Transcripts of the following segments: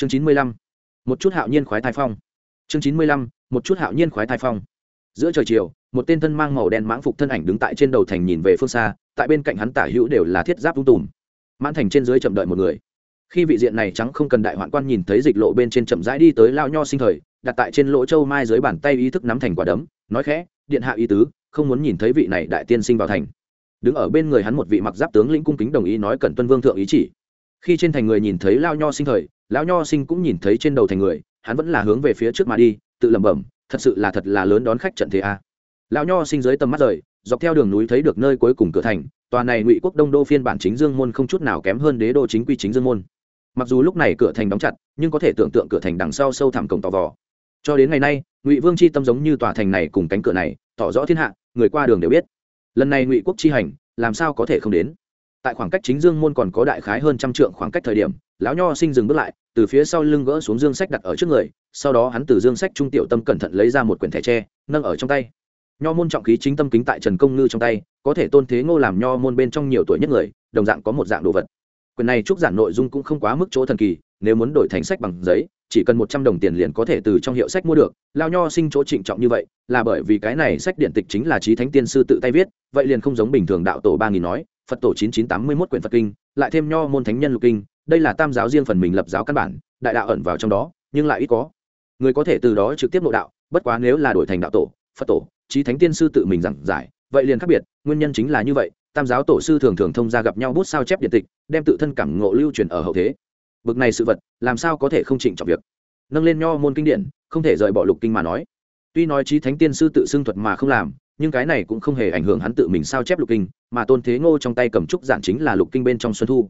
chương chín mươi lăm, một chút hạo nhiên khoái thai phong. Chương chín mươi lăm, một chút hạo nhiên khoái thai phong. Giữa trời chiều, một tên thân mang màu đen mãng phục thân ảnh đứng tại trên đầu thành nhìn về phương xa, tại bên cạnh hắn tả hữu đều là thiết giáp tung tùm. Mãn thành trên dưới chậm đợi một người. Khi vị diện này trắng không cần đại hoạn quan nhìn thấy dịch lộ bên trên chậm rãi đi tới lao nho sinh thời, đặt tại trên lỗ châu mai dưới bàn tay ý thức nắm thành quả đấm, nói khẽ, điện hạ ý tứ, không muốn nhìn thấy vị này đại tiên sinh vào thành. Đứng ở bên người hắn một vị mặc giáp tướng lĩnh cung kính đồng ý nói cần tuân vương thượng ý chỉ khi trên thành người nhìn thấy lao nho sinh thời lão nho sinh cũng nhìn thấy trên đầu thành người, hắn vẫn là hướng về phía trước mà đi, tự lẩm bẩm, thật sự là thật là lớn đón khách trận thế a. Lão nho sinh dưới tầm mắt rời, dọc theo đường núi thấy được nơi cuối cùng cửa thành, tòa này ngụy quốc đông đô phiên bản chính dương môn không chút nào kém hơn đế đô chính quy chính dương môn. Mặc dù lúc này cửa thành đóng chặt, nhưng có thể tưởng tượng cửa thành đằng sau sâu thẳm cổng tò vò. Cho đến ngày nay, ngụy vương c h i tâm giống như tòa thành này cùng cánh cửa này, tỏ rõ thiên hạ, người qua đường đều biết. Lần này ngụy quốc chi hành, làm sao có thể không đến? Tại khoảng cách chính dương môn còn có đại khái hơn trăm trượng khoảng cách thời điểm, lão nho sinh dừng bước lại, từ phía sau lưng gỡ xuống dương sách đặt ở trước người, sau đó hắn từ dương sách trung tiểu tâm cẩn thận lấy ra một quyển thẻ tre, nâng ở trong tay. Nho môn trọng khí chính tâm kính tại trần công ngư trong tay, có thể tôn thế ngô làm nho môn bên trong nhiều tuổi nhất người, đồng dạng có một dạng đồ vật. Quyển này trúc giản nội dung cũng không quá mức chỗ thần kỳ, nếu muốn đổi thành sách bằng giấy, chỉ cần một trăm đồng tiền liền có thể từ trong hiệu sách mua được. Lao nho sinh chỗ trịnh trọng như vậy, là bởi vì cái này sách điện tịch chính là trí thánh tiên sư tự tay viết, vậy liền không giống bình thường đạo tổ ba nghìn nói phật tổ chín chín tám mươi mốt quyển phật kinh, lại thêm nho môn thánh nhân lục kinh, đây là tam giáo riêng phần mình lập giáo căn bản, đại đạo ẩn vào trong đó, nhưng lại ít có. Người có thể từ đó trực tiếp nội đạo, bất quá nếu là đổi thành đạo tổ, phật tổ trí thánh tiên sư tự mình giảng giải, vậy liền khác biệt, nguyên nhân chính là như vậy, tam giáo tổ sư thường thường thông ra gặp nhau bút sao chép điện tịch, đem tự thân cảm ngộ lưu truyền ở hậu thế. Bực này sự vật, làm sao có thể không chỉnh trọng việc? Nâng lên nho môn kinh điển, không thể rời bỏ lục kinh mà nói. Tuy nói trí thánh tiên sư tự xưng thuật mà không làm nhưng cái này cũng không hề ảnh hưởng hắn tự mình sao chép lục kinh, mà tôn thế ngô trong tay cầm trúc giản chính là lục kinh bên trong xuân thu.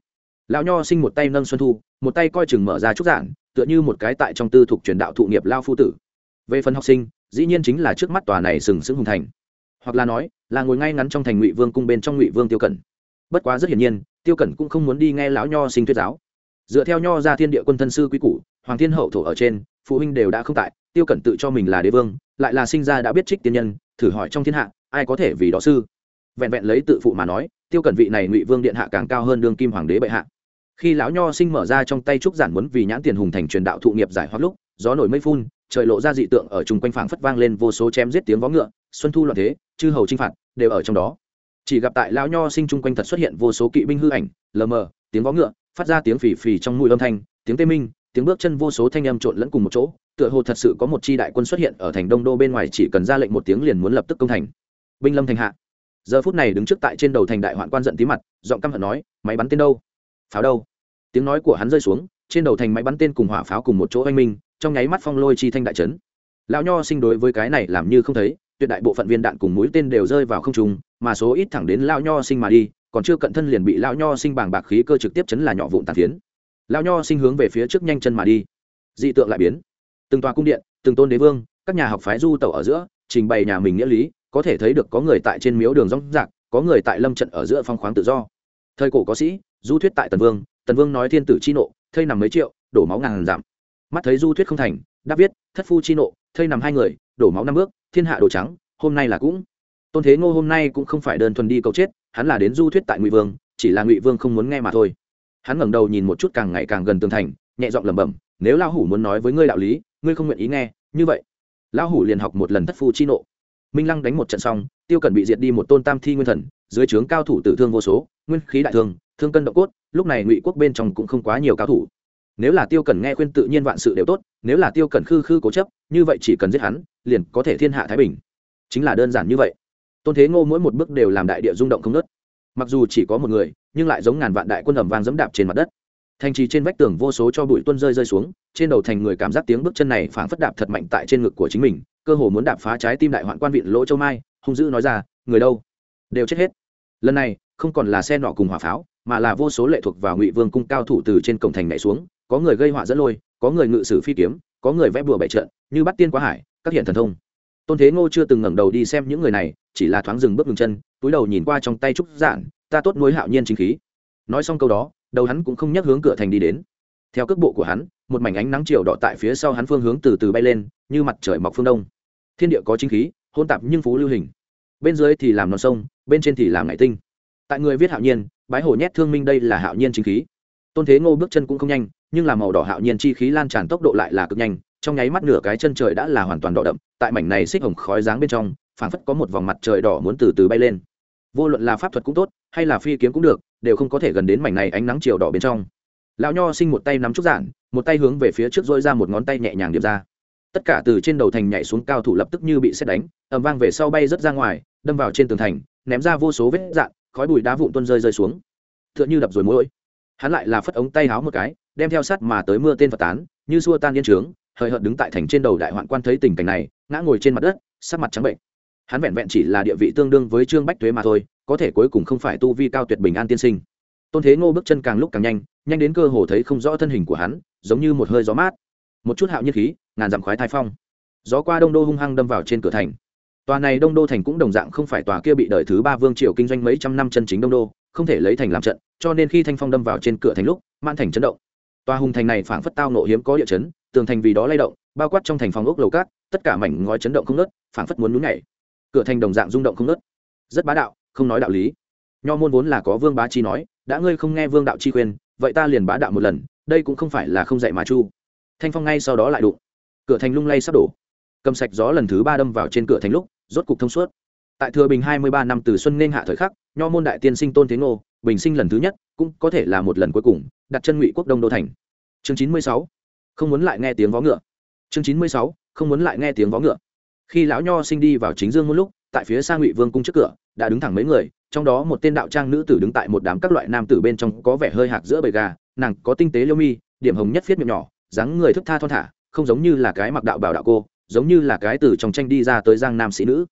Lão nho sinh một tay nâng xuân thu, một tay coi chừng mở ra trúc giản, tựa như một cái tại trong tư thục truyền đạo thụ nghiệp lao phu tử. Về phần học sinh, dĩ nhiên chính là trước mắt tòa này sừng sững hùng thành. Hoặc là nói, là ngồi ngay ngắn trong thành ngụy vương cung bên trong ngụy vương tiêu cẩn. Bất quá rất hiển nhiên, tiêu cẩn cũng không muốn đi nghe lão nho sinh thuyết giáo. Dựa theo nho ra thiên địa quân thân sư quý củ, hoàng thiên hậu thổ ở trên, phụ huynh đều đã không tại, tiêu cẩn tự cho mình là đế vương, lại là sinh ra đã biết trích tiên nhân thử hỏi trong thiên hạ, ai có thể vì đó sư? Vẹn vẹn lấy tự phụ mà nói, tiêu cẩn vị này ngụy vương điện hạ càng cao hơn đương kim hoàng đế bệ hạ. Khi lão nho sinh mở ra trong tay trúc giản muốn vì nhãn tiền hùng thành truyền đạo thụ nghiệp giải thoát lúc, gió nổi mây phun, trời lộ ra dị tượng ở chung quanh phảng phất vang lên vô số chém giết tiếng vó ngựa, xuân thu loạn thế, chư hầu chinh phạt, đều ở trong đó. Chỉ gặp tại lão nho sinh chung quanh thật xuất hiện vô số kỵ binh hư ảnh, lờ mờ, tiếng vó ngựa, phát ra tiếng phì phì trong mũi âm thanh, tiếng tê minh tiếng bước chân vô số thanh âm trộn lẫn cùng một chỗ, tựa hồ thật sự có một chi đại quân xuất hiện ở thành đông đô bên ngoài, chỉ cần ra lệnh một tiếng liền muốn lập tức công thành. Binh lâm thành hạ. Giờ phút này đứng trước tại trên đầu thành đại hoạn quan giận tí mặt, giọng căm hận nói, máy bắn tên đâu? Pháo đâu? Tiếng nói của hắn rơi xuống, trên đầu thành máy bắn tên cùng hỏa pháo cùng một chỗ oanh minh, trong nháy mắt phong lôi chi thanh đại trấn lão nho sinh đối với cái này làm như không thấy, tuyệt đại bộ phận viên đạn cùng mũi tên đều rơi vào không trung, mà số ít thẳng đến lão nho sinh mà đi, còn chưa cận thân liền bị lão nho sinh bàng bạc khí cơ trực tiếp chấn là nhỏ vụn tàn phiến lao nho sinh hướng về phía trước nhanh chân mà đi. Dị tượng lại biến. Từng tòa cung điện, từng tôn đế vương, các nhà học phái du tẩu ở giữa, trình bày nhà mình nghĩa lý, có thể thấy được có người tại trên miếu đường rong rạc, có người tại lâm trận ở giữa phong khoáng tự do. Thời cổ có sĩ, du thuyết tại tần vương tần vương nói thiên tử chi nộ, thây nằm mấy triệu, đổ máu ngàn giảm. Mắt thấy du thuyết không thành đáp viết, thất phu chi nộ, thây nằm hai người, đổ máu năm bước, thiên hạ đồ trắng, hôm nay là cũng. Tôn thế ngô hôm nay cũng không phải đơn thuần đi cầu chết, hắn là đến du thuyết tại ngụy vương, chỉ là ngụy vương không muốn nghe mà thôi hắn ngẩng đầu nhìn một chút càng ngày càng gần tường thành, nhẹ giọng lẩm bẩm, nếu lão hủ muốn nói với ngươi đạo lý, ngươi không nguyện ý nghe, như vậy. Lão hủ liền học một lần thất phu chi nộ. Minh lăng đánh một trận xong, tiêu cẩn bị diệt đi một tôn tam thi nguyên thần, dưới trướng cao thủ tử thương vô số, nguyên khí đại thương thương cân độ cốt, lúc này ngụy quốc bên trong cũng không quá nhiều cao thủ. Nếu là tiêu cẩn nghe khuyên tự nhiên vạn sự đều tốt, nếu là tiêu cẩn khư khư cố chấp, như vậy chỉ cần giết hắn, liền có thể thiên hạ thái bình. Chính là đơn giản như vậy. Tôn thế ngô mỗi một bước đều làm đại địa rung động không nớt mặc dù chỉ có một người nhưng lại giống ngàn vạn đại quân ầm vang dẫm đạp trên mặt đất. Thành trì trên vách tường vô số cho bụi tuân rơi rơi xuống, trên đầu thành người cảm giác tiếng bước chân này phảng phất đạp thật mạnh tại trên ngực của chính mình, cơ hồ muốn đạp phá trái tim đại hoạn quan viện lỗ châu mai, hung dữ nói ra, người đâu? Đều chết hết. Lần này, không còn là xe nọ cùng hỏa pháo, mà là vô số lệ thuộc vào ngụy vương cung cao thủ từ trên cổng thành nhảy xuống, có người gây họa dẫn lôi, có người ngự sử phi kiếm, có người vẽ bùa bày trận, như bắt tiên quá hải, các hiện thần thông. Tôn thế ngô chưa từng ngẩng đầu đi xem những người này, chỉ là thoáng dừng bước ngừng chân, túi đầu nhìn qua trong tay trúc giản ta tốt nối hạo nhiên chính khí. Nói xong câu đó, đầu hắn cũng không nhắc hướng cửa thành đi đến. Theo cước bộ của hắn, một mảnh ánh nắng chiều đỏ tại phía sau hắn phương hướng từ từ bay lên, như mặt trời mọc phương đông. Thiên địa có chính khí hôn tạp nhưng phú lưu hình. Bên dưới thì làm non sông, bên trên thì làm ngải tinh. Tại người viết hạo nhiên, bái hổ nhét thương minh đây là hạo nhiên chính khí. Tôn thế ngô bước chân cũng không nhanh, nhưng là màu đỏ hạo nhiên chi khí lan tràn tốc độ lại là cực nhanh, trong nháy mắt nửa cái chân trời đã là hoàn toàn đỏ đậm, tại mảnh này xích hồng khói dáng bên trong, phảng phất có một vòng mặt trời đỏ muốn từ từ bay lên vô luận là pháp thuật cũng tốt, hay là phi kiếm cũng được, đều không có thể gần đến mảnh này ánh nắng chiều đỏ bên trong. Lão nho sinh một tay nắm trúc giản, một tay hướng về phía trước dôi ra một ngón tay nhẹ nhàng điệp ra. Tất cả từ trên đầu thành nhảy xuống cao thủ lập tức như bị xét đánh ẩm vang về sau bay rớt ra ngoài, đâm vào trên tường thành, ném ra vô số vết dạn, khói bụi đá vụn tuân rơi rơi xuống. T h ư ợ n h ư đập rồi mũi hắn lại là phất ống tay háo một cái, đem theo sắt mà tới mưa tên phật tán, như xua tan yên trướng hời hợt đứng tại thành trên đầu đại hoạn quan thấy tình cảnh này, ngã ngồi trên mặt đất, sắc mặt trắng bệnh hắn vẹn vẹn chỉ là địa vị tương đương với trương bách thuế mà thôi, có thể cuối cùng không phải tu vi cao tuyệt bình an tiên sinh. Tôn thế ngô bước chân càng lúc càng nhanh nhanh đến cơ hồ thấy không rõ thân hình của hắn, giống như một hơi gió mát. Một chút hạo nhiên khí, ngàn dặm khoái thai phong. Gió qua đông đô hung hăng đâm vào trên cửa thành. Tòa này đông đô thành cũng đồng dạng không phải tòa kia bị đợi thứ ba vương triều kinh doanh mấy trăm năm chân chính đông đô, không thể lấy thành làm trận, cho nên khi thanh phong đâm vào trên cửa thành lúc man thành chấn động. Tòa hùng thành này phảng phất tao nộ hiếm có địa chấn, tường thành vì đó lay động, bao quát trong thành phòng ốc lầu cát, tất cả mảnh ngói chấn động không nớt phảng phất muốn nhún nhảy cửa thành đồng dạng rung động không nớt rất bá đạo, không nói đạo lý. Nho môn vốn là có vương bá chi nói, đã ngươi không nghe vương đạo chi khuyên, vậy ta liền bá đạo một lần, đây cũng không phải là không dạy mà chu. Thanh phong ngay sau đó lại đụng. Cửa thành lung lay sắp đổ. Cầm sạch gió lần thứ ba đâm vào trên cửa thành lúc, rốt cục thông suốt. Tại thừa bình hai mươi ba năm từ xuân nên hạ thời khắc, nho môn đại tiên sinh tôn thế ngô, bình sinh lần thứ nhất, cũng có thể là một lần cuối cùng, đặt chân ngụy quốc đông đô thành. Chương chín mươi sáu, không muốn lại nghe tiếng vó ngựa. Chương chín mươi sáu, không muốn lại nghe tiếng vó ngựa khi lão nho sinh đi vào chính dương một lúc, tại phía xa ngụy vương cung trước cửa, đã đứng thẳng mấy người, trong đó một tên đạo trang nữ tử đứng tại một đám các loại nam tử bên trong có vẻ hơi hạc giữa bầy gà, nàng có tinh tế liêu mi, điểm hồng nhất phiết miệng nhỏ, dáng người thức tha thon thả, không giống như là cái mặc đạo bảo đạo cô, giống như là cái từ trong tranh đi ra tới giang nam sĩ nữ.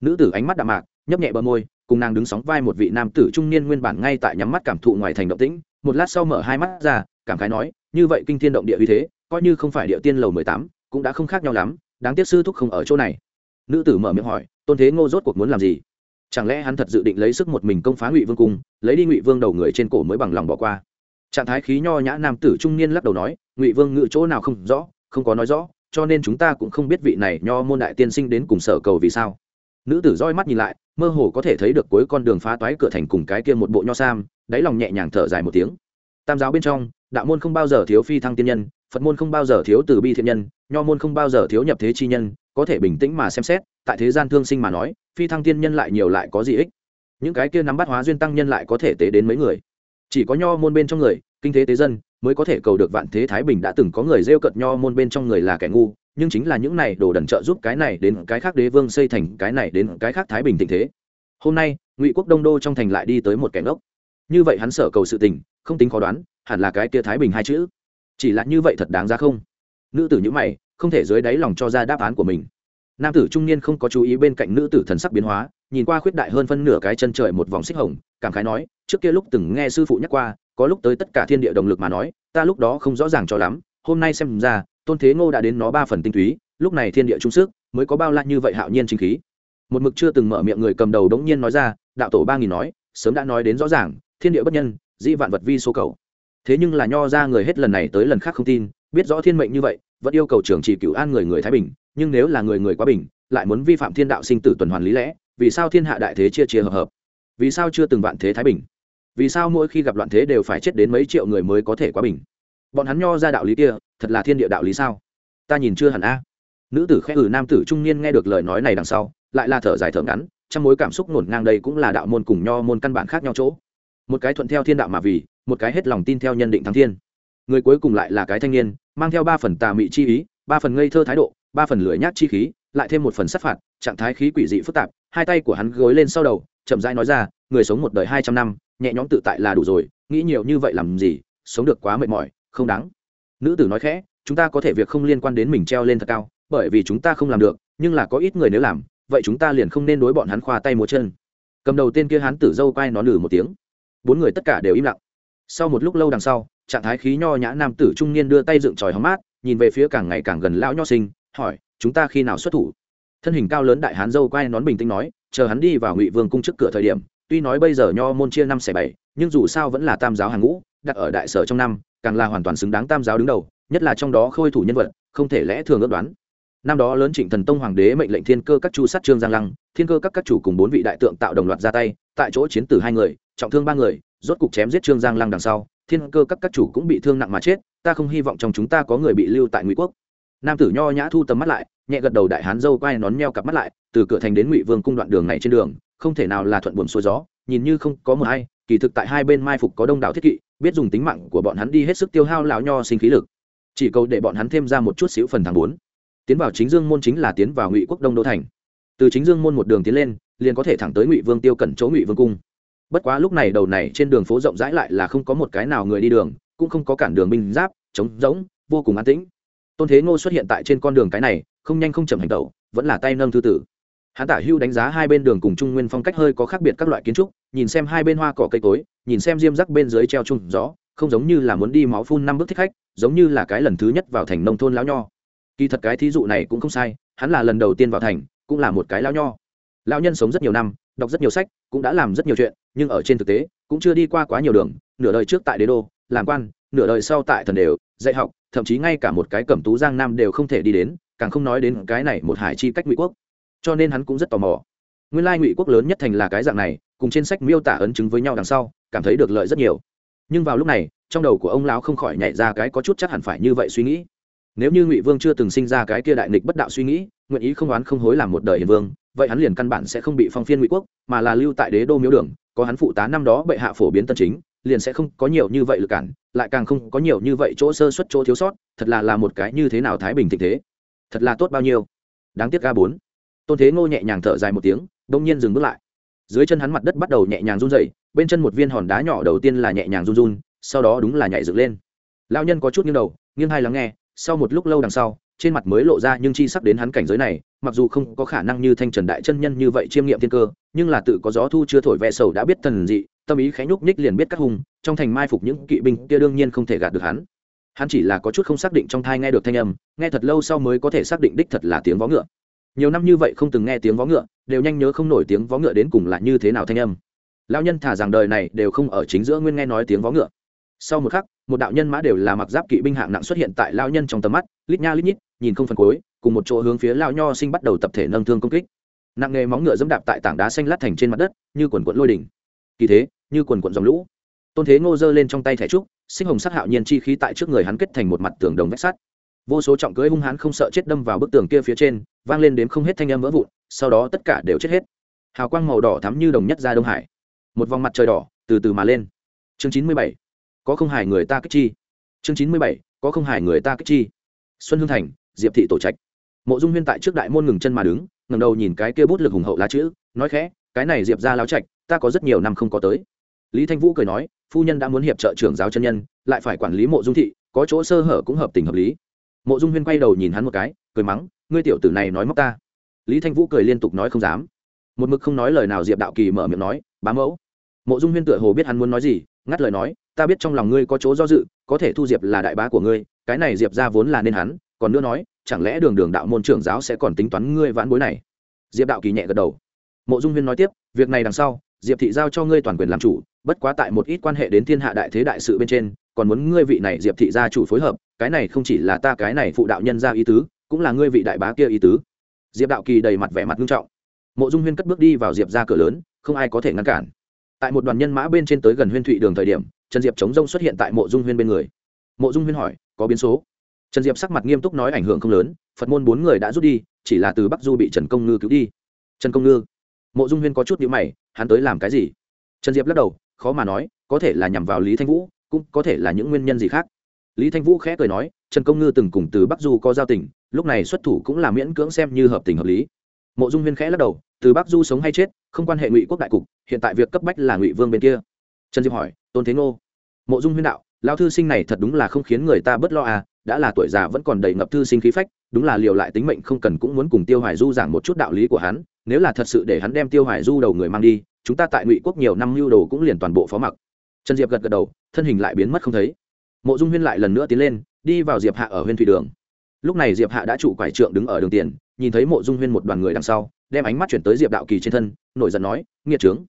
Nữ tử ánh mắt đạm mạc, nhấp nhẹ bờ môi, cùng nàng đứng sóng vai một vị nam tử trung niên nguyên bản ngay tại nhắm mắt cảm thụ ngoài thành động tĩnh, một lát sau mở hai mắt ra, cảm khái nói, như vậy kinh thiên động địa uy thế, coi như không phải địa tiên lầu mười tám, cũng đã không khác nhau lắm đáng tiếc sư thúc không ở chỗ này. Nữ tử mở miệng hỏi, tôn thế ngô rốt cuộc muốn làm gì? Chẳng lẽ hắn thật dự định lấy sức một mình công phá ngụy vương cung, lấy đi ngụy vương đầu người trên cổ mới bằng lòng bỏ qua? Trạng thái khí nho nhã nam tử trung niên lắc đầu nói, ngụy vương ngự chỗ nào không rõ, không có nói rõ, cho nên chúng ta cũng không biết vị này nho môn đại tiên sinh đến cùng sở cầu vì sao. Nữ tử roi mắt nhìn lại, mơ hồ có thể thấy được cuối con đường phá toái cửa thành cùng cái kia một bộ nho sam, đáy lòng nhẹ nhàng thở dài một tiếng. Tam giáo bên trong, đạo môn không bao giờ thiếu phi thăng tiên nhân phật môn không bao giờ thiếu từ bi thiện nhân, nho môn không bao giờ thiếu nhập thế chi nhân, có thể bình tĩnh mà xem xét, tại thế gian thương sinh mà nói, phi thăng tiên nhân lại nhiều lại có gì ích. Những cái kia nắm bắt hóa duyên tăng nhân lại có thể tế đến mấy người. Chỉ có nho môn bên trong người, kinh thế tế dân, mới có thể cầu được vạn thế thái bình đã từng có người rêu cợt nho môn bên trong người là kẻ ngu, nhưng chính là những này đồ đần trợ giúp cái này đến cái khác đế vương xây thành, cái này đến cái khác thái bình tình thế. Hôm nay, ngụy quốc đông đô trong thành lại đi tới một kẻ ngốc. Như vậy hắn sở cầu sự tình, không tính khó đoán, hẳn là cái kia thái bình hai chữ chỉ là như vậy thật đáng ra không? Nữ tử nhữ mày, không thể dưới đáy lòng cho ra đáp án của mình. Nam tử trung niên không có chú ý bên cạnh nữ tử thần sắc biến hóa, nhìn qua khuyết đại hơn phân nửa cái chân trời một vòng xích hồng, cảm khái nói, trước kia lúc từng nghe sư phụ nhắc qua, có lúc tới tất cả thiên địa động lực mà nói, ta lúc đó không rõ ràng cho lắm, hôm nay xem ra, tôn thế ngô đã đến nó ba phần tinh túy, lúc này thiên địa trung sức, mới có bao la như vậy hạo nhiên chính khí. Một mực chưa từng mở miệng người cầm đầu đống nhiên nói ra, đạo tổ ba nghìn nói, sớm đã nói đến rõ ràng, thiên địa bất nhân, dĩ vạn vật vi số cầu thế nhưng là nho ra người hết lần này tới lần khác không tin, biết rõ thiên mệnh như vậy, vẫn yêu cầu trưởng chỉ cửu an người người thái bình, nhưng nếu là người người quá bình, lại muốn vi phạm thiên đạo sinh tử tuần hoàn lý lẽ, vì sao thiên hạ đại thế chia chia hợp hợp? Vì sao chưa từng vạn thế thái bình? Vì sao mỗi khi gặp loạn thế đều phải chết đến mấy triệu người mới có thể quá bình? Bọn hắn nho ra đạo lý kia, thật là thiên địa đạo lý sao? Ta nhìn chưa hẳn a. Nữ tử khẽ ử nam tử trung niên nghe được lời nói này đằng sau, lại là thở dài thở ngắn, trong mối cảm xúc ngổn ngang đây cũng là đạo môn cùng nho môn căn bản khác nhau chỗ một cái thuận theo thiên đạo mà vì, một cái hết lòng tin theo nhân định thắng thiên. Người cuối cùng lại là cái thanh niên, mang theo ba phần tà mị chi ý, ba phần ngây thơ thái độ, ba phần lưỡi nhát chi khí, lại thêm một phần sát phạt, trạng thái khí quỷ dị phức tạp, hai tay của hắn gối lên sau đầu, chậm rãi nói ra, người sống một đời hai trăm năm, nhẹ nhõm tự tại là đủ rồi, nghĩ nhiều như vậy làm gì, sống được quá mệt mỏi, không đáng. Nữ tử nói khẽ, chúng ta có thể việc không liên quan đến mình treo lên thật cao, bởi vì chúng ta không làm được, nhưng là có ít người nếu làm, vậy chúng ta liền không nên đối bọn hắn khoa tay múa chân. Cầm đầu tên kia hắn tử dâu quay nó lử một tiếng bốn người tất cả đều im lặng. Sau một lúc lâu đằng sau, trạng thái khí nho nhã nam tử trung niên đưa tay dựng tròi hóng mát, nhìn về phía càng ngày càng gần lão nho sinh, hỏi, chúng ta khi nào xuất thủ? Thân hình cao lớn đại hán dâu quay nón bình tĩnh nói, chờ hắn đi vào ngụy vương cung trước cửa thời điểm, tuy nói bây giờ nho môn chia năm xẻ bảy, nhưng dù sao vẫn là tam giáo hàng ngũ, đặt ở đại sở trong năm, càng là hoàn toàn xứng đáng tam giáo đứng đầu, nhất là trong đó khôi thủ nhân vật, không thể lẽ thường ước đoán. Năm đó lớn trịnh thần tông hoàng đế mệnh lệnh thiên cơ các chu sát trương giang lăng, thiên cơ các các chủ cùng bốn vị đại tượng tạo đồng loạt ra tay, tại chỗ chiến tử hai người trọng thương ba người, rốt cục chém giết trương giang lăng đằng sau, thiên cơ các các chủ cũng bị thương nặng mà chết, ta không hy vọng trong chúng ta có người bị lưu tại ngụy quốc. Nam tử nho nhã thu tầm mắt lại, nhẹ gật đầu đại hán dâu quai nón meo cặp mắt lại, từ cửa thành đến ngụy vương cung đoạn đường này trên đường, không thể nào là thuận buồm xuôi gió, nhìn như không có một ai kỳ thực tại hai bên mai phục có đông đảo thiết kỵ, biết dùng tính mạng của bọn hắn đi hết sức tiêu hao lão nho sinh khí lực. Chỉ cầu để bọn hắn thêm ra một chút xíu phần thắng bốn. Tiến vào chính dương môn chính là tiến vào ngụy quốc đông đô thành. Từ chính dương môn một đường tiến lên, liền có thể thẳng tới ngụy vương tiêu cẩn chỗ ngụy vương cung bất quá lúc này đầu này trên đường phố rộng rãi lại là không có một cái nào người đi đường, cũng không có cản đường binh giáp, trống rỗng, vô cùng an tĩnh. Tôn thế ngô xuất hiện tại trên con đường cái này, không nhanh không chậm hành tẩu vẫn là tay nâng thư tử. Hắn tả hưu đánh giá hai bên đường cùng trung nguyên phong cách hơi có khác biệt các loại kiến trúc, nhìn xem hai bên hoa cỏ cây cối, nhìn xem diêm rắc bên dưới treo chung gió, không giống như là muốn đi máu phun năm bước thích khách, giống như là cái lần thứ nhất vào thành nông thôn lão nho. Kỳ thật cái thí dụ này cũng không sai, hắn là lần đầu tiên vào thành, cũng là một cái lão nho. Lão nhân sống rất nhiều năm đọc rất nhiều sách, cũng đã làm rất nhiều chuyện, nhưng ở trên thực tế, cũng chưa đi qua quá nhiều đường, nửa đời trước tại đế đô, làm quan, nửa đời sau tại thần đều, dạy học, thậm chí ngay cả một cái cẩm tú giang nam đều không thể đi đến, càng không nói đến cái này một hải chi cách ngụy quốc. Cho nên hắn cũng rất tò mò. Nguyên lai ngụy quốc lớn nhất thành là cái dạng này, cùng trên sách miêu tả ấn chứng với nhau đằng sau, cảm thấy được lợi rất nhiều. Nhưng vào lúc này, trong đầu của ông lão không khỏi nhảy ra cái có chút chắc hẳn phải như vậy suy nghĩ. Nếu như ngụy vương chưa từng sinh ra cái kia đại nghịch bất đạo suy nghĩ, nguyện ý không oán không hối làm một đời hiền vương vậy hắn liền căn bản sẽ không bị phong phiên ngụy quốc, mà là lưu tại đế đô miếu đường, có hắn phụ tá năm đó bệ hạ phổ biến tân chính, liền sẽ không có nhiều như vậy lực cản, lại càng không có nhiều như vậy chỗ sơ xuất chỗ thiếu sót, thật là là một cái như thế nào thái bình thịnh thế? Thật là tốt bao nhiêu? Đáng tiếc ga bốn. Tôn thế ngô nhẹ nhàng thở dài một tiếng, đông nhiên dừng bước lại. Dưới chân hắn mặt đất bắt đầu nhẹ nhàng run dậy bên chân một viên hòn đá nhỏ đầu tiên là nhẹ nhàng run run, sau đó đúng là nhảy dựng lên. Lao nhân có chút nghiêng đầu, nghiêng hai lắng nghe, sau một lúc lâu đằng sau trên mặt mới lộ ra nhưng chi sắp đến hắn cảnh giới này, mặc dù không có khả năng như thanh trần đại chân nhân như vậy chiêm nghiệm thiên cơ, nhưng là tự có gió thu chưa thổi vẹ sầu đã biết thần dị, tâm ý khẽ nhúc nhích liền biết các hùng, trong thành mai phục những kỵ binh kia đương nhiên không thể gạt được hắn. Hắn chỉ là có chút không xác định trong thai nghe được thanh âm, nghe thật lâu sau mới có thể xác định đích thật là tiếng vó ngựa. Nhiều năm như vậy không từng nghe tiếng vó ngựa, đều nhanh nhớ không nổi tiếng vó ngựa đến cùng là như thế nào thanh âm. Lao nhân thả rằng đời này đều không ở chính giữa nguyên nghe nói tiếng vó ngựa. Sau một khắc một đạo nhân mã đều là mặc giáp kỵ binh hạng nặng xuất hiện tại lao nhân trong tầm mắt, lít nha lít nhít, nhìn không phần cuối, cùng một chỗ hướng phía lao nho sinh bắt đầu tập thể nâng thương công kích. Nặng nghề móng ngựa dẫm đạp tại tảng đá xanh lát thành trên mặt đất, như quần quận lôi đỉnh. Kỳ thế, như quần quận dòng lũ. Tôn thế ngô giơ lên trong tay thẻ trúc, sinh hồng sắc hạo nhiên chi khí tại trước người hắn kết thành một mặt tường đồng vách sắt. Vô số trọng cưới hung hãn không sợ chết đâm vào bức tường kia phía trên, vang lên đếm không hết thanh âm vỡ vụn, sau đó tất cả đều chết hết. Hào quang màu đỏ thắm như đồng nhất ra đông hải. Một vòng mặt trời đỏ từ từ mà lên. Chương chín mươi bảy có không hài người ta kích chi? Chương chín mươi bảy, có không hài người ta kích chi? Xuân hương thành, diệp thị tổ trạch. Mộ dung huyên tại trước đại môn ngừng chân mà đứng, ngẩng đầu nhìn cái kia bút lực hùng hậu lá chữ, nói khẽ, cái này diệp ra láo trạch, ta có rất nhiều năm không có tới. Lý thanh vũ cười nói, phu nhân đã muốn hiệp trợ trưởng giáo chân nhân, lại phải quản lý mộ dung thị, có chỗ sơ hở cũng hợp tình hợp lý. Mộ dung huyên quay đầu nhìn hắn một cái, cười mắng, ngươi tiểu tử này nói móc ta. Lý thanh vũ cười liên tục nói không dám. Một mực không nói lời nào diệp đạo kỳ mở miệng nói, bá mẫu. Mộ dung huyên tựa hồ biết hắn muốn nói gì, ngắt lời nói ta biết trong lòng ngươi có chỗ do dự, có thể thu diệp là đại bá của ngươi, cái này diệp ra vốn là nên hắn, còn nữa nói, chẳng lẽ đường đường đạo môn trưởng giáo sẽ còn tính toán ngươi vãn bối này? Diệp đạo kỳ nhẹ gật đầu. Mộ dung huyên nói tiếp, việc này đằng sau, diệp thị giao cho ngươi toàn quyền làm chủ, bất quá tại một ít quan hệ đến thiên hạ đại thế đại sự bên trên, còn muốn ngươi vị này diệp thị gia chủ phối hợp, cái này không chỉ là ta cái này phụ đạo nhân ra ý tứ, cũng là ngươi vị đại bá kia ý tứ. Diệp đạo kỳ đầy mặt vẻ mặt nghiêm trọng. Mộ dung huyên cất bước đi vào diệp ra cửa lớn, không ai có thể ngăn cản. Tại một đoàn nhân mã bên trên tới gần huyên thụy đường thời điểm trần diệp chống rông xuất hiện tại mộ dung huyên bên người. Mộ dung huyên hỏi, có biến số? Trần diệp sắc mặt nghiêm túc nói, ảnh hưởng không lớn, phật môn bốn người đã rút đi, chỉ là từ bắc du bị trần công ngư cứu đi. Trần công ngư? Mộ dung huyên có chút nhữ mày, hắn tới làm cái gì? Trần diệp lắc đầu, khó mà nói, có thể là nhằm vào lý thanh vũ, cũng có thể là những nguyên nhân gì khác. Lý thanh vũ khẽ cười nói, trần công ngư từng cùng từ bắc du có giao tình, lúc này xuất thủ cũng là miễn cưỡng xem như hợp tình hợp lý. Mộ dung huyên khẽ lắc đầu, từ bắc du sống hay chết, không quan hệ ngụy quốc đại cục, hiện tại việc cấp bách là ngụy vương bên kia. Trần diệp hỏi tôn thế ngô. Mộ dung huyên đạo lao thư sinh này thật đúng là không khiến người ta bất lo à đã là tuổi già vẫn còn đầy ngập thư sinh khí phách, đúng là liều lại tính mệnh không cần cũng muốn cùng tiêu hoài du giảng một chút đạo lý của hắn, nếu là thật sự để hắn đem tiêu hoài du đầu người mang đi, chúng ta tại ngụy quốc nhiều năm lưu đồ cũng liền toàn bộ phó mặc. Trần diệp gật gật đầu, thân hình lại biến mất không thấy. Mộ dung huyên lại lần nữa tiến lên, đi vào diệp hạ ở huyên thủy đường. Lúc này diệp hạ đã trụ quải trượng đứng ở đường tiền, nhìn thấy mộ dung huyên một đoàn người đằng sau, đem ánh mắt chuyển tới diệp đạo kỳ trên thân, nổi giận nói, nghiệt trướng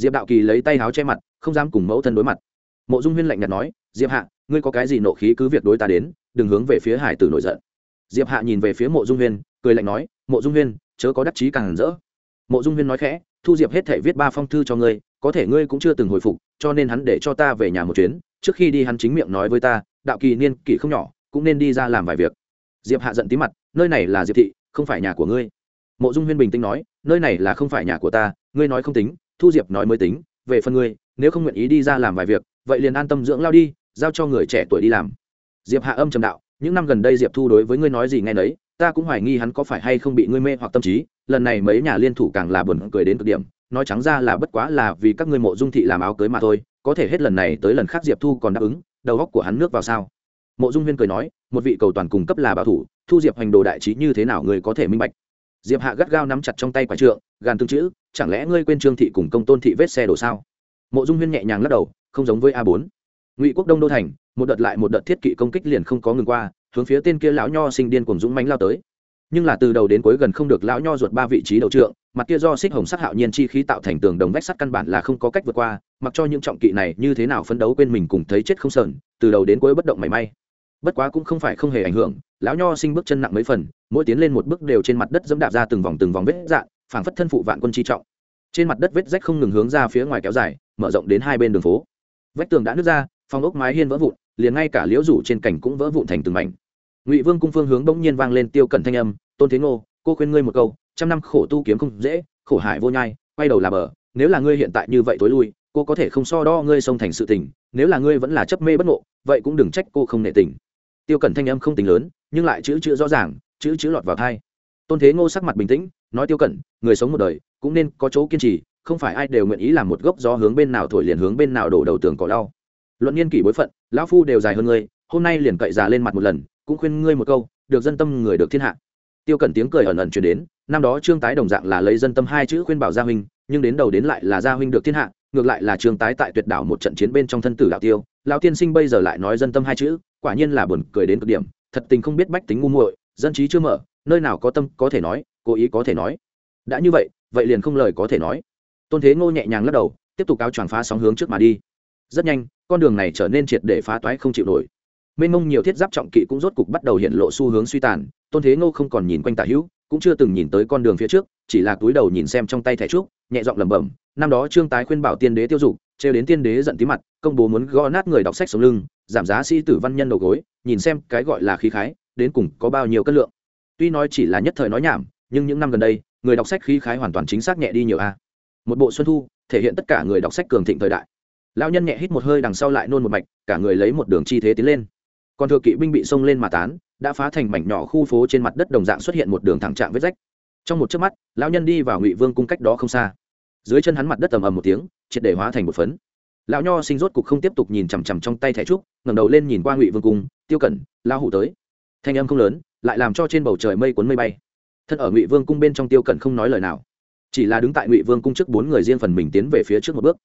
diệp đạo kỳ lấy tay áo che mặt, không dám cùng mẫu thân đối mặt. Mộ dung huyên lạnh nhạt nói, diệp hạ, ngươi có cái gì nộ khí cứ việc đối ta đến, đừng hướng về phía hải tử nổi giận. Diệp hạ nhìn về phía mộ dung huyên, cười lạnh nói, mộ dung huyên, chớ có đắc chí càng rỡ. Mộ dung huyên nói khẽ, thu diệp hết thể viết ba phong thư cho ngươi, có thể ngươi cũng chưa từng hồi phục, cho nên hắn để cho ta về nhà một chuyến, trước khi đi hắn chính miệng nói với ta, đạo kỳ niên kỷ không nhỏ, cũng nên đi ra làm vài việc. Diệp hạ giận tí mặt, nơi này là diệp thị, không phải nhà của ngươi. Mộ dung huyên bình tĩnh nói, nơi này là không phải nhà của ta, ngươi nói không tính thu diệp nói mới tính, về phần ngươi, nếu không nguyện ý đi ra làm vài việc, vậy liền an tâm dưỡng lao đi, giao cho người trẻ tuổi đi làm. Diệp hạ âm trầm đạo, những năm gần đây diệp thu đối với ngươi nói gì ngay nấy, ta cũng hoài nghi hắn có phải hay không bị ngươi mê hoặc tâm trí, lần này mấy nhà liên thủ càng là buồn cười đến cực điểm, nói trắng ra là bất quá là vì các ngươi mộ dung thị làm áo cưới mà thôi, có thể hết lần này tới lần khác diệp thu còn đáp ứng, đầu góc của hắn nước vào sao? Mộ dung huyên cười nói, một vị cầu toàn cung cấp là bảo thủ, thu diệp hành đồ đại trí như thế nào người có thể minh bạch diệp hạ gắt gao nắm chặt trong tay quả trượng, gàn tương chữ, chẳng lẽ ngươi quên trương thị cùng công tôn thị vết xe đổ sao? Mộ dung huyên nhẹ nhàng lắc đầu, không giống với a bốn. Ngụy quốc đông đô thành, một đợt lại một đợt thiết kỵ công kích liền không có ngừng qua, hướng phía tên kia lão nho sinh điên cùng dũng mánh lao tới. Nhưng là từ đầu đến cuối gần không được lão nho ruột ba vị trí đầu trượng, mặt kia do xích hồng sắc hạo nhiên chi khí tạo thành tường đồng vách sắt căn bản là không có cách vượt qua, mặc cho những trọng kỵ này như thế nào phấn đấu quên mình cùng thấy chết không sờn, từ đầu đến cuối bất động mảy may. Bất quá cũng không phải không hề ảnh hưởng lão nho sinh bước chân nặng mấy phần, mỗi tiến lên một bước đều trên mặt đất dẫm đạp ra từng vòng từng vòng vết dạn phảng phất thân phụ vạn quân chi trọng. Trên mặt đất vết rách không ngừng hướng ra phía ngoài kéo dài, mở rộng đến hai bên đường phố. Vách tường đã nứt ra, phòng ốc mái hiên vỡ vụn, liền ngay cả liễu rủ trên cảnh cũng vỡ vụn thành từng mảnh. Ngụy vương cung phương hướng bỗng nhiên vang lên tiêu cẩn thanh âm, tôn thế ngô, cô khuyên ngươi một câu, trăm năm khổ tu kiếm không dễ, khổ hại vô nhai, quay đầu là bờ, nếu là ngươi hiện tại như vậy tối lui, cô có thể không so đo ngươi xông thành sự tình, nếu là ngươi vẫn là chấp mê bất ngộ, vậy cũng đừng trách cô không nệ tình. Tiêu cẩn thanh âm không tính lớn nhưng lại chữ chữ rõ ràng, chữ chữ lọt vào thai. Tôn thế ngô sắc mặt bình tĩnh, nói tiêu cẩn, người sống một đời, cũng nên có chỗ kiên trì, không phải ai đều nguyện ý làm một gốc gió hướng bên nào thổi liền hướng bên nào đổ đầu tường cỏ đau luận niên kỷ bối phận, lão phu đều dài hơn ngươi, hôm nay liền cậy già lên mặt một lần, cũng khuyên ngươi một câu, được dân tâm người được thiên hạ. Tiêu cẩn tiếng cười ẩn ẩn truyền đến, năm đó trương tái đồng dạng là lấy dân tâm hai chữ khuyên bảo gia huynh, nhưng đến đầu đến lại là gia huynh được thiên hạ, ngược lại là trương tái tại tuyệt đảo một trận chiến bên trong thân tử đạo tiêu, lão tiên sinh bây giờ lại nói dân tâm hai chữ, quả nhiên là buồn cười đến cực điểm thật tình không biết bách tính ngu muội, dân trí chưa mở, nơi nào có tâm có thể nói, cố ý có thể nói. Đã như vậy vậy liền không lời có thể nói. Tôn thế ngô nhẹ nhàng lắc đầu, tiếp tục áo choàng phá sóng hướng trước mà đi. Rất nhanh, con đường này trở nên triệt để phá toái không chịu nổi. Mênh mông nhiều thiết giáp trọng kỵ cũng rốt cục bắt đầu hiện lộ xu hướng suy tàn, tôn thế ngô không còn nhìn quanh tả hữu, cũng chưa từng nhìn tới con đường phía trước, chỉ là túi đầu nhìn xem trong tay thẻ trúc, nhẹ giọng lẩm bẩm, năm đó trương tái khuyên bảo tiên đế tiêu dục trêu đến tiên đế giận tí mặt, công bố muốn gõ nát người đọc sách sống lưng, giảm giá sĩ tử văn nhân đầu gối, nhìn xem cái gọi là khí khái, đến cùng có bao nhiêu cân lượng. Tuy nói chỉ là nhất thời nói nhảm, nhưng những năm gần đây, người đọc sách khí khái hoàn toàn chính xác nhẹ đi nhiều a. Một bộ xuân thu, thể hiện tất cả người đọc sách cường thịnh thời đại. Lao nhân nhẹ hít một hơi đằng sau lại nôn một mạch, cả người lấy một đường chi thế tiến lên. Còn thừa kỵ binh bị xông lên mà tán, đã phá thành mảnh nhỏ khu phố trên mặt đất đồng dạng xuất hiện một đường thẳng trạng vết rách. Trong một chớp mắt, lão nhân đi vào ngụy vương cung cách đó không xa dưới chân hắn mặt đất ầm ầm một tiếng, triệt để hóa thành một phấn. Lão nho sinh rốt cục không tiếp tục nhìn chằm chằm trong tay thẻ trúc, ngẩng đầu lên nhìn qua ngụy vương cung, tiêu cẩn lao hủ tới. Thanh âm không lớn, lại làm cho trên bầu trời mây cuốn mây bay. Thân ở ngụy vương cung bên trong tiêu cẩn không nói lời nào. Chỉ là đứng tại ngụy vương cung trước bốn người riêng phần mình tiến về phía trước một bước.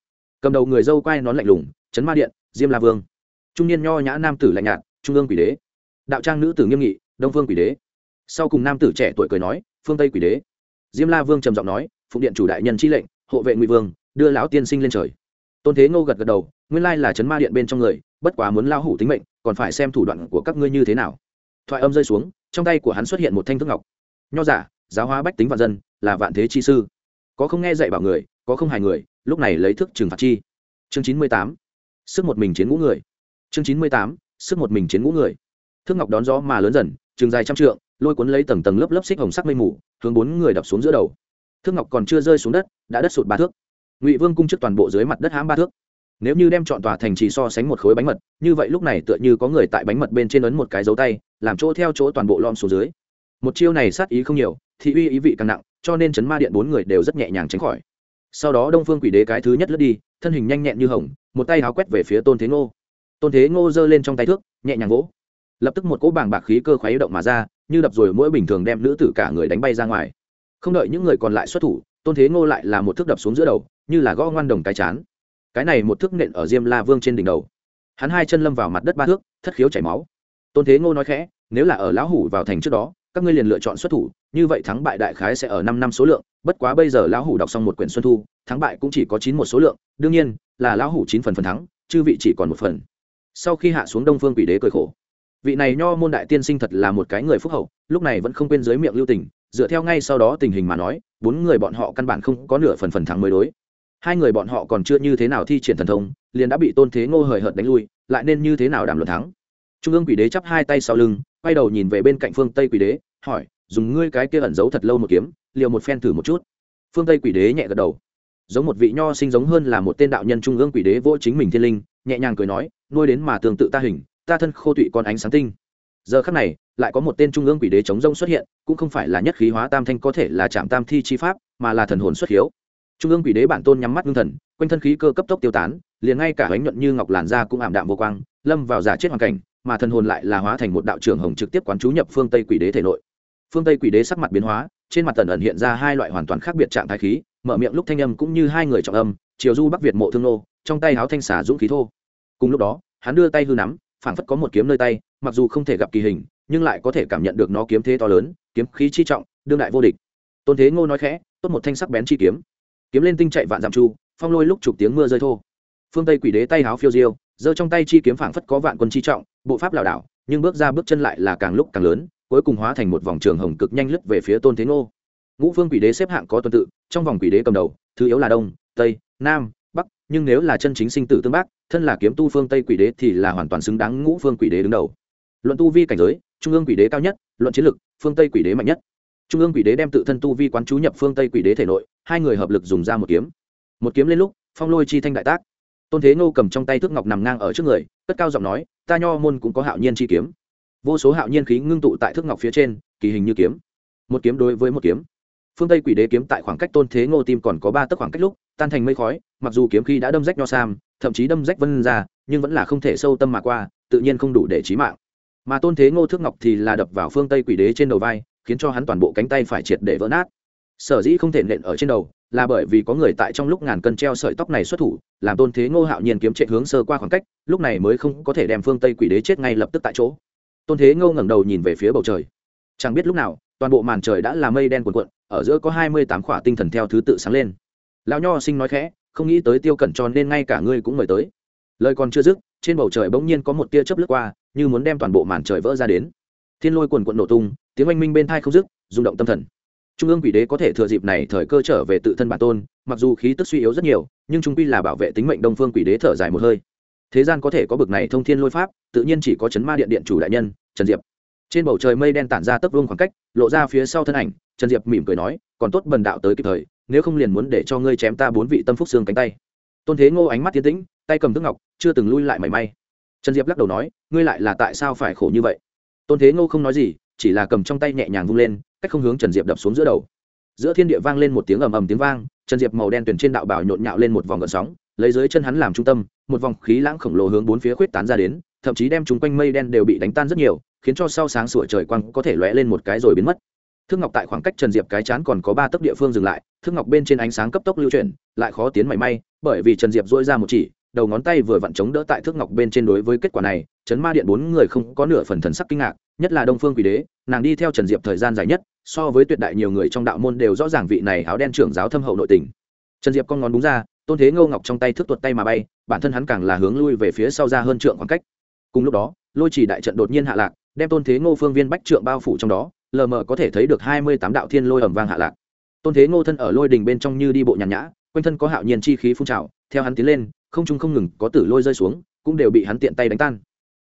Cầm đầu người dâu quay nón lạnh lùng, chấn ma điện, diêm la vương. Trung niên nho nhã nam tử lạnh nhạt, trung ương quỷ đế. Đạo trang nữ tử nghiêm nghị, đông phương quỷ đế. Sau cùng nam tử trẻ tuổi cười nói, phương tây quỷ đế. Diêm la vương trầm giọng nói, phụng điện chủ đại nhân chi lệnh hộ vệ ngụy vương, đưa lão tiên sinh lên trời. Tôn thế ngô gật gật đầu, nguyên lai là chấn ma điện bên trong người, bất quá muốn lao hủ tính mệnh, còn phải xem thủ đoạn của các ngươi như thế nào. Thoại âm rơi xuống, trong tay của hắn xuất hiện một thanh thức ngọc. Nho giả, giáo hóa bách tính vạn dân, là vạn thế chi sư. Có không nghe dạy bảo người, có không hài người, lúc này lấy thức trừng phạt chi. Chương chín mươi tám, sức một mình chiến ngũ người. Chương chín mươi tám, sức một mình chiến ngũ người. Thước ngọc đón gió mà lớn dần, trường dài trăm trượng, lôi cuốn lấy tầng tầng lớp lớp xích hồng sắc mây mù, hướng bốn người đập xuống giữa đầu thước ngọc còn chưa rơi xuống đất, đã đất sụt ba thước. Ngụy vương cung trước toàn bộ dưới mặt đất hãm ba thước. Nếu như đem chọn tòa thành trì so sánh một khối bánh mật, như vậy lúc này tựa như có người tại bánh mật bên trên ấn một cái dấu tay, làm chỗ theo chỗ toàn bộ lom xuống dưới. Một chiêu này sát ý không nhiều, thị uy ý vị càng nặng, cho nên chấn ma điện bốn người đều rất nhẹ nhàng tránh khỏi. Sau đó đông phương quỷ đế cái thứ nhất lướt đi, thân hình nhanh nhẹn như hồng, một tay háo quét về phía tôn thế ngô. Tôn thế ngô giơ lên trong tay thước, nhẹ nhàng vỗ. Lập tức một cỗ bảng bạc khí cơ khoáy động mà ra, như đập rồi mỗi bình thường đem nữ tử cả người đánh bay ra ngoài không đợi những người còn lại xuất thủ, tôn thế ngô lại là một thước đập xuống giữa đầu, như là gõ ngoan đồng cái chán. Cái này một thước nện ở diêm la vương trên đỉnh đầu. Hắn hai chân lâm vào mặt đất ba thước, thất khiếu chảy máu. Tôn thế ngô nói khẽ, nếu là ở lão hủ vào thành trước đó, các ngươi liền lựa chọn xuất thủ, như vậy thắng bại đại khái sẽ ở năm năm số lượng, bất quá bây giờ lão hủ đọc xong một quyển xuân thu, thắng bại cũng chỉ có chín một số lượng, đương nhiên, là lão hủ chín phần phần thắng, chư vị chỉ còn một phần. Sau khi hạ xuống đông phương quỷ đế cười khổ. Vị này nho môn đại tiên sinh thật là một cái người phúc hậu, lúc này vẫn không quên dưới miệng lưu tình dựa theo ngay sau đó tình hình mà nói, bốn người bọn họ căn bản không có nửa phần phần thắng mới đối. Hai người bọn họ còn chưa như thế nào thi triển thần thông, liền đã bị tôn thế ngô hời hợt đánh lui, lại nên như thế nào đảm luận thắng? Trung ương quỷ đế chắp hai tay sau lưng, quay đầu nhìn về bên cạnh phương tây quỷ đế, hỏi, dùng ngươi cái kia ẩn giấu thật lâu một kiếm liều một phen thử một chút? Phương tây quỷ đế nhẹ gật đầu. Giống một vị nho sinh giống hơn là một tên đạo nhân trung ương quỷ đế vỗ chính mình thiên linh, nhẹ nhàng cười nói, nuôi đến mà tương tự ta hình, ta thân khô tụy con ánh sáng tinh giờ khắc này, lại có một tên trung ương quỷ đế chống rông xuất hiện, cũng không phải là nhất khí hóa tam thanh có thể là chạm tam thi chi pháp, mà là thần hồn xuất hiếu. Trung ương quỷ đế bản tôn nhắm mắt ngưng thần, quanh thân khí cơ cấp tốc tiêu tán, liền ngay cả ánh nhuận như ngọc làn da cũng ảm đạm vô quang, lâm vào giả chết hoàn cảnh, mà thần hồn lại là hóa thành một đạo trưởng hồng trực tiếp quán chú nhập phương tây quỷ đế thể nội. Phương tây quỷ đế sắc mặt biến hóa, trên mặt tần ẩn hiện ra hai loại hoàn toàn khác biệt trạng thái khí, mở miệng lúc thanh âm cũng như hai người trọng âm, chiều du bắc việt mộ thương nô, trong tay háo thanh xả dũng khí thô. Cùng lúc đó, hắn đưa tay hư nắm, phảng phất có một kiếm nơi tay mặc dù không thể gặp kỳ hình, nhưng lại có thể cảm nhận được nó kiếm thế to lớn, kiếm khí chi trọng, đương đại vô địch. Tôn thế ngô nói khẽ, tốt một thanh sắc bén chi kiếm. Kiếm lên tinh chạy vạn dặm chu, phong lôi lúc chụp tiếng mưa rơi thô. Phương tây quỷ đế tay háo phiêu diêu, giơ trong tay chi kiếm phảng phất có vạn quân chi trọng, bộ pháp lảo đảo, nhưng bước ra bước chân lại là càng lúc càng lớn, cuối cùng hóa thành một vòng trường hồng cực nhanh lướt về phía tôn thế ngô. Ngũ phương quỷ đế xếp hạng có tuần tự, trong vòng quỷ đế cầm đầu, thứ yếu là đông, tây, nam, bắc, nhưng nếu là chân chính sinh tử tương bác, thân là kiếm tu phương tây quỷ đế thì là hoàn toàn xứng đáng ngũ phương quỷ đế đứng đầu luận tu vi cảnh giới, trung ương quỷ đế cao nhất, luận chiến lực, phương tây quỷ đế mạnh nhất. Trung ương quỷ đế đem tự thân tu vi quán chú nhập phương tây quỷ đế thể nội, hai người hợp lực dùng ra một kiếm. Một kiếm lên lúc, phong lôi chi thanh đại tác. Tôn thế ngô cầm trong tay thước ngọc nằm ngang ở trước người, cất cao giọng nói, ta nho môn cũng có hạo nhiên chi kiếm. Vô số hạo nhiên khí ngưng tụ tại thước ngọc phía trên, kỳ hình như kiếm. Một kiếm đối với một kiếm. Phương tây quỷ đế kiếm tại khoảng cách tôn thế ngô tim còn có ba tấc khoảng cách lúc, tan thành mây khói, mặc dù kiếm khí đã đâm rách nho sam, thậm chí đâm rách vân ra, nhưng vẫn là không thể sâu tâm mà qua, tự nhiên không đủ để trí mạng mà tôn thế ngô thước ngọc thì là đập vào phương tây quỷ đế trên đầu vai, khiến cho hắn toàn bộ cánh tay phải triệt để vỡ nát. Sở dĩ không thể nện ở trên đầu, là bởi vì có người tại trong lúc ngàn cân treo sợi tóc này xuất thủ, làm tôn thế ngô hạo nhiên kiếm chạy hướng sơ qua khoảng cách, lúc này mới không có thể đem phương tây quỷ đế chết ngay lập tức tại chỗ. Tôn thế ngô ngẩng đầu nhìn về phía bầu trời. Chẳng biết lúc nào, toàn bộ màn trời đã là mây đen cuộn cuộn, ở giữa có hai mươi tám khỏa tinh thần theo thứ tự sáng lên. Lão nho sinh nói khẽ, không nghĩ tới tiêu cẩn cho nên ngay cả ngươi cũng mời tới. Lời còn chưa dứt, trên bầu trời bỗng nhiên có một tia chớp lướt qua như muốn đem toàn bộ màn trời vỡ ra đến. Thiên lôi quần quận nổ tung, tiếng oanh minh bên thai không dứt, rung động tâm thần. Trung ương quỷ đế có thể thừa dịp này thời cơ trở về tự thân bản tôn, mặc dù khí tức suy yếu rất nhiều, nhưng trung quy là bảo vệ tính mệnh đông phương quỷ đế thở dài một hơi. Thế gian có thể có bực này thông thiên lôi pháp, tự nhiên chỉ có chấn ma điện điện chủ đại nhân, trần diệp. Trên bầu trời mây đen tản ra tấp vương khoảng cách, lộ ra phía sau thân ảnh, trần diệp mỉm cười nói, còn tốt bần đạo tới kịp thời, nếu không liền muốn để cho ngươi chém ta bốn vị tâm phúc xương cánh tay. Tôn thế ngô ánh mắt tiến tĩnh, tay cầm thức ngọc, chưa từng lui lại mảy may trần diệp lắc đầu nói, ngươi lại là tại sao phải khổ như vậy? Tôn thế ngô không nói gì, chỉ là cầm trong tay nhẹ nhàng vung lên, cách không hướng trần diệp đập xuống giữa đầu. Giữa thiên địa vang lên một tiếng ầm ầm tiếng vang, trần diệp màu đen tuyển trên đạo bảo nhộn nhạo lên một vòng gợn sóng, lấy dưới chân hắn làm trung tâm, một vòng khí lãng khổng lồ hướng bốn phía khuyết tán ra đến, thậm chí đem chúng quanh mây đen đều bị đánh tan rất nhiều, khiến cho sau sáng sủa trời quang có thể lóe lên một cái rồi biến mất. Thước ngọc tại khoảng cách trần diệp cái chán còn có ba tấc địa phương dừng lại, thước ngọc bên trên ánh sáng cấp tốc lưu chuyển, lại khó tiến mảy may, bởi vì trần diệp dỗi ra một chỉ đầu ngón tay vừa vặn chống đỡ tại thước ngọc bên trên đối với kết quả này chấn ma điện bốn người không có nửa phần thần sắc kinh ngạc, nhất là đông phương quỷ đế, nàng đi theo trần diệp thời gian dài nhất, so với tuyệt đại nhiều người trong đạo môn đều rõ ràng vị này áo đen trưởng giáo thâm hậu nội tình. Trần diệp con ngón đúng ra, tôn thế ngô ngọc trong tay thước tuột tay mà bay, bản thân hắn càng là hướng lui về phía sau ra hơn trượng khoảng cách. Cùng lúc đó, lôi chỉ đại trận đột nhiên hạ lạc, đem tôn thế ngô phương viên bách trượng bao phủ trong đó, lờ mờ có thể thấy được hai mươi tám đạo thiên lôi ẩm vang hạ lạc. Tôn thế ngô thân ở lôi đình bên trong như đi bộ nhàn nhã, quanh thân có hạo nhiên chi khí phun trào, theo hắn tiến lên không trung không ngừng có tử lôi rơi xuống, cũng đều bị hắn tiện tay đánh tan.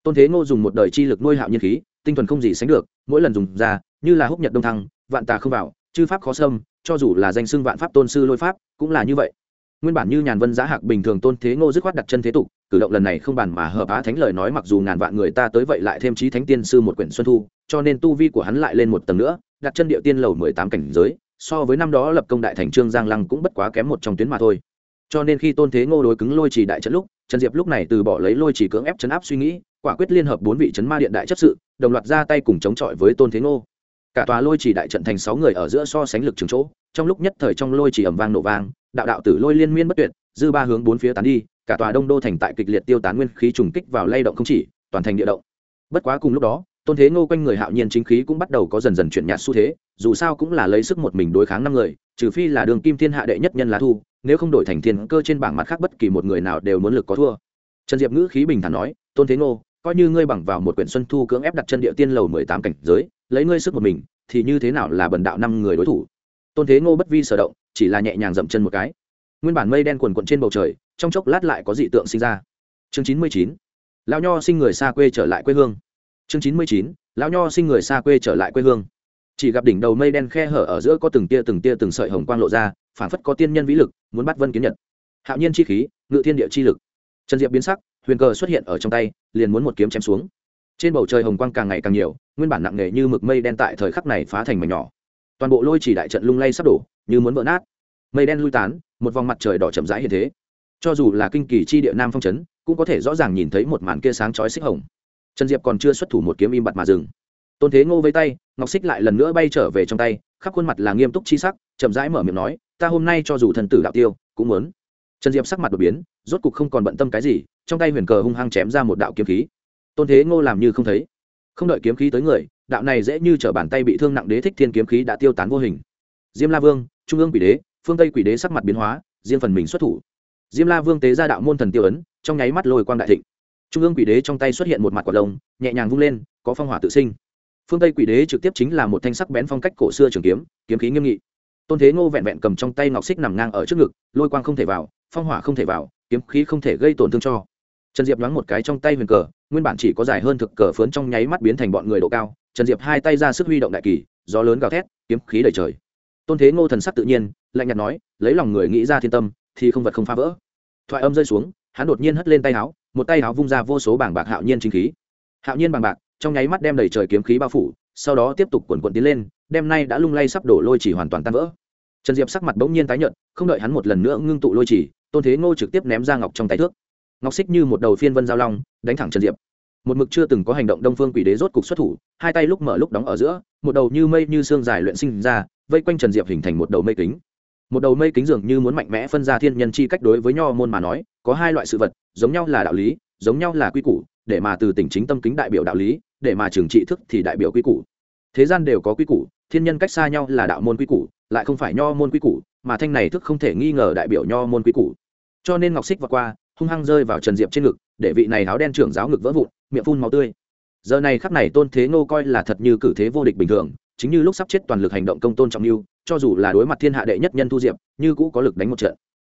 Tôn thế ngô dùng một đời chi lực nuôi hạo nhiên khí, tinh thuần không gì sánh được, mỗi lần dùng ra, như là húc nhật đông thăng, vạn tà không vào, chư pháp khó xâm, cho dù là danh xưng vạn pháp tôn sư lôi pháp, cũng là như vậy. Nguyên bản như nhàn vân giá hạc bình thường tôn thế ngô dứt khoát đặt chân thế tục, cử động lần này không bàn mà hợp á thánh lời nói mặc dù ngàn vạn người ta tới vậy lại thêm trí thánh tiên sư một quyển xuân thu, cho nên tu vi của hắn lại lên một tầng nữa, đặt chân địa tiên lầu mười tám cảnh giới, so với năm đó lập công đại thành trương giang lăng cũng bất quá kém một trong tuyến mà thôi cho nên khi tôn thế ngô đối cứng lôi trì đại trận lúc, trần diệp lúc này từ bỏ lấy lôi trì cưỡng ép chấn áp suy nghĩ, quả quyết liên hợp bốn vị chấn ma điện đại chấp sự, đồng loạt ra tay cùng chống chọi với tôn thế ngô. Cả tòa lôi trì đại trận thành sáu người ở giữa so sánh lực trường chỗ, trong lúc nhất thời trong lôi trì ẩm vang nổ vang, đạo đạo tử lôi liên miên bất tuyệt, dư ba hướng bốn phía tán đi, cả tòa đông đô thành tại kịch liệt tiêu tán nguyên khí trùng kích vào lay động không chỉ, toàn thành địa động. Bất quá cùng lúc đó, tôn thế ngô quanh người hạo nhiên chính khí cũng bắt đầu có dần dần chuyển nhạt xu thế, dù sao cũng là lấy sức một mình đối kháng năm người, trừ phi là đường kim thiên hạ đệ nhất nhân lá thu nếu không đổi thành thiên cơ trên bảng mặt khác bất kỳ một người nào đều muốn lực có thua. Trần diệp ngữ khí bình thản nói, tôn thế ngô, coi như ngươi bằng vào một quyển xuân thu cưỡng ép đặt chân địa tiên lầu mười tám cảnh giới, lấy ngươi sức một mình, thì như thế nào là bần đạo năm người đối thủ? Tôn thế ngô bất vi sở động, chỉ là nhẹ nhàng dậm chân một cái. Nguyên bản mây đen quần quận trên bầu trời, trong chốc lát lại có dị tượng sinh ra. Chương chín mươi chín lao nho sinh người xa quê trở lại quê hương. Chương chín mươi chín, lão nho sinh người xa quê trở lại quê hương chỉ gặp đỉnh đầu mây đen khe hở ở giữa có từng tia từng tia từng sợi hồng quang lộ ra phản phất có tiên nhân vĩ lực, muốn bắt vân kiến nhật. Hạo nhiên chi khí, ngự thiên địa chi lực. Trần diệp biến sắc, huyền cờ xuất hiện ở trong tay, liền muốn một kiếm chém xuống. Trên bầu trời hồng quang càng ngày càng nhiều, nguyên bản nặng nề như mực mây đen tại thời khắc này phá thành mảnh nhỏ. Toàn bộ lôi chỉ đại trận lung lay sắp đổ, như muốn vỡ nát. Mây đen lui tán, một vòng mặt trời đỏ chậm rãi hiện thế. Cho dù là kinh kỳ chi địa nam phong trấn, cũng có thể rõ ràng nhìn thấy một màn kia sáng chói xích hồng. Trần diệp còn chưa xuất thủ một kiếm im bặt mà dừng tôn thế ngô vây tay ngọc xích lại lần nữa bay trở về trong tay khắp khuôn mặt là nghiêm túc chi sắc chậm rãi mở miệng nói ta hôm nay cho dù thần tử đạo tiêu cũng muốn. Trần diệp sắc mặt đột biến rốt cục không còn bận tâm cái gì trong tay huyền cờ hung hăng chém ra một đạo kiếm khí. Tôn thế ngô làm như không thấy. Không đợi kiếm khí tới người đạo này dễ như t bàn tay bị thương nặng đế thích thiên kiếm khí đã tiêu tán vô hình. Diêm la vương trung ương quỷ đế phương tây quỷ đế sắc mặt biến hóa riêng phần mình xuất thủ. Diêm la vương tế ra đạo môn thần tiêu ấn trong nháy mắt lôi quang đại thịnh. Trung ương quỷ đế trong tay xuất hiện một mặt quả đồng, nhẹ nhàng vung lên có phong hỏa tự sinh phương tây quỷ đế trực tiếp chính là một thanh sắc bén phong cách cổ xưa trường kiếm kiếm khí nghiêm nghị. Tôn thế ngô vẹn vẹn cầm trong tay ngọc xích nằm ngang ở trước ngực, lôi quang không thể vào, phong hỏa không thể vào, kiếm khí không thể gây tổn thương cho. Trần diệp đoán một cái trong tay huyền cờ, nguyên bản chỉ có dài hơn thực cờ phướn trong nháy mắt biến thành bọn người độ cao, trần diệp hai tay ra sức huy động đại kỳ, gió lớn gào thét, kiếm khí đầy trời. Tôn thế ngô thần sắc tự nhiên, lạnh nhạt nói, lấy lòng người nghĩ ra thiên tâm, thì không vật không phá vỡ. Thoại âm rơi xuống, hắn đột nhiên hất lên tay áo, một tay áo vung ra vô số bảng bạc hạo nhiên chính khí. Hạo nhiên bằng bạc trong nháy mắt đem đầy trời kiếm khí bao phủ, sau đó tiếp tục quần quận tiến lên, đêm nay đã lung lay sắp đổ lôi chỉ hoàn toàn tan vỡ. Trần diệp sắc mặt bỗng nhiên tái nhợt, không đợi hắn một lần nữa ngưng tụ lôi chỉ, tôn thế ngô trực tiếp ném ra ngọc trong tay thước. Ngọc xích như một đầu phiên vân giao long, đánh thẳng trần diệp. Một mực chưa từng có hành động đông phương quỷ đế rốt cục xuất thủ, hai tay lúc mở lúc đóng ở giữa, một đầu như mây như xương dài luyện sinh ra, vây quanh trần diệp hình thành một đầu mây kính. Một đầu mây kính dường như muốn mạnh mẽ phân ra thiên nhân chi cách đối với nho môn mà nói, có hai loại sự vật, giống nhau là đạo lý, giống nhau là quy củ, để mà từ tỉnh chính tâm kính đại biểu đạo lý để mà trừng trị thức thì đại biểu quy củ. Thế gian đều có quy củ, thiên nhân cách xa nhau là đạo môn quy củ, lại không phải nho môn quy củ, mà thanh này thức không thể nghi ngờ đại biểu nho môn quy củ. Cho nên ngọc xích vượt qua, hung hăng rơi vào trần diệp trên ngực, để vị này áo đen trưởng giáo ngực vỡ vụn, miệng phun máu tươi. Giờ này khắc này tôn thế ngô coi là thật như cử thế vô địch bình thường, chính như lúc sắp chết toàn lực hành động công tôn trọng lưu, cho dù là đối mặt thiên hạ đệ nhất nhân thu diệp, như cũ có lực đánh một trận.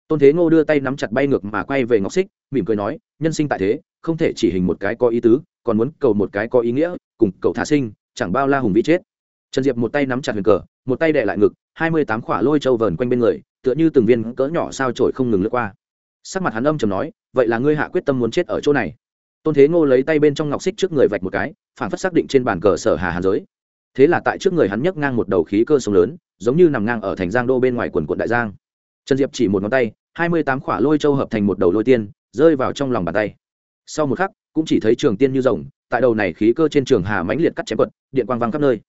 Tôn thế ngô đưa tay nắm chặt bay ngược mà quay về ngọc xích mỉm cười nói, nhân sinh tại thế, không thể chỉ hình một cái có ý tứ còn muốn cầu một cái có ý nghĩa, cùng cậu thả sinh, chẳng bao la hùng vĩ chết. Trần diệp một tay nắm chặt huyền cờ, một tay đệ lại ngực, hai mươi tám khỏa lôi trâu vờn quanh bên người, tựa như từng viên cỡ nhỏ sao trổi không ngừng lướt qua. Sắc mặt hắn âm chầm nói, vậy là ngươi hạ quyết tâm muốn chết ở chỗ này. Tôn thế ngô lấy tay bên trong ngọc xích trước người vạch một cái, phản phất xác định trên bàn cờ sở hà hàn giới. Thế là tại trước người hắn nhấc ngang một đầu khí cơ sông lớn, giống như nằm ngang ở thành giang đô bên ngoài quần quận đại giang. Trần diệp chỉ một ngón tay, hai mươi tám khỏa lôi châu hợp thành một đầu lôi tiên, rơi vào trong lòng bàn tay. Sau một khắc cũng chỉ thấy trường tiên như rồng, tại đầu này khí cơ trên trường hà mãnh liệt cắt chém quật, điện quang vang khắp nơi.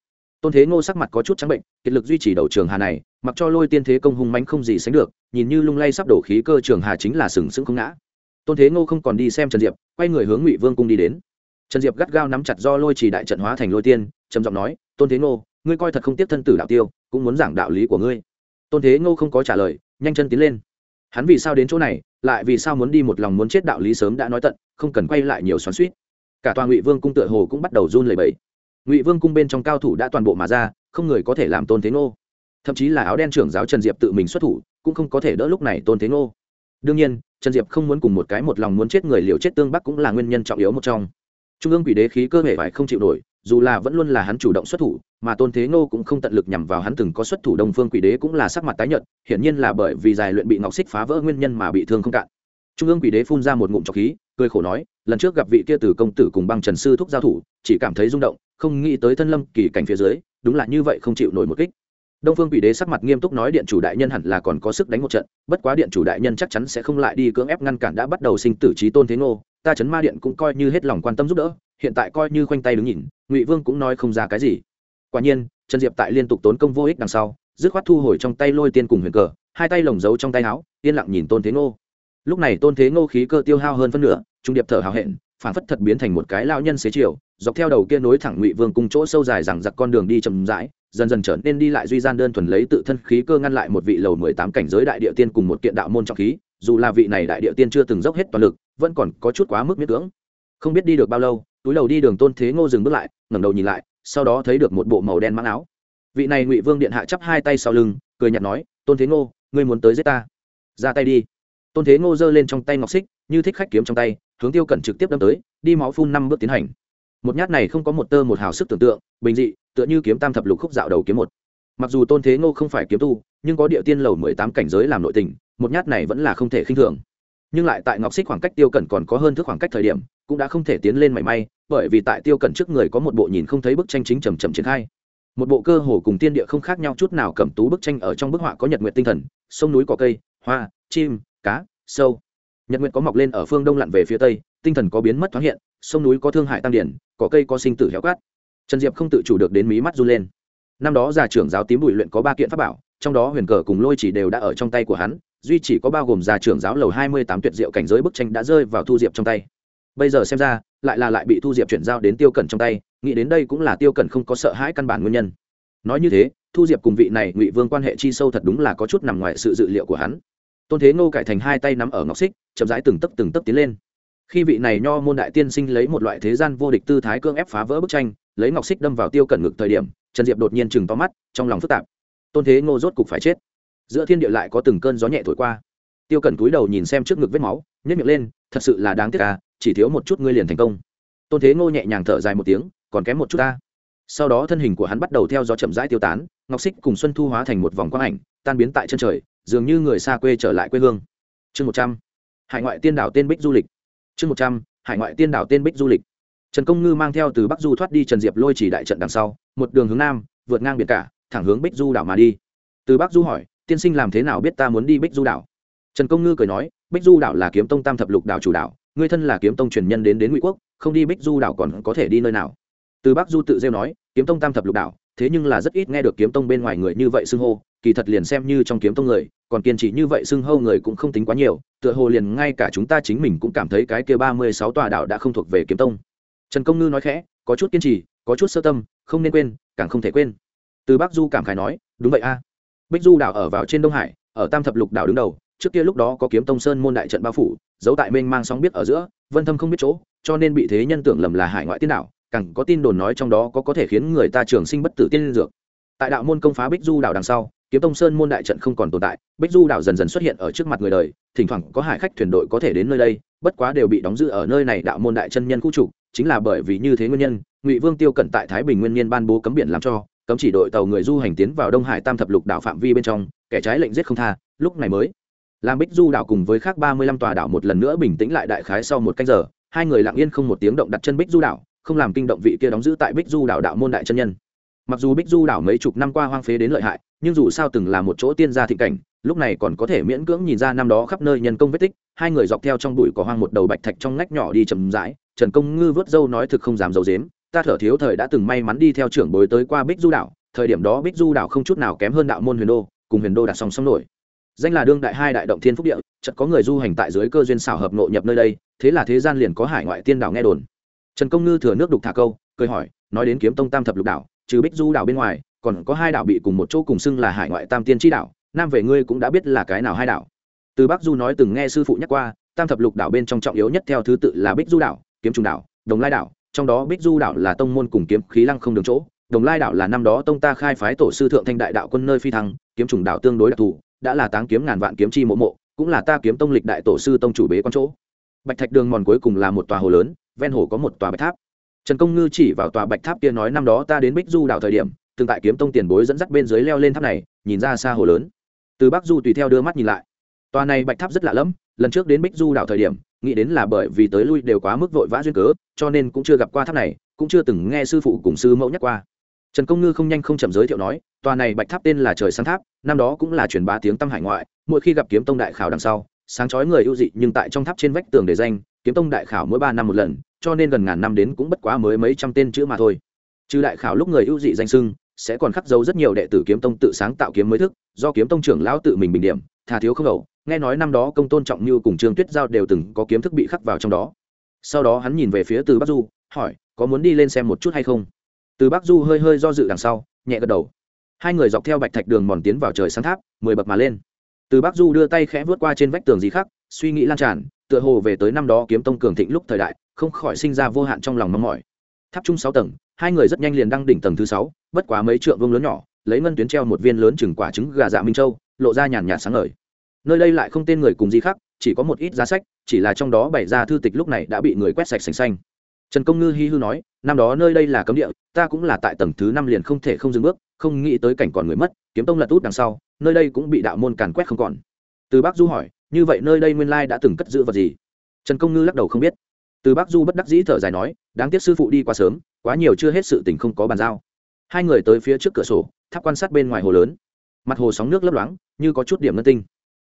Tôn thế ngô sắc mặt có chút trắng bệnh, kiệt lực duy trì đầu trường hà này, mặc cho lôi tiên thế công hung mãnh không gì sánh được, nhìn như lung lay sắp đổ khí cơ trường hà chính là sừng sững không ngã. Tôn thế ngô không còn đi xem trần diệp, quay người hướng ngụy vương cung đi đến. Trần diệp gắt gao nắm chặt do lôi trì đại trận hóa thành lôi tiên, trầm giọng nói, tôn thế ngô, ngươi coi thật không tiếp thân tử đạo tiêu, cũng muốn giảng đạo lý của ngươi. Tôn thế ngô không có trả lời, nhanh chân tiến lên. Hắn vì sao đến chỗ này lại vì sao muốn đi một lòng muốn chết đạo lý sớm đã nói tận, không cần quay lại nhiều xoắn suýt cả toàn ngụy vương cung tựa hồ cũng bắt đầu run lẩy bẩy. Ngụy vương cung bên trong cao thủ đã toàn bộ mà ra, không người có thể làm tôn thế ngô. Thậm chí là áo đen trưởng giáo trần diệp tự mình xuất thủ, cũng không có thể đỡ lúc này tôn thế ngô. Đương nhiên, trần diệp không muốn cùng một cái một lòng muốn chết người liều chết tương bắc cũng là nguyên nhân trọng yếu một trong. Trung ương quỷ đế khí cơ thể phải không chịu nổi dù là vẫn luôn là hắn chủ động xuất thủ, mà tôn thế ngô cũng không tận lực nhằm vào hắn từng có xuất thủ Đông phương quỷ đế cũng là sắc mặt tái nhợt, hiển nhiên là bởi vì dài luyện bị ngọc xích phá vỡ nguyên nhân mà bị thương không cạn. Trung ương quỷ đế phun ra một ngụm trọc khí, cười khổ nói, lần trước gặp vị kia từ công tử cùng băng trần sư thúc giao thủ, chỉ cảm thấy rung động, không nghĩ tới thân lâm kỳ cảnh phía dưới, đúng là như vậy không chịu nổi một kích. Đông phương quỷ đế sắc mặt nghiêm túc nói điện chủ đại nhân hẳn là còn có sức đánh một trận, bất quá điện chủ đại nhân chắc chắn sẽ không lại đi cưỡng ép ngăn cản đã bắt đầu sinh tử trí tôn thế ngô, ta chấn ma điện cũng coi như hết lòng quan tâm giúp đỡ hiện tại coi như khoanh tay đứng nhìn, ngụy vương cũng nói không ra cái gì. Quả nhiên, trần diệp tại liên tục tốn công vô ích đằng sau, dứt khoát thu hồi trong tay lôi tiên cùng huyền cờ, hai tay lồng giấu trong tay áo, yên lặng nhìn tôn thế ngô. Lúc này tôn thế ngô khí cơ tiêu hao hơn phân nửa, trung điệp thở hào hẹn phản phất thật biến thành một cái lao nhân xế chiều, dọc theo đầu kia nối thẳng ngụy vương cùng chỗ sâu dài rằng giặc con đường đi chậm rãi, dần dần trở nên đi lại duy gian đơn thuần lấy tự thân khí cơ ngăn lại một vị lầu mười tám cảnh giới đại địa tiên cùng một kiện đạo môn trọng khí, dù là vị này đại địa tiên chưa từng dốc hết toàn lực, vẫn còn có chút quá mức miết cưỡng. Không biết đi được bao lâu túi đầu đi đường tôn thế ngô dừng bước lại, ngẩng đầu nhìn lại, sau đó thấy được một bộ màu đen mãn áo. Vị này ngụy vương điện hạ chắp hai tay sau lưng, cười nhạt nói, tôn thế ngô, ngươi muốn tới giết ta? Ra tay đi. Tôn thế ngô giơ lên trong tay ngọc xích, như thích khách kiếm trong tay, hướng tiêu cẩn trực tiếp đâm tới, đi máu phun năm bước tiến hành. Một nhát này không có một tơ một hào sức tưởng tượng, bình dị, tựa như kiếm tam thập lục khúc dạo đầu kiếm một. Mặc dù tôn thế ngô không phải kiếm tu, nhưng có địa tiên lầu mười tám cảnh giới làm nội tình, một nhát này vẫn là không thể khinh thường. Nhưng lại tại ngọc xích khoảng cách tiêu cẩn còn có hơn thước khoảng cách thời điểm, cũng đã không thể tiến lên mảy may bởi vì tại tiêu cẩn trước người có một bộ nhìn không thấy bức tranh chính trầm trầm triển khai. Một bộ cơ hồ cùng tiên địa không khác nhau chút nào cầm tú bức tranh ở trong bức họa có nhật nguyện tinh thần, sông núi có cây, hoa, chim, cá, sâu. Nhật nguyện có mọc lên ở phương đông lặn về phía tây, tinh thần có biến mất thoáng hiện, sông núi có thương hại tăng điển có cây có sinh tử héo cát trần diệp không tự chủ được đến mí mắt run lên. Năm đó già trưởng giáo tím bùi luyện có ba kiện pháp bảo, trong đó huyền cờ cùng lôi chỉ đều đã ở trong tay của hắn, duy chỉ có bao gồm già trưởng giáo lầu hai mươi tám tuyệt diệu cảnh giới bức tranh đã rơi vào thu diệp trong tay bây giờ xem ra, lại là lại bị thu diệp chuyển giao đến tiêu cẩn trong tay, nghĩ đến đây cũng là tiêu cẩn không có sợ hãi căn bản nguyên nhân. Nói như thế, thu diệp cùng vị này ngụy vương quan hệ chi sâu thật đúng là có chút nằm ngoài sự dự liệu của hắn. Tôn thế ngô cải thành hai tay nắm ở ngọc xích, chậm rãi từng tấc từng tấc tiến lên. Khi vị này nho môn đại tiên sinh lấy một loại thế gian vô địch tư thái cương ép phá vỡ bức tranh, lấy ngọc xích đâm vào tiêu cẩn ngực thời điểm, trần diệp đột nhiên chừng to mắt, trong lòng phức tạp. Tôn thế ngô rốt cục phải chết. Giữa thiên địa lại có từng cơn gió nhẹ thổi qua. Tiêu cẩn cúi đầu nhìn xem trước ngực vết máu nhét miệng lên, thật sự là đáng tiếc à chỉ thiếu một chút ngươi liền thành công. Tôn thế ngô nhẹ nhàng thở dài một tiếng, còn kém một chút ta. Sau đó thân hình của hắn bắt đầu theo gió chậm rãi tiêu tán, ngọc xích cùng xuân thu hóa thành một vòng quang ảnh, tan biến tại chân trời, dường như người xa quê trở lại quê hương. Chương một trăm. Hải ngoại tiên đảo tên bích du lịch. Chương một trăm. Hải ngoại tiên đảo tên bích du lịch. Trần công ngư mang theo từ bắc du thoát đi trần diệp lôi chỉ đại trận đằng sau, một đường hướng nam, vượt ngang biển cả, thẳng hướng bích du đảo mà đi. Từ bắc du hỏi, tiên sinh làm thế nào biết ta muốn đi bích du đảo? Trần công ngư cười nói, bích du đảo là kiếm tông tam thập lục đảo chủ đảo ngươi thân là kiếm tông truyền nhân đến đến ngụy quốc, không đi bích du đảo còn có thể đi nơi nào? Từ bắc du tự rêu nói, kiếm tông tam thập lục đảo, thế nhưng là rất ít nghe được kiếm tông bên ngoài người như vậy xưng hô, kỳ thật liền xem như trong kiếm tông người, còn kiên trì như vậy xưng hô người cũng không tính quá nhiều, tựa hồ liền ngay cả chúng ta chính mình cũng cảm thấy cái kia ba mươi sáu tòa đảo đã không thuộc về kiếm tông. Trần công ngư nói khẽ, có chút kiên trì, có chút sơ tâm, không nên quên, càng không thể quên. Từ bắc du cảm khải nói, đúng vậy a. Bích du đảo ở vào trên đông hải, ở tam thập lục đảo đứng đầu trước kia lúc đó có kiếm tông sơn môn đại trận bao phủ, giấu tại mênh mang sóng biết ở giữa, vân thâm không biết chỗ, cho nên bị thế nhân tưởng lầm là hải ngoại tiên đảo càng có tin đồn nói trong đó có có thể khiến người ta trường sinh bất tử tiên dược. Tại đạo môn công phá bích du đảo đằng sau, kiếm tông sơn môn đại trận không còn tồn tại, bích du đảo dần dần xuất hiện ở trước mặt người đời, thỉnh thoảng có hải khách thuyền đội có thể đến nơi đây, bất quá đều bị đóng giữ ở nơi này đạo môn đại chân nhân khu trục, chính là bởi vì như thế nguyên nhân, ngụy vương tiêu cận tại thái bình nguyên niên ban bố cấm biển làm cho, cấm chỉ đội tàu người du hành tiến vào đông hải tam thập lục đảo phạm vi bên trong, kẻ trái lệnh giết không tha, lúc này mới làm bích du đảo cùng với khác ba mươi lăm tòa đảo một lần nữa bình tĩnh lại đại khái sau một canh giờ, hai người lặng yên không một tiếng động đặt chân bích du đảo, không làm kinh động vị kia đóng giữ tại bích du đảo đạo môn đại chân nhân. Mặc dù bích du đảo mấy chục năm qua hoang phế đến lợi hại, nhưng dù sao từng là một chỗ tiên gia thị cảnh, lúc này còn có thể miễn cưỡng nhìn ra năm đó khắp nơi nhân công vết tích, hai người dọc theo trong bụi có hoang một đầu bạch thạch trong ngách nhỏ đi chầm rãi, trần công ngư vớt dâu nói thực không dám dầu dếm ta thở thiếu thời đã từng may mắn đi theo trưởng bối tới qua bích du đảo, thời điểm đó bích du đảo không chút nào kém hơn đạo môn huyền đô, cùng huyền đô đặt song song nổi danh là đương đại hai đại động thiên phúc địa, chợt có người du hành tại dưới cơ duyên xảo hợp nội nhập nơi đây, thế là thế gian liền có hải ngoại tiên đảo nghe đồn. Trần công ngư thừa nước đục thả câu, cười hỏi, nói đến kiếm tông tam thập lục đảo, trừ bích du đảo bên ngoài, còn có hai đảo bị cùng một chỗ cùng xưng là hải ngoại tam tiên tri đảo, nam về ngươi cũng đã biết là cái nào hai đảo. Từ bắc du nói từng nghe sư phụ nhắc qua, tam thập lục đảo bên trong trọng yếu nhất theo thứ tự là bích du đảo, kiếm trùng đảo, đồng lai đảo, trong đó bích du đảo là tông môn cùng kiếm khí lăng không đường chỗ, đồng lai đảo là năm đó tông ta khai phái tổ sư thượng thanh đại đạo quân nơi phi thăng, kiếm trùng đảo tương đối đặc thù đã là táng kiếm ngàn vạn kiếm chi mộ mộ, cũng là ta kiếm tông lịch đại tổ sư tông chủ bế con chỗ. Bạch thạch đường mòn cuối cùng là một tòa hồ lớn, ven hồ có một tòa bạch tháp. Trần công ngư chỉ vào tòa bạch tháp kia nói, năm đó ta đến bích du đảo thời điểm, từng tại kiếm tông tiền bối dẫn dắt bên dưới leo lên tháp này, nhìn ra xa hồ lớn. Từ bắc du tùy theo đưa mắt nhìn lại. Tòa này bạch tháp rất lạ lẫm, lần trước đến bích du đảo thời điểm, nghĩ đến là bởi vì tới lui đều quá mức vội vã duyên cớ, cho nên cũng chưa gặp qua tháp này, cũng chưa từng nghe sư phụ cùng sư mẫu nhắc qua. Trần công ngư không nhanh không chậm giới thiệu nói, tòa này bạch tháp tên là trời sáng tháp năm đó cũng là truyền bá tiếng tâm hải ngoại, mỗi khi gặp kiếm tông đại khảo đằng sau, sáng chói người ưu dị nhưng tại trong tháp trên vách tường để danh, kiếm tông đại khảo mỗi ba năm một lần, cho nên gần ngàn năm đến cũng bất quá mới mấy trăm tên chữ mà thôi. Trừ đại khảo lúc người ưu dị danh sưng, sẽ còn khắc dấu rất nhiều đệ tử kiếm tông tự sáng tạo kiếm mới thức, do kiếm tông trưởng lão tự mình bình điểm, thà thiếu không đầu nghe nói năm đó công tôn trọng như cùng trương tuyết giao đều từng có kiếm thức bị khắc vào trong đó. Sau đó hắn nhìn về phía từ bắc du, hỏi, có muốn đi lên xem một chút hay không? Từ bắc du hơi hơi do dự đằng sau, nhẹ gật đầu hai người dọc theo bạch thạch đường mòn tiến vào trời sáng tháp, mười bậc mà lên. Từ bắc du đưa tay khẽ vượt qua trên vách tường gì khác, suy nghĩ lan tràn, tựa hồ về tới năm đó kiếm tông cường thịnh lúc thời đại, không khỏi sinh ra vô hạn trong lòng mong mỏi. Tháp chung sáu tầng, hai người rất nhanh liền đăng đỉnh tầng thứ sáu, bất quá mấy trượng vương lớn nhỏ, lấy ngân tuyến treo một viên lớn chừng quả trứng gà dạ minh châu, lộ ra nhàn nhạt sáng ngời. Nơi đây lại không tên người cùng gì khác, chỉ có một ít giá sách, chỉ là trong đó bày ra thư tịch lúc này đã bị người quét sạch sành xanh. Trần công ngư hi hư nói, năm đó nơi đây là cấm địa, ta cũng là tại tầng thứ năm liền không thể không dừng bước không nghĩ tới cảnh còn người mất, kiếm tông lật út đằng sau, nơi đây cũng bị đạo môn càn quét không còn. Từ bác du hỏi, như vậy nơi đây nguyên lai đã từng cất giữ vật gì? Trần công ngư lắc đầu không biết. Từ bác du bất đắc dĩ thở dài nói, đáng tiếc sư phụ đi quá sớm, quá nhiều chưa hết sự tình không có bàn giao. Hai người tới phía trước cửa sổ, tháp quan sát bên ngoài hồ lớn. Mặt hồ sóng nước lấp loáng, như có chút điểm ngân tinh.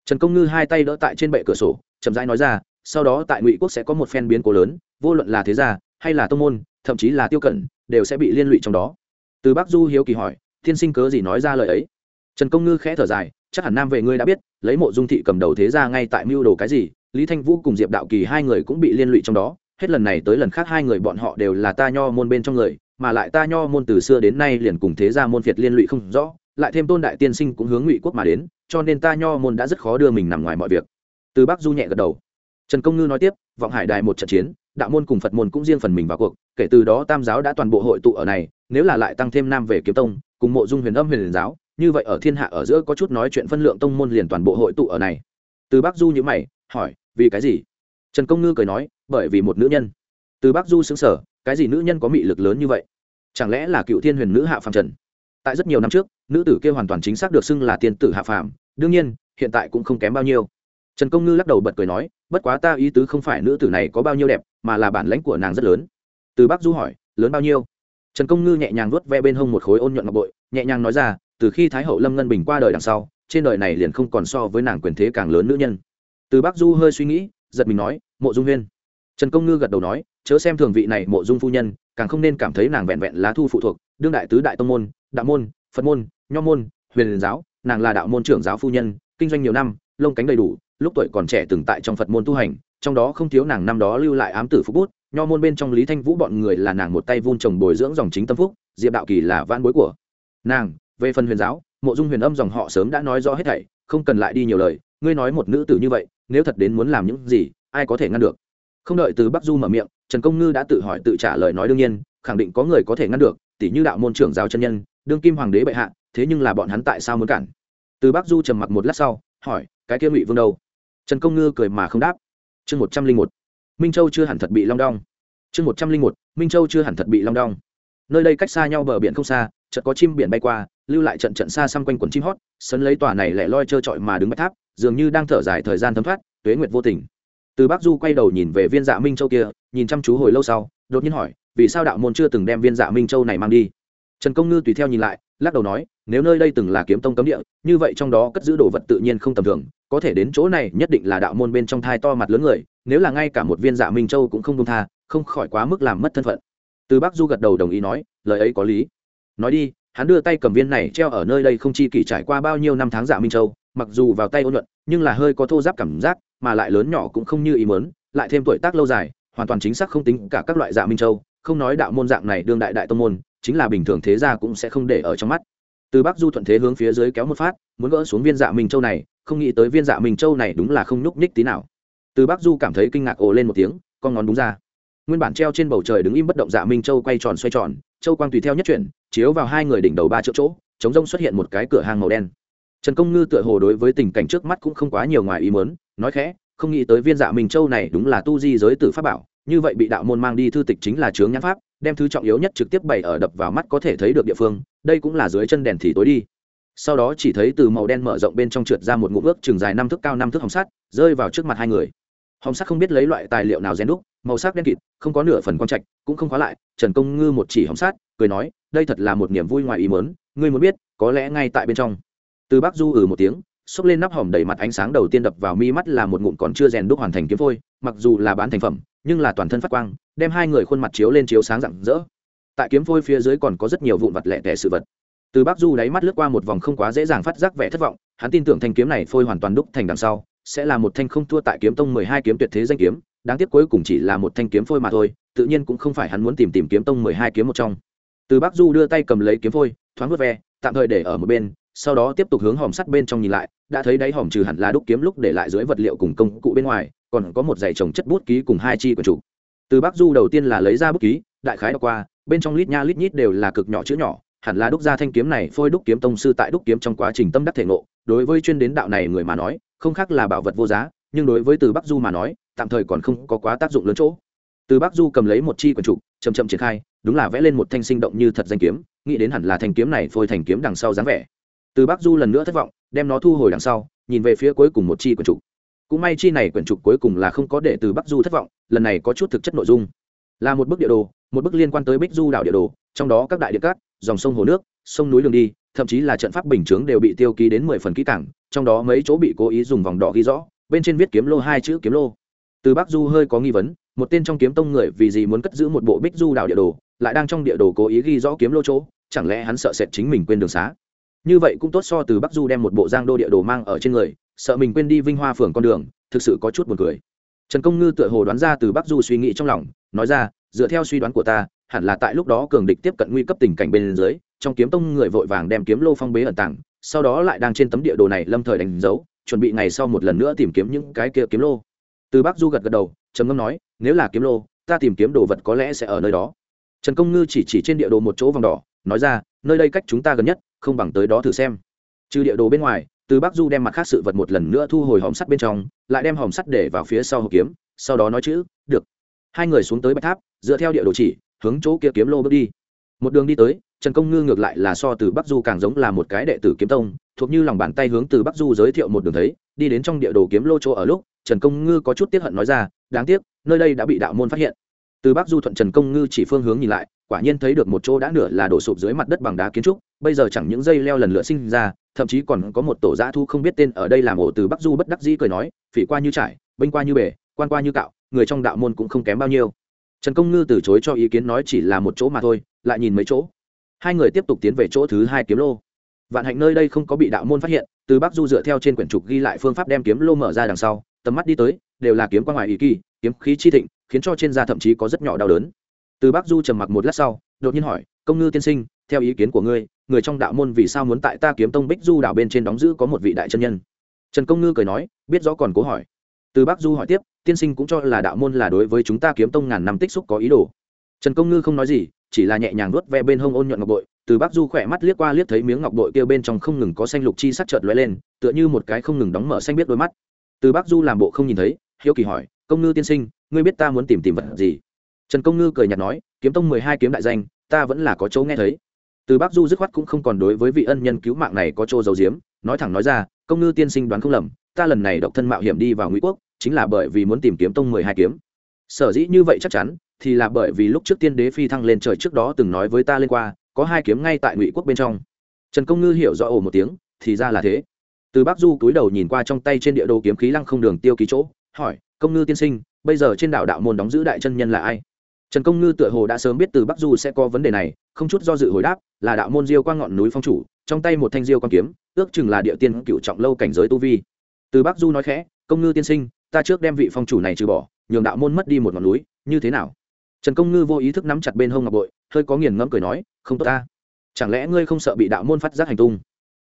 Trần công ngư hai tay đỡ tại trên bệ cửa sổ, chậm rãi nói ra, sau đó tại ngụy quốc sẽ có một phen biến cố lớn, vô luận là thế gia hay là tô môn, thậm chí là tiêu cẩn đều sẽ bị liên lụy trong đó. Từ bác du hiếu kỳ hỏi thiên sinh cớ gì nói ra lời ấy? Trần công ngư khẽ thở dài, chắc hẳn nam về ngươi đã biết, lấy mộ dung thị cầm đầu thế gia ngay tại mưu đồ cái gì, lý thanh vũ cùng diệp đạo kỳ hai người cũng bị liên lụy trong đó, hết lần này tới lần khác hai người bọn họ đều là ta nho môn bên trong người, mà lại ta nho môn từ xưa đến nay liền cùng thế gia môn phiệt liên lụy không rõ, lại thêm tôn đại tiên sinh cũng hướng ngụy quốc mà đến, cho nên ta nho môn đã rất khó đưa mình nằm ngoài mọi việc. Từ bắc du nhẹ gật đầu. Trần công ngư nói tiếp, vọng hải đài một trận chiến, đạo môn cùng phật môn cũng riêng phần mình vào cuộc, kể từ đó tam giáo đã toàn bộ hội tụ ở này, nếu là lại tăng thêm nam về kiếm tông cùng mộ dung huyền âm huyền giáo, như vậy ở thiên hạ ở giữa có chút nói chuyện phân lượng tông môn liền toàn bộ hội tụ ở này. Từ bắc du nhữ mày, hỏi, vì cái gì? Trần công ngư cười nói, bởi vì một nữ nhân. Từ bắc du xứng sở cái gì nữ nhân có mị lực lớn như vậy? Chẳng lẽ là cựu thiên huyền nữ hạ phàm trần? Tại rất nhiều năm trước, nữ tử kia hoàn toàn chính xác được xưng là tiên tử hạ phàm, đương nhiên, hiện tại cũng không kém bao nhiêu. Trần công ngư lắc đầu bật cười nói, bất quá ta ý tứ không phải nữ tử này có bao nhiêu đẹp, mà là bản lãnh của nàng rất lớn. Từ bắc du hỏi, lớn bao nhiêu? Trần công ngư nhẹ nhàng vuốt ve bên hông một khối ôn nhuận ngọc bội, nhẹ nhàng nói ra, từ khi thái hậu lâm ngân bình qua đời đằng sau, trên đời này liền không còn so với nàng quyền thế càng lớn nữ nhân. Từ bắc du hơi suy nghĩ, giật mình nói, mộ dung huyên. Trần công ngư gật đầu nói, chớ xem thường vị này mộ dung phu nhân, càng không nên cảm thấy nàng vẹn vẹn lá thu phụ thuộc, đương đại tứ đại tông môn, đạo môn, phật môn, nho môn, huyền giáo, nàng là đạo môn trưởng giáo phu nhân, kinh doanh nhiều năm, lông cánh đầy đủ, lúc tuổi còn trẻ từng tại trong phật môn tu hành, trong đó không thiếu nàng năm đó lưu lại ám tử phúc bút nho môn bên trong lý thanh vũ bọn người là nàng một tay vun trồng bồi dưỡng dòng chính tâm phúc, diệp đạo kỳ là van bối của nàng. Về phần huyền giáo, mộ dung huyền âm dòng họ sớm đã nói rõ hết thảy, không cần lại đi nhiều lời, ngươi nói một nữ tử như vậy, nếu thật đến muốn làm những gì, ai có thể ngăn được? Không đợi từ bắc du mở miệng, trần công ngư đã tự hỏi tự trả lời nói đương nhiên, khẳng định có người có thể ngăn được tỷ như đạo môn trưởng giáo chân nhân, đương kim hoàng đế bệ hạ, thế nhưng là bọn hắn tại sao muốn cản? Từ bắc du trầm mặc một lát sau, hỏi, cái kia ngụy vương đâu? Trần công ngư cười mà không đáp. Chương một trăm linh một minh châu chưa hẳn thật bị long đong. Chương một trăm linh một, minh châu chưa hẳn thật bị long đong. Nơi đây cách xa nhau bờ biển không xa, chợt có chim biển bay qua, lưu lại trận trận xa xăm quanh quần chim hót, sấn lấy tòa này lẻ loi trơ trọi mà đứng bạch tháp, dường như đang thở dài thời gian thấm thoát, tuế nguyệt vô tình. Từ bắc du quay đầu nhìn về viên dạ minh châu kia, nhìn chăm chú hồi lâu sau, đột nhiên hỏi, vì sao đạo môn chưa từng đem viên dạ minh châu này mang đi? Trần công ngư tùy theo nhìn lại, lắc đầu nói, nếu nơi đây từng là kiếm tông cấm địa, như vậy trong đó cất giữ đồ vật tự nhiên không tầm thường có thể đến chỗ này nhất định là đạo môn bên trong thai to mặt lớn người, nếu là ngay cả một viên dạ minh châu cũng không công tha, không khỏi quá mức làm mất thân phận. Từ bắc du gật đầu đồng ý nói, lời ấy có lý. Nói đi, hắn đưa tay cầm viên này treo ở nơi đây không chi kỷ trải qua bao nhiêu năm tháng dạ minh châu, mặc dù vào tay ôn nhuận nhưng là hơi có thô giáp cảm giác, mà lại lớn nhỏ cũng không như ý mớn lại thêm tuổi tác lâu dài, hoàn toàn chính xác không tính cả các loại dạ minh châu, không nói đạo môn dạng này đương đại đại tông môn, chính là bình thường thế gia cũng sẽ không để ở trong mắt. Từ bắc du thuận thế hướng phía dưới kéo một phát, muốn gỡ xuống viên dạ minh châu này không nghĩ tới viên dạ minh châu này đúng là không nhúc nhích tí nào. Từ bắc du cảm thấy kinh ngạc ồ lên một tiếng, con ngón đúng ra. Nguyên bản treo trên bầu trời đứng im bất động dạ minh châu quay tròn xoay tròn, châu quang tùy theo nhất chuyển, chiếu vào hai người đỉnh đầu ba triệu chỗ, chống rông xuất hiện một cái cửa hàng màu đen. Trần công ngư tựa hồ đối với tình cảnh trước mắt cũng không quá nhiều ngoài ý mớn nói khẽ, không nghĩ tới viên dạ minh châu này đúng là tu di giới tử pháp bảo, như vậy bị đạo môn mang đi thư tịch chính là chướng nhãn pháp, đem thứ trọng yếu nhất trực tiếp bày ở đập vào mắt có thể thấy được địa phương, đây cũng là dưới chân đèn thì tối đi sau đó chỉ thấy từ màu đen mở rộng bên trong trượt ra một ngụm ước chừng dài năm thước cao năm thước hồng sắt, rơi vào trước mặt hai người. Hồng sắt không biết lấy loại tài liệu nào rèn đúc, màu sắc đen kịt, không có nửa phần quan trạch, cũng không khóa lại, trần công ngư một chỉ hồng sắt, cười nói, đây thật là một niềm vui ngoài ý mớn ngươi muốn biết, có lẽ ngay tại bên trong. Từ bắc du ừ một tiếng, xốc lên nắp hòm đầy mặt ánh sáng đầu tiên đập vào mi mắt là một ngụm còn chưa rèn đúc hoàn thành kiếm phôi, mặc dù là bán thành phẩm, nhưng là toàn thân phát quang, đem hai người khuôn mặt chiếu lên chiếu sáng rạng rỡ. Tại kiếm phôi phía dưới còn có rất nhiều vụn vật lẻ tẻ sự vật từ Bác du đáy mắt lướt qua một vòng không quá dễ dàng phát giác vẻ thất vọng, hắn tin tưởng thanh kiếm này phôi hoàn toàn đúc thành đằng sau, sẽ là một thanh không thua tại kiếm tông mười hai kiếm tuyệt thế danh kiếm, đáng tiếc cuối cùng chỉ là một thanh kiếm phôi mà thôi, tự nhiên cũng không phải hắn muốn tìm tìm kiếm tông mười hai kiếm một trong. Từ Bác du đưa tay cầm lấy kiếm phôi, thoáng vớt ve, tạm thời để ở một bên, sau đó tiếp tục hướng hòm sắt bên trong nhìn lại, đã thấy đáy hòm trừ hẳn là đúc kiếm lúc để lại dưới vật liệu cùng công cụ bên ngoài, còn có một giày trồng chất bút ký cùng hai chi của chủ từ Bác du đầu tiên là lấy ra bút ký, đại khái đọc qua, bên trong lít nha lít nhít đều là cực nhỏ chữ nhỏ hẳn là đúc ra thanh kiếm này phôi đúc kiếm tông sư tại đúc kiếm trong quá trình tâm đắc thể ngộ. Đối với chuyên đến đạo này người mà nói, không khác là bảo vật vô giá, nhưng đối với từ bắc du mà nói, tạm thời còn không có quá tác dụng lớn chỗ. Từ bắc du cầm lấy một chi quần trục chầm chậm triển khai, đúng là vẽ lên một thanh sinh động như thật danh kiếm, nghĩ đến hẳn là thanh kiếm này phôi thành kiếm đằng sau dáng vẻ. Từ bắc du lần nữa thất vọng, đem nó thu hồi đằng sau, nhìn về phía cuối cùng một chi quần trục cũng may chi này quyển trục cuối cùng là không có để từ bắc du thất vọng, lần này có chút thực chất nội dung là một bức địa đồ, một bức liên quan tới bích du đảo địa đồ, trong đó các đại địa cát, dòng sông hồ nước, sông núi đường đi, thậm chí là trận pháp bình chướng đều bị tiêu ký đến mười phần kỹ cảng trong đó mấy chỗ bị cố ý dùng vòng đỏ ghi rõ, bên trên viết kiếm lô hai chữ kiếm lô. Từ bắc du hơi có nghi vấn, một tên trong kiếm tông người vì gì muốn cất giữ một bộ bích du đảo địa đồ, lại đang trong địa đồ cố ý ghi rõ kiếm lô chỗ, chẳng lẽ hắn sợ sệt chính mình quên đường xá? Như vậy cũng tốt so từ bắc du đem một bộ giang đô địa đồ mang ở trên người, sợ mình quên đi vinh hoa phường con đường, thực sự có chút buồn cười trần công ngư tựa hồ đoán ra từ bắc du suy nghĩ trong lòng, nói ra, dựa theo suy đoán của ta, hẳn là tại lúc đó cường địch tiếp cận nguy cấp tình cảnh bên dưới, trong kiếm tông người vội vàng đem kiếm lô phong bế ẩn tàng, sau đó lại đang trên tấm địa đồ này lâm thời đánh dấu, chuẩn bị ngày sau một lần nữa tìm kiếm những cái kia kiếm lô. Từ bắc du gật gật đầu, trầm ngâm nói, nếu là kiếm lô, ta tìm kiếm đồ vật có lẽ sẽ ở nơi đó. Trần công ngư chỉ chỉ trên địa đồ một chỗ vòng đỏ, nói ra, nơi đây cách chúng ta gần nhất, không bằng tới đó thử xem. Trừ địa đồ bên ngoài từ bắc du đem mặt khác sự vật một lần nữa thu hồi hòm sắt bên trong, lại đem hòm sắt để vào phía sau hộp kiếm, sau đó nói chữ, được. Hai người xuống tới bạch tháp, dựa theo địa đồ chỉ, hướng chỗ kia kiếm lô bước đi. Một đường đi tới, trần công ngư ngược lại là so từ bắc du càng giống là một cái đệ tử kiếm tông, thuộc như lòng bàn tay hướng từ bắc du giới thiệu một đường thấy, đi đến trong địa đồ kiếm lô chỗ ở lúc, trần công ngư có chút tiếc hận nói ra, đáng tiếc, nơi đây đã bị đạo môn phát hiện. Từ bắc du thuận trần công ngư chỉ phương hướng nhìn lại, quả nhiên thấy được một chỗ đã nửa là đổ sụp dưới mặt đất bằng đá kiến trúc, bây giờ chẳng những dây leo lần lượt sinh ra thậm chí còn có một tổ giã thu không biết tên ở đây làm ổ từ bắc du bất đắc dĩ cười nói, phỉ qua như trải bênh qua như bể, quan qua như cạo, người trong đạo môn cũng không kém bao nhiêu. Trần công ngư từ chối cho ý kiến nói chỉ là một chỗ mà thôi, lại nhìn mấy chỗ. Hai người tiếp tục tiến về chỗ thứ hai kiếm lô. Vạn hạnh nơi đây không có bị đạo môn phát hiện, từ bắc du dựa theo trên quyển trục ghi lại phương pháp đem kiếm lô mở ra đằng sau, tầm mắt đi tới, đều là kiếm qua ngoài ý kỳ, kiếm khí chi thịnh, khiến cho trên da thậm chí có rất nhỏ đau đớn. Từ bắc du trầm mặc một lát sau, đột nhiên hỏi, công ngư tiên sinh, theo ý kiến của ngươi người trong đạo môn vì sao muốn tại ta kiếm tông bích du đảo bên trên đóng giữ có một vị đại chân nhân? Trần công ngư cười nói, biết rõ còn cố hỏi. Từ Bác du hỏi tiếp, tiên sinh cũng cho là đạo môn là đối với chúng ta kiếm tông ngàn năm tích xúc có ý đồ. Trần công ngư không nói gì, chỉ là nhẹ nhàng nuốt ve bên hông ôn nhuận ngọc bội. Từ Bác du khỏe mắt liếc qua liếc thấy miếng ngọc bội kia bên trong không ngừng có xanh lục chi sắc chợt lóe lên, tựa như một cái không ngừng đóng mở xanh biết đôi mắt. Từ Bác du làm bộ không nhìn thấy, hiếu kỳ hỏi, công ngư tiên sinh, ngươi biết ta muốn tìm tìm vật gì? Trần công ngư cười nhạt nói, kiếm tông mười hai kiếm đại danh, ta vẫn là có chỗ nghe thấy từ bắc du dứt khoát cũng không còn đối với vị ân nhân cứu mạng này có chỗ giấu giếm, nói thẳng nói ra, công ngư tiên sinh đoán không lầm, ta lần này độc thân mạo hiểm đi vào ngụy quốc, chính là bởi vì muốn tìm kiếm tông mười hai kiếm. Sở dĩ như vậy chắc chắn, thì là bởi vì lúc trước tiên đế phi thăng lên trời trước đó từng nói với ta lên qua, có hai kiếm ngay tại ngụy quốc bên trong. Trần công ngư hiểu rõ ồ một tiếng, thì ra là thế. Từ bắc du cúi đầu nhìn qua trong tay trên địa đồ kiếm khí lăng không đường tiêu ký chỗ, hỏi, công ngư tiên sinh, bây giờ trên đảo đạo môn đóng giữ đại chân nhân là ai? Trần công ngư tựa hồ đã sớm biết từ bắc du sẽ có vấn đề này, không chút do dự hồi đáp, là đạo môn diêu quang ngọn núi phong chủ, trong tay một thanh diêu quang kiếm, ước chừng là địa tiên cựu trọng lâu cảnh giới tu vi. Từ bắc du nói khẽ, công ngư tiên sinh, ta trước đem vị phong chủ này trừ bỏ, nhường đạo môn mất đi một ngọn núi, như thế nào? Trần công ngư vô ý thức nắm chặt bên hông ngọc bội, hơi có nghiền ngẫm cười nói, không tốt ta. Chẳng lẽ ngươi không sợ bị đạo môn phát giác hành tung?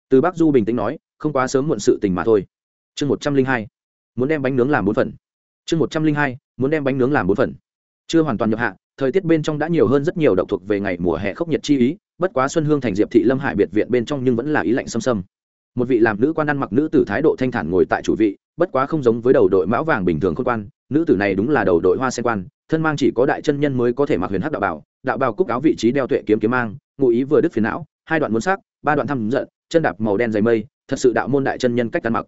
Từ bắc du bình tĩnh nói, không quá sớm muộn sự tình mà thôi. Chương một trăm linh hai, muốn đem bánh nướng làm bốn phần. Chương một trăm linh hai, muốn đem bánh nướng làm bốn phần chưa hoàn toàn nhập hạ, thời tiết bên trong đã nhiều hơn rất nhiều độc thuộc về ngày mùa hè khốc nhiệt chi ý, bất quá xuân hương thành diệp thị lâm hải biệt viện bên trong nhưng vẫn là ý lạnh xâm xâm. Một vị làm nữ quan ăn mặc nữ tử thái độ thanh thản ngồi tại chủ vị, bất quá không giống với đầu đội mão vàng bình thường khôn quan, nữ tử này đúng là đầu đội hoa sen quan, thân mang chỉ có đại chân nhân mới có thể mặc huyền hắc đạo bảo, đạo bào cúc áo vị trí đeo tuệ kiếm kiếm mang, ngụ ý vừa đứt phiền não, hai đoạn muốn sắc, ba đoạn thăm giận, chân đạp màu đen dày mây, thật sự đạo môn đại chân nhân cách ăn mặc.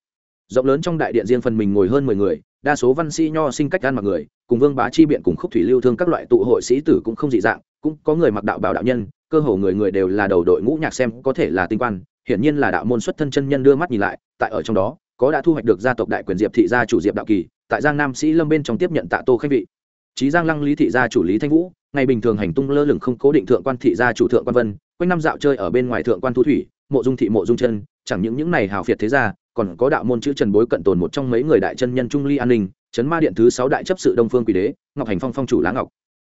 Rộng lớn trong đại điện riêng phần mình ngồi hơn mười người đa số văn sĩ nho sinh cách ăn mặc người, cùng vương bá chi biện cùng khúc thủy lưu thương các loại tụ hội sĩ tử cũng không dị dạng, cũng có người mặc đạo bảo đạo nhân, cơ hồ người người đều là đầu đội ngũ nhạc xem, có thể là tinh quan, hiển nhiên là đạo môn xuất thân chân nhân đưa mắt nhìn lại, tại ở trong đó, có đã thu hoạch được gia tộc đại quyền diệp thị gia chủ diệp đạo kỳ, tại giang nam sĩ lâm bên trong tiếp nhận tạ tô khanh vị. Trí giang lăng lý thị gia chủ lý thanh vũ, ngày bình thường hành tung lơ lửng không cố định thượng quan thị gia chủ thượng quan vân, quanh năm dạo chơi ở bên ngoài thượng quan thu thủy, mộ dung thị mộ dung chân, chẳng những những này hào phiệt thế gia còn có đạo môn chữ trần bối cận tồn một trong mấy người đại chân nhân trung ly an ninh chấn ma điện thứ sáu đại chấp sự đông phương quỷ đế, ngọc hành phong phong chủ lá ngọc.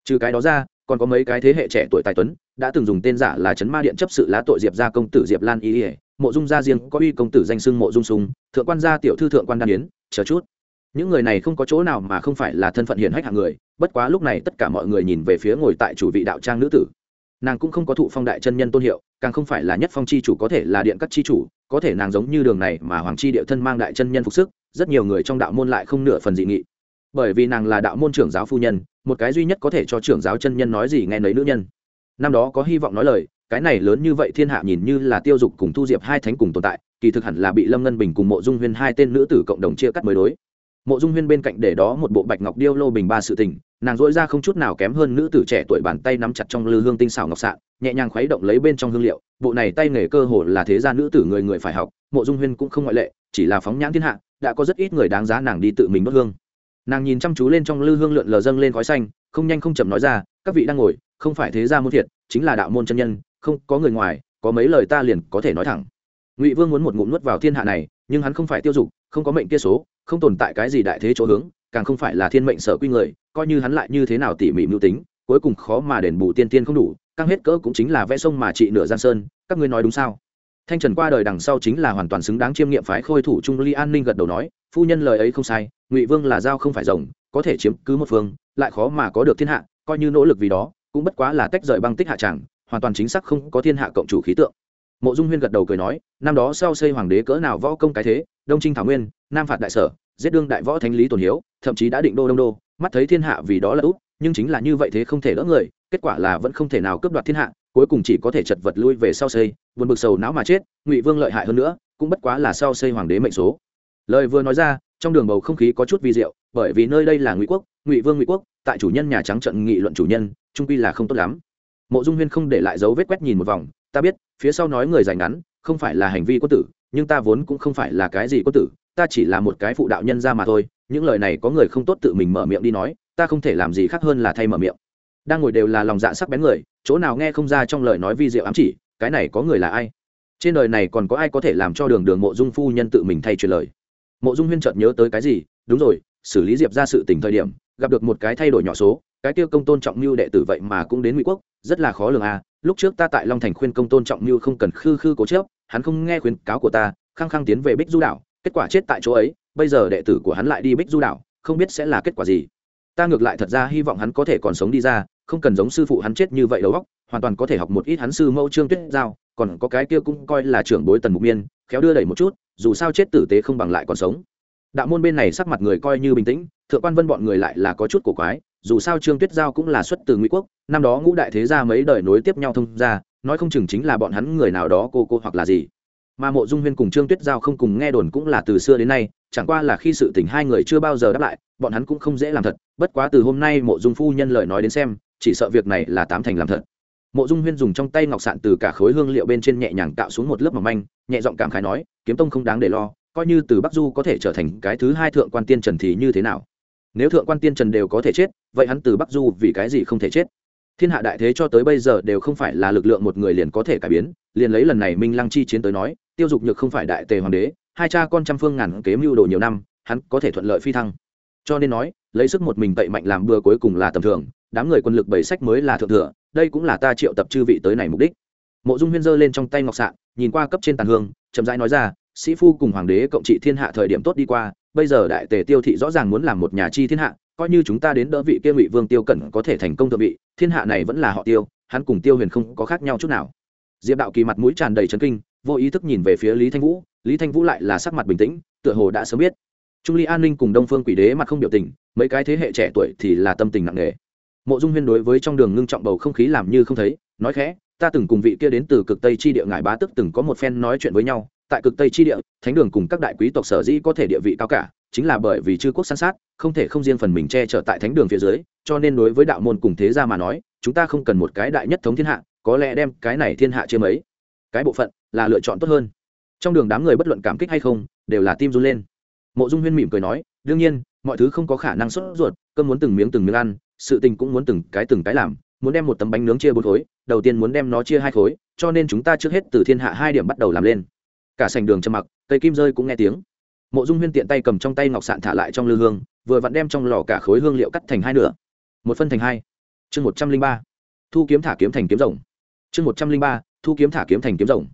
Trừ cái đó ra, còn có mấy cái thế hệ trẻ tuổi tài tuấn, đã từng dùng tên giả là chấn ma điện chấp sự lá tội diệp gia công tử diệp lan y ỉa mộ dung gia riêng có uy công tử danh sưng mộ dung sùng, thượng quan gia tiểu thư thượng quan đan yến, chờ chút. Những người này không có chỗ nào mà không phải là thân phận hiển hách hạng người, bất quá lúc này tất cả mọi người nhìn về phía ngồi tại chủ vị đạo trang nữ tử nàng cũng không có thụ phong đại chân nhân tôn hiệu, càng không phải là nhất phong chi chủ có thể là điện các chi chủ, có thể nàng giống như đường này mà hoàng chi điệu thân mang đại chân nhân phục sức, rất nhiều người trong đạo môn lại không nửa phần dị nghị. Bởi vì nàng là đạo môn trưởng giáo phu nhân, một cái duy nhất có thể cho trưởng giáo chân nhân nói gì nghe nấy nữ nhân. Năm đó có hy vọng nói lời, cái này lớn như vậy thiên hạ nhìn như là tiêu dục cùng thu diệp hai thánh cùng tồn tại, kỳ thực hẳn là bị lâm ngân bình cùng mộ dung huyên hai tên nữ tử cộng đồng chia cắt mới đối mộ dung huyên bên cạnh để đó một bộ bạch ngọc điêu lô bình ba sự tình, nàng dỗi ra không chút nào kém hơn nữ tử trẻ tuổi bàn tay nắm chặt trong lư hương tinh xảo ngọc sạn, nhẹ nhàng khuấy động lấy bên trong hương liệu, bộ này tay nghề cơ hồ là thế gia nữ tử người người phải học, mộ dung huyên cũng không ngoại lệ, chỉ là phóng nhãn thiên hạ, đã có rất ít người đáng giá nàng đi tự mình đốt hương. Nàng nhìn chăm chú lên trong lư hương lượn lờ dâng lên khói xanh, không nhanh không chậm nói ra, các vị đang ngồi, không phải thế gia môn thiệt, chính là đạo môn chân nhân, không có người ngoài, có mấy lời ta liền có thể nói thẳng. Ngụy vương muốn một ngụm nuốt vào thiên hạ này, nhưng hắn không phải tiêu dục, không có mệnh kia số không tồn tại cái gì đại thế chỗ hướng, càng không phải là thiên mệnh sở quy người, coi như hắn lại như thế nào tỉ mỉ mưu tính, cuối cùng khó mà đền bù tiên tiên không đủ, căng hết cỡ cũng chính là vẽ sông mà trị nửa giang sơn, các ngươi nói đúng sao? Thanh trần qua đời đằng sau chính là hoàn toàn xứng đáng chiêm nghiệm phái khôi thủ trung ly an ninh gật đầu nói, phu nhân lời ấy không sai, ngụy vương là dao không phải rồng, có thể chiếm cứ một phương, lại khó mà có được thiên hạ, coi như nỗ lực vì đó, cũng bất quá là tách rời băng tích hạ tràng hoàn toàn chính xác không có thiên hạ cộng chủ khí tượng mộ dung huyên gật đầu cười nói, năm đó sau xây hoàng đế cỡ nào võ công cái thế, đông trinh thảo nguyên, nam phạt đại sở, giết đương đại võ thánh lý tồn hiếu, thậm chí đã định đô đông đô, mắt thấy thiên hạ vì đó là út nhưng chính là như vậy thế không thể đỡ người, kết quả là vẫn không thể nào cướp đoạt thiên hạ, cuối cùng chỉ có thể chật vật lui về sau xây, buồn bực sầu não mà chết, ngụy vương lợi hại hơn nữa, cũng bất quá là sau xây hoàng đế mệnh số. Lời vừa nói ra, trong đường bầu không khí có chút vi diệu, bởi vì nơi đây là ngụy quốc, ngụy vương ngụy quốc, tại chủ nhân nhà trắng trận nghị luận chủ nhân, trung quy là không tốt lắm. Mộ dung huyên không để lại dấu vết quét nhìn một vòng ta biết, phía sau nói người dài ngắn, không phải là hành vi quân tử, nhưng ta vốn cũng không phải là cái gì quân tử, ta chỉ là một cái phụ đạo nhân ra mà thôi, những lời này có người không tốt tự mình mở miệng đi nói, ta không thể làm gì khác hơn là thay mở miệng. Đang ngồi đều là lòng dạ sắc bén người, chỗ nào nghe không ra trong lời nói vi diệu ám chỉ, cái này có người là ai? Trên đời này còn có ai có thể làm cho đường đường mộ dung phu nhân tự mình thay truyền lời? Mộ dung huyên chợt nhớ tới cái gì? Đúng rồi, xử lý diệp ra sự tình thời điểm, gặp được một cái thay đổi nhỏ số, cái tiêu công tôn trọng mưu đệ tử vậy mà cũng đến ngụy quốc, rất là khó lường à lúc trước ta tại long thành khuyên công tôn trọng như không cần khư khư cố chớp hắn không nghe khuyên cáo của ta, khăng khăng tiến về bích du đảo, kết quả chết tại chỗ ấy, bây giờ đệ tử của hắn lại đi bích du đảo, không biết sẽ là kết quả gì. Ta ngược lại thật ra hy vọng hắn có thể còn sống đi ra, không cần giống sư phụ hắn chết như vậy đầu óc, hoàn toàn có thể học một ít hắn sư mẫu trương tuyết giao, còn có cái kia cũng coi là trưởng bối tần mục miên, khéo đưa đẩy một chút, dù sao chết tử tế không bằng lại còn sống. Đạo môn bên này sắc mặt người coi như bình tĩnh, thượng quan vân bọn người lại là có chút cổ quái dù sao trương tuyết giao cũng là xuất từ ngụy quốc, năm đó ngũ đại thế gia mấy đời nối tiếp nhau thông ra nói không chừng chính là bọn hắn người nào đó cô cô hoặc là gì. Mà mộ dung huyên cùng trương tuyết giao không cùng nghe đồn cũng là từ xưa đến nay, chẳng qua là khi sự tình hai người chưa bao giờ đáp lại, bọn hắn cũng không dễ làm thật, bất quá từ hôm nay mộ dung phu nhân lời nói đến xem, chỉ sợ việc này là tám thành làm thật. Mộ dung huyên dùng trong tay ngọc sạn từ cả khối hương liệu bên trên nhẹ nhàng cạo xuống một lớp mỏng manh, nhẹ giọng cảm khái nói, kiếm tông không đáng để lo, coi như từ bắc du có thể trở thành cái thứ hai thượng quan tiên trần thì như thế nào? Nếu thượng quan tiên trần đều có thể chết vậy hắn từ bắc du vì cái gì không thể chết? Thiên hạ đại thế cho tới bây giờ đều không phải là lực lượng một người liền có thể cải biến. Liền lấy lần này minh lăng chi chiến tới nói, tiêu dục nhược không phải đại tề hoàng đế, hai cha con trăm phương ngàn kế mưu đồ nhiều năm, hắn có thể thuận lợi phi thăng. Cho nên nói, lấy sức một mình tậy mạnh làm bừa cuối cùng là tầm thường, đám người quân lực bảy sách mới là thượng thừa, đây cũng là ta triệu tập chư vị tới này mục đích. Mộ dung huyên giơ lên trong tay ngọc sạn, nhìn qua cấp trên tàn hương, chậm rãi nói ra, sĩ phu cùng hoàng đế cộng trị thiên hạ thời điểm tốt đi qua bây giờ đại tề tiêu thị rõ ràng muốn làm một nhà chi thiên hạ, coi như chúng ta đến đỡ vị kia ngụy vương tiêu cẩn có thể thành công thượng vị, thiên hạ này vẫn là họ tiêu, hắn cùng tiêu huyền không có khác nhau chút nào. Diệp đạo kỳ mặt mũi tràn đầy trấn kinh, vô ý thức nhìn về phía lý thanh vũ, lý thanh vũ lại là sắc mặt bình tĩnh, tựa hồ đã sớm biết. Trung ly an ninh cùng đông phương quỷ đế mặt không biểu tình, mấy cái thế hệ trẻ tuổi thì là tâm tình nặng nề. Mộ dung huyên đối với trong đường ngưng trọng bầu không khí làm như không thấy, nói khẽ, ta từng cùng vị kia đến từ cực tây chi địa ngải bá tức từng có một phen nói chuyện với nhau tại cực tây chi địa, thánh đường cùng các đại quý tộc sở dĩ có thể địa vị cao cả, chính là bởi vì chư quốc san sát, không thể không riêng phần mình che chở tại thánh đường phía dưới, cho nên đối với đạo môn cùng thế gia mà nói, chúng ta không cần một cái đại nhất thống thiên hạ, có lẽ đem cái này thiên hạ chiếm ấy cái bộ phận là lựa chọn tốt hơn. Trong đường đám người bất luận cảm kích hay không, đều là tim run lên. Mộ dung huyên mỉm cười nói, đương nhiên, mọi thứ không có khả năng xuất ruột, cơm muốn từng miếng từng miếng ăn, sự tình cũng muốn từng cái từng cái làm, muốn đem một tấm bánh nướng chia bốn khối, đầu tiên muốn đem nó chia hai khối, cho nên chúng ta trước hết từ thiên hạ hai điểm bắt đầu làm lên cả sành đường trầm mặc, cây kim rơi cũng nghe tiếng. Mộ dung huyên tiện tay cầm trong tay ngọc sạn thả lại trong lư hương, vừa vặn đem trong lò cả khối hương liệu cắt thành hai nửa. Một phân thành hai. Chương một trăm linh ba. Thu kiếm thả kiếm thành kiếm rồng. Chương một trăm linh ba, thu kiếm thả kiếm thành kiếm rồng.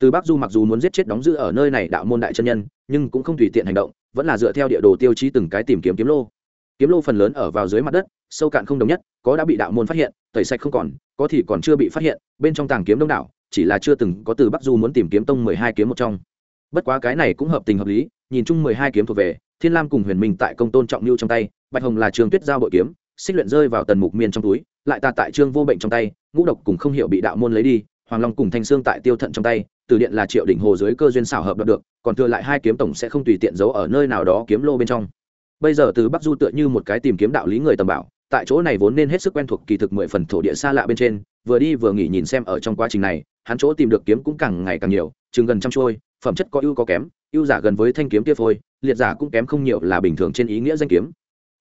Từ bắc du mặc dù muốn giết chết đóng giữ ở nơi này đạo môn đại chân nhân, nhưng cũng không tùy tiện hành động, vẫn là dựa theo địa đồ tiêu chí từng cái tìm kiếm kiếm lô. Kiếm lô phần lớn ở vào dưới mặt đất, sâu cạn không đồng nhất, có đã bị đạo môn phát hiện, tẩy sạch không còn, có thì còn chưa bị phát hiện, bên trong tàng kiếm đông đảo chỉ là chưa từng có từ bắc du muốn tìm kiếm tông mười hai kiếm một trong. Bất quá cái này cũng hợp tình hợp lý, nhìn chung mười hai kiếm thuộc về, thiên lam cùng huyền minh tại công tôn trọng lưu trong tay, bạch hồng là trường tuyết giao bội kiếm, xích luyện rơi vào tần mục miên trong túi, lại tà tại trương vô bệnh trong tay, ngũ độc cùng không hiểu bị đạo môn lấy đi, hoàng long cùng thanh Sương tại tiêu thận trong tay, từ điện là triệu đỉnh hồ dưới cơ duyên xảo hợp đoạt được, còn thừa lại hai kiếm tổng sẽ không tùy tiện giấu ở nơi nào đó kiếm lô bên trong. Bây giờ từ bắc du tựa như một cái tìm kiếm đạo lý người tầm bảo, tại chỗ này vốn nên hết sức quen thuộc kỳ thực mười phần thổ địa xa lạ bên trên, vừa đi vừa nghỉ nhìn xem ở trong quá trình này hắn chỗ tìm được kiếm cũng càng ngày càng nhiều, chừng gần trăm trôi, phẩm chất có ưu có kém, ưu giả gần với thanh kiếm kia phôi, liệt giả cũng kém không nhiều là bình thường trên ý nghĩa danh kiếm.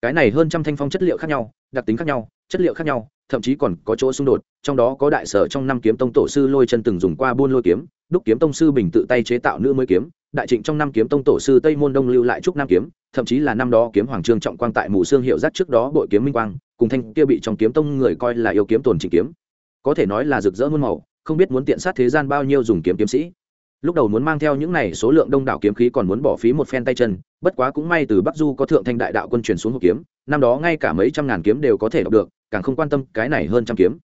Cái này hơn trăm thanh phong chất liệu khác nhau, đặc tính khác nhau, chất liệu khác nhau, thậm chí còn có chỗ xung đột, trong đó có đại sở trong năm kiếm tông tổ sư lôi chân từng dùng qua buôn lôi kiếm, đúc kiếm tông sư bình tự tay chế tạo nữ mới kiếm, đại trịnh trong năm kiếm tông tổ sư tây môn đông lưu lại trúc nam kiếm, thậm chí là năm đó kiếm hoàng trương trọng quang tại mù xương hiệu giác trước đó bội kiếm minh quang, cùng thanh kia bị trong kiếm tông người coi là yêu kiếm tồn trịnh kiếm. Có thể nói là rực rỡ muôn màu không biết muốn tiện sát thế gian bao nhiêu dùng kiếm kiếm sĩ. Lúc đầu muốn mang theo những này số lượng đông đảo kiếm khí còn muốn bỏ phí một phen tay chân, bất quá cũng may từ bắc du có thượng thanh đại đạo quân truyền xuống hộp kiếm, năm đó ngay cả mấy trăm ngàn kiếm đều có thể đọc được, càng không quan tâm cái này hơn trăm kiếm.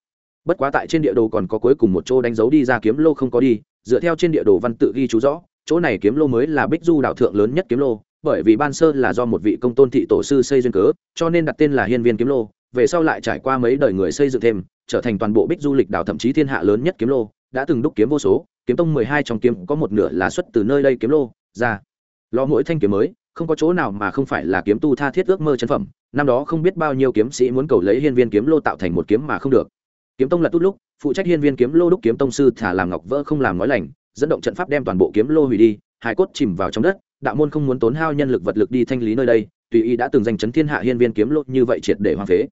Bất quá tại trên địa đồ còn có cuối cùng một chỗ đánh dấu đi ra kiếm lô không có đi, dựa theo trên địa đồ văn tự ghi chú rõ, chỗ này kiếm lô mới là bích du đạo thượng lớn nhất kiếm lô, bởi vì ban sơ là do một vị công tôn thị tổ sư xây duyên cớ, cho nên đặt tên là hiên viên kiếm lô về sau lại trải qua mấy đời người xây dựng thêm, trở thành toàn bộ bích du lịch đảo thậm chí thiên hạ lớn nhất kiếm lô, đã từng đúc kiếm vô số, kiếm tông mười hai trong kiếm có một nửa là xuất từ nơi đây kiếm lô, ra. Lo mỗi thanh kiếm mới, không có chỗ nào mà không phải là kiếm tu tha thiết ước mơ chân phẩm, năm đó không biết bao nhiêu kiếm sĩ muốn cầu lấy hiên viên kiếm lô tạo thành một kiếm mà không được. Kiếm tông là tốt lúc, phụ trách hiên viên kiếm lô đúc kiếm tông sư thả làm ngọc vỡ không làm nói lành, dẫn động trận pháp đem toàn bộ kiếm lô hủy đi hải cốt chìm vào trong đất, đạo môn không muốn tốn hao nhân lực vật lực đi thanh lý nơi đây tùy ý đã từng danh chấn thiên hạ hiên viên kiếm lô như vậy triệt để hoang phế.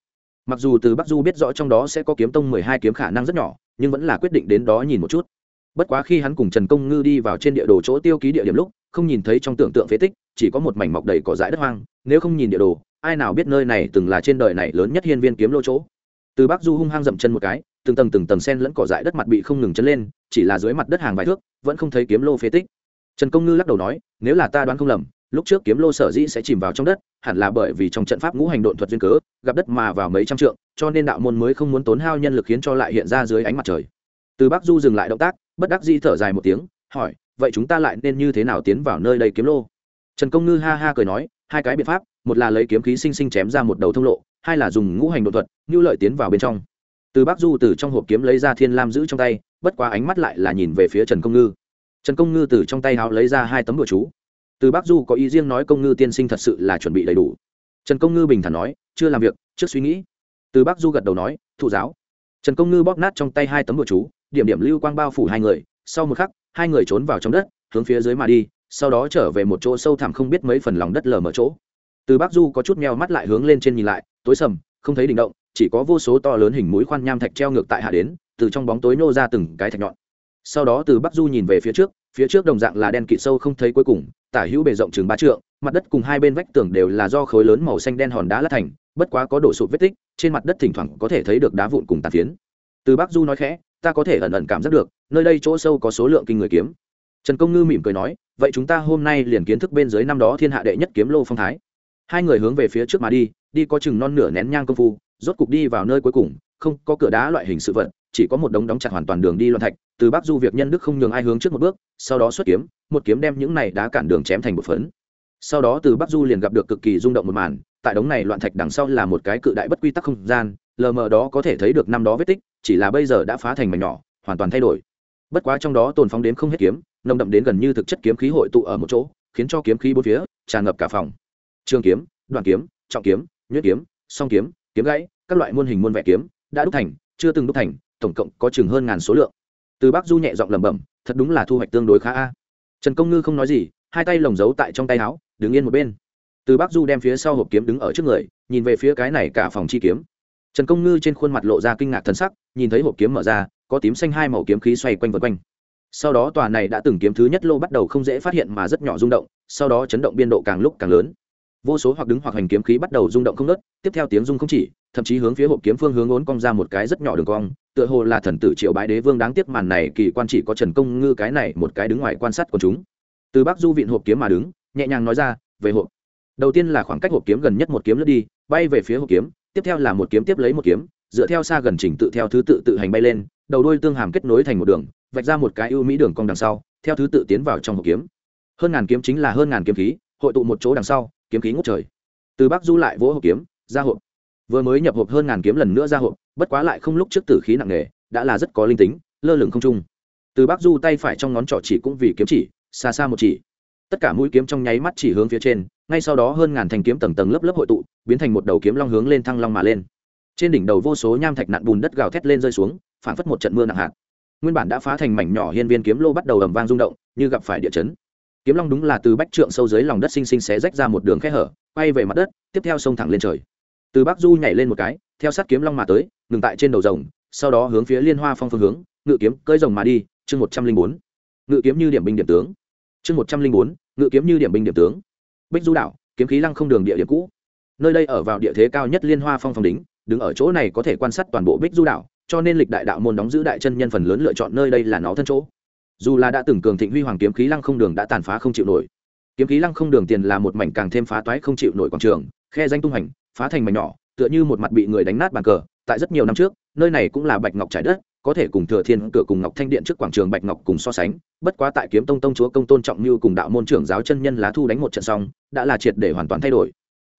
Mặc dù từ bắc du biết rõ trong đó sẽ có kiếm tông mười hai kiếm khả năng rất nhỏ, nhưng vẫn là quyết định đến đó nhìn một chút. Bất quá khi hắn cùng trần công ngư đi vào trên địa đồ chỗ tiêu ký địa điểm lúc, không nhìn thấy trong tưởng tượng phế tích, chỉ có một mảnh mọc đầy cỏ dại đất hoang, nếu không nhìn địa đồ, ai nào biết nơi này từng là trên đời này lớn nhất hiên viên kiếm lô chỗ. Từ bắc du hung hăng dậm chân một cái, từng tầng từng tầng sen lẫn cỏ dại đất mặt bị không ngừng chân lên, chỉ là dưới mặt đất hàng vài thước, vẫn không thấy kiếm lô phế tích. Trần công ngư lắc đầu nói, nếu là ta đoán không lầm lúc trước kiếm lô sở dĩ sẽ chìm vào trong đất, hẳn là bởi vì trong trận pháp ngũ hành độn thuật duyên cớ, gặp đất mà vào mấy trăm trượng, cho nên đạo môn mới không muốn tốn hao nhân lực khiến cho lại hiện ra dưới ánh mặt trời. Từ bắc du dừng lại động tác, bất đắc di thở dài một tiếng, hỏi, vậy chúng ta lại nên như thế nào tiến vào nơi đây kiếm lô? Trần công ngư ha ha cười nói, hai cái biện pháp, một là lấy kiếm khí sinh sinh chém ra một đầu thông lộ, hai là dùng ngũ hành đột thuật, như lợi tiến vào bên trong. Từ bắc du từ trong hộp kiếm lấy ra thiên lam giữ trong tay, bất quá ánh mắt lại là nhìn về phía trần công ngư. Trần công ngư từ trong tay háo lấy ra hai tấm bừa chú từ bắc du có ý riêng nói công ngư tiên sinh thật sự là chuẩn bị đầy đủ. Trần công ngư bình thản nói, chưa làm việc, trước suy nghĩ. Từ bắc du gật đầu nói, thụ giáo. Trần công ngư bóp nát trong tay hai tấm đồ chú, điểm điểm lưu quang bao phủ hai người. Sau một khắc, hai người trốn vào trong đất, hướng phía dưới mà đi, sau đó trở về một chỗ sâu thẳm không biết mấy phần lòng đất lờ mở chỗ. Từ bắc du có chút meo mắt lại hướng lên trên nhìn lại, tối sầm, không thấy đỉnh động, chỉ có vô số to lớn hình mũi khoan nham thạch treo ngược tại hạ đến, từ trong bóng tối nô ra từng cái thạch nhọn. Sau đó từ bắc du nhìn về phía trước phía trước đồng dạng là đen kịt sâu không thấy cuối cùng, tả hữu bề rộng chừng ba trượng, mặt đất cùng hai bên vách tường đều là do khối lớn màu xanh đen hòn đá lát thành, bất quá có đổ sụt vết tích, trên mặt đất thỉnh thoảng có thể thấy được đá vụn cùng tàn phiến. Từ bắc du nói khẽ, ta có thể ẩn ẩn cảm giác được, nơi đây chỗ sâu có số lượng kinh người kiếm. Trần công ngư mỉm cười nói, vậy chúng ta hôm nay liền kiến thức bên dưới năm đó thiên hạ đệ nhất kiếm lô phong thái. Hai người hướng về phía trước mà đi đi có chừng non nửa nén nhang công phu, rốt cục đi vào nơi cuối cùng, không có cửa đá loại hình sự vật chỉ có một đống đóng chặt hoàn toàn đường đi loạn thạch, từ bắc du việc nhân đức không nhường ai hướng trước một bước, sau đó xuất kiếm, một kiếm đem những này đá cản đường chém thành một phấn. Sau đó từ bắc du liền gặp được cực kỳ rung động một màn, tại đống này loạn thạch đằng sau là một cái cự đại bất quy tắc không gian, lờ mờ đó có thể thấy được năm đó vết tích, chỉ là bây giờ đã phá thành mảnh nhỏ, hoàn toàn thay đổi. Bất quá trong đó tồn phóng đến không hết kiếm, nồng đậm đến gần như thực chất kiếm khí hội tụ ở một chỗ, khiến cho kiếm khí bốn phía tràn ngập cả phòng. Trường kiếm đoàn kiếm, trọng kiếm, nhuyễn kiếm, song kiếm kiếm gãy, các loại muôn hình muôn vẻ kiếm, đã đúc thành, chưa từng đúc thành tổng cộng có chừng hơn ngàn số lượng. Từ bắc du nhẹ giọng lẩm bẩm, thật đúng là thu hoạch tương đối khá a. Trần công ngư không nói gì, hai tay lồng giấu tại trong tay áo, đứng yên một bên. Từ bắc du đem phía sau hộp kiếm đứng ở trước người, nhìn về phía cái này cả phòng chi kiếm. Trần công ngư trên khuôn mặt lộ ra kinh ngạc thân sắc, nhìn thấy hộp kiếm mở ra, có tím xanh hai màu kiếm khí xoay quanh vân quanh. Sau đó tòa này đã từng kiếm thứ nhất lô bắt đầu không dễ phát hiện mà rất nhỏ rung động, sau đó chấn động biên độ càng lúc càng lớn. Vô số hoặc đứng hoặc hành kiếm khí bắt đầu rung động không nớt tiếp theo tiếng rung không chỉ, thậm chí hướng phía hộp kiếm phương hướng ốn cong ra một cái rất nhỏ đường cong tựa hồ là thần tử triệu bái đế vương đáng tiếc màn này kỳ quan chỉ có trần công ngư cái này một cái đứng ngoài quan sát của chúng. Từ bắc du vịn hộp kiếm mà đứng, nhẹ nhàng nói ra, về hộp. Đầu tiên là khoảng cách hộp kiếm gần nhất một kiếm lướt đi, bay về phía hộp kiếm, tiếp theo là một kiếm tiếp lấy một kiếm, dựa theo xa gần chỉnh tự theo thứ tự tự hành bay lên, đầu đuôi tương hàm kết nối thành một đường, vạch ra một cái ưu mỹ đường cong đằng sau, theo thứ tự tiến vào trong hộp kiếm. Hơn ngàn kiếm chính là hơn ngàn kiếm khí, hội tụ một chỗ đằng sau, kiếm khí ngút trời. Từ bắc du lại vỗ hộp kiếm, ra hộp. Vừa mới nhập hộp hơn ngàn kiếm lần nữa ra hộp bất quá lại không lúc trước tử khí nặng nề, đã là rất có linh tính, lơ lửng không trung. Từ bắc du tay phải trong ngón trỏ chỉ cũng vì kiếm chỉ, xa xa một chỉ. Tất cả mũi kiếm trong nháy mắt chỉ hướng phía trên, ngay sau đó hơn ngàn thanh kiếm tầng tầng lớp lớp hội tụ, biến thành một đầu kiếm long hướng lên thăng long mà lên. Trên đỉnh đầu vô số nham thạch nặn bùn đất gào thét lên rơi xuống phản phất một trận mưa nặng hạt. Nguyên bản đã phá thành mảnh nhỏ hiên viên kiếm lô bắt đầu ầm vang rung động, như gặp phải địa chấn. Kiếm long đúng là từ bách trượng sâu dưới lòng đất xinh xinh xé rách ra một đường khe hở, quay về mặt đất, tiếp theo sông thẳng lên trời. Từ bắc du nhảy lên một cái theo sát kiếm long mà tới, ngừng tại trên đầu rồng, sau đó hướng phía liên hoa phong phương hướng, ngự kiếm cơi rồng mà đi, chương một trăm linh bốn. Ngự kiếm như điểm binh điểm tướng. Chương một trăm linh bốn, ngự kiếm như điểm binh điểm tướng. Bích du đảo, kiếm khí lăng không đường địa điểm cũ. Nơi đây ở vào địa thế cao nhất liên hoa phong phong đính, đứng ở chỗ này có thể quan sát toàn bộ bích du đảo, cho nên lịch đại đạo môn đóng giữ đại chân nhân phần lớn lựa chọn nơi đây là nó thân chỗ. Dù là đã từng cường thịnh huy hoàng kiếm khí lăng không đường đã tàn phá không chịu nổi. Kiếm khí lăng không đường tiền là một mảnh càng thêm phá toái không chịu nổi quảng trường, khe danh tung hành phá thành mảnh nhỏ tựa như một mặt bị người đánh nát bàn cờ, tại rất nhiều năm trước, nơi này cũng là bạch ngọc trải đất, có thể cùng thừa thiên, cửa cùng ngọc thanh điện trước quảng trường bạch ngọc cùng so sánh, bất quá tại kiếm tông tông chúa công tôn trọng như cùng đạo môn trưởng giáo chân nhân lá thu đánh một trận xong, đã là triệt để hoàn toàn thay đổi.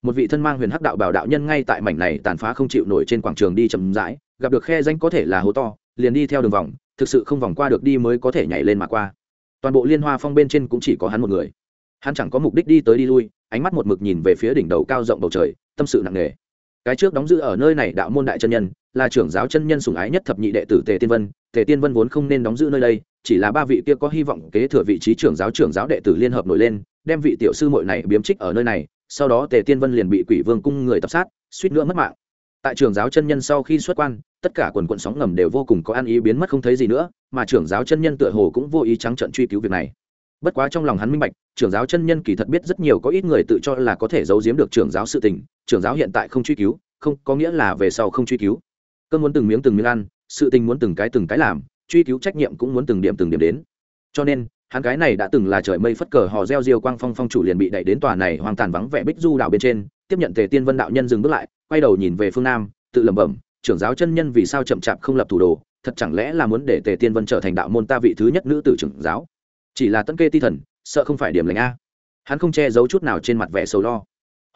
Một vị thân mang huyền hắc đạo bảo đạo nhân ngay tại mảnh này tàn phá không chịu nổi trên quảng trường đi chậm rãi, gặp được khe danh có thể là hố to, liền đi theo đường vòng, thực sự không vòng qua được đi mới có thể nhảy lên mà qua. Toàn bộ liên hoa phong bên trên cũng chỉ có hắn một người. Hắn chẳng có mục đích đi tới đi lui, ánh mắt một mực nhìn về phía đỉnh đầu cao rộng bầu trời, tâm sự nặng nề cái trước đóng giữ ở nơi này đạo môn đại chân nhân, là trưởng giáo chân nhân sủng ái nhất thập nhị đệ tử tề tiên vân. Tề tiên vân vốn không nên đóng giữ nơi đây, chỉ là ba vị kia có hy vọng kế thừa vị trí trưởng giáo trưởng giáo đệ tử liên hợp nổi lên, đem vị tiểu sư muội này biếm trích ở nơi này, sau đó tề tiên vân liền bị quỷ vương cung người tập sát, suýt nữa mất mạng. Tại trưởng giáo chân nhân sau khi xuất quan, tất cả quần quận sóng ngầm đều vô cùng có ăn ý biến mất không thấy gì nữa, mà trưởng giáo chân nhân tựa hồ cũng vô ý trắng trận truy cứu việc này bất quá trong lòng hắn minh bạch, trưởng giáo chân nhân kỳ thật biết rất nhiều có ít người tự cho là có thể giấu giếm được trưởng giáo sự tình, trưởng giáo hiện tại không truy cứu, không, có nghĩa là về sau không truy cứu. Cơn muốn từng miếng từng miếng ăn, sự tình muốn từng cái từng cái làm, truy cứu trách nhiệm cũng muốn từng điểm từng điểm đến. Cho nên, hắn cái này đã từng là trời mây phất cờ hò reo diêu quang phong phong chủ liền bị đẩy đến tòa này hoang tàn vắng vẻ bích du đảo bên trên, tiếp nhận tề tiên vân đạo nhân dừng bước lại, quay đầu nhìn về phương nam, tự lẩm bẩm, trưởng giáo chân nhân vì sao chậm chạp không lập thủ đồ, thật chẳng lẽ là muốn để tề tiên vân trở thành đạo môn ta vị thứ nhất nữ tử trưởng giáo? Chỉ là tân kê ti thần, sợ không phải điểm lành a. Hắn không che giấu chút nào trên mặt vẻ sầu lo.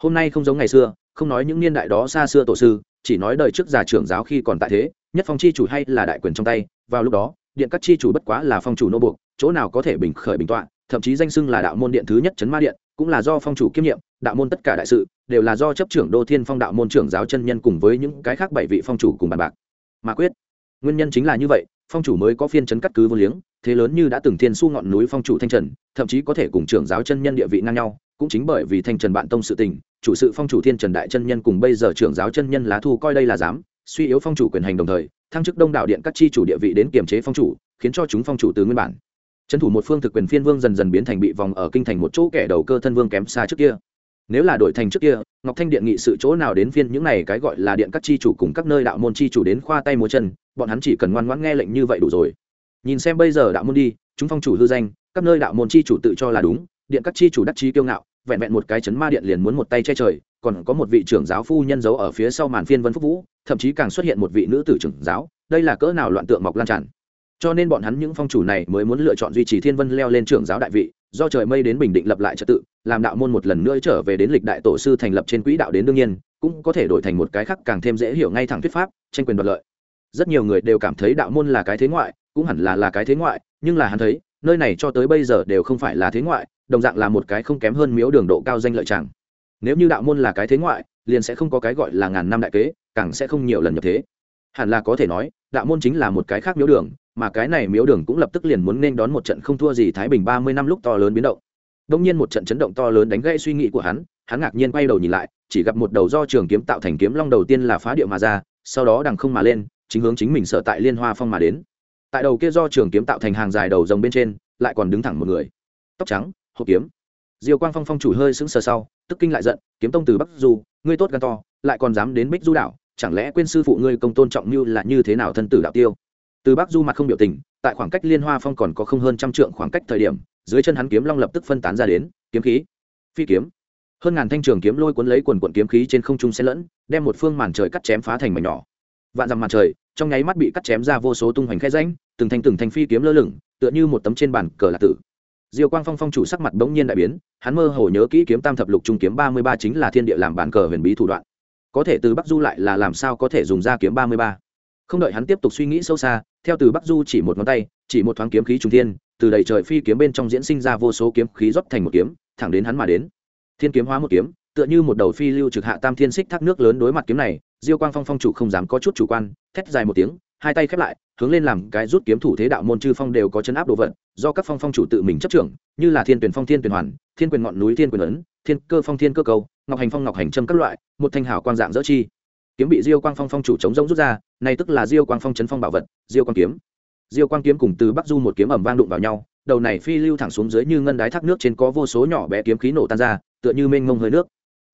Hôm nay không giống ngày xưa, không nói những niên đại đó xa xưa tổ sư, chỉ nói đời trước già trưởng giáo khi còn tại thế, nhất phong chi chủ hay là đại quyền trong tay, vào lúc đó, điện các chi chủ bất quá là phong chủ nô buộc, chỗ nào có thể bình khởi bình tọa, thậm chí danh xưng là đạo môn điện thứ nhất chấn ma điện, cũng là do phong chủ kiêm nhiệm, đạo môn tất cả đại sự, đều là do chấp trưởng đô thiên phong đạo môn trưởng giáo chân nhân cùng với những cái khác bảy vị phong chủ cùng bàn bạc. Mà quyết, nguyên nhân chính là như vậy, phong chủ mới có phiên chấn cắt cứ vô liếng thế lớn như đã từng thiên su ngọn núi phong chủ thanh trần, thậm chí có thể cùng trưởng giáo chân nhân địa vị ngang nhau, cũng chính bởi vì thanh trần bạn tông sự tình, chủ sự phong chủ thiên trần đại chân nhân cùng bây giờ trưởng giáo chân nhân lá thu coi đây là dám suy yếu phong chủ quyền hành đồng thời, thăng chức đông đạo điện các chi chủ địa vị đến kiềm chế phong chủ, khiến cho chúng phong chủ từ nguyên bản. Trấn thủ một phương thực quyền phiên vương dần dần biến thành bị vòng ở kinh thành một chỗ kẻ đầu cơ thân vương kém xa trước kia. Nếu là đổi thành trước kia, ngọc thanh điện nghị sự chỗ nào đến phiên những này cái gọi là điện các chi chủ cùng các nơi đạo môn chi chủ đến khoa tay múa chân, bọn hắn chỉ cần ngoan ngoãn nghe lệnh như vậy đủ rồi nhìn xem bây giờ đạo môn đi, chúng phong chủ hư danh, các nơi đạo môn chi chủ tự cho là đúng, điện các chi chủ đắc chi kiêu ngạo, vẹn vẹn một cái chấn ma điện liền muốn một tay che trời, còn có một vị trưởng giáo phu nhân giấu ở phía sau màn phiên vân phúc vũ, thậm chí càng xuất hiện một vị nữ tử trưởng giáo, đây là cỡ nào loạn tượng mọc lan tràn. Cho nên bọn hắn những phong chủ này mới muốn lựa chọn duy trì thiên vân leo lên trưởng giáo đại vị, do trời mây đến bình định lập lại trật tự, làm đạo môn một lần nữa trở về đến lịch đại tổ sư thành lập trên quỹ đạo đến đương nhiên, cũng có thể đổi thành một cái khác càng thêm dễ hiểu ngay thẳng thuyết pháp, tranh quyền đoạt lợi. Rất nhiều người đều cảm thấy đạo môn là cái thế ngoại cũng hẳn là là cái thế ngoại, nhưng là hắn thấy, nơi này cho tới bây giờ đều không phải là thế ngoại, đồng dạng là một cái không kém hơn miếu đường độ cao danh lợi chẳng nếu như đạo môn là cái thế ngoại, liền sẽ không có cái gọi là ngàn năm đại kế, càng sẽ không nhiều lần nhập thế. Hẳn là có thể nói, đạo môn chính là một cái khác miếu đường, mà cái này miếu đường cũng lập tức liền muốn nên đón một trận không thua gì thái bình ba mươi năm lúc to lớn biến động. Đông nhiên một trận chấn động to lớn đánh gãy suy nghĩ của hắn hắn ngạc nhiên quay đầu nhìn lại, chỉ gặp một đầu do trường kiếm tạo thành kiếm long đầu tiên là phá địa mà ra, sau đó đằng không mà lên, chính hướng chính mình sợ tại liên hoa phong mà đến tại đầu kia do trường kiếm tạo thành hàng dài đầu rồng bên trên, lại còn đứng thẳng một người. Tóc trắng, hộp kiếm. Diều quang phong phong chủ hơi sững sờ sau, tức kinh lại giận, kiếm tông từ bắc du, ngươi tốt gan to, lại còn dám đến bích du đảo, chẳng lẽ quên sư phụ ngươi công tôn trọng như là như thế nào thân tử đạo tiêu? Từ bắc du mặt không biểu tình, tại khoảng cách liên hoa phong còn có không hơn trăm trượng khoảng cách thời điểm, dưới chân hắn kiếm long lập tức phân tán ra đến, kiếm khí, phi kiếm. Hơn ngàn thanh trường kiếm lôi cuốn lấy quần quận kiếm khí trên không trung xen lẫn, đem một phương màn trời cắt chém phá thành mảnh nhỏ vạn dằm màn trời, trong nháy mắt bị cắt chém ra vô số tung hoành khe ránh từng thanh từng thanh phi kiếm lơ lửng, tựa như một tấm trên bàn cờ lạc tử. Diêu quang phong phong chủ sắc mặt bỗng nhiên đại biến, hắn mơ hồ nhớ kỹ kiếm tam thập lục trung kiếm ba mươi ba chính là thiên địa làm bàn cờ huyền bí thủ đoạn. Có thể từ bắc du lại là làm sao có thể dùng ra kiếm ba mươi ba? Không đợi hắn tiếp tục suy nghĩ sâu xa, theo từ bắc du chỉ một ngón tay, chỉ một thoáng kiếm khí trung thiên, từ đầy trời phi kiếm bên trong diễn sinh ra vô số kiếm khí rót thành một kiếm, thẳng đến hắn mà đến. Thiên kiếm hóa một kiếm, tựa như một đầu phi lưu trực hạ tam thiên xích thác nước lớn đối mặt kiếm này diêu quang phong phong chủ không dám có chút chủ quan, thét dài một tiếng, hai tay khép lại, hướng lên làm cái rút kiếm thủ thế đạo môn chư phong đều có chấn áp đồ vật, do các phong phong chủ tự mình chấp trưởng, như là thiên tuyển phong, thiên tuyển hoàn, thiên quyền ngọn núi, thiên quyền ấn, thiên cơ phong, thiên cơ cầu, ngọc hành phong, ngọc hành trâm các loại, một thanh hảo quang dạng dỡ chi. Kiếm bị diêu quang phong phong chủ chống rông rút ra, này tức là diêu quang phong chấn phong bảo vật, diêu quang kiếm. Diêu quang kiếm cùng từ bắc du một kiếm ẩm vang đụng vào nhau, đầu này phi lưu thẳng xuống dưới như ngân đái thác nước trên có vô số nhỏ bé kiếm khí nổ tan ra, tựa như mênh mông hơi nước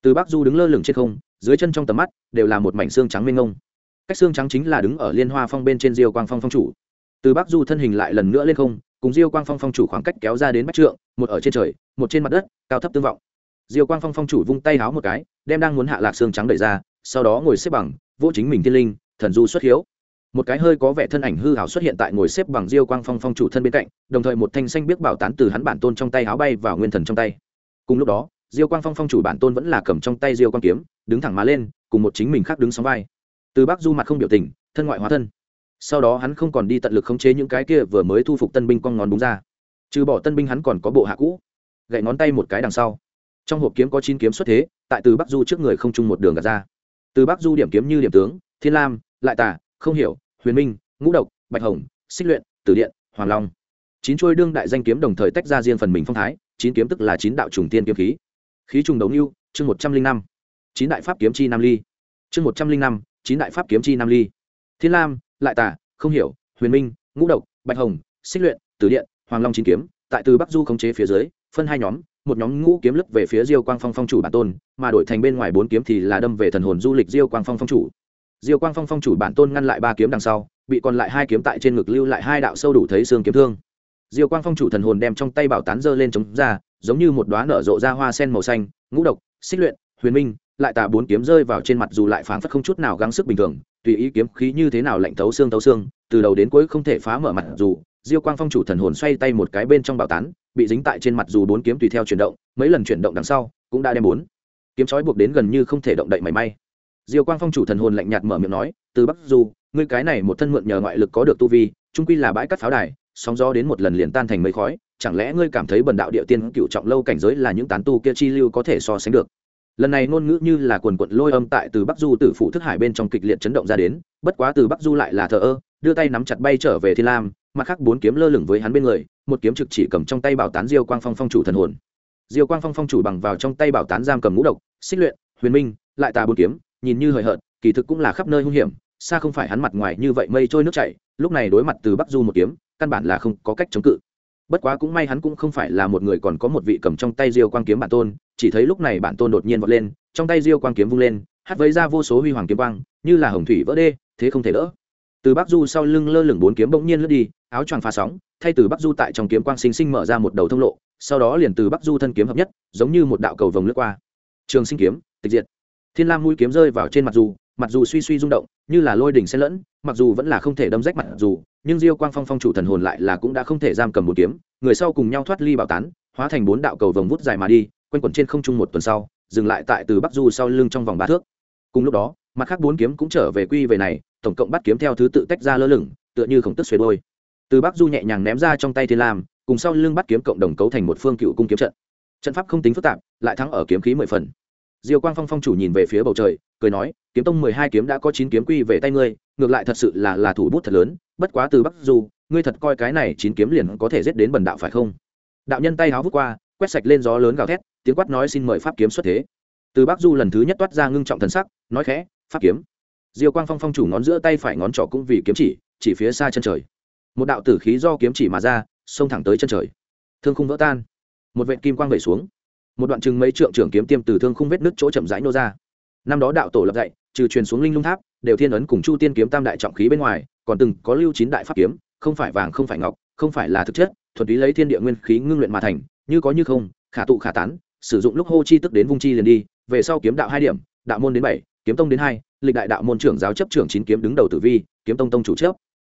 từ bắc du đứng lơ lửng trên không, dưới chân trong tầm mắt đều là một mảnh xương trắng mênh ngông cách xương trắng chính là đứng ở liên hoa phong bên trên diêu quang phong phong chủ. Từ bắc du thân hình lại lần nữa lên không, cùng diêu quang phong phong chủ khoảng cách kéo ra đến bách trượng, một ở trên trời, một trên mặt đất, cao thấp tương vọng. Diêu quang phong phong chủ vung tay háo một cái, đem đang muốn hạ lạc xương trắng đẩy ra, sau đó ngồi xếp bằng vô chính mình thiên linh, thần du xuất hiếu. Một cái hơi có vẻ thân ảnh hư hảo xuất hiện tại ngồi xếp bằng diêu quang phong phong chủ thân bên cạnh, đồng thời một thanh xanh biết bảo tán từ hắn bản tôn trong tay háo bay vào nguyên thần trong tay. Cùng lúc đó diêu quang phong phong chủ bản tôn vẫn là cầm trong tay diêu quang kiếm, đứng thẳng má lên, cùng một chính mình khác đứng sóng vai. Từ bắc du mặt không biểu tình, thân ngoại hóa thân. Sau đó hắn không còn đi tận lực khống chế những cái kia vừa mới thu phục tân binh con ngón đúng ra. Trừ bỏ tân binh hắn còn có bộ hạ cũ. Gậy ngón tay một cái đằng sau. Trong hộp kiếm có chín kiếm xuất thế, tại từ bắc du trước người không chung một đường gạt ra. Từ bắc du điểm kiếm như điểm tướng, thiên lam, lại tả không hiểu, huyền minh, ngũ độc, bạch hồng, xích luyện, tử điện, hoàng long. Chín trôi đương đại danh kiếm đồng thời tách ra riêng phần mình phong thái, chín kiếm tức là chín đạo trùng tiên kiếm khí khí trùng đấu lưu, chương một trăm linh năm. Chín đại pháp kiếm chi nam ly. Chương một trăm linh năm, chín đại pháp kiếm chi nam ly. Thiên lam, lại tả không hiểu, huyền minh, ngũ độc, bạch hồng, xích luyện, tử điện, hoàng long chín kiếm, tại từ bắc du khống chế phía dưới, phân hai nhóm, một nhóm ngũ kiếm lấp về phía diêu quang phong phong chủ bản tôn, mà đổi thành bên ngoài bốn kiếm thì là đâm về thần hồn du lịch diêu quang phong phong chủ. Diêu quang phong phong chủ bản tôn ngăn lại ba kiếm đằng sau, bị còn lại hai kiếm tại trên ngực lưu lại hai đạo sâu đủ thấy xương kiếm thương diêu quang phong chủ thần hồn đem trong tay bảo tán dơ lên chống ra, giống như một đoá nở rộ ra hoa sen màu xanh, ngũ độc, xích luyện, huyền minh, lại tà bốn kiếm rơi vào trên mặt dù lại phảng phất không chút nào gắng sức bình thường, tùy ý kiếm khí như thế nào lạnh thấu xương thấu xương, từ đầu đến cuối không thể phá mở mặt dù, diêu quang phong chủ thần hồn xoay tay một cái bên trong bảo tán, bị dính tại trên mặt dù bốn kiếm tùy theo chuyển động, mấy lần chuyển động đằng sau, cũng đã đem bốn kiếm trói buộc đến gần như không thể động đậy mảy may. Diêu quang phong chủ thần hồn lạnh nhạt mở miệng nói, từ bắc du, ngươi cái này một thân mượn nhờ ngoại lực có được tu vi, trung quy là bãi cắt pháo đài sóng gió đến một lần liền tan thành mấy khói, chẳng lẽ ngươi cảm thấy bần đạo địa tiên cựu trọng lâu cảnh giới là những tán tu kia chi lưu có thể so sánh được? Lần này ngôn ngữ như là quần quận lôi âm tại từ bắc du từ phủ thức hải bên trong kịch liệt chấn động ra đến, bất quá từ bắc du lại là thờ ơ, đưa tay nắm chặt bay trở về thiên lam, mặt khác bốn kiếm lơ lửng với hắn bên người, một kiếm trực chỉ cầm trong tay bảo tán diêu quang phong phong chủ thần hồn. Diêu quang phong phong chủ bằng vào trong tay bảo tán giam cầm ngũ độc, xích luyện, huyền minh, lại tà bốn kiếm, nhìn như hời hợt, kỳ thực cũng là khắp nơi hung hiểm, xa không phải hắn mặt ngoài như vậy mây trôi nước chảy, lúc này đối mặt từ bắc du một kiếm căn bản là không có cách chống cự. Bất quá cũng may hắn cũng không phải là một người còn có một vị cầm trong tay diêu quang kiếm bản tôn, chỉ thấy lúc này bản tôn đột nhiên vọt lên, trong tay diêu quang kiếm vung lên hất vấy ra vô số huy hoàng kiếm quang, như là hồng thủy vỡ đê, thế không thể đỡ. Từ bắc du sau lưng lơ lửng bốn kiếm bỗng nhiên lướt đi, áo choàng phá sóng, thay từ bắc du tại trong kiếm quang sinh sinh mở ra một đầu thông lộ, sau đó liền từ bắc du thân kiếm hợp nhất, giống như một đạo cầu vồng lướt qua. Trường sinh kiếm, tịch diệt. Thiên lam mũi kiếm rơi vào trên mặt dù mặt dù suy suy rung động, như là lôi đỉnh xen lẫn, mặc dù vẫn là không thể đâm rách mặt dù nhưng diêu quang phong phong chủ thần hồn lại là cũng đã không thể giam cầm một kiếm, người sau cùng nhau thoát ly bảo tán, hóa thành bốn đạo cầu vồng vút dài mà đi, quanh quẩn trên không trung một tuần sau, dừng lại tại từ bắc du sau lưng trong vòng ba thước. Cùng lúc đó, mặt khác bốn kiếm cũng trở về quy về này, tổng cộng bắt kiếm theo thứ tự tách ra lơ lửng, tựa như khổng tức xuề đôi. Từ bắc du nhẹ nhàng ném ra trong tay thiên lam, cùng sau lưng bắt kiếm cộng đồng cấu thành một phương cựu cung kiếm trận. Trận pháp không tính phức tạp, lại thắng ở kiếm khí mười phần. Diêu quang phong phong chủ nhìn về phía bầu trời, cười nói, kiếm tông mười hai kiếm đã có chín kiếm quy về tay ngươi ngược lại thật sự là là thủ bút thật lớn, bất quá từ bắc du, ngươi thật coi cái này chín kiếm liền có thể giết đến bần đạo phải không? Đạo nhân tay háo vút qua, quét sạch lên gió lớn gào thét, tiếng quát nói xin mời pháp kiếm xuất thế. Từ bắc du lần thứ nhất toát ra ngưng trọng thần sắc, nói khẽ, pháp kiếm. Diêu quang phong phong chủ ngón giữa tay phải ngón trỏ cũng vì kiếm chỉ chỉ phía xa chân trời. Một đạo tử khí do kiếm chỉ mà ra, xông thẳng tới chân trời. Thương khung vỡ tan. Một vệt kim quang vẩy xuống. Một đoạn chừng mấy trượng trưởng kiếm tiêm từ thương khung vết nứt chỗ chậm rãi nô ra. Năm đó đạo tổ lập dạy trừ truyền xuống linh lung tháp, đều thiên ấn cùng chu tiên kiếm tam đại trọng khí bên ngoài, còn từng có lưu chín đại pháp kiếm, không phải vàng, không phải ngọc, không phải là thực chất, thuần túy lấy thiên địa nguyên khí ngưng luyện mà thành, như có như không, khả tụ khả tán, sử dụng lúc hô chi tức đến vung chi liền đi, về sau kiếm đạo hai điểm, đạo môn đến bảy, kiếm tông đến hai, lịch đại đạo môn trưởng giáo chấp trưởng chín kiếm đứng đầu tử vi, kiếm tông tông chủ chấp.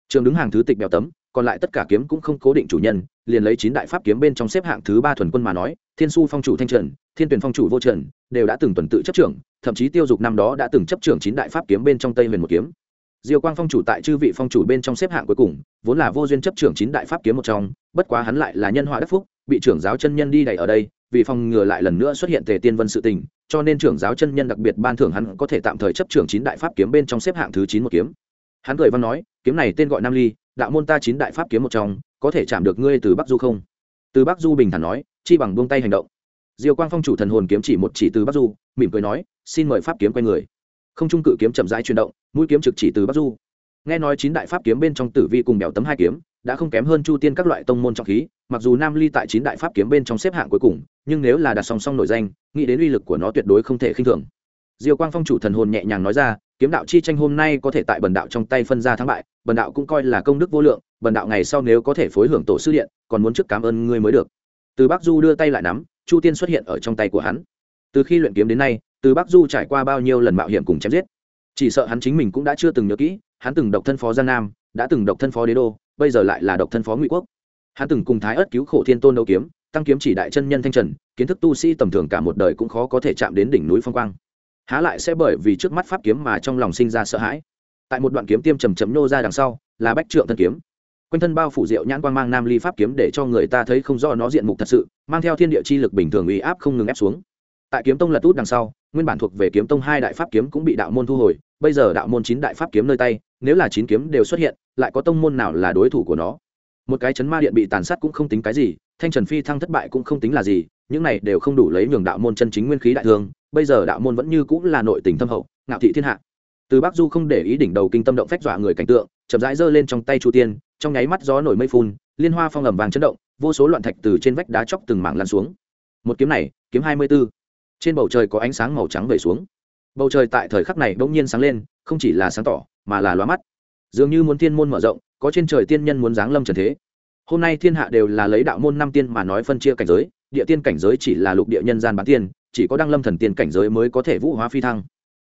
Trường đứng hàng thứ tịch bèo tấm, còn lại tất cả kiếm cũng không cố định chủ nhân, liền lấy chín đại pháp kiếm bên trong xếp hạng thứ ba thuần quân mà nói, thiên su phong chủ thanh trần, thiên tuyển phong chủ vô trần, đều đã từng tuần tự chấp trưởng thậm chí tiêu dục năm đó đã từng chấp trưởng chín đại pháp kiếm bên trong tây huyền một kiếm. Diêu quang phong chủ tại chư vị phong chủ bên trong xếp hạng cuối cùng, vốn là vô duyên chấp trưởng chín đại pháp kiếm một trong, bất quá hắn lại là nhân họa đắc phúc, bị trưởng giáo chân nhân đi đẩy ở đây, vì phòng ngừa lại lần nữa xuất hiện tề tiên vân sự tình, cho nên trưởng giáo chân nhân đặc biệt ban thưởng hắn có thể tạm thời chấp trưởng chín đại pháp kiếm bên trong xếp hạng thứ chín một kiếm. Hắn cười văn nói, kiếm này tên gọi nam ly, đạo môn ta chín đại pháp kiếm một trong, có thể chạm được ngươi từ bắc du không? Từ bắc du bình thản nói, chi bằng buông tay hành động diều quang phong chủ thần hồn kiếm chỉ một chỉ từ bắc du, mỉm cười nói, xin mời pháp kiếm quay người. Không trung cự kiếm chậm rãi chuyển động, mũi kiếm trực chỉ từ bắc du. Nghe nói chín đại pháp kiếm bên trong tử vi cùng bèo tấm hai kiếm, đã không kém hơn chu tiên các loại tông môn trọng khí, mặc dù nam ly tại chín đại pháp kiếm bên trong xếp hạng cuối cùng, nhưng nếu là đặt song song nổi danh, nghĩ đến uy lực của nó tuyệt đối không thể khinh thường. Diều quang phong chủ thần hồn nhẹ nhàng nói ra, kiếm đạo chi tranh hôm nay có thể tại bần đạo trong tay phân ra thắng bại, bần đạo cũng coi là công đức vô lượng, bần đạo ngày sau nếu có thể phối hưởng tổ sư điện, còn muốn trước cảm ơn ngươi mới được. Từ bắc du đưa tay lại nắm chu tiên xuất hiện ở trong tay của hắn. Từ khi luyện kiếm đến nay, từ bắc du trải qua bao nhiêu lần mạo hiểm cùng chém giết, chỉ sợ hắn chính mình cũng đã chưa từng nhớ kỹ, hắn từng độc thân phó giang nam, đã từng độc thân phó đế đô, bây giờ lại là độc thân phó ngụy quốc. Hắn từng cùng thái ớt cứu khổ thiên tôn đấu kiếm, tăng kiếm chỉ đại chân nhân thanh trần, kiến thức tu sĩ tầm thường cả một đời cũng khó có thể chạm đến đỉnh núi phong quang. Há lại sẽ bởi vì trước mắt pháp kiếm mà trong lòng sinh ra sợ hãi. Tại một đoạn kiếm tiêm trầm chấm nô ra đằng sau, là bách trượng thân kiếm quanh thân bao phủ rượu nhãn quang mang nam ly pháp kiếm để cho người ta thấy không rõ nó diện mục thật sự, mang theo thiên địa chi lực bình thường uy áp không ngừng ép xuống. Tại kiếm tông lật út đằng sau, nguyên bản thuộc về kiếm tông hai đại pháp kiếm cũng bị đạo môn thu hồi, bây giờ đạo môn chín đại pháp kiếm nơi tay, nếu là chín kiếm đều xuất hiện, lại có tông môn nào là đối thủ của nó? Một cái chấn ma điện bị tàn sát cũng không tính cái gì, thanh trần phi thăng thất bại cũng không tính là gì, những này đều không đủ lấy nhường đạo môn chân chính nguyên khí đại thương, bây giờ đạo môn vẫn như cũng là nội tình thâm hậu, ngạo thị thiên hạ. Từ bắc du không để ý đỉnh đầu kinh tâm động phách dọa người cảnh tượng, chậm rãi giơ lên trong tay chu tiên trong nháy mắt gió nổi mây phun, liên hoa phong ẩm vàng chấn động, vô số loạn thạch từ trên vách đá chóc từng mảng lan xuống. Một kiếm này, kiếm hai mươi b ố trên bầu trời có ánh sáng màu trắng về xuống. Bầu trời tại thời khắc này bỗng nhiên sáng lên, không chỉ là sáng tỏ, mà là loa mắt. Dường như muốn thiên môn mở rộng, có trên trời tiên nhân muốn giáng lâm trần thế. Hôm nay thiên hạ đều là lấy đạo môn năm tiên mà nói phân chia cảnh giới, địa tiên cảnh giới chỉ là lục địa nhân gian bán tiên, chỉ có đăng lâm thần tiên cảnh giới mới có thể vũ hóa phi thăng.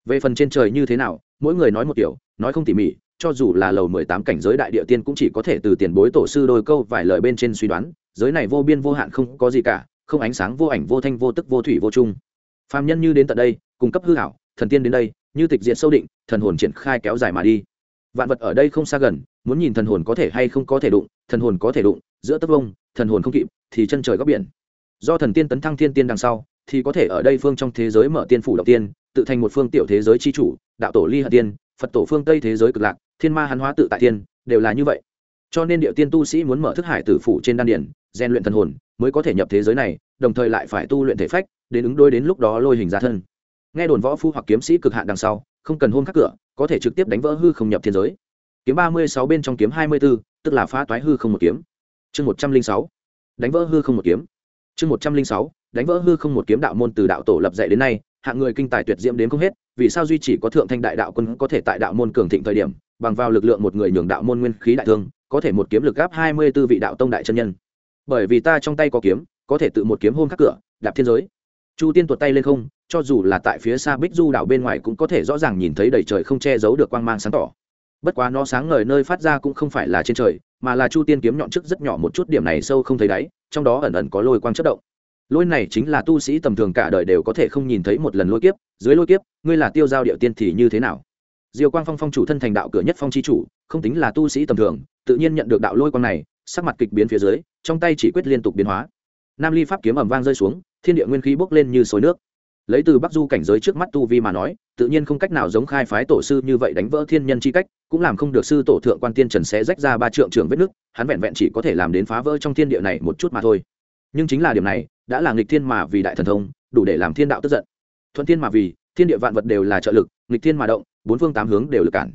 Về phần trên trời như thế nào, mỗi người nói một kiểu, nói không tỉ mỉ cho dù là lầu mười tám cảnh giới đại địa tiên cũng chỉ có thể từ tiền bối tổ sư đôi câu vài lời bên trên suy đoán, giới này vô biên vô hạn không có gì cả, không ánh sáng vô ảnh vô thanh vô tức vô thủy vô chung. Phàm nhân như đến tận đây, cung cấp hư hảo thần tiên đến đây, như tịch diệt sâu định, thần hồn triển khai kéo dài mà đi. Vạn vật ở đây không xa gần, muốn nhìn thần hồn có thể hay không có thể đụng, thần hồn có thể đụng, giữa tấc vông, thần hồn không kịp, thì chân trời góc biển. Do thần tiên tấn thăng thiên tiên đằng sau, thì có thể ở đây phương trong thế giới mở tiên phủ đầu tiên, tự thành một phương tiểu thế giới chi chủ, đạo tổ ly hận tiên, phật tổ phương tây thế giới cực lạc thiên ma hắn hóa tự tại tiên đều là như vậy. Cho nên địa tiên tu sĩ muốn mở thức hải tử phủ trên đan điển rèn luyện thần hồn, mới có thể nhập thế giới này, đồng thời lại phải tu luyện thể phách, đến ứng đôi đến lúc đó lôi hình ra thân. Nghe đồn võ phu hoặc kiếm sĩ cực hạn đằng sau, không cần hôn khắc cửa, có thể trực tiếp đánh vỡ hư không nhập thiên giới. Kiếm ba mươi sáu bên trong kiếm hai mươi b ố tức là phá toái hư không một kiếm. Chương một trăm linh sáu, đánh vỡ hư không một kiếm. Chương một trăm linh sáu, đánh vỡ hư không một kiếm đạo môn từ đạo tổ lập dạy đến nay, hạng người kinh tài tuyệt diễm đến không hết, vì sao duy chỉ có thượng thanh đại đạo quân có thể tại đạo môn cường thịnh thời điểm bằng vào lực lượng một người nhường đạo môn nguyên khí đại thương, có thể một kiếm lực gáp hai mươi b ố vị đạo tông đại chân nhân. Bởi vì ta trong tay có kiếm, có thể tự một kiếm hôn khắc cửa, đạp thiên giới. Chu tiên tuột tay lên không, cho dù là tại phía xa bích du đảo bên ngoài cũng có thể rõ ràng nhìn thấy đầy trời không che giấu được quang mang sáng tỏ. Bất quá nó sáng ngời nơi phát ra cũng không phải là trên trời, mà là chu tiên kiếm nhọn trước rất nhỏ một chút điểm này sâu không thấy đáy, trong đó ẩn ẩn có lôi quang chất động. Lôi này chính là tu sĩ tầm thường cả đời đều có thể không nhìn thấy một lần lôi kiếp. Dưới lôi kiếp, ngươi là tiêu giao điệu tiên thì như thế nào? Diều quang phong phong chủ thân thành đạo cửa nhất phong chi chủ, không tính là tu sĩ tầm thường, tự nhiên nhận được đạo lôi quang này, sắc mặt kịch biến phía dưới, trong tay chỉ quyết liên tục biến hóa. Nam ly pháp kiếm ẩm vang rơi xuống, thiên địa nguyên khí bốc lên như suối nước. Lấy từ bắc du cảnh giới trước mắt tu vi mà nói, tự nhiên không cách nào giống khai phái tổ sư như vậy đánh vỡ thiên nhân chi cách, cũng làm không được sư tổ thượng quan tiên trần sẽ rách ra ba trượng trường vết nước, hắn vẹn vẹn chỉ có thể làm đến phá vỡ trong thiên địa này một chút mà thôi. Nhưng chính là điểm này, đã là nghịch thiên mà vì đại thần thông, đủ để làm thiên đạo tức giận. Thuận thiên mà vì, thiên địa vạn vật đều là trợ lực, nghịch thiên mà động bốn phương tám hướng đều lực cản.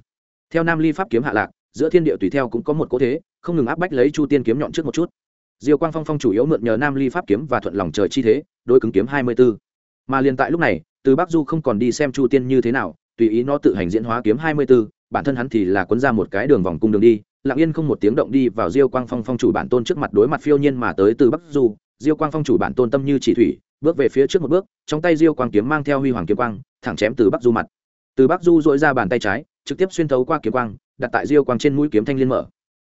Theo nam ly pháp kiếm hạ lạc, giữa thiên địa tùy theo cũng có một cố thế, không ngừng áp bách lấy chu tiên kiếm nhọn trước một chút. Diêu quang phong phong chủ yếu mượn nhờ nam ly pháp kiếm và thuận lòng trời chi thế đôi cứng kiếm hai mươi b ố mà liền tại lúc này, từ bắc du không còn đi xem chu tiên như thế nào, tùy ý nó tự hành diễn hóa kiếm hai mươi b ố bản thân hắn thì là quấn ra một cái đường vòng cung đường đi, lặng yên không một tiếng động đi vào diêu quang phong phong chủ bản tôn trước mặt đối mặt phiêu nhiên mà tới từ bắc du. Diêu quang phong chủ bản tôn tâm như chỉ thủy, bước về phía trước một bước, trong tay diêu quang kiếm mang theo huy hoàng kiếm quang, thẳng chém từ bắc du mặt từ bắc du dội ra bàn tay trái, trực tiếp xuyên thấu qua kiếm quang, đặt tại diêu quang trên mũi kiếm thanh liên mở.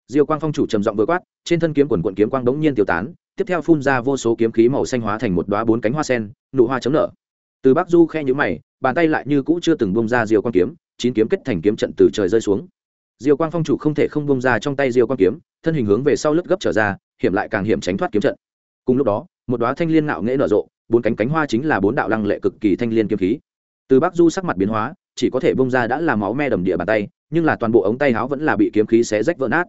Diêu quang phong chủ trầm giọng vừa quát, trên thân kiếm quần quận kiếm quang đống nhiên tiêu tán, tiếp theo phun ra vô số kiếm khí màu xanh hóa thành một đóa bốn cánh hoa sen, nụ hoa chống nở. Từ bắc du khe nhũ mày, bàn tay lại như cũ chưa từng bông ra diêu quang kiếm, chín kiếm kết thành kiếm trận từ trời rơi xuống. Diêu quang phong chủ không thể không bông ra trong tay diêu quang kiếm, thân hình hướng về sau lướt gấp trở ra, hiểm lại càng hiểm tránh thoát kiếm trận. Cùng lúc đó, một đoá thanh liên ngạo nghễ nở rộ, bốn cánh cánh hoa chính là bốn đạo lăng lệ cực kỳ thanh liên kiếm khí. Từ bắc du sắc mặt biến hóa chỉ có thể bông ra đã làm máu me đầm địa bàn tay, nhưng là toàn bộ ống tay áo vẫn là bị kiếm khí xé rách vỡ nát.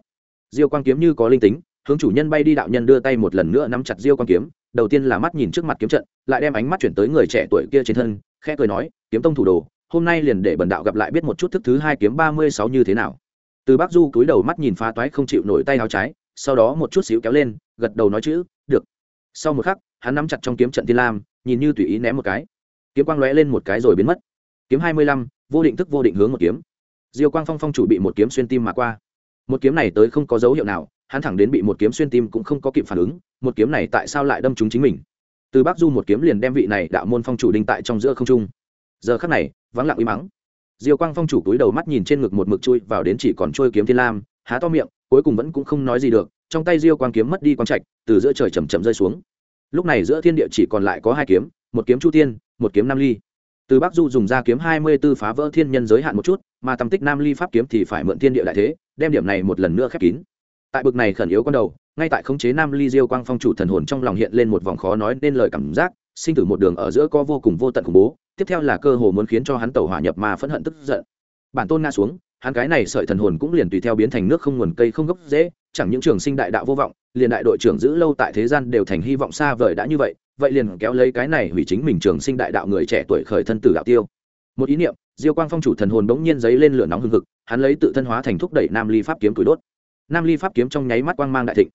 Diêu quang kiếm như có linh tính, hướng chủ nhân bay đi đạo nhân đưa tay một lần nữa nắm chặt diêu quang kiếm, đầu tiên là mắt nhìn trước mặt kiếm trận, lại đem ánh mắt chuyển tới người trẻ tuổi kia trên thân, khẽ cười nói, kiếm tông thủ đồ, hôm nay liền để bần đạo gặp lại biết một chút thức thứ hai kiếm ba mươi sáu như thế nào. Từ bắc du cúi đầu mắt nhìn phá toái không chịu nổi tay áo trái, sau đó một chút xíu kéo lên, gật đầu nói chữ, được. Sau một khắc, hắn nắm chặt trong kiếm trận thiên lam, nhìn như tùy ý ném một cái. Kiếm quang lóe lên một cái rồi biến mất kiếm hai mươi lăm, vô định thức vô định hướng một kiếm. Diêu quang phong phong chủ bị một kiếm xuyên tim mà qua. Một kiếm này tới không có dấu hiệu nào, hắn thẳng đến bị một kiếm xuyên tim cũng không có kịp phản ứng, một kiếm này tại sao lại đâm trúng chính mình? Từ bắc du một kiếm liền đem vị này đạo môn phong chủ đinh tại trong giữa không trung. Giờ khắc này, vắng lặng im mắng diêu quang phong chủ cúi đầu mắt nhìn trên ngực một mực chui vào đến chỉ còn trôi kiếm thiên lam, há to miệng, cuối cùng vẫn cũng không nói gì được, trong tay diêu quang kiếm mất đi quang trạch, từ giữa trời chầm chậm rơi xuống. Lúc này giữa thiên địa chỉ còn lại có hai kiếm, một kiếm chu tiên, một kiếm nam ly từ bắc du dùng ra kiếm hai mươi b ố phá vỡ thiên nhân giới hạn một chút, mà tâm tích nam ly pháp kiếm thì phải mượn thiên địa đại thế, đem điểm này một lần nữa khép kín. Tại bực này khẩn yếu con đầu, ngay tại khống chế nam ly diêu quang phong chủ thần hồn trong lòng hiện lên một vòng khó nói nên lời cảm giác, sinh tử một đường ở giữa có vô cùng vô tận khủng bố, tiếp theo là cơ hồ muốn khiến cho hắn tẩu hỏa nhập mà phẫn hận tức giận. Bản tôn nga xuống, hắn cái này sợi thần hồn cũng liền tùy theo biến thành nước không nguồn cây không gốc dễ chẳng những trường sinh đại đạo vô vọng, liền đại đội trưởng giữ lâu tại thế gian đều thành hy vọng xa vời đã như vậy vậy liền kéo lấy cái này hủy chính mình trường sinh đại đạo người trẻ tuổi khởi thân tử đạo tiêu. Một ý niệm, diêu quang phong chủ thần hồn bỗng nhiên giấy lên lửa nóng hừng hực, hắn lấy tự thân hóa thành thúc đẩy nam ly pháp kiếm tuổi đốt. Nam ly pháp kiếm trong nháy mắt quang mang đại thịnh.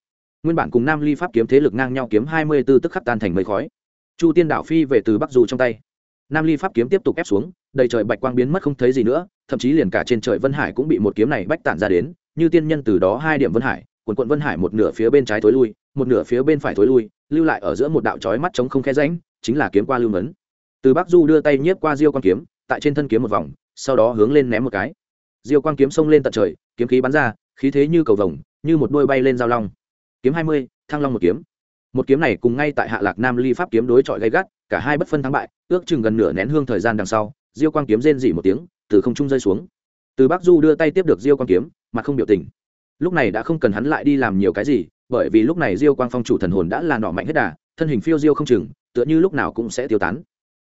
Nguyên bản cùng nam ly pháp kiếm thế lực ngang nhau kiếm hai mươi b ố tức khắc tan thành mây khói. Chu tiên đạo phi về từ bắc du trong tay. Nam ly pháp kiếm tiếp tục ép xuống, đầy trời bạch quang biến mất không thấy gì nữa, thậm chí liền cả trên trời vân hải cũng bị một kiếm này bách tản ra đến, như tiên nhân từ đó hai điểm vân hải quần quận vân hải một nửa phía bên trái thối lui, một nửa phía bên phải thối lui lưu lại ở giữa một đạo chói mắt chống không khe ránh chính là kiếm qua lưu ngấn từ bắc du đưa tay nhiếp qua diêu quan kiếm, tại trên thân kiếm một vòng, sau đó hướng lên ném một cái. Diêu quan kiếm xông lên tận trời, kiếm khí bắn ra, khí thế như cầu vồng, như một đôi bay lên giao long. Kiếm hai mươi, thăng long một kiếm. Một kiếm này cùng ngay tại hạ lạc nam ly pháp kiếm đối chọi gay gắt, cả hai bất phân thắng bại, ước chừng gần nửa nén hương thời gian đằng sau, diêu quang kiếm rên dỉ một tiếng, từ không trung rơi xuống. Từ bắc du đưa tay tiếp được diêu quang kiếm, mặt không biểu tình. Lúc này đã không cần hắn lại đi làm nhiều cái gì bởi vì lúc này diêu quang phong chủ thần hồn đã là nọ mạnh hết đà, thân hình phiêu diêu không chừng, tựa như lúc nào cũng sẽ tiêu tán.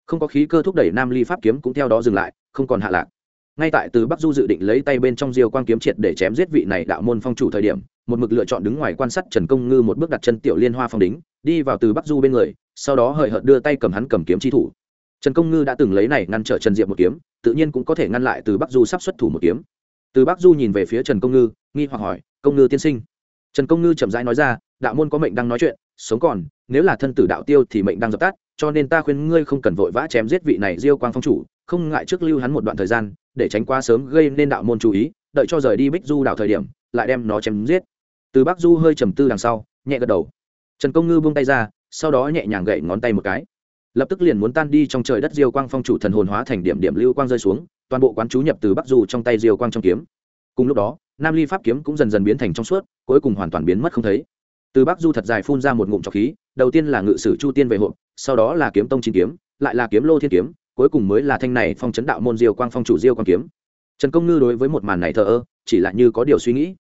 Không có khí cơ thúc đẩy nam ly pháp kiếm cũng theo đó dừng lại, không còn hạ lạc. Ngay tại từ bắc du dự định lấy tay bên trong diêu quang kiếm triệt để chém giết vị này đạo môn phong chủ thời điểm, một mực lựa chọn đứng ngoài quan sát trần công ngư một bước đặt chân tiểu liên hoa phong đính đi vào từ bắc du bên người, sau đó hời hợt đưa tay cầm hắn cầm kiếm chi thủ. Trần công ngư đã từng lấy này ngăn trở trần diệp một kiếm, tự nhiên cũng có thể ngăn lại từ bắc du sắp xuất thủ một kiếm. Từ bắc du nhìn về phía trần công ngư, nghi hoặc hỏi, công ngư tiên sinh trần công ngư chậm rãi nói ra, đạo môn có mệnh đang nói chuyện, sống còn, nếu là thân tử đạo tiêu thì mệnh đang dập tắt, cho nên ta khuyên ngươi không cần vội vã chém giết vị này diêu quang phong chủ, không ngại trước lưu hắn một đoạn thời gian, để tránh quá sớm gây nên đạo môn chú ý, đợi cho rời đi bích du đảo thời điểm, lại đem nó chém giết. Từ bắc du hơi trầm tư đằng sau, nhẹ gật đầu. Trần công ngư buông tay ra, sau đó nhẹ nhàng gậy ngón tay một cái. Lập tức liền muốn tan đi trong trời đất diêu quang phong chủ thần hồn hóa thành điểm điểm lưu quang rơi xuống, toàn bộ quán chú nhập từ bắc du trong tay diêu quang trong kiếm. Cùng lúc đó nam ly pháp kiếm cũng dần dần biến thành trong suốt, cuối cùng hoàn toàn biến mất không thấy. Từ bắc du thật dài phun ra một ngụm trọc khí, đầu tiên là ngự sử chu tiên về hộp, sau đó là kiếm tông chín kiếm, lại là kiếm lô thiên kiếm, cuối cùng mới là thanh này phong chấn đạo môn diêu quang phong chủ diêu quang kiếm. Trần công ngư đối với một màn này thờ ơ, chỉ là như có điều suy nghĩ.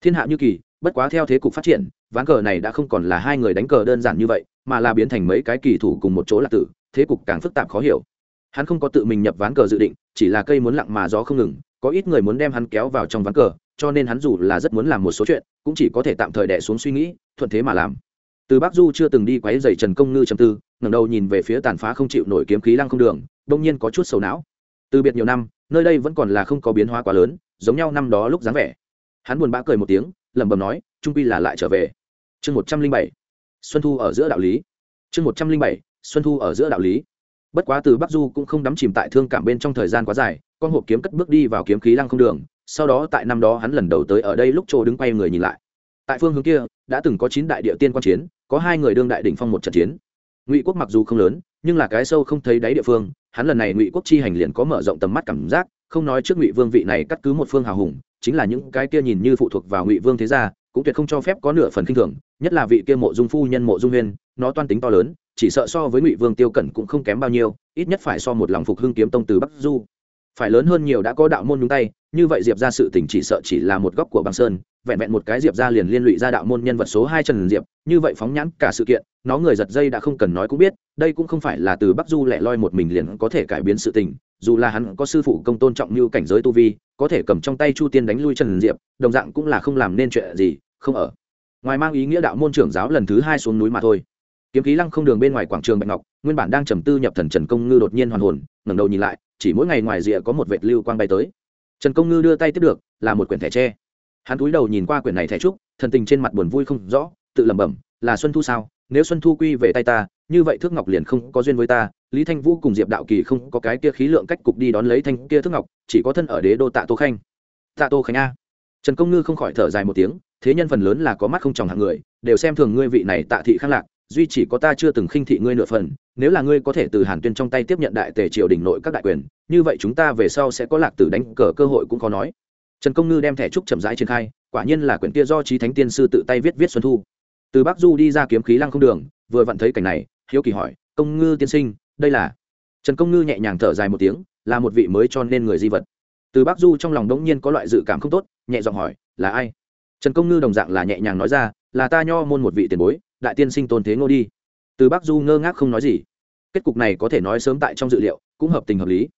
Thiên hạ như kỳ, bất quá theo thế cục phát triển, ván cờ này đã không còn là hai người đánh cờ đơn giản như vậy, mà là biến thành mấy cái kỳ thủ cùng một chỗ là tử, thế cục càng phức tạp khó hiểu. Hắn không có tự mình nhập ván cờ dự định, chỉ là cây muốn lặng mà gió không ngừng, có ít người muốn đem hắn kéo vào trong ván cờ cho nên hắn dù là rất muốn làm một số chuyện, cũng chỉ có thể tạm thời đẻ xuống suy nghĩ, thuận thế mà làm. Từ bắc du chưa từng đi quấy dày trần công ngư trầm tư, ngẩng đầu nhìn về phía tàn phá không chịu nổi kiếm khí lăng không đường, đông nhiên có chút sầu não. Từ biệt nhiều năm, nơi đây vẫn còn là không có biến hóa quá lớn, giống nhau năm đó lúc dáng vẻ. Hắn buồn bã cười một tiếng, lẩm bẩm nói, trung quy là lại trở về. Chương một trăm linh bảy, xuân thu ở giữa đạo lý. Chương một trăm linh bảy, xuân thu ở giữa đạo lý. Bất quá từ bắc du cũng không đắm chìm tại thương cảm bên trong thời gian quá dài, con hộp kiếm cất bước đi vào kiếm khí lăng không đường sau đó tại năm đó hắn lần đầu tới ở đây lúc chỗ đứng quay người nhìn lại. Tại phương hướng kia, đã từng có chín đại địa tiên quan chiến, có hai người đương đại đỉnh phong một trận chiến. Ngụy quốc mặc dù không lớn, nhưng là cái sâu không thấy đáy địa phương, hắn lần này ngụy quốc chi hành liền có mở rộng tầm mắt cảm giác, không nói trước ngụy vương vị này cắt cứ một phương hào hùng, chính là những cái kia nhìn như phụ thuộc vào ngụy vương thế gia, cũng tuyệt không cho phép có nửa phần kinh thường, nhất là vị kia mộ dung phu nhân mộ dung huyên, nó toan tính to lớn, chỉ sợ so với ngụy vương tiêu cẩn cũng không kém bao nhiêu, ít nhất phải so một lòng phục hưng kiếm tông từ bắc du phải lớn hơn nhiều đã có đạo môn nhúng tay, như vậy diệp ra sự tình chỉ sợ chỉ là một góc của băng sơn, vẹn vẹn một cái diệp ra liền liên lụy ra đạo môn nhân vật số hai trần diệp, như vậy phóng nhãn cả sự kiện, nó người giật dây đã không cần nói cũng biết, đây cũng không phải là từ bắc du lẻ loi một mình liền có thể cải biến sự tình, dù là hắn có sư phụ công tôn trọng như cảnh giới tu vi, có thể cầm trong tay chu tiên đánh lui trần diệp, đồng dạng cũng là không làm nên chuyện gì, không ở. Ngoài mang ý nghĩa đạo môn trưởng giáo lần thứ hai xuống núi mà thôi. Kiếm khí lăng không đường bên ngoài quảng trường bạch ngọc, nguyên bản đang trầm tư nhập thần trần công ngư đột nhiên hoàn hồn, ngẩng đầu nhìn lại chỉ mỗi ngày ngoài rìa có một vệt lưu quang bay tới. Trần công ngư đưa tay tiếp được, là một quyển thẻ tre. Hắn cúi đầu nhìn qua quyển này thẻ trúc, thần tình trên mặt buồn vui không rõ, tự lẩm bẩm, là xuân thu sao? Nếu xuân thu quy về tay ta, như vậy thước ngọc liền không có duyên với ta, lý thanh vũ cùng diệp đạo kỳ không có cái kia khí lượng cách cục đi đón lấy thanh kia thước ngọc, chỉ có thân ở đế đô tạ tô khanh. Tạ tô khanh a? Trần công ngư không khỏi thở dài một tiếng, thế nhân phần lớn là có mắt không tròng hạng người, đều xem thường ngươi vị này tạ thị khang lạc, duy chỉ có ta chưa từng khinh thị ngươi nửa phần nếu là ngươi có thể từ hàn tuyên trong tay tiếp nhận đại tề triều đình nội các đại quyền, như vậy chúng ta về sau sẽ có lạc tử đánh cờ cơ hội cũng khó nói. Trần công ngư đem thẻ trúc chậm rãi triển khai, quả nhiên là quyển kia do trí thánh tiên sư tự tay viết viết xuân thu. Từ bắc du đi ra kiếm khí lăng không đường, vừa vặn thấy cảnh này, hiếu kỳ hỏi, công ngư tiên sinh, đây là? Trần công ngư nhẹ nhàng thở dài một tiếng, là một vị mới cho nên người di vật. Từ bắc du trong lòng đống nhiên có loại dự cảm không tốt, nhẹ giọng hỏi, là ai? Trần công ngư đồng dạng là nhẹ nhàng nói ra, là ta nho môn một vị tiền bối, đại tiên sinh tôn thế ngô đi từ bắc du ngơ ngác không nói gì. Kết cục này có thể nói sớm tại trong dự liệu, cũng hợp tình hợp lý.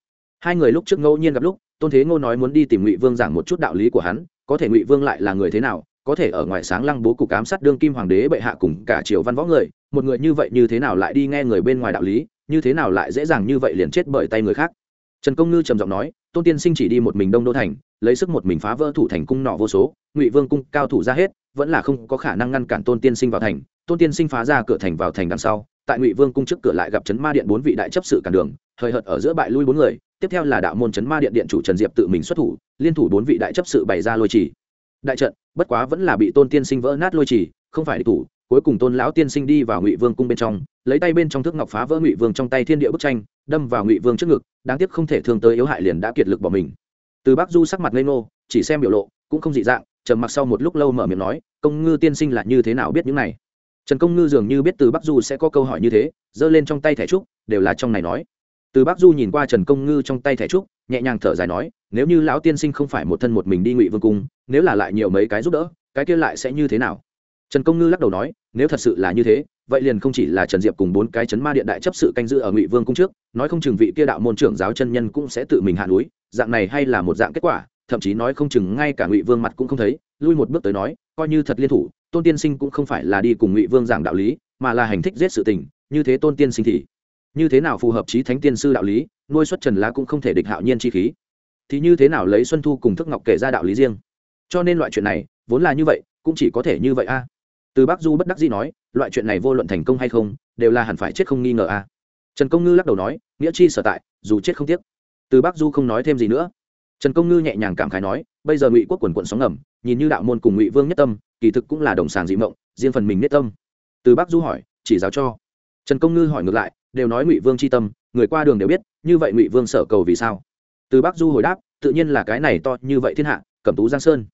Hai người lúc trước ngẫu nhiên gặp lúc, tôn thế ngô nói muốn đi tìm ngụy vương giảng một chút đạo lý của hắn, có thể ngụy vương lại là người thế nào, có thể ở ngoài sáng lăng bố cục ám sát đương kim hoàng đế bệ hạ cùng cả triều văn võ người, một người như vậy như thế nào lại đi nghe người bên ngoài đạo lý, như thế nào lại dễ dàng như vậy liền chết bởi tay người khác. Trần công ngư trầm giọng nói, tôn tiên sinh chỉ đi một mình đông đô thành, lấy sức một mình phá vỡ thủ thành cung nọ vô số, ngụy vương cung cao thủ ra hết vẫn là không có khả năng ngăn cản tôn tiên sinh vào thành. Tôn tiên sinh phá ra cửa thành vào thành đằng sau, tại ngụy vương cung trước cửa lại gặp trấn ma điện bốn vị đại chấp sự cản đường, hời hợt ở giữa bại lui bốn người, tiếp theo là đạo môn trấn ma điện điện chủ trần diệp tự mình xuất thủ, liên thủ bốn vị đại chấp sự bày ra lôi trì. Đại trận, bất quá vẫn là bị tôn tiên sinh vỡ nát lôi trì, không phải địch thủ, cuối cùng tôn lão tiên sinh đi vào ngụy vương cung bên trong, lấy tay bên trong thước ngọc phá vỡ ngụy vương trong tay thiên địa bức tranh, đâm vào ngụy vương trước ngực, đáng tiếc không thể thương tới yếu hại liền đã kiệt lực bỏ mình. Từ bắc du sắc mặt ngây ngô, chỉ xem biểu lộ, cũng không dị dạng, trầm mặc sau một lúc lâu mở miệng nói công ngư tiên sinh là như thế nào biết những này? Trần công ngư dường như biết từ bắc du sẽ có câu hỏi như thế, giơ lên trong tay thẻ trúc, đều là trong này nói. Từ bắc du nhìn qua trần công ngư trong tay thẻ trúc, nhẹ nhàng thở dài nói, nếu như lão tiên sinh không phải một thân một mình đi ngụy vương cung, nếu là lại nhiều mấy cái giúp đỡ, cái kia lại sẽ như thế nào? Trần công ngư lắc đầu nói, nếu thật sự là như thế, vậy liền không chỉ là trần diệp cùng bốn cái chấn ma điện đại chấp sự canh giữ ở ngụy vương cung trước, nói không chừng vị kia đạo môn trưởng giáo chân nhân cũng sẽ tự mình hạ núi, dạng này hay là một dạng kết quả thậm chí nói không chừng ngay cả ngụy vương mặt cũng không thấy lui một bước tới nói coi như thật liên thủ tôn tiên sinh cũng không phải là đi cùng ngụy vương giảng đạo lý mà là hành thích giết sự tình như thế tôn tiên sinh thì như thế nào phù hợp trí thánh tiên sư đạo lý nuôi xuất trần lá cũng không thể địch hạo nhiên chi khí thì như thế nào lấy xuân thu cùng thức ngọc kể ra đạo lý riêng cho nên loại chuyện này vốn là như vậy cũng chỉ có thể như vậy a à. từ bác du bất đắc dĩ nói loại chuyện này vô luận thành công hay không đều là hẳn phải chết không nghi ngờ a à. trần công ngư lắc đầu nói nghĩa chi sở tại dù chết không tiếc từ bác du không nói thêm gì nữa trần công ngư nhẹ nhàng cảm khái nói, bây giờ ngụy quốc quần quận sóng ngầm, nhìn như đạo môn cùng ngụy vương nhất tâm, kỳ thực cũng là đồng sàng dị mộng, riêng phần mình nhất tâm. Từ bắc du hỏi, chỉ giáo cho. Trần công ngư hỏi ngược lại, đều nói ngụy vương c h i tâm, người qua đường đều biết, như vậy ngụy vương sở cầu vì sao? Từ bắc du hồi đáp, tự nhiên là cái này to như vậy thiên hạ, cẩm tú giang sơn.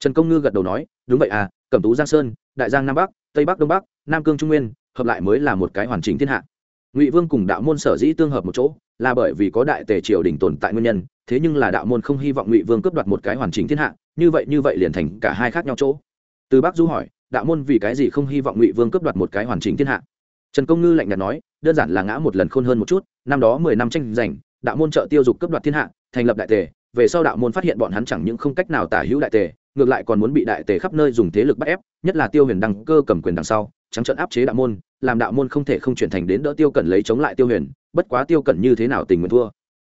Trần công ngư gật đầu nói, đúng vậy à cẩm tú giang sơn, đại giang nam bắc, tây bắc đông bắc, nam cương trung nguyên, hợp lại mới là một cái hoàn chỉnh thiên hạ. Ngụy vương cùng đạo môn sở dĩ tương hợp một chỗ là bởi vì có đại tề triều đình tồn tại nguyên nhân, thế nhưng là đạo môn không hy vọng ngụy vương cướp đoạt một cái hoàn chỉnh thiên hạ, như vậy như vậy liền thành cả hai khác nhau chỗ. Từ bác du hỏi, đạo môn vì cái gì không hy vọng ngụy vương cướp đoạt một cái hoàn chỉnh thiên hạ? Trần công ngư lạnh nhạt nói, đơn giản là ngã một lần khôn hơn một chút, năm đó mười năm tranh giành, đạo môn trợ tiêu dục cướp đoạt thiên hạ, thành lập đại tề, về sau đạo môn phát hiện bọn hắn chẳng những không cách nào tả hữu đại tề, ngược lại còn muốn bị đại tề khắp nơi dùng thế lực bắt ép, nhất là tiêu huyền đăng cơ cầm quyền đằng sau trắng trận áp chế đạo môn, làm đạo môn không thể không chuyển thành đến đỡ tiêu cẩn lấy chống lại tiêu huyền, bất quá tiêu cẩn như thế nào tình nguyện thua.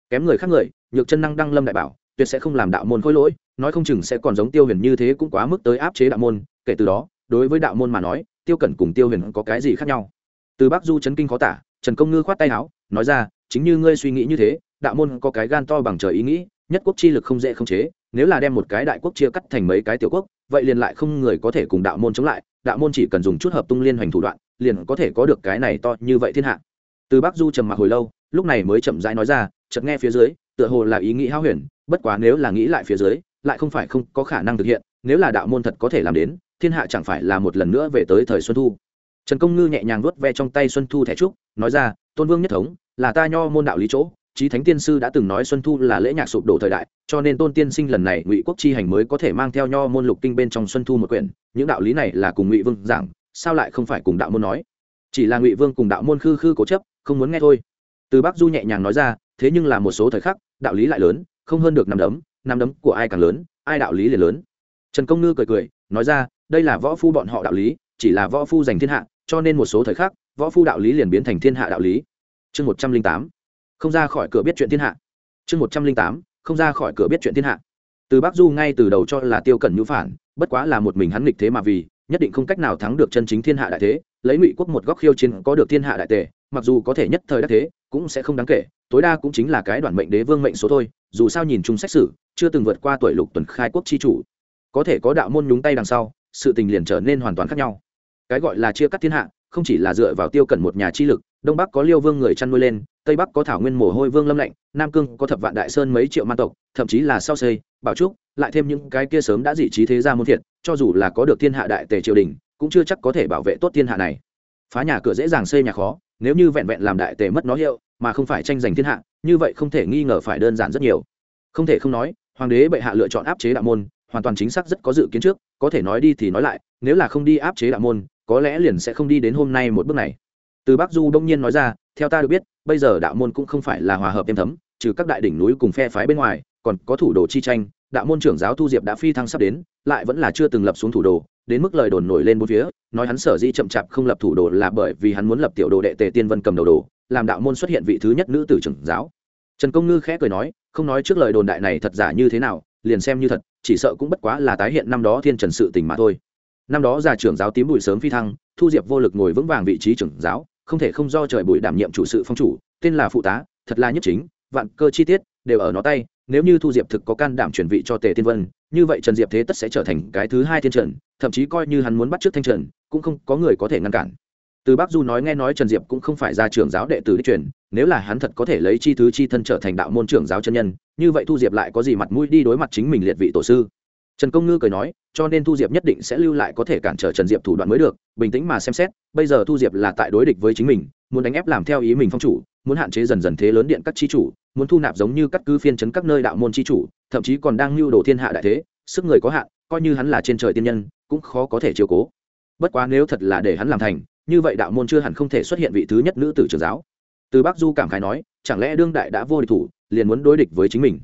Kém người khác người, nhược chân năng đăng lâm đại bảo, tuyệt sẽ không làm đạo môn khôi lỗi, nói không chừng sẽ còn giống tiêu huyền như thế cũng quá mức tới áp chế đạo môn, kể từ đó, đối với đạo môn mà nói, tiêu cẩn cùng tiêu huyền có cái gì khác nhau? Từ bắc du chấn kinh khó tả, trần công ngư khoát tay áo, nói ra, chính như ngươi suy nghĩ như thế, đạo môn có cái gan to bằng trời ý nghĩ, nhất quốc chi lực không dễ không chế, nếu là đem một cái đại quốc chia cắt thành mấy cái tiểu quốc, vậy liền lại không người có thể cùng đạo môn chống lại đạo môn chỉ cần dùng chút hợp tung liên hoành thủ đoạn, liền có thể có được cái này to như vậy thiên hạ. Từ bắc du trầm mặc hồi lâu, lúc này mới chậm rãi nói ra, chợt nghe phía dưới, tựa hồ là ý nghĩ hao huyền, bất quá nếu là nghĩ lại phía dưới, lại không phải không có khả năng thực hiện, nếu là đạo môn thật có thể làm đến, thiên hạ chẳng phải là một lần nữa về tới thời xuân thu. Trần công ngư nhẹ nhàng vuốt ve trong tay xuân thu thẻ trúc, nói ra, tôn vương nhất thống, là ta nho môn đạo lý chỗ, chí thánh tiên sư đã từng nói xuân thu là lễ nhạc sụp đổ thời đại, cho nên tôn tiên sinh lần này ngụy quốc chi hành mới có thể mang theo nho môn lục kinh bên trong xuân thu một quyển những đạo lý này là cùng ngụy vương giảng, sao lại không phải cùng đạo môn nói? Chỉ là ngụy vương cùng đạo môn khư khư cố chấp, không muốn nghe thôi. Từ bắc du nhẹ nhàng nói ra, thế nhưng là một số thời khắc, đạo lý lại lớn, không hơn được nằm đấm nằm đấm của ai càng lớn, ai đạo lý liền lớn. Trần công ngư cười cười, nói ra, đây là võ phu bọn họ đạo lý, chỉ là võ phu giành thiên hạ, cho nên một số thời khắc, võ phu đạo lý liền biến thành thiên hạ đạo lý. Chương một trăm linh tám, không ra khỏi cửa biết chuyện thiên hạ. Chương một trăm linh tám, không ra khỏi cửa biết chuyện thiên hạ. Từ bắc du ngay từ đầu cho là tiêu cẩn nhũ phản bất quá là một mình hắn nghịch thế mà vì, nhất định không cách nào thắng được chân chính thiên hạ đại thế, lấy ngụy quốc một góc khiêu chiến có được thiên hạ đại tề, mặc dù có thể nhất thời đắc thế, cũng sẽ không đáng kể, tối đa cũng chính là cái đoạn mệnh đế vương mệnh số thôi, dù sao nhìn chung xét xử, chưa từng vượt qua tuổi lục tuần khai quốc chi chủ. Có thể có đạo môn nhúng tay đằng sau, sự tình liền trở nên hoàn toàn khác nhau. Cái gọi là chia cắt thiên hạ, không chỉ là dựa vào tiêu cẩn một nhà chi lực, đông bắc có liêu vương người chăn nuôi lên tây bắc có thảo nguyên mồ hôi vương lâm lạnh, nam cương có thập vạn đại sơn mấy triệu man tộc, thậm chí là sau xây, bảo trúc, lại thêm những cái kia sớm đã dị trí thế gia muôn thiệt cho dù là có được thiên hạ đại tề triều đình, cũng chưa chắc có thể bảo vệ tốt thiên hạ này. Phá nhà cửa dễ dàng xây nhà khó, nếu như vẹn vẹn làm đại tề mất nó hiệu, mà không phải tranh giành thiên hạ, như vậy không thể nghi ngờ phải đơn giản rất nhiều. Không thể không nói, hoàng đế bệ hạ lựa chọn áp chế đạo môn, hoàn toàn chính xác rất có dự kiến trước, có thể nói đi thì nói lại, nếu là không đi áp chế đạo môn, có lẽ liền sẽ không đi đến hôm nay một bước này. Từ bắc du đông nhiên nói ra theo ta được biết, bây giờ đạo môn cũng không phải là hòa hợp êm thấm, trừ các đại đỉnh núi cùng phe phái bên ngoài, còn có thủ đồ chi tranh, đạo môn trưởng giáo thu diệp đã phi thăng sắp đến, lại vẫn là chưa từng lập xuống thủ đồ, đến mức lời đồn nổi lên bốn phía, nói hắn sở di chậm chạp không lập thủ đồ là bởi vì hắn muốn lập tiểu đồ đệ tề tiên vân cầm đầu đồ, làm đạo môn xuất hiện vị thứ nhất nữ tử trưởng giáo. Trần công ngư khẽ cười nói, không nói trước lời đồn đại này thật giả như thế nào, liền xem như thật, chỉ sợ cũng bất quá là tái hiện năm đó thiên trần sự tình mà thôi. Năm đó già trưởng giáo tím bụi sớm phi thăng, thu diệp vô lực ngồi vững vàng vị trí trưởng giáo không thể không do trời bụi đảm nhiệm chủ sự phong chủ, tên là phụ tá, thật là nhất chính, vạn cơ chi tiết, đều ở nó tay, nếu như thu diệp thực có can đảm chuyển vị cho tề tiên vân, như vậy trần diệp thế tất sẽ trở thành cái thứ hai thiên trần, thậm chí coi như hắn muốn bắt t r ư ớ c thanh trần, cũng không có người có thể ngăn cản. Từ bác du nói nghe nói trần diệp cũng không phải ra trưởng giáo đệ tử đích truyền, nếu là hắn thật có thể lấy chi thứ chi thân trở thành đạo môn trưởng giáo chân nhân, như vậy thu diệp lại có gì mặt mũi đi đối mặt chính mình liệt vị tổ sư? Trần công ngư cười nói, cho nên thu diệp nhất định sẽ lưu lại có thể cản trở trần diệp thủ đoạn mới được, bình tĩnh mà xem xét, bây giờ thu diệp là tại đối địch với chính mình, muốn đánh ép làm theo ý mình phong chủ, muốn hạn chế dần dần thế lớn điện các chi chủ, muốn thu nạp giống như các cứ phiên chấn các nơi đạo môn chi chủ, thậm chí còn đang lưu đồ thiên hạ đại thế, sức người có hạn, coi như hắn là trên trời tiên nhân, cũng khó có thể chiều cố. Bất quá nếu thật là để hắn làm thành, như vậy đạo môn chưa hẳn không thể xuất hiện vị thứ nhất nữ tử trưởng giáo. Từ bắc du cảm khái nói, chẳng lẽ đương đại đã vô địch thủ, liền muốn đối địch với chính mình?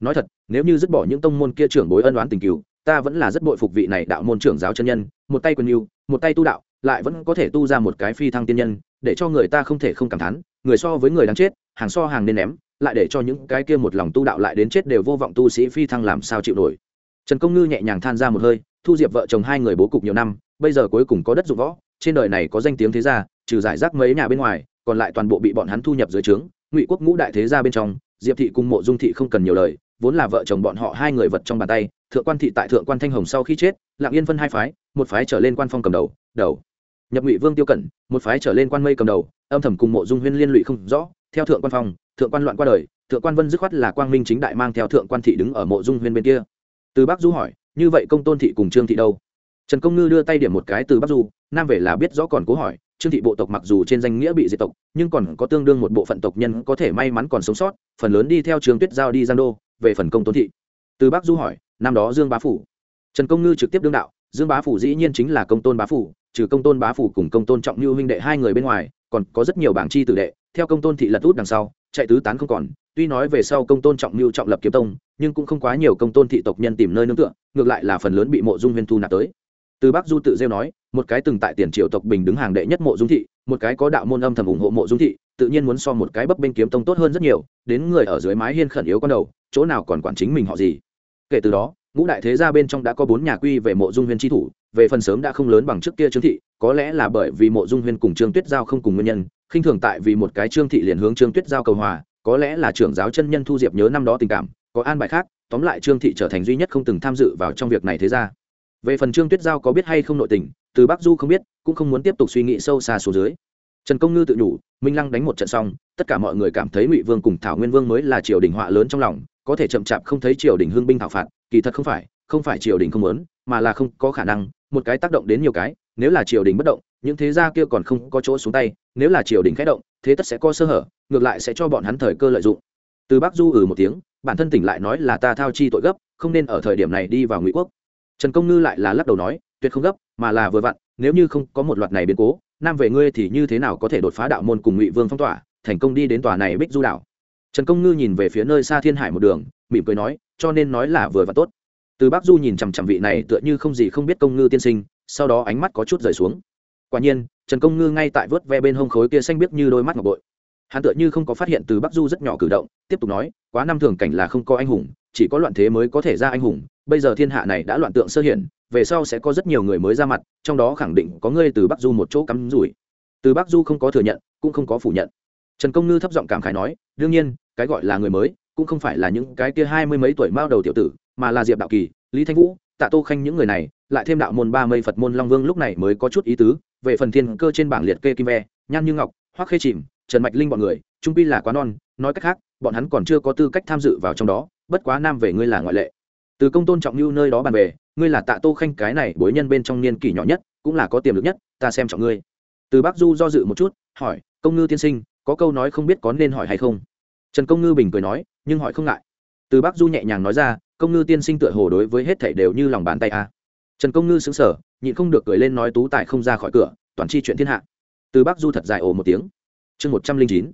Nói thật nếu như dứt bỏ những tông môn kia trưởng bối ân oán tình cừu, ta vẫn là rất bội phục vị này đạo môn trưởng giáo chân nhân, một tay quân yêu một tay tu đạo, lại vẫn có thể tu ra một cái phi thăng tiên nhân, để cho người ta không thể không cảm thán, người so với người đáng chết, hàng so hàng nên ném, lại để cho những cái kia một lòng tu đạo lại đến chết đều vô vọng tu sĩ phi thăng làm sao chịu nổi. Trần công ngư nhẹ nhàng than ra một hơi, thu diệp vợ chồng hai người bố cục nhiều năm, bây giờ cuối cùng có đất dụng võ, trên đời này có danh tiếng thế gia, trừ giải rác mấy nhà bên ngoài, còn lại toàn bộ bị bọn hắn thu nhập dưới trướng, ngụy quốc ngũ đại thế gia bên trong, diệp thị cùng mộ dung thị không cần nhiều lời vốn là vợ chồng bọn họ hai người vật trong bàn tay, thượng quan thị tại thượng quan thanh hồng sau khi chết, lạng yên phân hai phái, một phái trở lên quan phong cầm đầu đầu. Nhập ngụy vương tiêu cẩn, một phái trở lên quan mây cầm đầu, âm thầm cùng mộ dung huyên liên lụy không rõ, theo thượng quan phong, thượng quan loạn qua đời, thượng quan vân dứt khoát là quang minh chính đại mang theo thượng quan thị đứng ở mộ dung huyên bên kia. Từ bắc du hỏi, như vậy công tôn thị cùng trương thị đâu? Trần công ngư đưa tay điểm một cái từ bắc du, nam về là biết rõ còn cố hỏi, trương thị bộ tộc mặc dù trên danh nghĩa bị diệt tộc, nhưng còn có tương đương một bộ phận tộc nhân có thể may mắn còn sống sót, phần lớn đi theo trường tuyết giao đi giang đô về phần công tôn thị. Từ bắc du hỏi, năm đó dương bá phủ. Trần công ngư trực tiếp đương đạo, dương bá phủ dĩ nhiên chính là công tôn bá phủ, trừ công tôn bá phủ cùng công tôn trọng như huynh đệ hai người bên ngoài, còn có rất nhiều bảng chi tử đệ, theo công tôn thị lật út đằng sau, chạy tứ tán không còn, tuy nói về sau công tôn trọng mưu trọng lập kiếm tông, nhưng cũng không quá nhiều công tôn thị tộc nhân tìm nơi nương tựa, ngược lại là phần lớn bị mộ dung huyên thu nạp tới. Từ bắc du tự rêu nói, một cái từng tại tiền triệu tộc bình đứng hàng đệ nhất mộ dung thị, một cái có đạo môn âm thầm ủng hộ mộ dung thị, tự nhiên muốn so một cái bấp bên kiếm tông tốt hơn rất nhiều, đến người ở dưới mái hiên khẩn yếu con đầu chỗ nào còn quản chính mình họ gì. Kể từ đó, ngũ đại thế gia bên trong đã có bốn nhà quy về mộ dung huyên tri thủ, về phần sớm đã không lớn bằng trước kia trương thị, có lẽ là bởi vì mộ dung huyên cùng trương tuyết giao không cùng nguyên nhân, khinh thường tại vì một cái trương thị liền hướng trương tuyết giao cầu hòa, có lẽ là trưởng giáo chân nhân thu diệp nhớ năm đó tình cảm, có an bài khác, tóm lại trương thị trở thành duy nhất không từng tham dự vào trong việc này thế ra về phần trương tuyết giao có biết hay không nội tình, từ bắc du không biết, cũng không muốn tiếp tục suy nghĩ sâu xa xuống dưới. Trần công ngư tự nhủ, minh lăng đánh một trận xong, tất cả mọi người cảm thấy ngụy vương cùng thảo nguyên vương mới là triều đình họa lớn trong lòng có thể chậm chạp không thấy triều đình hưng binh thảo phạt, kỳ thật không phải không phải triều đình không muốn, mà là không có khả năng, một cái tác động đến nhiều cái, nếu là triều đình bất động, những thế gia kia còn không có chỗ xuống tay, nếu là triều đình khẽ động, thế tất sẽ có sơ hở, ngược lại sẽ cho bọn hắn thời cơ lợi dụng. Từ bắc du ừ một tiếng, bản thân tỉnh lại nói là ta thao chi tội gấp, không nên ở thời điểm này đi vào ngụy quốc. Trần công ngư lại là lắc đầu nói, tuyệt không gấp, mà là vừa vặn, nếu như không có một loạt này biến cố, nam về ngươi thì như thế nào có thể đột phá đạo môn cùng ngụy vương phong tỏa, thành công đi đến tòa này bích du đảo? Trần công ngư nhìn về phía nơi xa thiên hải một đường, mỉm cười nói, cho nên nói là vừa và tốt. Từ bắc du nhìn chằm chằm vị này tựa như không gì không biết công ngư tiên sinh, sau đó ánh mắt có chút rời xuống. Quả nhiên, trần công ngư ngay tại vớt ve bên hông khối kia xanh biếc như đôi mắt ngọc bội. Hắn tựa như không có phát hiện từ bắc du rất nhỏ cử động, tiếp tục nói, quá năm thường cảnh là không có anh hùng, chỉ có loạn thế mới có thể ra anh hùng, bây giờ thiên hạ này đã loạn tượng sơ hiển, về sau sẽ có rất nhiều người mới ra mặt, trong đó khẳng định có ngươi từ bắc du một chỗ cắm rủi. Từ bắc du không có thừa nhận, cũng không có phủ nhận. Trần công ngư thấp giọng cảm khái nói, đương nhiên cái gọi là người mới, cũng không phải là những cái kia hai mươi mấy tuổi mao đầu tiểu tử, mà là diệp đạo kỳ, lý thanh vũ, tạ tô khanh những người này, lại thêm đạo môn ba mây phật môn long vương lúc này mới có chút ý tứ, về phần thiên cơ trên bảng liệt kê kim ve, nhan như ngọc, hoắc khê chìm, trần mạch linh bọn người, trung pi là quá non, nói cách khác, bọn hắn còn chưa có tư cách tham dự vào trong đó, bất quá nam về ngươi là ngoại lệ. Từ công tôn trọng lưu nơi đó bàn về, ngươi là tạ tô khanh cái này bối nhân bên trong niên kỷ nhỏ nhất, cũng là có tiềm lực nhất, ta xem trọng ngươi. Từ bác du do dự một chút, hỏi, công ngư tiên sinh, có câu nói không biết có nên hỏi hay không? Trần công ngư bình cười nói, nhưng hỏi không ngại. Từ bắc du nhẹ nhàng nói ra, công ngư tiên sinh tựa hồ đối với hết thảy đều như lòng bàn tay a trần công ngư xứng sở nhịn không được cười lên nói tú tài không ra khỏi cửa, toàn chi chuyện thiên hạ. Từ bắc du thật dài ồ một tiếng. Chương một trăm linh chín.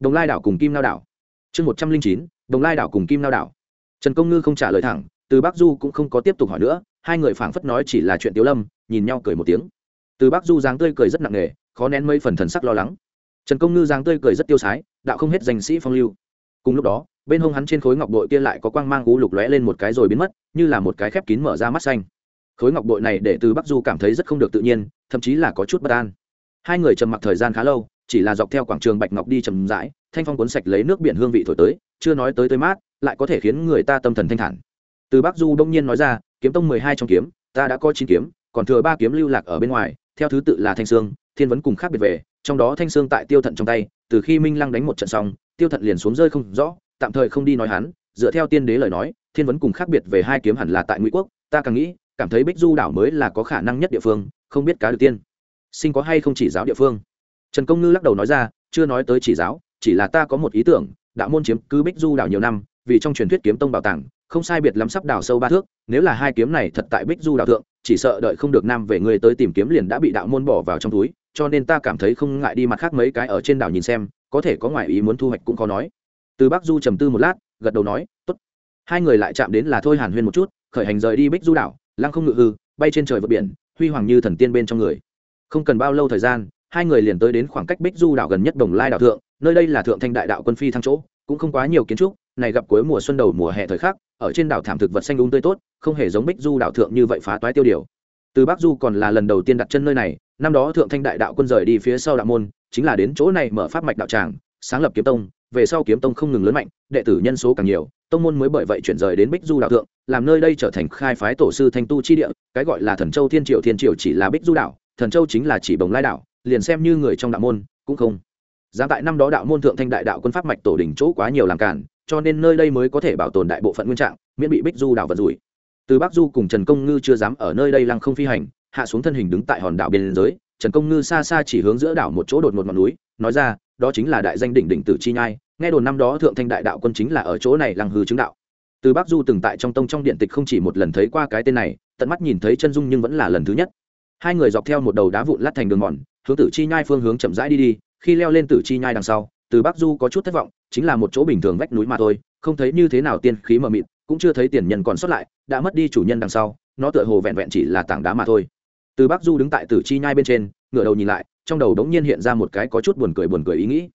Đồng lai đảo cùng kim lao đảo. Chương một trăm linh chín, đồng lai đảo cùng kim lao đảo. Trần công ngư không trả lời thẳng, từ bắc du cũng không có tiếp tục hỏi nữa, hai người phảng phất nói chỉ là chuyện tiếu lâm, nhìn nhau cười một tiếng. Từ bắc du dáng tươi cười rất nặng nề, khó nén mấy phần thần sắc lo lắng. Trần công ngư dáng tươi cười rất tiêu sái, đạo không hết danh sĩ phong lưu cùng lúc đó, bên hông hắn trên khối ngọc bội kia lại có quang mang u lục lóe lên một cái rồi biến mất, như là một cái khép kín mở ra mắt xanh. Khối ngọc bội này để từ bắc du cảm thấy rất không được tự nhiên, thậm chí là có chút bất an. Hai người trầm mặc thời gian khá lâu, chỉ là dọc theo quảng trường bạch ngọc đi trầm rãi, thanh phong cuốn sạch lấy nước biển hương vị thổi tới, chưa nói tới tới mát, lại có thể khiến người ta tâm thần thanh thản. Từ bắc du đông nhiên nói ra, kiếm tông mười hai trong kiếm, ta đã có chín kiếm, còn thừa ba kiếm lưu lạc ở bên ngoài, theo thứ tự là thanh sương, thiên vấn cùng khác biệt về, trong đó thanh sương tại tiêu thận trong tay, từ khi minh lăng đánh một trận xong tiêu thận liền xuống rơi không rõ, tạm thời không đi nói hắn, dựa theo tiên đế lời nói, thiên vấn cùng khác biệt về hai kiếm hẳn là tại ngụy quốc, ta càng nghĩ, cảm thấy bích du đảo mới là có khả năng nhất địa phương, không biết cá được tiên. Sinh có hay không chỉ giáo địa phương? Trần công ngư lắc đầu nói ra, chưa nói tới chỉ giáo, chỉ là ta có một ý tưởng, đạo môn chiếm cứ bích du đảo nhiều năm, vì trong truyền thuyết kiếm tông bảo tàng, không sai biệt lắm sắp đào sâu ba thước, nếu là hai kiếm này thật tại bích du đảo thượng, chỉ sợ đợi không được nam về người tới tìm kiếm liền đã bị đạo môn bỏ vào trong túi, cho nên ta cảm thấy không ngại đi mặt khác mấy cái ở trên đảo nhìn xem có thể có ngoại ý muốn thu hoạch cũng khó nói. Từ bắc du trầm tư một lát, gật đầu nói, tốt. Hai người lại chạm đến là thôi hàn huyên một chút, khởi hành rời đi bích du đảo, lăng không ngự hư, bay trên trời vượt biển, huy hoàng như thần tiên bên trong người. Không cần bao lâu thời gian, hai người liền tới đến khoảng cách bích du đảo gần nhất đồng lai đảo thượng, nơi đây là thượng thanh đại đạo quân phi thăng chỗ, cũng không quá nhiều kiến trúc, này gặp cuối mùa xuân đầu mùa hè thời khắc, ở trên đảo thảm thực vật xanh đúng tươi tốt, không hề giống bích du đảo thượng như vậy phá toái tiêu điều từ bắc du còn là lần đầu tiên đặt chân nơi này, năm đó thượng thanh đại đạo quân rời đi phía sau đạo môn, chính là đến chỗ này mở pháp mạch đạo tràng, sáng lập kiếm tông, về sau kiếm tông không ngừng lớn mạnh, đệ tử nhân số càng nhiều, tông môn mới bởi vậy chuyển rời đến bích du đạo thượng, làm nơi đây trở thành khai phái tổ sư thanh tu chi địa, cái gọi là thần châu thiên triều. Thiên triều chỉ là bích du đạo, thần châu chính là chỉ bồng lai đạo, liền xem như người trong đạo môn, cũng không giá tại năm đó đạo môn thượng thanh đại đạo quân pháp mạch tổ đỉnh chỗ quá nhiều làm cản, cho nên nơi đây mới có thể bảo tồn đại bộ phận nguyên trạng, miễn bị bích du đạo vật rủi từ bắc du cùng trần công ngư chưa dám ở nơi đây lăng không phi hành, hạ xuống thân hình đứng tại hòn đảo biên giới, trần công ngư xa xa chỉ hướng giữa đảo một chỗ đột một ngọn núi, nói ra, đó chính là đại danh đỉnh đỉnh tử chi nhai, nghe đồn năm đó thượng thanh đại đạo quân chính là ở chỗ này lăng hư chứng đạo. Từ bắc du từng tại trong tông trong điện tịch không chỉ một lần thấy qua cái tên này, tận mắt nhìn thấy chân dung nhưng vẫn là lần thứ nhất. Hai người dọc theo một đầu đá vụn lát thành đường mòn, hướng tử chi nhai phương hướng chậm rãi đi đi, khi leo lên tử chi nhai đằng sau, từ bắc du có chút thất vọng, chính là một chỗ bình thường vách núi mà thôi, không thấy như thế nào tiên khí mờ mịt cũng chưa thấy tiền nhân còn sót lại, đã mất đi chủ nhân đằng sau, nó tựa hồ vẹn vẹn chỉ là tảng đá mà thôi. Từ bắc du đứng tại tử chi nhai bên trên, ngửa đầu nhìn lại, trong đầu đống nhiên hiện ra một cái có chút buồn cười buồn cười ý nghĩ.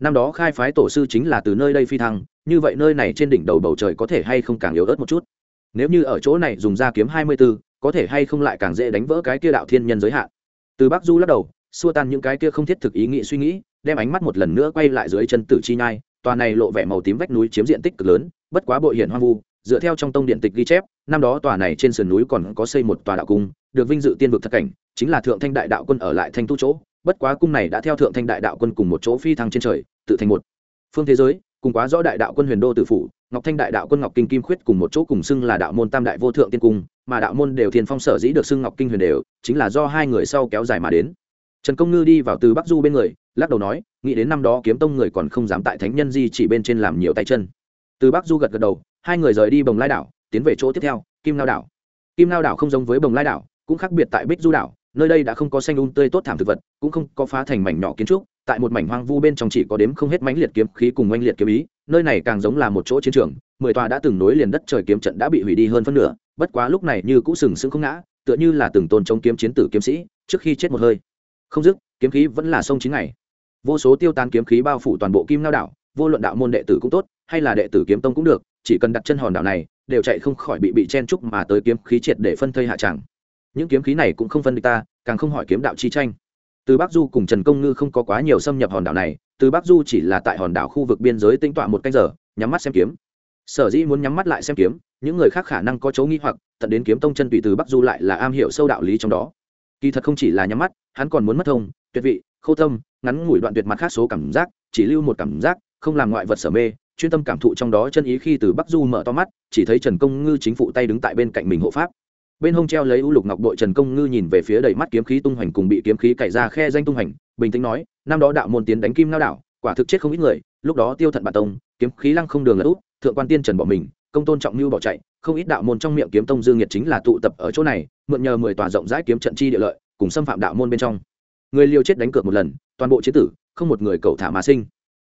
Năm đó khai phái tổ sư chính là từ nơi đây phi thăng, như vậy nơi này trên đỉnh đầu bầu trời có thể hay không càng yếu ớt một chút? Nếu như ở chỗ này dùng ra kiếm hai mươi b ố có thể hay không lại càng dễ đánh vỡ cái kia đạo thiên nhân giới hạn? Từ bắc du lắc đầu, xua tan những cái kia không thiết thực ý nghĩ suy nghĩ, đem ánh mắt một lần nữa quay lại dưới chân tử chi nhai, tòa này lộ vẻ màu tím vách núi chiếm diện tích cực lớn, bất quá bội hiển hoang vu dựa theo trong tông điện tịch ghi chép, năm đó tòa này trên sườn núi còn có xây một tòa đạo cung, được vinh dự tiên vực thật cảnh, chính là thượng thanh đại đạo quân ở lại thanh tu chỗ, bất quá cung này đã theo thượng thanh đại đạo quân cùng một chỗ phi thăng trên trời, tự thành một phương thế giới, cùng quá rõ đại đạo quân huyền đô tử phủ, ngọc thanh đại đạo quân ngọc kinh kim khuyết cùng một chỗ cùng xưng là đạo môn tam đại vô thượng tiên cung, mà đạo môn đều thiên phong sở dĩ được xưng ngọc kinh huyền đều, chính là do hai người sau kéo dài mà đến. Trần công ngư đi vào từ bắc du bên người, lắc đầu nói, nghĩ đến năm đó kiếm tông người còn không dám tại thánh nhân di chỉ bên trên làm nhiều tay chân. Từ bắc du gật gật đầu hai người rời đi bồng lai đảo, tiến về chỗ tiếp theo, kim lao đảo. Kim lao đảo không giống với bồng lai đảo, cũng khác biệt tại bích du đảo, nơi đây đã không có xanh un tươi tốt thảm thực vật, cũng không có phá thành mảnh nhỏ kiến trúc, tại một mảnh hoang vu bên trong chỉ có đếm không hết mãnh liệt kiếm khí cùng oanh liệt kiếm ý, nơi này càng giống là một chỗ chiến trường, mười tòa đã từng nối liền đất trời kiếm trận đã bị hủy đi hơn phân nửa, bất quá lúc này như cũ sừng sững không ngã, tựa như là từng tôn chống kiếm chiến tử kiếm sĩ, trước khi chết một hơi. Không dứt, kiếm khí vẫn là sông chín ngày. Vô số tiêu tan kiếm khí bao phủ toàn bộ kim lao đảo, vô luận đạo môn đệ tử cũng tốt hay là đệ tử kiếm tông cũng được, chỉ cần đặt chân hòn đảo này, đều chạy không khỏi bị bị chen trúc mà tới kiếm khí triệt để phân thây hạ tràng những kiếm khí này cũng không phân địch ta, càng không hỏi kiếm đạo chi tranh. Từ bắc du cùng trần công ngư không có quá nhiều xâm nhập hòn đảo này, từ bắc du chỉ là tại hòn đảo khu vực biên giới tinh tọa một canh giờ, nhắm mắt xem kiếm. Sở dĩ muốn nhắm mắt lại xem kiếm, những người khác khả năng có chấu nghi hoặc, tận đến kiếm tông chân tùy từ bắc du lại là am hiểu sâu đạo lý trong đó. Kỳ thật không chỉ là nhắm mắt, hắn còn muốn mất thông, tuyệt vị khâu tâm ngắn ngủi đoạn tuyệt mặt khác số cảm giác, chỉ lưu một cảm giác, không làm ngoại vật sở mê chuyên tâm cảm thụ trong đó chân ý khi từ bắc du mở to mắt, chỉ thấy trần công ngư chính phụ tay đứng tại bên cạnh mình hộ pháp. Bên hông treo lấy u lục ngọc bội trần công ngư nhìn về phía đầy mắt kiếm khí tung hoành cùng bị kiếm khí cày ra khe danh tung hoành, bình tĩnh nói, năm đó đạo môn tiến đánh kim lao đảo, quả thực chết không ít người, lúc đó tiêu thận bản tông, kiếm khí lăng không đường là út, thượng quan tiên trần bỏ mình, công tôn trọng mưu bỏ chạy, không ít đạo môn trong miệng kiếm tông dương nhiệt chính là tụ tập ở chỗ này, mượn nhờ mười tòa rộng rãi kiếm trận chi địa lợi, cùng xâm phạm đạo môn bên trong. Người liều chết đánh cược một lần, toàn bộ chế tử, không một người cầu thả mà sinh.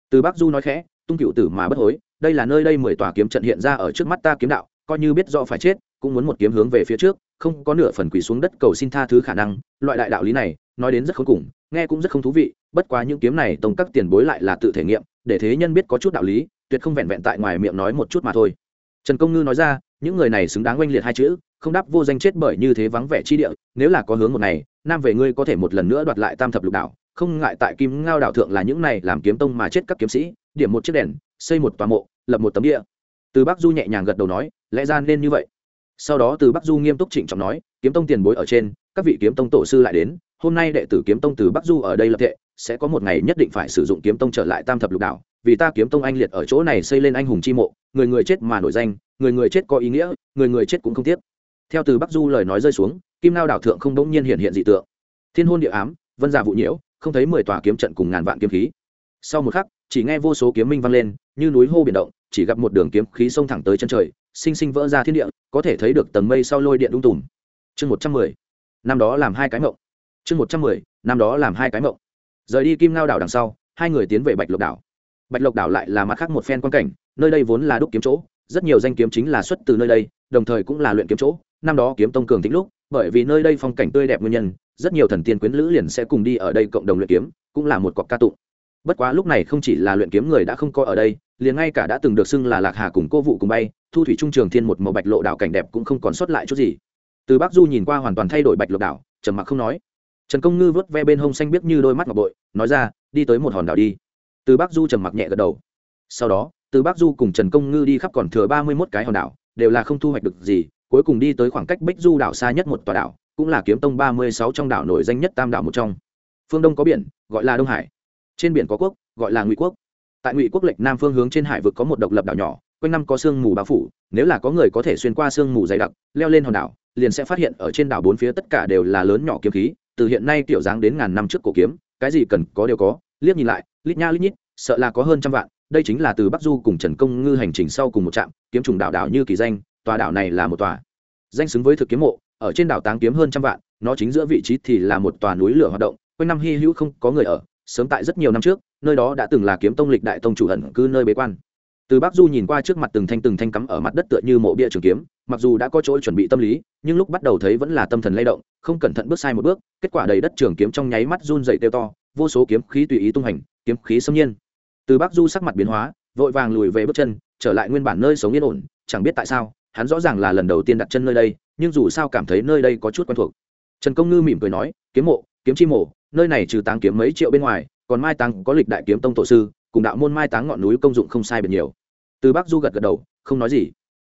Từ bắc du nói khẽ tung cựu tử mà bất hối, đây là nơi đây mười tòa kiếm trận hiện ra ở trước mắt ta kiếm đạo, coi như biết rõ phải chết, cũng muốn một kiếm hướng về phía trước, không có nửa phần quỳ xuống đất cầu xin tha thứ khả năng, loại đại đạo lý này, nói đến rất khốn cùng, nghe cũng rất không thú vị, bất quá những kiếm này tông các tiền bối lại là tự thể nghiệm, để thế nhân biết có chút đạo lý, tuyệt không vẹn vẹn tại ngoài miệng nói một chút mà thôi. Trần công ngư nói ra, những người này xứng đáng oanh liệt hai chữ, không đáp vô danh chết bởi như thế vắng vẻ chi địa, nếu là có hướng một ngày, nam về ngươi có thể một lần nữa đoạt lại tam thập lục đảo không ngại tại kim ngao đảo thượng là những này làm kiếm tông mà chết các kiếm sĩ, điểm một chiếc đèn, xây một tòa mộ, lập một tấm địa từ bắc du nhẹ nhàng gật đầu nói, lẽ ra nên như vậy. Sau đó từ bắc du nghiêm túc trịnh trọng nói, kiếm tông tiền bối ở trên, các vị kiếm tông tổ sư lại đến, hôm nay đệ tử kiếm tông từ bắc du ở đây lập thệ, sẽ có một ngày nhất định phải sử dụng kiếm tông trở lại tam thập lục đảo, vì ta kiếm tông anh liệt ở chỗ này xây lên anh hùng chi mộ, người người chết mà nổi danh, người người chết có ý nghĩa, người người chết cũng không tiếc. Theo từ bắc du lời nói rơi xuống, kim lao đảo thượng không đống nhiên hiện hiện dị tượng. Thiên hôn địa ám, vân giả vụ nhiễu không thấy mười tòa kiếm trận cùng ngàn vạn kiếm khí. Sau một khắc, chỉ nghe vô số kiếm minh vang lên, như núi hô biển động, chỉ gặp một đường kiếm khí xông thẳng tới chân trời, sinh sinh vỡ ra thiên địa, có thể thấy được tầng mây sau lôi điện đung tùm. Chương một trăm mười, năm đó làm hai cái mộng. Chương một trăm mười, năm đó làm hai cái mộng. Rời đi kim lao đảo đằng sau, hai người tiến về bạch lộc đảo. Bạch lộc đảo lại là mặt khác một phen quan cảnh, nơi đây vốn là đúc kiếm chỗ, rất nhiều danh kiếm chính là xuất từ nơi đây, đồng thời cũng là luyện kiếm chỗ. Năm đó kiếm tông cường thịnh lúc, bởi vì nơi đây phong cảnh tươi đẹp nguyên nhân rất nhiều thần tiên quyến lữ liền sẽ cùng đi ở đây cộng đồng luyện kiếm, cũng là một cọc ca tụng. Bất quá lúc này không chỉ là luyện kiếm người đã không có ở đây, liền ngay cả đã từng được xưng là lạc hà cùng cô vụ cùng bay, thu thủy trung trường thiên một màu bạch lộ đảo cảnh đẹp cũng không còn sót lại chút gì. Từ bắc du nhìn qua hoàn toàn thay đổi bạch lộ đảo, trầm mặc không nói. Trần công ngư vớt ve bên hông xanh biếc như đôi mắt ngọc bội, nói ra, đi tới một hòn đảo đi. Từ bắc du trầm mặc nhẹ gật đầu. Sau đó, từ bắc du cùng trần công ngư đi khắp còn thừa ba mươi mốt cái hòn đảo, đều là không thu hoạch được gì, cuối cùng đi tới khoảng cách bích du đảo xa nhất một tòa đảo cũng là kiếm tông ba mươi sáu trong đảo nổi danh nhất tam đảo một trong. Phương đông có biển, gọi là đông hải. Trên biển có quốc, gọi là ngụy quốc. Tại ngụy quốc lệch nam phương hướng trên hải vực có một độc lập đảo nhỏ, quanh năm có sương mù bao phủ, nếu là có người có thể xuyên qua sương mù dày đặc, leo lên hòn đảo, liền sẽ phát hiện ở trên đảo bốn phía tất cả đều là lớn nhỏ kiếm khí, từ hiện nay tiểu dáng đến ngàn năm trước cổ kiếm, cái gì cần có đều có, liếc nhìn lại, lít nha lít nhít, sợ là có hơn trăm vạn, đây chính là từ bắc du cùng trần công ngư hành trình sau cùng một trạm, kiếm trùng đảo đảo như kỳ danh, tòa đảo này là một tòa. Danh xứng với thực kiếm mộ ở trên đảo táng kiếm hơn trăm vạn, nó chính giữa vị trí thì là một tòa núi lửa hoạt động, quanh năm hy hữu không có người ở, sớm tại rất nhiều năm trước, nơi đó đã từng là kiếm tông lịch đại tông chủ ẩn cư nơi bế quan. Từ bắc du nhìn qua trước mặt từng thanh từng thanh cắm ở mặt đất tựa như mộ bia trường kiếm, mặc dù đã có chỗ chuẩn bị tâm lý, nhưng lúc bắt đầu thấy vẫn là tâm thần lay động, không cẩn thận bước sai một bước, kết quả đầy đất trường kiếm trong nháy mắt run dậy tiêu to, vô số kiếm khí tùy ý tung hành, kiếm khí xâm nhiên. Từ bắc du sắc mặt biến hóa, vội vàng lùi về bước chân, trở lại nguyên bản nơi sống yên ổn, chẳng biết tại sao hắn rõ ràng là lần đầu tiên đặt chân nơi đây, nhưng dù sao cảm thấy nơi đây có chút quen thuộc. Trần công ngư mỉm cười nói, kiếm mộ, kiếm chi mộ, nơi này trừ táng kiếm mấy triệu bên ngoài, còn mai táng có lịch đại kiếm tông tổ sư, cùng đạo môn mai táng ngọn núi công dụng không sai biệt nhiều. Từ bắc du gật gật đầu, không nói gì.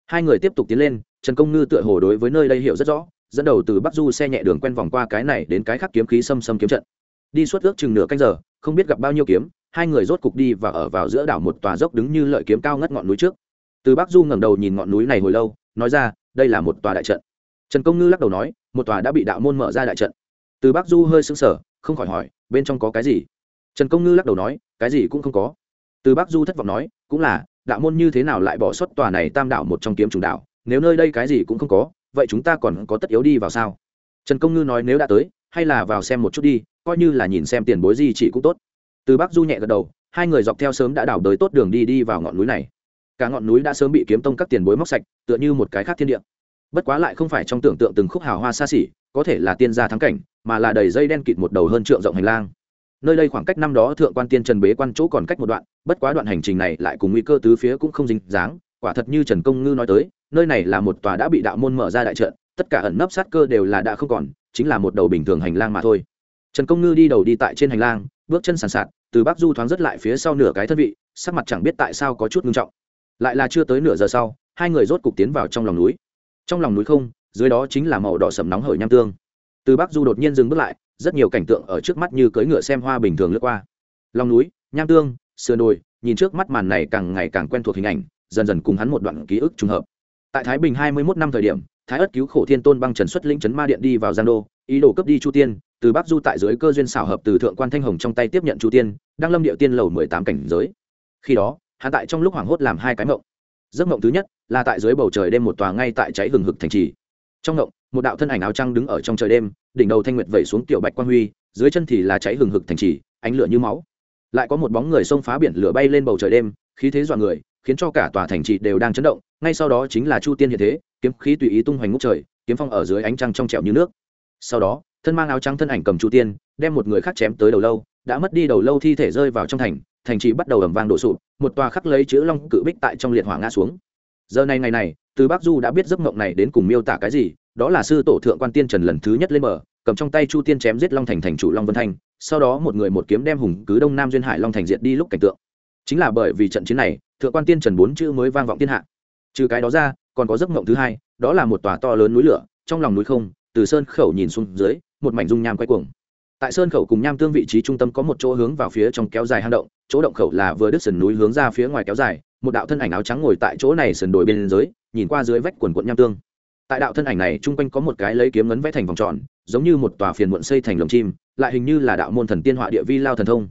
Hai người tiếp tục tiến lên, trần công ngư tựa hồ đối với nơi đây hiểu rất rõ, dẫn đầu từ bắc du xe nhẹ đường quen vòng qua cái này đến cái khác kiếm khí xâm xâm kiếm trận. Đi suốt ước chừng nửa canh giờ, không biết gặp bao nhiêu kiếm, hai người rốt cục đi và ở vào giữa đảo một tòa dốc đứng như lợi kiếm cao ngất ngọn núi trước từ bắc du ngẩng đầu nhìn ngọn núi này hồi lâu, nói ra, đây là một tòa đại trận. Trần công ngư lắc đầu nói, một tòa đã bị đạo môn mở ra đại trận. Từ bắc du hơi sững sờ, không khỏi hỏi, bên trong có cái gì? Trần công ngư lắc đầu nói, cái gì cũng không có. Từ bắc du thất vọng nói, cũng là, đạo môn như thế nào lại bỏ suất tòa này tam đảo một trong kiếm trùng đạo? Nếu nơi đây cái gì cũng không có, vậy chúng ta còn có tất yếu đi vào sao? Trần công ngư nói, nếu đã tới, hay là vào xem một chút đi, coi như là nhìn xem tiền bối gì chỉ cũng tốt. Từ bắc du nhẹ gật đầu, hai người dọc theo sớm đã đảo đới tốt đường đi đi vào ngọn núi này cả ngọn núi đã sớm bị kiếm tông các tiền bối móc sạch, tựa như một cái khác thiên địa. Bất quá lại không phải trong tưởng tượng từng khúc hào hoa xa xỉ, có thể là tiên gia thắng cảnh, mà là đầy dây đen kịt một đầu hơn trượng rộng hành lang. Nơi đây khoảng cách năm đó thượng quan tiên trần bế quan chỗ còn cách một đoạn, bất quá đoạn hành trình này lại cùng nguy cơ tứ phía cũng không dính dáng, quả thật như trần công ngư nói tới, nơi này là một tòa đã bị đạo môn mở ra đại trận, tất cả ẩn nấp sát cơ đều là đã không còn, chính là một đầu bình thường hành lang mà thôi. Trần công ngư đi đầu đi tại trên hành lang, bước chân sàn sạt, từ bắc du thoáng rất lại phía sau nửa cái thân vị, sắc mặt chẳng biết tại sao có chút ngưng trọng lại là chưa tới nửa giờ sau, hai người rốt cục tiến vào trong lòng núi. Trong lòng núi không, dưới đó chính là màu đỏ sầm nóng hởi nham tương. Từ bắc du đột nhiên dừng bước lại, rất nhiều cảnh tượng ở trước mắt như cưỡi ngựa xem hoa bình thường lướt qua. Lòng núi, nham tương, sườn đồi, nhìn trước mắt màn này càng ngày càng quen thuộc hình ảnh, dần dần cùng hắn một đoạn ký ức trùng hợp. Tại thái bình hai mươi 21 năm thời điểm, thái ất cứu khổ thiên tôn băng trần xuất lĩnh trấn ma điện đi vào giang đô, ý đồ cấp đi chu tiên, từ bắc du tại dưới cơ duyên xảo hợp từ thượng quan thanh hồng trong tay tiếp nhận chu tiên đang lâm địa tiên lầu mười tám cảnh giới. Khi đó hắn tại trong lúc hoảng hốt làm hai cái mộng. Giấc mộng thứ nhất là tại dưới bầu trời đêm một tòa ngay tại cháy hừng hực thành trì. Trong mộng, một đạo thân ảnh áo trăng đứng ở trong trời đêm, đỉnh đầu thanh nguyệt vẩy xuống tiểu bạch quang huy, dưới chân thì là cháy hừng hực thành trì, ánh lửa như máu. Lại có một bóng người xông phá biển lửa bay lên bầu trời đêm, khí thế dọa người, khiến cho cả tòa thành trì đều đang chấn động, ngay sau đó chính là chu tiên hiện thế, kiếm khí tùy ý tung hoành ngút trời, kiếm phong ở dưới ánh trăng trong trẻo như nước. Sau đó, thân mang áo trắng thân ảnh cầm chu tiên, đem một người khác chém tới đầu lâu, đã mất đi đầu lâu thi thể rơi vào trong thành thành trì bắt đầu ầm vang đổ sụp, một tòa khắc lấy chữ long cự bích tại trong liệt hỏa ngã xuống. Giờ này ngày này, từ bắc du đã biết giấc mộng này đến cùng miêu tả cái gì, đó là sư tổ thượng quan tiên trần lần thứ nhất lên bờ, cầm trong tay chu tiên chém giết long thành thành chủ long vân thanh, sau đó một người một kiếm đem hùng cứ đông nam duyên hải long thành diệt đi lúc cảnh tượng. Chính là bởi vì trận chiến này, thượng quan tiên trần bốn chữ mới vang vọng thiên hạ. Trừ cái đó ra, còn có giấc mộng thứ hai, đó là một tòa to lớn núi lửa, trong lòng núi không, từ sơn khẩu nhìn xuống dưới, một mảnh dung nham quay cuồng tại sơn khẩu cùng nham tương vị trí trung tâm có một chỗ hướng vào phía trong kéo dài hang động, chỗ động khẩu là vừa đứt sườn núi hướng ra phía ngoài kéo dài, một đạo thân ảnh áo trắng ngồi tại chỗ này sườn đồi bên dưới, nhìn qua dưới vách quần quận nham tương. Tại đạo thân ảnh này chung quanh có một cái lấy kiếm ngấn vẽ thành vòng tròn, giống như một tòa phiền muộn xây thành lồng chim, lại hình như là đạo môn thần tiên họa địa vi lao thần thông.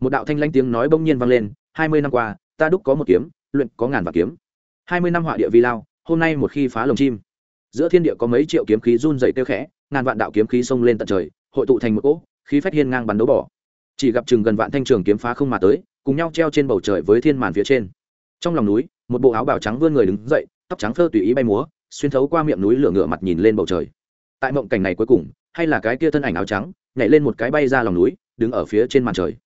Một đạo thanh lanh tiếng nói bỗng nhiên vang lên, hai mươi năm qua, ta đúc có một kiếm, luyện có ngàn vạn kiếm. Hai mươi năm họa địa vi lao, hôm nay một khi phá lồng chim. Giữa thiên địa có mấy triệu kiếm khí run dày tiêu khẽ, ngàn vạn đạo kiếm khí xông lên tận trời, hội tụ thành một cỗ khí phách hiên ngang bắn đấu bỏ. Chỉ gặp chừng gần vạn thanh trường kiếm phá không mà tới, cùng nhau treo trên bầu trời với thiên màn phía trên. Trong lòng núi, một bộ áo bào trắng vươn người đứng dậy, tóc trắng phơ tùy ý bay múa, xuyên thấu qua miệng núi lửa ngựa mặt nhìn lên bầu trời. Tại mộng cảnh này cuối cùng, hay là cái kia thân ảnh áo trắng, nhảy lên một cái bay ra lòng núi, đứng ở phía trên màn trời.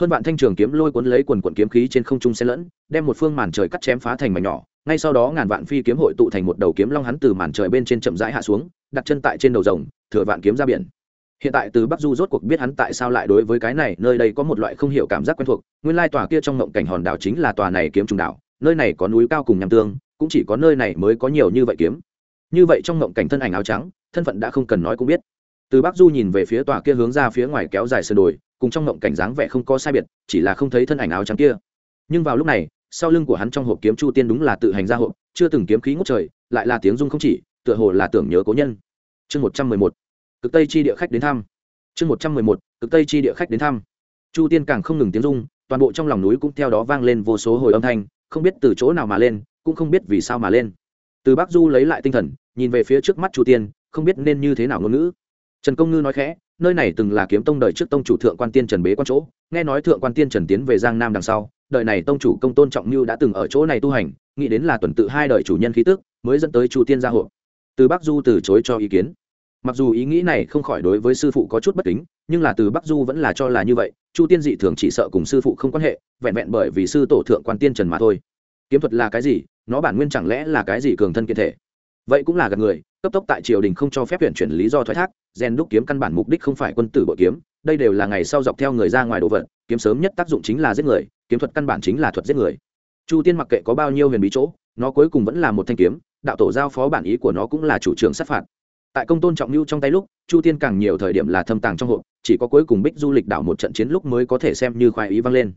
Hơn vạn thanh trường kiếm lôi cuốn lấy quần quần kiếm khí trên không trung xen lẫn, đem một phương màn trời cắt chém phá thành mảnh nhỏ, ngay sau đó ngàn vạn phi kiếm hội tụ thành một đầu kiếm long hắn từ màn trời bên trên chậm rãi hạ xuống, đặt chân tại trên đầu rồng, thừa vạn kiếm ra biển hiện tại từ bắc du rốt cuộc biết hắn tại sao lại đối với cái này, nơi đây có một loại không hiểu cảm giác quen thuộc. Nguyên lai tòa kia trong ngộng cảnh hòn đảo chính là tòa này kiếm trùng đảo, nơi này có núi cao cùng nham tương, cũng chỉ có nơi này mới có nhiều như vậy kiếm. Như vậy trong ngộng cảnh thân ảnh áo trắng, thân phận đã không cần nói cũng biết. Từ bắc du nhìn về phía tòa kia hướng ra phía ngoài kéo dài sườn đồi, cùng trong ngộng cảnh dáng vẻ không có sai biệt, chỉ là không thấy thân ảnh áo trắng kia. Nhưng vào lúc này, sau lưng của hắn trong hộp kiếm chu tiên đúng là tự hành ra hộp, chưa từng kiếm khí ngút trời, lại là tiếng rung không chỉ, tựa hồ là tưởng nhớ cố nhân. Chương một trăm mười một cực tây chi địa khách đến thăm. Chương một trăm mười một, cực tây chi địa khách đến thăm. Chu tiên càng không ngừng tiếng rung, toàn bộ trong lòng núi cũng theo đó vang lên vô số hồi âm thanh, không biết từ chỗ nào mà lên, cũng không biết vì sao mà lên. Từ bắc du lấy lại tinh thần, nhìn về phía trước mắt chu tiên, không biết nên như thế nào ngôn ngữ. Trần công ngư nói khẽ, nơi này từng là kiếm tông đời trước tông chủ thượng quan tiên trần bế quan chỗ, nghe nói thượng quan tiên trần tiến về giang nam đằng sau, đời này tông chủ công tôn trọng như đã từng ở chỗ này tu hành, nghĩ đến là tuần tự hai đời chủ nhân khí tức, mới dẫn tới chu tiên gia hộ từ bắc du từ chối cho ý kiến mặc dù ý nghĩ này không khỏi đối với sư phụ có chút bất kính, nhưng là từ bắc du vẫn là cho là như vậy, chu tiên dị thường chỉ sợ cùng sư phụ không quan hệ, vẹn vẹn bởi vì sư tổ thượng quan tiên trần mà thôi. Kiếm thuật là cái gì, nó bản nguyên chẳng lẽ là cái gì cường thân kiện thể? Vậy cũng là gặp người, cấp tốc tại triều đình không cho phép huyện chuyển lý do thoái thác gen đúc kiếm căn bản mục đích không phải quân tử bội kiếm, đây đều là ngày sau dọc theo người ra ngoài đồ vật, kiếm sớm nhất tác dụng chính là giết người, kiếm thuật căn bản chính là thuật giết người. Chu tiên mặc kệ có bao nhiêu huyền bí chỗ, nó cuối cùng vẫn là một thanh kiếm, đạo tổ giao phó bản ý của nó cũng là chủ trương sát phạt tại công tôn trọng lưu trong tay lúc, chu tiên càng nhiều thời điểm là thâm tàng trong hộp, chỉ có cuối cùng bích du lịch đảo một trận chiến lúc mới có thể xem như khoái ý vang lên.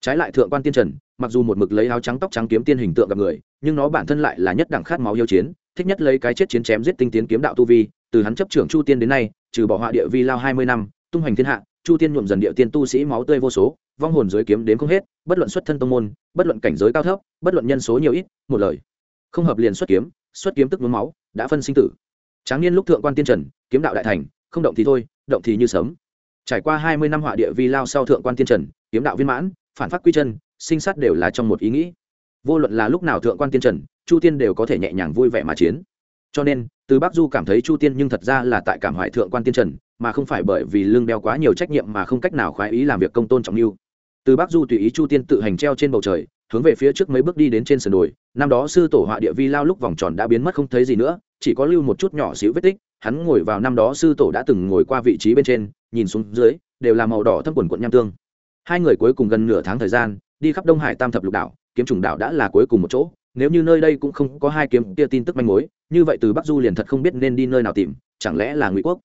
Trái lại thượng quan tiên trần, mặc dù một mực lấy áo trắng tóc trắng kiếm tiên hình tượng gặp người, nhưng nó bản thân lại là nhất đẳng khát máu yêu chiến, thích nhất lấy cái chết chiến chém giết tinh tiến kiếm đạo tu vi, từ hắn chấp trưởng chu tiên đến nay, trừ bỏ họa địa vi lao hai mươi năm, tung hoành thiên hạ, chu tiên nhuộm dần địa tiên tu sĩ máu tươi vô số, vong hồn giới kiếm đến không hết, bất luận xuất thân tông môn, bất luận cảnh giới cao thấp, bất luận nhân số nhiều ít, một lời. Không hợp liền xuất kiếm xuất kiếm tức mướm máu, đã phân sinh tử tráng niên lúc thượng quan tiên trần, kiếm đạo đại thành, không động thì thôi, động thì như sớm trải qua hai mươi năm họa địa vi lao sau thượng quan tiên trần, kiếm đạo viên mãn, phản phát quy chân, sinh sát đều là trong một ý nghĩ. Vô luận là lúc nào thượng quan tiên trần, chu tiên đều có thể nhẹ nhàng vui vẻ mà chiến. Cho nên, từ bắc du cảm thấy chu tiên nhưng thật ra là tại cảm hoại thượng quan tiên trần, mà không phải bởi vì lương đeo quá nhiều trách nhiệm mà không cách nào khoái ý làm việc công tôn trọng mưu. Từ bắc du tùy ý chu tiên tự hành treo trên bầu trời hướng về phía trước mấy bước đi đến trên sườn đồi, năm đó sư tổ họa địa vi lao lúc vòng tròn đã biến mất không thấy gì nữa, chỉ có lưu một chút nhỏ xíu vết tích, hắn ngồi vào năm đó sư tổ đã từng ngồi qua vị trí bên trên, nhìn xuống dưới, đều là màu đỏ thâm quần quận nham tương. Hai người cuối cùng gần nửa tháng thời gian, đi khắp đông hải tam thập lục đảo, kiếm trùng đảo đã là cuối cùng một chỗ, nếu như nơi đây cũng không có hai kiếm kia tin tức manh mối, như vậy từ bắc du liền thật không biết nên đi nơi nào tìm, chẳng lẽ là ngụy quốc?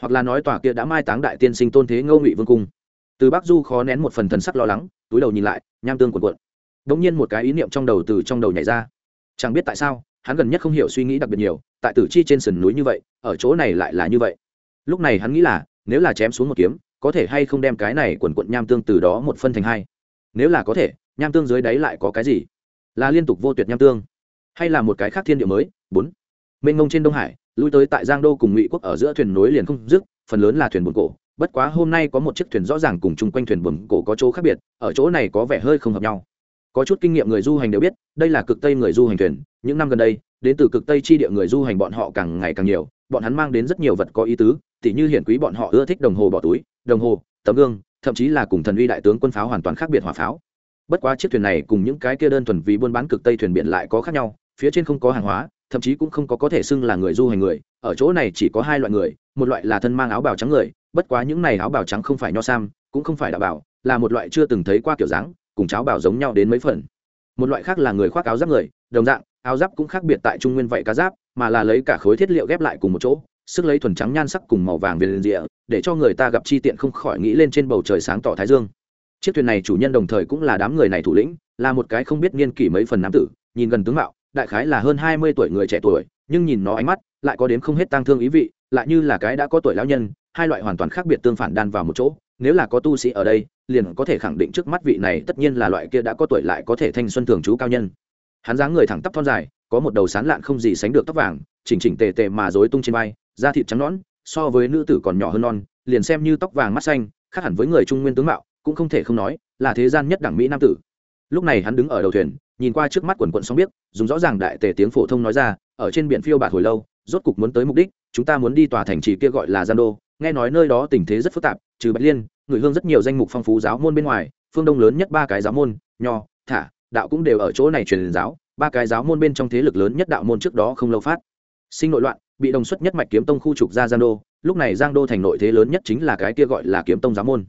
Hoặc là nói tòa kia đã mai táng đại tiên sinh tôn thế ngô ngụy vương cung. Từ bắc du khó nén một phần thần sắc lo lắng, túi đầu nhìn lại, nham tương cuộn cuộn đ nhiên một cái ý niệm trong đầu từ trong đầu nhảy ra. Chẳng biết tại sao, hắn gần nhất không hiểu suy nghĩ đặc biệt nhiều, tại tử chi trên sườn núi như vậy, ở chỗ này lại là như vậy. Lúc này hắn nghĩ là, nếu là chém xuống một kiếm, có thể hay không đem cái này quần quận nham tương từ đó một phân thành hai? Nếu là có thể, nham tương dưới đáy lại có cái gì? Là liên tục vô tuyệt nham tương? Hay là một cái khác thiên địa mới? Bốn. Mênh mông trên đông hải, lui tới tại giang đô cùng ngụy quốc ở giữa thuyền nối liền không dứt, phần lớn là thuyền buồn cổ. Bất quá hôm nay có một chiếc thuyền rõ ràng cùng chung quanh thuyền buồn cổ có chỗ khác biệt, ở chỗ này có vẻ hơi không hợp nhau có chút kinh nghiệm người du hành đều biết, đây là cực tây người du hành thuyền. Những năm gần đây, đến từ cực tây chi địa người du hành bọn họ càng ngày càng nhiều. Bọn hắn mang đến rất nhiều vật có ý tứ, tỉ như hiển quý bọn họ ưa thích đồng hồ bỏ túi, đồng hồ, tấm gương, thậm chí là cùng thần uy đại tướng quân pháo hoàn toàn khác biệt hỏa pháo. Bất quá chiếc thuyền này cùng những cái kia đơn thuần vì buôn bán cực tây thuyền biển lại có khác nhau, phía trên không có hàng hóa, thậm chí cũng không có có thể xưng là người du hành người. Ở chỗ này chỉ có hai loại người, một loại là thân mang áo bào trắng người, bất quá những này áo bào trắng không phải nho sam, cũng không phải đạo bảo là một loại chưa từng thấy qua kiểu dáng cùng cháo bảo giống nhau đến mấy phần. Một loại khác là người khoác áo giáp người, đồng dạng, áo giáp cũng khác biệt tại trung nguyên vậy cá giáp, mà là lấy cả khối thiết liệu ghép lại cùng một chỗ, sức lấy thuần trắng nhan sắc cùng màu vàng về liền rịa để cho người ta gặp chi tiện không khỏi nghĩ lên trên bầu trời sáng tỏ thái dương. Chiếc thuyền này chủ nhân đồng thời cũng là đám người này thủ lĩnh, là một cái không biết niên kỷ mấy phần nam tử, nhìn gần tướng mạo, đại khái là hơn hai mươi tuổi người trẻ tuổi, nhưng nhìn nó ánh mắt, lại có đến không hết tang thương ý vị, lại như là cái đã có tuổi lão nhân, hai loại hoàn toàn khác biệt tương phản đan vào một chỗ nếu là có tu sĩ ở đây, liền có thể khẳng định trước mắt vị này tất nhiên là loại kia đã có tuổi lại có thể thanh xuân thường trú cao nhân. Hắn dáng người thẳng tắp thon dài, có một đầu sán lạn không gì sánh được tóc vàng, chỉnh chỉnh tề tề mà rối tung trên vai, da thịt trắng nõn, so với nữ tử còn nhỏ hơn non, liền xem như tóc vàng mắt xanh, khác hẳn với người trung nguyên tướng mạo, cũng không thể không nói là thế gian nhất đẳng mỹ nam tử. Lúc này hắn đứng ở đầu thuyền, nhìn qua trước mắt quần quận sóng biết dùng rõ ràng đại tề tiếng phổ thông nói ra, ở trên biển phiêu bạt hồi lâu, rốt cục muốn tới mục đích, chúng ta muốn đi tòa thành trì kia gọi là gian đô nghe nói nơi đó tình thế rất phức tạp, trừ bạch liên người hương rất nhiều danh mục phong phú giáo môn bên ngoài, phương đông lớn nhất ba cái giáo môn, nho, thả, đạo cũng đều ở chỗ này truyền giáo, ba cái giáo môn bên trong thế lực lớn nhất đạo môn trước đó không lâu phát sinh nội loạn, bị đồng xuất nhất mạch kiếm tông khu trục ra Giang đô, lúc này giang đô thành nội thế lớn nhất chính là cái kia gọi là kiếm tông giáo môn.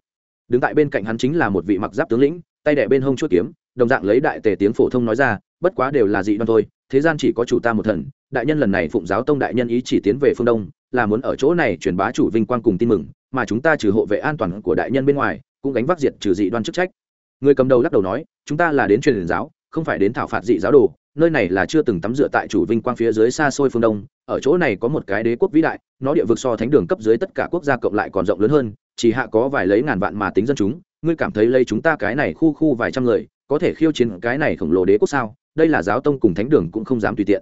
Đứng tại bên cạnh hắn chính là một vị mặc giáp tướng lĩnh, tay đẻ bên hông chuốt kiếm, đồng dạng lấy đại tề tiếng phổ thông nói ra, bất quá đều là dị đoan thôi, thế gian chỉ có chủ ta một thần, đại nhân lần này phụng giáo tông đại nhân ý chỉ tiến về phương đông là muốn ở chỗ này truyền bá chủ vinh quang cùng tin mừng, mà chúng ta trừ hộ vệ an toàn của đại nhân bên ngoài, cũng gánh vác diệt trừ dị đoan chức trách. Người cầm đầu lắc đầu nói, chúng ta là đến truyền giáo, không phải đến thảo phạt dị giáo đồ, nơi này là chưa từng tắm rửa tại chủ vinh quang phía dưới xa xôi phương đông, ở chỗ này có một cái đế quốc vĩ đại, nó địa vực so thánh đường cấp dưới tất cả quốc gia cộng lại còn rộng lớn hơn, chỉ hạ có vài lấy ngàn vạn mà tính dân chúng, ngươi cảm thấy lấy chúng ta cái này khu khu vài trăm người, có thể khiêu chiến cái này khổng lồ đế quốc sao? Đây là giáo tông cùng thánh đường cũng không dám tùy tiện.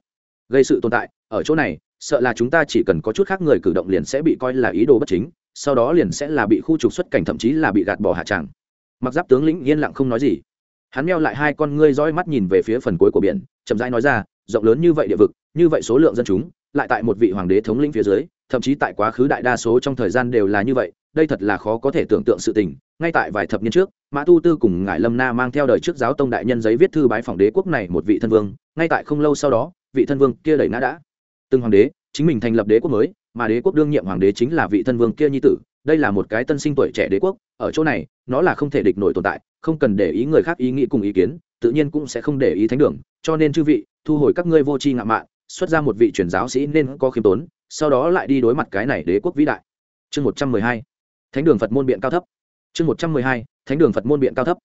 Gây sự tồn tại, ở chỗ này sợ là chúng ta chỉ cần có chút khác người cử động liền sẽ bị coi là ý đồ bất chính, sau đó liền sẽ là bị khu trục xuất cảnh thậm chí là bị gạt bỏ hạ tràng. Mặc giáp tướng lĩnh yên lặng không nói gì. Hắn meo lại hai con ngươi dõi mắt nhìn về phía phần cuối của biển, chậm rãi nói ra, rộng lớn như vậy địa vực, như vậy số lượng dân chúng, lại tại một vị hoàng đế thống lĩnh phía dưới, thậm chí tại quá khứ đại đa số trong thời gian đều là như vậy, đây thật là khó có thể tưởng tượng sự tình. Ngay tại vài thập niên trước, mã tu tư cùng ngải lâm na mang theo đời trước giáo tông đại nhân giấy viết thư bái phỏng đế quốc này một vị thân vương, ngay tại không lâu sau đó, vị thân vương kia đẩy ngã đã từng hoàng đế, chính mình thành lập đế quốc mới, mà đế quốc đương nhiệm hoàng đế chính là vị thân vương kia nhi tử, đây là một cái tân sinh tuổi trẻ đế quốc, ở chỗ này, nó là không thể địch nổi tồn tại, không cần để ý người khác ý nghĩ cùng ý kiến, tự nhiên cũng sẽ không để ý thánh đường, cho nên chư vị, thu hồi các ngươi vô tri ngạo mạn, xuất ra một vị truyền giáo sĩ nên có khiêm tốn, sau đó lại đi đối mặt cái này đế quốc vĩ đại. Chương một trăm mười hai, thánh đường phật môn biện cao thấp. Chương một trăm mười hai, thánh đường phật môn biện cao thấp.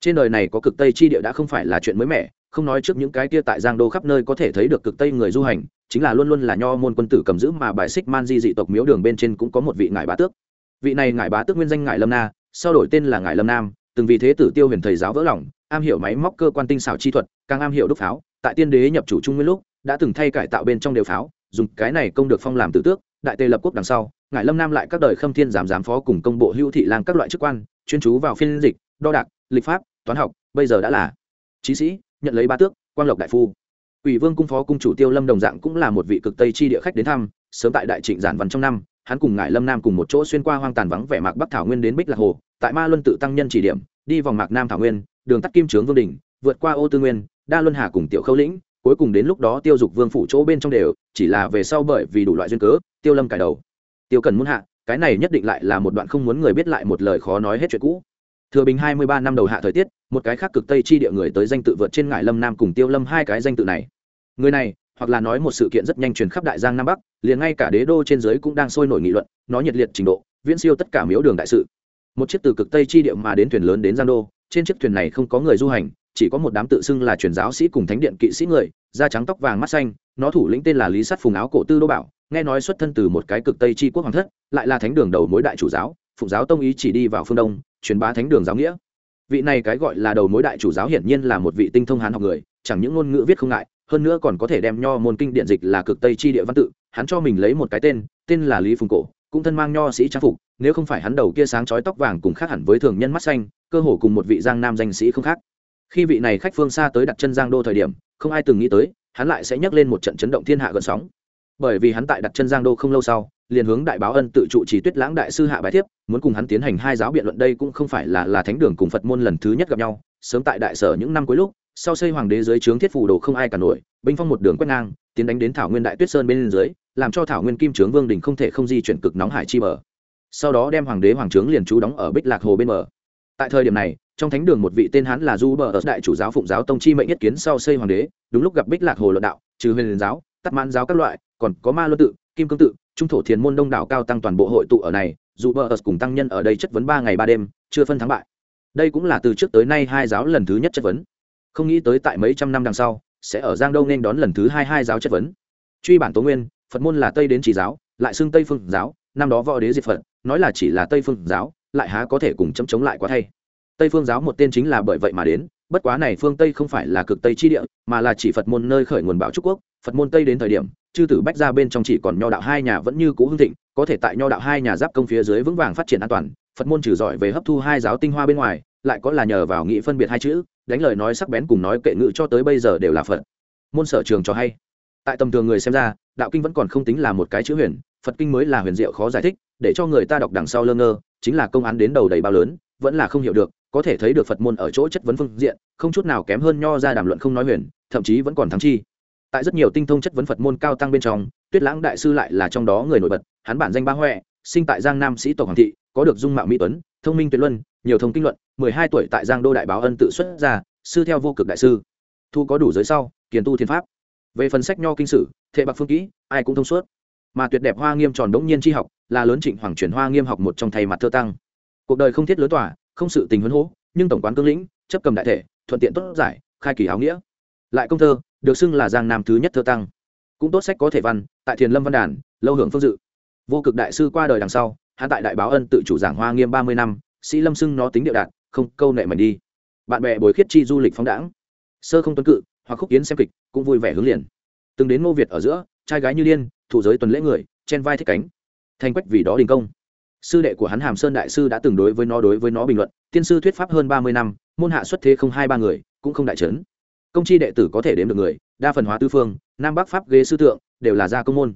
Trên đời này có cực tây chi địa đã không phải là chuyện mới mẻ không nói trước những cái kia tại giang đô khắp nơi có thể thấy được cực tây người du hành, chính là luôn luôn là nho môn quân tử cầm giữ mà bài xích man di dị tộc miếu đường bên trên cũng có một vị ngài bá tước. Vị này ngài bá tước nguyên danh ngài lâm na, sau đổi tên là ngài lâm nam, từng vì thế tử tiêu huyền thầy giáo vỡ lòng, am hiểu máy móc cơ quan tinh xảo chi thuật, càng am hiểu đúc pháo, tại tiên đế nhập chủ trung nguyên lúc, đã từng thay cải tạo bên trong đều pháo, dùng cái này công được phong làm tử tước, đại tề lập quốc đằng sau ngài lâm nam lại các đời khâm thiên giám giám phó cùng công bộ hữu thị lang các loại chức quan, chuyên chú vào phiên dịch, đo đạc, lịch pháp, toán học, bây giờ đã là trí sĩ nhận lấy ba tước, quang lộc đại phu. Ủy vương cung phó cung chủ tiêu lâm đồng dạng cũng là một vị cực tây chi địa khách đến thăm, sớm tại đại trịnh giản văn trong năm, hắn cùng ngài lâm nam cùng một chỗ xuyên qua hoang tàn vắng vẻ mạc bắc thảo nguyên đến bích lạc hồ, tại ma luân tự tăng nhân chỉ điểm, đi vòng mạc nam thảo nguyên, đường tắt kim trướng vương đình, vượt qua ô tư nguyên, đa luân hà cùng tiểu khâu lĩnh, cuối cùng đến lúc đó tiêu dục vương phủ chỗ bên trong đều, chỉ là về sau bởi vì đủ loại duyên cớ, tiêu lâm cải đầu. Tiêu cần muốn hạ, cái này nhất định lại là một đoạn không muốn người biết lại một lời khó nói hết chuyện cũ thừa bình hai mươi ba năm đầu hạ thời tiết, một cái khác cực tây chi địa người tới danh tự vượt trên ngải lâm nam cùng tiêu lâm hai cái danh tự này. Người này, hoặc là nói một sự kiện rất nhanh truyền khắp đại giang nam bắc, liền ngay cả đế đô trên giới cũng đang sôi nổi nghị luận, nó nhiệt liệt trình độ, viễn siêu tất cả miếu đường đại sự. Một chiếc từ cực tây chi địa mà đến thuyền lớn đến giang đô, trên chiếc thuyền này không có người du hành, chỉ có một đám tự xưng là truyền giáo sĩ cùng thánh điện kỵ sĩ người, da trắng tóc vàng mắt xanh, nó thủ lĩnh tên là lý sắt phùng áo cổ tư đô bảo, nghe nói xuất thân từ một cái cực tây chi quốc hoàng thất, lại là thánh đường đầu mối đại chủ giáo, phụng giáo tông ý chỉ đi vào phương đông truyền bá thánh đường giáo nghĩa. Vị này cái gọi là đầu mối đại chủ giáo hiển nhiên là một vị tinh thông hán học người, chẳng những ngôn ngữ viết không ngại, hơn nữa còn có thể đem nho môn kinh điện dịch là cực tây chi địa văn tự, hắn cho mình lấy một cái tên tên là lý phùng cổ, cũng thân mang nho sĩ trang phục, nếu không phải hắn đầu kia sáng chói tóc vàng cùng khác hẳn với thường nhân mắt xanh, cơ hồ cùng một vị giang nam danh sĩ không khác. Khi vị này khách phương xa tới đặt chân giang đô thời điểm, không ai từng nghĩ tới, hắn lại sẽ nhắc lên một trận chấn động thiên hạ gần sóng. Bởi vì hắn tại đặt chân giang đô không lâu sau liền hướng đại báo ân tự trụ trì tuyết lãng đại sư hạ bài thiếp, muốn cùng hắn tiến hành hai giáo biện luận đây cũng không phải là là thánh đường cùng phật môn lần thứ nhất gặp nhau. Sớm tại đại sở những năm cuối lúc, sau xây hoàng đế dưới trướng thiết phủ đồ không ai cả nổi, binh phong một đường quét ngang, tiến đánh đến thảo nguyên đại tuyết sơn bên dưới, làm cho thảo nguyên kim trướng vương đình không thể không di chuyển cực nóng hải chi bờ. Sau đó đem hoàng đế hoàng trướng liền trú đóng ở bích lạc hồ bên bờ. Tại thời điểm này, trong thánh đường một vị tên hắn là du bờ ở đại chủ giáo phụng giáo tông chi mệnh nhất kiến sau xây hoàng đế, đúng lúc gặp bích lạc hồ luận đạo, trừ huyền giáo tắt mãn giáo các loại, còn có ma luân tự, kim cương tự trung thổ thiền môn đông đảo cao tăng toàn bộ hội tụ ở này, dù bờ ớt cùng tăng nhân ở đây chất vấn ba ngày ba đêm, chưa phân thắng bại. Đây cũng là từ trước tới nay hai giáo lần thứ nhất chất vấn. Không nghĩ tới tại mấy trăm năm đằng sau, sẽ ở giang đông nên đón lần thứ hai hai giáo chất vấn. Truy bản tố nguyên, phật môn là tây đến chỉ giáo, lại xưng tây phương giáo, năm đó võ đế diệt phật, nói là chỉ là tây phương giáo, lại há có thể cùng chấm chống lại quá thay. Tây phương giáo một tên chính là bởi vậy mà đến, bất quá này phương tây không phải là cực tây chi địa, mà là chỉ phật môn nơi khởi nguồn bảo trúc quốc, phật môn tây đến thời điểm chư tử bách ra bên trong chỉ còn nho đạo hai nhà vẫn như cũ hưng thịnh, có thể tại nho đạo hai nhà giáp công phía dưới vững vàng phát triển an toàn, phật môn trừ giỏi về hấp thu hai giáo tinh hoa bên ngoài, lại có là nhờ vào nghị phân biệt hai chữ, đánh lời nói sắc bén cùng nói kệ ngữ cho tới bây giờ đều là phật. Môn sở trường cho hay. Tại tầm thường người xem ra, đạo kinh vẫn còn không tính là một cái chữ huyền, phật kinh mới là huyền diệu khó giải thích, để cho người ta đọc đằng sau lơ ngơ, chính là công án đến đầu đầy bao lớn, vẫn là không hiểu được, có thể thấy được phật môn ở chỗ chất vấn phương diện, không chút nào kém hơn nho ra đàm luận không nói huyền, thậm chí vẫn còn thắng chi tại rất nhiều tinh thông chất vấn phật môn cao tăng bên trong, tuyết lãng đại sư lại là trong đó người nổi bật, hắn bản danh ba huệ sinh tại giang nam sĩ tộc hoàng thị, có được dung mạo mỹ tuấn, thông minh tuyệt luân, nhiều thông kinh luận, mười hai tuổi tại giang đô đại báo ân tự xuất ra sư theo vô cực đại sư. Thu có đủ giới sau, kiền tu thiên pháp. Về phần sách nho kinh sử, thệ bạc phương kỹ, ai cũng thông suốt. Mà tuyệt đẹp hoa nghiêm tròn đống nhiên tri học, là lớn trịnh hoàng chuyển hoa nghiêm học một trong thầy mặt thơ tăng. Cuộc đời không thiết lớn tỏa không sự tình huấn hố, nhưng tổng quán cương lĩnh, chấp cầm đại thể, thuận tiện tốt giải, khai kỳ áo nghĩa. Lại công thơ được xưng là giang nam thứ nhất thơ tăng. Cũng tốt sách có thể văn tại thiền lâm văn đàn lâu hưởng phương dự. Vô cực đại sư qua đời đằng sau hạ tại đại báo ân tự chủ giảng hoa nghiêm ba mươi năm sĩ lâm xưng nó tính địa đạt không câu nệ mảnh đi. Bạn bè bồi khiết chi du lịch phóng đãng. Sơ không tuấn cự hoặc khúc kiến xem kịch cũng vui vẻ hướng liền. Từng đến ngô việt ở giữa trai gái như Liên, thủ giới tuần lễ người chen vai thích cánh. Thành quách vì đó đình công. Sư đệ của hắn hàm sơn đại sư đã từng đối với nó đối với nó bình luận tiên sư thuyết pháp hơn ba mươi năm môn hạ xuất thế không hai ba người cũng không đại trấn công chi đệ tử có thể đếm được người, đa phần hóa tư phương, nam bắc pháp ghế sư tượng, đều là gia công môn.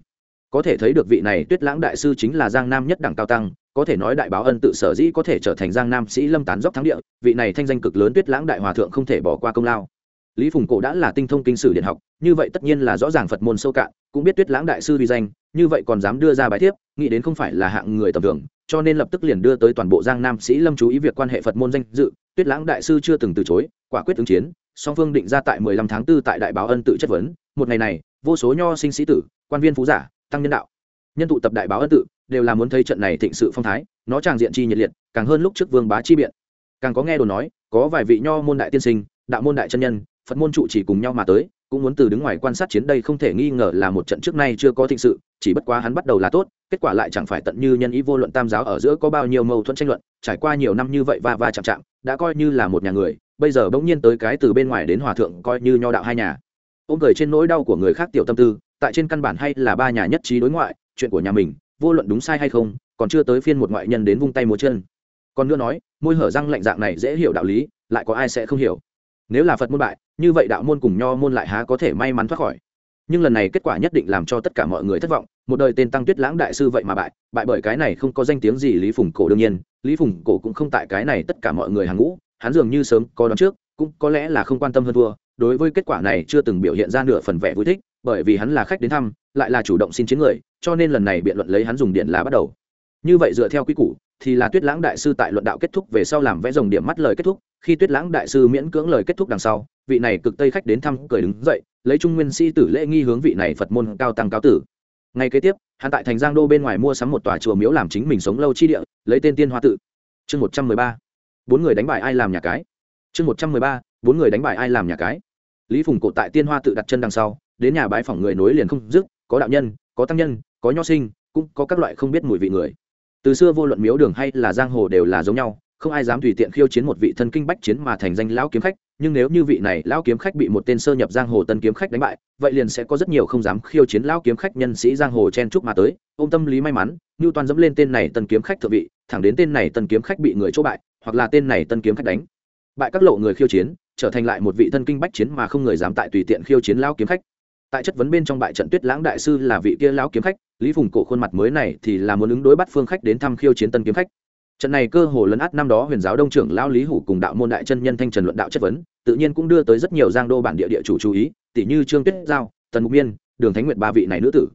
Có thể thấy được vị này tuyết lãng đại sư chính là giang nam nhất đẳng cao tăng, có thể nói đại báo ân tự sở dĩ có thể trở thành giang nam sĩ lâm tán dốc thắng địa, vị này thanh danh cực lớn tuyết lãng đại hòa thượng không thể bỏ qua công lao. Lý phùng cổ đã là tinh thông kinh sử điện học, như vậy tất nhiên là rõ ràng phật môn sâu cạn, cũng biết tuyết lãng đại sư vi danh, như vậy còn dám đưa ra bài thiếp, nghĩ đến không phải là hạng người tầm thường, cho nên lập tức liền đưa tới toàn bộ giang nam sĩ lâm chú ý việc quan hệ phật môn danh dự, tuyết lãng đại sư chưa từng từ chối, quả quyết ứng chiến song phương định ra tại 15 tháng 4 tại đại báo ân tự chất vấn. Một ngày này, vô số nho sinh sĩ tử, quan viên phú giả, tăng nhân đạo. Nhân tụ tập đại báo ân tự đều là muốn thấy trận này thịnh sự phong thái, nó tràng diện chi nhiệt liệt, càng hơn lúc trước vương bá chi biện. Càng có nghe đồn nói, có vài vị nho môn đại tiên sinh, đạo môn đại chân nhân, phật môn trụ chỉ cùng nhau mà tới, cũng muốn từ đứng ngoài quan sát chiến đây không thể nghi ngờ là một trận trước nay chưa có thịnh sự, chỉ bất quá hắn bắt đầu là tốt, kết quả lại chẳng phải tận như nhân ý vô luận tam giáo ở giữa có bao nhiêu mâu thuẫn tranh luận, trải qua nhiều năm như vậy va va chạm chạm, đã coi như là một nhà người bây giờ bỗng nhiên tới cái từ bên ngoài đến hòa thượng coi như nho đạo hai nhà. Ôm cười trên nỗi đau của người khác tiểu tâm tư, tại trên căn bản hay là ba nhà nhất trí đối ngoại, chuyện của nhà mình, vô luận đúng sai hay không, còn chưa tới phiên một ngoại nhân đến vung tay múa chân. Còn nữa nói, môi hở răng lạnh dạng này dễ hiểu đạo lý, lại có ai sẽ không hiểu? Nếu là phật môn bại, như vậy đạo môn cùng nho môn lại há có thể may mắn thoát khỏi? Nhưng lần này kết quả nhất định làm cho tất cả mọi người thất vọng, một đời tên tăng tuyết lãng đại sư vậy mà bại bại bởi cái này không có danh tiếng gì lý phùng cổ đương nhiên, lý phùng cổ cũng không tại cái này tất cả mọi người hàng ngũ hắn dường như sớm có đón trước, cũng có lẽ là không quan tâm hơn thua, đối với kết quả này chưa từng biểu hiện ra nửa phần vẻ vui thích, bởi vì hắn là khách đến thăm, lại là chủ động xin chiến người, cho nên lần này biện luận lấy hắn dùng điện là bắt đầu. Như vậy dựa theo quy củ, thì là tuyết lãng đại sư tại luận đạo kết thúc về sau làm vẽ dòng điểm mắt lời kết thúc, khi tuyết lãng đại sư miễn cưỡng lời kết thúc đằng sau, vị này cực tây khách đến thăm cười đứng dậy, lấy trung nguyên sĩ tử lễ nghi hướng vị này phật môn cao tăng cao tử. Ngay kế tiếp, hắn tại thành giang đô bên ngoài mua sắm một tòa chùa miếu làm chính mình sống lâu chi địa, lấy tên tiên hoa tự. Chương một trăm mười ba bốn người đánh bại ai làm nhà cái? Chương một trăm mười ba, bốn người đánh bại ai làm nhà cái? Lý phùng cổ tại tiên hoa tự đặt chân đằng sau, đến nhà bãi phòng người nối liền không dứt, có đạo nhân, có tăng nhân, có nho sinh, cũng có các loại không biết mùi vị người. Từ xưa vô luận miếu đường hay là giang hồ đều là giống nhau, không ai dám tùy tiện khiêu chiến một vị thân kinh bách chiến mà thành danh lão kiếm khách, nhưng nếu như vị này lão kiếm khách bị một tên sơ nhập giang hồ tân kiếm khách đánh bại, vậy liền sẽ có rất nhiều không dám khiêu chiến lão kiếm khách nhân sĩ giang hồ chen chúc mà tới, ôm tâm lý may mắn như toàn dẫm lên tên này tân kiếm khách thượng vị, thẳng đến tên này tân kiếm khách bị người chỗ bại hoặc là tên này tân kiếm khách đánh. Bại các lộ người khiêu chiến, trở thành lại một vị thân kinh bách chiến mà không người dám tại tùy tiện khiêu chiến lão kiếm khách. Tại chất vấn bên trong bại trận tuyết lãng đại sư là vị kia lão kiếm khách, lý phùng cổ khuôn mặt mới này thì là muốn ứng đối bắt phương khách đến thăm khiêu chiến tân kiếm khách. Trận này cơ hồ lấn át năm đó huyền giáo đông trưởng lão lý hủ cùng đạo môn đại chân nhân thanh trần luận đạo chất vấn, tự nhiên cũng đưa tới rất nhiều giang đô bản địa địa chủ chú ý tỷ như trương tuyết giao, tần mục miên, đường thánh nguyệt ba vị này nữ tử.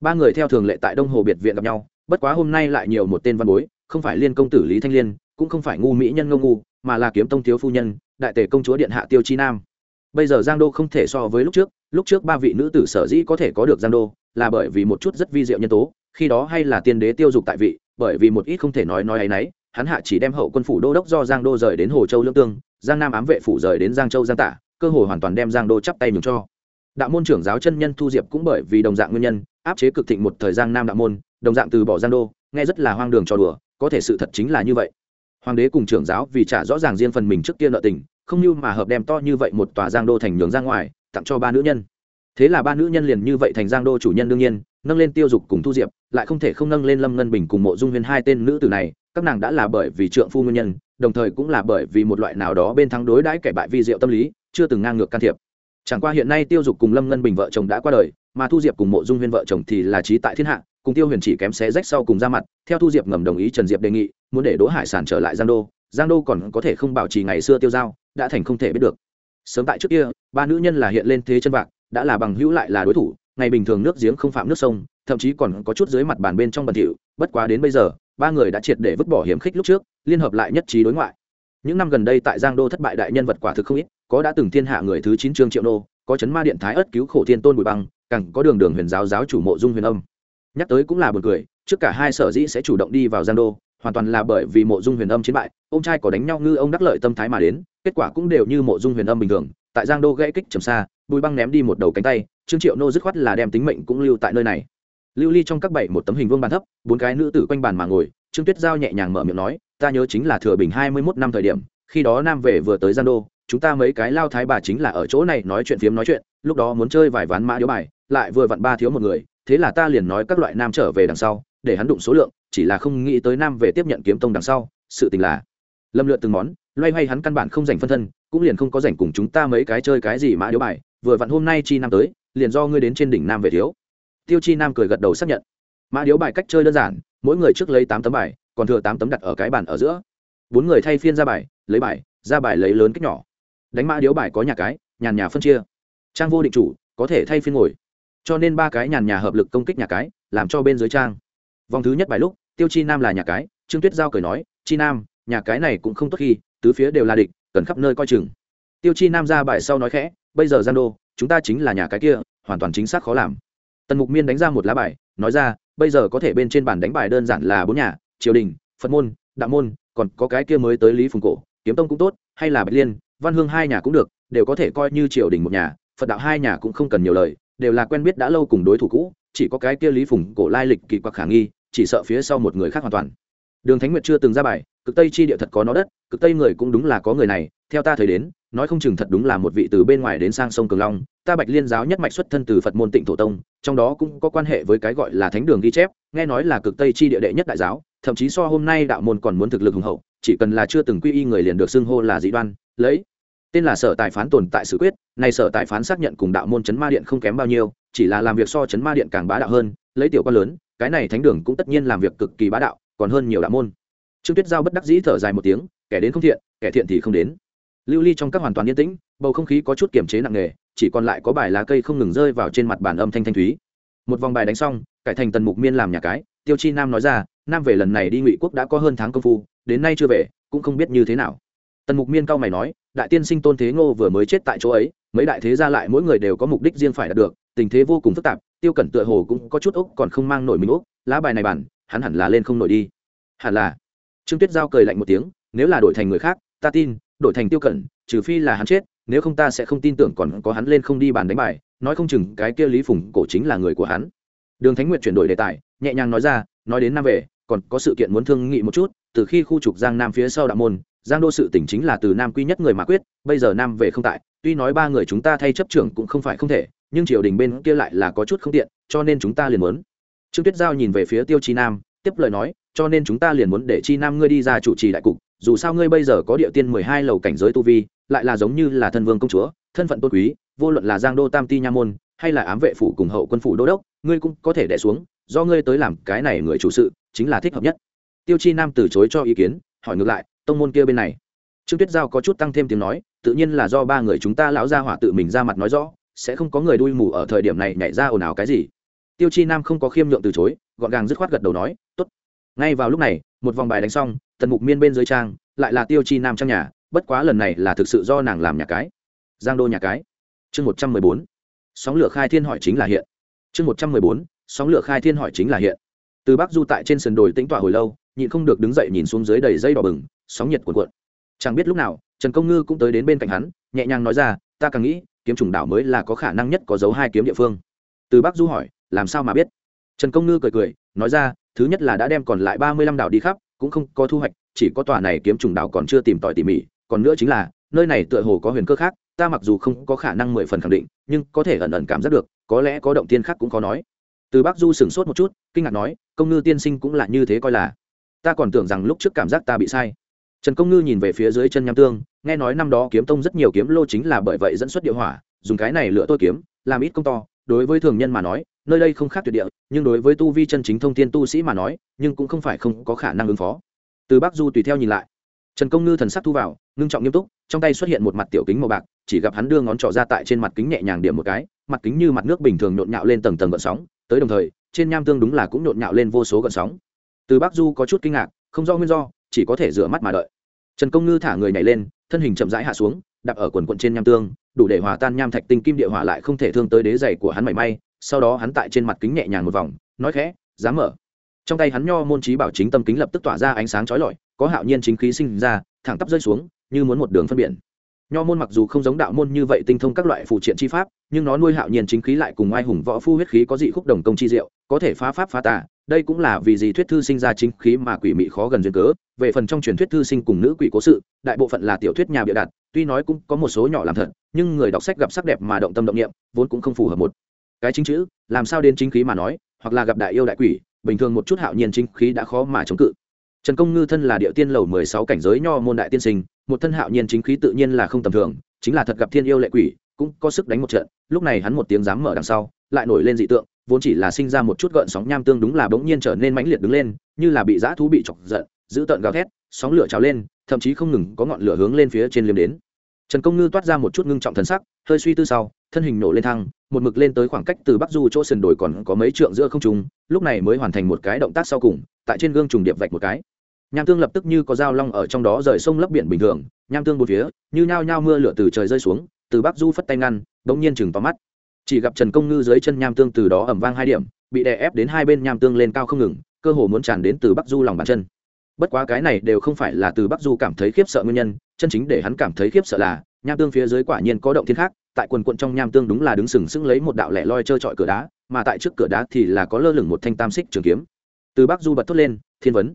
Ba người theo thường lệ tại đông hồ biệt viện gặp nhau, bất quá hôm nay lại nhiều một tên văn bối, không phải liên công tử lý thanh liên cũng không phải ngu mỹ nhân ngô ngu, mà là kiếm tông thiếu phu nhân, đại tể công chúa điện hạ tiêu chi nam. Bây giờ giang đô không thể so với lúc trước lúc trước ba vị nữ tử sở dĩ có thể có được giang đô là bởi vì một chút rất vi diệu nhân tố, khi đó hay là tiên đế tiêu dục tại vị, bởi vì một ít không thể nói nói ấy nấy, hắn hạ chỉ đem hậu quân phủ đô đốc do giang đô rời đến hồ châu lương tương, giang nam ám vệ phủ rời đến giang châu giang tả, cơ hội hoàn toàn đem giang đô chắp tay nhường cho. Đạo môn trưởng giáo chân nhân thu diệp cũng bởi vì đồng dạng nguyên nhân, áp chế cực thịnh một thời gian nam đạo môn, đồng dạng từ bỏ giang đô, nghe rất là hoang đường cho đùa, có thể sự thật chính là như vậy hoàng đế cùng trưởng giáo vì trả rõ ràng riêng phần mình trước kia nợ tình, không như mà hợp đem to như vậy một tòa giang đô thành nhường ra ngoài, tặng cho ba nữ nhân. Thế là ba nữ nhân liền như vậy thành giang đô chủ nhân đương nhiên, nâng lên tiêu dục cùng thu diệp, lại không thể không nâng lên lâm ngân bình cùng mộ dung huyền hai tên nữ tử này, các nàng đã là bởi vì trượng phu nguyên nhân, đồng thời cũng là bởi vì một loại nào đó bên thắng đối đãi kẻ bại vi diệu tâm lý, chưa từng ngang ngược can thiệp. Chẳng qua hiện nay tiêu dục cùng lâm ngân bình vợ chồng đã qua đời mà thu diệp cùng mộ dung huyền vợ chồng thì là trí tại thiên hạ, cùng tiêu huyền chỉ kém xé rách sau cùng ra mặt. Theo thu diệp ngầm đồng ý, trần diệp đề nghị, muốn để đỗ hải sản trở lại giang đô. Giang đô còn có thể không bảo trì ngày xưa tiêu giao, đã thành không thể biết được. Sớm tại trước kia, ba nữ nhân là hiện lên thế chân vạc, đã là bằng hữu lại là đối thủ. Ngày bình thường nước giếng không phạm nước sông, thậm chí còn có chút dưới mặt bàn bên trong bẩn thỉu. Bất quá đến bây giờ, ba người đã triệt để vứt bỏ hiểm khích lúc trước, liên hợp lại nhất trí đối ngoại. Những năm gần đây tại giang đô thất bại đại nhân vật quả thực không ít, có đã từng thiên hạ người thứ chín trương triệu đô có chấn ma điện thái ất cứu khổ thiên tôn bùi băng càng có đường đường huyền giáo giáo chủ mộ dung huyền âm. Nhắc tới cũng là buồn cười, trước cả hai sở dĩ sẽ chủ động đi vào giang đô, hoàn toàn là bởi vì mộ dung huyền âm chiến bại, ông trai có đánh nhau ngư ông đắc lợi tâm thái mà đến, kết quả cũng đều như mộ dung huyền âm bình thường, tại giang đô gãy kích trầm xa, bùi băng ném đi một đầu cánh tay, trương triệu nô dứt khoát là đem tính mệnh cũng lưu tại nơi này. Lưu ly trong các bảy một tấm hình vương bàn thấp, bốn cái nữ tử quanh bàn mà ngồi, trương tuyết giao nhẹ nhàng mở miệng nói, ta nhớ chính là thừa bình hai mươi mốt năm thời điểm, khi đó nam về vừa tới giang đô, chúng ta mấy cái lao thái bà chính là ở chỗ này nói chuyện phiếm nói chuyện, lúc đó muốn chơi vài ván mã điếu bài lại vừa vặn ba thiếu một người, thế là ta liền nói các loại nam trở về đằng sau, để hắn đụng số lượng, chỉ là không nghĩ tới nam về tiếp nhận kiếm tông đằng sau, sự tình là, lâm lượn từng món, loay hoay hắn căn bản không dành phân thân, cũng liền không có dành cùng chúng ta mấy cái chơi cái gì mã điếu bài, vừa vặn hôm nay chi nam tới, liền do ngươi đến trên đỉnh nam về thiếu. Tiêu chi nam cười gật đầu xác nhận. Mã điếu bài cách chơi đơn giản, mỗi người trước lấy tám tấm bài, còn thừa tám tấm đặt ở cái bàn ở giữa. Bốn người thay phiên ra bài, lấy bài, ra bài lấy lớn cách nhỏ. Đánh mã điếu bài có nhà cái, nhàn nhà phân chia. Trang vô định chủ, có thể thay phiên ngồi cho nên ba cái nhàn nhà hợp lực công kích nhà cái, làm cho bên dưới trang. Vòng thứ nhất bài lúc, tiêu chi nam là nhà cái, trương tuyết giao cười nói, chi nam, nhà cái này cũng không tốt khi, tứ phía đều là địch, cần khắp nơi coi chừng. Tiêu chi nam ra bài sau nói khẽ, bây giờ gian đô, chúng ta chính là nhà cái kia, hoàn toàn chính xác khó làm. Tần mục miên đánh ra một lá bài, nói ra, bây giờ có thể bên trên bàn đánh bài đơn giản là bốn nhà, triều đình, phật môn, đạo môn, còn có cái kia mới tới lý phùng cổ, kiếm tông cũng tốt, hay là bạch liên, văn hương hai nhà cũng được, đều có thể coi như triều đình một nhà, phật đạo hai nhà cũng không cần nhiều lời đều là quen biết đã lâu cùng đối thủ cũ, chỉ có cái kia lý phùng cổ lai lịch kỳ quặc khả nghi, chỉ sợ phía sau một người khác hoàn toàn. Đường thánh nguyệt chưa từng ra bài, cực tây chi địa thật có nó đất, cực tây người cũng đúng là có người này, theo ta thấy đến, nói không chừng thật đúng là một vị từ bên ngoài đến sang sông cường long, ta bạch liên giáo nhất mạch xuất thân từ phật môn tịnh thổ tông, trong đó cũng có quan hệ với cái gọi là thánh đường ghi chép, nghe nói là cực tây chi địa đệ nhất đại giáo, thậm chí so hôm nay đạo môn còn muốn thực lực hùng hậu, chỉ cần là chưa từng quy y người liền được xưng hô là dị đoan, lấy tên là sở tài phán tồn tại sự quyết này sở tài phán xác nhận cùng đạo môn chấn ma điện không kém bao nhiêu, chỉ là làm việc so chấn ma điện càng bá đạo hơn, lấy tiểu quan lớn, cái này thánh đường cũng tất nhiên làm việc cực kỳ bá đạo, còn hơn nhiều đạo môn. Trương tuyết giao bất đắc dĩ thở dài một tiếng, kẻ đến không thiện, kẻ thiện thì không đến. Lưu ly trong các hoàn toàn yên tĩnh, bầu không khí có chút kiềm chế nặng nề, chỉ còn lại có bài lá cây không ngừng rơi vào trên mặt bàn âm thanh thanh thúy. Một vòng bài đánh xong, cải thành tần mục miên làm nhà cái, tiêu chi nam nói ra, nam về lần này đi ngụy quốc đã có hơn tháng công phu, đến nay chưa về, cũng không biết như thế nào tần mục miên cao mày nói, đại tiên sinh tôn thế ngô vừa mới chết tại chỗ ấy, mấy đại thế ra lại mỗi người đều có mục đích riêng phải đạt được, tình thế vô cùng phức tạp, tiêu cẩn tựa hồ cũng có chút úc còn không mang nổi mình úc lá bài này bản, hắn hẳn là lên không nổi đi. Hẳn là. Trương tuyết giao cười lạnh một tiếng, nếu là đổi thành người khác, ta tin, đổi thành tiêu cẩn, trừ phi là hắn chết, nếu không ta sẽ không tin tưởng còn có hắn lên không đi bàn đánh bài, nói không chừng cái kia lý phùng cổ chính là người của hắn. Đường thánh nguyệt chuyển đổi đề tài, nhẹ nhàng nói ra, nói đến nam về, còn có sự kiện muốn thương nghị một chút, từ khi khu trục giang nam phía sau đạo môn giang đô sự tỉnh chính là từ nam quy nhất người mà quyết, bây giờ nam về không tại, tuy nói ba người chúng ta thay chấp trưởng cũng không phải không thể, nhưng triều đình bên kia lại là có chút không tiện, cho nên chúng ta liền muốn. Trương tuyết giao nhìn về phía tiêu chi nam, tiếp lời nói, cho nên chúng ta liền muốn để chi nam ngươi đi ra chủ trì đại cục, dù sao ngươi bây giờ có địa tiên mười hai lầu cảnh giới tu vi, lại là giống như là thân vương công chúa, thân phận tôn quý, vô luận là giang đô tam ti nha môn, hay là ám vệ phủ cùng hậu quân phủ đô đốc, ngươi cũng có thể đẻ xuống, do ngươi tới làm cái này người chủ sự, chính là thích hợp nhất. Tiêu chi nam từ chối cho ý kiến, hỏi ngược lại tông môn kia bên này. Trương tuyết giao có chút tăng thêm tiếng nói, tự nhiên là do ba người chúng ta lão gia hỏa tự mình ra mặt nói rõ, sẽ không có người đuôi mù ở thời điểm này nhảy ra ồn ào cái gì. Tiêu chi nam không có khiêm nhượng từ chối, gọn gàng dứt khoát gật đầu nói t ố t ngay vào lúc này, một vòng bài đánh xong, tần mục miên bên dưới trang, lại là tiêu chi nam trong nhà, bất quá lần này là thực sự do nàng làm nhà cái. Giang đô nhà cái. Chương một trăm mười bốn. Sóng lửa khai thiên hỏi chính là hiện. Chương một trăm mười bốn. Sóng lửa khai thiên hỏi chính là hiện. Từ bắc du tại trên sườn đồi tĩnh tỏa hồi lâu, nhịn không được đứng dậy nhìn xuống dưới đầy dây đỏ bừng sóng nhiệt cuộn cuộn. Chẳng biết lúc nào, trần công ngư cũng tới đến bên cạnh hắn, nhẹ nhàng nói ra, ta càng nghĩ, kiếm trùng đảo mới là có khả năng nhất có dấu hai kiếm địa phương. Từ bắc du hỏi, làm sao mà biết? Trần công ngư cười cười, nói ra, thứ nhất là đã đem còn lại ba mươi lăm đảo đi khắp, cũng không có thu hoạch, chỉ có tòa này kiếm trùng đảo còn chưa tìm tòi tỉ mỉ, còn nữa chính là, nơi này tựa hồ có huyền cơ khác, ta mặc dù không có khả năng mười phần khẳng định, nhưng có thể ẩn ẩn cảm giác được, có lẽ có động tiên khác cũng khó nói. Từ bắc du sửng sốt một chút, kinh ngạc nói, công ngư tiên sinh cũng là như thế coi là. Ta còn tưởng rằng lúc trước cảm giác ta bị sai trần công ngư nhìn về phía dưới chân nham tương, nghe nói năm đó kiếm tông rất nhiều kiếm lô chính là bởi vậy dẫn xuất địa hỏa, dùng cái này lựa tôi kiếm, làm ít công to. Đối với thường nhân mà nói, nơi đây không khác tuyệt địa, nhưng đối với tu vi chân chính thông thiên tu sĩ mà nói, nhưng cũng không phải không có khả năng ứng phó. Từ bắc du tùy theo nhìn lại. Trần công ngư thần sắc thu vào, ngưng trọng nghiêm túc, trong tay xuất hiện một mặt tiểu kính màu bạc, chỉ gặp hắn đưa ngón trỏ ra tại trên mặt kính nhẹ nhàng điểm một cái, mặt kính như mặt nước bình thường nhộn nhạo lên tầng tầng gợn sóng, tới đồng thời, trên nham tương đúng là cũng nhộn nhạo lên vô số gợn sóng. Từ bắc du có chút kinh ngạc, không do nguyên do chỉ có thể rửa mắt mà đợi. Trần công ngư thả người nhảy lên, thân hình chậm rãi hạ xuống, đạp ở quần quận trên nham tương, đủ để hòa tan nham thạch tinh kim địa hỏa lại không thể thương tới đế giày của hắn mảy may, sau đó hắn tại trên mặt kính nhẹ nhàng một vòng, nói khẽ, dám mở. Trong tay hắn nho môn trí bảo chính tâm kính lập tức tỏa ra ánh sáng chói lọi, có hạo nhiên chính khí sinh ra, thẳng tắp rơi xuống, như muốn một đường phân biển. Nho môn mặc dù không giống đạo môn như vậy tinh thông các loại phụ triện chi pháp, nhưng nó nuôi hạo nhiên chính khí lại cùng ai hùng võ phu huyết khí có dị khúc đồng công chi diệu, có thể phá pháp phá tà đây cũng là vì gì thuyết thư sinh ra chính khí mà quỷ mị khó gần duyên cớ, về phần trong truyền thuyết thư sinh cùng nữ quỷ cố sự, đại bộ phận là tiểu thuyết nhà bịa đặt, tuy nói cũng có một số nhỏ làm thật, nhưng người đọc sách gặp sắc đẹp mà động tâm động niệm, vốn cũng không phù hợp một. Cái chính chữ, làm sao đến chính khí mà nói, hoặc là gặp đại yêu đại quỷ, bình thường một chút hạo nhiên chính khí đã khó mà chống cự. Trần công ngư thân là địa tiên lầu mười sáu cảnh giới nho môn đại tiên sinh, một thân hạo nhiên chính khí tự nhiên là không tầm thường, chính là thật gặp thiên yêu lệ quỷ, cũng có sức đánh một trận, lúc này hắn một tiếng dám mở đằng sau, lại nổi lên dị tượng vốn chỉ là sinh ra một chút gợn sóng nham tương đúng là bỗng nhiên trở nên mãnh liệt đứng lên, như là bị dã thú bị chọc giận, giữ tợn gào thét, sóng lửa trào lên, thậm chí không ngừng có ngọn lửa hướng lên phía trên liêm đến. Trần công ngư toát ra một chút ngưng trọng thần sắc, hơi suy tư sau, thân hình nổ lên thăng, một mực lên tới khoảng cách từ bắc du chỗ sườn đồi còn có mấy trượng giữa không trùng lúc này mới hoàn thành một cái động tác sau cùng, tại trên gương trùng điệp vạch một cái. Nham tương lập tức như có dao long ở trong đó rời sông lấp biển bình thường, nham tương một phía, như nhao nhao mưa lửa từ trời rơi xuống, từ bắc du phất tay ngăn, bỗng nhiên chừng tóm mắt chỉ gặp trần công ngư dưới chân nham tương từ đó ẩm vang hai điểm, bị đè ép đến hai bên nham tương lên cao không ngừng, cơ hồ muốn tràn đến từ bắc du lòng bàn chân. Bất quá cái này đều không phải là từ bắc du cảm thấy khiếp sợ nguyên nhân, chân chính để hắn cảm thấy khiếp sợ là, nham tương phía dưới quả nhiên có động thiên khác, tại quần quận trong nham tương đúng là đứng sừng sững lấy một đạo lẻ loi trơ trọi cửa đá, mà tại trước cửa đá thì là có lơ lửng một thanh tam xích trường kiếm. Từ bắc du bật thốt lên, thiên vấn.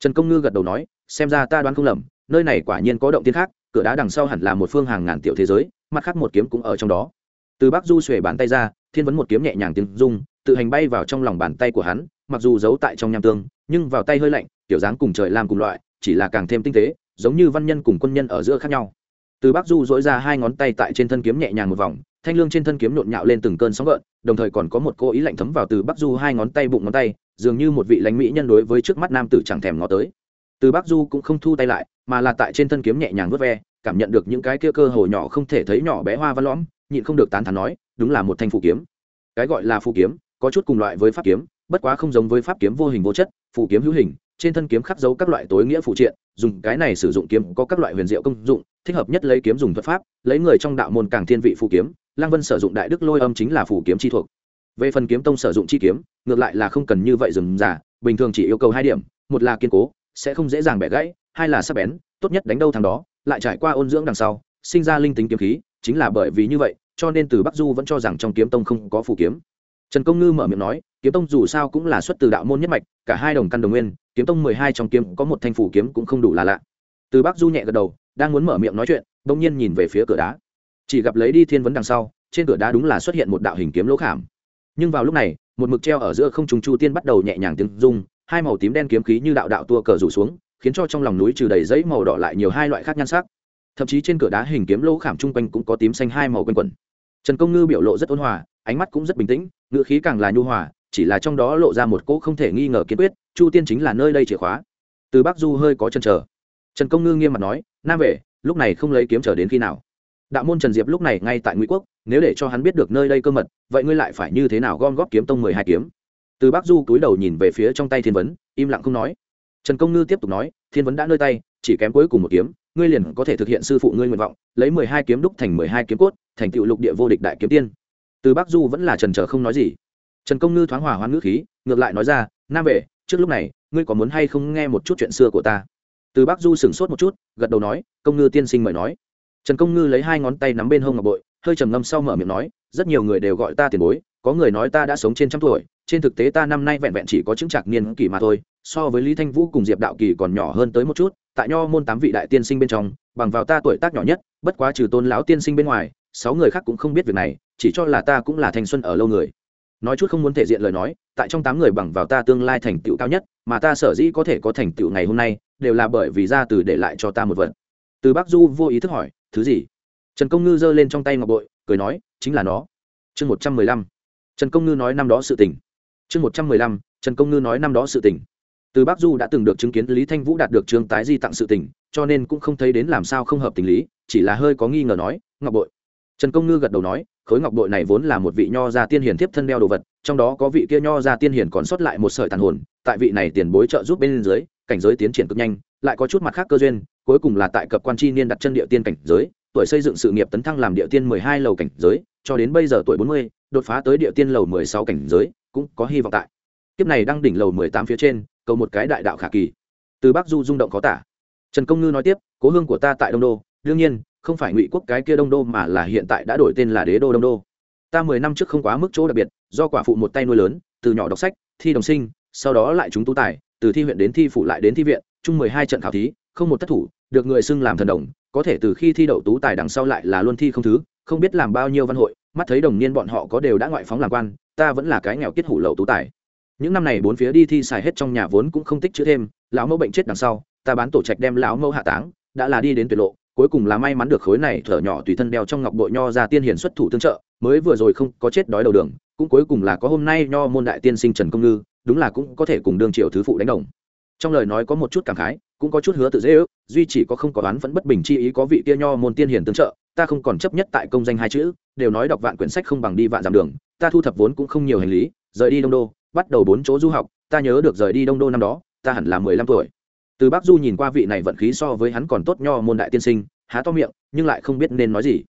Trần công ngư gật đầu nói, xem ra ta đoán không lầm, nơi này quả nhiên có động thiên khác, cửa đá đằng sau hẳn là một phương hàng ngàn tiểu thế giới, mặt khác một kiếm cũng ở trong đó từ bắc du xuề bàn tay ra, thiên vấn một kiếm nhẹ nhàng tiếng rung, tự hành bay vào trong lòng bàn tay của hắn, mặc dù giấu tại trong nham tương, nhưng vào tay hơi lạnh, kiểu dáng cùng trời làm cùng loại, chỉ là càng thêm tinh tế, giống như văn nhân cùng quân nhân ở giữa khác nhau. Từ bắc du dỗi ra hai ngón tay tại trên thân kiếm nhẹ nhàng một vòng, thanh lương trên thân kiếm nhộn nhạo lên từng cơn sóng gợn, đồng thời còn có một cô ý lạnh thấm vào từ bắc du hai ngón tay bụng ngón tay, dường như một vị lãnh mỹ nhân đối với trước mắt nam tử chẳng thèm ngó tới. Từ bắc du cũng không thu tay lại, mà là tại trên thân kiếm nhẹ nhàng vớt ve, cảm nhận được những cái kia cơ hồ nhỏ không thể thấy nhỏ bé hoa văn lõm nhịn không được tán thán nói, đúng là một thanh phù kiếm. Cái gọi là phù kiếm, có chút cùng loại với pháp kiếm, bất quá không giống với pháp kiếm vô hình vô chất, phù kiếm hữu hình, trên thân kiếm khắc dấu các loại tối nghĩa phụ triện, dùng cái này sử dụng kiếm có các loại huyền diệu công dụng, thích hợp nhất lấy kiếm dùng thuật pháp, lấy người trong đạo môn càng thiên vị phù kiếm, lăng vân sử dụng đại đức lôi âm chính là phù kiếm chi thuộc. Về phần kiếm tông sử dụng chi kiếm, ngược lại là không cần như vậy dừng giả, bình thường chỉ yêu cầu hai điểm, một là kiên cố, sẽ không dễ dàng bẻ gãy, hai là sắc bén, tốt nhất đánh đâu thằng đó, lại trải qua ôn dưỡng đằng sau, sinh ra linh tính kiếm khí chính là bởi vì như vậy, cho nên từ bắc du vẫn cho rằng trong kiếm tông không có phù kiếm. Trần công ngư mở miệng nói, kiếm tông dù sao cũng là xuất từ đạo môn nhất mạch, cả hai đồng căn đồng nguyên, kiếm tông mười hai trong kiếm có một thanh phủ kiếm cũng không đủ là lạ. Từ bắc du nhẹ gật đầu, đang muốn mở miệng nói chuyện, bỗng nhiên nhìn về phía cửa đá. Chỉ gặp lấy đi thiên vấn đằng sau, trên cửa đá đúng là xuất hiện một đạo hình kiếm lỗ khảm. Nhưng vào lúc này, một mực treo ở giữa không trùng chu tiên bắt đầu nhẹ nhàng tiếng rung, hai màu tím đen kiếm khí như đạo đạo tua cờ rủ xuống, khiến cho trong lòng núi trừ đầy giấy màu đỏ lại nhiều hai loại khác nhan sắc thậm chí trên cửa đá hình kiếm lỗ khảm chung quanh cũng có tím xanh hai màu quanh quẩn. Trần công ngư biểu lộ rất ôn hòa, ánh mắt cũng rất bình tĩnh, ngữ khí càng là nhu hòa, chỉ là trong đó lộ ra một cỗ không thể nghi ngờ kiên quyết, chu tiên chính là nơi đây chìa khóa. Từ bắc du hơi có chân chờ. Trần công ngư nghiêm mặt nói, nam vệ, lúc này không lấy kiếm trở đến khi nào? Đạo môn trần diệp lúc này ngay tại ngụy quốc, nếu để cho hắn biết được nơi đây cơ mật, vậy ngươi lại phải như thế nào gom góp kiếm tông mười hai kiếm? Từ bắc du cúi đầu nhìn về phía trong tay thiên vấn, im lặng không nói. Trần công ngư tiếp tục nói, thiên vấn đã nơi tay, chỉ kém cuối cùng một kiếm ngươi liền có thể thực hiện sư phụ ngươi nguyện vọng, lấy mười hai kiếm đúc thành mười hai kiếm cốt, thành tựu lục địa vô địch đại kiếm tiên. Từ bắc du vẫn là trần trở không nói gì. Trần công ngư thoáng hòa hoan ngữ khí, ngược lại nói ra, nam vệ, trước lúc này, ngươi có muốn hay không nghe một chút chuyện xưa của ta? Từ bắc du sửng sốt một chút, gật đầu nói, công ngư tiên sinh mời nói. Trần công ngư lấy hai ngón tay nắm bên hông ngọc bội, hơi trầm ngâm sau mở miệng nói, rất nhiều người đều gọi ta tiền bối, có người nói ta đã sống trên trăm tuổi, trên thực tế ta năm nay vẹn vẹn chỉ có chứng trạc niên kỷ mà thôi, so với lý thanh vũ cùng diệp đạo kỳ còn nhỏ hơn tới một chút tại nho môn tám vị đại tiên sinh bên trong, bằng vào ta tuổi tác nhỏ nhất, bất quá trừ tôn lão tiên sinh bên ngoài, sáu người khác cũng không biết việc này, chỉ cho là ta cũng là thanh xuân ở lâu người. Nói chút không muốn thể diện lời nói, tại trong tám người bằng vào ta tương lai thành tựu cao nhất, mà ta sở dĩ có thể có thành tựu ngày hôm nay, đều là bởi vì ra từ để lại cho ta một vật. Từ bắc du vô ý thức hỏi, thứ gì? Trần công ngư giơ lên trong tay ngọc bội, cười nói, chính là nó. Chương một trăm mười lăm. Trần công ngư nói năm đó sự tình. Chương một trăm mười lăm, trần công ngư nói năm đó sự tình từ bắc du đã từng được chứng kiến lý thanh vũ đạt được trương tái di tặng sự tình, cho nên cũng không thấy đến làm sao không hợp tình lý, chỉ là hơi có nghi ngờ nói, ngọc bội. Trần công ngư gật đầu nói, khối ngọc bội này vốn là một vị nho gia tiên hiền tiếp thân đeo đồ vật, trong đó có vị kia nho gia tiên hiền còn sót lại một sợi tàn hồn, tại vị này tiền bối trợ giúp bên dưới, cảnh giới tiến triển cực nhanh, lại có chút mặt khác cơ duyên, cuối cùng là tại cập quan chi niên đặt chân địa tiên cảnh giới, tuổi xây dựng sự nghiệp tấn thăng làm địa tiên mười hai lầu cảnh giới, cho đến bây giờ tuổi bốn mươi, đột phá tới địa tiên lầu mười sáu cảnh giới, cũng có hy vọng tại kiếp này đang đỉnh lầu mười tám phía trên, cầu một cái đại đạo khả kỳ. Từ bắc du rung động có tả. Trần công ngư nói tiếp, cố hương của ta tại đông đô, đương nhiên, không phải ngụy quốc cái kia đông đô mà là hiện tại đã đổi tên là đế đô đông đô. Ta mười năm trước không quá mức chỗ đặc biệt, do quả phụ một tay nuôi lớn, từ nhỏ đọc sách, thi đồng sinh, sau đó lại chúng tú tài, từ thi huyện đến thi phụ lại đến thi viện, chung mười hai trận khảo thí, không một thất thủ, được người xưng làm thần đồng, có thể từ khi thi đậu tú tài đằng sau lại là luôn thi không thứ, không biết làm bao nhiêu văn hội, mắt thấy đồng niên bọn họ có đều đã ngoại phóng làm quan, ta vẫn là cái nghèo kết hủ lậu tú tài những năm này bốn phía đi thi xài hết trong nhà vốn cũng không tích chữ thêm, lão mẫu bệnh chết đằng sau, ta bán tổ trạch đem lão mẫu hạ táng, đã là đi đến tuyệt lộ, cuối cùng là may mắn được khối này thở nhỏ tùy thân đeo trong ngọc bội nho ra tiên hiền xuất thủ tương trợ, mới vừa rồi không có chết đói đầu đường, cũng cuối cùng là có hôm nay nho môn đại tiên sinh trần công ngư, đúng là cũng có thể cùng đương triều thứ phụ đánh đồng. Trong lời nói có một chút cảm khái, cũng có chút hứa tự dễ ước, duy chỉ có không có đoán vẫn bất bình chi ý có vị kia nho môn tiên hiền tương trợ, ta không còn chấp nhất tại công danh hai chữ, đều nói đọc vạn quyển sách không bằng đi vạn dặm đường, ta thu thập vốn cũng không nhiều hành lý, rời đi đông đô bắt đầu bốn chỗ du học, ta nhớ được rời đi đông đô năm đó, ta hẳn là mười lăm tuổi. Từ bác du nhìn qua vị này vận khí so với hắn còn tốt nho môn đại tiên sinh, há to miệng, nhưng lại không biết nên nói gì.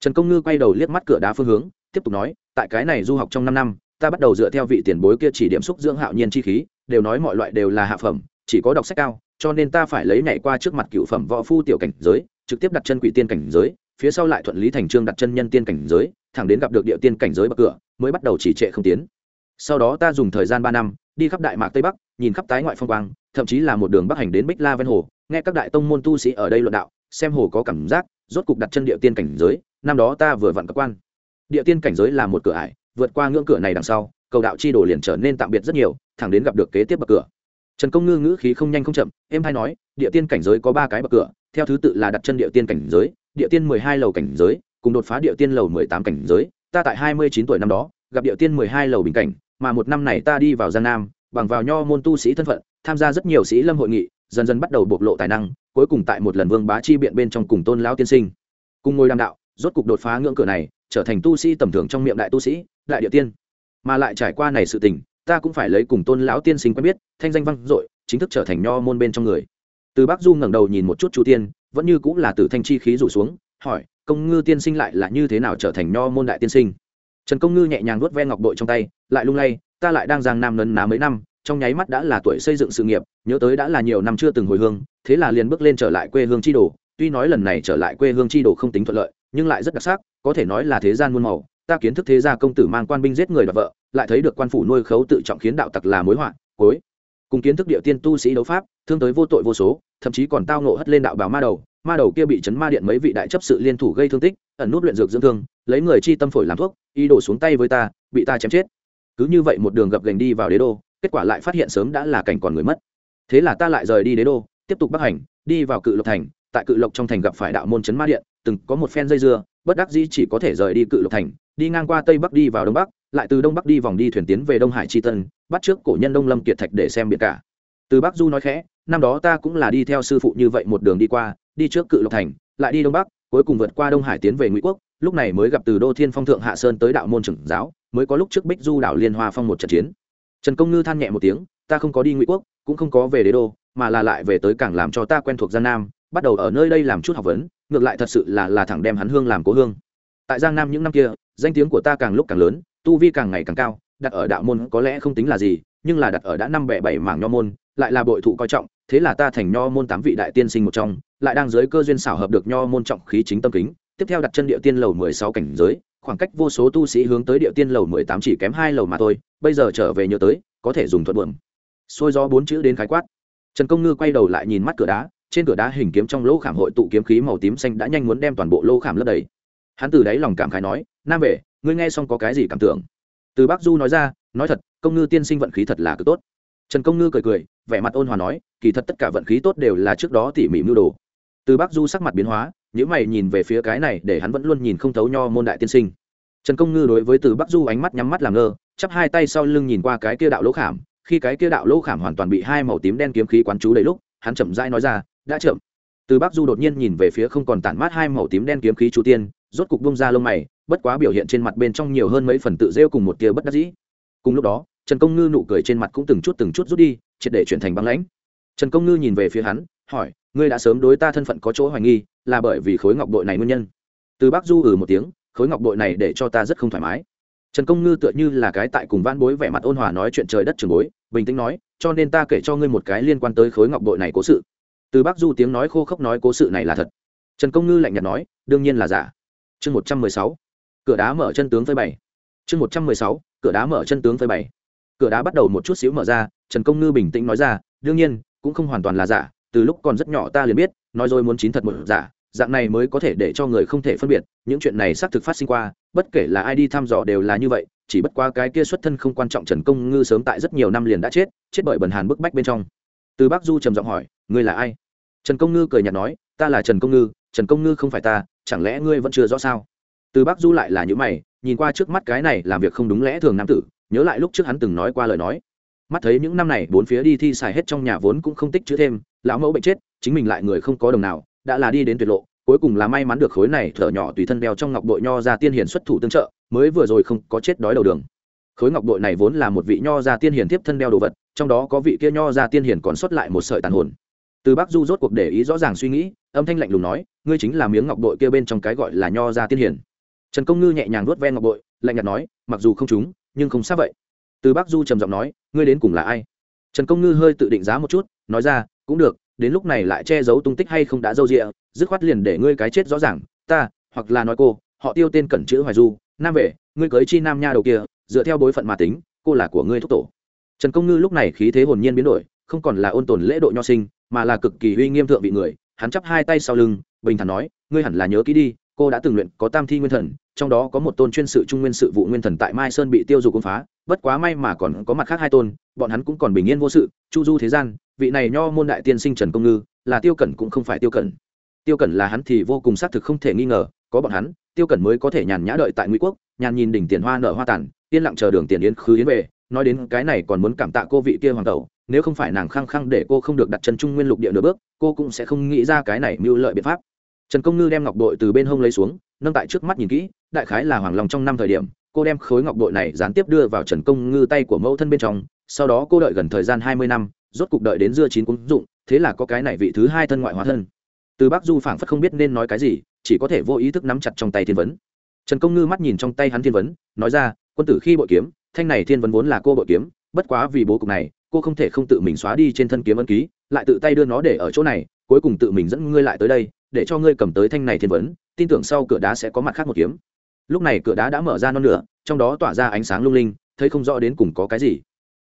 Trần công ngư quay đầu liếc mắt cửa đá phương hướng, tiếp tục nói, tại cái này du học trong năm năm, ta bắt đầu dựa theo vị tiền bối kia chỉ điểm xúc dưỡng hạo nhiên chi khí, đều nói mọi loại đều là hạ phẩm, chỉ có đọc sách cao, cho nên ta phải lấy nhảy qua trước mặt cựu phẩm võ phu tiểu cảnh giới, trực tiếp đặt chân quỷ tiên cảnh giới, phía sau lại thuận lý thành trương đặt chân nhân tiên cảnh giới, thẳng đến gặp được địa tiên cảnh giới bậc cửa, mới bắt đầu chỉ trệ không tiến sau đó ta dùng thời gian ba năm, đi khắp đại mạc tây bắc, nhìn khắp tái ngoại phong quang, thậm chí là một đường bắc hành đến bích la ven hồ, nghe các đại tông môn tu sĩ ở đây luận đạo, xem hồ có cảm giác, rốt cục đặt chân địa tiên cảnh giới, năm đó ta vừa vặn cơ quan. Địa tiên cảnh giới là một cửa ải, vượt qua ngưỡng cửa này đằng sau, cầu đạo chi đồ liền trở nên tạm biệt rất nhiều, thẳng đến gặp được kế tiếp bậc cửa. Trần công ngư ngữ khí không nhanh không chậm em hay nói, địa tiên cảnh giới có ba cái bậc cửa, theo thứ tự là đặt chân địa tiên cảnh giới, địa tiên mười hai lầu cảnh giới, cùng đột phá địa tiên lầu mười tám cảnh giới, ta tại hai mươi chín tuổi năm đó, gặp địa tiên mười hai lầu bình cảnh mà một năm này ta đi vào giang nam, bằng vào nho môn tu sĩ thân phận, tham gia rất nhiều sĩ lâm hội nghị, dần dần bắt đầu bộc lộ tài năng, cuối cùng tại một lần vương bá chi biện bên trong cùng tôn lão tiên sinh. Cùng ngôi đàm đạo, rốt cục đột phá ngưỡng cửa này, trở thành tu sĩ tầm thường trong miệng đại tu sĩ, đại địa tiên. Mà lại trải qua này sự tình, ta cũng phải lấy cùng tôn lão tiên sinh quen biết, thanh danh vang dội, chính thức trở thành nho môn bên trong người. Từ bắc du ngẩng đầu nhìn một chút chu tiên, vẫn như cũng là từ thanh chi khí rủ xuống, hỏi, công ngư tiên sinh lại là như thế nào trở thành nho môn đại tiên sinh? Trần công ngư nhẹ nhàng nuốt ve ngọc bội trong tay, lại lung lay, ta lại đang giang nam nấn ná mấy năm, trong nháy mắt đã là tuổi xây dựng sự nghiệp, nhớ tới đã là nhiều năm chưa từng hồi hương, thế là liền bước lên trở lại quê hương chi đồ. Tuy nói lần này trở lại quê hương chi đồ không tính thuận lợi, nhưng lại rất đặc sắc, có thể nói là thế gian muôn màu. Ta kiến thức thế gia công tử mang quan binh giết người và vợ, lại thấy được quan phủ nuôi khấu tự trọng khiến đạo tặc là mối họa, cuối. Cùng kiến thức địa tiên tu sĩ đấu pháp, thương tới vô tội vô số, thậm chí còn tao nộ hất lên đạo bào ma đầu ma đầu kia bị chấn ma điện mấy vị đại chấp sự liên thủ gây thương tích, ẩn nút luyện dược dưỡng thương lấy người chi tâm phổi làm thuốc, y đổ xuống tay với ta, bị ta chém chết. Cứ như vậy một đường gập gành đi vào đế đô, kết quả lại phát hiện sớm đã là cảnh còn người mất. Thế là ta lại rời đi đế đô, tiếp tục bắc hành, đi vào cự lộc thành. Tại cự lộc trong thành gặp phải đạo môn chấn ma điện, từng có một phen dây dưa, bất đắc dĩ chỉ có thể rời đi cự lộc thành, đi ngang qua tây bắc đi vào đông bắc, lại từ đông bắc đi vòng đi thuyền tiến về đông hải tri tân, bắt trước cổ nhân đông lâm kiệt thạch để xem biệt cả. Từ bắc du nói khẽ, năm đó ta cũng là đi theo sư phụ như vậy một đường đi qua, đi trước cự lộc thành, lại đi đông bắc, cuối cùng vượt qua đông hải tiến về ngụy quốc lúc này mới gặp từ đô thiên phong thượng hạ sơn tới đạo môn trưởng giáo, mới có lúc trước bích du đảo liên hoa phong một trận chiến. Trần công ngư than nhẹ một tiếng, ta không có đi ngụy quốc, cũng không có về đế đô, mà là lại về tới cảng làm cho ta quen thuộc giang nam, bắt đầu ở nơi đây làm chút học vấn, ngược lại thật sự là là thẳng đem hắn hương làm cố hương. Tại giang nam những năm kia, danh tiếng của ta càng lúc càng lớn, tu vi càng ngày càng cao, đặt ở đạo môn có lẽ không tính là gì, nhưng là đặt ở đã năm bẻ bảy mảng nho môn, lại là bội thụ coi trọng, thế là ta thành nho môn tám vị đại tiên sinh một trong, lại đang dưới cơ duyên xảo hợp được nho môn trọng khí chính tâm kính tiếp theo đặt chân địa tiên lầu mười sáu cảnh giới, khoảng cách vô số tu sĩ hướng tới địa tiên lầu mười tám chỉ kém hai lầu mà thôi, bây giờ trở về nhớ tới, có thể dùng thuận buồm. Xôi gió bốn chữ đến khái quát. Trần công ngư quay đầu lại nhìn mắt cửa đá, trên cửa đá hình kiếm trong lỗ khảm hội tụ kiếm khí màu tím xanh đã nhanh muốn đem toàn bộ lỗ khảm lấp đầy. Hắn từ đáy lòng cảm khái nói, nam vệ, ngươi nghe xong có cái gì cảm tưởng? Từ bắc du nói ra, nói thật, công ngư tiên sinh vận khí thật là cực tốt. Trần công ngư cười cười, vẻ mặt ôn hòa nói, kỳ thật tất cả vận khí tốt đều là trước đó tỉ mỉ mưu đồ. Từ bắc du sắc mặt biến hóa những mày nhìn về phía cái này để hắn vẫn luôn nhìn không thấu nho môn đại tiên sinh. Trần công ngư đối với từ bắc du ánh mắt nhắm mắt làm ngơ, chắp hai tay sau lưng nhìn qua cái kia đạo lỗ khảm. Khi cái kia đạo lỗ khảm hoàn toàn bị hai màu tím đen kiếm khí quán chú đầy lúc, hắn chậm rãi nói ra, đã chậm. Từ bắc du đột nhiên nhìn về phía không còn tản mát hai màu tím đen kiếm khí chú tiên, rốt cục bông ra lông mày, bất quá biểu hiện trên mặt bên trong nhiều hơn mấy phần tự rêu cùng một tia bất đắc dĩ. Cùng lúc đó, trần công ngư nụ cười trên mặt cũng từng chút từng chút rút đi, triệt để chuyển thành băng lãnh. Trần công ngư nhìn về phía hắn hỏi, ngươi đã sớm đối ta thân phận có chỗ hoài nghi, là bởi vì khối ngọc bội này nguyên nhân? Từ bác du ừ một tiếng, khối ngọc bội này để cho ta rất không thoải mái. Trần công ngư tựa như là cái tại cùng van bối vẻ mặt ôn hòa nói chuyện trời đất trường bối, bình tĩnh nói, cho nên ta kể cho ngươi một cái liên quan tới khối ngọc bội này cố sự. Từ bác du tiếng nói khô khốc nói cố sự này là thật. Trần công ngư lạnh nhạt nói, đương nhiên là giả. Chương một trăm mười sáu, cửa đá mở chân tướng phơi bày. Chương một trăm mười sáu, cửa đá mở chân tướng phơi bày. Cửa đá bắt đầu một chút xíu mở ra, trần công ngư bình tĩnh nói ra, đương nhiên, cũng không hoàn toàn là giả từ lúc còn rất nhỏ ta liền biết, nói rồi muốn chín thật một giả, dạng này mới có thể để cho người không thể phân biệt, những chuyện này xác thực phát sinh qua, bất kể là ai đi thăm dò đều là như vậy, chỉ bất qua cái kia xuất thân không quan trọng trần công ngư sớm tại rất nhiều năm liền đã chết chết bởi bần hàn bức bách bên trong. Từ bác du trầm giọng hỏi, ngươi là ai? Trần công ngư cười nhạt nói, ta là trần công ngư, trần công ngư không phải ta, chẳng lẽ ngươi vẫn chưa rõ sao? Từ bác du lại là những mày, nhìn qua trước mắt cái này làm việc không đúng lẽ thường nam tử, nhớ lại lúc trước hắn từng nói qua lời nói. Mắt thấy những năm này bốn phía đi thi xài hết trong nhà vốn cũng không tích chữ thêm lão mẫu bệnh chết, chính mình lại người không có đồng nào, đã là đi đến tuyệt lộ, cuối cùng là may mắn được khối này thở nhỏ tùy thân đeo trong ngọc bội nho ra tiên hiền xuất thủ tương trợ, mới vừa rồi không có chết đói đầu đường. Khối ngọc bội này vốn là một vị nho ra tiên hiền tiếp thân đeo đồ vật, trong đó có vị kia nho ra tiên hiền còn xuất lại một sợi tàn hồn. Từ bác du rốt cuộc để ý rõ ràng suy nghĩ, âm thanh lạnh lùng nói, ngươi chính là miếng ngọc bội kia bên trong cái gọi là nho ra tiên hiền. Trần công ngư nhẹ nhàng nuốt ven ngọc bội, lạnh nhạt nói, mặc dù không trúng nhưng không xác vậy. Từ bác du trầm giọng nói, ngươi đến cùng là ai? Trần công ngư hơi tự định giá một chút, nói ra cũng được, đến lúc này lại che giấu tung tích hay không đã dâu rịa dứt khoát liền để ngươi cái chết rõ ràng, ta, hoặc là nói cô, họ tiêu tên cẩn chữ hoài du, nam vệ, ngươi cưới chi nam nha đầu kia, dựa theo bối phận mà tính, cô là của ngươi thúc tổ. Trần công ngư lúc này khí thế hồn nhiên biến đổi, không còn là ôn tồn lễ độ nho sinh, mà là cực kỳ uy nghiêm thượng vị người, hắn chắp hai tay sau lưng, bình thản nói, ngươi hẳn là nhớ kỹ đi, cô đã từng luyện có tam thi nguyên thần, trong đó có một tôn chuyên sự trung nguyên sự vụ nguyên thần tại mai sơn bị tiêu dục công phá, bất quá may mà còn có mặt khác hai tôn, bọn hắn cũng còn bình yên vô sự, chu du thế gian vị này nho môn đại tiên sinh trần công ngư, là tiêu cẩn cũng không phải tiêu cẩn. Tiêu cẩn là hắn thì vô cùng xác thực không thể nghi ngờ, có bọn hắn, tiêu cẩn mới có thể nhàn nhã đợi tại ngụy quốc, nhàn nhìn đỉnh tiền hoa nở hoa tàn, yên lặng chờ đường tiền yến khứ yến về, nói đến cái này còn muốn cảm tạ cô vị kia hoàng tẩu, nếu không phải nàng khăng khăng để cô không được đặt chân trung nguyên lục địa nửa bước, cô cũng sẽ không nghĩ ra cái này mưu lợi biện pháp. Trần công ngư đem ngọc bội từ bên hông lấy xuống, nâng tại trước mắt nhìn kỹ, đại khái là hoàng long trong năm thời điểm, cô đem khối ngọc bội này gián tiếp đưa vào trần công ngư tay của mẫu thân bên trong, sau đó cô đợi gần thời gian hai mươi năm rốt cục đợi đến dưa chín cũng dụng, thế là có cái này vị thứ hai thân ngoại hóa thân. Từ bắc du phảng phất không biết nên nói cái gì, chỉ có thể vô ý thức nắm chặt trong tay thiên vấn. Trần công ngư mắt nhìn trong tay hắn thiên vấn, nói ra, quân tử khi bội kiếm, thanh này thiên vấn vốn là cô bội kiếm, bất quá vì bố cục này, cô không thể không tự mình xóa đi trên thân kiếm ân ký, lại tự tay đưa nó để ở chỗ này, cuối cùng tự mình dẫn ngươi lại tới đây, để cho ngươi cầm tới thanh này thiên vấn, tin tưởng sau cửa đá sẽ có mặt khác một kiếm. Lúc này cửa đá đã mở ra non nửa, trong đó tỏa ra ánh sáng lung linh, thấy không rõ đến cùng có cái gì.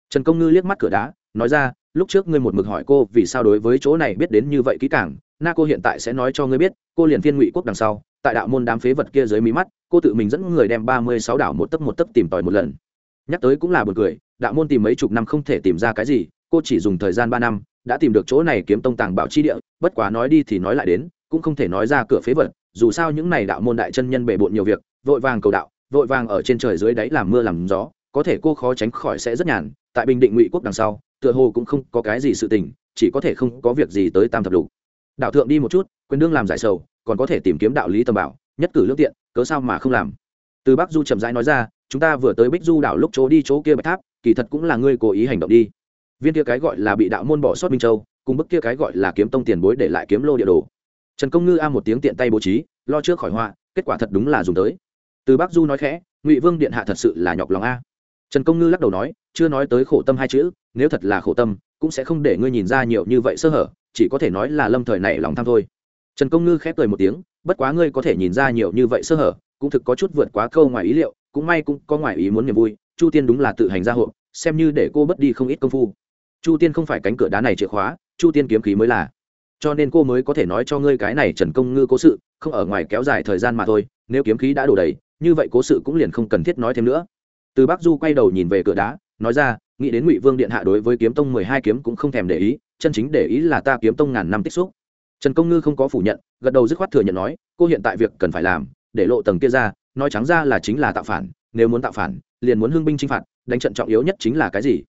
Trần công ngư liếc mắt cửa đá, nói ra lúc trước ngươi một mực hỏi cô vì sao đối với chỗ này biết đến như vậy kỹ càng, na cô hiện tại sẽ nói cho ngươi biết, cô liền thiên ngụy quốc đằng sau, tại đạo môn đám phế vật kia dưới mí mắt, cô tự mình dẫn người đem ba mươi sáu đảo một tấc một tấc tìm tòi một lần. Nhắc tới cũng là buồn cười, đạo môn tìm mấy chục năm không thể tìm ra cái gì, cô chỉ dùng thời gian ba năm, đã tìm được chỗ này kiếm tông tàng bảo chi địa, bất quá nói đi thì nói lại đến, cũng không thể nói ra cửa phế vật, dù sao những này đạo môn đại chân nhân bề bộn nhiều việc, vội vàng cầu đạo, vội vàng ở trên trời dưới đáy làm mưa làm gió, có thể cô khó tránh khỏi sẽ rất nhàn tại bình định ngụy quốc đằng sau, tựa hồ cũng không có cái gì sự tình, chỉ có thể không có việc gì tới tam thập lục. Đạo thượng đi một chút, quyền đương làm giải sầu, còn có thể tìm kiếm đạo lý tầm bảo, nhất cử lương tiện, cớ sao mà không làm? Từ bắc du chậm rãi nói ra, chúng ta vừa tới bích du đảo lúc chỗ đi chỗ kia bạch tháp, kỳ thật cũng là ngươi cố ý hành động đi. Viên kia cái gọi là bị đạo môn bỏ sót minh châu, cùng bức kia cái gọi là kiếm tông tiền bối để lại kiếm lô địa đồ. Trần công ngư a một tiếng tiện tay bố trí, lo trước khỏi họa, kết quả thật đúng là dùng tới. Từ bắc du nói khẽ, ngụy vương điện hạ thật sự là nhọc lòng a trần công ngư lắc đầu nói, chưa nói tới khổ tâm hai chữ, nếu thật là khổ tâm, cũng sẽ không để ngươi nhìn ra nhiều như vậy sơ hở, chỉ có thể nói là lâm thời này lòng tham thôi. Trần công ngư khép cười một tiếng, bất quá ngươi có thể nhìn ra nhiều như vậy sơ hở, cũng thực có chút vượt quá câu ngoài ý liệu, cũng may cũng có ngoài ý muốn niềm vui, chu tiên đúng là tự hành ra hộ xem như để cô bất đi không ít công phu. Chu tiên không phải cánh cửa đá này chìa khóa, chu tiên kiếm khí mới là. Cho nên cô mới có thể nói cho ngươi cái này trần công ngư cố sự, không ở ngoài kéo dài thời gian mà thôi, nếu kiếm khí đã đổ đầy, như vậy cố sự cũng liền không cần thiết nói thêm nữa từ bắc du quay đầu nhìn về cửa đá, nói ra, nghĩ đến ngụy vương điện hạ đối với kiếm tông mười hai kiếm cũng không thèm để ý, chân chính để ý là ta kiếm tông ngàn năm tích xúc. Trần công ngư không có phủ nhận, gật đầu dứt khoát thừa nhận nói, cô hiện tại việc cần phải làm, để lộ tầng kia ra, nói trắng ra là chính là tạo phản, nếu muốn tạo phản, liền muốn hưng binh chinh phạt, đánh trận trọng yếu nhất chính là cái gì?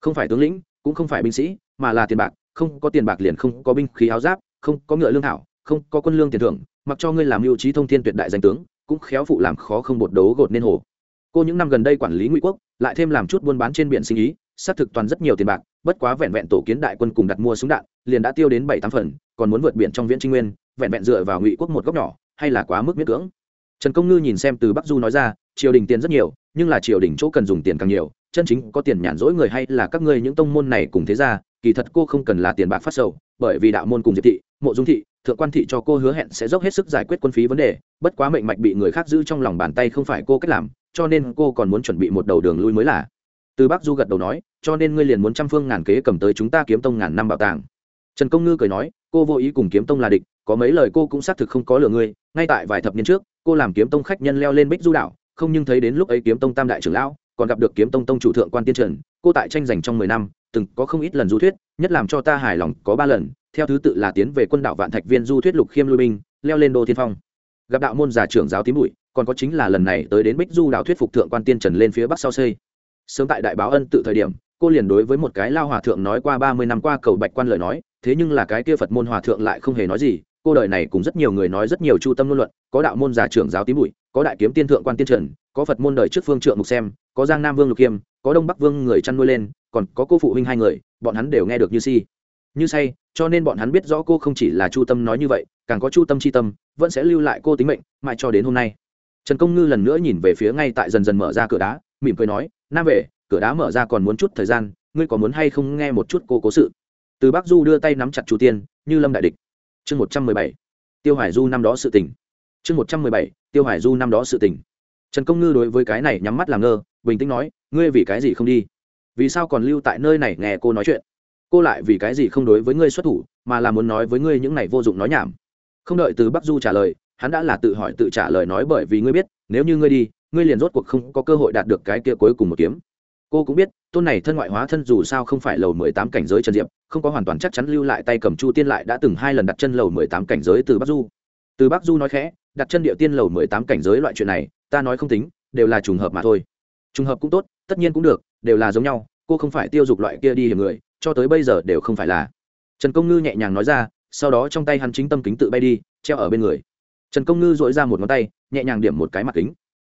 Không phải tướng lĩnh, cũng không phải binh sĩ, mà là tiền bạc, không có tiền bạc liền không có binh khí áo giáp, không có ngựa lương thảo, không có quân lương tiền thưởng, mặc cho ngươi làm mưu trí thông thiên tuyệt đại danh tướng, cũng khéo phụ làm khó không bột đấu gột nên hồ cô những năm gần đây quản lý ngụy quốc, lại thêm làm chút buôn bán trên biển sinh ý, xác thực toàn rất nhiều tiền bạc, bất quá vẹn vẹn tổ kiến đại quân cùng đặt mua súng đạn, liền đã tiêu đến bảy tám phần, còn muốn vượt biển trong viễn trinh nguyên, vẹn vẹn dựa vào ngụy quốc một góc nhỏ, hay là quá mức miết cưỡng. Trần công ngư nhìn xem từ bắc du nói ra, triều đình tiền rất nhiều, nhưng là triều đình chỗ cần dùng tiền càng nhiều, chân chính có tiền nhàn rỗi người hay là các ngươi những tông môn này cùng thế ra kỳ thật cô không cần là tiền bạc phát sầu, bởi vì đạo môn cùng diệp thị, mộ dung thị, thượng quan thị cho cô hứa hẹn sẽ dốc hết sức giải quyết quân phí vấn đề, bất quá mệnh mạch bị người khác giữ trong lòng bàn tay không phải cô cách làm cho nên cô còn muốn chuẩn bị một đầu đường lui mới là. Từ bắc du gật đầu nói, cho nên ngươi liền muốn trăm phương ngàn kế cầm tới chúng ta kiếm tông ngàn năm bảo tàng. Trần công ngư cười nói, cô vô ý cùng kiếm tông là địch, có mấy lời cô cũng xác thực không có lừa ngươi. Ngay tại vài thập niên trước, cô làm kiếm tông khách nhân leo lên bích du đảo, không nhưng thấy đến lúc ấy kiếm tông tam đại trưởng lão, còn gặp được kiếm tông tông chủ thượng quan tiên trần, cô tại tranh giành trong mười năm, từng có không ít lần du thuyết, nhất làm cho ta hài lòng có ba lần. Theo thứ tự là tiến về quân đảo vạn thạch viên du thuyết lục khiêm lui binh, leo lên đô thiên phong. Gặp đạo môn giả trưởng giáo tím bụi còn có chính là lần này tới đến bích du đảo thuyết phục thượng quan tiên trần lên phía bắc sau xây. Sớm tại đại báo ân tự thời điểm, cô liền đối với một cái lao hòa thượng nói qua ba mươi năm qua cầu bạch quan lời nói, thế nhưng là cái kia phật môn hòa thượng lại không hề nói gì, cô đời này cùng rất nhiều người nói rất nhiều chu tâm luân luận, có đạo môn giả trưởng giáo tím bụi, có đại kiếm tiên thượng quan tiên trần, có phật môn đời trước phương trượng mục xem, có giang nam vương lục kiêm, có đông bắc vương người chăn nuôi lên, còn có cô phụ huynh hai người, bọn hắn đều nghe được như si. Như say, cho nên bọn hắn biết rõ cô không chỉ là chu tâm nói như vậy, càng có chu tâm c h i tâm, vẫn sẽ lưu lại cô tính mệnh, mãi cho đến hôm nay trần công ngư lần nữa nhìn về phía ngay tại dần dần mở ra cửa đá, mỉm cười nói, nam về cửa đá mở ra còn muốn chút thời gian, ngươi có muốn hay không nghe một chút cô cố sự? Từ bắc du đưa tay nắm chặt chu tiên, như lâm đại địch. Chương một trăm mười bảy. Tiêu hải du năm đó sự tình. Chương một trăm mười bảy. Tiêu hải du năm đó sự tình. Trần công ngư đối với cái này nhắm mắt làm ngơ, bình tĩnh nói, ngươi vì cái gì không đi? Vì sao còn lưu tại nơi này nghe cô nói chuyện? Cô lại vì cái gì không đối với ngươi xuất thủ, mà là muốn nói với ngươi những này vô dụng nói nhảm? Không đợi từ bắc du trả lời hắn đã là tự hỏi tự trả lời nói bởi vì ngươi biết, nếu như ngươi đi, ngươi liền rốt cuộc không có cơ hội đạt được cái kia cuối cùng một kiếm. Cô cũng biết, tôn này thân ngoại hóa thân dù sao không phải lầu mười tám cảnh giới trần diệp, không có hoàn toàn chắc chắn lưu lại tay cầm chu tiên lại đã từng hai lần đặt chân lầu mười tám cảnh giới từ bắc du. Từ bắc du nói khẽ, đặt chân địa tiên lầu mười tám cảnh giới loại chuyện này, ta nói không tính, đều là trùng hợp mà thôi. Trùng hợp cũng tốt, tất nhiên cũng được, đều là giống nhau, cô không phải tiêu dục loại kia đi hiểm người, cho tới bây giờ đều không phải là. Trần công ngư nhẹ nhàng nói ra, sau đó trong tay hắn chính tâm kính tự bay đi, treo ở bên người trần công ngư dội ra một ngón tay, nhẹ nhàng điểm một cái mặt kính.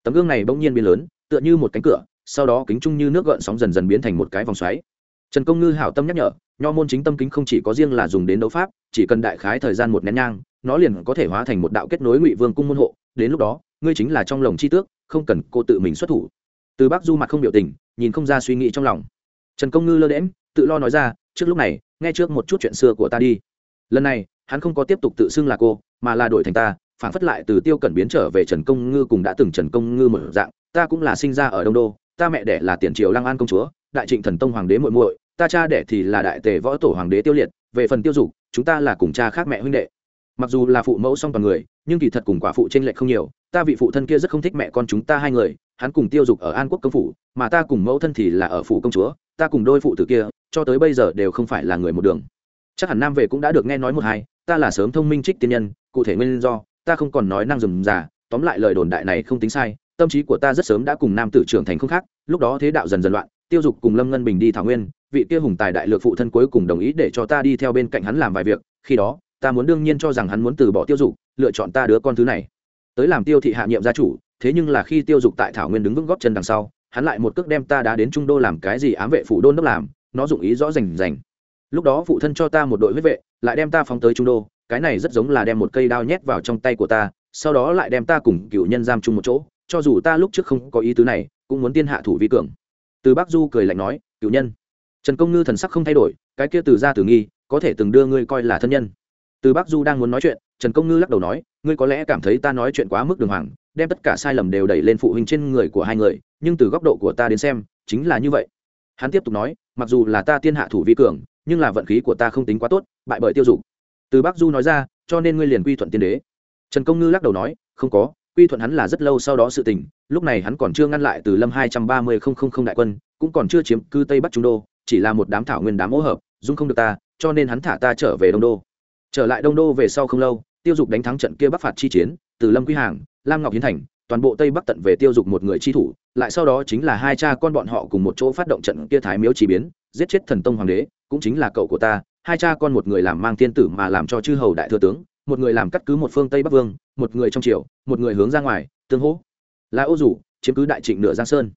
Tấm gương này bỗng nhiên biến lớn, tựa như một cánh cửa, sau đó kính trung như nước gợn sóng dần dần biến thành một cái vòng xoáy. Trần công ngư hảo tâm nhắc nhở, nho môn chính tâm kính không chỉ có riêng là dùng đến đấu pháp, chỉ cần đại khái thời gian một nén nhang, nó liền có thể hóa thành một đạo kết nối ngụy vương cung môn hộ, đến lúc đó, ngươi chính là trong lồng chi tước, không cần cô tự mình xuất thủ. Từ bác du mặt không biểu tình, nhìn không ra suy nghĩ trong lòng. Trần công ngư lơ đễm tự lo nói ra, trước lúc này, nghe trước một chút chuyện xưa của ta đi. Lần này, hắn không có tiếp tục tự xưng là cô, mà là đổi thành ta phản phất lại từ tiêu cẩn biến trở về trần công ngư cùng đã từng trần công ngư một dạng, ta cũng là sinh ra ở đông đô, ta mẹ đẻ là tiền triều lăng an công chúa, đại trịnh thần tông hoàng đế muội muội, ta cha đẻ thì là đại tề võ tổ hoàng đế tiêu liệt, về phần tiêu dục, chúng ta là cùng cha khác mẹ huynh đệ. Mặc dù là phụ mẫu song toàn người, nhưng kỳ thật cùng quả phụ t r ê n lệch không nhiều, ta vị phụ thân kia rất không thích mẹ con chúng ta hai người, hắn cùng tiêu dục ở an quốc công phủ, mà ta cùng mẫu thân thì là ở phủ công chúa, ta cùng đôi phụ tử kia, cho tới bây giờ đều không phải là người một đường. Chắc hẳn nam về cũng đã được nghe nói một hai, ta là sớm thông minh trích tiên nhân, cụ thể nguyên do ta không còn nói năng rườm rà tóm lại lời đồn đại này không tính sai, tâm trí của ta rất sớm đã cùng nam tử trưởng thành không khác, lúc đó thế đạo dần dần loạn, tiêu dục cùng lâm ngân bình đi thảo nguyên, vị kia hùng tài đại lược phụ thân cuối cùng đồng ý để cho ta đi theo bên cạnh hắn làm vài việc, khi đó, ta muốn đương nhiên cho rằng hắn muốn từ bỏ tiêu dục, lựa chọn ta đứa con thứ này. Tới làm tiêu thị hạ nhiệm gia chủ, thế nhưng là khi tiêu dục tại thảo nguyên đứng vững góp chân đằng sau, hắn lại một cước đem ta đá đến trung đô làm cái gì ám vệ phủ đôn đốc làm, nó dụng ý rõ rành rành. Lúc đó phụ thân cho ta một đội huyết vệ, lại đem ta phóng tới trung đô cái này rất giống là đem một cây đao nhét vào trong tay của ta, sau đó lại đem ta cùng cựu nhân giam chung một chỗ, cho dù ta lúc trước không có ý tứ này, cũng muốn tiên hạ thủ vi cường. Từ bắc du cười lạnh nói, cựu nhân. Trần công ngư thần sắc không thay đổi, cái kia từ ra từ nghi, có thể từng đưa ngươi coi là thân nhân. Từ bắc du đang muốn nói chuyện, trần công ngư lắc đầu nói, ngươi có lẽ cảm thấy ta nói chuyện quá mức đường hoàng, đem tất cả sai lầm đều đẩy lên phụ huynh trên người của hai người, nhưng từ góc độ của ta đến xem, chính là như vậy. Hắn tiếp tục nói, mặc dù là ta tiên hạ thủ vi cường, nhưng là vận khí của ta không tính quá tốt, bại bởi tiêu dục từ bắc du nói ra, cho nên ngươi liền quy thuận tiên đế. Trần công ngư lắc đầu nói, không có, quy thuận hắn là rất lâu sau đó sự tình, lúc này hắn còn chưa ngăn lại từ lâm hai trăm ba mươi không không không đại quân, cũng còn chưa chiếm cư tây bắc trung đô, chỉ là một đám thảo nguyên đám hỗ hợp, dung không được ta, cho nên hắn thả ta trở về đông đô. Trở lại đông đô về sau không lâu, tiêu dục đánh thắng trận kia bắc phạt chi chiến, từ lâm quý hàng, lam ngọc hiến thành, toàn bộ tây bắc tận về tiêu dục một người chi thủ, lại sau đó chính là hai cha con bọn họ cùng một chỗ phát động trận kia thái miếu chỉ biến, giết chết thần tông hoàng đế, cũng chính là cậu của ta hai cha con một người làm mang thiên tử mà làm cho chư hầu đại thừa tướng, một người làm cắt cứ một phương tây bắc vương, một người trong triều, một người hướng ra ngoài, tương hỗ. Là ô rủ, chiếm cứ đại trịnh nửa giang sơn.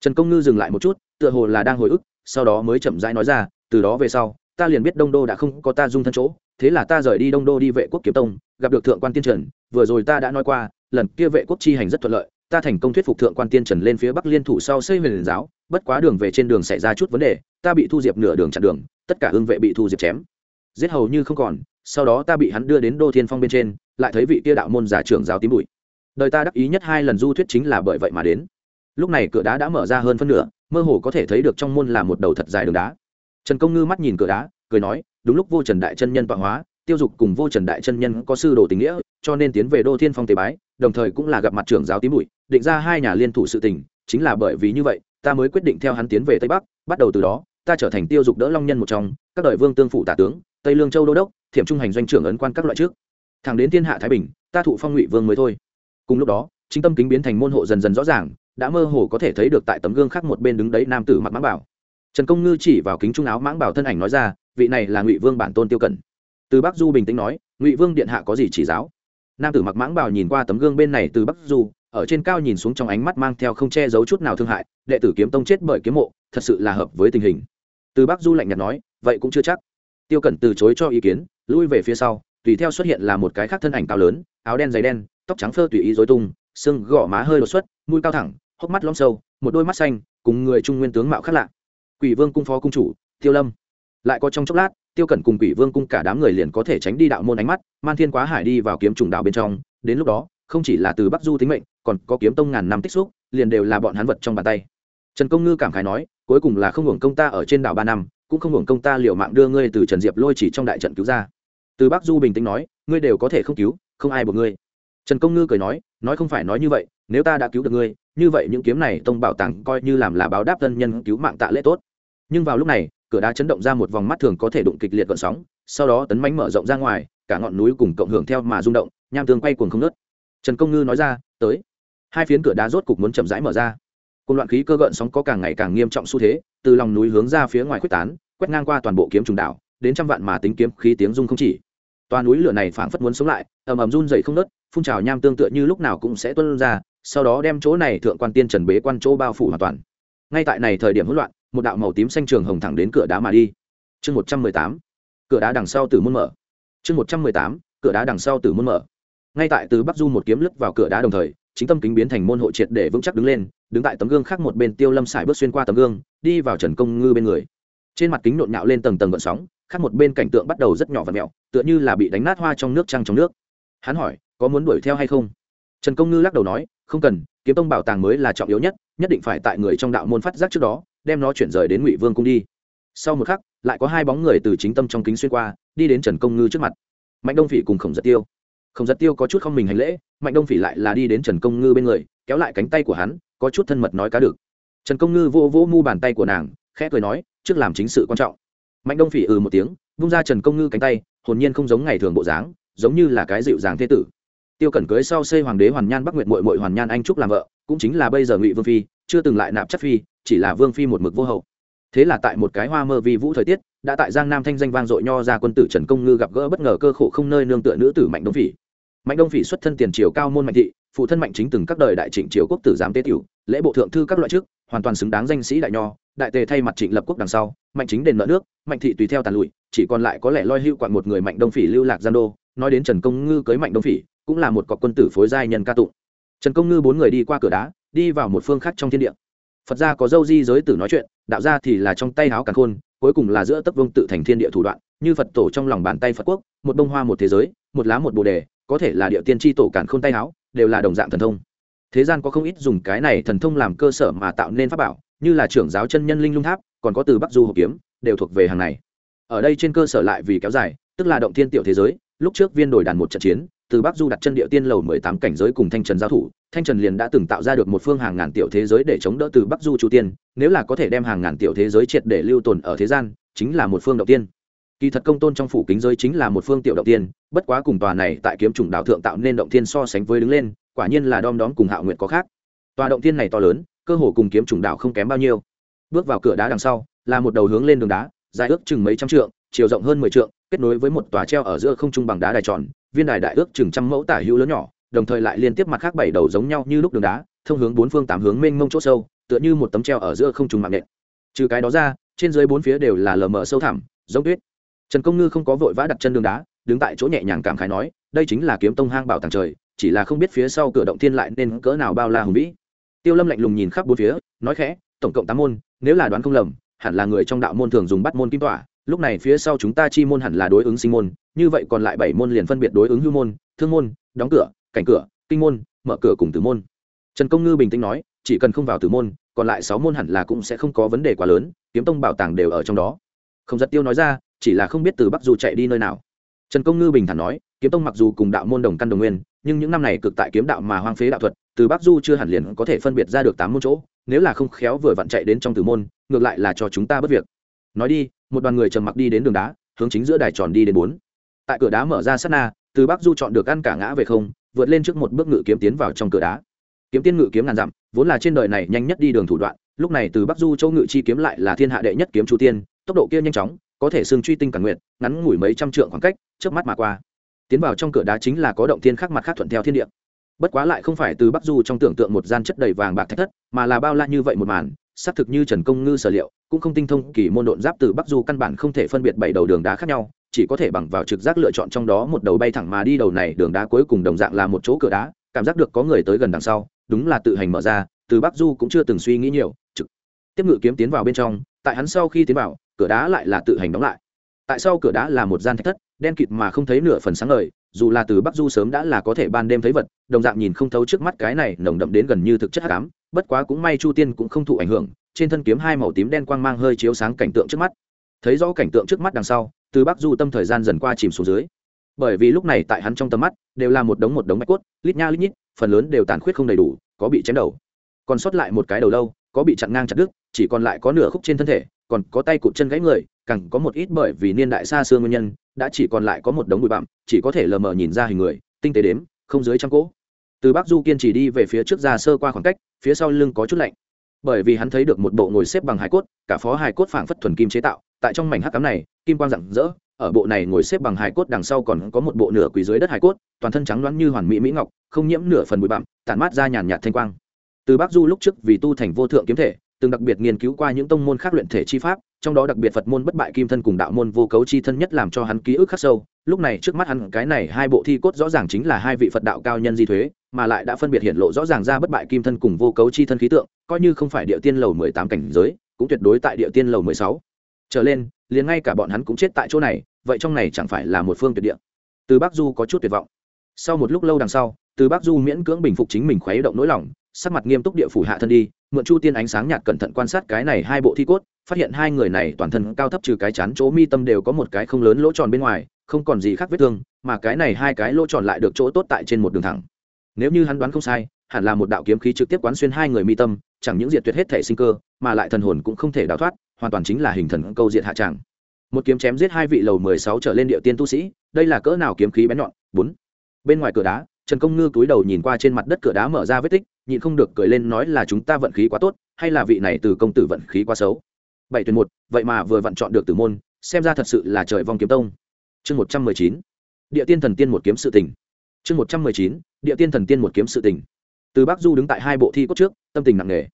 Trần công ngư dừng lại một chút, tựa hồ là đang hồi ức, sau đó mới chậm rãi nói ra, từ đó về sau, ta liền biết đông đô đã không có ta dung thân chỗ, thế là ta rời đi đông đô đi vệ quốc kiếm tông, gặp được thượng quan tiên trần, vừa rồi ta đã nói qua, lần kia vệ quốc chi hành rất thuận lợi, ta thành công thuyết phục thượng quan tiên trần lên phía bắc liên thủ sau xây huyền giáo bất quá đường về trên đường xảy ra chút vấn đề, ta bị thu diệp nửa đường chặn đường, tất cả hương vệ bị thu diệp chém. Giết hầu như không còn, sau đó ta bị hắn đưa đến đô thiên phong bên trên, lại thấy vị kia đạo môn giả trưởng giáo tím bụi. Đời ta đắc ý nhất hai lần du thuyết chính là bởi vậy mà đến. Lúc này cửa đá đã mở ra hơn phân nửa, mơ hồ có thể thấy được trong môn là một đầu thật dài đường đá. Trần công ngư mắt nhìn cửa đá, cười nói, đúng lúc vô trần đại chân nhân tọa hóa, tiêu dục cùng vô trần đại chân nhân có sư đồ tình nghĩa, cho nên tiến về đô thiên phong tế bái, đồng thời cũng là gặp mặt trưởng giáo tím bụi, định ra hai nhà liên thủ sự tình, chính là bởi vì như vậy ta mới quyết định theo hắn tiến về tây bắc, bắt đầu từ đó, ta trở thành tiêu dục đỡ long nhân một trong, các đời vương tương phủ tả tướng, tây lương châu đô đốc, thiểm trung hành doanh trưởng ấn quan các loại trước. Thẳng đến thiên hạ thái bình, ta thụ phong ngụy vương mới thôi. Cùng lúc đó, chính tâm kính biến thành môn hộ dần dần rõ ràng, đã mơ hồ có thể thấy được tại tấm gương khác một bên đứng đấy nam tử mặc mãng bảo. Trần công ngư chỉ vào kính trung áo mãng bảo thân ảnh nói ra, vị này là ngụy vương bản tôn tiêu cẩn. Từ bắc du bình tĩnh nói, ngụy vương điện hạ có gì chỉ giáo? Nam tử mặc mãng bảo nhìn qua tấm gương bên này từ bắc du ở trên cao nhìn xuống trong ánh mắt mang theo không che giấu chút nào thương hại, đệ tử kiếm tông chết bởi kiếm mộ, thật sự là hợp với tình hình. Từ bắc du lạnh nhạt nói, vậy cũng chưa chắc. Tiêu cẩn từ chối cho ý kiến, lui về phía sau, tùy theo xuất hiện là một cái khác thân ảnh cao lớn, áo đen dày đen, tóc trắng phơ tùy ý dối tung, xương gõ má hơi đột xuất, mũi cao thẳng, hốc mắt lõm sâu, một đôi mắt xanh, cùng người trung nguyên tướng mạo khác lạ. Quỷ vương cung phó cung chủ, tiêu lâm. Lại có trong chốc lát, tiêu cẩn cùng quỷ vương cung cả đám người liền có thể tránh đi đạo môn ánh mắt, man thiên quá hải đi vào kiếm trùng đạo bên trong, đến lúc đó không chỉ là từ bắc du tính mệnh, còn có kiếm tông ngàn năm tích xúc, liền đều là bọn hắn vật trong bàn tay. Trần công ngư cảm khái nói, cuối cùng là không hưởng công ta ở trên đảo ba năm, cũng không hưởng công ta liệu mạng đưa ngươi từ trần diệp lôi chỉ trong đại trận cứu ra. Từ bắc du bình tĩnh nói, ngươi đều có thể không cứu, không ai buộc ngươi. Trần công ngư cười nói nói không phải nói như vậy, nếu ta đã cứu được ngươi, như vậy những kiếm này tông bảo tàng coi như làm là báo đáp thân nhân cứu mạng tạ lễ tốt. Nhưng vào lúc này, cửa đá chấn động ra một vòng mắt thường có thể đụng kịch liệt gọn sóng, sau đó tấn mánh mở rộng ra ngoài, cả ngọn núi cùng cộng hưởng theo mà rung động, nham tương quay cuồng không nớt trần công ngư nói ra, tới. Hai phiến cửa đá rốt cục muốn chậm rãi mở ra. Cùng loạn khí cơ gợn sóng có càng ngày càng nghiêm trọng xu thế, từ lòng núi hướng ra phía ngoài quyết tán, quét ngang qua toàn bộ kiếm trùng đảo, đến trăm vạn mà tính kiếm khí tiếng rung không chỉ. Toa núi lửa này phảng phất muốn sống lại, ầm ầm run dậy không nớt phun trào nham tương tựa như lúc nào cũng sẽ tuân ra, sau đó đem chỗ này thượng quan tiên trần bế quan chỗ bao phủ hoàn toàn. Ngay tại này thời điểm hỗn loạn, một đạo màu tím xanh trường hồng thẳng đến cửa đá mà đi. Chương một trăm mười tám, cửa đá đằng sau từ môn mở. Chương một trăm mười tám, cửa đá đằng sau từ môn mở ngay tại từ bắc du một kiếm lướt vào cửa đá đồng thời, chính tâm kính biến thành môn hộ triệt để vững chắc đứng lên, đứng tại tấm gương khác một bên tiêu lâm sải bước xuyên qua tấm gương, đi vào trần công ngư bên người. Trên mặt kính nộn nhạo lên tầng tầng gợn sóng, khác một bên cảnh tượng bắt đầu rất nhỏ và mẹo, tựa như là bị đánh nát hoa trong nước trăng trong nước. Hắn hỏi, có muốn đuổi theo hay không? Trần công ngư lắc đầu nói, không cần, kiếm tông bảo tàng mới là trọng yếu nhất nhất định phải tại người trong đạo môn phát giác trước đó, đem nó chuyển rời đến ngụy vương cung đi. Sau một khắc, lại có hai bóng người từ chính tâm trong kính xuyên qua, đi đến trần công ngư trước mặt. Mạnh đông phỉ cùng khổng giật tiêu. Không giật tiêu có chút không mình hành lễ, mạnh đông phỉ lại là đi đến trần công ngư bên người, kéo lại cánh tay của hắn, có chút thân mật nói cá được. Trần công ngư vô vô mu bàn tay của nàng, khẽ cười nói, trước làm chính sự quan trọng. Mạnh đông phỉ ừ một tiếng, vung ra trần công ngư cánh tay, hồn nhiên không giống ngày thường bộ dáng, giống như là cái dịu dàng thế tử. Tiêu cẩn cưới sau xây hoàng đế hoàn nhan bắc nguyện mội mội hoàn nhan anh trúc làm vợ, cũng chính là bây giờ ngụy vương phi, chưa từng lại nạp chất phi, chỉ là vương phi một mực vô hậu. Thế là tại một cái hoa mơ vi vũ thời tiết, đã tại giang nam thanh danh vang dội nho ra quân tử trần công ngư gặp gỡ bất ngờ cơ khổ không nơi nương tựa nữ tử mạnh đông phỉ mạnh đông phỉ xuất thân tiền triều cao môn mạnh thị, phụ thân mạnh chính từng các đời đại trịnh triều quốc tử giám tế tiểu, lễ bộ thượng thư các loại chức, hoàn toàn xứng đáng danh sĩ đại nho, đại tề thay mặt trịnh lập quốc đằng sau, mạnh chính đền nợ nước, mạnh thị tùy theo tàn lụi, chỉ còn lại có lẽ loi hưu quặn một người mạnh đông phỉ lưu lạc gian đô, nói đến trần công ngư cưới mạnh đông phỉ, cũng là một cọc quân tử phối giai nhân ca tụng. Trần công ngư bốn người đi qua cửa đá, đi vào một phương khác trong thiên địa. Phật gia có dâu di giới tử nói chuyện, đạo gia thì là trong tay háo càn khôn, cuối cùng là giữa tấc vương tự thành thiên địa thủ đoạn, như phật tổ trong lòng bàn tay phật quốc, một bông hoa một thế giới, một lá một bồ đề có thể là địa tiên tri tổ càn khôn tay háo đều là đồng dạng thần thông. Thế gian có không ít dùng cái này thần thông làm cơ sở mà tạo nên pháp bảo, như là trưởng giáo chân nhân linh lung tháp, còn có từ bắc du hộ kiếm, đều thuộc về hàng này. Ở đây trên cơ sở lại vì kéo dài, tức là động thiên tiểu thế giới, lúc trước viên đổi đàn một trận chiến, từ bắc du đặt chân địa tiên lầu mười tám cảnh giới cùng thanh trần giao thủ, thanh trần liền đã từng tạo ra được một phương hàng ngàn tiểu thế giới để chống đỡ từ bắc du chu tiên, nếu là có thể đem hàng ngàn tiểu thế giới triệt để lưu tồn ở thế gian, chính là một phương động tiên kỳ thật công tôn trong phủ kính giới chính là một phương tiểu động tiên, bất quá cùng tòa này tại kiếm chủng đảo thượng tạo nên động tiên so sánh với đứng lên, quả nhiên là đom đóm cùng hạo nguyện có khác. Tòa động tiên này to lớn, cơ hồ cùng kiếm chủng đảo không kém bao nhiêu. Bước vào cửa đá đằng sau, là một đầu hướng lên đường đá, dài ước chừng mấy trăm trượng, chiều rộng hơn mười trượng, kết nối với một tòa treo ở giữa không trung bằng đá đài tròn, viên đài đại ước chừng trăm mẫu tả hữu lớn nhỏ, đồng thời lại liên tiếp mặt khác bảy đầu giống nhau như lúc đường đá, thông hướng bốn phương tám hướng mênh mông chỗ sâu, tựa như một tấm treo ở giữa không trung mạng nện. Trừ cái đó ra, trên dưới bốn phía đều là lờ mờ sâu thẳm, giống tuyết trần công ngư không có vội vã đặt chân đường đá, đứng tại chỗ nhẹ nhàng cảm khái nói, đây chính là kiếm tông hang bảo tàng trời, chỉ là không biết phía sau cửa động thiên lại nên cỡ nào bao la hùng vĩ. Tiêu lâm lạnh lùng nhìn khắp bốn phía, nói khẽ, tổng cộng tám môn, nếu là đoán không lầm, hẳn là người trong đạo môn thường dùng bắt môn kim tỏa lúc này phía sau chúng ta chi môn hẳn là đối ứng sinh môn, như vậy còn lại bảy môn liền phân biệt đối ứng hưu môn, thương môn, đóng cửa, cảnh cửa, kinh môn, mở cửa cùng tử môn. Trần công ngư bình tĩnh nói, chỉ cần không vào tử môn, còn lại sáu môn hẳn là cũng sẽ không có vấn đề quá lớn, kiếm tông bảo tàng đều ở trong đó. Không giật tiêu nói ra chỉ là không biết từ bắc du chạy đi nơi nào. Trần công ngư bình thản nói, kiếm tông mặc dù cùng đạo môn đồng căn đồng nguyên, nhưng những năm này cực tại kiếm đạo mà hoang phế đạo thuật, từ bắc du chưa hẳn liền có thể phân biệt ra được tám môn chỗ, nếu là không khéo vừa vặn chạy đến trong tử môn, ngược lại là cho chúng ta bất việc. Nói đi, một đoàn người trầm mặc đi đến đường đá, hướng chính giữa đài tròn đi đến bốn. Tại cửa đá mở ra sát na, từ bắc du chọn được ăn cả ngã về không, vượt lên trước một bước ngự kiếm tiến vào trong cửa đá. Kiếm tiên ngự kiếm ngàn dặm, vốn là trên đời này nhanh nhất đi đường thủ đoạn, lúc này từ bắc du châu ngự chi kiếm lại là thiên hạ đệ nhất kiếm chu tiên, tốc độ kia nhanh chóng có thể xương truy tinh cả nguyện ngắn ngủi mấy trăm trượng khoảng cách trước mắt mà qua. Tiến vào trong cửa đá chính là có động thiên khác mặt khác thuận theo thiên địa. Bất quá lại không phải từ bắc du trong tưởng tượng một gian chất đầy vàng bạc thạch thất, mà là bao la như vậy một màn, xác thực như trần công ngư sở liệu, cũng không tinh thông kỳ môn độn giáp từ bắc du căn bản không thể phân biệt bảy đầu đường đá khác nhau, chỉ có thể bằng vào trực giác lựa chọn trong đó một đầu bay thẳng mà đi đầu này, đường đá cuối cùng đồng dạng là một chỗ cửa đá, cảm giác được có người tới gần đằng sau, đúng là tự hành mở ra, từ bắc du cũng chưa từng suy nghĩ nhiều, trực tiếp ngự kiếm tiến vào bên trong, tại hắn sau khi tiến vào cửa đá lại là tự hành đóng lại. Tại sau cửa đá là một gian thạch thất, đen kịt mà không thấy nửa phần sáng ngời, dù là từ bắc du sớm đã là có thể ban đêm thấy vật, đồng dạng nhìn không thấu trước mắt cái này nồng đậm đến gần như thực chất hát cám bất quá cũng may chu tiên cũng không thụ ảnh hưởng, trên thân kiếm hai màu tím đen quang mang hơi chiếu sáng cảnh tượng trước mắt. Thấy rõ cảnh tượng trước mắt đằng sau, từ bắc du tâm thời gian dần qua chìm xuống dưới. Bởi vì lúc này tại hắn trong tầm mắt, đều là một đống một đống mạch cốt, lít nha lít nhít, phần lớn đều tàn khuyết không đầy đủ, có bị chém đầu. Còn sót lại một cái đầu lâu, có bị chặn ngang chặt đứt, chỉ còn lại có nửa khúc trên thân thể còn có tay cụt chân gãy người, càng có một ít bởi vì niên đại xa xưa nguyên nhân, đã chỉ còn lại có một đống bụi bặm, chỉ có thể lờ mờ nhìn ra hình người, tinh tế đếm, không dưới trăm cỗ. Từ bắc du kiên trì đi về phía trước ra sơ qua khoảng cách, phía sau lưng có chút lạnh. Bởi vì hắn thấy được một bộ ngồi xếp bằng hải cốt, cả phó hải cốt phảng phất thuần kim chế tạo, tại trong mảnh hắc cám này, kim quang rạng rỡ, ở bộ này ngồi xếp bằng hải cốt đằng sau còn có một bộ nửa quỳ dưới đất hải cốt, toàn thân trắng loáng như hoàn mỹ mỹ ngọc, không nhiễm nửa phần bụi bặm, tản mát ra nhàn nhạt thanh quang. Từ bắc du lúc trước vì tu thành vô thượng kiếm thể từng đặc biệt nghiên cứu qua những tông môn khác luyện thể chi pháp, trong đó đặc biệt phật môn bất bại kim thân cùng đạo môn vô cấu chi thân nhất làm cho hắn ký ức khắc sâu. Lúc này trước mắt hắn, cái này hai bộ thi cốt rõ ràng chính là hai vị phật đạo cao nhân di thuế, mà lại đã phân biệt hiện lộ rõ ràng ra bất bại kim thân cùng vô cấu chi thân khí tượng, coi như không phải địa tiên lầu mười tám cảnh giới, cũng tuyệt đối tại địa tiên lầu mười sáu. Trở lên, liền ngay cả bọn hắn cũng chết tại chỗ này, vậy trong này chẳng phải là một phương tuyệt địa. Từ bắc du có chút tuyệt vọng. Sau một lúc lâu đằng sau, từ bắc du miễn cưỡng bình phục chính mình khuấy động nỗi lòng, sắc mặt nghiêm túc địa phủ hạ thân đi mượn chu tiên ánh sáng nhạt cẩn thận quan sát cái này hai bộ thi cốt, phát hiện hai người này toàn thân cao thấp trừ cái chán chỗ mi tâm đều có một cái không lớn lỗ tròn bên ngoài, không còn gì khác vết thương, mà cái này hai cái lỗ tròn lại được chỗ tốt tại trên một đường thẳng. Nếu như hắn đoán không sai, hẳn là một đạo kiếm khí trực tiếp quán xuyên hai người mi tâm, chẳng những diệt tuyệt hết thể sinh cơ, mà lại thần hồn cũng không thể đào thoát, hoàn toàn chính là hình thần câu diện hạ tràng một kiếm chém giết hai vị lầu mười sáu trở lên địa tiên tu sĩ, đây là cỡ nào kiếm khí bén nhọn? Bốn. Bên ngoài cửa đá, trần công ngư túi đầu nhìn qua trên mặt đất cửa đá mở ra vết tích nhịn không được cười lên nói là chúng ta vận khí quá tốt, hay là vị này từ công tử vận khí quá xấu. Bảy tuyển một, vậy mà vừa vặn chọn được tử môn, xem ra thật sự là trời vong kiếm tông. Chương một trăm mười chín, địa tiên thần tiên một kiếm sự tình. Chương một trăm mười chín, địa tiên thần tiên một kiếm sự tình. Từ bắc du đứng tại hai bộ thi cốt trước, tâm tình nặng nề.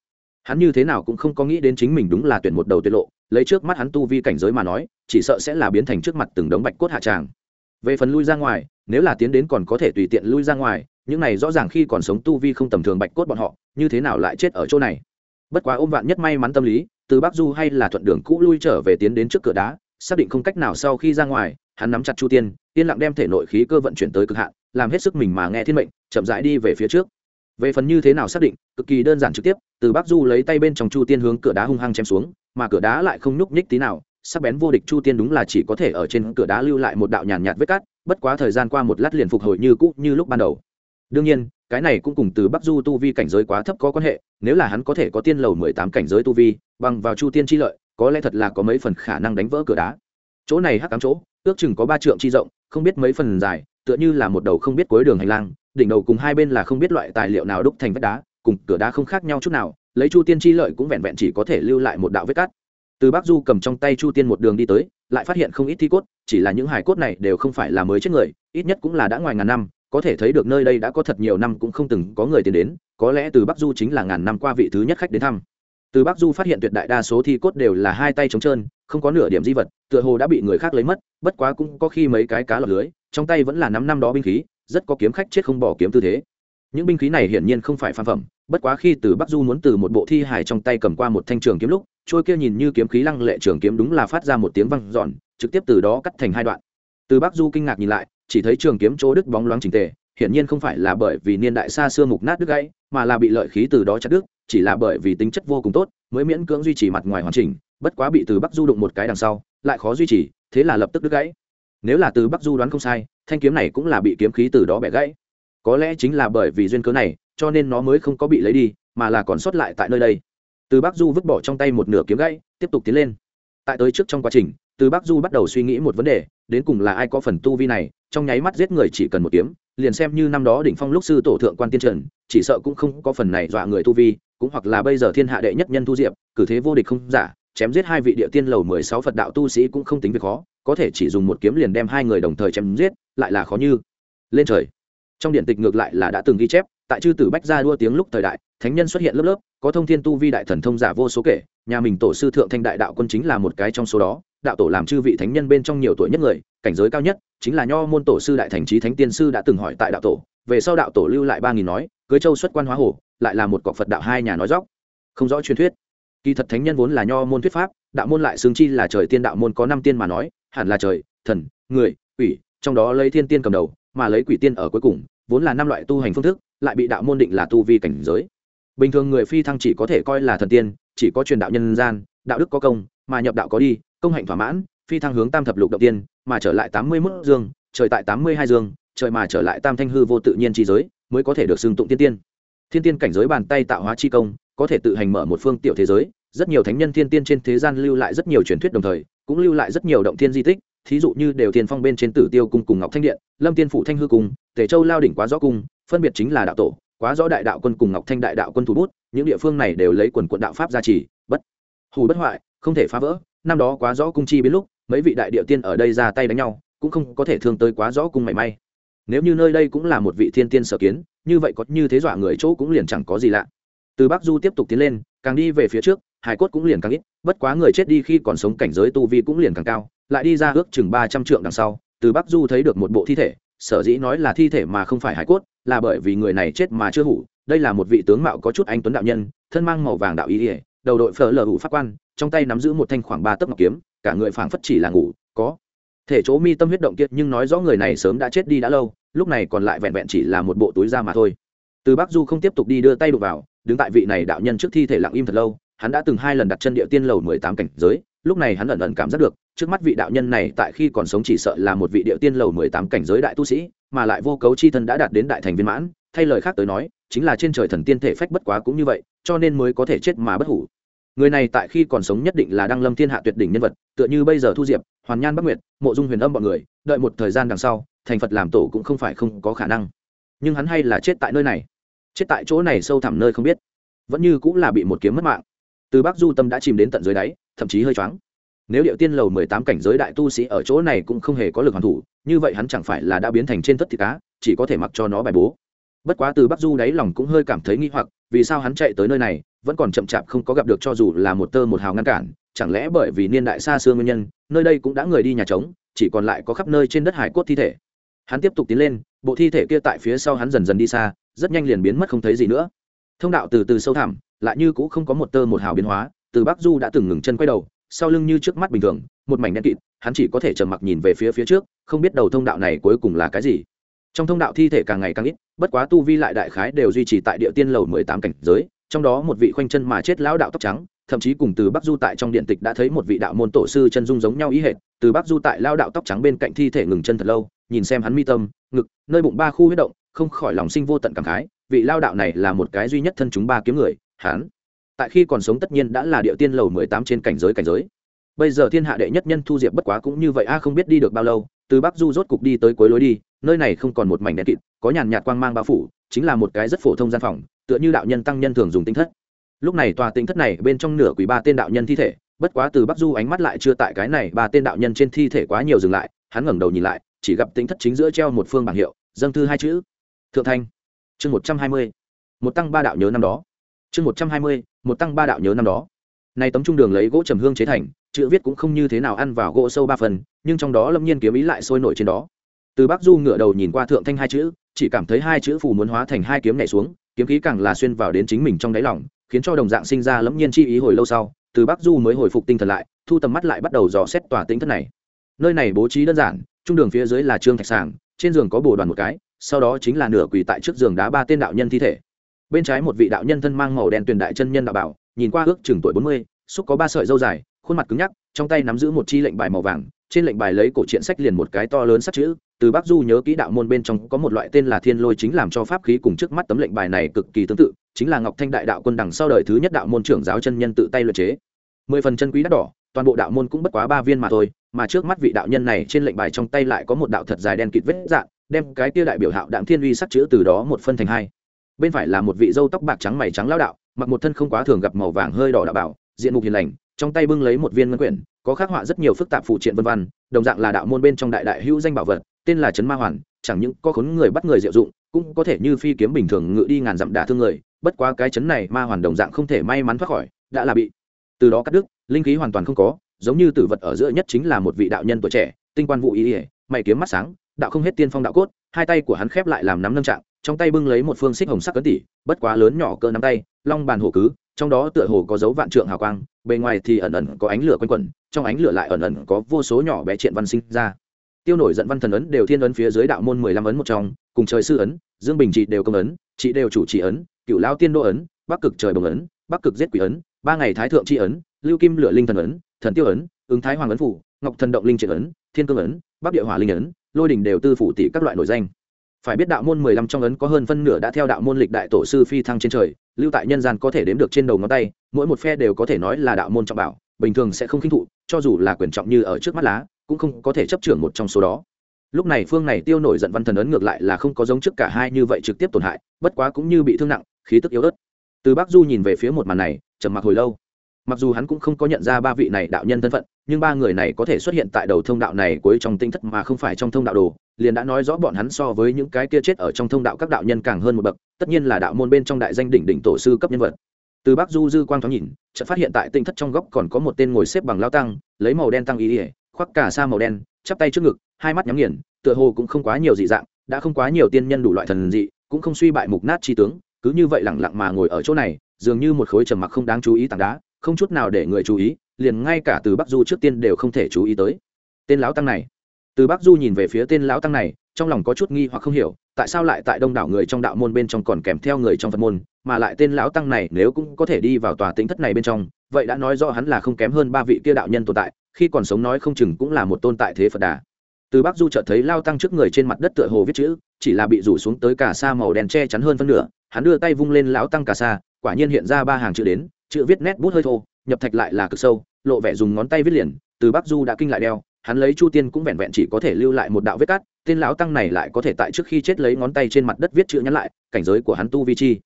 Hắn như thế nào cũng không có nghĩ đến chính mình đúng là tuyển một đầu tuyệt lộ, lấy trước mắt hắn tu vi cảnh giới mà nói, chỉ sợ sẽ là biến thành trước mặt từng đống bạch cốt hạ tràng. Về phần lui ra ngoài, nếu là tiến đến còn có thể tùy tiện lui ra ngoài những này rõ ràng khi còn sống tu vi không tầm thường bạch cốt bọn họ, như thế nào lại chết ở chỗ này? Bất quá ôm vạn nhất may mắn tâm lý, từ bắc du hay là thuận đường cũ lui trở về tiến đến trước cửa đá, xác định không cách nào sau khi ra ngoài, hắn nắm chặt chu tiên, yên lặng đem thể nội khí cơ vận chuyển tới cực hạn, làm hết sức mình mà nghe thiên mệnh, chậm rãi đi về phía trước. Về phần như thế nào xác định, cực kỳ đơn giản trực tiếp, từ bắc du lấy tay bên trong chu tiên hướng cửa đá hung hăng chém xuống, mà cửa đá lại không nhúc nhích tí nào, sắc bén vô địch chu tiên đúng là chỉ có thể ở trên cửa đá lưu lại một đạo nhàn nhạt vết cát bất quá thời gian qua một lát liền phục hồi như cũ, như lúc ban đầu đương nhiên, cái này cũng cùng từ bắc du tu vi cảnh giới quá thấp có quan hệ, nếu là hắn có thể có tiên lầu mười tám cảnh giới tu vi, bằng vào chu tiên chi lợi, có lẽ thật là có mấy phần khả năng đánh vỡ cửa đá. Chỗ này hắc cám chỗ, ước chừng có ba trượng chi rộng, không biết mấy phần dài, tựa như là một đầu không biết cuối đường hành lang, đỉnh đầu cùng hai bên là không biết loại tài liệu nào đúc thành vách đá, cùng cửa đá không khác nhau chút nào, lấy chu tiên chi lợi cũng vẹn vẹn chỉ có thể lưu lại một đạo vết cát từ bắc du cầm trong tay chu tiên một đường đi tới, lại phát hiện không ít thi cốt, chỉ là những hài cốt này đều không phải là mới chết người, ít nhất cũng là đã ngoài ngàn năm có thể thấy được nơi đây đã có thật nhiều năm cũng không từng có người tiến đến, có lẽ từ bắc du chính là ngàn năm qua vị thứ nhất khách đến thăm. Từ bắc du phát hiện tuyệt đại đa số thi cốt đều là hai tay trống trơn, không có nửa điểm di vật, tựa hồ đã bị người khác lấy mất, bất quá cũng có khi mấy cái cá lọc lưới, trong tay vẫn là năm năm đó binh khí, rất có kiếm khách chết không bỏ kiếm tư thế. Những binh khí này hiển nhiên không phải phan phẩm, bất quá khi từ bắc du muốn từ một bộ thi hài trong tay cầm qua một thanh trường kiếm lúc, trôi kia nhìn như kiếm khí lăng lệ trường kiếm đúng là phát ra một tiếng văng giòn trực tiếp từ đó cắt thành hai đoạn. Từ bắc du kinh ngạc nhìn lại chỉ thấy trường kiếm chỗ đứt bóng loáng chỉnh tề, hiển nhiên không phải là bởi vì niên đại xa xưa mục nát đứt gãy, mà là bị lợi khí từ đó chặt đứt, chỉ là bởi vì tính chất vô cùng tốt mới miễn cưỡng duy trì mặt ngoài hoàn chỉnh, bất quá bị từ bắc du đụng một cái đằng sau, lại khó duy trì, thế là lập tức đứt gãy. Nếu là từ bắc du đoán không sai, thanh kiếm này cũng là bị kiếm khí từ đó bẻ gãy. Có lẽ chính là bởi vì duyên cớ này, cho nên nó mới không có bị lấy đi, mà là còn sót lại tại nơi đây. Từ bắc du vứt bỏ trong tay một nửa kiếm gãy, tiếp tục tiến lên. Tại tới trước trong quá trình, từ bắc du bắt đầu suy nghĩ một vấn đề đến cùng là ai có phần tu vi này, trong nháy mắt giết người chỉ cần một kiếm, liền xem như năm đó đỉnh phong lúc sư tổ thượng quan tiên trần, chỉ sợ cũng không có phần này dọa người tu vi, cũng hoặc là bây giờ thiên hạ đệ nhất nhân thu diệp, cử thế vô địch không giả, chém giết hai vị địa tiên lầu mười sáu phật đạo tu sĩ cũng không tính việc khó, có thể chỉ dùng một kiếm liền đem hai người đồng thời chém giết, lại là khó như lên trời. Trong điện tịch ngược lại là đã từng ghi chép, tại chư tử bách gia đua tiếng lúc thời đại, thánh nhân xuất hiện lớp lớp, có thông thiên tu vi đại thần thông giả vô số kể, nhà mình tổ sư thượng thanh đại đạo quân chính là một cái trong số đó đạo tổ làm chư vị thánh nhân bên trong nhiều tuổi nhất người, cảnh giới cao nhất, chính là nho môn tổ sư đại thành trí thánh tiên sư đã từng hỏi tại đạo tổ, về sau đạo tổ lưu lại ba nghìn nói, cưới châu xuất quan hóa hồ, lại là một cọc phật đạo hai nhà nói dóc. Không rõ truyền thuyết. Kỳ thật thánh nhân vốn là nho môn thuyết pháp, đạo môn lại xương chi là trời tiên đạo môn có năm tiên mà nói, hẳn là trời, thần, người ủy trong đó lấy thiên tiên cầm đầu, mà lấy quỷ tiên ở cuối cùng, vốn là năm loại tu hành phương thức, lại bị đạo môn định là tu vi cảnh giới. Bình thường người phi thăng chỉ có thể coi là thần tiên, chỉ có truyền đạo nhân gian, đạo đức có công mà nhập đạo có đi, công hạnh thỏa mãn, phi thăng hướng tam thập lục động tiên, mà trở lại tám mươi mốt dương, trời tại tám mươi hai dương, trời mà trở lại tam thanh hư vô tự nhiên trí giới, mới có thể được xưng tụng tiên tiên. Thiên tiên cảnh giới bàn tay tạo hóa chi công, có thể tự hành mở một phương tiểu thế giới, rất nhiều thánh nhân thiên tiên trên thế gian lưu lại rất nhiều truyền thuyết đồng thời, cũng lưu lại rất nhiều động thiên di tích, thí dụ như đều thiên phong bên trên tử tiêu cung cùng ngọc thanh điện, lâm tiên phủ thanh hư cung tể châu lao đỉnh quá rõ cung, phân biệt chính là đạo tổ, quá rõ đại đạo quân cùng ngọc thanh đại đạo quân thủ bút, những địa phương này đều lấy quần quận đạo pháp gia trì, bất hù bất hoại không thể phá vỡ, năm đó quá rõ cung chi biến lúc, mấy vị đại địa tiên ở đây ra tay đánh nhau, cũng không có thể thương tới quá rõ cung mảy may. Nếu như nơi đây cũng là một vị thiên tiên sở kiến, như vậy có như thế dọa người chỗ cũng liền chẳng có gì lạ. Từ bắc du tiếp tục tiến lên, càng đi về phía trước, hải cốt cũng liền càng ít, bất quá người chết đi khi còn sống cảnh giới tu vi cũng liền càng cao, lại đi ra ước chừng ba trăm trượng đằng sau, từ bắc du thấy được một bộ thi thể, sở dĩ nói là thi thể mà không phải hải cốt, là bởi vì người này chết mà chưa hủ, đây là một vị tướng mạo có chút anh tuấn đạo nhân, thân mang màu vàng đạo ý ỉa đầu đội phở lờ hủ pháp quan trong tay nắm giữ một thanh khoảng ba tấc ngọc kiếm, cả người phảng phất chỉ là ngủ, có thể chỗ mi tâm huyết động kiệt nhưng nói rõ người này sớm đã chết đi đã lâu, lúc này còn lại vẹn vẹn chỉ là một bộ túi da mà thôi. Từ bắc du không tiếp tục đi đưa tay đụng vào, đứng tại vị này đạo nhân trước thi thể lặng im thật lâu, hắn đã từng hai lần đặt chân địa tiên lầu mười tám cảnh giới, lúc này hắn ẩn ẩn cảm giác được, trước mắt vị đạo nhân này tại khi còn sống chỉ sợ là một vị địa tiên lầu mười tám cảnh giới đại tu sĩ, mà lại vô cấu chi thân đã đạt đến đại thành viên mãn, thay lời khác tới nói, chính là trên trời thần tiên thể phách bất quá cũng như vậy, cho nên mới có thể chết mà bất hủ người này tại khi còn sống nhất định là đăng lâm thiên hạ tuyệt đỉnh nhân vật, tựa như bây giờ thu diệp, hoàn nhan bắc nguyệt, mộ dung huyền âm bọn người, đợi một thời gian đằng sau, thành phật làm tổ cũng không phải không có khả năng. Nhưng hắn hay là chết tại nơi này. Chết tại chỗ này sâu thẳm nơi không biết. Vẫn như cũng là bị một kiếm mất mạng. Từ bắc du tâm đã chìm đến tận dưới đáy, thậm chí hơi choáng. Nếu điệu tiên lầu mười tám cảnh giới đại tu sĩ ở chỗ này cũng không hề có lực hoàn thủ, như vậy hắn chẳng phải là đã biến thành trên tất thịt cá, chỉ có thể mặc cho nó bài bố bất quá từ bắc du đáy lòng cũng hơi cảm thấy nghi hoặc, vì sao hắn chạy tới nơi này, vẫn còn chậm chạp không có gặp được cho dù là một tơ một hào ngăn cản, chẳng lẽ bởi vì niên đại xa xưa nguyên nhân, nơi đây cũng đã người đi nhà trống, chỉ còn lại có khắp nơi trên đất hải cốt thi thể. Hắn tiếp tục tiến lên, bộ thi thể kia tại phía sau hắn dần dần đi xa, rất nhanh liền biến mất không thấy gì nữa. Thông đạo từ từ sâu thẳm, lại như cũng không có một tơ một hào biến hóa, từ bắc du đã từng ngừng chân quay đầu, sau lưng như trước mắt bình thường, một mảnh đen kịt, hắn chỉ có thể trầm mặc nhìn về phía phía trước, không biết đầu thông đạo này cuối cùng là cái gì trong thông đạo thi thể càng ngày càng ít, bất quá tu vi lại đại khái đều duy trì tại địa tiên lầu mười tám cảnh giới, trong đó một vị khoanh chân mà chết lão đạo tóc trắng, thậm chí cùng từ bắc du tại trong điện tịch đã thấy một vị đạo môn tổ sư chân dung giống nhau ý hệt, từ bắc du tại lao đạo tóc trắng bên cạnh thi thể ngừng chân thật lâu, nhìn xem hắn mi tâm, ngực, nơi bụng ba khu huyết động, không khỏi lòng sinh vô tận cảm khái, vị lao đạo này là một cái duy nhất thân chúng ba kiếm người, hắn, tại khi còn sống tất nhiên đã là địa tiên lầu mười tám trên cảnh giới cảnh giới. Bây giờ thiên hạ đệ nhất nhân thu diệp bất quá cũng như vậy, a không biết đi được bao lâu từ bắc du rốt cục đi tới cuối lối đi, nơi này không còn một mảnh đèn kịt, có nhàn nhạt quang mang bao phủ, chính là một cái rất phổ thông gian phòng, tựa như đạo nhân tăng nhân thường dùng tinh thất. Lúc này tòa tinh thất này bên trong nửa quỷ ba tên đạo nhân thi thể, bất quá từ bắc du ánh mắt lại chưa tại cái này ba tên đạo nhân trên thi thể quá nhiều dừng lại, hắn ngẩng đầu nhìn lại, chỉ gặp tinh thất chính giữa treo một phương bảng hiệu, dâng thư hai chữ, thượng thanh. Chương một trăm hai mươi, một tăng ba đạo nhớ năm đó. Chương một trăm hai mươi, một tăng ba đạo nhớ năm đó. Nay tấm trung đường lấy gỗ trầm hương chế thành, chữ viết cũng không như thế nào ăn vào gỗ sâu ba phần nhưng trong đó lâm nhiên kiếm ý lại sôi nổi trên đó. Từ bắc du ngựa đầu nhìn qua thượng thanh hai chữ, chỉ cảm thấy hai chữ phù muốn hóa thành hai kiếm nhảy xuống, kiếm khí càng là xuyên vào đến chính mình trong đáy lòng, khiến cho đồng dạng sinh ra lâm nhiên chi ý hồi lâu sau, từ bắc du mới hồi phục tinh thần lại, thu tầm mắt lại bắt đầu dò xét tòa tính thất này. Nơi này bố trí đơn giản, trung đường phía dưới là trương thạch sàng, trên giường có bồ đoàn một cái, sau đó chính là nửa quỳ tại trước giường đá ba tên đạo nhân thi thể. Bên trái một vị đạo nhân thân mang màu đen tuyền đại chân nhân đạo bảo, nhìn qua ước chừng tuổi bốn mươi, xúc có ba sợi dâu dài, khuôn mặt cứng nhắc, trong tay nắm giữ một chi lệnh bài màu vàng trên lệnh bài lấy cổ truyện sách liền một cái to lớn sắc chữ, từ bắc du nhớ kỹ đạo môn bên trong có một loại tên là thiên lôi chính làm cho pháp khí cùng trước mắt tấm lệnh bài này cực kỳ tương tự, chính là ngọc thanh đại đạo quân đằng sau đời thứ nhất đạo môn trưởng giáo chân nhân tự tay luyện chế. Mười phần chân quý đắt đỏ, toàn bộ đạo môn cũng bất quá ba viên mà thôi, mà trước mắt vị đạo nhân này trên lệnh bài trong tay lại có một đạo thật dài đen kịt vết dạng, đem cái tia đại biểu hạo đạm thiên uy sắc chữ từ đó một phân thành hai. Bên phải là một vị dâu tóc bạc trắng mày trắng lao đạo, mặc một thân không quá thường gặp màu vàng hơi đỏ đạo bảo, diện mục hiền lành trong tay bưng lấy một viên ngân quyển, có khắc họa rất nhiều phức tạp phụ triện vân văn, đồng dạng là đạo môn bên trong đại đại hữu danh bảo vật, tên là trấn ma hoàn, chẳng những có khốn người bắt người diệu dụng, cũng có thể như phi kiếm bình thường ngự đi ngàn dặm đả thương người, bất quá cái chấn này ma hoàn đồng dạng không thể may mắn thoát khỏi, đã là bị từ đó cắt đứt, linh khí hoàn toàn không có, giống như tử vật ở giữa nhất chính là một vị đạo nhân tuổi trẻ, tinh quan vụ ý ỉa mày kiếm mắt sáng, đạo không hết tiên phong đạo cốt, hai tay của hắn khép lại làm nắm nâng trạng, trong tay bưng lấy một phương xích hồng sắc cấn tỉ, bất quá lớn nhỏ cỡ nắm tay, long bàn hổ cứ trong đó tựa hồ có dấu vạn trượng hào quang, bề ngoài thì ẩn ẩn có ánh lửa quanh quẩn, trong ánh lửa lại ẩn ẩn có vô số nhỏ bé triện văn sinh ra. Tiêu nổi giận văn thần ấn đều thiên ấn phía dưới đạo môn mười lăm ấn một trong, cùng trời sư ấn, dương bình trị đều công ấn chị đều chủ trị ấn cựu lao tiên đô ấn, bắc cực trời bồng ấn, bắc cực giết quỷ ấn, ba ngày thái thượng tri ấn, lưu kim lửa linh thần ấn, thần tiêu ấn, ứng thái hoàng ấn phủ, ngọc thần động linh triệt ấn, thiên cương ấn, bắc địa hỏa linh ấn, lôi đình đều tư phủ tỷ các loại nội danh phải biết đạo môn mười lăm trong ấn có hơn phân nửa đã theo đạo môn lịch đại tổ sư phi thăng trên trời, lưu tại nhân gian có thể đếm được trên đầu ngón tay, mỗi một phe đều có thể nói là đạo môn trọng bảo, bình thường sẽ không khinh thụ, cho dù là quyền trọng như ở trước mắt lá, cũng không có thể chấp trưởng một trong số đó. Lúc này phương này tiêu nổi giận văn thần ấn ngược lại là không có giống trước cả hai như vậy trực tiếp tổn hại, bất quá cũng như bị thương nặng, khí tức yếu ớt. Từ bắc du nhìn về phía một màn này, trầm mặc hồi lâu mặc dù hắn cũng không có nhận ra ba vị này đạo nhân thân phận, nhưng ba người này có thể xuất hiện tại đầu thông đạo này cuối trong tinh thất mà không phải trong thông đạo đồ, liền đã nói rõ bọn hắn so với những cái kia chết ở trong thông đạo các đạo nhân càng hơn một bậc, tất nhiên là đạo môn bên trong đại danh đỉnh đỉnh tổ sư cấp nhân vật. Từ bắc du dư quang thoáng nhìn, chợt phát hiện tại tinh thất trong góc còn có một tên ngồi xếp bằng lao tăng, lấy màu đen tăng ý ỉa khoác cả sa màu đen, chắp tay trước ngực, hai mắt nhắm nghiền, tựa hồ cũng không quá nhiều dị dạng, đã không quá nhiều tiên nhân đủ loại thần dị, cũng không suy bại mục nát chi tướng, cứ như vậy lẳng lặng mà ngồi ở chỗ này, dường như một khối trầm mặc không đáng chú ý tảng đá không chút nào để người chú ý, liền ngay cả từ bắc du trước tiên đều không thể chú ý tới. Tên lão tăng này. Từ bắc du nhìn về phía tên lão tăng này, trong lòng có chút nghi hoặc không hiểu, tại sao lại tại đông đảo người trong đạo môn bên trong còn kèm theo người trong phật môn, mà lại tên lão tăng này nếu cũng có thể đi vào tòa tính thất này bên trong, vậy đã nói rõ hắn là không kém hơn ba vị kia đạo nhân tồn tại, khi còn sống nói không chừng cũng là một tôn tại thế phật đà. Từ bắc du chợt thấy lao tăng trước người trên mặt đất tựa hồ viết chữ, chỉ là bị rủ xuống tới cả sa màu đen che chắn hơn phân nửa, hắn đưa tay vung lên lão tăng cả sa, quả nhiên hiện ra ba hàng chữ đến chữ viết nét bút hơi thô, nhập thạch lại là cực sâu, lộ vẻ dùng ngón tay viết liền, từ bắc du đã kinh lại đeo, hắn lấy chu tiên cũng vẹn vẹn chỉ có thể lưu lại một đạo vết cát. tên lão tăng này lại có thể tại trước khi chết lấy ngón tay trên mặt đất viết chữ nhắn lại, cảnh giới của hắn tu vi chi,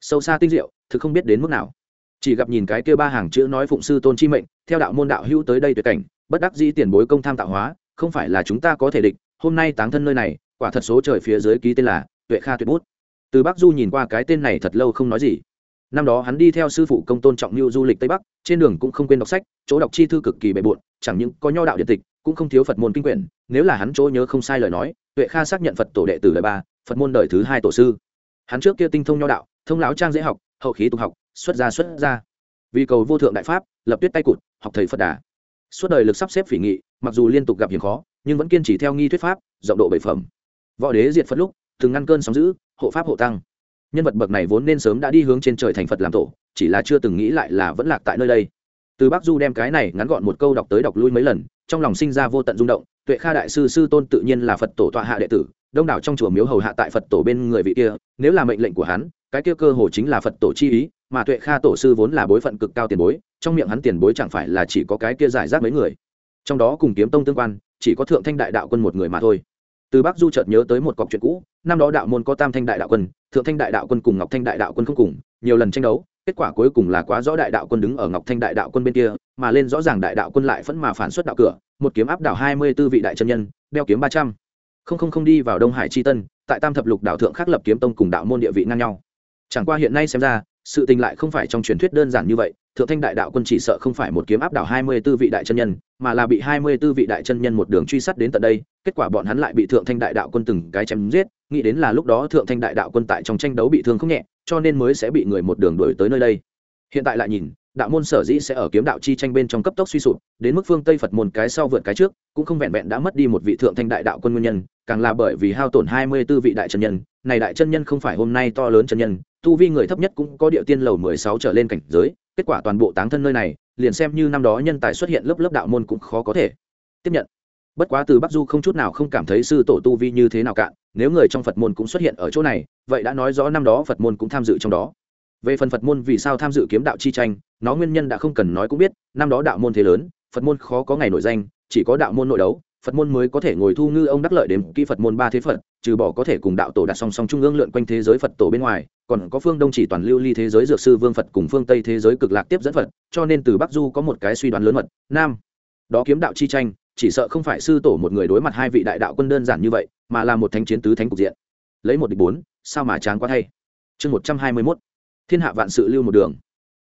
sâu xa tinh diệu, thực không biết đến mức nào chỉ gặp nhìn cái kia ba hàng chữ nói phụng sư tôn chi mệnh, theo đạo môn đạo hữu tới đây tuyệt cảnh, bất đắc dĩ tiền bối công tham tạo hóa, không phải là chúng ta có thể địch, hôm nay táng thân nơi này, quả thật số trời phía dưới ký tên là tuệ kha tuyệt bút từ bắc du nhìn qua cái tên này thật lâu không nói gì năm đó hắn đi theo sư phụ công tôn trọng lưu du lịch tây bắc, trên đường cũng không quên đọc sách, chỗ đọc chi thư cực kỳ bề bộn, chẳng những có nho đạo điện tịch, cũng không thiếu phật môn kinh quyển. Nếu là hắn chỗ nhớ không sai lời nói, tuệ kha xác nhận phật tổ đệ tử đời ba, phật môn đời thứ hai tổ sư. Hắn trước kia tinh thông nho đạo, thông láo trang dễ học, hậu khí tục học, xuất gia xuất gia. Vì cầu vô thượng đại pháp, lập tuyết tay cụt, học thầy phật đà. Suốt đời lực sắp xếp phỉ nghị, mặc dù liên tục gặp hiểm khó, nhưng vẫn kiên trì theo nghi thuyết pháp, rộng độ bảy phẩm. Võ đế diệt phật lúc, từng ngăn cơn sóng giữ hộ pháp hộ tăng nhân vật bậc này vốn nên sớm đã đi hướng trên trời thành phật làm tổ, chỉ là chưa từng nghĩ lại là vẫn lạc tại nơi đây. Từ bắc du đem cái này ngắn gọn một câu đọc tới đọc lui mấy lần, trong lòng sinh ra vô tận rung động, tuệ kha đại sư sư tôn tự nhiên là phật tổ tọa hạ đệ tử, đông đảo trong chùa miếu hầu hạ tại phật tổ bên người vị kia, nếu là mệnh lệnh của hắn, cái kia cơ hồ chính là phật tổ chi ý, mà tuệ kha tổ sư vốn là bối phận cực cao tiền bối, trong miệng hắn tiền bối chẳng phải là chỉ có cái kia giải rác mấy người. Trong đó cùng kiếm tông tương quan, chỉ có thượng thanh đại đạo quân một người mà thôi. Từ bắc du chợt nhớ tới một cọc chuyện cũ năm đó đạo môn có tam thanh đại đạo quân, thượng thanh đại đạo quân cùng ngọc thanh đại đạo quân không cùng, nhiều lần tranh đấu, kết quả cuối cùng là quá rõ đại đạo quân đứng ở ngọc thanh đại đạo quân bên kia, mà lên rõ ràng đại đạo quân lại vẫn mà phản xuất đạo cửa, một kiếm áp đảo hai mươi b ố vị đại chân nhân, đeo kiếm ba trăm. Không không không đi vào đông hải tri tân, tại tam thập lục đạo thượng khắc lập kiếm tông cùng đạo môn địa vị ngang nhau. Chẳng qua hiện nay xem ra, sự tình lại không phải trong truyền thuyết đơn giản như vậy, thượng thanh đại đạo quân chỉ sợ không phải một kiếm áp đảo hai mươi b ố vị đại chân nhân, mà là bị hai mươi b ố vị đại chân nhân một đường truy sát đến tận đây, kết quả bọn hắn lại bị thượng thanh đại đạo quân từng cái chém giết nghĩ đến là lúc đó thượng thanh đại đạo quân tại trong tranh đấu bị thương không nhẹ, cho nên mới sẽ bị người một đường đuổi tới nơi đây. Hiện tại lại nhìn, đạo môn sở dĩ sẽ ở kiếm đạo chi tranh bên trong cấp tốc suy sụp, đến mức phương tây phật môn cái sau vượt cái trước, cũng không vẹn vẹn đã mất đi một vị thượng thanh đại đạo quân nguyên nhân, càng là bởi vì hao tổn hai mươi b ố vị đại chân nhân. Này đại chân nhân không phải hôm nay to lớn chân nhân, tu vi người thấp nhất cũng có địa tiên lầu mười sáu trở lên cảnh giới, kết quả toàn bộ táng thân nơi này, liền xem như năm đó nhân tài xuất hiện lớp lớp đạo môn cũng khó có thể tiếp nhận. Bất quá từ bắc du không chút nào không cảm thấy sư tổ tu vi như thế nào cạn nếu người trong phật môn cũng xuất hiện ở chỗ này, vậy đã nói rõ năm đó phật môn cũng tham dự trong đó. Về phần phật môn vì sao tham dự kiếm đạo chi tranh, nó nguyên nhân đã không cần nói cũng biết, năm đó đạo môn thế lớn, phật môn khó có ngày nổi danh, chỉ có đạo môn nội đấu, phật môn mới có thể ngồi thu ngư ông đắc lợi đến kỹ phật môn ba thế phật, trừ bỏ có thể cùng đạo tổ đặt song song trung ương lượn quanh thế giới phật tổ bên ngoài, còn có phương đông chỉ toàn lưu ly thế giới dược sư vương phật cùng phương tây thế giới cực lạc tiếp dẫn phật, cho nên từ bắc du có một cái suy đoán lớn mật, nam. Đó kiếm đạo chi tranh, chỉ sợ không phải sư tổ một người đối mặt hai vị đại đạo quân đơn giản như vậy mà là một thánh chiến tứ thánh cục diện. Lấy một địch bốn, sao mà tráng quá thay? Chương một trăm hai mươi mốt, thiên hạ vạn sự lưu một đường.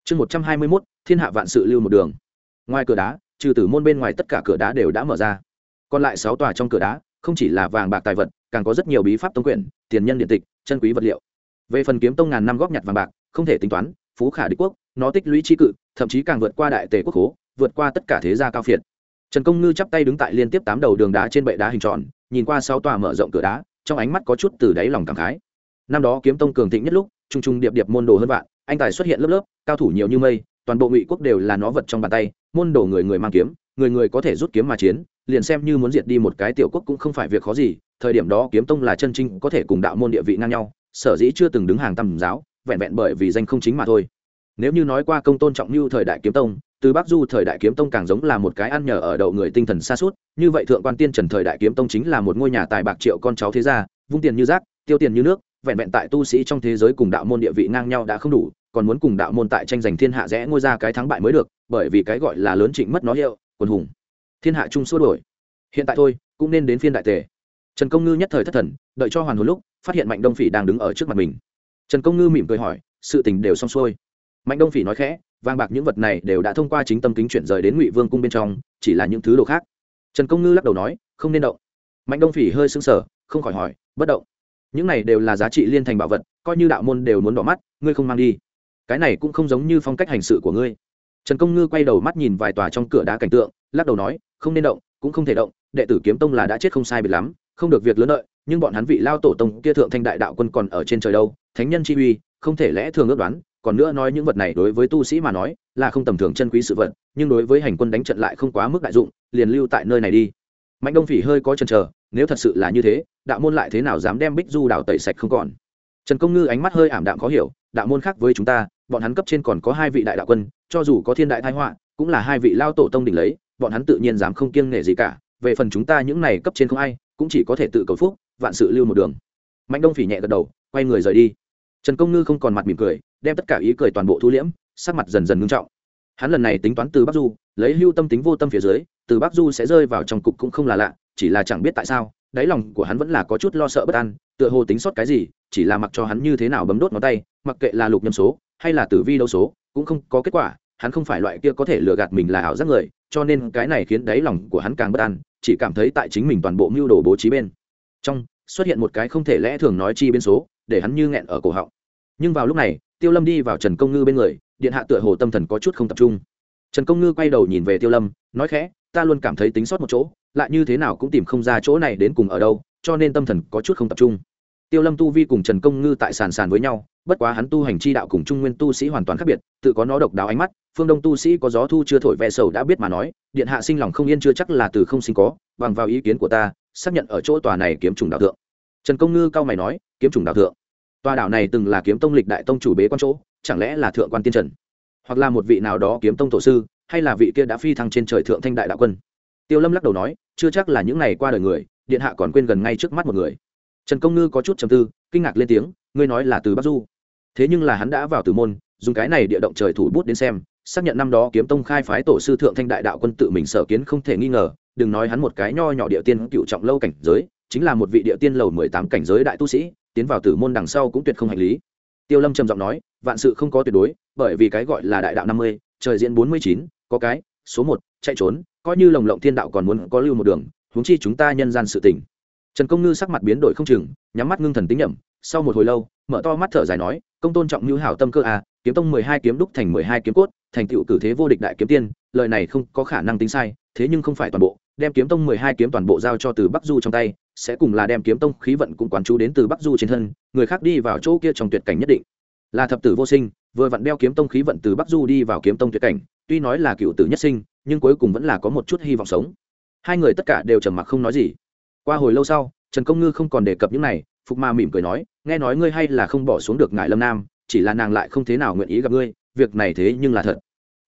Chương một trăm hai mươi mốt, thiên hạ vạn sự lưu một đường. Ngoài cửa đá, trừ tử môn bên ngoài tất cả cửa đá đều đã mở ra. Còn lại sáu tòa trong cửa đá, không chỉ là vàng bạc tài vật, càng có rất nhiều bí pháp tông quyển tiền nhân điện tịch, chân quý vật liệu. Về phần kiếm tông ngàn năm góp nhặt vàng bạc, không thể tính toán, phú khả đế quốc, nó tích lũy tri cự, thậm chí càng vượt qua đại tề quốc hố vượt qua tất cả thế gia cao phiệt. Trần công ngư chắp tay đứng tại liên tiếp tám đầu đường đá trên bệ đá hình tròn nhìn qua sáu tòa mở rộng cửa đá, trong ánh mắt có chút từ đáy lòng cảm khái. Năm đó kiếm tông cường thịnh nhất lúc trung trung điệp điệp môn đồ hơn vạn, anh tài xuất hiện lớp lớp, cao thủ nhiều như mây, toàn bộ ngụy quốc đều là nó vật trong bàn tay, môn đồ người người mang kiếm, người người có thể rút kiếm mà chiến, liền xem như muốn diệt đi một cái tiểu quốc cũng không phải việc khó gì, thời điểm đó kiếm tông là chân trinh có thể cùng đạo môn địa vị ngang nhau, sở dĩ chưa từng đứng hàng tầm giáo, vẹn vẹn bởi vì danh không chính mà thôi. Nếu như nói qua công tôn trọng như thời đại kiếm tông từ bắc du thời đại kiếm tông càng giống là một cái ăn nhờ ở đậu người tinh thần xa suốt, như vậy thượng quan tiên trần thời đại kiếm tông chính là một ngôi nhà tài bạc triệu con cháu thế gia, vung tiền như rác, tiêu tiền như nước, vẹn vẹn tại tu sĩ trong thế giới cùng đạo môn địa vị ngang nhau đã không đủ, còn muốn cùng đạo môn tại tranh giành thiên hạ rẽ ngôi ra cái thắng bại mới được, bởi vì cái gọi là lớn trịnh mất nó hiệu, quần hùng. Thiên hạ chung xua đổi hiện tại thôi, cũng nên đến phiên đại tề. Trần công ngư nhất thời thất thần, đợi cho hoàn hồn lúc, phát hiện mạnh đông phỉ đang đứng ở trước mặt mình. Trần công ngư mỉm cười hỏi, sự tình đều xong xuôi mạnh đông phỉ nói khẽ, vàng bạc những vật này đều đã thông qua chính tâm kính chuyển rời đến ngụy vương cung bên trong, chỉ là những thứ đồ khác. Trần công ngư lắc đầu nói, không nên động. Mạnh đông phỉ hơi sững sờ, không khỏi hỏi, bất động. Những này đều là giá trị liên thành bảo vật, coi như đạo môn đều muốn đỏ mắt, ngươi không mang đi. Cái này cũng không giống như phong cách hành sự của ngươi. Trần công ngư quay đầu mắt nhìn vài tòa trong cửa đá cảnh tượng, lắc đầu nói, không nên động, cũng không thể động, đệ tử kiếm tông là đã chết không sai biệt lắm, không được việc lớn lợi nhưng bọn hắn vị lao tổ tông kia thượng thanh đại đạo quân còn ở trên trời đâu, thánh nhân chi uy, không thể lẽ thường ước đoán còn nữa nói những vật này đối với tu sĩ mà nói là không tầm thường chân quý sự vật, nhưng đối với hành quân đánh trận lại không quá mức đại dụng, liền lưu tại nơi này đi. Mạnh đông phỉ hơi có chần chờ, nếu thật sự là như thế, đạo môn lại thế nào dám đem bích du đào tẩy sạch không còn? Trần công ngư ánh mắt hơi ảm đạm khó hiểu, đạo môn khác với chúng ta, bọn hắn cấp trên còn có hai vị đại đạo quân, cho dù có thiên đại thái họa, cũng là hai vị lao tổ tông đỉnh lấy, bọn hắn tự nhiên dám không kiêng nể gì cả, về phần chúng ta những này cấp trên không ai, cũng chỉ có thể tự cầu phúc, vạn sự lưu một đường. Mạnh đông phỉ nhẹ gật đầu, quay người rời đi. Trần công ngư không còn mặt mỉm cười đem tất cả ý cười toàn bộ thu liễm, sắc mặt dần dần ngưng trọng. Hắn lần này tính toán từ bắc du, lấy hưu tâm tính vô tâm phía dưới, từ bắc du sẽ rơi vào trong cục cũng không là lạ, chỉ là chẳng biết tại sao, đáy lòng của hắn vẫn là có chút lo sợ bất an, tựa hồ tính sót cái gì, chỉ là mặc cho hắn như thế nào bấm đốt ngón tay, mặc kệ là lục nhâm số, hay là tử vi đấu số, cũng không có kết quả, hắn không phải loại kia có thể lừa gạt mình là ảo giác người, cho nên cái này khiến đáy lòng của hắn càng bất an, chỉ cảm thấy tại chính mình toàn bộ mưu đồ bố trí bên trong, xuất hiện một cái không thể lẽ thường nói chi bên số, để hắn như nghẹn ở cổ họng. Nhưng vào lúc này tiêu lâm đi vào trần công ngư bên người, điện hạ tựa hồ tâm thần có chút không tập trung. Trần công ngư quay đầu nhìn về tiêu lâm, nói khẽ, ta luôn cảm thấy tính sót một chỗ, lại như thế nào cũng tìm không ra chỗ này đến cùng ở đâu, cho nên tâm thần có chút không tập trung. Tiêu lâm tu vi cùng trần công ngư tại sàn sàn với nhau, bất quá hắn tu hành chi đạo cùng trung nguyên tu sĩ hoàn toàn khác biệt, tự có nó độc đáo ánh mắt, phương đông tu sĩ có gió thu chưa thổi vẹ sầu đã biết mà nói, điện hạ sinh lòng không yên chưa chắc là từ không sinh có, bằng vào ý kiến của ta, xác nhận ở chỗ tòa này kiếm trùng đạo thượng. Trần công ngư cao mày nói, kiếm trùng đạo thượng? Tòa đảo này từng là kiếm tông lịch đại tông chủ bế quan chỗ, chẳng lẽ là thượng quan tiên trần? Hoặc là một vị nào đó kiếm tông tổ sư, hay là vị kia đã phi thăng trên trời thượng thanh đại đạo quân? Tiêu lâm lắc đầu nói, chưa chắc là những ngày qua đời người, điện hạ còn quên gần ngay trước mắt một người. Trần công ngư có chút trầm tư, kinh ngạc lên tiếng, ngươi nói là từ bắc du. Thế nhưng là hắn đã vào từ môn, dùng cái này địa động trời thủ bút đến xem, xác nhận năm đó kiếm tông khai phái tổ sư thượng thanh đại đạo quân tự mình sở kiến không thể nghi ngờ, đừng nói hắn một cái nho nhỏ địa tiên cựu trọng lâu cảnh giới, chính là một vị địa tiên lầu mười tám cảnh giới đại tu sĩ tiến vào tử môn đằng sau cũng tuyệt không hành lý. Tiêu lâm trầm giọng nói, vạn sự không có tuyệt đối, bởi vì cái gọi là đại đạo năm mươi, trời diễn bốn mươi chín, có cái, số một, chạy trốn, coi như lồng lộng thiên đạo còn muốn có lưu một đường, huống chi chúng ta nhân gian sự tỉnh trần công ngư sắc mặt biến đổi không chừng, nhắm mắt ngưng thần tính nhẩm sau một hồi lâu, mở to mắt thở dài nói, công tôn trọng như hảo tâm cơ à kiếm tông mười hai kiếm đúc thành mười hai kiếm cốt, thành tựu cử thế vô địch đại kiếm tiên, lời này không có khả năng tính sai, thế nhưng không phải toàn bộ, đem kiếm tông mười hai kiếm toàn bộ giao cho từ bắc du trong tay sẽ cùng là đem kiếm tông khí vận cũng quán chú đến từ bắc du trên thân, người khác đi vào chỗ kia trong tuyệt cảnh nhất định. Là thập tử vô sinh, vừa vặn đeo kiếm tông khí vận từ bắc du đi vào kiếm tông tuyệt cảnh, tuy nói là cựu tử nhất sinh, nhưng cuối cùng vẫn là có một chút hy vọng sống. Hai người tất cả đều trầm mặc không nói gì. Qua hồi lâu sau, trần công ngư không còn đề cập những này, phục ma mỉm cười nói, nghe nói ngươi hay là không bỏ xuống được ngại lâm nam, chỉ là nàng lại không thế nào nguyện ý gặp ngươi, việc này thế nhưng là thật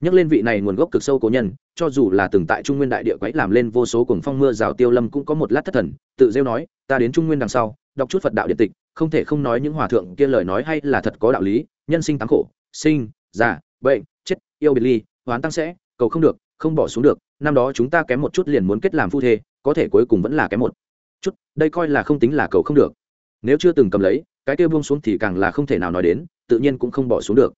nhắc lên vị này nguồn gốc cực sâu cố nhân, cho dù là từng tại trung nguyên đại địa quấy làm lên vô số cuồng phong mưa rào tiêu lâm cũng có một lát thất thần, tự rêu nói, ta đến trung nguyên đằng sau, đọc chút phật đạo điện tịch, không thể không nói những hòa thượng kia lời nói hay là thật có đạo lý, nhân sinh tám khổ, sinh, già, bệnh, chết, yêu biệt ly, hoán tăng sẽ, cầu không được, không bỏ xuống được, năm đó chúng ta kém một chút liền muốn kết làm phu thê, có thể cuối cùng vẫn là kém một chút, đây coi là không tính là cầu không được. Nếu chưa từng cầm lấy, cái kia buông xuống thì càng là không thể nào nói đến, tự nhiên cũng không bỏ xuống được.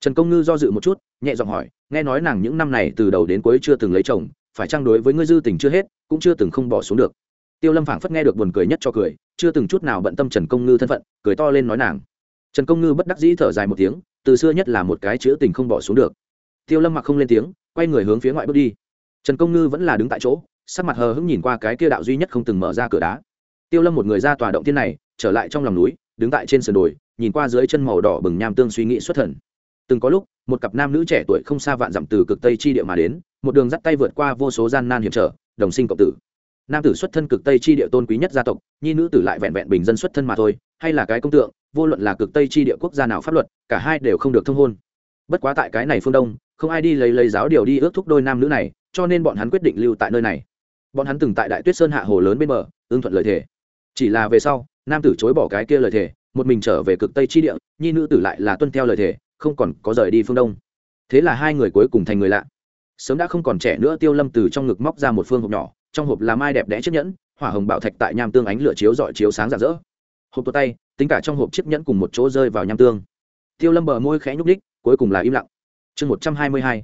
Trần công ngư do dự một chút, nhẹ giọng hỏi nghe nói nàng những năm này từ đầu đến cuối chưa từng lấy chồng, phải chăng đối với ngươi dư tình chưa hết, cũng chưa từng không bỏ xuống được. Tiêu lâm phảng phất nghe được buồn cười nhất cho cười, chưa từng chút nào bận tâm trần công ngư thân phận, cười to lên nói nàng. Trần công ngư bất đắc dĩ thở dài một tiếng, từ xưa nhất là một cái chữ tình không bỏ xuống được. Tiêu lâm mặc không lên tiếng, quay người hướng phía ngoại bước đi. Trần công ngư vẫn là đứng tại chỗ, sắc mặt hờ hững nhìn qua cái kia đạo duy nhất không từng mở ra cửa đá. Tiêu lâm một người ra tòa động thiên này, trở lại trong lòng núi, đứng tại trên sườn đồi, nhìn qua dưới chân màu đỏ bừng nham tương suy nghĩ xuất thần từng có lúc, một cặp nam nữ trẻ tuổi không xa vạn dặm từ cực tây chi địa mà đến, một đường dắt tay vượt qua vô số gian nan hiểm trở, đồng sinh cộng tử. Nam tử xuất thân cực tây chi địa tôn quý nhất gia tộc, nhi nữ tử lại vẹn vẹn bình dân xuất thân mà thôi, hay là cái công tượng, vô luận là cực tây chi địa quốc gia nào pháp luật, cả hai đều không được thông hôn. Bất quá tại cái này phương đông, không ai đi lấy lấy giáo điều đi ước thúc đôi nam nữ này, cho nên bọn hắn quyết định lưu tại nơi này. Bọn hắn từng tại đại tuyết sơn hạ hồ lớn bên bờ, ưng thuận lời thề. Chỉ là về sau, nam tử chối bỏ cái kia lời thề, một mình trở về cực tây chi địa, nhi nữ tử lại là tuân theo lời thề không còn có rời đi phương đông. Thế là hai người cuối cùng thành người lạ. Sớm đã không còn trẻ nữa, tiêu lâm từ trong ngực móc ra một phương hộp nhỏ, trong hộp là mai đẹp đẽ chiếc nhẫn, hỏa hồng bạo thạch tại nham tương ánh lửa chiếu dọi chiếu sáng rạng rỡ. Hộp tua tay, tính cả trong hộp chiếc nhẫn cùng một chỗ rơi vào nham tương. Tiêu lâm bờ môi khẽ nhúc ních cuối cùng là im lặng. Chương một trăm hai mươi hai,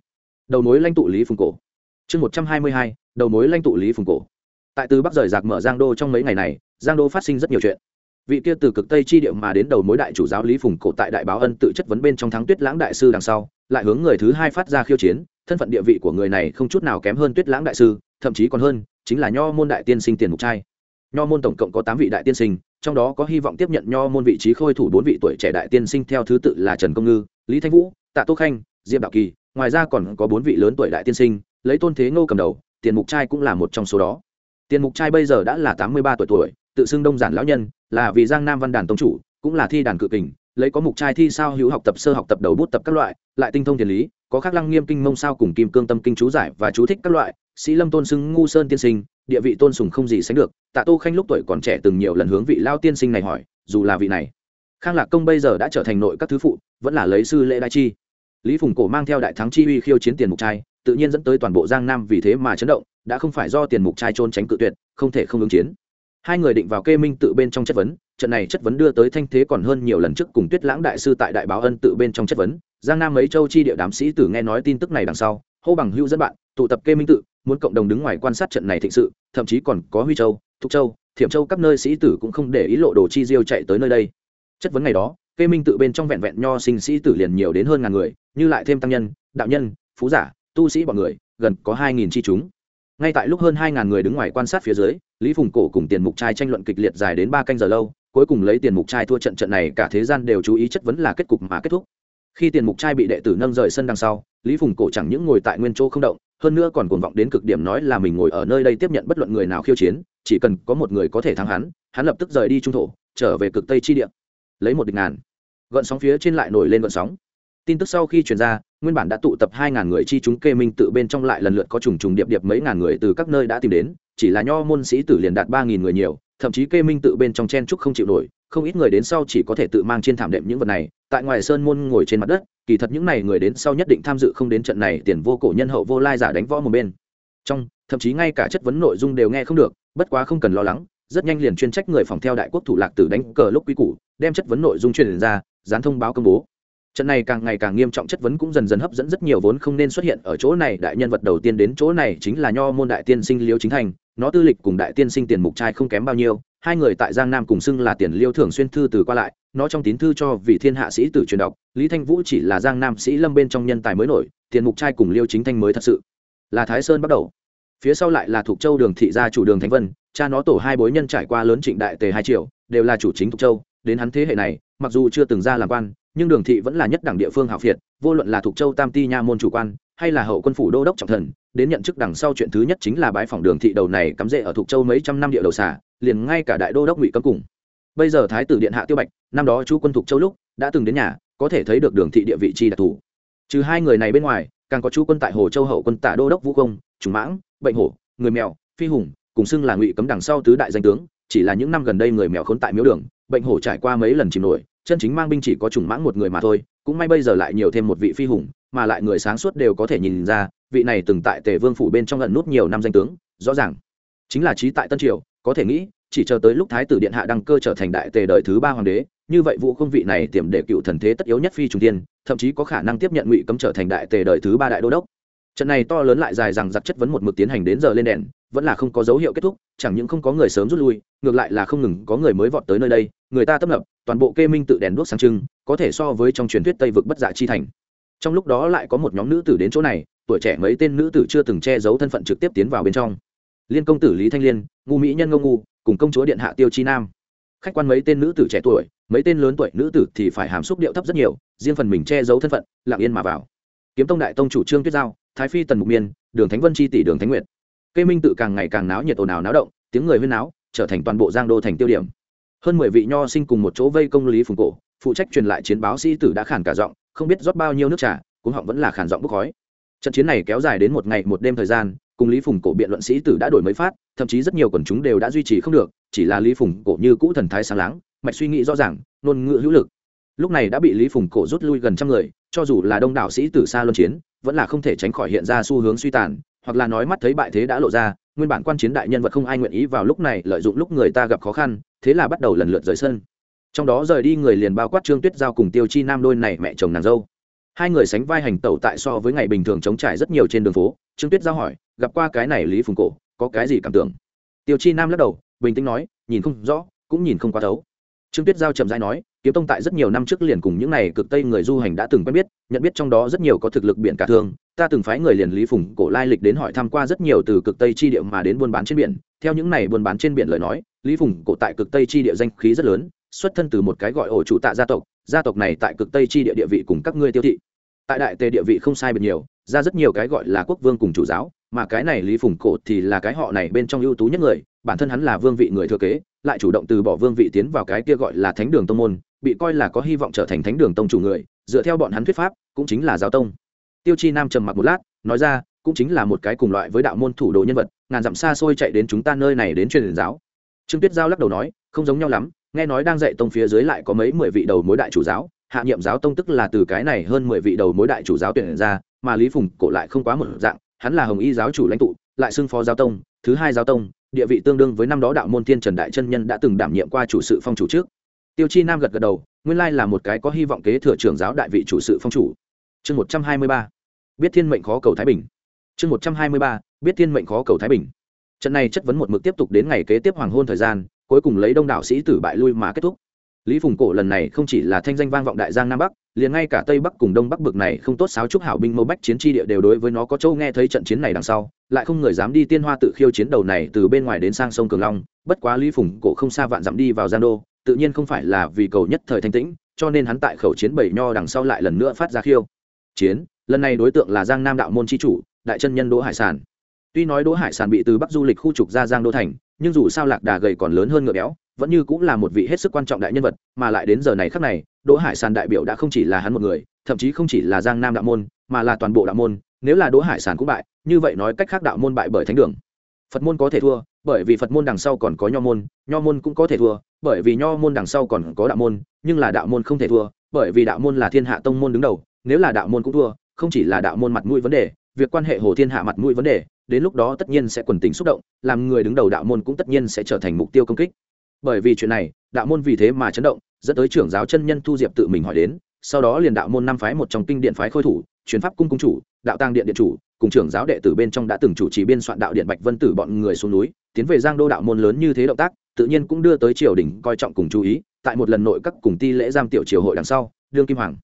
đầu mối lãnh tụ lý phùng cổ. Chương một trăm hai mươi hai, đầu mối lãnh tụ lý phùng cổ. Tại từ bắc rời giặc mở giang đô trong mấy ngày này, giang đô phát sinh rất nhiều chuyện vị kia từ cực tây chi địa mà đến đầu mối đại chủ giáo lý phùng cổ tại đại báo ân tự chất vấn bên trong thắng tuyết lãng đại sư đằng sau, lại hướng người thứ hai phát ra khiêu chiến, thân phận địa vị của người này không chút nào kém hơn tuyết lãng đại sư, thậm chí còn hơn, chính là nho môn đại tiên sinh tiền mục trai. Nho môn tổng cộng có tám vị đại tiên sinh, trong đó có hy vọng tiếp nhận nho môn vị trí khôi thủ bốn vị tuổi trẻ đại tiên sinh theo thứ tự là trần công ngư, lý thanh vũ, tạ tô khanh, diệp đạo kỳ, ngoài ra còn có bốn vị lớn tuổi đại tiên sinh, lấy tôn thế ngô cầm đầu, tiền mục trai cũng là một trong số đó. Tiền mục trai bây giờ đã là tám mươi ba tuổi tuổi tự xưng đông giản lão nhân, là vì giang nam văn đàn tông chủ, cũng là thi đàn cự kình, lấy có mục trai thi sao hữu học tập sơ học tập đầu bút tập các loại, lại tinh thông thiền lý, có khắc lăng nghiêm kinh mông sao cùng kim cương tâm kinh chú giải và chú thích các loại, sĩ lâm tôn xưng ngu sơn tiên sinh, địa vị tôn sùng không gì sánh được, tạ tô khanh lúc tuổi còn trẻ từng nhiều lần hướng vị lao tiên sinh này hỏi, dù là vị này, khang lạc công bây giờ đã trở thành nội các thứ phụ, vẫn là lấy sư lễ đại chi. Lý phùng cổ mang theo đại thắng chi uy khiêu chiến tiền mục trai, tự nhiên dẫn tới toàn bộ giang nam vì thế mà chấn động, đã không phải do tiền mục trai trôn tránh cự tuyệt, không thể không ứng chiến hai người định vào kê minh tự bên trong chất vấn, trận này chất vấn đưa tới thanh thế còn hơn nhiều lần trước cùng tuyết lãng đại sư tại đại báo ân tự bên trong chất vấn. Giang nam mấy châu chi địa đám sĩ tử nghe nói tin tức này đằng sau, hô bằng hưu dẫn bạn, tụ tập kê minh tự, muốn cộng đồng đứng ngoài quan sát trận này thịnh sự, thậm chí còn có huy châu, thục châu, thiểm châu các nơi sĩ tử cũng không để ý lộ đồ chi diêu chạy tới nơi đây. Chất vấn ngày đó, kê minh tự bên trong vẹn vẹn nho sinh sĩ tử liền nhiều đến hơn ngàn người, như lại thêm tăng nhân, đạo nhân, phú giả, tu sĩ bọn người, gần có hai nghìn chi chúng. Ngay tại lúc hơn hai ngàn người đứng ngoài quan sát phía dưới lý phùng cổ cùng tiền mục trai tranh luận kịch liệt dài đến ba canh giờ lâu, cuối cùng lấy tiền mục trai thua trận trận này, cả thế gian đều chú ý chất vấn là kết cục mà kết thúc. Khi tiền mục trai bị đệ tử nâng rời sân đằng sau, lý phùng cổ chẳng những ngồi tại nguyên chỗ không động, hơn nữa còn cuồng vọng đến cực điểm nói là mình ngồi ở nơi đây tiếp nhận bất luận người nào khiêu chiến, chỉ cần có một người có thể thắng hắn hắn lập tức rời đi trung thổ, trở về cực tây chi địa. Lấy một địch ngàn. Gợn sóng phía trên lại nổi lên gợn sóng. Tin tức sau khi truyền ra, nguyên bản đã tụ tập hai ngàn người chi chúng kê minh tự bên trong lại lần lượt có trùng trùng điệp điệp mấy ngàn người từ các nơi đã tìm đến chỉ là nho môn sĩ tử liền đạt ba nghìn người nhiều, thậm chí kê minh tự bên trong chen trúc không chịu nổi, không ít người đến sau chỉ có thể tự mang trên thảm đệm những vật này, tại ngoài sơn môn ngồi trên mặt đất, kỳ thật những n à y người đến sau nhất định tham dự không đến trận này tiền vô cổ nhân hậu vô lai giả đánh võ một bên. Trong, thậm chí ngay cả chất vấn nội dung đều nghe không được, bất quá không cần lo lắng, rất nhanh liền chuyên trách người phòng theo đại quốc thủ lạc tử đánh cờ lúc quy củ, đem chất vấn nội dung truyền ra dán thông báo công bố trận này càng ngày càng nghiêm trọng chất vấn cũng dần dần hấp dẫn rất nhiều vốn không nên xuất hiện ở chỗ này. Đại nhân vật đầu tiên đến chỗ này chính là nho môn đại tiên sinh liêu chính thành. Nó tư lịch cùng đại tiên sinh tiền mục trai không kém bao nhiêu. Hai người tại giang nam cùng xưng là tiền liêu thường xuyên thư từ qua lại. Nó trong tín thư cho vị thiên hạ sĩ tử truyền đọc. Lý thanh vũ chỉ là giang nam sĩ lâm bên trong nhân tài mới nổi. Tiền mục trai cùng liêu chính thanh mới thật sự. Là thái sơn bắt đầu. Phía sau lại là thuộc châu đường thị gia chủ đường thánh vân. Cha nó tổ hai bối nhân trải qua lớn trịnh đại tề hai triệu đều là chủ chính thuộc châu. Đến hắn thế hệ này, mặc dù chưa từng ra làm quan nhưng đường thị vẫn là nhất đẳng địa phương hảo phiệt, vô luận là thuộc châu tam ti nha môn chủ quan, hay là hậu quân phủ đô đốc trọng thần, đến nhận chức đằng sau chuyện thứ nhất chính là bãi phòng đường thị đầu này cắm rễ ở thuộc châu mấy trăm năm địa đầu xả liền ngay cả đại đô đốc ngụy cấm cùng. Bây giờ thái tử điện hạ tiêu bạch, năm đó chú quân thuộc châu lúc, đã từng đến nhà, có thể thấy được đường thị địa vị chi đặc thù. Trừ hai người này bên ngoài, càng có chú quân tại hồ châu hậu quân tạ đô đốc vũ công, trùng mãng, bệnh hổ, người mèo, phi hùng, cùng xưng là ngụy cấm đằng sau tứ đại danh tướng, chỉ là những năm gần đây người mèo khốn tại miếu đường bệnh hổ trải qua mấy lần chìm nổi, chân chính mang binh chỉ có trùng mãng một người mà thôi, cũng may bây giờ lại nhiều thêm một vị phi hùng, mà lại người sáng suốt đều có thể nhìn ra, vị này từng tại tề vương phủ bên trong lần nút nhiều năm danh tướng, rõ ràng chính là trí tại tân triều, có thể nghĩ, chỉ chờ tới lúc thái tử điện hạ đăng cơ trở thành đại tề đời thứ ba hoàng đế, như vậy vũ không vị này tiềm để cựu thần thế tất yếu nhất phi trung tiên thậm chí có khả năng tiếp nhận ngụy cấm trở thành đại tề đời thứ ba đại đô đốc. Trận này to lớn lại dài rằng giặc chất vấn một mực tiến hành đến giờ lên đèn vẫn là không có dấu hiệu kết thúc, chẳng những không có người sớm rút lui, ngược lại là không ngừng có người mới vọt tới nơi đây, người ta tấp nập, toàn bộ kê minh tự đèn đuốc sáng trưng, có thể so với trong truyền thuyết tây vực bất dạ chi thành. Trong lúc đó lại có một nhóm nữ tử đến chỗ này, tuổi trẻ mấy tên nữ tử chưa từng che giấu thân phận trực tiếp tiến vào bên trong. Liên công tử lý thanh liên, ngu mỹ nhân ngô ngu, cùng công chúa điện hạ tiêu chi nam. Khách quan mấy tên nữ tử trẻ tuổi, mấy tên lớn tuổi nữ tử thì phải hàm xúc điệu thấp rất nhiều, riêng phần mình che giấu thân phận, lặng yên mà vào. Kiếm tông đại tông chủ trương tuyết giao, thái phi tần mục miên, đường thánh vân chi tỷ đường thánh nguyệt cây minh tự càng ngày càng náo nhiệt, ồn ào náo động, tiếng người huyên náo trở thành toàn bộ giang đô thành tiêu điểm. Hơn mười vị nho sinh cùng một chỗ vây công lý phùng cổ, phụ trách truyền lại chiến báo sĩ tử đã khản cả giọng, không biết rót bao nhiêu nước trà cũng họng vẫn là khản giọng bốc khói. Trận chiến này kéo dài đến một ngày, một đêm thời gian, cùng lý phùng cổ biện luận sĩ tử đã đổi mới phát, thậm chí rất nhiều quần chúng đều đã duy trì không được, chỉ là lý phùng cổ như cũ thần thái sáng láng, mạch suy nghĩ rõ ràng, ngôn ngữ hữu lực. Lúc này đã bị lý phùng cổ rút lui gần trăm người, cho dù là đông đảo sĩ tử xa luân chiến, vẫn là không thể tránh khỏi hiện ra xu hướng suy tàn hoặc là nói mắt thấy bại thế đã lộ ra, nguyên bản quan chiến đại nhân vật không ai nguyện ý vào lúc này lợi dụng lúc người ta gặp khó khăn, thế là bắt đầu lần lượt rời sân. Trong đó rời đi người liền bao quát trương tuyết giao cùng tiêu chi nam đôi này mẹ chồng nàng dâu. Hai người sánh vai hành tẩu tại so với ngày bình thường chống trải rất nhiều trên đường phố, trương tuyết giao hỏi, gặp qua cái này lý phùng cổ, có cái gì cảm tưởng? Tiêu chi nam lắc đầu, bình tĩnh nói, nhìn không rõ, cũng nhìn không quá thấu. Trương tuyết giao chậm dãi nói kiếm tông tại rất nhiều năm trước liền cùng những này cực tây người du hành đã từng quen biết, nhận biết trong đó rất nhiều có thực lực biển cả thương. Ta từng phái người liền lý phùng cổ lai lịch đến hỏi tham q u a rất nhiều từ cực tây chi địa mà đến buôn bán trên biển. Theo những này buôn bán trên biển lời nói, lý phùng cổ tại cực tây chi địa danh khí rất lớn, xuất thân từ một cái gọi ổ chủ tạ gia tộc. Gia tộc này tại cực tây chi địa địa vị cùng các ngươi tiêu thị. Tại đại tề địa vị không sai biệt nhiều, ra rất nhiều cái gọi là quốc vương cùng chủ giáo mà cái này lý phùng cổ thì là cái họ này bên trong ưu tú nhất người, bản thân hắn là vương vị người thừa kế, lại chủ động từ bỏ vương vị tiến vào cái kia gọi là thánh đường tông môn, bị coi là có hy vọng trở thành thánh đường tông chủ người, dựa theo bọn hắn thuyết pháp, cũng chính là giáo tông. Tiêu chi nam trầm mặc một lát, nói ra, cũng chính là một cái cùng loại với đạo môn thủ đồ nhân vật, ngàn dặm xa xôi chạy đến chúng ta nơi này đến truyền giáo. Trương tuyết giao lắc đầu nói, không giống nhau lắm, nghe nói đang dạy tông phía dưới lại có mấy mười vị đầu mối đại chủ giáo, hạ nhiệm giáo tông tức là từ cái này hơn mười vị đầu mối đại chủ giáo tuyển ra, mà lý phùng cổ lại không quá một dạng hắn là hồng y giáo chủ lãnh tụ, lại xưng phó giáo tông, thứ hai giáo tông, địa vị tương đương với năm đó đạo môn tiên trần đại chân nhân đã từng đảm nhiệm qua chủ sự phong chủ trước. Tiêu chi nam gật gật đầu, nguyên lai là một cái có hy vọng kế thừa trưởng giáo đại vị chủ sự phong chủ. Chương một trăm hai mươi ba, biết thiên mệnh khó cầu thái bình. Chương một trăm hai mươi ba, biết thiên mệnh khó cầu thái bình. Trận này chất vấn một mực tiếp tục đến ngày kế tiếp hoàng hôn thời gian, cuối cùng lấy đông đảo sĩ tử bại lui mà kết thúc lý phùng cổ lần này không chỉ là thanh danh vang vọng đại giang nam bắc, liền ngay cả tây bắc cùng đông bắc bực này không tốt sáo trúc hảo binh mâu bách chiến tri địa đều đối với nó có châu nghe thấy trận chiến này đằng sau, lại không người dám đi tiên hoa tự khiêu chiến đầu này từ bên ngoài đến sang sông cường long, bất quá lý phùng cổ không xa vạn dặm đi vào giang đô, tự nhiên không phải là vì cầu nhất thời thanh tĩnh, cho nên hắn tại khẩu chiến bảy nho đằng sau lại lần nữa phát ra khiêu. Chiến, lần này đối tượng là giang nam đạo môn tri chủ, đại chân nhân đỗ hải sản. Tuy nói đỗ hải sản bị từ bắc du lịch khu trục ra giang đô thành nhưng dù sao lạc đà gầy còn lớn hơn ngựa béo, vẫn như cũng là một vị hết sức quan trọng đại nhân vật, mà lại đến giờ này khác này, đỗ hải sản đại biểu đã không chỉ là hắn một người, thậm chí không chỉ là giang nam đạo môn, mà là toàn bộ đạo môn, nếu là đỗ hải sản cũng bại, như vậy nói cách khác đạo môn bại bởi thánh đường. Phật môn có thể thua, bởi vì phật môn đằng sau còn có nho môn nho môn cũng có thể thua, bởi vì nho môn đằng sau còn có đạo môn, nhưng là đạo môn không thể thua, bởi vì đạo môn là thiên hạ tông môn đứng đầu, nếu là đạo môn cũng thua, không chỉ là đạo môn mặt mũi vấn đề, việc quan hệ hồ thiên hạ mặt mũi vấn đề đến lúc đó tất nhiên sẽ quần tính xúc động, làm người đứng đầu đạo môn cũng tất nhiên sẽ trở thành mục tiêu công kích. Bởi vì chuyện này, đạo môn vì thế mà chấn động, dẫn tới trưởng giáo chân nhân thu diệp tự mình hỏi đến, sau đó liền đạo môn năm phái một trong kinh điện phái khôi thủ chuyến pháp cung cung chủ, đạo tàng điện điện chủ, cùng trưởng giáo đệ tử bên trong đã từng chủ trì biên soạn đạo điện bạch vân tử bọn người xuống núi, tiến về giang đô đạo môn lớn như thế động tác, tự nhiên cũng đưa tới triều đình coi trọng cùng chú ý, tại một lần nội các cùng ti lễ giam tiểu triều hội đằng sau, đương kim hoàng.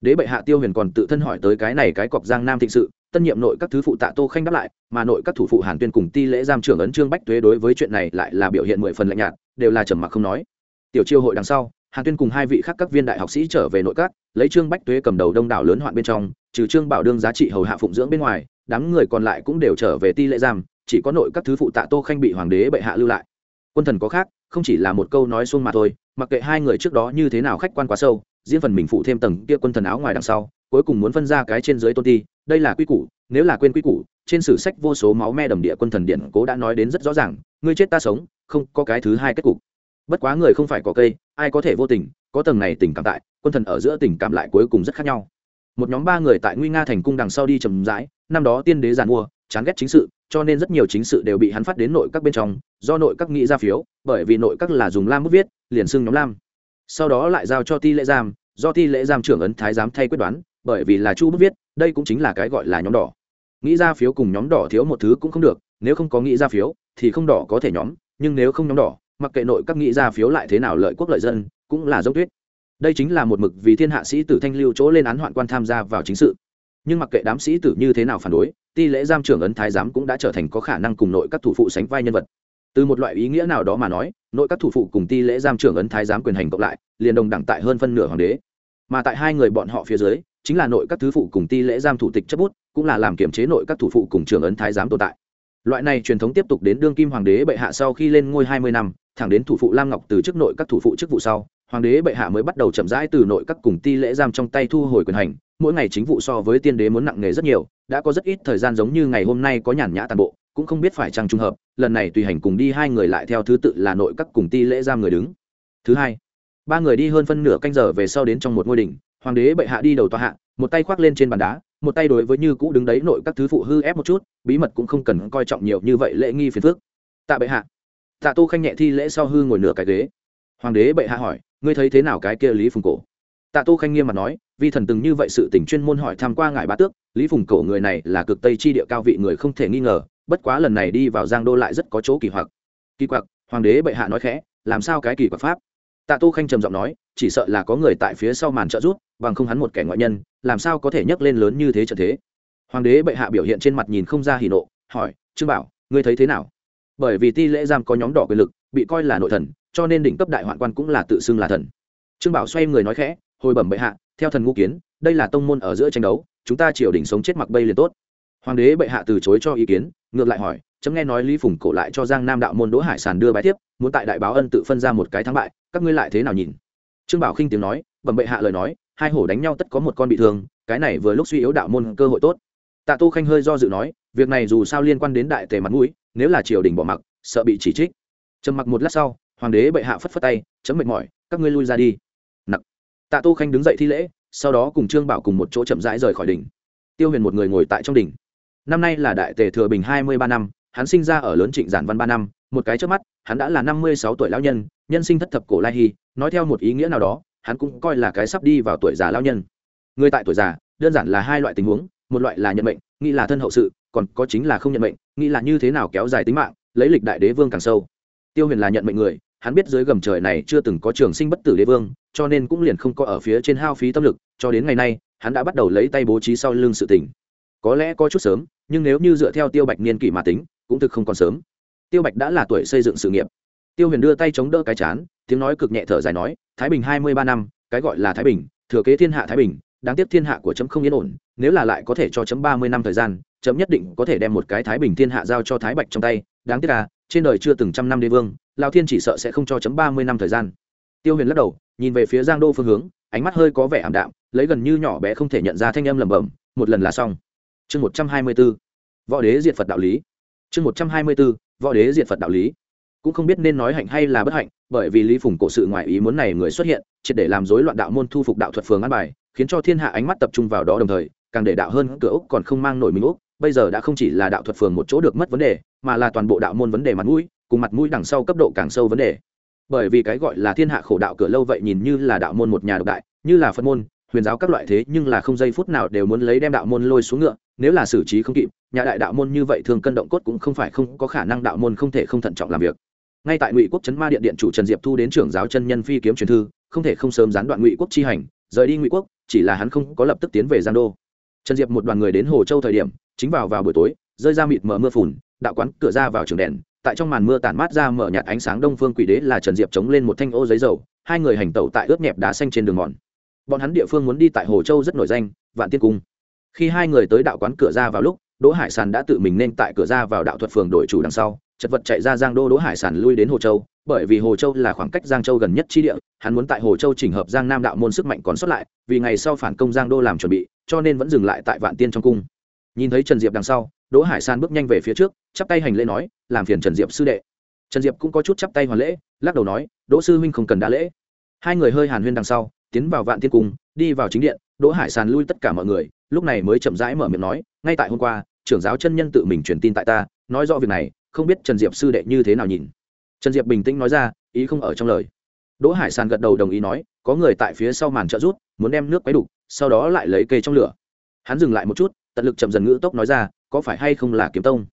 Đế bệ hạ tiêu huyền còn tự thân hỏi tới cái này cái cọc giang nam thịnh sự tân nhiệm nội các thứ phụ tạ tô khanh đáp lại, mà nội các thủ phụ hàn tuyên cùng ti lễ giam trưởng ấn trương bách tuế đối với chuyện này lại là biểu hiện mười phần lạnh nhạt, đều là trầm mặc không nói. Tiểu chiêu hội đằng sau, hàn tuyên cùng hai vị khác các viên đại học sĩ trở về nội các, lấy trương bách tuế cầm đầu đông đảo lớn hoạn bên trong, trừ trương bảo đương giá trị hầu hạ phụng dưỡng bên ngoài, đám người còn lại cũng đều trở về ti lễ giam, chỉ có nội các thứ phụ tạ tô khanh bị hoàng đế bệ hạ lưu lại. Quân thần có khác, không chỉ là một câu nói xuông mà thôi, mặc kệ hai người trước đó như thế nào khách quan quá sâu, riêng phần mình phụ thêm tầng kia quân thần áo ngoài đằng sau, cuối cùng muốn phân ra cái trên dưới tôn ti đây là quy củ, nếu là quên quy củ, trên sử sách vô số máu me đầm địa quân thần điện cố đã nói đến rất rõ ràng, ngươi chết ta sống, không có cái thứ hai kết cục. Bất quá người không phải có cây, ai có thể vô tình, có tầng này tình cảm tại, quân thần ở giữa tình cảm lại cuối cùng rất khác nhau. Một nhóm ba người tại nguy nga thành cung đằng sau đi trầm rãi, năm đó tiên đế giàn mua, chán ghét chính sự, cho nên rất nhiều chính sự đều bị hắn phát đến nội các bên trong, do nội các nghĩ ra phiếu, bởi vì nội các là dùng lam bút viết, liền xưng nhóm lam. Sau đó lại giao cho ti lễ giam, do ti lễ giam trưởng ấn thái giám thay quyết đoán bởi vì là chu bút viết, đây cũng chính là cái gọi là nhóm đỏ. Nghĩ ra phiếu cùng nhóm đỏ thiếu một thứ cũng không được, nếu không có nghĩ ra phiếu thì không đỏ có thể nhóm, nhưng nếu không nhóm đỏ, mặc kệ nội các nghĩ ra phiếu lại thế nào lợi quốc lợi dân, cũng là dốc tuyết. Đây chính là một mực vì thiên hạ sĩ tử thanh lưu chỗ lên án hoạn quan tham gia vào chính sự. Nhưng mặc kệ đám sĩ tử như thế nào phản đối, ti lễ giam trưởng ấn thái giám cũng đã trở thành có khả năng cùng nội các thủ phụ sánh vai nhân vật. Từ một loại ý nghĩa nào đó mà nói, nội các thủ phụ cùng ti lễ giam trưởng ấn thái giám quyền hành cộng lại, liền đồng đẳng tại hơn phân nửa hoàng đế. Mà tại hai người bọn họ phía dưới chính là nội các thứ phụ cùng ti lễ giam thủ tịch chấp bút, cũng là làm kiểm chế nội các thủ phụ cùng trưởng ấn thái giám tồn tại. Loại này truyền thống tiếp tục đến đương kim hoàng đế bệ hạ sau khi lên ngôi hai mươi năm, thẳng đến thủ phụ lam ngọc từ chức nội các thủ phụ chức vụ sau, hoàng đế bệ hạ mới bắt đầu chậm rãi từ nội các cùng ti lễ giam trong tay thu hồi quyền hành, mỗi ngày chính vụ so với tiên đế muốn nặng nề rất nhiều, đã có rất ít thời gian giống như ngày hôm nay có nhàn nhã toàn bộ, cũng không biết phải chăng trùng hợp, lần này tùy hành cùng đi hai người lại theo thứ tự là nội các cùng ti lễ giam người đứng. Thứ hai, ba người đi hơn phân nửa canh giờ về sau đến trong một ngôi đỉnh hoàng đế bệ hạ đi đầu tòa hạ, một tay khoác lên trên bàn đá, một tay đối với như cũ đứng đấy nội các thứ phụ hư ép một chút, bí mật cũng không cần coi trọng nhiều như vậy lễ nghi phiền phước tạ bệ hạ. Tạ tô khanh nhẹ thi lễ sau hư ngồi nửa cái ghế. Hoàng đế bệ hạ hỏi, ngươi thấy thế nào cái kia lý phùng cổ? Tạ tô khanh nghiêm mặt nói vì thần từng như vậy sự tỉnh chuyên môn hỏi tham q u a ngài bá tước, lý phùng cổ người này là cực tây chi địa cao vị người không thể nghi ngờ, bất quá lần này đi vào giang đô lại rất có chỗ kỳ hoặc kỳ quặc, hoàng đế bệ hạ nói khẽ, làm sao cái kỳ quặc pháp? Tạ tô khanh trầm giọng nói chỉ sợ là có người tại phía sau màn trợ giúp, bằng không hắn một kẻ ngoại nhân, làm sao có thể nhấc lên lớn như thế trận thế? Hoàng đế bệ hạ biểu hiện trên mặt nhìn không ra hỉ nộ, hỏi, trương bảo, ngươi thấy thế nào? Bởi vì ti lễ giam có nhóm đỏ quyền lực, bị coi là nội thần, cho nên đỉnh cấp đại hoạn quan cũng là tự xưng là thần. Trương bảo xoay người nói khẽ, hồi bẩm bệ hạ, theo thần ngũ kiến, đây là tông môn ở giữa tranh đấu, chúng ta triều đình sống chết mặc bây liền tốt. Hoàng đế bệ hạ từ chối cho ý kiến, ngược lại hỏi, chấm nghe nói lý phùng cổ lại cho giang nam đạo môn đỗ hải sản đưa bài tiếp muốn tại đại báo ân tự phân ra một cái thắng bại, các ngươi lại thế nào nhìn? Trương bảo khinh tiếng nói, bẩm bệ hạ lời nói, hai hổ đánh nhau tất có một con bị thương, cái này vừa lúc suy yếu đạo môn cơ hội tốt. Tạ tô khanh hơi do dự nói, việc này dù sao liên quan đến đại tề mặt mũi, nếu là triều đình bỏ mặc, sợ bị chỉ trích. Trầm mặc một lát sau, hoàng đế bệ hạ phất phất tay, chấm mệt mỏi, các ngươi lui ra đi. Nặc. Tạ tô khanh đứng dậy thi lễ, sau đó cùng trương bảo cùng một chỗ chậm rãi rời khỏi đỉnh. Tiêu huyền một người ngồi tại trong đỉnh. Năm nay là đại tề thừa bình hai mươi ba năm, hắn sinh ra ở lớn trịnh giản văn ba năm một cái trước mắt, hắn đã là năm mươi sáu tuổi lão nhân nhân sinh thất thập cổ lai hy, nói theo một ý nghĩa nào đó, hắn cũng coi là cái sắp đi vào tuổi già lão nhân. Người tại tuổi già, đơn giản là hai loại tình huống, một loại là nhận mệnh, nghĩ là thân hậu sự, còn có chính là không nhận mệnh, nghĩ là như thế nào kéo dài tính mạng, lấy lịch đại đế vương càng sâu. Tiêu huyền là nhận mệnh người, hắn biết dưới gầm trời này chưa từng có trường sinh bất tử đế vương, cho nên cũng liền không có ở phía trên hao phí tâm lực, cho đến ngày nay, hắn đã bắt đầu lấy tay bố trí sau lưng sự tỉnh có lẽ có chút sớm, nhưng nếu như dựa theo tiêu bạch niên kỷ mà tính, cũng thực không còn sớm tiêu bạch đã là tuổi xây dựng sự nghiệp. Tiêu huyền đưa tay chống đỡ cái chán, tiếng nói cực nhẹ thở dài nói, thái bình hai mươi ba năm, cái gọi là thái bình, thừa kế thiên hạ thái bình, đáng tiếc thiên hạ của chấm không yên ổn, nếu là lại có thể cho chấm ba mươi năm thời gian, chấm nhất định có thể đem một cái thái bình thiên hạ giao cho thái bạch trong tay, đáng tiếc là trên đời chưa từng trăm năm đế vương lao thiên chỉ sợ sẽ không cho chấm ba mươi năm thời gian. Tiêu huyền lắc đầu, nhìn về phía giang đô phương hướng, ánh mắt hơi có vẻ ảm đạm, lấy gần như nhỏ bé không thể nhận ra thanh âm lẩm bẩm, một lần là xong. Chương một trăm hai mươi b ố võ đế diệt phật đạo lý. Chương một trăm hai mươi b ố võ đế diệt phật đạo lý. Cũng không biết nên nói hạnh hay là bất hạnh, bởi vì lý phùng cổ sự ngoại ý muốn này người xuất hiện, triệt để làm rối loạn đạo môn thu phục đạo thuật phường an bài, khiến cho thiên hạ ánh mắt tập trung vào đó đồng thời, càng để đạo hơn cửa úc còn không mang nổi mình úc. Bây giờ đã không chỉ là đạo thuật phường một chỗ được mất vấn đề, mà là toàn bộ đạo môn vấn đề mặt mũi, cùng mặt mũi đằng sau cấp độ càng sâu vấn đề. Bởi vì cái gọi là thiên hạ khổ đạo cửa lâu vậy nhìn như là đạo môn một nhà độc đại, như là phân môn huyền giáo các loại thế nhưng là không giây phút nào đều muốn lấy đem đạo môn lôi xuống ngựa, nếu là xử trí không kịp, nhà đại đạo môn như vậy thường cân động cốt cũng không phải không có khả năng đạo môn không thể không thận trọng làm việc. Ngay tại ngụy quốc trấn ma điện điện chủ trần diệp thu đến trưởng giáo chân nhân phi kiếm truyền thư, không thể không sớm gián đoạn ngụy quốc chi hành, rời đi ngụy quốc, chỉ là hắn không có lập tức tiến về giang đô. Trần diệp một đoàn người đến hồ châu thời điểm, chính vào vào buổi tối, rơi ra mịt mờ mưa phùn, đạo quán cửa ra vào trường đèn, tại trong màn mưa tản mát ra mở nhạt ánh sáng đông phương quỷ đế là trần diệp chống lên một thanh ô giấy dầu, hai người hành tẩu tại ướt nhẹp đá xanh trên đường mòn bọn hắn địa phương muốn đi tại hồ châu rất nổi danh, vạn tiên cung. Khi hai người tới đạo quán cửa ra vào lúc, đỗ hải sàn đã tự mình nên tại cửa ra vào đạo thuật phường đổi chủ đằng sau, chật vật chạy ra giang đô đỗ hải sản lui đến hồ châu, bởi vì hồ châu là khoảng cách giang châu gần nhất chi địa, hắn muốn tại hồ châu chỉnh hợp giang nam đạo môn sức mạnh còn sót lại, vì ngày sau phản công giang đô làm chuẩn bị, cho nên vẫn dừng lại tại vạn tiên trong cung. Nhìn thấy trần diệp đằng sau, đỗ hải san bước nhanh về phía trước, chắp tay hành lễ nói, làm phiền trần diệp sư đệ. Trần diệp cũng có chút chắp tay hoàn lễ, lắc đầu nói, đỗ sư huynh không cần đa lễ. Hai người hơi hàn huyên đằng sau tiến vào vạn tiên cung, đi vào chính điện, đỗ hải sàn lui tất cả mọi người, lúc này mới chậm rãi mở miệng nói, ngay tại hôm qua, trưởng giáo chân nhân tự mình truyền tin tại ta, nói rõ việc này, không biết trần diệp sư đệ như thế nào nhìn. Trần diệp bình tĩnh nói ra, ý không ở trong lời. Đỗ hải sàn gật đầu đồng ý nói, có người tại phía sau màn trợ rút muốn đem nước quấy đục, sau đó lại lấy cây trong lửa. Hắn dừng lại một chút, tận lực chậm dần ngữ tốc nói ra, có phải hay không là kiếm tông?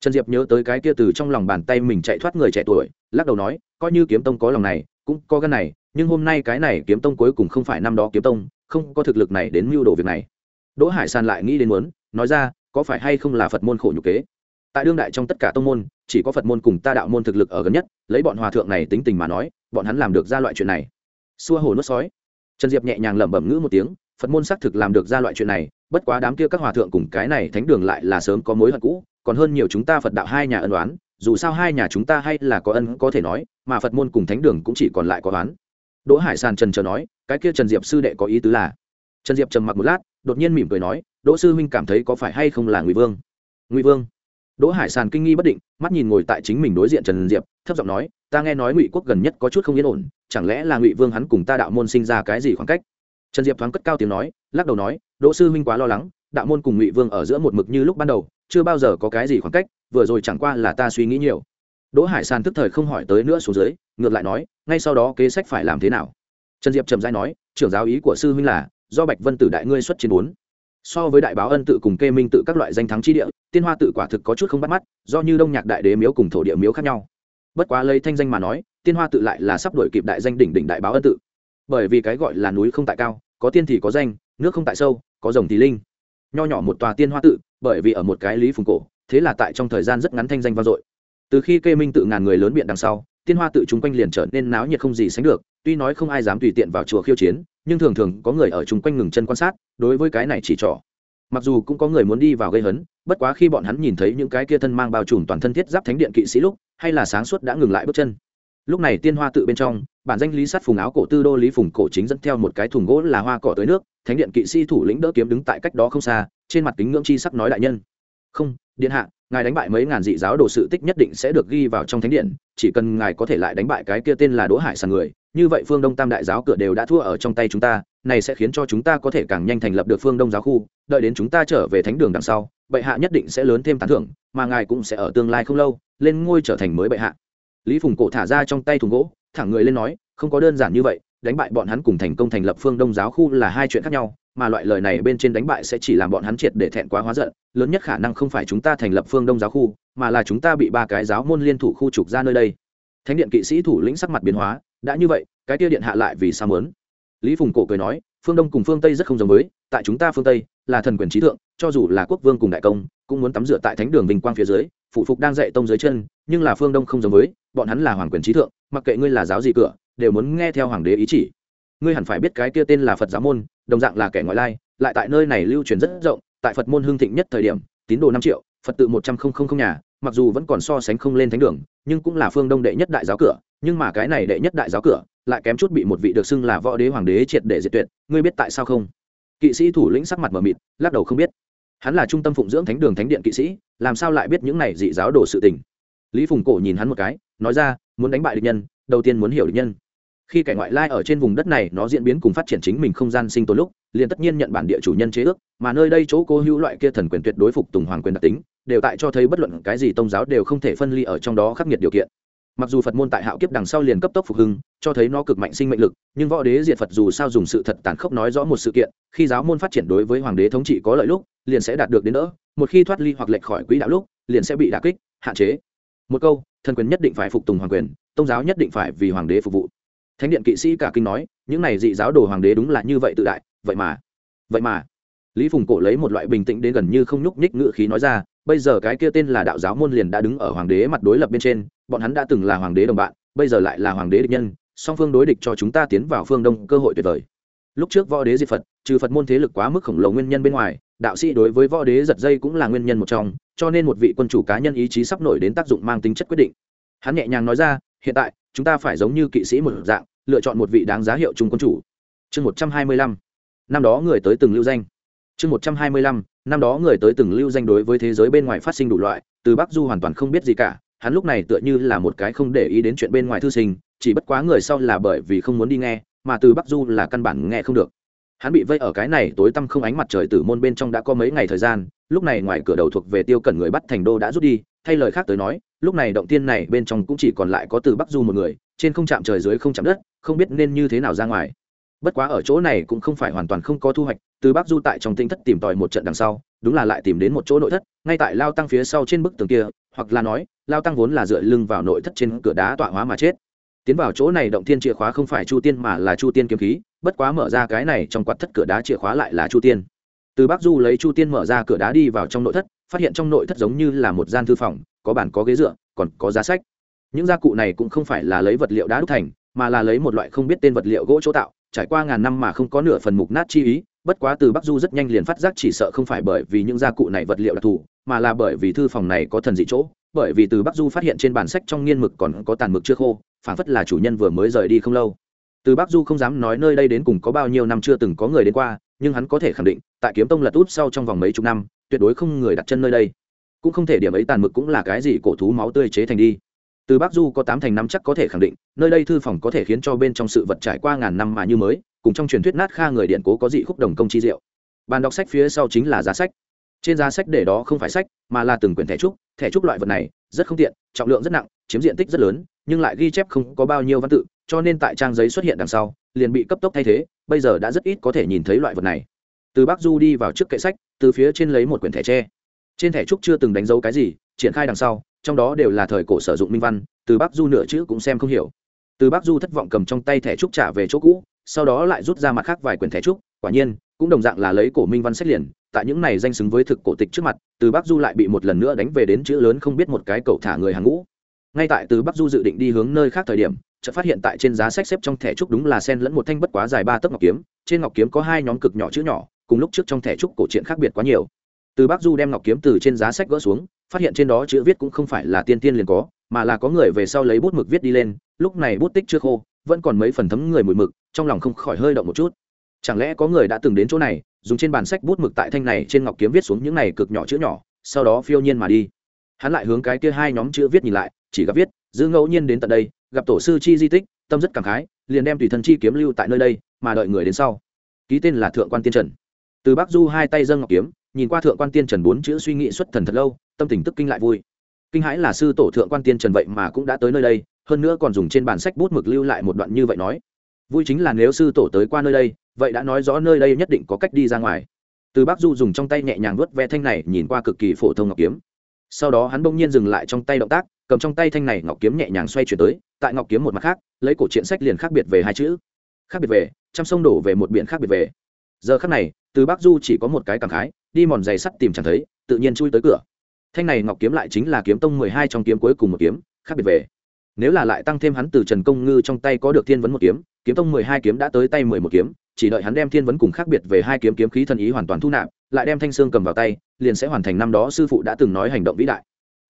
Trần diệp nhớ tới cái kia từ trong lòng bàn tay mình chạy thoát người trẻ tuổi, lắc đầu nói, coi như kiếm tông có lòng này, cũng có gân này nhưng hôm nay cái này kiếm tông cuối cùng không phải năm đó kiếm tông, không có thực lực này đến mưu đồ việc này. Đỗ hải san lại nghĩ đến muốn, nói ra, có phải hay không là phật môn khổ nhục kế? Tại đương đại trong tất cả tông môn, chỉ có phật môn cùng ta đạo môn thực lực ở gần nhất, lấy bọn hòa thượng này tính tình mà nói, bọn hắn làm được ra loại chuyện này. Xua hồ nuốt sói. Trần diệp nhẹ nhàng lẩm bẩm ngữ một tiếng, phật môn xác thực làm được ra loại chuyện này, bất quá đám kia các hòa thượng cùng cái này thánh đường lại là sớm có mối hận cũ, còn hơn nhiều chúng ta phật đạo hai nhà ân đoán dù sao hai nhà chúng ta hay là có ân có thể nói, mà phật môn cùng thánh đường cũng chỉ còn lại có oán đỗ hải sàn trần chờ nói, cái kia trần diệp sư đệ có ý tứ là? Trần diệp trầm mặc một lát, đột nhiên mỉm cười nói, đỗ sư huynh cảm thấy có phải hay không là ngụy vương? Ngụy vương? Đỗ hải sàn kinh nghi bất định, mắt nhìn ngồi tại chính mình đối diện trần diệp, thấp giọng nói, ta nghe nói ngụy quốc gần nhất có chút không yên ổn, chẳng lẽ là ngụy vương hắn cùng ta đạo môn sinh ra cái gì khoảng cách? Trần diệp thoáng cất cao tiếng nói, lắc đầu nói, đỗ sư huynh quá lo lắng, đạo môn cùng ngụy vương ở giữa một mực như lúc ban đầu, chưa bao giờ có cái gì khoảng cách, vừa rồi chẳng qua là ta suy nghĩ nhiều. Đỗ hải sàn tức thời không hỏi tới nữa xuống dưới, ngược lại nói ngay sau đó kế sách phải làm thế nào? Trần diệp trầm giai nói, trưởng giáo ý của sư huynh là, do bạch vân tử đại ngươi xuất chiến bốn. So với đại báo ân tự cùng kê minh tự các loại danh thắng chi địa, tiên hoa tự quả thực có chút không bắt mắt, do như đông nhạc đại đế miếu cùng thổ địa miếu khác nhau. Bất quá lấy thanh danh mà nói, tiên hoa tự lại là sắp đổi kịp đại danh đỉnh đỉnh đại báo ân tự. Bởi vì cái gọi là núi không tại cao, có tiên thì có danh, nước không tại sâu, có rồng thì linh. Nho nhỏ một tòa tiên hoa tự, bởi vì ở một cái lý phùng cổ, thế là tại trong thời gian rất ngắn thanh danh vang dội. Từ khi kê minh tự ngàn người lớn biện đằng sau tiên hoa tự chung quanh liền trở nên náo nhiệt không gì sánh được, tuy nói không ai dám tùy tiện vào chùa khiêu chiến, nhưng thường thường có người ở chung quanh ngừng chân quan sát, đối với cái này chỉ trỏ. Mặc dù cũng có người muốn đi vào gây hấn, bất quá khi bọn hắn nhìn thấy những cái kia thân mang bao trùm toàn thân thiết giáp thánh điện kỵ sĩ lúc, hay là sáng suốt đã ngừng lại bước chân. Lúc này tiên hoa tự bên trong, bản danh lý sát phùng, áo cổ tư đô lý phùng cổ chính dẫn theo một cái thùng gỗ là hoa cỏ tới nước, thánh điện kỵ sĩ thủ lĩnh đỡ kiếm đứng tại cách đó không xa, trên mặt kính ngưỡng chi sắc nói đại nhân. Không điện hạ, ngài đánh bại mấy ngàn dị giáo đồ sự tích nhất định sẽ được ghi vào trong thánh điện, chỉ cần ngài có thể lại đánh bại cái kia tên là đỗ hải sàn người, như vậy phương đông tam đại giáo cửa đều đã thua ở trong tay chúng ta, này sẽ khiến cho chúng ta có thể càng nhanh thành lập được phương đông giáo khu, đợi đến chúng ta trở về thánh đường đằng sau, bệ hạ nhất định sẽ lớn thêm tán thưởng, mà ngài cũng sẽ ở tương lai không lâu, lên ngôi trở thành mới bệ hạ. Lý phùng cổ thả ra trong tay thùng gỗ thẳng người lên nói, không có đơn giản như vậy đánh bại bọn hắn cùng thành công thành lập phương đông giáo khu là hai chuyện khác nhau, mà loại lời này bên trên đánh bại sẽ chỉ làm bọn hắn triệt để thẹn quá hóa giận, lớn nhất khả năng không phải chúng ta thành lập phương đông giáo khu, mà là chúng ta bị ba cái giáo môn liên thủ khu trục ra nơi đây. Thánh điện kỵ sĩ thủ lĩnh sắc mặt biến hóa, đã như vậy, cái tiêu điện hạ lại vì sao muốn? Lý phùng cổ cười nói, phương đông cùng phương tây rất không giống với, tại chúng ta phương tây là thần quyền trí thượng, cho dù là quốc vương cùng đại công, cũng muốn tắm rửa tại thánh đường vinh quang phía dưới, phụ phục đang dạy tông dưới chân, nhưng là phương đông không giống với, bọn hắn là hoàng quyền trí thượng, mặc kệ ngươi là giáo gì cửa đều muốn nghe theo hoàng đế ý chỉ. Ngươi hẳn phải biết cái kia tên là phật giáo môn, đồng dạng là kẻ ngoại lai, lại tại nơi này lưu truyền rất rộng, tại phật môn hương thịnh nhất thời điểm, tín đồ năm triệu, phật tự một trăm không không không nhà, mặc dù vẫn còn so sánh không lên thánh đường, nhưng cũng là phương đông đệ nhất đại giáo cửa, nhưng mà cái này đệ nhất đại giáo cửa, lại kém chút bị một vị được xưng là võ đế hoàng đế triệt để diệt tuyệt, ngươi biết tại sao không? Kỵ sĩ thủ lĩnh sắc mặt mờ mịt, lắc đầu không biết. Hắn là trung tâm phụng dưỡng thánh đường thánh điện kỵ sĩ, làm sao lại biết những này dị giáo đồ sự tình? Lý phùng cổ nhìn hắn một cái, nói ra, muốn đánh bại địch nhân, đầu tiên muốn hiểu địch nhân khi kẻ ngoại lai ở trên vùng đất này, nó diễn biến cùng phát triển chính mình không gian sinh tồn lúc, liền tất nhiên nhận bản địa chủ nhân chế ước, mà nơi đây chỗ cố hữu loại kia thần quyền tuyệt đối phục tùng hoàng quyền đặc tính, đều tại cho thấy bất luận cái gì tôn giáo đều không thể phân ly ở trong đó khắc nghiệt điều kiện. Mặc dù phật môn tại hạo kiếp đằng sau liền cấp tốc phục hưng, cho thấy nó cực mạnh sinh mệnh lực, nhưng võ đế diệt phật dù sao dùng sự thật tàn khốc nói rõ một sự kiện, khi giáo môn phát triển đối với hoàng đế thống trị có lợi lúc, liền sẽ đạt được đến đỡ, một khi thoát ly hoặc lệch khỏi quỹ đạo lúc, liền sẽ bị đà kích, hạn chế. Một câu, thần quyền nhất định phải phục tùng hoàng quyền tôn giáo nhất định phải vì hoàng đế phục vụ thánh điện kỵ sĩ cả kinh nói, những này dị giáo đồ hoàng đế đúng là như vậy tự đại, vậy mà vậy mà. Lý phùng cổ lấy một loại bình tĩnh đến gần như không nhúc nhích ngự khí nói ra, bây giờ cái kia tên là đạo giáo môn liền đã đứng ở hoàng đế mặt đối lập bên trên, bọn hắn đã từng là hoàng đế đồng bạn, bây giờ lại là hoàng đế địch nhân, song phương đối địch cho chúng ta tiến vào phương đông cơ hội tuyệt vời. Lúc trước võ đế diệt phật, trừ phật môn thế lực quá mức khổng lồ nguyên nhân bên ngoài, đạo sĩ đối với võ đế giật dây cũng là nguyên nhân một trong, cho nên một vị quân chủ cá nhân ý chí sắp nổi đến tác dụng mang tính chất quyết định. Hắn nhẹ nhàng nói ra hiện tại, chúng ta phải giống như kỵ sĩ một dạng, lựa chọn một vị đáng giá hiệu trung quân chủ. Chương một trăm hai mươi lăm. Năm đó người tới từng lưu danh. Chương một trăm hai mươi lăm. Năm đó người tới từng lưu danh đối với thế giới bên ngoài phát sinh đủ loại, từ bắc du hoàn toàn không biết gì cả, hắn lúc này tựa như là một cái không để ý đến chuyện bên ngoài thư sinh, chỉ bất quá người sau là bởi vì không muốn đi nghe, mà từ bắc du là căn bản nghe không được. Hắn bị vây ở cái này tối tăm không ánh mặt trời tử môn bên trong đã có mấy ngày thời gian, lúc này ngoài cửa đầu thuộc về tiêu cẩn người bắt thành đô đã rút đi, thay lời khác tới nói lúc này động tiên này bên trong cũng chỉ còn lại có từ bắc du một người, trên không chạm trời dưới không chạm đất, không biết nên như thế nào ra ngoài. Bất quá ở chỗ này cũng không phải hoàn toàn không có thu hoạch, từ bắc du tại trong tinh thất tìm tòi một trận đằng sau, đúng là lại tìm đến một chỗ nội thất, ngay tại lao tăng phía sau trên bức tường kia, hoặc là nói, lao tăng vốn là dựa lưng vào nội thất trên cửa đá tọa hóa mà chết. Tiến vào chỗ này động thiên chìa khóa không phải chu tiên mà là chu tiên kiếm khí, bất quá mở ra cái này trong quạt thất cửa đá chìa khóa lại là chu tiên. Từ bắc du lấy chu tiên mở ra cửa đá đi vào trong nội thất phát hiện trong nội thất giống như là một gian thư phòng, có bàn, có ghế dựa, còn có giá sách. Những gia cụ này cũng không phải là lấy vật liệu đá đúc thành, mà là lấy một loại không biết tên vật liệu gỗ chỗ tạo, trải qua ngàn năm mà không có nửa phần mục nát chi ý, bất quá từ bắc du rất nhanh liền phát giác chỉ sợ không phải bởi vì những gia cụ này vật liệu đặc thù, mà là bởi vì thư phòng này có thần dị chỗ, bởi vì từ bắc du phát hiện trên bản sách trong nghiên mực còn có tàn mực chưa khô phản phất là chủ nhân vừa mới rời đi không lâu. Từ bắc du không dám nói nơi đây đến cùng có bao nhiêu năm chưa từng có người đến qua nhưng hắn có thể khẳng định, tại kiếm tông lật út sau trong vòng mấy chục năm, tuyệt đối không người đặt chân nơi đây. Cũng không thể điểm ấy tàn mực cũng là cái gì cổ thú máu tươi chế thành đi. Từ bắc du có tám thành năm chắc có thể khẳng định, nơi đây thư phòng có thể khiến cho bên trong sự vật trải qua ngàn năm mà như mới, cùng trong truyền thuyết nát kha người điện cố có dị khúc đồng công chi diệu. Bàn đọc sách phía sau chính là giá sách. Trên giá sách để đó không phải sách, mà là từng quyển thẻ trúc thẻ trúc loại vật này, rất không tiện, trọng lượng rất nặng, chiếm diện tích rất lớn, nhưng lại ghi chép không có bao nhiêu văn tự, cho nên tại trang giấy xuất hiện đằng sau liền bị cấp tốc thay thế, bây giờ đã rất ít có thể nhìn thấy loại vật này. Từ bắc du đi vào trước kệ sách, từ phía trên lấy một quyển thẻ tre. Trên thẻ trúc chưa từng đánh dấu cái gì, triển khai đằng sau, trong đó đều là thời cổ sử dụng minh văn, từ bắc du nửa chữ cũng xem không hiểu. Từ bắc du thất vọng cầm trong tay thẻ trúc trả về chỗ cũ, sau đó lại rút ra mặt khác vài quyển thẻ trúc, quả nhiên, cũng đồng dạng là lấy cổ minh văn sách liền, tại những này danh xứng với thực cổ tịch trước mặt, từ bắc du lại bị một lần nữa đánh về đến chữ lớn không biết một cái cậu thả người hàng ngũ. Ngay tại từ bắc du dự định đi hướng nơi khác thời điểm chợt phát hiện tại trên giá sách xếp trong thẻ trúc đúng là sen lẫn một thanh bất quá dài ba tấc ngọc kiếm, trên ngọc kiếm có hai nhóm cực nhỏ chữ nhỏ, cùng lúc trước trong thẻ trúc cổ truyện khác biệt quá nhiều. Từ bác du đem ngọc kiếm từ trên giá sách gỡ xuống, phát hiện trên đó chữ viết cũng không phải là tiên tiên liền có, mà là có người về sau lấy bút mực viết đi lên, lúc này bút tích chưa khô, vẫn còn mấy phần thấm người mùi mực, trong lòng không khỏi hơi động một chút. Chẳng lẽ có người đã từng đến chỗ này, dùng trên bàn sách bút mực tại thanh này trên ngọc kiếm viết xuống những này cực nhỏ chữ nhỏ, sau đó phiêu nhiên mà đi. Hắn lại hướng cái kia hai nhóm chữ viết nhìn lại, chỉ gặp viết dư ngẫu nhiên đến tận đây, gặp tổ sư chi di tích, tâm rất cảm khái, liền đem tùy thân chi kiếm lưu tại nơi đây, mà đợi người đến sau. Ký tên là thượng quan tiên trần. Từ bắc du hai tay dâng ngọc kiếm, nhìn qua thượng quan tiên trần bốn chữ suy nghĩ xuất thần thật lâu, tâm tình tức kinh lại vui. Kinh hãi là sư tổ thượng quan tiên trần vậy mà cũng đã tới nơi đây, hơn nữa còn dùng trên bản sách bút mực lưu lại một đoạn như vậy nói. Vui chính là nếu sư tổ tới qua nơi đây, vậy đã nói rõ nơi đây nhất định có cách đi ra ngoài. Từ bắc du dùng trong tay nhẹ nhàng vớt ve thanh này, nhìn qua cực kỳ phổ thông ngọc kiếm. Sau đó hắn bỗng nhiên dừng lại trong tay động tác cầm trong tay thanh này ngọc kiếm nhẹ nhàng xoay chuyển tới, tại ngọc kiếm một mặt khác, lấy cổ truyện sách liền khác biệt về hai chữ. Khác biệt về, trăm sông đổ về một biển khác biệt về. Giờ khác này, từ bắc du chỉ có một cái cảm khái, đi mòn giày sắt tìm chẳng thấy, tự nhiên chui tới cửa. Thanh này ngọc kiếm lại chính là kiếm tông mười hai trong kiếm cuối cùng một kiếm, khác biệt về. Nếu là lại tăng thêm hắn từ trần công ngư trong tay có được thiên vấn một kiếm kiếm tông mười hai kiếm đã tới tay mười một kiếm, chỉ đợi hắn đem thiên vấn cùng khác biệt về hai kiếm kiếm khí thần ý hoàn toàn thu nạp, lại đem thanh xương cầm vào tay, liền sẽ hoàn thành năm đó sư phụ đã từng nói hành động vĩ đại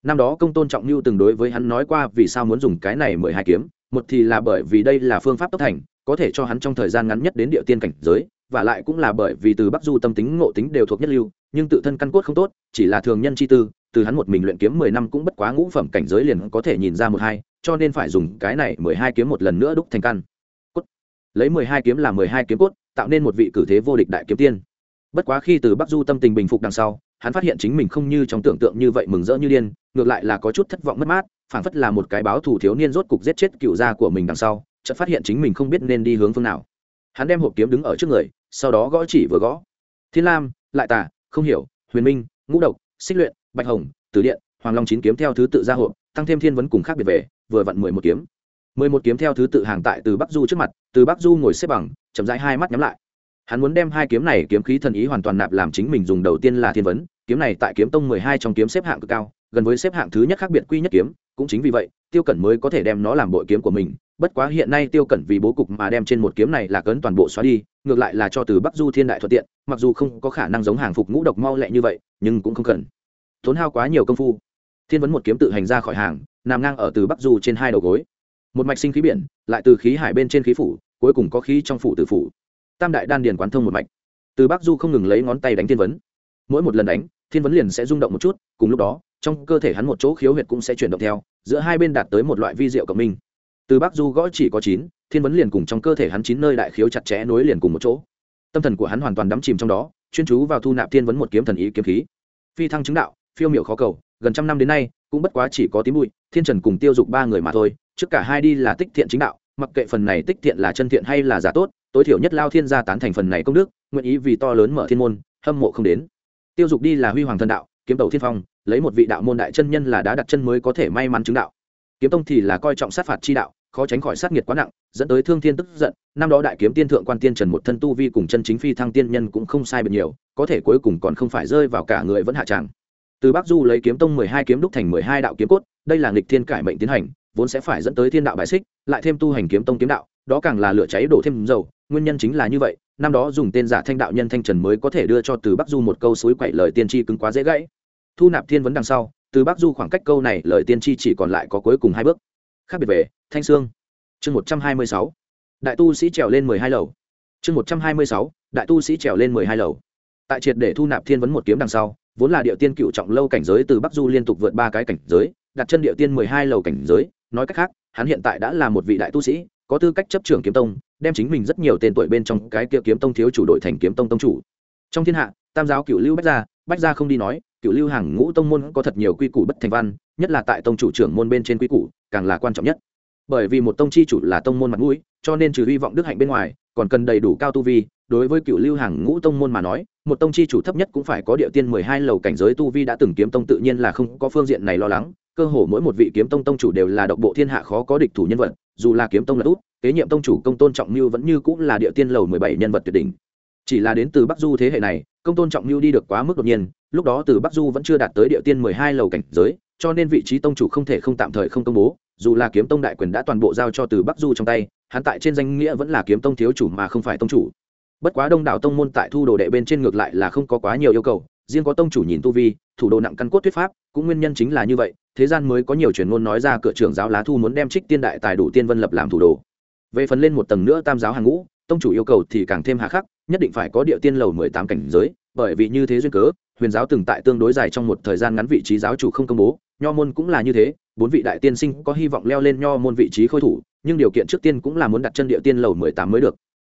năm đó công tôn trọng lưu từng đối với hắn nói qua vì sao muốn dùng cái này mười hai kiếm, một thì là bởi vì đây là phương pháp tốc thành, có thể cho hắn trong thời gian ngắn nhất đến địa tiên cảnh giới, và lại cũng là bởi vì từ bắc du tâm tính, ngộ tính đều thuộc nhất lưu, nhưng tự thân căn cốt không tốt, chỉ là thường nhân chi tư, từ hắn một mình luyện kiếm mười năm cũng bất quá ngũ phẩm cảnh giới liền có thể nhìn ra một hai, cho nên phải dùng cái này mười hai kiếm một lần nữa đúc thành căn. Cốt. Lấy mười hai kiếm là mười hai kiếm cốt, tạo nên một vị cử thế vô địch đại kiếm tiên. Bất quá khi từ bắc du tâm tình bình phục đằng sau, hắn phát hiện chính mình không như trong tưởng tượng như vậy mừng rỡ như điên ngược lại là có chút thất vọng mất mát, phảng phất là một cái báo thù thiếu niên rốt cục giết chết cựu gia của mình đằng sau, chợt phát hiện chính mình không biết nên đi hướng phương nào. Hắn đem hộp kiếm đứng ở trước người, sau đó gõ chỉ vừa gõ. Thiên lam, lại tà, không hiểu, huyền minh, ngũ độc, xích luyện, bạch hồng, Tử điện, hoàng long chín kiếm theo thứ tự ra hộp, tăng thêm thiên vấn cùng khác biệt về, vừa vặn mười một kiếm. mười một kiếm theo thứ tự hàng tại từ bắc du trước mặt, từ bắc du ngồi xếp bằng, chậm rãi hai mắt nhắm lại. Hắn muốn đem hai kiếm này kiếm khí thần ý hoàn toàn nạp làm chính mình dùng đầu tiên là thiên vấn, kiếm này tại kiếm tông mười hai trong kiếm xếp hạng cực cao gần với xếp hạng thứ nhất khác biệt quy nhất kiếm, cũng chính vì vậy, tiêu cẩn mới có thể đem nó làm bội kiếm của mình, bất quá hiện nay tiêu cẩn vì bố cục mà đem trên một kiếm này là cấn toàn bộ xóa đi, ngược lại là cho từ bắc du thiên đại thuận tiện, mặc dù không có khả năng giống hàng phục ngũ độc mau lẹ như vậy, nhưng cũng không cần. Tốn hao quá nhiều công phu. Thiên vấn một kiếm tự hành ra khỏi hàng, nằm ngang ở từ bắc du trên hai đầu gối. Một mạch sinh khí biển, lại từ khí hải bên trên khí phủ, cuối cùng có khí trong phủ từ phủ. Tam đại đan điền quán thông một mạch. Từ bắc du không ngừng lấy ngón tay đánh thiên vấn. Mỗi một lần đánh, thiên vấn liền sẽ rung động một chút, cùng lúc đó trong cơ thể hắn một chỗ khiếu huyệt cũng sẽ chuyển động theo, giữa hai bên đạt tới một loại vi diệu cộng minh. Từ bắc du gõ chỉ có chín, thiên vấn liền cùng trong cơ thể hắn chín nơi đại khiếu chặt chẽ nối liền cùng một chỗ. Tâm thần của hắn hoàn toàn đắm chìm trong đó, chuyên chú vào thu nạp thiên vấn một kiếm thần ý kiếm khí. Phi thăng chứng đạo, phiêu miệu khó cầu, gần trăm năm đến nay, cũng bất quá chỉ có tím bụi, thiên trần cùng tiêu dục ba người mà thôi, trước cả hai đi là tích thiện chính đạo, mặc kệ phần này tích thiện là chân thiện hay là giả tốt, tối thiểu nhất lao thiên gia tán thành phần này công đức, nguyện ý vì to lớn mở thiên môn, hâm mộ không đến. Tiêu dục đi là huy hoàng thần đạo, kiếm tàu thiên phong lấy một vị đạo môn đại chân nhân là đã đặt chân mới có thể may mắn chứng đạo. Kiếm tông thì là coi trọng sát phạt chi đạo, khó tránh khỏi sát nghiệt quá nặng, dẫn tới thương thiên tức giận. Năm đó đại kiếm tiên thượng quan tiên trần một thân tu vi cùng chân chính phi thăng tiên nhân cũng không sai biệt nhiều, có thể cuối cùng còn không phải rơi vào cả người vẫn hạ tràng từ bắc du lấy kiếm tông mười hai kiếm đúc thành mười hai đạo kiếm cốt, đây là nghịch thiên cải mệnh tiến hành, vốn sẽ phải dẫn tới thiên đạo bài xích, lại thêm tu hành kiếm tông kiếm đạo, đó càng là lửa cháy đổ thêm dầu, nguyên nhân chính là như vậy, năm đó dùng tên giả thanh đạo nhân thanh trần mới có thể đưa cho từ bắc du một câu suối quậy lời tiên tri cứng quá dễ gãy thu nạp thiên vấn đằng sau, từ bắc du khoảng cách câu này lời tiên tri chỉ còn lại có cuối cùng hai bước. Khác biệt về, thanh sương. Chương một trăm hai mươi sáu. Đại tu sĩ trèo lên mười hai lầu. Chương một trăm hai mươi sáu, đại tu sĩ trèo lên mười hai lầu. Tại triệt để thu nạp thiên vấn một kiếm đằng sau, vốn là địa tiên cựu trọng lâu cảnh giới từ bắc du liên tục vượt ba cái cảnh giới, đặt chân địa tiên mười hai lầu cảnh giới. Nói cách khác, hắn hiện tại đã là một vị đại tu sĩ, có tư cách chấp trưởng kiếm tông, đem chính mình rất nhiều tên tuổi bên trong cái kia kiếm tông thiếu chủ đội thành kiếm tông tông chủ. Trong thiên hạ, tam giáo cựu lưu bách gia bách gia không đi nói cựu lưu hàng ngũ tông môn có thật nhiều quy củ bất thành văn, nhất là tại tông chủ trưởng môn bên trên quy củ, càng là quan trọng nhất. Bởi vì một tông chi chủ là tông môn mặt mũi, cho nên trừ hy vọng đức hạnh bên ngoài, còn cần đầy đủ cao tu vi. Đối với cựu lưu hàng ngũ tông môn mà nói, một tông chi chủ thấp nhất cũng phải có địa tiên mười hai lầu cảnh giới tu vi đã từng kiếm tông tự nhiên là không có phương diện này lo lắng. Cơ hồ mỗi một vị kiếm tông tông chủ đều là độc bộ thiên hạ khó có địch thủ nhân vật, dù là kiếm tông là út, kế nhiệm tông chủ công tôn trọng mưu vẫn như cũng là địa tiên lầu mười bảy nhân vật tuyệt đỉnh chỉ là đến từ bắc du thế hệ này, công tôn trọng mưu đi được quá mức đột nhiên, lúc đó từ bắc du vẫn chưa đạt tới địa tiên mười hai lầu cảnh giới, cho nên vị trí tông chủ không thể không tạm thời không công bố, dù là kiếm tông đại quyền đã toàn bộ giao cho từ bắc du trong tay, hắn tại trên danh nghĩa vẫn là kiếm tông thiếu chủ mà không phải tông chủ. Bất quá đông đảo tông môn tại thu đồ đệ bên trên ngược lại là không có quá nhiều yêu cầu, riêng có tông chủ nhìn tu vi, thủ đồ nặng căn cốt thuyết pháp, cũng nguyên nhân chính là như vậy, thế gian mới có nhiều truyền ngôn nói ra cửa trưởng giáo lá thu muốn đem trích tiên đại tài đủ tiên vân lập làm thủ đồ. Về phần lên một tầng nữa tam giáo hàng ngũ, tông chủ yêu cầu thì càng thêm hà khắc nhất định phải có địa tiên lầu mười tám cảnh giới, bởi vì như thế duyên cớ, huyền giáo từng tại tương đối dài trong một thời gian ngắn vị trí giáo chủ không công bố, nho môn cũng là như thế, bốn vị đại tiên sinh có hy vọng leo lên nho môn vị trí khôi thủ, nhưng điều kiện trước tiên cũng là muốn đặt chân địa tiên lầu mười tám mới được.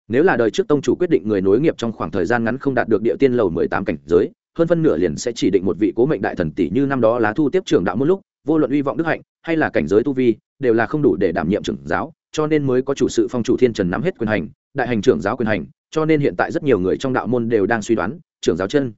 Nếu là đời trước tông chủ quyết định người nối nghiệp trong khoảng thời gian ngắn không đạt được địa tiên lầu mười tám cảnh giới, hơn phân nửa liền sẽ chỉ định một vị cố mệnh đại thần tỷ như năm đó lá thu tiếp trưởng đạo một lúc, vô luận uy vọng đức hạnh hay là cảnh giới tu vi, đều là không đủ để đảm nhiệm trưởng giáo, cho nên mới có chủ sự phong chủ thiên trần nắm hết quyền hành, đại hành trưởng giáo quyền hành cho nên hiện tại rất nhiều người trong đạo môn đều đang suy đoán, trưởng giáo chân.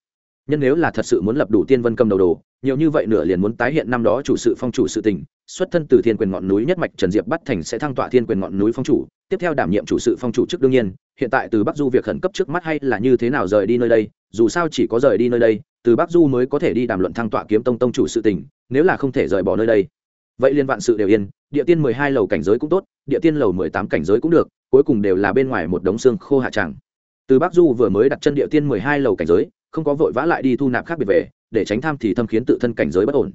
Nhân nếu là thật sự muốn lập đủ tiên vân cầm đầu đồ, nhiều như vậy nửa liền muốn tái hiện năm đó chủ sự phong chủ sự tình, xuất thân từ thiên quyền ngọn núi nhất mạch trần diệp bắt thành sẽ thăng tọa thiên quyền ngọn núi phong chủ, tiếp theo đảm nhiệm chủ sự phong chủ trước đương nhiên, hiện tại từ bắc du việc khẩn cấp trước mắt hay là như thế nào rời đi nơi đây, dù sao chỉ có rời đi nơi đây, từ bắc du mới có thể đi đàm luận thăng tọa kiếm tông tông chủ sự tình, nếu là không thể rời bỏ nơi đây. Vậy liên vạn sự đều yên địa tiên mười hai lầu cảnh giới cũng tốt, địa tiên lầu mười tám cảnh giới cũng được, cuối cùng đều là bên ngoài một đống xương khô hạ tràng. Từ bắc du vừa mới đặt chân địa tiên mười hai lầu cảnh giới, không có vội vã lại đi thu nạp khác biệt về, để tránh tham thì thâm khiến tự thân cảnh giới bất ổn.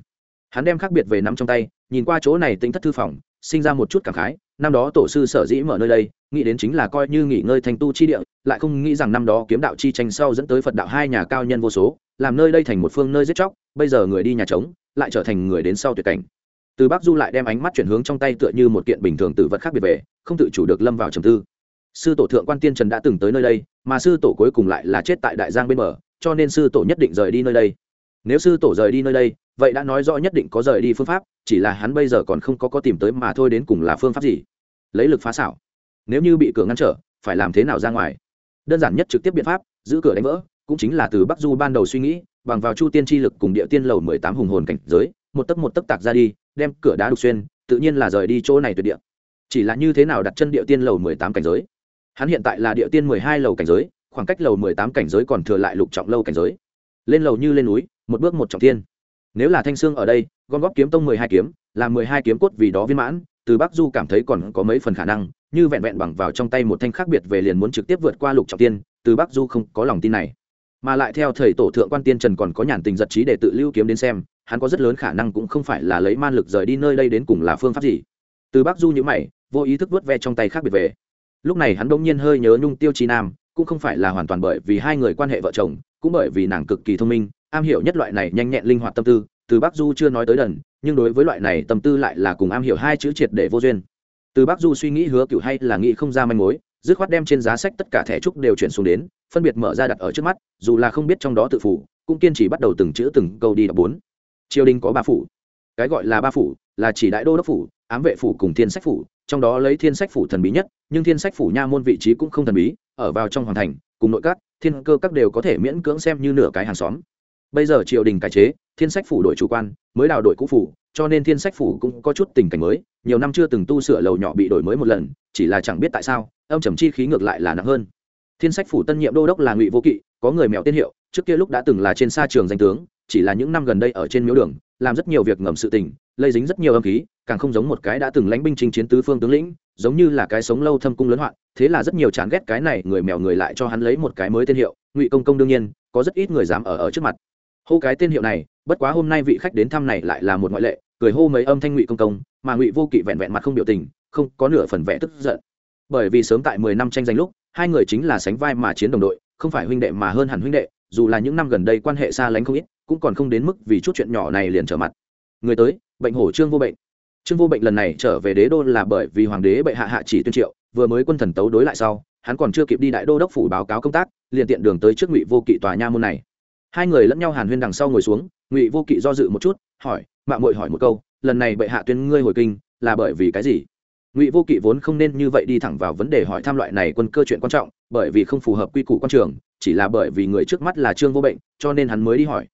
Hắn đem khác biệt về nắm trong tay, nhìn qua chỗ này tính thất thư phòng, sinh ra một chút cảm khái, năm đó tổ sư sở dĩ mở nơi đây, nghĩ đến chính là coi như nghỉ ngơi thành tu chi địa, lại không nghĩ rằng năm đó kiếm đạo chi tranh sau dẫn tới phật đạo hai nhà cao nhân vô số, làm nơi đây thành một phương nơi giết chóc, bây giờ người đi nhà trống, lại trở thành người đến sau tuyệt cảnh từ bắc du lại đem ánh mắt chuyển hướng trong tay tựa như một kiện bình thường tử vật khác biệt về, không tự chủ được lâm vào trầm tư. Sư tổ thượng quan tiên trần đã từng tới nơi đây, mà sư tổ cuối cùng lại là chết tại đại giang bên bờ, cho nên sư tổ nhất định rời đi nơi đây. Nếu sư tổ rời đi nơi đây, vậy đã nói rõ nhất định có rời đi phương pháp, chỉ là hắn bây giờ còn không có có tìm tới mà thôi đến cùng là phương pháp gì. Lấy lực phá xảo. Nếu như bị cửa ngăn trở, phải làm thế nào ra ngoài? Đơn giản nhất trực tiếp biện pháp, giữ cửa đánh vỡ, cũng chính là từ bắc du ban đầu suy nghĩ, bằng vào chu tiên tri lực cùng địa tiên lầu mười tám hùng hồn cảnh giới, một tấc một tấc tạc ra đi đem cửa đá đục xuyên, tự nhiên là rời đi chỗ này tuyệt địa. Chỉ là như thế nào đặt chân địa tiên lầu mười tám cảnh giới? Hắn hiện tại là địa tiên mười hai lầu cảnh giới, khoảng cách lầu mười tám cảnh giới còn thừa lại lục trọng lâu cảnh giới. Lên lầu như lên núi, một bước một trọng thiên. Nếu là thanh sương ở đây, gom góp kiếm tông mười hai kiếm là mười hai kiếm cốt vì đó viên mãn, từ bắc du cảm thấy còn có mấy phần khả năng, như vẹn vẹn bằng vào trong tay một thanh khác biệt về liền muốn trực tiếp vượt qua lục trọng tiên từ bắc du không có lòng tin này. Mà lại theo thầy tổ thượng quan tiên trần còn có nhàn tình giật trí để tự lưu kiếm đến xem hắn có rất lớn khả năng cũng không phải là lấy man lực rời đi nơi đây đến cùng là phương pháp gì. Từ bắc du nhữ mày, vô ý thức vớt ve trong tay khác biệt về. Lúc này hắn đông nhiên hơi nhớ nhung tiêu chi nam, cũng không phải là hoàn toàn bởi vì hai người quan hệ vợ chồng, cũng bởi vì nàng cực kỳ thông minh, am hiểu nhất loại này nhanh nhẹn linh hoạt tâm tư, từ bắc du chưa nói tới đần, nhưng đối với loại này tâm tư lại là cùng am hiểu hai chữ triệt để vô duyên. Từ bắc du suy nghĩ hứa cựu hay là nghĩ không ra manh mối, dứt khoát đem trên giá sách tất cả thẻ trúc đều chuyển xuống đến, phân biệt mở ra đặt ở trước mắt, dù là không biết trong đó tự phủ, cũng kiên trì bắt đầu từng chữ từng câu đi đọc bốn triều đình có ba phủ. Cái gọi là ba phủ là chỉ đại đô đốc phủ, ám vệ phủ cùng thiên sách phủ, trong đó lấy thiên sách phủ thần bí nhất, nhưng thiên sách phủ nha môn vị trí cũng không thần bí, ở vào trong hoàng thành, cùng nội các, thiên cơ các đều có thể miễn cưỡng xem như nửa cái hàng xóm. Bây giờ triều đình cải chế, thiên sách phủ đội chủ quan, mới đào đội cũ phủ, cho nên thiên sách phủ cũng có chút tình cảnh mới, nhiều năm chưa từng tu sửa lầu nhỏ bị đổi mới một lần, chỉ là chẳng biết tại sao, âm trầm chi khí ngược lại là nặng hơn. Thiên sách phủ tân nhiệm đô đốc là ngụy vô kỵ, có người mèo tên hiệu, trước kia lúc đã từng là trên xa trường danh tướng chỉ là những năm gần đây ở trên miếu đường, làm rất nhiều việc ngầm sự tình, lây dính rất nhiều âm khí, càng không giống một cái đã từng lãnh binh chinh chiến tứ phương tướng lĩnh, giống như là cái sống lâu thâm cung lớn hoạn, thế là rất nhiều chán ghét cái này, người mèo người lại cho hắn lấy một cái mới tên hiệu, ngụy công công đương nhiên, có rất ít người dám ở ở trước mặt. Hô cái tên hiệu này, bất quá hôm nay vị khách đến thăm này lại là một ngoại lệ, cười hô mấy âm thanh ngụy công công, mà ngụy vô kỵ vẹn vẹn mặt không biểu tình, không có nửa phần vẽ tức giận. Bởi vì sớm tại mười năm tranh giành lúc, hai người chính là sánh vai mà chiến đồng đội, không phải huynh đệ mà hơn hẳn huynh đệ, dù là những năm gần đây quan hệ xa lánh không ít cũng còn không đến mức vì chút chuyện nhỏ này liền trở mặt. Người tới, bệnh hổ trương vô bệnh. Trương vô bệnh lần này trở về đế đô là bởi vì hoàng đế bệ hạ hạ chỉ tuyên triệu, vừa mới quân thần tấu đối lại sau, hắn còn chưa kịp đi đại đô đốc phủ báo cáo công tác, liền tiện đường tới trước ngụy vô kỵ tòa nha môn này. Hai người lẫn nhau hàn huyên đằng sau ngồi xuống, ngụy vô kỵ do dự một chút, hỏi mạng mội hỏi một câu, lần này bệ hạ tuyên ngươi hồi kinh, là bởi vì cái gì? Ngụy vô kỵ vốn không nên như vậy đi thẳng vào vấn đề hỏi tham loại này quân cơ chuyện quan trọng, bởi vì không phù hợp quy củ quan trường, chỉ là bởi vì người trước mắt là trương vô bệnh, cho nên hắn mới đi hỏi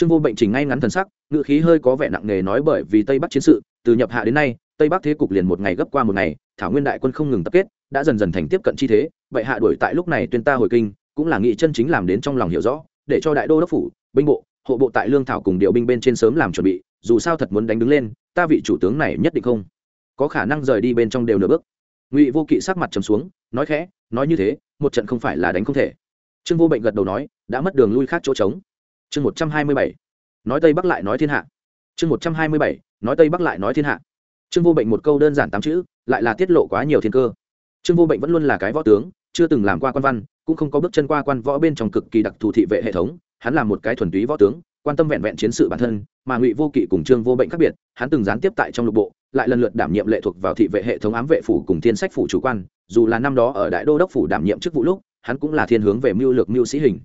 trương vô bệnh chỉnh ngay ngắn thần sắc ngự khí hơi có vẻ nặng nề nói bởi vì tây bắc chiến sự, từ nhập hạ đến nay, tây bắc thế cục liền một ngày gấp qua một ngày, thảo nguyên đại quân không ngừng tập kết, đã dần dần thành tiếp cận chi thế, vậy hạ đuổi tại lúc này tuyên ta hồi kinh, cũng là nghị chân chính làm đến trong lòng hiểu rõ, để cho đại đô đốc phủ, binh bộ, hộ bộ tại lương thảo cùng điều binh bên trên sớm làm chuẩn bị, dù sao thật muốn đánh đứng lên, ta vị chủ tướng này nhất định không có khả năng rời đi bên trong đều nửa bước. Ngụy vô kỵ sắc mặt trầm xuống, nói khẽ, nói như thế, một trận không phải là đánh không thể. Trương vô bệnh gật đầu nói, đã mất đường lui khác chỗ trống chương một trăm hai mươi bảy. Nói tây bắc lại nói thiên hạ. Chương một trăm hai mươi bảy. Nói tây bắc lại nói thiên hạ. Trương vô bệnh một câu đơn giản tám chữ, lại là tiết lộ quá nhiều thiên cơ. Trương vô bệnh vẫn luôn là cái võ tướng, chưa từng làm qua quan văn, cũng không có bước chân qua quan võ bên trong cực kỳ đặc thù thị vệ hệ thống. Hắn là một cái thuần túy võ tướng, quan tâm vẹn vẹn chiến sự bản thân, mà ngụy vô kỵ cùng trương vô bệnh khác biệt, hắn từng gián tiếp tại trong lục bộ, lại lần lượt đảm nhiệm lệ thuộc vào thị vệ hệ thống ám vệ phủ cùng thiên sách phủ chủ quan. Dù là năm đó ở đại đô đốc phủ đảm nhiệm chức vụ lúc, hắn cũng là thiên hướng về mưu lược mưu sĩ hình.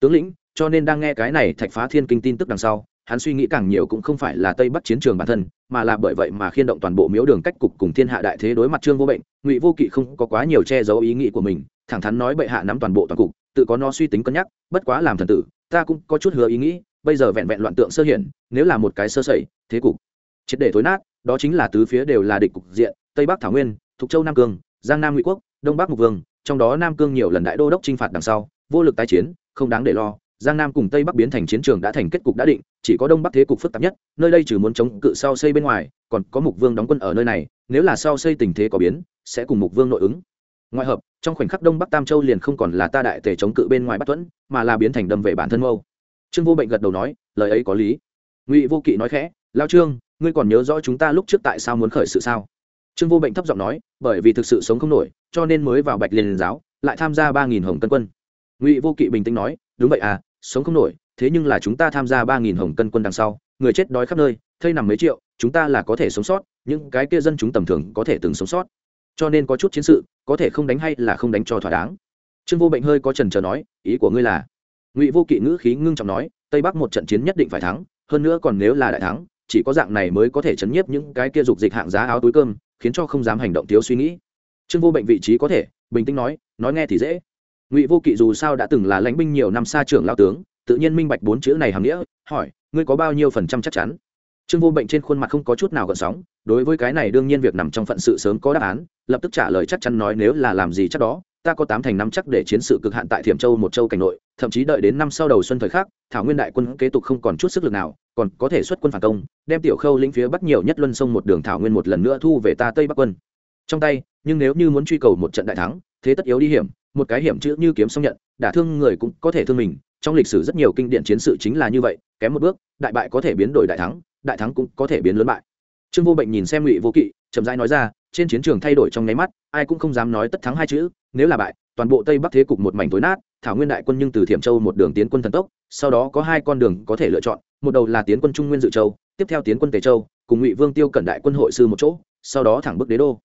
Tướng lĩnh cho nên đang nghe cái này thạch phá thiên kinh tin tức đằng sau, hắn suy nghĩ càng nhiều cũng không phải là tây bắc chiến trường bản thân, mà là bởi vậy mà khiên động toàn bộ miếu đường cách cục cùng thiên hạ đại thế đối mặt trương vô bệnh, ngụy vô kỵ không có quá nhiều che giấu ý nghĩ của mình, thẳng thắn nói bệ hạ nắm toàn bộ toàn cục, tự có nó suy tính cân nhắc, bất quá làm thần tử, ta cũng có chút hứa ý nghĩ, bây giờ vẹn vẹn loạn tượng sơ hiển, nếu là một cái sơ sẩy, thế cục triệt để thối nát, đó chính là tứ phía đều là địch cục diện, tây bắc thảo nguyên, thục châu nam cương, giang nam ngụy quốc, đông bắc mục vương, trong đó nam cương nhiều lần đại đô đốc chinh phạt đằng sau, vô lực tái chiến, không đáng để lo giang nam cùng tây bắc biến thành chiến trường đã thành kết cục đã định, chỉ có đông bắc thế cục phức tạp nhất, nơi đây trừ muốn chống cự sau xây bên ngoài, còn có mục vương đóng quân ở nơi này, nếu là sau xây tình thế có biến, sẽ cùng mục vương nội ứng. Ngoại hợp, trong khoảnh khắc đông bắc tam châu liền không còn là ta đại tề chống cự bên ngoài bắt thuẫn, mà là biến thành đâm về bản thân mâu. Trương vô bệnh gật đầu nói, lời ấy có lý. Ngụy vô kỵ nói khẽ lao trương, ngươi còn nhớ rõ chúng ta lúc trước tại sao muốn khởi sự sao? Trương vô bệnh thấp giọng nói, bởi vì thực sự sống không nổi, cho nên mới vào bạch liên giáo, lại tham gia ba nghìn hồng cân quân ngụy vô kỵ bình tĩnh nói, đúng vậy à sống không nổi, thế nhưng là chúng ta tham gia ba nghìn hồng cân quân đằng sau, người chết đói khắp nơi, thây nằm mấy triệu, chúng ta là có thể sống sót, những cái kia dân chúng tầm thường có thể từng sống sót. Cho nên có chút chiến sự, có thể không đánh hay là không đánh cho thỏa đáng. Trương vô bệnh hơi có trần trờ nói, ý của ngươi là? Ngụy vô kỵ ngữ khí ngưng trọng nói, tây bắc một trận chiến nhất định phải thắng, hơn nữa còn nếu là đại thắng, chỉ có dạng này mới có thể chấn nhiếp những cái kia dục dịch hạng giá áo túi cơm, khiến cho không dám hành động thiếu suy nghĩ. Trương vô bệnh vị trí có thể, bình tĩnh nói nói nghe thì dễ ngụy vô kỵ dù sao đã từng là lãnh binh nhiều năm xa trưởng lao tướng, tự nhiên minh bạch bốn chữ này hàm nghĩa, hỏi, ngươi có bao nhiêu phần trăm chắc chắn? Trương vô bệnh trên khuôn mặt không có chút nào gợn sóng, đối với cái này đương nhiên việc nằm trong phận sự sớm có đáp án, lập tức trả lời chắc chắn nói, nếu là làm gì chắc đó, ta có tám thành năm chắc để chiến sự cực hạn tại thiểm châu một châu cảnh nội, thậm chí đợi đến năm sau đầu xuân thời khắc, thảo nguyên đại quân kế tục không còn chút sức lực nào, còn có thể xuất quân phản công, đem tiểu khâu lĩnh phía bắc nhiều nhất luân sông một đường thảo nguyên một lần nữa thu về ta tây bắc quân. Trong tay, nhưng nếu như muốn truy cầu một trận đại thắng thế tất yếu đi hiểm, một cái hiểm chữ như kiếm xong nhận, đả thương người cũng có thể thương mình, trong lịch sử rất nhiều kinh điển chiến sự chính là như vậy, kém một bước, đại bại có thể biến đổi đại thắng đại thắng cũng có thể biến lớn bại. Trương vô bệnh nhìn xem ngụy vô kỵ, chậm rãi nói ra, trên chiến trường thay đổi trong nháy mắt, ai cũng không dám nói tất thắng hai chữ, nếu là bại, toàn bộ tây bắc thế cục một mảnh tối nát, thảo nguyên đại quân nhưng từ thiểm châu một đường tiến quân thần tốc, sau đó có hai con đường có thể lựa chọn, một đầu là tiến quân trung nguyên dự châu, tiếp theo tiến quân tề châu, cùng ngụy vương tiêu cẩn đại quân hội sư một chỗ, sau đó thẳng bức đế đô.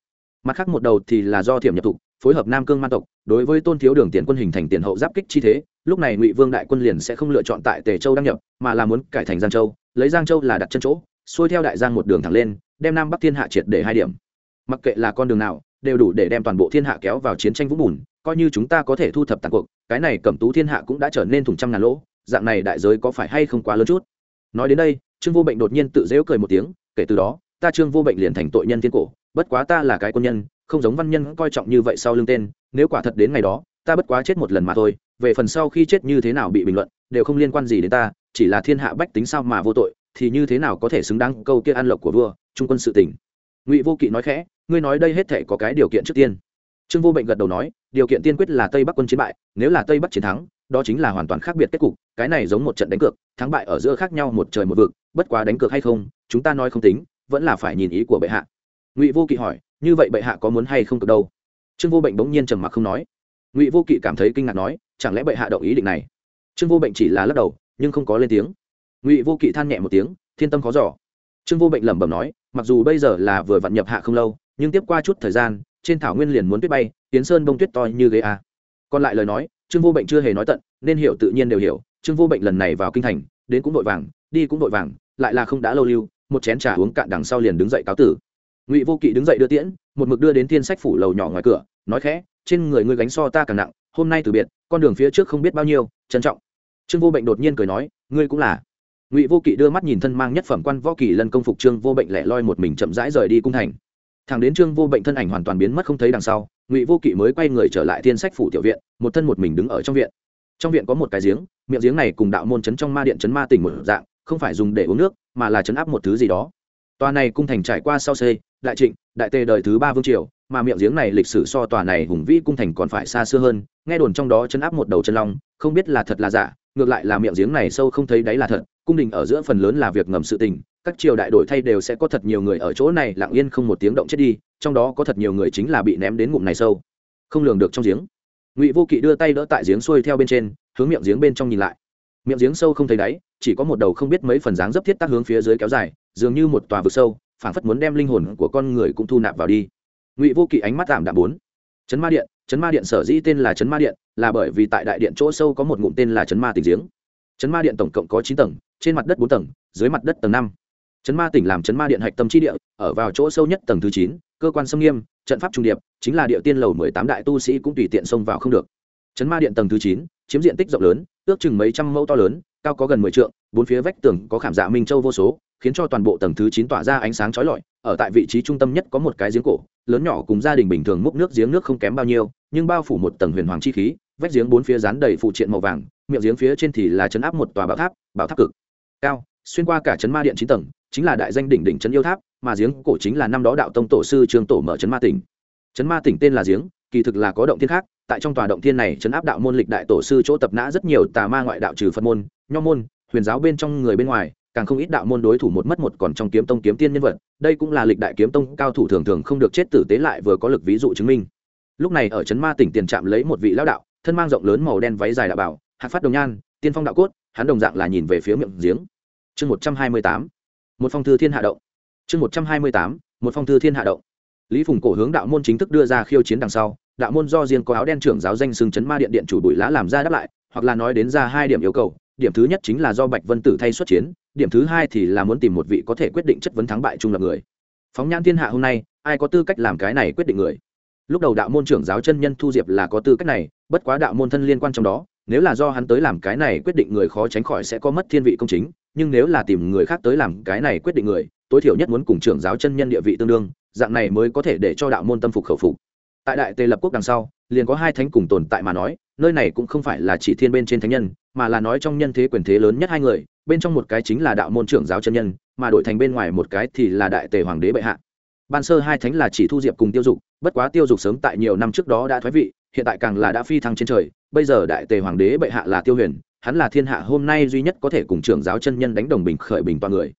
Mặt khác một đầu thì là do thiểm nhập thục phối hợp nam cương man tộc, đối với tôn thiếu đường tiền quân hình thành tiền hậu giáp kích chi thế, lúc này ngụy vương đại quân liền sẽ không lựa chọn tại tề châu đăng nhập, mà là muốn cải thành giang châu, lấy giang châu là đặt chân chỗ, xuôi theo đại giang một đường thẳng lên, đem nam bắc thiên hạ triệt để hai điểm. Mặc kệ là con đường nào, đều đủ để đem toàn bộ thiên hạ kéo vào chiến tranh vũng bùn, coi như chúng ta có thể thu thập tàn cuộc, cái này cẩm tú thiên hạ cũng đã trở nên thùng trăm ngàn lỗ, dạng này đại giới có phải hay không quá lớn chút? Nói đến đây, trương vô bệnh đột nhiên tự dễu cười một tiếng, kể từ đó, ta trương vô bệnh liền thành tội nhân thiên cổ, bất quá ta là cái quân nhân không giống văn nhân coi trọng như vậy sau lưng tên, nếu quả thật đến ngày đó, ta bất quá chết một lần mà thôi, về phần sau khi chết như thế nào bị bình luận, đều không liên quan gì đến ta, chỉ là thiên hạ bách tính sao mà vô tội, thì như thế nào có thể xứng đáng câu kia ăn lộc của vua, trung quân sự tỉnh ngụy vô kỵ nói khẽ, ngươi nói đây hết thể có cái điều kiện trước tiên. Trương vô bệnh gật đầu nói, điều kiện tiên quyết là tây bắc quân chiến bại, nếu là tây bắc chiến thắng, đó chính là hoàn toàn khác biệt kết cục, cái này giống một trận đánh cược, thắng bại ở giữa khác nhau một trời một vực, bất quá đánh cược hay không, chúng ta nói không tính, vẫn là phải nhìn ý của bệ hạ. Ngụy vô kỵ hỏi như vậy bệ hạ có muốn hay không cực đâu? Trương vô bệnh bỗng nhiên trầm mặc không nói. Ngụy vô kỵ cảm thấy kinh ngạc nói, chẳng lẽ bệ hạ động ý định này? Trương vô bệnh chỉ là lắc đầu, nhưng không có lên tiếng. Ngụy vô kỵ than nhẹ một tiếng, thiên tâm khó giỏ trương vô bệnh lẩm bẩm nói, mặc dù bây giờ là vừa vặn nhập hạ không lâu, nhưng tiếp qua chút thời gian, trên thảo nguyên liền muốn tuyết bay tiến sơn bông tuyết to như ghế a. Còn lại lời nói, trương vô bệnh chưa hề nói tận, nên hiểu tự nhiên đều hiểu, trương vô bệnh lần này vào kinh thành, đến cũng vội vàng, đi cũng vội vàng, lại là không đã lâu lưu, một chén trà uống cạn đằng sau liền đứng dậy cáo tử ngụy vô kỵ đứng dậy đưa tiễn một mực đưa đến thiên sách phủ lầu nhỏ ngoài cửa nói khẽ trên người ngươi gánh so ta càng nặng hôm nay từ biệt con đường phía trước không biết bao nhiêu trân trọng trương vô bệnh đột nhiên cười nói ngươi cũng là ngụy vô kỵ đưa mắt nhìn thân mang nhất phẩm quan võ kỳ lân công phục trương vô bệnh lẻ loi một mình chậm rãi rời đi cung thành thằng đến trương vô bệnh thân ảnh hoàn toàn biến mất không thấy đằng sau ngụy vô kỵ mới quay người trở lại thiên sách phủ tiểu viện một thân một mình đứng ở trong viện trong viện có một cái giếng miệng giếng này cùng đạo môn chấn trong ma điện chấn ma tỉnh một dạng không phải dùng để uống nước mà là chấn áp một thứ gì đó tòa này cung thành trải qua sau xây, đại trịnh, đại tề đời thứ ba vương triều, mà miệng giếng này lịch sử so tòa này hùng vĩ cung thành còn phải xa xưa hơn, nghe đồn trong đó chấn áp một đầu chân long, không biết là thật là giả, ngược lại là miệng giếng này sâu không thấy đáy là thật, cung đình ở giữa phần lớn là việc ngầm sự tình, các triều đại đổi thay đều sẽ có thật nhiều người ở chỗ này lặng yên không một tiếng động chết đi, trong đó có thật nhiều người chính là bị ném đến ngụm này sâu, không lường được trong giếng. Ngụy vô kỵ đưa tay đỡ tại giếng xuôi theo bên trên, hướng miệng giếng bên trong nhìn lại. Miệng giếng sâu không thấy đáy, chỉ có một đầu không biết mấy phần dáng dấp thiết tác hướng phía dưới kéo dài dường như một tòa vực sâu, phảng phất muốn đem linh hồn của con người cũng thu nạp vào đi. Ngụy vô kỵ ánh mắt tạm đạm bốn. Chấn ma điện, chấn ma điện sở dĩ tên là chấn ma điện, là bởi vì tại đại điện chỗ sâu có một ngụm tên là chấn ma tỉnh giếng. Chấn ma điện tổng cộng có chín tầng, trên mặt đất bốn tầng, dưới mặt đất tầng năm. Chấn ma tỉnh làm chấn ma điện hạch tâm trí địa, ở vào chỗ sâu nhất tầng thứ chín, cơ quan xâm nghiêm, trận pháp trung điệp, chính là địa tiên lầu mười tám đại tu sĩ cũng tùy tiện xông vào không được. Chấn ma điện tầng thứ chín, chiếm diện tích rộng lớn, ước chừng mấy trăm mẫu to lớn, cao có gần mười trượng, bốn phía vách tường có khảm dạ minh châu vô số khiến cho toàn bộ tầng thứ chín tỏa ra ánh sáng chói lọi. Ở tại vị trí trung tâm nhất có một cái giếng cổ, lớn nhỏ cùng gia đình bình thường múc nước giếng nước không kém bao nhiêu, nhưng bao phủ một tầng huyền hoàng chi khí, vách giếng bốn phía dán đầy phụ triện màu vàng, miệng giếng phía trên thì là chấn áp một tòa bảo tháp bảo tháp cực cao, xuyên qua cả chấn ma điện chín tầng, chính là đại danh đỉnh đỉnh chấn yêu tháp, mà giếng cổ chính là năm đó đạo tông tổ sư trương tổ mở chấn ma tỉnh. Chấn ma tỉnh tên là giếng, kỳ thực là có động thiên khác, tại trong tòa động thiên này chấn áp đạo môn lịch đại tổ sư chỗ tập nã rất nhiều tà ma ngoại đạo trừ phật môn, nho môn, huyền giáo bên trong người bên ngoài càng không ít đạo môn đối thủ một mất một còn trong kiếm tông kiếm tiên nhân vật, đây cũng là lịch đại kiếm tông cao thủ thường thường không được chết tử tế lại vừa có lực ví dụ chứng minh. Lúc này ở trấn ma tỉnh tiền trạm lấy một vị lão đạo, thân mang rộng lớn màu đen váy dài đạo bảo hạt phát đồng nhan, tiên phong đạo cốt, hắn đồng dạng là nhìn về phía miệng giếng. Chương một trăm hai mươi tám, một phong thư thiên hạ động. Chương một trăm hai mươi tám, một phong thư thiên hạ động. Lý phùng cổ hướng đạo môn chính thức đưa ra khiêu chiến đằng sau, đạo môn do riêng có áo đen trưởng giáo danh xưng chấn ma điện điện chủ bụi lá làm ra đáp lại, hoặc là nói đến ra hai điểm yêu cầu, điểm thứ nhất chính là do bạch vân tử thay xuất chiến điểm thứ hai thì là muốn tìm một vị có thể quyết định chất vấn thắng bại trung lập người. Phóng nhãn thiên hạ hôm nay, ai có tư cách làm cái này quyết định người? Lúc đầu đạo môn trưởng giáo chân nhân thu diệp là có tư cách này, bất quá đạo môn thân liên quan trong đó, nếu là do hắn tới làm cái này quyết định người khó tránh khỏi sẽ có mất thiên vị công chính, nhưng nếu là tìm người khác tới làm cái này quyết định người, tối thiểu nhất muốn cùng trưởng giáo chân nhân địa vị tương đương, dạng này mới có thể để cho đạo môn tâm phục khẩu phục. Tại đại tề lập quốc đằng sau, liền có hai thánh cùng tồn tại mà nói, nơi này cũng không phải là chỉ thiên bên trên thánh nhân, mà là nói trong nhân thế quyền thế lớn nhất hai người bên trong một cái chính là đạo môn trưởng giáo chân nhân, mà đổi thành bên ngoài một cái thì là đại tề hoàng đế bệ hạ. Ban sơ hai thánh là chỉ thu diệp cùng tiêu dục, bất quá tiêu dục sớm tại nhiều năm trước đó đã thoái vị, hiện tại càng là đã phi thăng trên trời, bây giờ đại tề hoàng đế bệ hạ là tiêu huyền, hắn là thiên hạ hôm nay duy nhất có thể cùng trưởng giáo chân nhân đánh đồng bình khởi bình toàn người.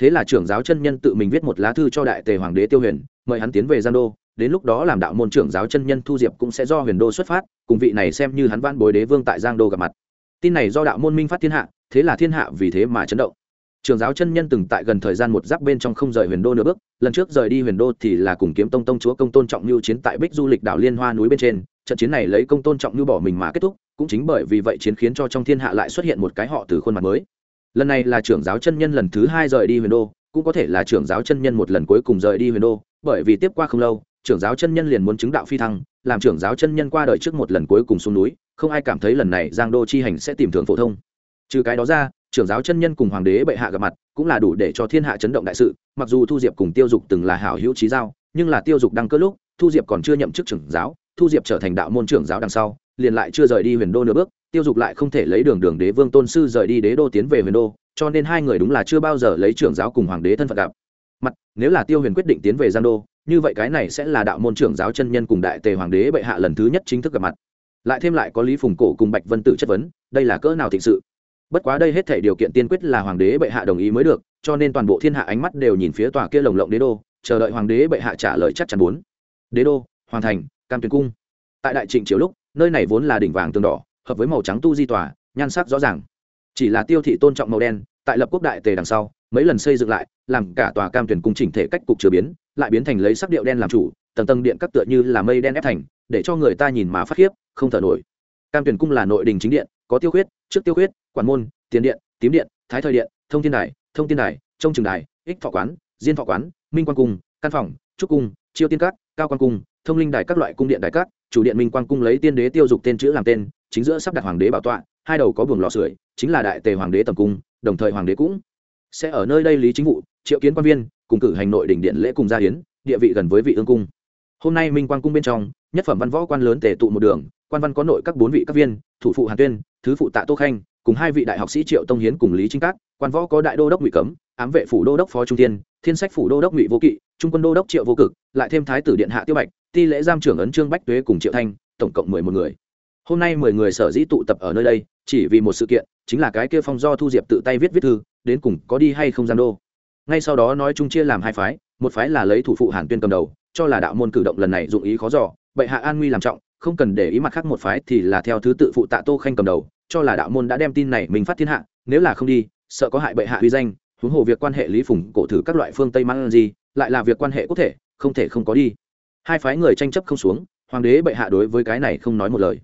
Thế là trưởng giáo chân nhân tự mình viết một lá thư cho đại tề hoàng đế tiêu huyền, mời hắn tiến về giang đô, đến lúc đó làm đạo môn trưởng giáo chân nhân thu diệp cũng sẽ do huyền đô xuất phát, cùng vị này xem như hắn văn bối đế vương tại giang đô gặp mặt. Tin này do đạo môn minh phát thiên hạ thế là thiên hạ vì thế mà chấn động. Trường giáo chân nhân từng tại gần thời gian một giáp bên trong không rời huyền đô nửa bước, lần trước rời đi huyền đô thì là cùng kiếm tông tông chúa công tôn trọng như chiến tại bích du lịch đảo liên hoa núi bên trên. Trận chiến này lấy công tôn trọng như bỏ mình mà kết thúc, cũng chính bởi vì vậy chiến khiến cho trong thiên hạ lại xuất hiện một cái họ từ khuôn mặt mới. Lần này là trưởng giáo chân nhân lần thứ hai rời đi huyền đô, cũng có thể là trưởng giáo chân nhân một lần cuối cùng rời đi huyền đô, bởi vì tiếp qua không lâu, trưởng giáo chân nhân liền muốn chứng đạo phi thăng, làm trưởng giáo chân nhân qua đời trước một lần cuối cùng xuống núi, không ai cảm thấy lần này giang đô chi hành sẽ tìm thường phổ thông trừ cái đó ra, trưởng giáo chân nhân cùng hoàng đế bệ hạ gặp mặt cũng là đủ để cho thiên hạ chấn động đại sự, mặc dù thu diệp cùng tiêu dục từng là hảo hữu trí giao, nhưng là tiêu dục đăng cơ lúc, thu diệp còn chưa nhậm chức trưởng giáo, thu diệp trở thành đạo môn trưởng giáo đằng sau, liền lại chưa rời đi huyền đô nửa bước, tiêu dục lại không thể lấy đường đường đế vương tôn sư rời đi đế đô tiến về huyền đô, cho nên hai người đúng là chưa bao giờ lấy trưởng giáo cùng hoàng đế thân phận gặp. Mặt, nếu là tiêu huyền quyết định tiến về giang đô, như vậy cái này sẽ là đạo môn trưởng giáo chân nhân cùng đại tề hoàng đế bệ hạ lần thứ nhất chính thức gặp mặt. Lại thêm lại có lý phùng cổ cùng bạch vân tử chất vấn, đây là cỡ nào thịnh sự? Bất quá đây hết thể điều kiện tiên quyết là hoàng đế bệ hạ đồng ý mới được, cho nên toàn bộ thiên hạ ánh mắt đều nhìn phía tòa kia lồng lộng đế đô, chờ đợi hoàng đế bệ hạ trả lời chắc chắn bốn. Đế đô, hoàng thành, cam tuyền cung. Tại đại trịnh triều lúc, nơi này vốn là đỉnh vàng tường đỏ, hợp với màu trắng tu di tòa, nhan sắc rõ ràng. Chỉ là tiêu thị tôn trọng màu đen, tại lập quốc đại tề đằng sau, mấy lần xây dựng lại, làm cả tòa cam tuyển cung chỉnh thể cách cục chứa biến, lại biến thành lấy sắc điệu đen làm chủ, tầng tầng điện các tựa như là mây đen ép thành, để cho người ta nhìn mà phát khiếp, không thở nổi. Cam tuyển cung là nội đình chính điện, có tiêu khuyết, trước tiêu khuyết quản môn, tiền điện, tím điện, thái thời điện, thông thiên đài, thông thiên đài, trông trường đài, ích thọ quán, diên thọ quán, minh quan cung, căn phòng, trúc cung, chiêu tiên các, cao quan cung, thông linh đài các loại cung điện đài các, chủ điện minh quan cung lấy tiên đế tiêu dục tên chữ làm tên, chính giữa sắp đặt hoàng đế bảo tọa, hai đầu có buồng lò sưởi, chính là đại tề hoàng đế tầm cung, đồng thời hoàng đế cũng sẽ ở nơi đây lý chính vụ, triệu kiến quan viên, cùng cử hành nội đỉnh điện lễ cùng gia hiến, địa vị gần với vị ương cung. Hôm nay minh quan cung bên trong, nhất phẩm văn võ quan lớn tề tụ một đường, quan văn có nội các bốn vị các viên, thủ phụ hàn tuyên, thứ phụ tạ tô khanh cùng hai vị đại học sĩ triệu tông hiến cùng lý trinh cát quan võ có đại đô đốc ngụy cấm, ám vệ phủ đô đốc phó trung tiên thiên sách phủ đô đốc ngụy vô kỵ, trung quân đô đốc triệu vô cực, lại thêm thái tử điện hạ tiêu bạch, ti lễ giam trưởng ấn trương bách tuế cùng triệu thanh, tổng cộng mười một người. Hôm nay mười người sở dĩ tụ tập ở nơi đây, chỉ vì một sự kiện, chính là cái kia phong do thu diệp tự tay viết viết thư, đến cùng có đi hay không gian đô. Ngay sau đó nói chung chia làm hai phái, một phái là lấy thủ phụ hàn tuyên cầm đầu, cho là đạo môn cử động lần này dụng ý khó giỏ bệ hạ an nguy làm trọng, không cần để ý mặt khác một phái thì là theo thứ tự phụ tạ tô khanh cầm đầu cho là đạo môn đã đem tin này mình phát thiên hạ, nếu là không đi, sợ có hại bệ hạ uy danh, huống hồ việc quan hệ lý phủng cổ thử các loại phương tây mang gì lại là việc quan hệ quốc thể, không thể không có đi. Hai phái người tranh chấp không xuống, hoàng đế bệ hạ đối với cái này không nói một lời.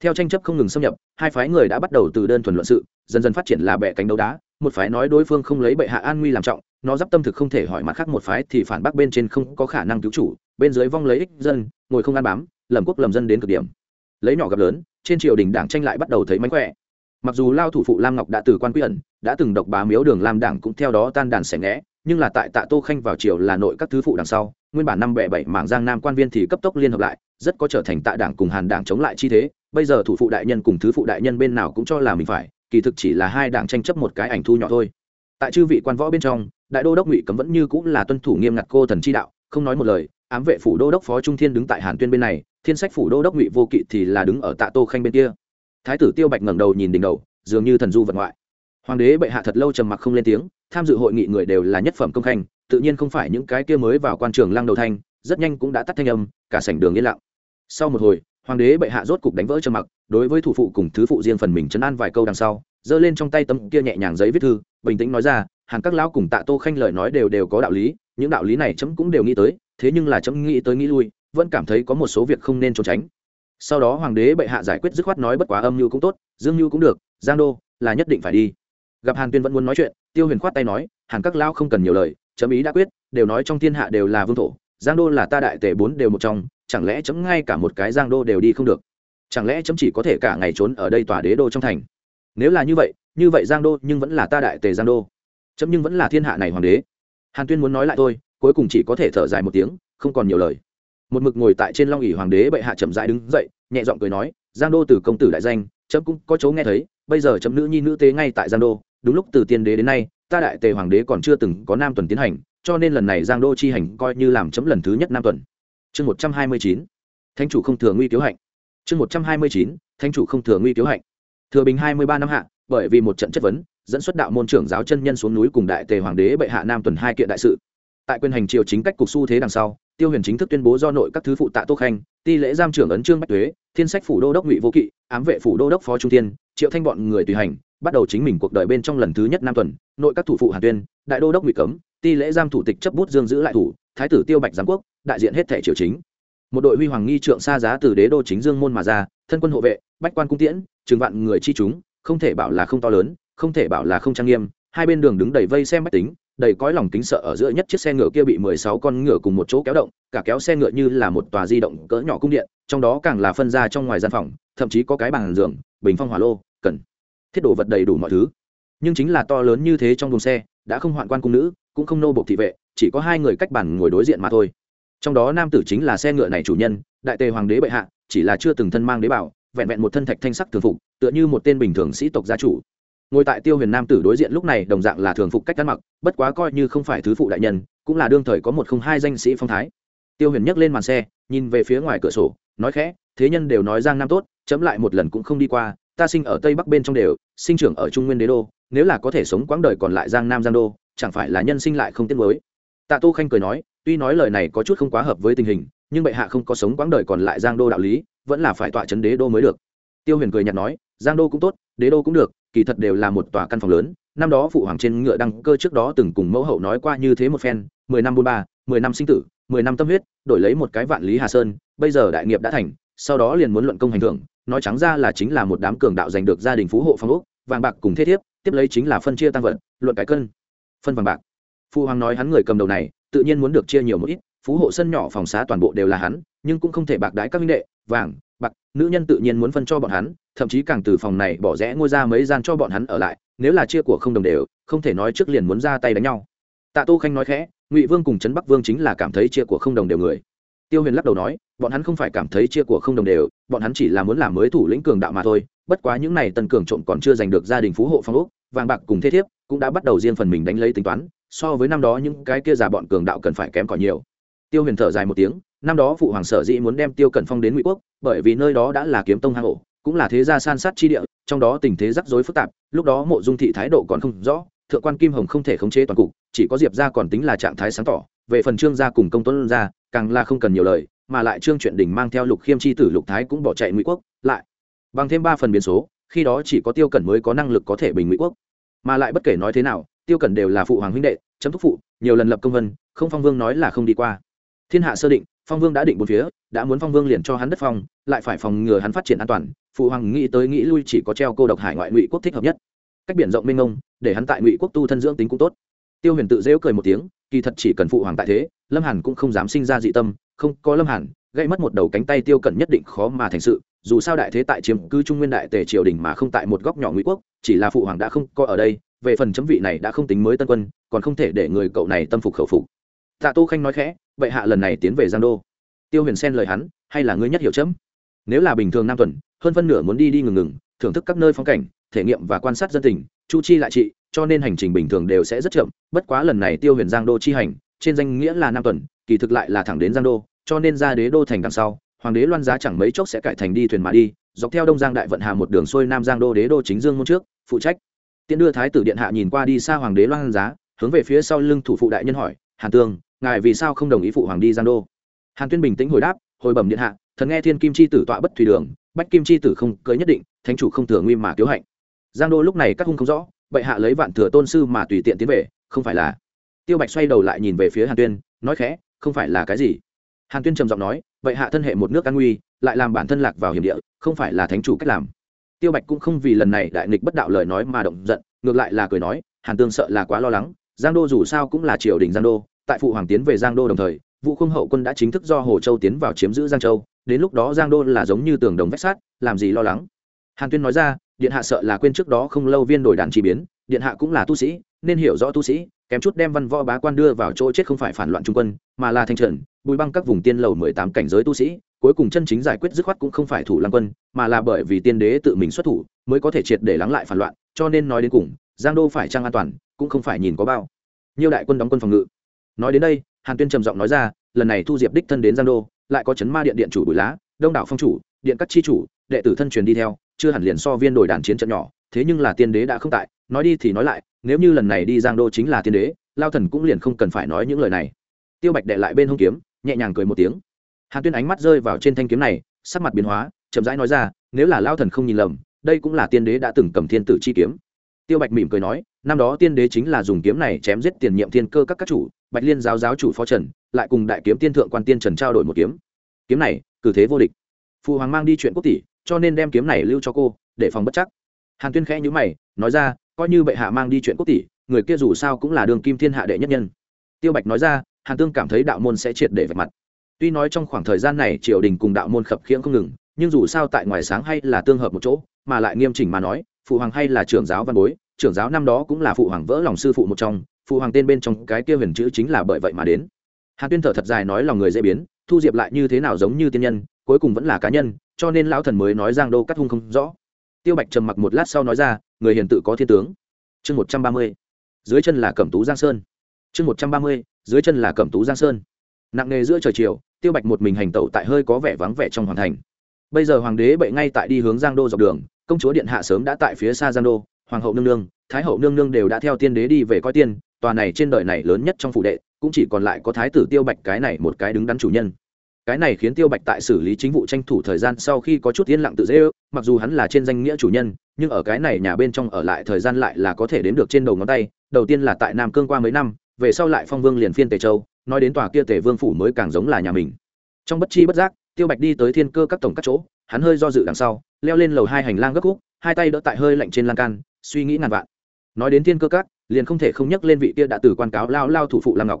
Theo tranh chấp không ngừng xâm nhập, hai phái người đã bắt đầu từ đơn thuần luận sự, dần dần phát triển là bệ cánh đấu đá, một phái nói đối phương không lấy bệ hạ an nguy làm trọng, nó d tâm thực không thể hỏi mặt khác một phái thì phản bác bên trên không có khả năng cứu chủ, bên dưới vong lấy ích dân, ngồi không ăn bám, lầm quốc lầm dân đến cực điểm lấy nhỏ gặp lớn, trên triều đình đảng tranh lại bắt đầu thấy mánh khỏe. Mặc dù lao thủ phụ lam ngọc đã từ quan quy ẩn, đã từng độc bá miếu đường lam đảng cũng theo đó tan đàn xẻ ngẽ nhưng là tại tạ tô khanh vào triều là nội các thứ phụ đằng sau, nguyên bản năm bẻ bảy mảng giang nam quan viên thì cấp tốc liên hợp lại, rất có trở thành tạ đảng cùng hàn đảng chống lại chi thế, bây giờ thủ phụ đại nhân cùng thứ phụ đại nhân bên nào cũng cho là mình phải, kỳ thực chỉ là hai đảng tranh chấp một cái ảnh thu nhỏ thôi. Tại chư vị quan võ bên trong, đại đô đốc ngụy cấm vẫn như cũng là tuân thủ nghiêm ngặt cô thần chi đạo, không nói một lời ám vệ phủ đô đốc phó trung thiên đứng tại hàn tuyên bên này, thiên sách phủ đô đốc ngụy vô kỵ thì là đứng ở tạ tô khanh bên kia. Thái tử tiêu bạch ngẩng đầu nhìn đỉnh đầu, dường như thần du vật ngoại. Hoàng đế bệ hạ thật lâu trầm mặc không lên tiếng, tham dự hội nghị người đều là nhất phẩm công khanh, tự nhiên không phải những cái kia mới vào quan trường lăng đầu thanh, rất nhanh cũng đã tắt thanh âm, cả sảnh đường yên lặng. Sau một hồi, hoàng đế bệ hạ rốt cục đánh vỡ trầm mặc, đối với thủ phụ cùng thứ phụ riêng phần mình chấn an vài câu đằng sau, giơ lên trong tay tấm kia nhẹ nhàng giấy viết thư, bình tĩnh nói ra hàng các lão cùng tạ tô khanh lời nói đều đều có đạo lý, những đạo lý này chấm cũng đều nghĩ tới thế nhưng là chấm nghĩ tới nghĩ lui, vẫn cảm thấy có một số việc không nên trốn tránh. Sau đó hoàng đế bệ hạ giải quyết dứt khoát nói bất quá âm mưu cũng tốt, dương mưu cũng được, giang đô là nhất định phải đi. Gặp hàn tuyên vẫn muốn nói chuyện, tiêu huyền khoát tay nói, hàn các lao không cần nhiều lời, chấm ý đã quyết, đều nói trong thiên hạ đều là vương thổ, giang đô là ta đại tể bốn đều một trong, chẳng lẽ chấm ngay cả một cái giang đô đều đi không được? Chẳng lẽ chấm chỉ có thể cả ngày trốn ở đây tòa đế đô trong thành? Nếu là như vậy như vậy giang đô nhưng vẫn là ta đại tề giang đô. Chấm nhưng vẫn là thiên hạ này hoàng đế. Hàn tuyên muốn nói lại thôi cuối cùng chỉ có thể thở dài một tiếng, không còn nhiều lời. Một mực ngồi tại trên long ỉ hoàng đế bệ hạ chậm dãi đứng dậy, nhẹ giọng cười nói, giang đô từ công tử đại danh, chấm cũng có chỗ nghe thấy, bây giờ chấm nữ nhi nữ tế ngay tại giang đô, đúng lúc từ tiên đế đến nay, ta đại tề hoàng đế còn chưa từng có nam tuần tiến hành, cho nên lần này giang đô chi hành coi như làm chấm lần thứ nhất nam tuần. Chương một trăm hai mươi chín, thánh chủ không thừa nguy cứu hạnh. Chương một trăm hai mươi chín, thánh chủ không thừa nguy cứu hạnh. Thừa bình hai mươi ba năm hạ, bởi vì một trận chất vấn, dẫn xuất đạo môn trưởng giáo chân nhân xuống núi cùng đại tề hoàng đế bệ hạ nam tuần hai kiện đại sự tại quyền hành triều chính cách cục xu thế đằng sau, tiêu huyền chính thức tuyên bố do nội các thứ phụ tạ tô khanh, ti lễ giam trưởng ấn trương bách thuế thiên sách phủ đô đốc ngụy vô kỵ, ám vệ phủ đô đốc phó trung tiên triệu thanh bọn người tùy hành, bắt đầu chính mình cuộc đời bên trong lần thứ nhất năm tuần, nội các thủ phụ hàn tuyên, đại đô đốc ngụy cấm, ti lễ giam thủ tịch chấp bút dương giữ lại thủ, thái tử tiêu bạch giám quốc, đại diện hết thể triều chính. Một đội huy hoàng nghi trượng xa giá từ đế đô chính dương môn mà ra, thân quân hộ vệ, bách quan cung tiễn, trường vạn người chi chúng, không thể bảo là không to lớn, không thể bảo là không trang nghiêm, hai bên đường đứng đầy vây xem bách tính đầy cõi lòng kính sợ ở giữa nhất chiếc xe ngựa kia bị mười sáu con ngựa cùng một chỗ kéo động, cả kéo xe ngựa như là một tòa di động cỡ nhỏ cung điện, trong đó càng là phân ra trong ngoài gian phòng, thậm chí có cái bàn giường, bình phong hỏa lô, cần thiết đồ vật đầy đủ mọi thứ. Nhưng chính là to lớn như thế trong đồn xe, đã không hoạn quan cung nữ, cũng không nô bộc thị vệ, chỉ có hai người cách bàn ngồi đối diện mà thôi. Trong đó nam tử chính là xe ngựa này chủ nhân, đại tề hoàng đế bệ hạ, chỉ là chưa từng thân mang đế bảo, vẹn vẹn một thân thạch thanh sắc thường phục, tựa như một tên bình thường sĩ tộc gia chủ ngồi tại tiêu huyền nam tử đối diện lúc này, đồng dạng là thường phục cách ăn mặc, bất quá coi như không phải thứ phụ đại nhân, cũng là đương thời có một không hai danh sĩ phong thái. Tiêu huyền nhấc lên màn xe, nhìn về phía ngoài cửa sổ, nói khẽ, thế nhân đều nói giang nam tốt, chấm lại một lần cũng không đi qua, ta sinh ở tây bắc bên trong đều, sinh trưởng ở trung nguyên đế đô, nếu là có thể sống quãng đời còn lại giang nam giang đô, chẳng phải là nhân sinh lại không tiếc mới tạ tô khanh cười nói, tuy nói lời này có chút không quá hợp với tình hình, nhưng bệ hạ không có sống quãng đời còn lại giang đô đạo lý, vẫn là phải tọa chấn đế đô mới được. Tiêu huyền cười nhạt nói, giang đô cũng tốt đế đô cũng được kỳ thật đều là một tòa căn phòng lớn năm đó phụ hoàng trên ngựa đăng cơ trước đó từng cùng mẫu hậu nói qua như thế một phen mười năm buôn ba mười năm sinh tử mười năm tâm huyết đổi lấy một cái vạn lý hà sơn bây giờ đại nghiệp đã thành sau đó liền muốn luận công hành thưởng nói trắng ra là chính là một đám cường đạo giành được gia đình phú hộ phong úc vàng bạc cùng thế thiếp tiếp lấy chính là phân chia tăng vật, luận cái cân phân vàng bạc. Phụ hoàng nói hắn người cầm đầu này tự nhiên muốn được chia nhiều một ít phú hộ sân nhỏ phòng xá toàn bộ đều là hắn nhưng cũng không thể bạc đái các minh đệ vàng bạc, nữ nhân tự nhiên muốn phân cho bọn hắn, thậm chí càng từ phòng này bỏ rẽ ngôi ra mấy gian cho bọn hắn ở lại, nếu là chia của không đồng đều, không thể nói trước liền muốn ra tay đánh nhau. Tạ tô khanh nói khẽ, ngụy vương cùng trấn bắc vương chính là cảm thấy chia của không đồng đều người. Tiêu huyền lắc đầu nói, bọn hắn không phải cảm thấy chia của không đồng đều, bọn hắn chỉ là muốn làm mới thủ lĩnh cường đạo mà thôi, bất quá những này tân cường trộm còn chưa giành được gia đình phú hộ phong úc vàng bạc cùng thế thiếp cũng đã bắt đầu riêng phần mình đánh lấy tính toán, so với năm đó những cái kia già bọn cường đạo cần phải kém còn nhiều. Tiêu huyền thở dài một tiếng năm đó phụ hoàng sở dĩ muốn đem tiêu cẩn phong đến ngụy quốc, bởi vì nơi đó đã là kiếm tông hang ổ, cũng là thế gia san sát chi địa, trong đó tình thế rắc rối phức tạp, lúc đó mộ dung thị thái độ còn không rõ, thượng quan kim hồng không thể khống chế toàn cục, chỉ có diệp gia còn tính là trạng thái sáng tỏ, về phần trương gia cùng công tuấn gia, càng là không cần nhiều lời, mà lại trương chuyện đình mang theo lục khiêm chi tử lục thái cũng bỏ chạy ngụy quốc, lại. Bằng thêm ba phần biến số, khi đó chỉ có tiêu cẩn mới có năng lực có thể bình ngụy quốc. Mà lại bất kể nói thế nào, tiêu cẩn đều là phụ hoàng huynh đệ, chấm thúc phụ, nhiều lần lập công vân, không phong vương nói là không đi qua. Thiên hạ sơ định phong vương đã định bốn phía, đã muốn phong vương liền cho hắn đất phong, lại phải phòng ngừa hắn phát triển an toàn. Phụ hoàng nghĩ tới nghĩ lui chỉ có treo cô độc hải ngoại ngụy quốc thích hợp nhất. Cách biển rộng mênh mông, để hắn tại ngụy quốc tu thân dưỡng tính cũng tốt. Tiêu huyền tự dễu cười một tiếng, kỳ thật chỉ cần phụ hoàng tại thế, lâm hàn cũng không dám sinh ra dị tâm, không có lâm hàn gây mất một đầu cánh tay tiêu cẩn nhất định khó mà thành sự. Dù sao đại thế tại chiếm cư trung nguyên đại tề triều đình mà không tại một góc nhỏ ngụy quốc, chỉ là phụ hoàng đã không có ở đây, về phần chấm vị này đã không tính mới tân quân, còn không thể để người cậu này tâm phục khẩu phục tạ tô khanh nói khẽ, vậy hạ lần này tiến về giang đô. Tiêu huyền xen lời hắn, hay là ngươi nhất hiểu chấm? Nếu là bình thường năm tuần, hơn phân nửa muốn đi đi ngừng ngừng, thưởng thức các nơi phong cảnh, thể nghiệm và quan sát dân tình, chu chi lại trị, cho nên hành trình bình thường đều sẽ rất chậm. Bất quá lần này tiêu huyền giang đô chi hành, trên danh nghĩa là năm tuần, kỳ thực lại là thẳng đến giang đô, cho nên ra đế đô thành đằng sau, hoàng đế loan giá chẳng mấy chốc sẽ cải thành đi thuyền mà đi, dọc theo đông giang đại vận hà một đường xuôi nam giang đô đế đô chính dương môn trước, phụ trách. Tiễn đưa thái tử điện hạ nhìn qua đi xa hoàng đế loan giá, hướng về phía sau lưng thủ phụ đại nhân hỏi, hàn tương ngài vì sao không đồng ý phụ hoàng đi giang đô? Hàn tuyên bình tĩnh hồi đáp, hồi bẩm điện hạ, thần nghe thiên kim chi tử tọa bất thủy đường, bách kim chi tử không cưới nhất định, thánh chủ không thừa nguy mà kiếu hạnh. Giang đô lúc này các hung không rõ, bệ hạ lấy vạn thừa tôn sư mà tùy tiện tiến về, không phải là? Tiêu bạch xoay đầu lại nhìn về phía hàn tuyên, nói khẽ, không phải là cái gì? Hàn tuyên trầm giọng nói, bệ hạ thân hệ một nước an nguy, lại làm bản thân lạc vào hiểm địa, không phải là thánh chủ cách làm. Tiêu bạch cũng không vì lần này đại nghịch bất đạo lời nói mà động giận, ngược lại là cười nói, hàn tương sợ là quá lo lắng, giang đô dù sao cũng là triều đình giang đô tại phụ hoàng tiến về giang đô đồng thời vụ không hậu quân đã chính thức do hồ châu tiến vào chiếm giữ giang châu, đến lúc đó giang đô là giống như tường đồng vách sát làm gì lo lắng. Hàn tuyên nói ra, điện hạ sợ là quên trước đó không lâu viên đổi đàn chi biến, điện hạ cũng là tu sĩ, nên hiểu rõ tu sĩ, kém chút đem văn võ bá quan đưa vào chỗ chết không phải phản loạn trung quân, mà là thanh trần, bùi băng các vùng tiên lầu mười tám cảnh giới tu sĩ, cuối cùng chân chính giải quyết dứt khoát cũng không phải thủ lăng quân, mà là bởi vì tiên đế tự mình xuất thủ mới có thể triệt để lắng lại phản loạn, cho nên nói đến cùng, giang đô phải trang an toàn, cũng không phải nhìn có bao. Nhiều đại quân đóng quân phòng ngự nói đến đây, hàn tuyên trầm giọng nói ra, lần này thu diệp đích thân đến giang đô, lại có chấn ma điện điện chủ bùi lá, đông đảo phong chủ, điện các chi chủ, đệ tử thân truyền đi theo, chưa hẳn liền so viên đổi đàn chiến trận nhỏ, thế nhưng là tiên đế đã không tại, nói đi thì nói lại, nếu như lần này đi giang đô chính là tiên đế, lao thần cũng liền không cần phải nói những lời này. Tiêu bạch đệ lại bên hông kiếm, nhẹ nhàng cười một tiếng. Hàn tuyên ánh mắt rơi vào trên thanh kiếm này, sắc mặt biến hóa, chậm rãi nói ra, nếu là lao thần không nhìn lầm, đây cũng là tiên đế đã từng cầm thiên tử chi kiếm. Tiêu bạch mỉm cười nói năm đó tiên đế chính là dùng kiếm này chém giết tiền nhiệm thiên cơ các các chủ, bạch liên giáo giáo chủ phó trần, lại cùng đại kiếm tiên thượng quan tiên trần trao đổi một kiếm. Kiếm này, cử thế vô địch. Phụ hoàng mang đi chuyện quốc tỷ, cho nên đem kiếm này lưu cho cô, để phòng bất chắc. Hàn tuyên khẽ nhữ mày, nói ra, coi như bệ hạ mang đi chuyện quốc tỷ, người kia dù sao cũng là đường kim thiên hạ đệ nhất nhân. Tiêu bạch nói ra, hàn tương cảm thấy đạo môn sẽ triệt để vạch mặt. Tuy nói trong khoảng thời gian này triều đình cùng đạo môn khập khiễng không ngừng, nhưng dù sao tại ngoài sáng hay là tương hợp một chỗ, mà lại nghiêm chỉnh mà nói phụ hoàng hay là trưởng giáo văn bối trưởng giáo năm đó cũng là phụ hoàng vỡ lòng sư phụ một trong, phụ hoàng tên bên trong cái kia huyền chữ chính là bởi vậy mà đến. Hàn tuyên thở thật dài nói lòng người dễ biến, thu diệp lại như thế nào giống như tiên nhân, cuối cùng vẫn là cá nhân, cho nên lão thần mới nói giang đô cắt hung không rõ. Tiêu bạch trầm mặc một lát sau nói ra, người hiền tự có thiên tướng. Chương một trăm ba mươi, dưới chân là cẩm tú giang sơn. Chương một trăm ba mươi, dưới chân là cẩm tú giang sơn. Nặng nề giữa trời chiều, tiêu bạch một mình hành tẩu tại hơi có vẻ vắng vẻ trong hoàng thành. Bây giờ hoàng đế bệ ngay tại đi hướng giang đô dọc đường, công chúa điện hạ sớm đã tại phía xa giang đô hoàng hậu nương nương, thái hậu nương nương đều đã theo tiên đế đi về coi tiên, tòa này trên đời này lớn nhất trong phủ đệ, cũng chỉ còn lại có thái tử tiêu bạch cái này một cái đứng đắn chủ nhân. Cái này khiến tiêu bạch tại xử lý chính vụ tranh thủ thời gian sau khi có chút yên lặng tự dễ ước, mặc dù hắn là trên danh nghĩa chủ nhân, nhưng ở cái này nhà bên trong ở lại thời gian lại là có thể đếm được trên đầu ngón tay, đầu tiên là tại nam cương qua mấy năm, về sau lại phong vương liền phiên tề châu, nói đến tòa kia tề vương phủ mới càng giống là nhà mình. Trong bất chi bất giác, tiêu bạch đi tới thiên cơ các tổng các chỗ, hắn hơi do dự đằng sau, leo lên lầu hai hành lang gấp khúc hai tay đỡ tại hơi lạnh trên lan can, suy nghĩ ngàn vạn. Nói đến thiên cơ các, liền không thể không nhắc lên vị kia đã từ quan cáo lao lao thủ phụ lam ngọc.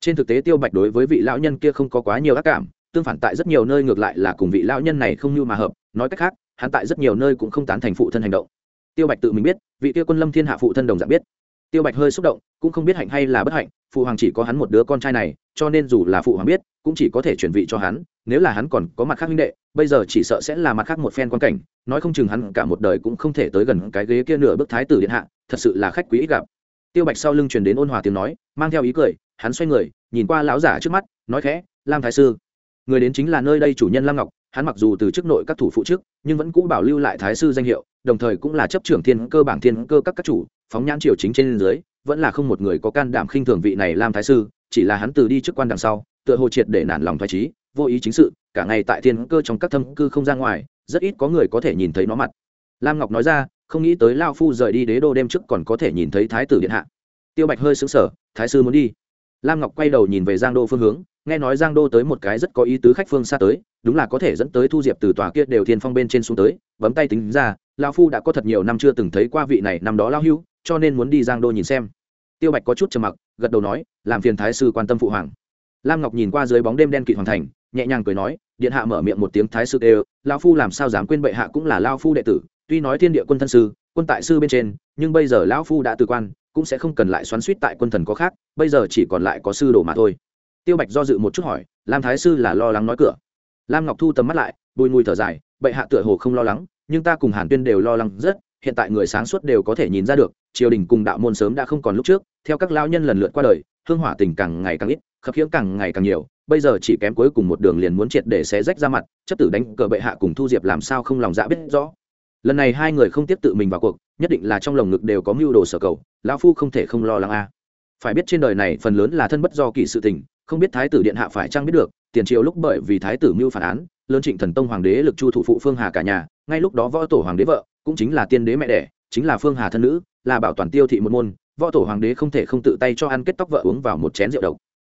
Trên thực tế tiêu bạch đối với vị lão nhân kia không có quá nhiều ác cảm, tương phản tại rất nhiều nơi ngược lại là cùng vị lão nhân này không như mà hợp, nói cách khác, hắn tại rất nhiều nơi cũng không tán thành phụ thân hành động. Tiêu bạch tự mình biết, vị kia quân lâm thiên hạ phụ thân đồng dạng biết tiêu bạch hơi xúc động, cũng không biết hạnh hay là bất hạnh phụ hoàng chỉ có hắn một đứa con trai này, cho nên dù là phụ hoàng biết, cũng chỉ có thể chuyển vị cho hắn, nếu là hắn còn có mặt khác huynh đệ, bây giờ chỉ sợ sẽ là mặt khác một phen quan cảnh, nói không chừng hắn cả một đời cũng không thể tới gần cái ghế kia nửa bước thái tử điện hạ, thật sự là khách quý ít gặp. Tiêu bạch sau lưng truyền đến ôn hòa tiếng nói, mang theo ý cười, hắn xoay người, nhìn qua lão giả trước mắt, nói khẽ, lam thái sư, người đến chính là nơi đây chủ nhân lam ngọc hắn mặc dù từ chức nội các thủ phụ chức, nhưng vẫn cũ bảo lưu lại thái sư danh hiệu, đồng thời cũng là chấp trưởng thiên cơ bảng thiên cơ các các chủ, phóng nhãn triều chính trên dưới, vẫn là không một người có can đảm khinh thường vị này làm thái sư, chỉ là hắn từ đi chức quan đằng sau, tựa hồ triệt để nản lòng thoái trí, vô ý chính sự, cả ngày tại thiên cơ trong các thâm cư không ra ngoài, rất ít có người có thể nhìn thấy nó mặt. Lam ngọc nói ra, không nghĩ tới lao phu rời đi đế đô đêm trước còn có thể nhìn thấy thái tử điện hạ. Tiêu bạch hơi xứng sở thái sư muốn đi. Lam ngọc quay đầu nhìn về giang đô phương hướng nghe nói giang đô tới một cái rất có ý tứ khách phương xa tới, đúng là có thể dẫn tới thu diệp từ tòa kia đều thiên phong bên trên xuống tới, bấm tay tính ra lao phu đã có thật nhiều năm chưa từng thấy qua vị này năm đó lao hưu, cho nên muốn đi giang đô nhìn xem. Tiêu bạch có chút trầm mặc, gật đầu nói, làm phiền thái sư quan tâm phụ hoàng. Lam ngọc nhìn qua dưới bóng đêm đen kịt hoàng thành, nhẹ nhàng cười nói, điện hạ mở miệng một tiếng thái sư đều lao phu làm sao dám quên bệ hạ cũng là lao phu đệ tử, tuy nói thiên địa quân thân sư, quân tại sư bên trên, nhưng bây giờ lão phu đã từ quan, cũng sẽ không cần lại xoắn suýt tại quân thần có khác, bây giờ chỉ còn lại có sư đồ mà thôi tiêu bạch do dự một chút hỏi, lam thái sư là lo lắng nói cửa? Lam ngọc thu tầm mắt lại, bùi mùi thở dài, bệ hạ tựa hồ không lo lắng, nhưng ta cùng hàn tuyên đều lo lắng rất, hiện tại người sáng suốt đều có thể nhìn ra được, triều đình cùng đạo môn sớm đã không còn lúc trước, theo các lao nhân lần lượt qua đời, hương hỏa tình càng ngày càng ít, khập khiễng càng ngày càng nhiều, bây giờ chỉ kém cuối cùng một đường liền muốn triệt để xé rách ra mặt, chấp tử đánh cờ bệ hạ cùng thu diệp làm sao không lòng dạ biết rõ. Lần này hai người không tiếp tự mình vào cuộc, nhất định là trong lồng ngực đều có mưu đồ sở cầu, lão phu không thể không lo lắng a. Phải biết trên đời này phần lớn là thân bất do kỳ sự tình không biết thái tử điện hạ phải chăng biết được, tiền triệu lúc bởi vì thái tử mưu phản án, lớn trịnh thần tông hoàng đế lực chu thủ phụ phương hà cả nhà, ngay lúc đó võ tổ hoàng đế vợ, cũng chính là tiên đế mẹ đẻ, chính là phương hà thân nữ, là bảo toàn tiêu thị một môn, võ tổ hoàng đế không thể không tự tay cho ăn kết tóc vợ uống vào một chén rượu độc.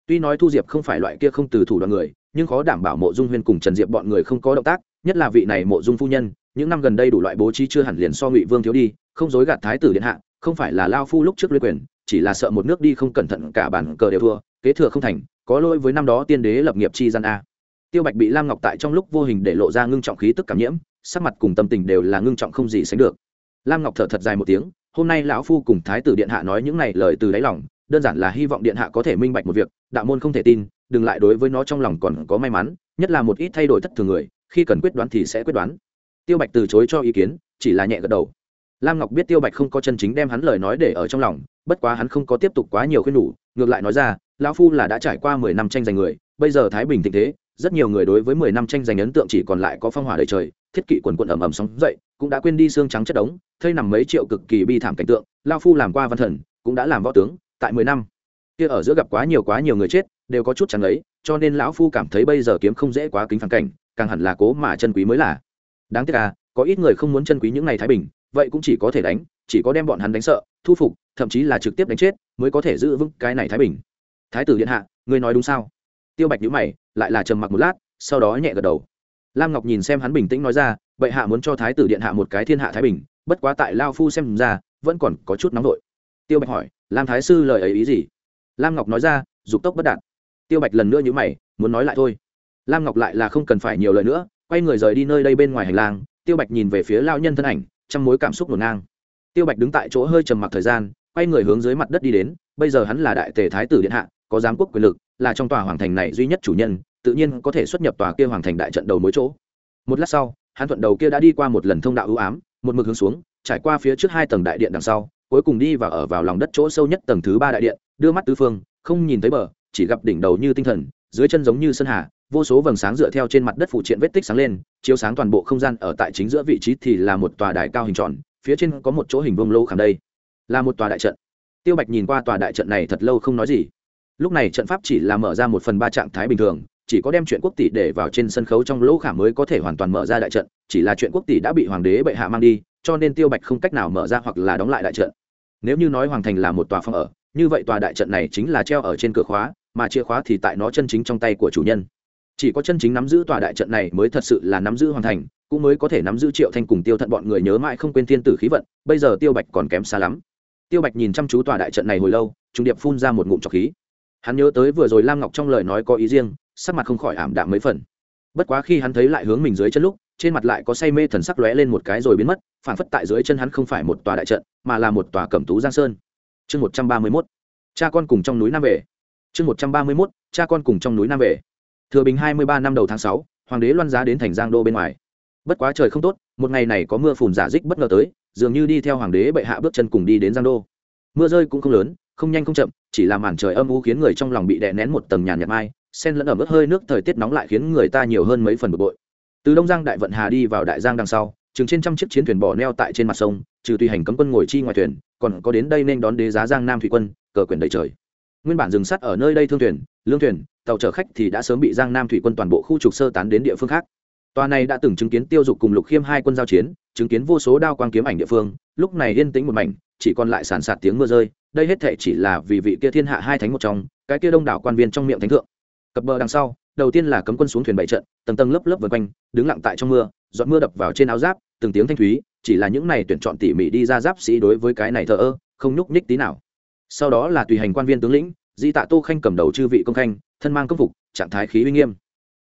Tuy nói thu diệp không phải loại kia không từ thủ đoàn người, nhưng khó đảm bảo mộ dung huyên cùng trần diệp bọn người không có động tác, nhất là vị này mộ dung phu nhân, những năm gần đây đủ loại bố trí chưa hẳn liền so ngụy vương thiếu đi, không dối gạt thái tử điện hạ, không phải là lao phu lúc trước lấy quyền, chỉ là sợ một nước đi không cẩn thận cả bản cờ đều thua, kế thừa không thành có lỗi với năm đó tiên đế lập nghiệp chi gian a. Tiêu bạch bị lam ngọc tại trong lúc vô hình để lộ ra ngưng trọng khí tức cảm nhiễm, sắc mặt cùng tâm tình đều là ngưng trọng không gì sánh được. Lam ngọc thở thật dài một tiếng, hôm nay lão phu cùng thái tử điện hạ nói những này lời từ đáy lòng, đơn giản là hy vọng điện hạ có thể minh bạch một việc, đạo môn không thể tin, đừng lại đối với nó trong lòng còn có may mắn, nhất là một ít thay đổi thất thường người, khi cần quyết đoán thì sẽ quyết đoán. Tiêu bạch từ chối cho ý kiến, chỉ là nhẹ gật đầu lam ngọc biết tiêu bạch không có chân chính đem hắn lời nói để ở trong lòng, bất quá hắn không có tiếp tục quá nhiều khuyên nhủ, ngược lại nói ra, lão phu là đã trải qua mười năm tranh giành người, bây giờ thái bình thịnh thế, rất nhiều người đối với mười năm tranh giành ấn tượng chỉ còn lại có phong hỏa đầy trời, thiết kỵ quần quận ẩm ẩm sóng dậy, cũng đã quên đi xương trắng chất đống, thây nằm mấy triệu cực kỳ bi thảm cảnh tượng lao phu làm qua văn thần, cũng đã làm võ tướng, tại mười năm. Kia ở giữa gặp quá nhiều quá nhiều người chết, đều có chút chẳng ấy cho nên lão phu cảm thấy bây giờ kiếm không dễ quá kính phản cảnh, càng hẳn là cố mà chân quý mới là. Đáng tiếc à có ít người không muốn chân quý những ngày thái bình vậy cũng chỉ có thể đánh, chỉ có đem bọn hắn đánh sợ, thu phục, thậm chí là trực tiếp đánh chết, mới có thể giữ vững cái này thái bình. Thái tử điện hạ, ngươi nói đúng sao? Tiêu bạch nhữ mày, lại là trầm mặc một lát, sau đó nhẹ gật đầu. Lam ngọc nhìn xem hắn bình tĩnh nói ra vậy hạ muốn cho thái tử điện hạ một cái thiên hạ thái bình, bất quá tại lao phu xem ra, vẫn còn có chút nóng vội. Tiêu bạch hỏi, lam thái sư lời ấy ý gì? Lam ngọc nói ra, dục tốc bất đạt. Tiêu bạch lần nữa nhữ mày, muốn nói lại thôi. Lam ngọc lại là không cần phải nhiều lời nữa, quay người rời đi nơi đây bên ngoài hành lang, tiêu bạch nhìn về phía lao nhân thân ảnh trong mối cảm xúc ngổn ngang. Tiêu bạch đứng tại chỗ hơi trầm mặc thời gian, quay người hướng dưới mặt đất đi đến, bây giờ hắn là đại tề thái tử điện hạ, có giám quốc quyền lực, là trong tòa hoàng thành này duy nhất chủ nhân, tự nhiên có thể xuất nhập tòa kia hoàng thành đại trận đầu mối chỗ. Một lát sau, hắn thuận đầu kia đã đi qua một lần thông đạo ưu ám, một mực hướng xuống, trải qua phía trước hai tầng đại điện đằng sau, cuối cùng đi và ở vào lòng đất chỗ sâu nhất tầng thứ ba đại điện, đưa mắt tứ phương, không nhìn thấy bờ, chỉ gặp đỉnh đầu như tinh thần, dưới chân giống như sân hà vô số vầng sáng dựa theo trên mặt đất phụ triện vết tích sáng lên, chiếu sáng toàn bộ không gian ở tại chính giữa vị trí thì là một tòa đài cao hình tròn, phía trên có một chỗ hình vông lô khảm đây. Là một tòa đại trận. Tiêu bạch nhìn qua tòa đại trận này thật lâu không nói gì. Lúc này trận pháp chỉ là mở ra một phần ba trạng thái bình thường, chỉ có đem chuyện quốc tỷ để vào trên sân khấu trong lỗ khảm mới có thể hoàn toàn mở ra đại trận, chỉ là chuyện quốc tỷ đã bị hoàng đế bệ hạ mang đi, cho nên tiêu bạch không cách nào mở ra hoặc là đóng lại đại trận. Nếu như nói hoàng thành là một tòa phòng ở, như vậy tòa đại trận này chính là treo ở trên cửa khóa, mà chìa khóa thì tại nó chân chính trong tay của chủ nhân chỉ có chân chính nắm giữ tòa đại trận này mới thật sự là nắm giữ hoàn thành, cũng mới có thể nắm giữ triệu thanh cùng tiêu thận bọn người nhớ mãi không quên thiên tử khí vận, bây giờ tiêu bạch còn kém xa lắm. Tiêu bạch nhìn chăm chú tòa đại trận này hồi lâu, trung điệp phun ra một ngụm trọc khí. Hắn nhớ tới vừa rồi lam ngọc trong lời nói có ý riêng, sắc mặt không khỏi ảm đạm mấy phần. Bất quá khi hắn thấy lại hướng mình dưới chân lúc, trên mặt lại có say mê thần sắc lóe lên một cái rồi biến mất, phản phất tại dưới chân hắn không phải một tòa đại trận, mà là một tòa cẩm tú giang sơn. Chương một trăm ba mươi mốt. Cha con cùng trong núi nam về. Chương một trăm ba mươi mốt. Cha con cùng trong núi nam về thừa bình hai mươi ba năm đầu tháng sáu, hoàng đế loan giá đến thành giang đô bên ngoài. Bất quá trời không tốt, một ngày này có mưa phùn giả dích bất ngờ tới, dường như đi theo hoàng đế bệ hạ bước chân cùng đi đến giang đô. Mưa rơi cũng không lớn, không nhanh không chậm, chỉ là màn trời âm u khiến người trong lòng bị đè nén một tầng nhàn nhạt mai, sen lẫn ẩm ướt hơi nước thời tiết nóng lại khiến người ta nhiều hơn mấy phần bực bội. Từ đông giang đại vận hà đi vào đại giang đằng sau, chừng trên trăm chiếc chiến thuyền bò neo tại trên mặt sông, trừ tùy hành cấm quân ngồi chi ngoài thuyền, còn có đến đây nên đón đế giá giang nam thủy quân, cờ quyền đầy trời nguyên bản dừng sắt ở nơi đây thương thuyền, lương thuyền, tàu chở khách thì đã sớm bị giang nam thủy quân toàn bộ khu trục sơ tán đến địa phương khác. Tòa này đã từng chứng kiến tiêu dục cùng lục khiêm hai quân giao chiến, chứng kiến vô số đao quang kiếm ảnh địa phương, lúc này yên tĩnh một mảnh, chỉ còn lại sàn sạt tiếng mưa rơi, đây hết thệ chỉ là vì vị kia thiên hạ hai thánh một trong, cái kia đông đảo quan viên trong miệng thánh thượng. Cập bờ đằng sau, đầu tiên là cấm quân xuống thuyền bảy trận, tầng tầng lớp lớp vân quanh, đứng lặng tại trong mưa, giọt mưa đập vào trên áo giáp, từng tiếng thanh thúy, chỉ là những này tuyển chọn tỉ mỉ đi ra giáp sĩ đối với cái này thờ ơ, không nhúc nhích tí nào sau đó là tùy hành quan viên tướng lĩnh, di tạ tô khanh cầm đầu chư vị công khanh, thân mang công phục, trạng thái khí uy nghiêm.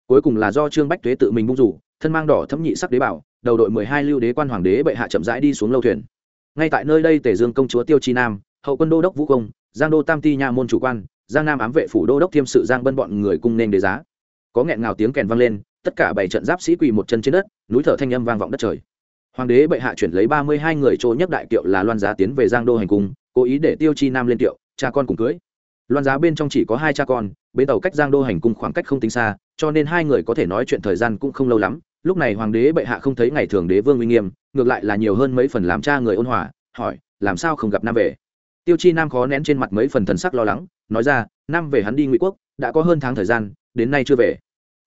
Cuối cùng là do trương bách tuế tự mình bung rủ, thân mang đỏ thấm nhị sắc đế bảo, đầu đội mười hai lưu đế quan hoàng đế bệ hạ chậm rãi đi xuống lâu thuyền. Ngay tại nơi đây tề dương công chúa tiêu chi nam, hậu quân đô đốc vũ công, giang đô tam ti nha môn chủ quan, giang nam ám vệ phủ đô đốc thiêm sự giang bân bọn người cung nên đế giá. Có nghẹn ngào tiếng kèn vang lên, tất cả bảy trận giáp sĩ quỳ một chân trên đất, núi thở thanh âm vang vọng đất trời. Hoàng đế bệ hạ chuyển lấy ba mươi hai người chỗ nhất đại kiệu là loan giá tiến về giang đô hành cung cố ý để tiêu chi nam lên tiệu, cha con cùng cưới. Loan giá bên trong chỉ có hai cha con, bến tàu cách giang đô hành cung khoảng cách không tính xa, cho nên hai người có thể nói chuyện thời gian cũng không lâu lắm. Lúc này hoàng đế bệ hạ không thấy ngày thường đế vương uy nghiêm, ngược lại là nhiều hơn mấy phần làm cha người ôn hòa, hỏi, làm sao không gặp nam về? Tiêu chi nam khó nén trên mặt mấy phần thần sắc lo lắng, nói ra, nam về hắn đi ngụy quốc, đã có hơn tháng thời gian, đến nay chưa về.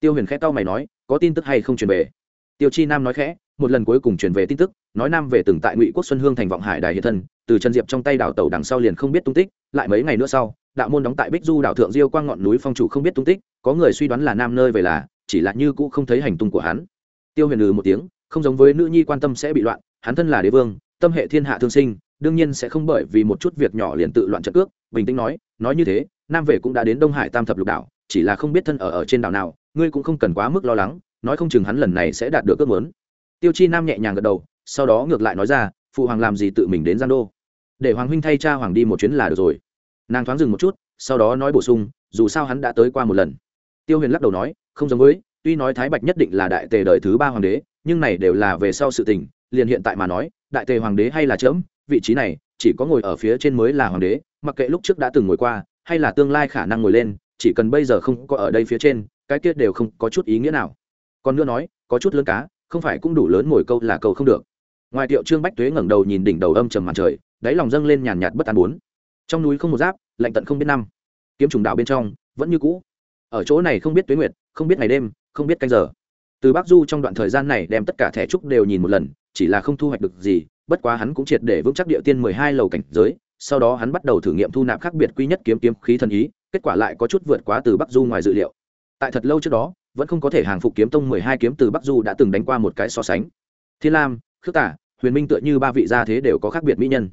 Tiêu huyền khẽ tao mày nói, có tin tức hay không truyền về? Tiêu chi nam nói khẽ, một lần cuối cùng truyền về tin tức, nói nam về từng tại ngụy quốc xuân hương thành vọng hải đài hiện thân, từ trần diệp trong tay đảo tàu đằng sau liền không biết tung tích, lại mấy ngày nữa sau, đạo môn đóng tại bích du đảo thượng diêu quang ngọn núi phong chủ không biết tung tích, có người suy đoán là nam nơi về là, chỉ là như cũ không thấy hành tung của hắn. Tiêu huyền lừ một tiếng, không giống với nữ nhi quan tâm sẽ bị loạn, hắn thân là đế vương, tâm hệ thiên hạ thương sinh, đương nhiên sẽ không bởi vì một chút việc nhỏ liền tự loạn trận cước, bình tĩnh nói nói như thế, nam về cũng đã đến đông hải tam thập lục đảo, chỉ là không biết thân ở ở trên đảo nào, ngươi cũng không cần quá mức lo lắng nói không chừng hắn lần này sẽ đạt được ước muốn. Tiêu chi nam nhẹ nhàng gật đầu, sau đó ngược lại nói ra, phụ hoàng làm gì tự mình đến giang đô? Để hoàng huynh thay cha hoàng đi một chuyến là được rồi. Nàng thoáng dừng một chút, sau đó nói bổ sung, dù sao hắn đã tới qua một lần. Tiêu huyền lắc đầu nói, không giống với, tuy nói thái bạch nhất định là đại tề đời thứ ba hoàng đế, nhưng này đều là về sau sự tình, liền hiện tại mà nói, đại tề hoàng đế hay là chớm, vị trí này, chỉ có ngồi ở phía trên mới là hoàng đế, mặc kệ lúc trước đã từng ngồi qua, hay là tương lai khả năng ngồi lên, chỉ cần bây giờ không có ở đây phía trên, cái kia đều không có chút ý nghĩa nào còn nữa nói, có chút lớn cá, không phải cũng đủ lớn ngồi câu là câu không được. Ngoài tiệu trương bách tuế ngẩng đầu nhìn đỉnh đầu âm trầm màn trời, đáy lòng dâng lên nhàn nhạt bất an bốn. Trong núi không một giáp, lạnh tận không biết năm. Kiếm trùng đạo bên trong, vẫn như cũ. Ở chỗ này không biết tuế nguyệt, không biết ngày đêm, không biết canh giờ. Từ bắc du trong đoạn thời gian này đem tất cả thẻ trúc đều nhìn một lần, chỉ là không thu hoạch được gì, bất quá hắn cũng triệt để vững chắc địa tiên mười hai lầu cảnh giới, sau đó hắn bắt đầu thử nghiệm thu nạp khác biệt quy nhất kiếm kiếm khí thần ý, kết quả lại có chút vượt quá từ bắc du ngoài dự liệu. Tại thật lâu trước đó vẫn không có thể hàng phục kiếm tông mười hai kiếm từ bắc du đã từng đánh qua một cái so sánh. Thiên lam, khước tả, huyền minh tựa như ba vị gia thế đều có khác biệt mỹ nhân.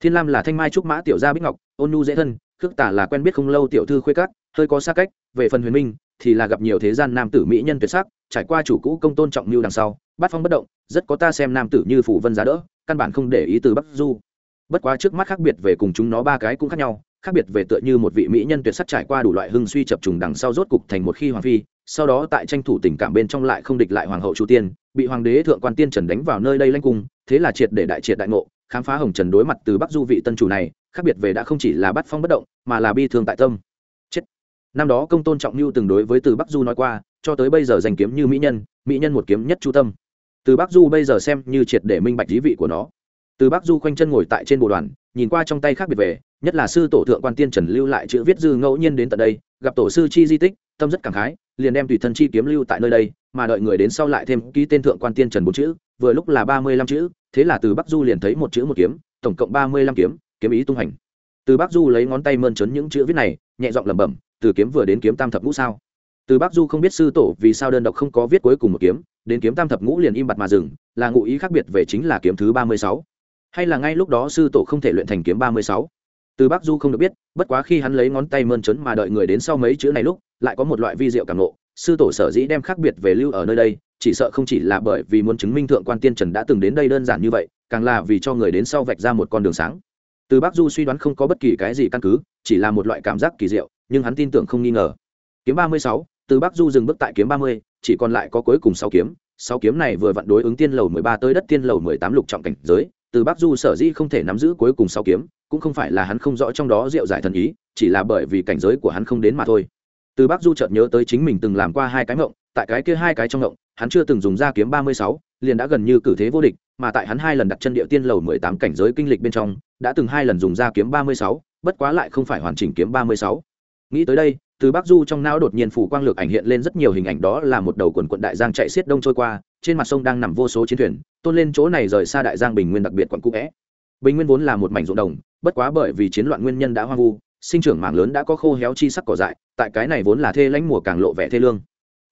Thiên lam là thanh mai trúc mã tiểu gia bích ngọc, ôn nhu dễ thân, khước tả là quen biết không lâu tiểu thư khuê cát hơi có xa cách, về phần huyền minh thì là gặp nhiều thế gian nam tử mỹ nhân tuyệt sắc, trải qua chủ cũ công tôn trọng như đằng sau, bát phong bất động, rất có ta xem nam tử như phủ vân giá đỡ, căn bản không để ý từ bắc du. Bất quá trước mắt khác biệt về cùng chúng nó ba cái cũng khác nhau, khác biệt về tựa như một vị mỹ nhân tuyệt sắc trải qua đủ loại hưng suy chập trùng đằng sau rốt cục thành một khi hoàng phi sau đó tại tranh thủ tình cảm bên trong lại không địch lại hoàng hậu chu tiên, bị hoàng đế thượng quan tiên trần đánh vào nơi đây lanh cung, thế là triệt để đại triệt đại ngộ, khám phá hồng trần đối mặt từ bắc du vị tân chủ này, khác biệt về đã không chỉ là bắt phong bất động, mà là bi thương tại tâm. Chết. Năm đó công tôn trọng mưu từng đối với từ bắc du nói qua, cho tới bây giờ giành kiếm như mỹ nhân mỹ nhân một kiếm nhất chu tâm. Từ bắc du bây giờ xem như triệt để minh bạch lý vị của nó. Từ bắc du khoanh chân ngồi tại trên bộ đoàn, nhìn qua trong tay khác biệt về, nhất là sư tổ thượng quan tiên trần lưu lại chữ viết dư ngẫu nhiên đến tận đây, gặp tổ sư chi di tích, tâm rất cảm khái liền đem tùy thân chi kiếm lưu tại nơi đây, mà đợi người đến sau lại thêm ký tên thượng quan tiên trần bốn chữ, vừa lúc là ba mươi lăm chữ, thế là từ bắc du liền thấy một chữ một kiếm, tổng cộng ba mươi lăm kiếm kiếm ý tung hành. Từ bắc du lấy ngón tay mơn trớn những chữ viết này, nhẹ giọng lẩm bẩm, từ kiếm vừa đến kiếm tam thập ngũ sao? Từ bắc du không biết sư tổ vì sao đơn độc không có viết cuối cùng một kiếm, đến kiếm tam thập ngũ liền im bặt mà dừng, là ngụ ý khác biệt về chính là kiếm thứ ba mươi sáu. Hay là ngay lúc đó sư tổ không thể luyện thành kiếm ba mươi sáu? Từ bắc du không được biết, bất quá khi hắn lấy ngón tay mơn trớn mà đợi người đến sau mấy chữ này lúc lại có một loại vi diệu cảm nộ sư tổ sở dĩ đem khác biệt về lưu ở nơi đây, chỉ sợ không chỉ là bởi vì muốn chứng minh thượng quan tiên trần đã từng đến đây đơn giản như vậy, càng là vì cho người đến sau vạch ra một con đường sáng. Từ bắc du suy đoán không có bất kỳ cái gì căn cứ, chỉ là một loại cảm giác kỳ diệu, nhưng hắn tin tưởng không nghi ngờ. Kiếm ba mươi sáu, từ bắc du dừng bước tại kiếm ba mươi, chỉ còn lại có cuối cùng sáu kiếm. Sáu kiếm này vừa vặn đối ứng tiên lầu mười ba tới đất tiên lầu mười tám lục trọng cảnh giới. Từ bắc du sở dĩ không thể nắm giữ cuối cùng sáu kiếm, cũng không phải là hắn không rõ trong đó diệu giải thần ý, chỉ là bởi vì cảnh giới của hắn không đến mà thôi từ bắc du chợt nhớ tới chính mình từng làm qua hai cái mộng tại cái kia hai cái trong mộng hắn chưa từng dùng ra kiếm ba mươi sáu, liền đã gần như cử thế vô địch, mà tại hắn hai lần đặt chân địa tiên lầu mười tám cảnh giới kinh lịch bên trong, đã từng hai lần dùng ra kiếm ba mươi sáu, bất quá lại không phải hoàn chỉnh kiếm ba mươi sáu. Nghĩ tới đây, từ bắc du trong não đột nhiên phủ quang lược ảnh hiện lên rất nhiều hình ảnh đó là một đầu quần quận đại giang chạy xiết đông trôi qua, trên mặt sông đang nằm vô số chiến thuyền, tôn lên chỗ này rời xa đại giang bình nguyên đặc biệt quận cũ vẽ bình nguyên vốn là một mảnh ruộng đồng, bất quá bởi vì chiến loạn nguyên nhân đã hoang vu sinh trưởng mảng lớn đã có khô héo chi sắc cỏ dại, tại cái này vốn là thê lãnh mùa càng lộ vẻ thê lương.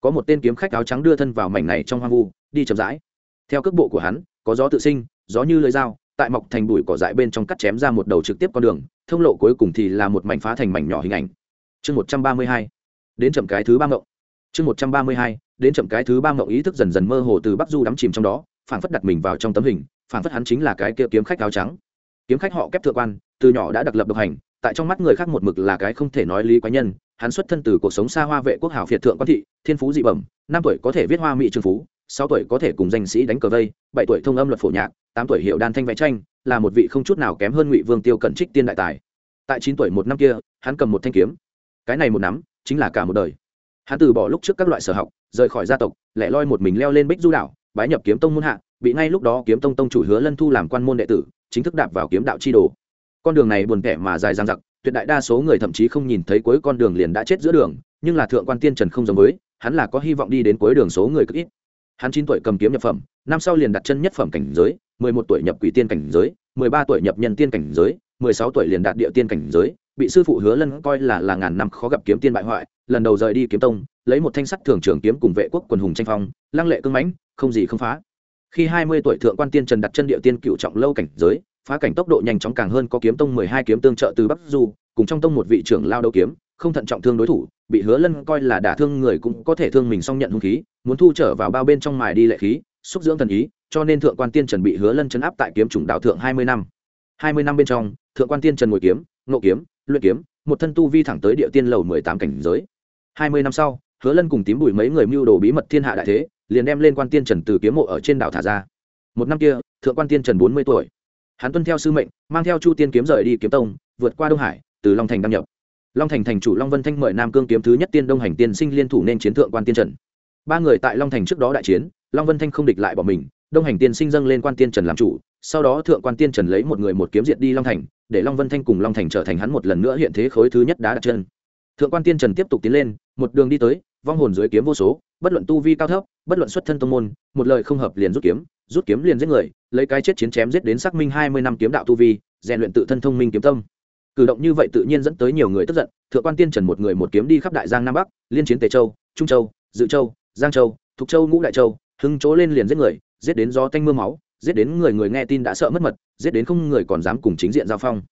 Có một tên kiếm khách áo trắng đưa thân vào mảnh này trong hoang vu, đi chậm rãi. Theo cước bộ của hắn, có gió tự sinh, gió như lưỡi dao, tại mọc thành bụi cỏ dại bên trong cắt chém ra một đầu trực tiếp con đường, thông lộ cuối cùng thì là một mảnh phá thành mảnh nhỏ hình ảnh. Chương một trăm ba mươi hai, đến chậm cái thứ ba ngộng. Chương một trăm ba mươi hai, đến chậm cái thứ ba ngộng ý thức dần dần mơ hồ từ bắc du đắm chìm trong đó phản phất đặt mình vào trong tấm hình phản phất hắn chính là cái kia kiếm khách áo trắng. Kiếm khách họ kép thượng quan, từ nhỏ đã đặc lập độc hành tại trong mắt người khác một mực là cái không thể nói lý quái nhân, hắn xuất thân từ cuộc sống xa hoa vệ quốc hảo phiệt thượng quan thị, thiên phú dị bẩm, năm tuổi có thể viết hoa mỹ trường phú, sáu tuổi có thể cùng danh sĩ đánh cờ vây, bảy tuổi thông âm luật phổ nhạc, tám tuổi hiệu đan thanh vẽ tranh, là một vị không chút nào kém hơn ngụy vương tiêu cẩn trích tiên đại tài. Tại chín tuổi một năm kia, hắn cầm một thanh kiếm. Cái này một nắm, chính là cả một đời. Hắn từ bỏ lúc trước các loại sở học, rời khỏi gia tộc, lẻ loi một mình leo lên bích du đảo, bái nhập kiếm tông môn hạ, bị ngay lúc đó kiếm tông tông chủ hứa lân thu làm quan môn đệ tử, chính thức đạp vào kiếm đạo chi đồ con đường này buồn kẻ mà dài dang dặc, tuyệt đại đa số người thậm chí không nhìn thấy cuối con đường liền đã chết giữa đường, nhưng là thượng quan tiên trần không giống với, hắn là có hy vọng đi đến cuối đường số người cực ít. Hắn chín tuổi cầm kiếm nhập phẩm, năm sau liền đặt chân nhất phẩm cảnh giới, mười một tuổi nhập quỷ tiên cảnh giới, mười ba tuổi nhập nhân tiên cảnh giới, mười sáu tuổi liền đạt địa tiên cảnh giới, bị sư phụ hứa lân coi là là ngàn năm khó gặp kiếm tiên bại hoại, lần đầu rời đi kiếm tông, lấy một thanh sắt thường trường kiếm cùng vệ quốc quần hùng tranh phong, lăng lệ cưng mãnh, không gì không phá. Khi hai mươi tuổi thượng quan tiên trần đặt chân địa tiên cựu trọng lâu cảnh giới phá cảnh tốc độ nhanh chóng càng hơn có kiếm tông mười hai kiếm tương trợ từ bắc du, cùng trong tông một vị trưởng lao đấu kiếm, không thận trọng thương đối thủ, bị hứa lân coi là đả thương người cũng có thể thương mình xong nhận hung khí, muốn thu trở vào bao bên trong mài đi lệ khí, xúc dưỡng thần ý, cho nên thượng quan tiên trần bị hứa lân chấn áp tại kiếm chủng đạo thượng hai mươi năm. hai mươi năm bên trong, thượng quan tiên trần ngồi kiếm nộ kiếm, luyện kiếm, một thân tu vi thẳng tới địa tiên lầu mười tám cảnh giới. hai mươi năm sau, hứa lân cùng tím bùi mấy người mưu đồ bí mật thiên hạ đại thế, liền đem lên quan tiên trần từ kiếm mộ ở trên đảo thả ra. Một năm kia, thượng quan tiên trần bốn mươi tuổi hắn tuân theo sư mệnh, mang theo chu tiên kiếm rời đi kiếm tông, vượt qua đông hải, từ long thành đăng nhập. Long thành thành chủ long vân thanh mời nam cương kiếm thứ nhất tiên đông hành tiên sinh liên thủ nên chiến thượng quan tiên trần. Ba người tại long thành trước đó đại chiến, long vân thanh không địch lại bỏ mình, đông hành tiên sinh dâng lên quan tiên trần làm chủ, sau đó thượng quan tiên trần lấy một người một kiếm diệt đi long thành, để long vân thanh cùng long thành trở thành hắn một lần nữa hiện thế khối thứ nhất đá đặt chân. Thượng quan tiên trần tiếp tục tiến lên, một đường đi tới vong hồn dưới kiếm vô số, bất luận tu vi cao thấp, bất luận xuất thân tông môn, một lời không hợp liền rút kiếm rút kiếm liền giết người, lấy cái chết chiến chém giết đến xác minh hai mươi năm kiếm đạo tu vi, rèn luyện tự thân thông minh kiếm tâm. Cử động như vậy tự nhiên dẫn tới nhiều người tức giận, thượng quan tiên trần một người một kiếm đi khắp đại giang nam bắc, liên chiến tề châu, trung châu, dự châu, giang châu, thục châu, ngũ đại châu, hưng chỗ lên liền giết người, giết đến gió tanh mưa máu, giết đến người người nghe tin đã sợ mất mật, giết đến không người còn dám cùng chính diện giao phong.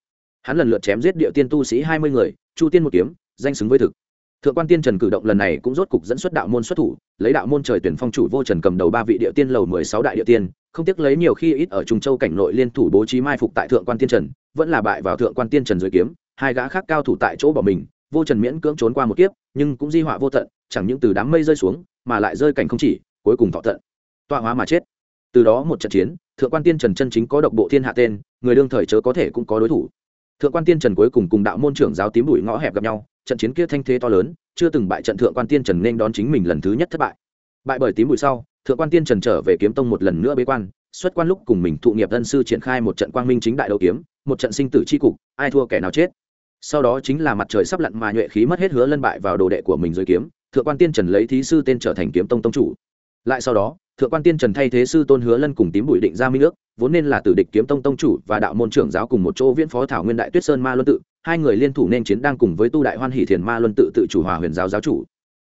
Hắn lần lượt chém giết địa tiên tu sĩ hai mươi người, chu tiên một kiếm, danh xứng với thực thượng quan tiên trần cử động lần này cũng rốt cục dẫn xuất đạo môn xuất thủ, lấy đạo môn trời tuyển phong chủ vô trần cầm đầu ba vị địa tiên lầu mười sáu đại địa tiên, không tiếc lấy nhiều khi ít ở trung châu cảnh nội liên thủ bố trí mai phục tại thượng quan tiên trần, vẫn là bại vào thượng quan tiên trần dưới kiếm, hai gã khác cao thủ tại chỗ bỏ mình, vô trần miễn cưỡng trốn qua một kiếp, nhưng cũng di họa vô tận, chẳng những từ đám mây rơi xuống, mà lại rơi cảnh không chỉ, cuối cùng thọ tận. Tọa hóa mà chết. Từ đó một trận chiến, thượng quan tiên trần chân chính có độc bộ thiên hạ tên, người đương thời chớ có thể cũng có đối thủ. Thượng quan tiên trần cuối cùng cùng đạo môn trưởng giáo tím bụi ngõ hẹp gặp nhau trận chiến kia thanh thế to lớn, chưa từng bại trận thượng quan tiên trần nên đón chính mình lần thứ nhất thất bại. Bại bởi tím bụi sau, thượng quan tiên trần trở về kiếm tông một lần nữa bế quan, xuất quan lúc cùng mình thụ nghiệp dân sư triển khai một trận quang minh chính đại đấu kiếm, một trận sinh tử c h i cục, ai thua kẻ nào chết. Sau đó chính là mặt trời sắp lặn mà nhuệ khí mất hết hứa lân bại vào đồ đệ của mình dưới kiếm, thượng quan tiên trần lấy thí sư tên trở thành kiếm tông tông chủ. Lại sau đó, thượng quan tiên trần thay thế sư tôn hứa lân cùng tím bụi định ra minh ước, vốn nên là tử địch kiếm tông tông chủ và đạo môn trưởng giáo cùng một chỗ viễn phó thảo nguyên đại tuyết sơn ma luân tự hai người liên thủ nên chiến đang cùng với tu đại hoan hỷ thiền ma luân tự tự chủ hòa huyền giáo giáo chủ.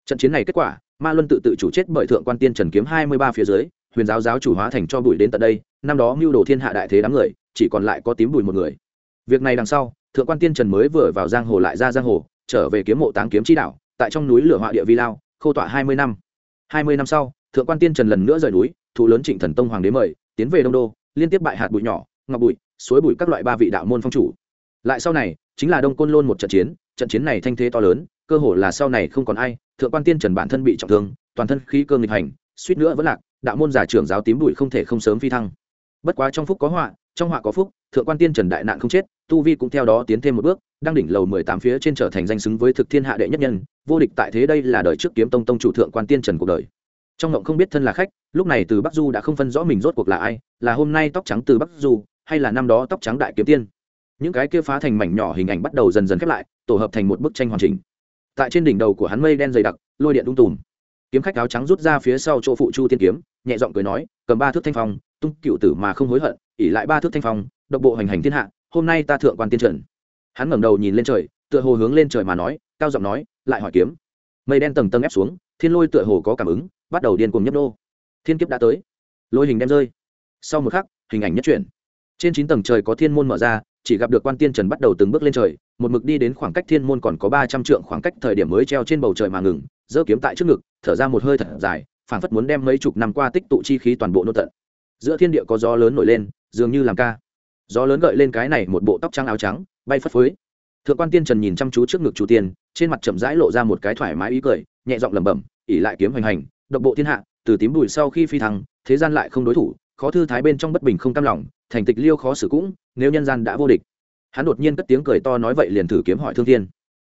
Trận chiến này kết quả, ma luân tự tự chủ chết bởi thượng quan tiên trần kiếm hai mươi ba phía dưới, huyền giáo giáo chủ hóa thành cho bụi đến tận đây, năm đó mưu đồ thiên hạ đại thế đám người, chỉ còn lại có tím bụi một người. Việc này đằng sau, thượng quan tiên trần mới vừa vào giang hồ lại ra giang hồ, trở về kiếm mộ táng kiếm chi đạo, tại trong núi lửa họa địa vi lao khô tọa hai mươi năm. Hai mươi năm sau, thượng quan tiên trần lần nữa rời núi thủ lớn trịnh thần tông hoàng đế mời, tiến về đông đô, liên tiếp bại hạt bụi nhỏ, ngọc bụi, suối bụi các loại ba vị đạo môn phong chủ lại sau này, chính là đông côn lôn một trận chiến trận chiến này thanh thế to lớn, cơ hồ là sau này không còn ai, thượng quan tiên trần bản thân bị trọng thương, toàn thân khí cơ nghịch hành, suýt nữa vẫn lạc, đạo môn giả trưởng giáo tím bụi không thể không sớm phi thăng. Bất quá trong phúc có họa, trong họa có phúc, thượng quan tiên trần đại nạn không chết, tu vi cũng theo đó tiến thêm một bước, đang đỉnh lầu mười tám phía trên trở thành danh xứng với thực thiên hạ đệ nhất nhân, vô địch tại thế đây là đời trước kiếm tông tông chủ thượng quan tiên trần cuộc đời. Trong ngộng không biết thân là khách, lúc này từ bắc du đã không phân rõ mình rốt cuộc là ai, là hôm nay tóc trắng từ bắc du, hay là năm đó tóc trắng đại kiếm tiên những cái kia phá thành mảnh nhỏ hình ảnh bắt đầu dần dần khép lại, tổ hợp thành một bức tranh hoàn chỉnh. Tại trên đỉnh đầu của hắn mây đen dày đặc, lôi điện tung tùm. Kiếm khách áo trắng rút ra phía sau chỗ phụ chu tiên kiếm, nhẹ giọng cười nói, cầm ba thước thanh phong, tung cựu tử mà không hối hận ỉ lại ba thước thanh phong, độc bộ hành hành thiên hạ, hôm nay ta thượng quan tiên trần. Hắn ngẩng đầu nhìn lên trời, tựa hồ hướng lên trời mà nói, cao giọng nói, lại hỏi kiếm. Mây đen tầng tầng ép xuống, thiên lôi tựa hồ có cảm ứng, bắt đầu điên cuồng nhấp nô. Thiên kiếp đã tới. Lôi hình đem rơi. Sau một khắc, hình ảnh nhất chuyển. Trên chín tầng trời có thiên môn mở ra chỉ gặp được quan tiên trần bắt đầu từng bước lên trời, một mực đi đến khoảng cách thiên môn còn có ba trăm trượng khoảng cách thời điểm mới treo trên bầu trời mà ngừng, giơ kiếm tại trước ngực, thở ra một hơi thật dài, phảng phất muốn đem mấy chục năm qua tích tụ chi khí toàn bộ nô tận. Giữa thiên địa có gió lớn nổi lên, dường như làm ca. Gió lớn gợi lên cái này một bộ tóc trắng áo trắng, bay phất phới. Thượng quan tiên trần nhìn chăm chú trước ngực chủ tiên, trên mặt chậm rãi lộ ra một cái thoải mái ý cười, nhẹ giọng lẩm bẩm ỉ lại kiếm hoành hành, độc bộ thiên hạ, từ tím bùi sau khi phi thăng, thế gian lại không đối thủ, khó thư thái bên trong bất bình không cam lòng thành tịch liêu khó xử cũng, nếu nhân gian đã vô địch. Hắn đột nhiên cất tiếng cười to nói vậy liền thử kiếm hỏi thương thiên.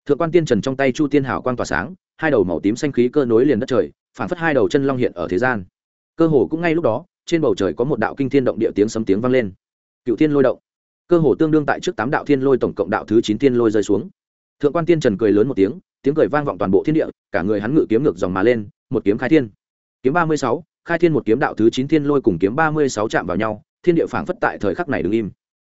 Thượng quan tiên trần trong tay chu tiên hảo quang tỏa sáng, hai đầu màu tím xanh khí cơ nối liền đất trời, phản phất hai đầu chân long hiện ở thế gian. Cơ hồ cũng ngay lúc đó, trên bầu trời có một đạo kinh thiên động địa tiếng sấm tiếng vang lên. Cựu thiên lôi động. Cơ hồ tương đương tại trước tám đạo thiên lôi tổng cộng đạo thứ chín thiên lôi rơi xuống. Thượng quan tiên trần cười lớn một tiếng tiếng cười vang vọng toàn bộ thiên địa, cả người hắn ngự kiếm ngược dòng mà lên, một kiếm khai thiên. Kiếm ba mươi sáu, khai thiên một kiếm đạo thứ chín thiên lôi cùng kiếm ba mươi sáu chạm vào nhau thiên địa phảng phất tại thời khắc này đứng im.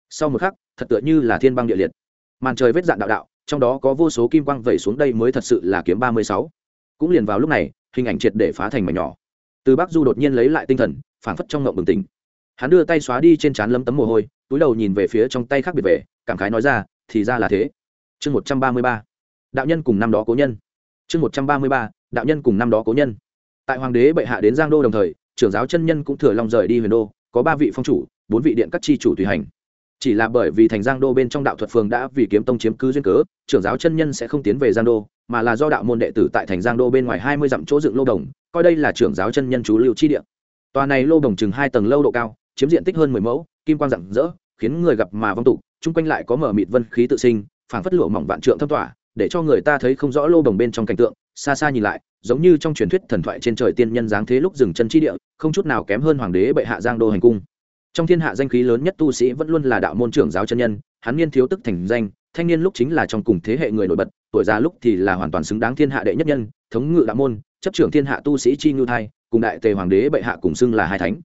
Sau một khắc, thật tựa như là thiên băng địa liệt. Màn trời vết dạn đạo đạo, trong đó có vô số kim quang vẩy xuống đây mới thật sự là kiếm ba mươi sáu. Cũng liền vào lúc này, hình ảnh triệt để phá thành mảnh nhỏ. Từ bắc du đột nhiên lấy lại tinh thần, phảng phất trong ngộng bừng tỉnh. Hắn đưa tay xóa đi trên trán lấm tấm mồ hôi, túi đầu nhìn về phía trong tay khác biệt về, cảm khái nói ra, thì ra là thế. Chương một trăm ba mươi ba. Đạo nhân cùng năm đó cố nhân. Chương một trăm ba mươi ba, đạo nhân cùng năm đó cố nhân. Tại hoàng đế bệ hạ đến giang đô đồng thời, trưởng giáo chân nhân cũng thừa lòng rời đi huyền đô có ba vị phong chủ, bốn vị điện các tri chủ tùy hành. Chỉ là bởi vì thành giang đô bên trong đạo thuật phường đã vì kiếm tông chiếm cứ duyên cớ, trưởng giáo chân nhân sẽ không tiến về giang đô, mà là do đạo môn đệ tử tại thành giang đô bên ngoài hai mươi dặm chỗ dựng lô đồng, coi đây là trưởng giáo chân nhân chú lưu chi địa. Tòa này lô đồng chừng hai tầng lâu độ cao, chiếm diện tích hơn mười mẫu, kim quang rạng rỡ, khiến người gặp mà vong tục chung quanh lại có mở mịt vân khí tự sinh, phảng phất lụa mỏng vạn trượng thâm tỏa để cho người ta thấy không rõ lô đồng bên trong cảnh tượng xa xa nhìn lại, giống như trong truyền thuyết thần thoại trên trời tiên nhân dáng thế lúc dừng chân chi địa, không chút nào kém hơn hoàng đế bệ hạ giang đô hành cung. Trong thiên hạ danh khí lớn nhất tu sĩ vẫn luôn là đạo môn trưởng giáo chân nhân, hắn niên thiếu tức thành danh, thanh niên lúc chính là trong cùng thế hệ người nổi bật, tuổi già lúc thì là hoàn toàn xứng đáng thiên hạ đệ nhất nhân, thống ngự đạo môn, chấp trưởng thiên hạ tu sĩ chi ngưu thai, cùng đại tề hoàng đế bệ hạ cùng xưng là hai thánh.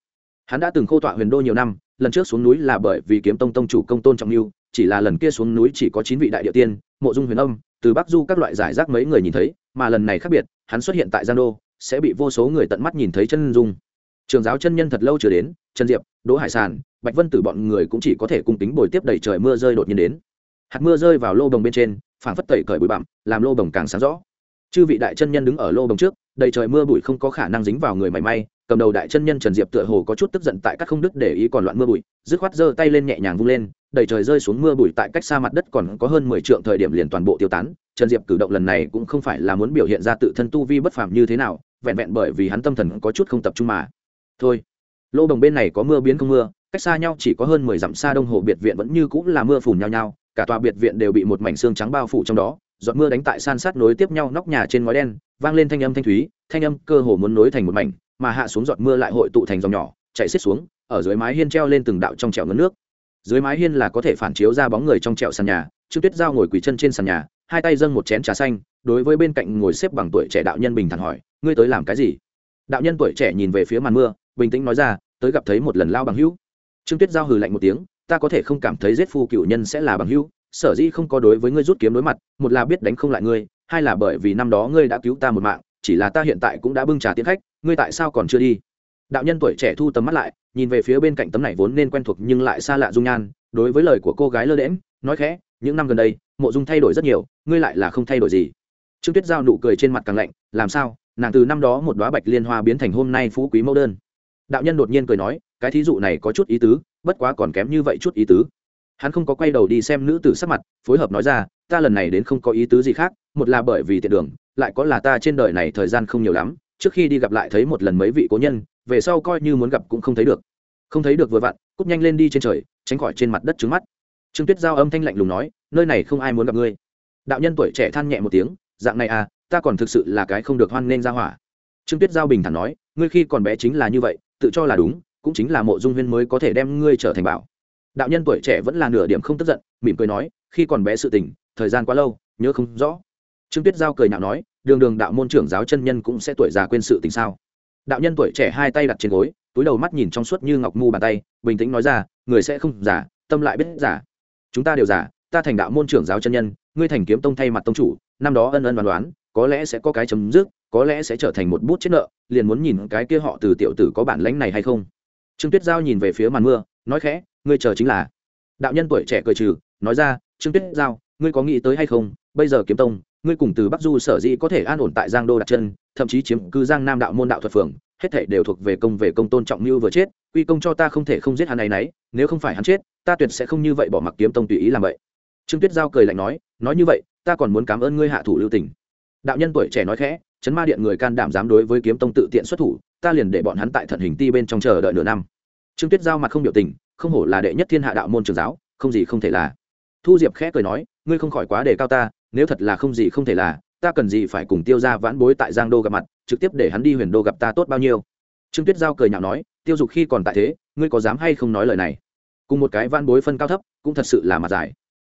Hắn đã từng khô tọa huyền đô nhiều năm, lần trước xuống núi là bởi vì kiếm tông tông chủ công tôn trọng lưu, chỉ là lần kia xuống núi chỉ có chín vị đại địa tiên, mộ dung huyền âm, từ bắc du các loại giải rác mấy người nhìn thấy mà lần này khác biệt, hắn xuất hiện tại giang đô, sẽ bị vô số người tận mắt nhìn thấy chân dung. Trường giáo chân nhân thật lâu chưa đến, trần diệp, đỗ hải sản bạch vân tử bọn người cũng chỉ có thể cung tính bồi tiếp đầy trời mưa rơi đột nhiên đến. Hạt mưa rơi vào lô đồng bên trên, phảng phất tẩy cởi bụi bặm, làm lô đồng càng sáng rõ. Chư vị đại chân nhân đứng ở lô đồng trước, đầy trời mưa bụi không có khả năng dính vào người mảy may, cầm đầu đại chân nhân trần diệp tựa hồ có chút tức giận tại các không đức để ý còn loạn mưa bụi, dứt khoát giơ tay lên nhẹ nhàng vung lên đầy trời rơi xuống mưa bụi tại cách xa mặt đất còn có hơn mười trượng thời điểm liền toàn bộ tiêu tán. Trần diệp cử động lần này cũng không phải là muốn biểu hiện ra tự thân tu vi bất phàm như thế nào, vẹn vẹn bởi vì hắn tâm thần có chút không tập trung mà. Thôi. Lô đồng bên này có mưa biến không mưa, cách xa nhau chỉ có hơn mười dặm xa đông hồ biệt viện vẫn như cũng là mưa phùn nhau nhau cả tòa biệt viện đều bị một mảnh xương trắng bao phủ trong đó. Giọt mưa đánh tại san sát nối tiếp nhau nóc nhà trên ngói đen, vang lên thanh âm thanh thúy, thanh âm cơ hồ muốn nối thành một mảnh, mà hạ xuống giọt mưa lại hội tụ thành dòng nhỏ chảy xiết xuống, ở dưới mái hiên treo lên từng đạo trong trẻo ngấn nước dưới mái hiên là có thể phản chiếu ra bóng người trong trẹo sàn nhà, trương tuyết giao ngồi quỳ chân trên sàn nhà, hai tay dâng một chén trà xanh, đối với bên cạnh ngồi xếp bằng tuổi trẻ đạo nhân bình thản hỏi, ngươi tới làm cái gì? Đạo nhân tuổi trẻ nhìn về phía màn mưa, bình tĩnh nói ra, tới gặp thấy một lần lao bằng hữu. Trương tuyết giao hừ lạnh một tiếng, ta có thể không cảm thấy giết phu cựu nhân sẽ là bằng hữu, sở dĩ không có đối với ngươi rút kiếm đối mặt, một là biết đánh không lại ngươi, hai là bởi vì năm đó ngươi đã cứu ta một mạng, chỉ là ta hiện tại cũng đã bưng trà tiến khách, ngươi tại sao còn chưa đi? Đạo nhân tuổi trẻ thu tầm mắt lại, nhìn về phía bên cạnh tấm này vốn nên quen thuộc nhưng lại xa lạ dung nhan, đối với lời của cô gái lơ đễm nói khẽ, những năm gần đây, mộ dung thay đổi rất nhiều, ngươi lại là không thay đổi gì. Trương tuyết giao nụ cười trên mặt càng lạnh, làm sao? Nàng từ năm đó một đoá bạch liên hoa biến thành hôm nay phú quý mẫu đơn. Đạo nhân đột nhiên cười nói, cái thí dụ này có chút ý tứ, bất quá còn kém như vậy chút ý tứ. Hắn không có quay đầu đi xem nữ tử sắc mặt, phối hợp nói ra, ta lần này đến không có ý tứ gì khác, một là bởi vì tiện đường, lại có là ta trên đời này thời gian không nhiều lắm, trước khi đi gặp lại thấy một lần mấy vị cố nhân về sau coi như muốn gặp cũng không thấy được. Không thấy được vừa vặn cúp nhanh lên đi trên trời, tránh khỏi trên mặt đất trứng mắt. Trương tuyết giao âm thanh lạnh lùng nói, nơi này không ai muốn gặp ngươi. Đạo nhân tuổi trẻ than nhẹ một tiếng, dạng này à ta còn thực sự là cái không được hoan nghênh ra hỏa. Trương tuyết giao bình thản nói, ngươi khi còn bé chính là như vậy, tự cho là đúng, cũng chính là mộ dung huyên mới có thể đem ngươi trở thành bảo. Đạo nhân tuổi trẻ vẫn là nửa điểm không tức giận, mỉm cười nói, khi còn bé sự tình, thời gian quá lâu, nhớ không rõ. Trương tuyết giao cười nhạo nói, đường đường đạo môn trưởng giáo chân nhân cũng sẽ tuổi già quên sự tình sao? Đạo nhân tuổi trẻ hai tay đặt trên gối, túi đầu mắt nhìn trong suốt như ngọc mu bàn tay, bình tĩnh nói ra, người sẽ không giả, tâm lại biết giả. Chúng ta đều giả, ta thành đạo môn trưởng giáo chân nhân, ngươi thành kiếm tông thay mặt tông chủ, năm đó ân ân đoán đoán, có lẽ sẽ có cái chấm dứt, có lẽ sẽ trở thành một bút chết nợ, liền muốn nhìn cái kia họ từ tiểu tử có bản lãnh này hay không. Trương tuyết giao nhìn về phía màn mưa, nói khẽ, ngươi chờ chính là. Đạo nhân tuổi trẻ cười trừ, nói ra, trương tuyết giao, ngươi có nghĩ tới hay không? Bây giờ kiếm tông ngươi cùng từ bắc du sở dĩ có thể an ổn tại giang đô đặt chân, thậm chí chiếm cư giang nam đạo môn đạo thuật phường, hết thể đều thuộc về công về công tôn trọng mưu vừa chết, quy công cho ta không thể không giết hắn này nấy, nếu không phải hắn chết, ta tuyệt sẽ không như vậy bỏ mặc kiếm tông tùy ý làm vậy. Trương tuyết giao cười lạnh nói nói như vậy, ta còn muốn cảm ơn ngươi hạ thủ lưu tình. Đạo nhân tuổi trẻ nói khẽ, chấn ma điện người can đảm dám đối với kiếm tông tự tiện xuất thủ, ta liền để bọn hắn tại thận hình ti bên trong chờ đợi nửa năm. Trương tuyết giao mặt không biểu tình, không hổ là đệ nhất thiên hạ đạo môn trường giáo, không gì không thể là. Thu diệp khẽ cười nói, ngươi không khỏi quá đề cao ta nếu thật là không gì không thể là, ta cần gì phải cùng tiêu ra vãn bối tại giang đô gặp mặt, trực tiếp để hắn đi huyền đô gặp ta tốt bao nhiêu? Trương tuyết giao cười nhạo nói, tiêu dục khi còn tại thế, ngươi có dám hay không nói lời này? Cùng một cái vãn bối phân cao thấp, cũng thật sự là mặt dài.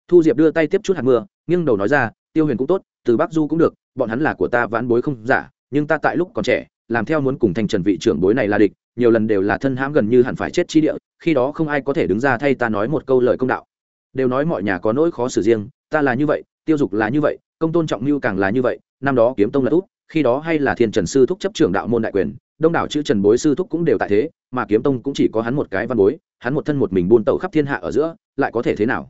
Thu diệp đưa tay tiếp chút hạt mưa, nghiêng đầu nói ra, tiêu huyền cũng tốt, từ bắc du cũng được, bọn hắn là của ta vãn bối không giả, nhưng ta tại lúc còn trẻ, làm theo muốn cùng thành trần vị trưởng bối này là địch, nhiều lần đều là thân hãm gần như hẳn phải chết chi địa, khi đó không ai có thể đứng ra thay ta nói một câu lời công đạo. Đều nói mọi nhà có nỗi khó xử riêng, ta là như vậy tiêu dục là như vậy, công tôn trọng mưu càng là như vậy, năm đó kiếm tông là út, khi đó hay là thiên trần sư thúc chấp trưởng đạo môn đại quyền, đông đảo chữ trần bối sư thúc cũng đều tại thế, mà kiếm tông cũng chỉ có hắn một cái văn bối, hắn một thân một mình buôn tẩu khắp thiên hạ ở giữa, lại có thể thế nào?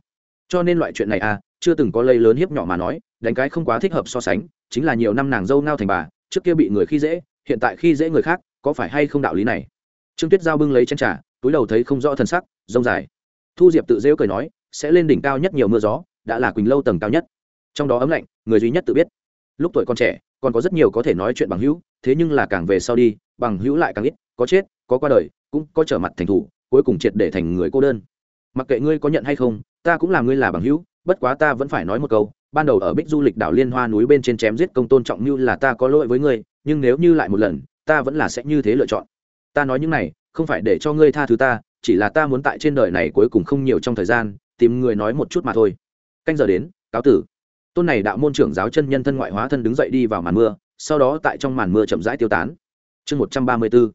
Cho nên loại chuyện này à chưa từng có lây lớn hiếp nhỏ mà nói, đánh cái không quá thích hợp so sánh, chính là nhiều năm nàng dâu ngao thành bà, trước kia bị người khi dễ, hiện tại khi dễ người khác, có phải hay không đạo lý này? Trương tuyết giao bưng lấy chân trà, túi đầu thấy không rõ thân sắc, rông dài. Thu diệp tự rêu cười nói, sẽ lên đỉnh cao nhất nhiều mưa gió, đã là quỳnh lâu tầng cao nhất trong đó ấm lạnh, người duy nhất tự biết. Lúc tuổi còn trẻ, còn có rất nhiều có thể nói chuyện bằng hữu, thế nhưng là càng về sau đi, bằng hữu lại càng ít, có chết, có qua đời, cũng có trở mặt thành thủ, cuối cùng triệt để thành người cô đơn. Mặc kệ ngươi có nhận hay không, ta cũng là ngươi là bằng hữu, bất quá ta vẫn phải nói một câu, ban đầu ở bích du lịch đảo liên hoa núi bên trên chém giết công tôn trọng như là ta có lỗi với ngươi, nhưng nếu như lại một lần, ta vẫn là sẽ như thế lựa chọn. Ta nói những này, không phải để cho ngươi tha thứ ta, chỉ là ta muốn tại trên đời này cuối cùng không nhiều trong thời gian, tìm người nói một chút mà thôi. Canh giờ đến, cáo tử tôn này đạo môn trưởng giáo chân nhân thân ngoại hóa thân đứng dậy đi vào màn mưa, sau đó tại trong màn mưa chậm rãi tiêu tán. Chương một trăm ba mươi b ố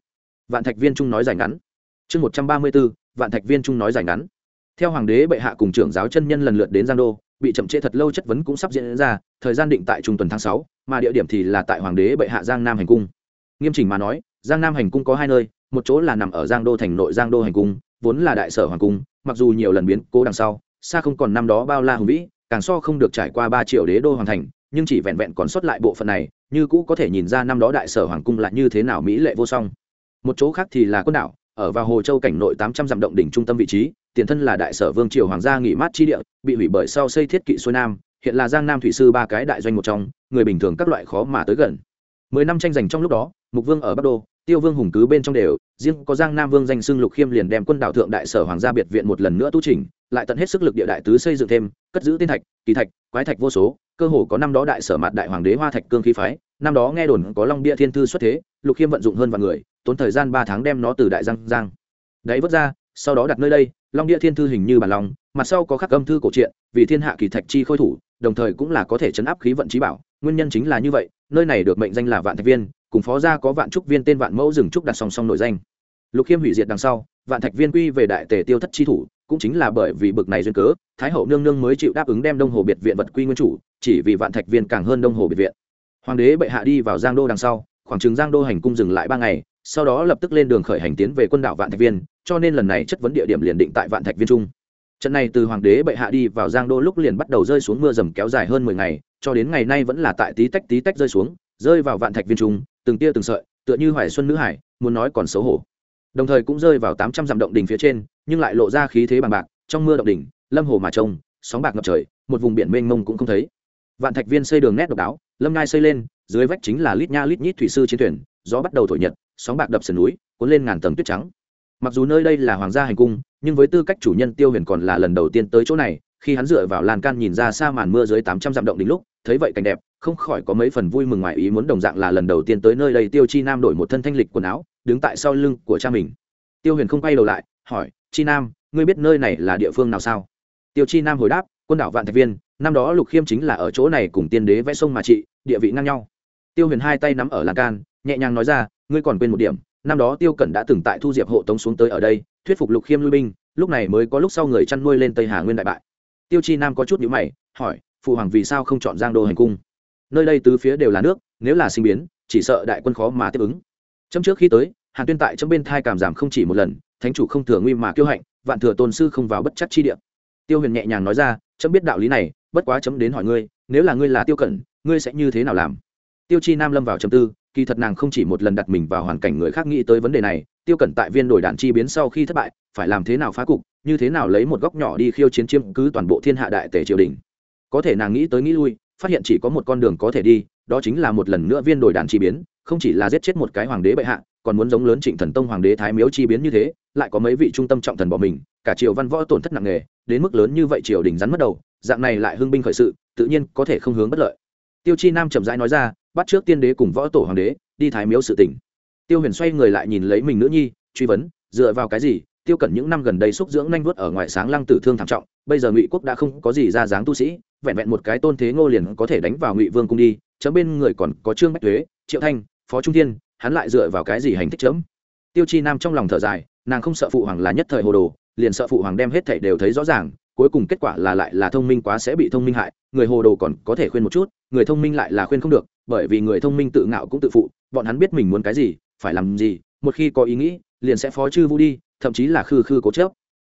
vạn thạch viên trung nói dài ngắn. Chương một trăm ba mươi b ố vạn thạch viên trung nói dài ngắn. Theo hoàng đế bệ hạ cùng trưởng giáo chân nhân lần lượt đến giang đô, bị chậm trễ thật lâu chất vấn cũng sắp diễn ra, thời gian định tại trung tuần tháng sáu, mà địa điểm thì là tại hoàng đế bệ hạ giang nam hành cung. Nghiêm chỉnh mà nói, giang nam hành cung có hai nơi, một chỗ là nằm ở giang đô thành nội giang đô hành cung, vốn là đại sở hoàng cung, mặc dù nhiều lần biến cố đằng sau, xa không còn năm đó bao la hùng vĩ càng so không được trải qua ba triệu đế đô hoàn thành, nhưng chỉ vẹn vẹn còn sót lại bộ phận này, như cũ có thể nhìn ra năm đó đại sở hoàng cung là như thế nào mỹ lệ vô song. Một chỗ khác thì là quân đảo, ở vào hồ châu cảnh nội tám trăm dặm động đỉnh trung tâm vị trí, tiền thân là đại sở vương triều hoàng gia nghỉ mát chi địa, bị hủy bởi sau xây thiết kỵ xuôi nam, hiện là giang nam thủy sư ba cái đại doanh một trong, người bình thường các loại khó mà tới gần. Mười năm tranh giành trong lúc đó, mục vương ở bắc đô tiêu vương hùng cứ bên trong đều, riêng có giang nam vương danh xưng lục khiêm liền đem quân đảo thượng đại sở hoàng gia biệt viện một lần nữa tu trình lại tận hết sức lực địa đại tứ xây dựng thêm, cất giữ tiên thạch, kỳ thạch, quái thạch vô số, cơ hồ có năm đó đại sở mặt đại hoàng đế hoa thạch cương khí phái, năm đó nghe đồn có long bia thiên thư xuất thế, lục khiêm vận dụng hơn vạn người, tốn thời gian ba tháng đem nó từ đại giang giang. Đấy vớt ra, sau đó đặt nơi đây, long địa thiên thư hình như bản lòng, mặt sau có khắc âm thư cổ truyện, vì thiên hạ kỳ thạch chi khôi thủ, đồng thời cũng là có thể chấn áp khí vận trí bảo, nguyên nhân chính là như vậy, nơi này được mệnh danh là vạn thạch viên cùng phó gia có vạn trúc viên tên vạn mẫu rừng trúc đặt song song nội danh. Lục khiêm hủy diệt đằng sau, vạn thạch viên quy về đại tề tiêu thất chi thủ, cũng chính là bởi vì bực này duyên cớ, thái hậu nương nương mới chịu đáp ứng đem đông hồ biệt viện vật quy nguyên chủ, chỉ vì vạn thạch viên càng hơn đông hồ biệt viện. Hoàng đế bệ hạ đi vào giang đô đằng sau, khoảng chừng giang đô hành cung dừng lại ba ngày, sau đó lập tức lên đường khởi hành tiến về quân đảo vạn thạch viên, cho nên lần này chất vấn địa điểm liền định tại vạn thạch viên trung. Trận này từ hoàng đế bệ hạ đi vào giang đô lúc liền bắt đầu rơi xuống mưa dầm kéo dài hơn mười ngày, cho đến ngày nay vẫn là tại tí tách tí tách rơi xuống, rơi vào vạn thạch viên trung từng tia từng sợi, tựa như hoài xuân nữ hải, muốn nói còn xấu hổ. Đồng thời cũng rơi vào tám trăm dặm động đỉnh phía trên, nhưng lại lộ ra khí thế bằng bạc, trong mưa động đỉnh, lâm hồ mà trông, sóng bạc ngập trời, một vùng biển mênh mông cũng không thấy. Vạn thạch viên xây đường nét độc đáo, lâm ngai xây lên, dưới vách chính là lít nha lít nhít thủy sư chiến thuyền, gió bắt đầu thổi nhật, sóng bạc đập sườn núi, cuốn lên ngàn tầng tuyết trắng. Mặc dù nơi đây là hoàng gia hành cung, nhưng với tư cách chủ nhân tiêu huyền còn là lần đầu tiên tới chỗ này khi hắn dựa vào lan can nhìn ra xa màn mưa dưới tám trăm dặm động đỉnh lúc, thấy vậy cảnh đẹp, không khỏi có mấy phần vui mừng ngoài ý muốn đồng dạng là lần đầu tiên tới nơi đây tiêu chi nam đổi một thân thanh lịch quần áo, đứng tại sau lưng của cha mình. Tiêu huyền không quay đầu lại, hỏi, chi nam, ngươi biết nơi này là địa phương nào sao? Tiêu chi nam hồi đáp, quân đảo vạn thạch viên, năm đó lục khiêm chính là ở chỗ này cùng tiên đế vẽ sông mà trị, địa vị ngang nhau. Tiêu huyền hai tay nắm ở lan can, nhẹ nhàng nói ra, ngươi còn quên một điểm, năm đó tiêu cẩn đã từng tại thu diệp hộ tống xuống tới ở đây, thuyết phục lục khiêm lui binh, lúc này mới có lúc sau người chăn nuôi lên tây hà nguyên đại bại tiêu chi nam có chút nhữ mày, hỏi, phụ hoàng vì sao không chọn giang đô hành cung? Nơi đây tứ phía đều là nước, nếu là sinh biến, chỉ sợ đại quân khó mà tiếp ứng. Chấm trước khi tới, hàn tuyên tại chấm bên thai cảm giảm không chỉ một lần, thánh chủ không thừa nguy mà kiêu hạnh, vạn thừa tôn sư không vào bất chắc chi địa. Tiêu huyền nhẹ nhàng nói ra, chấm biết đạo lý này, bất quá chấm đến hỏi ngươi, nếu là ngươi là tiêu cẩn, ngươi sẽ như thế nào làm? Tiêu chi nam lâm vào chấm tư, kỳ thật nàng không chỉ một lần đặt mình vào hoàn cảnh người khác nghĩ tới vấn đề này tiêu cẩn tại viên đổi đạn chi biến sau khi thất bại, phải làm thế nào phá cục, như thế nào lấy một góc nhỏ đi khiêu chiến chiếm cứ toàn bộ thiên hạ đại tể triều đình. Có thể nàng nghĩ tới nghĩ lui, phát hiện chỉ có một con đường có thể đi, đó chính là một lần nữa viên đổi đạn chi biến, không chỉ là giết chết một cái hoàng đế bệ hạ, còn muốn giống lớn trịnh thần tông hoàng đế thái miếu chi biến như thế, lại có mấy vị trung tâm trọng thần bỏ mình, cả triều văn võ tổn thất nặng nề, đến mức lớn như vậy triều đình rắn mất đầu, dạng này lại hưng binh khởi sự, tự nhiên có thể không hướng bất lợi. Tiêu chi nam chậm rãi nói ra, bắt trước tiên đế cùng võ tổ hoàng đế, đi thái miếu sự tỉnh tiêu huyền xoay người lại nhìn lấy mình nữ nhi, truy vấn, dựa vào cái gì? Tiêu cẩn những năm gần đây xúc dưỡng nanh vuốt ở ngoài sáng lăng tử thương thảm trọng, bây giờ ngụy quốc đã không có gì ra dáng tu sĩ, vẹn vẹn một cái tôn thế ngô liền có thể đánh vào ngụy vương cung đi, chấm bên người còn có trương bách thuế triệu thanh, phó trung thiên, hắn lại dựa vào cái gì hành thích chấm? Tiêu chi nam trong lòng thở dài, nàng không sợ phụ hoàng là nhất thời hồ đồ, liền sợ phụ hoàng đem hết thảy đều thấy rõ ràng, cuối cùng kết quả là lại là thông minh quá sẽ bị thông minh hại, người hồ đồ còn có thể khuyên một chút, người thông minh lại là khuyên không được, bởi vì người thông minh tự ngạo cũng tự phụ, bọn hắn biết mình muốn cái gì phải làm gì, một khi có ý nghĩ, liền sẽ phó chư vũ đi, thậm chí là khư khư cố chớp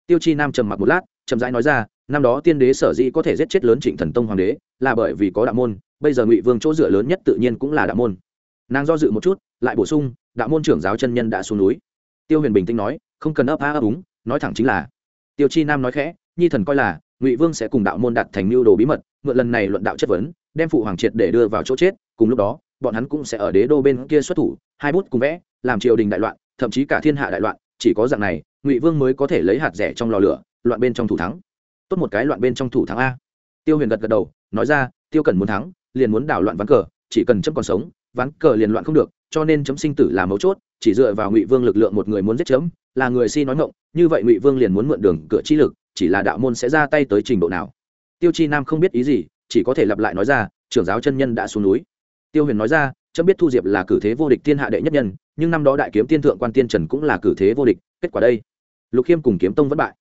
tiêu chi nam trầm mặc một lát, chậm rãi nói ra, năm đó tiên đế sở dĩ có thể giết chết lớn trịnh thần tông hoàng đế, là bởi vì có đạo môn, bây giờ ngụy vương chỗ dựa lớn nhất tự nhiên cũng là đạo môn. Nàng do dự một chút, lại bổ sung, đạo môn trưởng giáo chân nhân đã xuống núi. Tiêu huyền bình tĩnh nói, không cần ấp a ấp úng, nói thẳng chính là. Tiêu chi nam nói khẽ, nhi thần coi là, ngụy vương sẽ cùng đạo môn đạt thành mưu đồ bí mật, mượn lần này luận đạo chất vấn, đem phụ hoàng triệt để đưa vào chỗ chết, cùng lúc đó bọn hắn cũng sẽ ở đế đô bên kia xuất thủ, hai bút cùng vẽ, làm triều đình đại loạn, thậm chí cả thiên hạ đại loạn, chỉ có dạng này, ngụy vương mới có thể lấy hạt rẻ trong lò lửa, loạn bên trong thủ thắng. Tốt một cái loạn bên trong thủ thắng a. Tiêu huyền gật gật đầu, nói ra, tiêu cần muốn thắng, liền muốn đảo loạn ván cờ, chỉ cần chấm còn sống, ván cờ liền loạn không được, cho nên chấm sinh tử là mấu chốt, chỉ dựa vào ngụy vương lực lượng một người muốn giết chấm, là người si nói ngộng như vậy ngụy vương liền muốn mượn đường cửa chi lực, chỉ là đạo môn sẽ ra tay tới trình độ nào. Tiêu chi nam không biết ý gì, chỉ có thể lặp lại nói ra, trưởng giáo chân nhân đã xuống núi tiêu huyền nói ra, chấm biết thu diệp là cử thế vô địch thiên hạ đệ nhất nhân, nhưng năm đó đại kiếm tiên thượng quan tiên trần cũng là cử thế vô địch, kết quả đây. Lục khiêm cùng kiếm tông vẫn bại.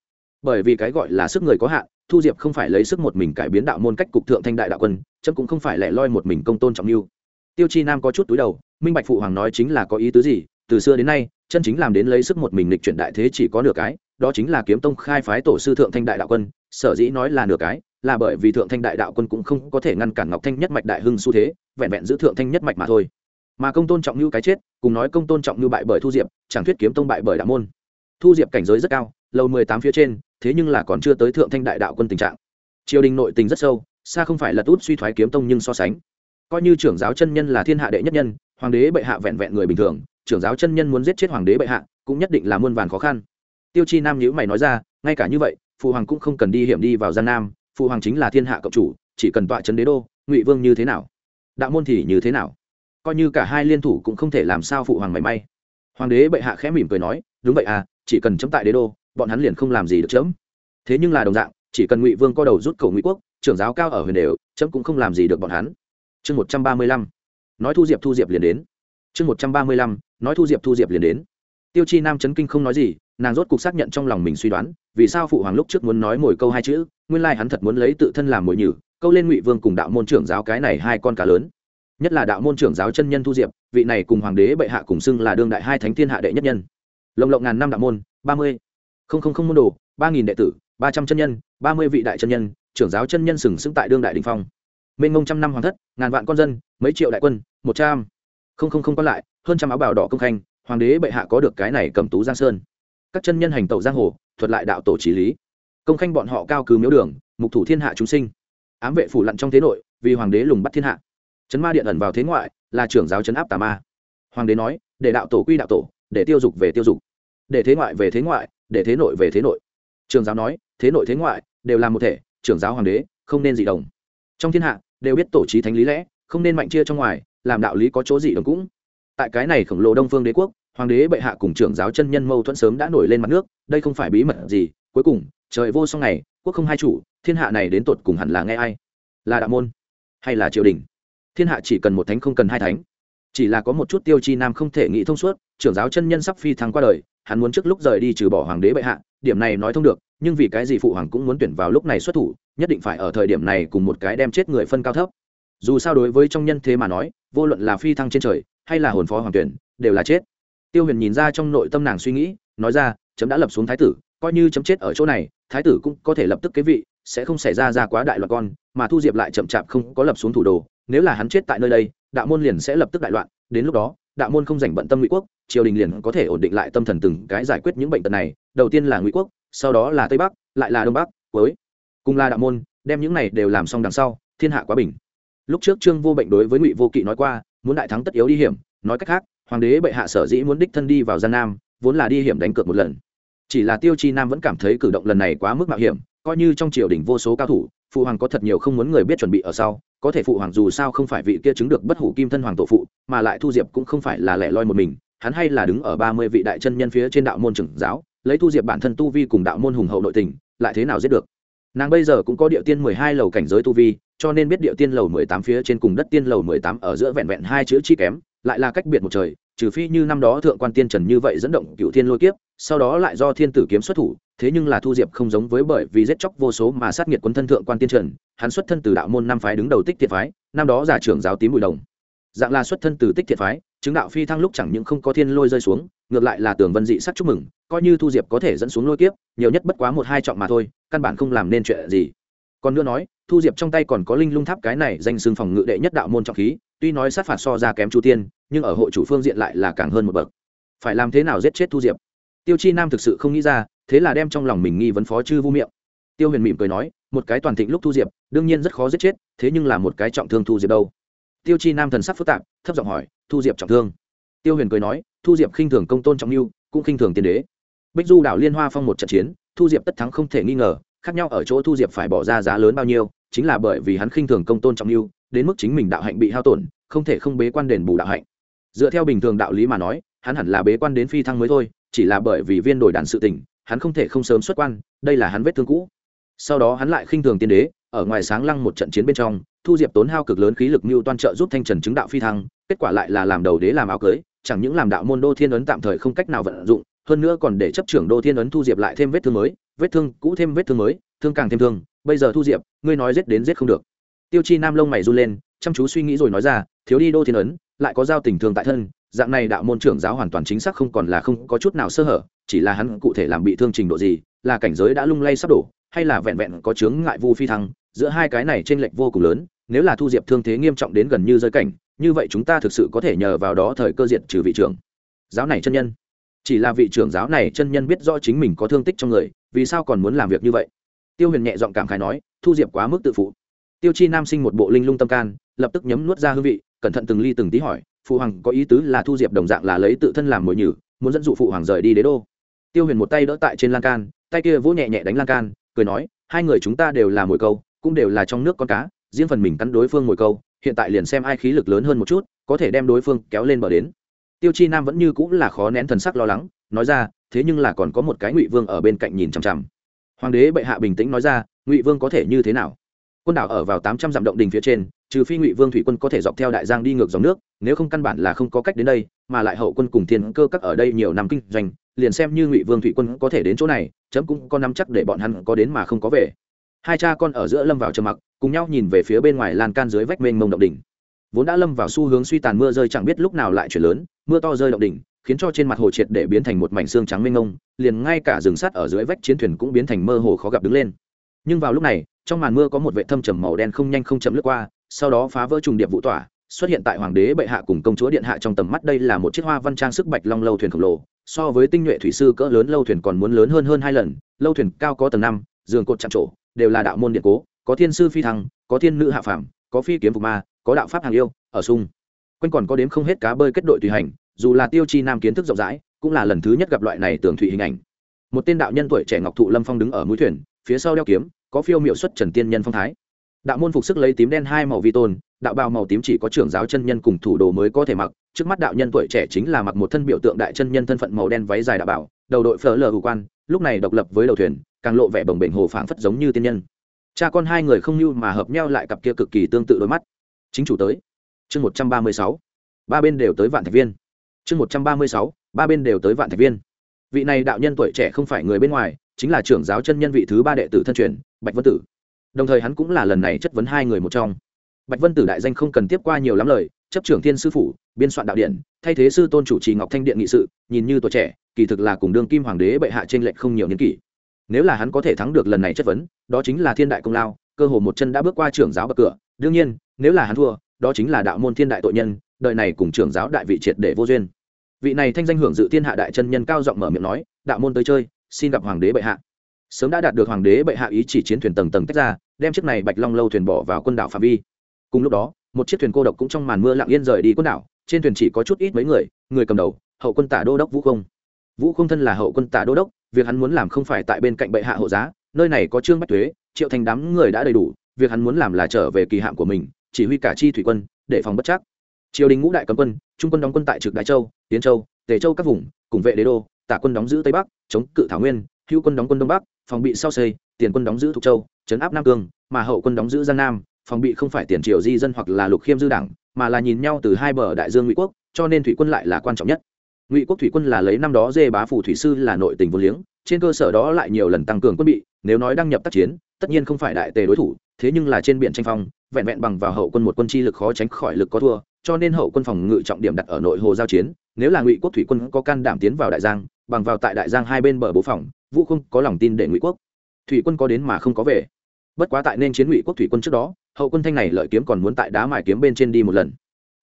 Bởi vì cái gọi là sức người có hạn, thu diệp không phải lấy sức một mình cải biến đạo môn cách cục thượng thanh đại đạo quân, chấm cũng không phải lẻ loi một mình công tôn trọng mưu. Tiêu chi nam có chút túi đầu, minh bạch phụ hoàng nói chính là có ý tứ gì, từ xưa đến nay, chân chính làm đến lấy sức một mình lịch chuyển đại thế chỉ có nửa cái, đó chính là kiếm tông khai phái tổ sư thượng thanh đại đạo quân, sở dĩ nói là nửa cái là bởi vì thượng thanh đại đạo quân cũng không có thể ngăn cản ngọc thanh nhất mạch đại hưng xu thế, vẹn vẹn giữ thượng thanh nhất mạch mà thôi. Mà công tôn trọng như cái chết, cùng nói công tôn trọng như bại bởi thu diệp, chẳng thuyết kiếm tông bại bởi đạo môn. Thu diệp cảnh giới rất cao, lầu mười tám phía trên, thế nhưng là còn chưa tới thượng thanh đại đạo quân tình trạng. Triều đình nội tình rất sâu, xa không phải là út suy thoái kiếm tông nhưng so sánh. Coi như trưởng giáo chân nhân là thiên hạ đệ nhất nhân, hoàng đế bệ hạ vẹn vẹn người bình thường, trưởng giáo chân nhân muốn giết chết hoàng đế bệ hạ, cũng nhất định là muôn vàn khó khăn. Tiêu chi nam nhữ mày nói ra, ngay cả như vậy, phụ hoàng cũng không cần đi hiểm đi vào gian nam phụ hoàng chính là thiên hạ cộng chủ, chỉ cần tọa trấn đế đô, ngụy vương như thế nào? Đạo môn thì như thế nào? Coi như cả hai liên thủ cũng không thể làm sao phụ hoàng mảy may. Hoàng đế bệ hạ khẽ mỉm cười nói, đúng vậy à chỉ cần chấm tại đế đô, bọn hắn liền không làm gì được chấm. Thế nhưng là đồng dạng, chỉ cần ngụy vương co đầu rút cầu ngụy quốc, trưởng giáo cao ở huyền đều, chấm cũng không làm gì được bọn hắn. Chương một trăm ba mươi lăm, nói thu diệp thu diệp liền đến. Chương một trăm ba mươi lăm, nói thu diệp thu diệp liền đến. Tiêu chi nam chấn kinh không nói gì, nàng rốt cục xác nhận trong lòng mình suy đoán vì sao phụ hoàng lúc trước muốn nói mồi câu hai chữ, nguyên lai hắn thật muốn lấy tự thân làm mồi nhử, câu lên ngụy vương cùng đạo môn trưởng giáo cái này hai con cá lớn. Nhất là đạo môn trưởng giáo chân nhân thu diệp, vị này cùng hoàng đế bệ hạ cùng xưng là đương đại hai thánh thiên hạ đệ nhất nhân. Lồng lộng ngàn năm đạo môn, ba mươi. Không không không môn đồ, ba nghìn đệ tử, ba trăm chân nhân, ba mươi vị đại chân nhân, trưởng giáo chân nhân sừng sững tại đương đại đình phong. Mênh ngông trăm năm hoàng thất, ngàn vạn con dân, mấy triệu đại quân, một trăm. Không không không còn lại, hơn trăm áo bào đỏ công khanh, hoàng đế bệ hạ có được cái này cầm tú giang sơn. Các chân nhân hành tẩu giang hồ thuật lại đạo tổ trí lý. Công khanh bọn họ cao cứ miếu đường, mục thủ thiên hạ chúng sinh. Ám vệ phủ lặn trong thế nội, vì hoàng đế lùng bắt thiên hạ. Chấn ma điện ẩn vào thế ngoại, là trưởng giáo chấn áp tà ma. Hoàng đế nói, để đạo tổ quy đạo tổ, để tiêu dục về tiêu dục. Để thế ngoại về thế ngoại, để thế nội về thế nội. Trường giáo nói, thế nội thế ngoại, đều là một thể, trưởng giáo hoàng đế, không nên dị đồng. Trong thiên hạ, đều biết tổ trí thánh lý lẽ, không nên mạnh chia trong ngoài, làm đạo lý có chỗ dị đồng cũng. Tại cái này khổng lồ đông phương đế quốc hoàng đế bệ hạ cùng trưởng giáo chân nhân mâu thuẫn sớm đã nổi lên mặt nước, đây không phải bí mật gì, cuối cùng, trời vô song này, quốc không hai chủ, thiên hạ này đến tột cùng hẳn là nghe ai? Là đạo môn hay là triều đình? Thiên hạ chỉ cần một thánh không cần hai thánh. Chỉ là có một chút tiêu chi nam không thể nghĩ thông suốt, trưởng giáo chân nhân sắp phi thăng qua đời, hắn muốn trước lúc rời đi trừ bỏ hoàng đế bệ hạ, điểm này nói thông được, nhưng vì cái gì phụ hoàng cũng muốn tuyển vào lúc này xuất thủ, nhất định phải ở thời điểm này cùng một cái đem chết người phân cao thấp. Dù sao đối với trong nhân thế mà nói, vô luận là phi thăng trên trời, hay là hồn phó hoàng tuyển, đều là chết tiêu huyền nhìn ra trong nội tâm nàng suy nghĩ, nói ra, chấm đã lập xuống thái tử, coi như chấm chết ở chỗ này, thái tử cũng có thể lập tức kế vị, sẽ không xảy ra ra quá đại loạn con, mà thu diệp lại chậm chạp không có lập xuống thủ đồ, nếu là hắn chết tại nơi đây, đạo môn liền sẽ lập tức đại loạn, đến lúc đó, đạo môn không rảnh bận tâm ngụy quốc, triều đình liền có thể ổn định lại tâm thần từng cái giải quyết những bệnh tật này, đầu tiên là ngụy quốc, sau đó là tây bắc, lại là đông bắc, cuối cùng là đạo môn, đem những này đều làm xong đằng sau, thiên hạ quá bình. Lúc trước trương vô bệnh đối với ngụy vô kỵ nói qua, muốn đại thắng tất yếu đi hiểm, nói cách khác hoàng đế bệ hạ sở dĩ muốn đích thân đi vào gian nam, vốn là đi hiểm đánh cược một lần. Chỉ là tiêu chi nam vẫn cảm thấy cử động lần này quá mức mạo hiểm, coi như trong triều đình vô số cao thủ, phụ hoàng có thật nhiều không muốn người biết chuẩn bị ở sau, có thể phụ hoàng dù sao không phải vị kia chứng được bất hủ kim thân hoàng tổ phụ, mà lại thu diệp cũng không phải là lẻ loi một mình, hắn hay là đứng ở ba mươi vị đại chân nhân phía trên đạo môn trưởng giáo, lấy thu diệp bản thân tu vi cùng đạo môn hùng hậu nội tình, lại thế nào giết được? Nàng bây giờ cũng có địa tiên mười hai lầu cảnh giới tu vi, cho nên biết địa tiên lầu mười tám phía trên cùng đất tiên lầu mười tám ở giữa vẹn vẹn hai chữ chi kém lại là cách biệt một trời, trừ phi như năm đó thượng quan tiên trần như vậy dẫn động cựu thiên lôi kiếp, sau đó lại do thiên tử kiếm xuất thủ, thế nhưng là thu diệp không giống với bởi vì giết chóc vô số mà sát nghiệt quân thân thượng quan tiên trần, hắn xuất thân từ đạo môn năm phái đứng đầu tích thiệt phái, năm đó giả trưởng giáo tím bùi đồng. Dạng là xuất thân từ tích thiệt phái, chứng đạo phi thăng lúc chẳng những không có thiên lôi rơi xuống, ngược lại là tường vân dị sắc chúc mừng, coi như thu diệp có thể dẫn xuống lôi kiếp, nhiều nhất bất quá một hai trọng mà thôi, căn bản không làm nên chuyện gì. Còn nữa nói, thu diệp trong tay còn có linh lung tháp cái này danh xưng phòng ngự đệ nhất đạo môn trọng khí, tuy nói sát phạt so ra kém chu tiên nhưng ở hội chủ phương diện lại là càng hơn một bậc. Phải làm thế nào giết chết thu diệp? Tiêu chi nam thực sự không nghĩ ra, thế là đem trong lòng mình nghi vấn phó chư vu miệng. Tiêu huyền mỉm cười nói, một cái toàn thịnh lúc thu diệp, đương nhiên rất khó giết chết, thế nhưng là một cái trọng thương thu diệp đâu. Tiêu chi nam thần sắc phức tạp, thấp giọng hỏi, thu diệp trọng thương? Tiêu huyền cười nói, thu diệp khinh thường công tôn trọng mưu, cũng khinh thường tiên đế. Bích du đảo liên hoa phong một trận chiến, thu diệp tất thắng không thể nghi ngờ, khác nhau ở chỗ thu diệp phải bỏ ra giá lớn bao nhiêu, chính là bởi vì hắn khinh thường công tôn trọng mưu, đến mức chính mình đạo hạnh bị hao tổn, không thể không bế quan đền bù đạo hạnh dựa theo bình thường đạo lý mà nói, hắn hẳn là bế quan đến phi thăng mới thôi, chỉ là bởi vì viên đổi đàn sự tình, hắn không thể không sớm xuất quan, đây là hắn vết thương cũ. Sau đó hắn lại khinh thường tiên đế, ở ngoài sáng lăng một trận chiến bên trong, thu diệp tốn hao cực lớn khí lực mưu toan trợ giúp thanh trần chứng đạo phi thăng, kết quả lại là làm đầu đế làm áo cưới, chẳng những làm đạo môn đô thiên ấn tạm thời không cách nào vận dụng, hơn nữa còn để chấp trưởng đô thiên ấn thu diệp lại thêm vết thương mới, vết thương cũ thêm vết thương mới, thương càng thêm thương, bây giờ thu diệp, ngươi nói giết đến giết không được. Tiêu chi nam lông mày run lên, chăm chú suy nghĩ rồi nói ra, thiếu đi đô thiên ấn lại có giao tình thương tại thân, dạng này đạo môn trưởng giáo hoàn toàn chính xác không còn là không có chút nào sơ hở, chỉ là hắn cụ thể làm bị thương trình độ gì, là cảnh giới đã lung lay sắp đổ, hay là vẹn vẹn có chướng ngại vu phi thăng, giữa hai cái này t r ê n lệch vô cùng lớn, nếu là thu diệp thương thế nghiêm trọng đến gần như rơi cảnh, như vậy chúng ta thực sự có thể nhờ vào đó thời cơ diệt trừ vị trưởng. Giáo này chân nhân. Chỉ là vị trưởng giáo này chân nhân biết rõ chính mình có thương tích trong người, vì sao còn muốn làm việc như vậy? Tiêu huyền nhẹ giọng cảm khái nói, thu diệp quá mức tự phụ. Tiêu chi nam sinh một bộ linh lung tâm can, lập tức nhấm nuốt ra hương vị cẩn thận từng ly từng tí hỏi, phụ hoàng có ý tứ là thu diệp đồng dạng là lấy tự thân làm mồi nhử, muốn dẫn dụ phụ hoàng rời đi đế đô? Tiêu huyền một tay đỡ tại trên lan can, tay kia vỗ nhẹ nhẹ đánh lan can, cười nói, hai người chúng ta đều là mồi câu, cũng đều là trong nước con cá, riêng phần mình cắn đối phương mồi câu, hiện tại liền xem ai khí lực lớn hơn một chút, có thể đem đối phương kéo lên bờ đến. Tiêu chi nam vẫn như cũng là khó nén thần sắc lo lắng, nói ra, thế nhưng là còn có một cái ngụy vương ở bên cạnh nhìn chằm chằm. Hoàng đế bệ hạ bình tĩnh nói ra, ngụy vương có thể như thế nào? Quân đảo ở vào tám trăm dặm động đình phía trên trừ phi ngụy vương thủy quân có thể dọc theo đại giang đi ngược dòng nước, nếu không căn bản là không có cách đến đây, mà lại hậu quân cùng thiên cơ các ở đây nhiều năm kinh doanh, liền xem như ngụy vương thủy quân có thể đến chỗ này, chấm cũng có nắm chắc để bọn hắn có đến mà không có về. Hai cha con ở giữa lâm vào trầm mặc, cùng nhau nhìn về phía bên ngoài lan can dưới vách mênh mông động đỉnh. Vốn đã lâm vào xu hướng suy tàn mưa rơi chẳng biết lúc nào lại chuyển lớn, mưa to rơi động đỉnh, khiến cho trên mặt hồ triệt để biến thành một mảnh xương trắng mênh mông, liền ngay cả rừng sắt ở dưới vách chiến thuyền cũng biến thành mơ hồ khó gặp đứng lên. Nhưng vào lúc này, trong màn mưa có một vệ thâm trầm màu đen không nhanh không chậm lướt qua sau đó phá vỡ trùng điệp vũ tỏa, xuất hiện tại hoàng đế bệ hạ cùng công chúa điện hạ trong tầm mắt đây là một chiếc hoa văn trang sức bạch long lâu thuyền khổng lồ, so với tinh nhuệ thủy sư cỡ lớn lâu thuyền còn muốn lớn hơn hơn hai lần, lâu thuyền cao có tầng năm, giường cột chạm trổ, đều là đạo môn điện cố, có thiên sư phi thăng, có thiên nữ hạ phàm, có phi kiếm phục ma, có đạo pháp hàng yêu, ở sung. Quanh còn có đếm không hết cá bơi kết đội tùy hành, dù là tiêu chi nam kiến thức rộng rãi, cũng là lần thứ nhất gặp loại này tường thủy hình ảnh. Một tên đạo nhân tuổi trẻ ngọc thụ lâm phong đứng ở mũi thuyền, phía sau đeo kiếm, có phiêu miệu xuất trần tiên nhân phong thái đạo môn phục sức lấy tím đen hai màu vi tôn, đạo bào màu tím chỉ có trưởng giáo chân nhân cùng thủ đồ mới có thể mặc. Trước mắt đạo nhân tuổi trẻ chính là mặc một thân biểu tượng đại chân nhân thân phận màu đen váy dài đạo bảo đầu đội phở lờ hữu quan, lúc này độc lập với đầu thuyền, càng lộ vẻ bồng bềnh hồ phảng phất giống như tiên nhân. Cha con hai người không như mà hợp nhau lại cặp kia cực kỳ tương tự đôi mắt. Chính chủ tới. Chương một trăm ba mươi sáu. Ba bên đều tới vạn thạch viên. Chương một trăm ba mươi sáu. Ba bên đều tới vạn thạch viên. Vị này đạo nhân tuổi trẻ không phải người bên ngoài, chính là trưởng giáo chân nhân vị thứ ba đệ tử thân truyền, bạch vân tử đồng thời hắn cũng là lần này chất vấn hai người một trong. Bạch vân tử đại danh không cần tiếp qua nhiều lắm lời, chấp trưởng thiên sư phủ, biên soạn đạo điện thay thế sư tôn chủ trì ngọc thanh điện nghị sự, nhìn như tuổi trẻ, kỳ thực là cùng đương kim hoàng đế bệ hạ trên lệnh không nhiều niên kỷ. Nếu là hắn có thể thắng được lần này chất vấn, đó chính là thiên đại công lao, cơ hồ một chân đã bước qua trưởng giáo bậc cửa. Đương nhiên, nếu là hắn thua, đó chính là đạo môn thiên đại tội nhân, đời này cùng trưởng giáo đại vị triệt để vô duyên. Vị này thanh danh hưởng dự thiên hạ đại chân nhân cao giọng mở miệng nói, đạo môn tới chơi, xin gặp hoàng đế bệ hạ. Sớm đã đạt được hoàng đế bệ hạ ý chỉ chiến thuyền tầng tầng tách ra đem chiếc này bạch long lâu thuyền bỏ vào quân đảo phạm vi. Cùng lúc đó, một chiếc thuyền cô độc cũng trong màn mưa lặng yên rời đi quân đảo, trên thuyền chỉ có chút ít mấy người người cầm đầu, hậu quân tả đô đốc vũ không. Vũ không thân là hậu quân tả đô đốc, việc hắn muốn làm không phải tại bên cạnh bệ hạ hộ giá, nơi này có trương bách thuế, triệu thành đám người đã đầy đủ, việc hắn muốn làm là trở về kỳ hạm của mình, chỉ huy cả chi thủy quân, để phòng bất chắc. Triều đình ngũ đại cấm quân, trung quân đóng quân tại trực đại châu, tiến châu, tề châu các vùng, cùng vệ đế đô, tả quân đóng giữ tây bắc, chống cự thảo nguyên, hữu quân đóng quân đông bắc, phòng bị sau xây, tiền quân đóng giữ thục châu trấn áp nam cương, mà hậu quân đóng giữ giang nam, phòng bị không phải tiền triều di dân hoặc là lục khiêm dư đảng, mà là nhìn nhau từ hai bờ đại dương ngụy quốc, cho nên thủy quân lại là quan trọng nhất. Ngụy quốc thủy quân là lấy năm đó dê bá phủ thủy sư là nội tình vô liếng, trên cơ sở đó lại nhiều lần tăng cường quân bị, nếu nói đăng nhập tác chiến, tất nhiên không phải đại tề đối thủ, thế nhưng là trên biển tranh phong, vẹn vẹn bằng vào hậu quân một quân chi lực khó tránh khỏi lực có thua, cho nên hậu quân phòng ngự trọng điểm đặt ở nội hồ giao chiến, nếu là ngụy quốc thủy quân có can đảm tiến vào đại giang, bằng vào tại đại giang hai bên bờ bố phòng, vũ không có lòng tin để ngụy quốc thủy quân có đến mà không có về bất quá tại nên chiến ngụy quốc thủy quân trước đó, hậu quân thanh này lợi kiếm còn muốn tại đá mài kiếm bên trên đi một lần.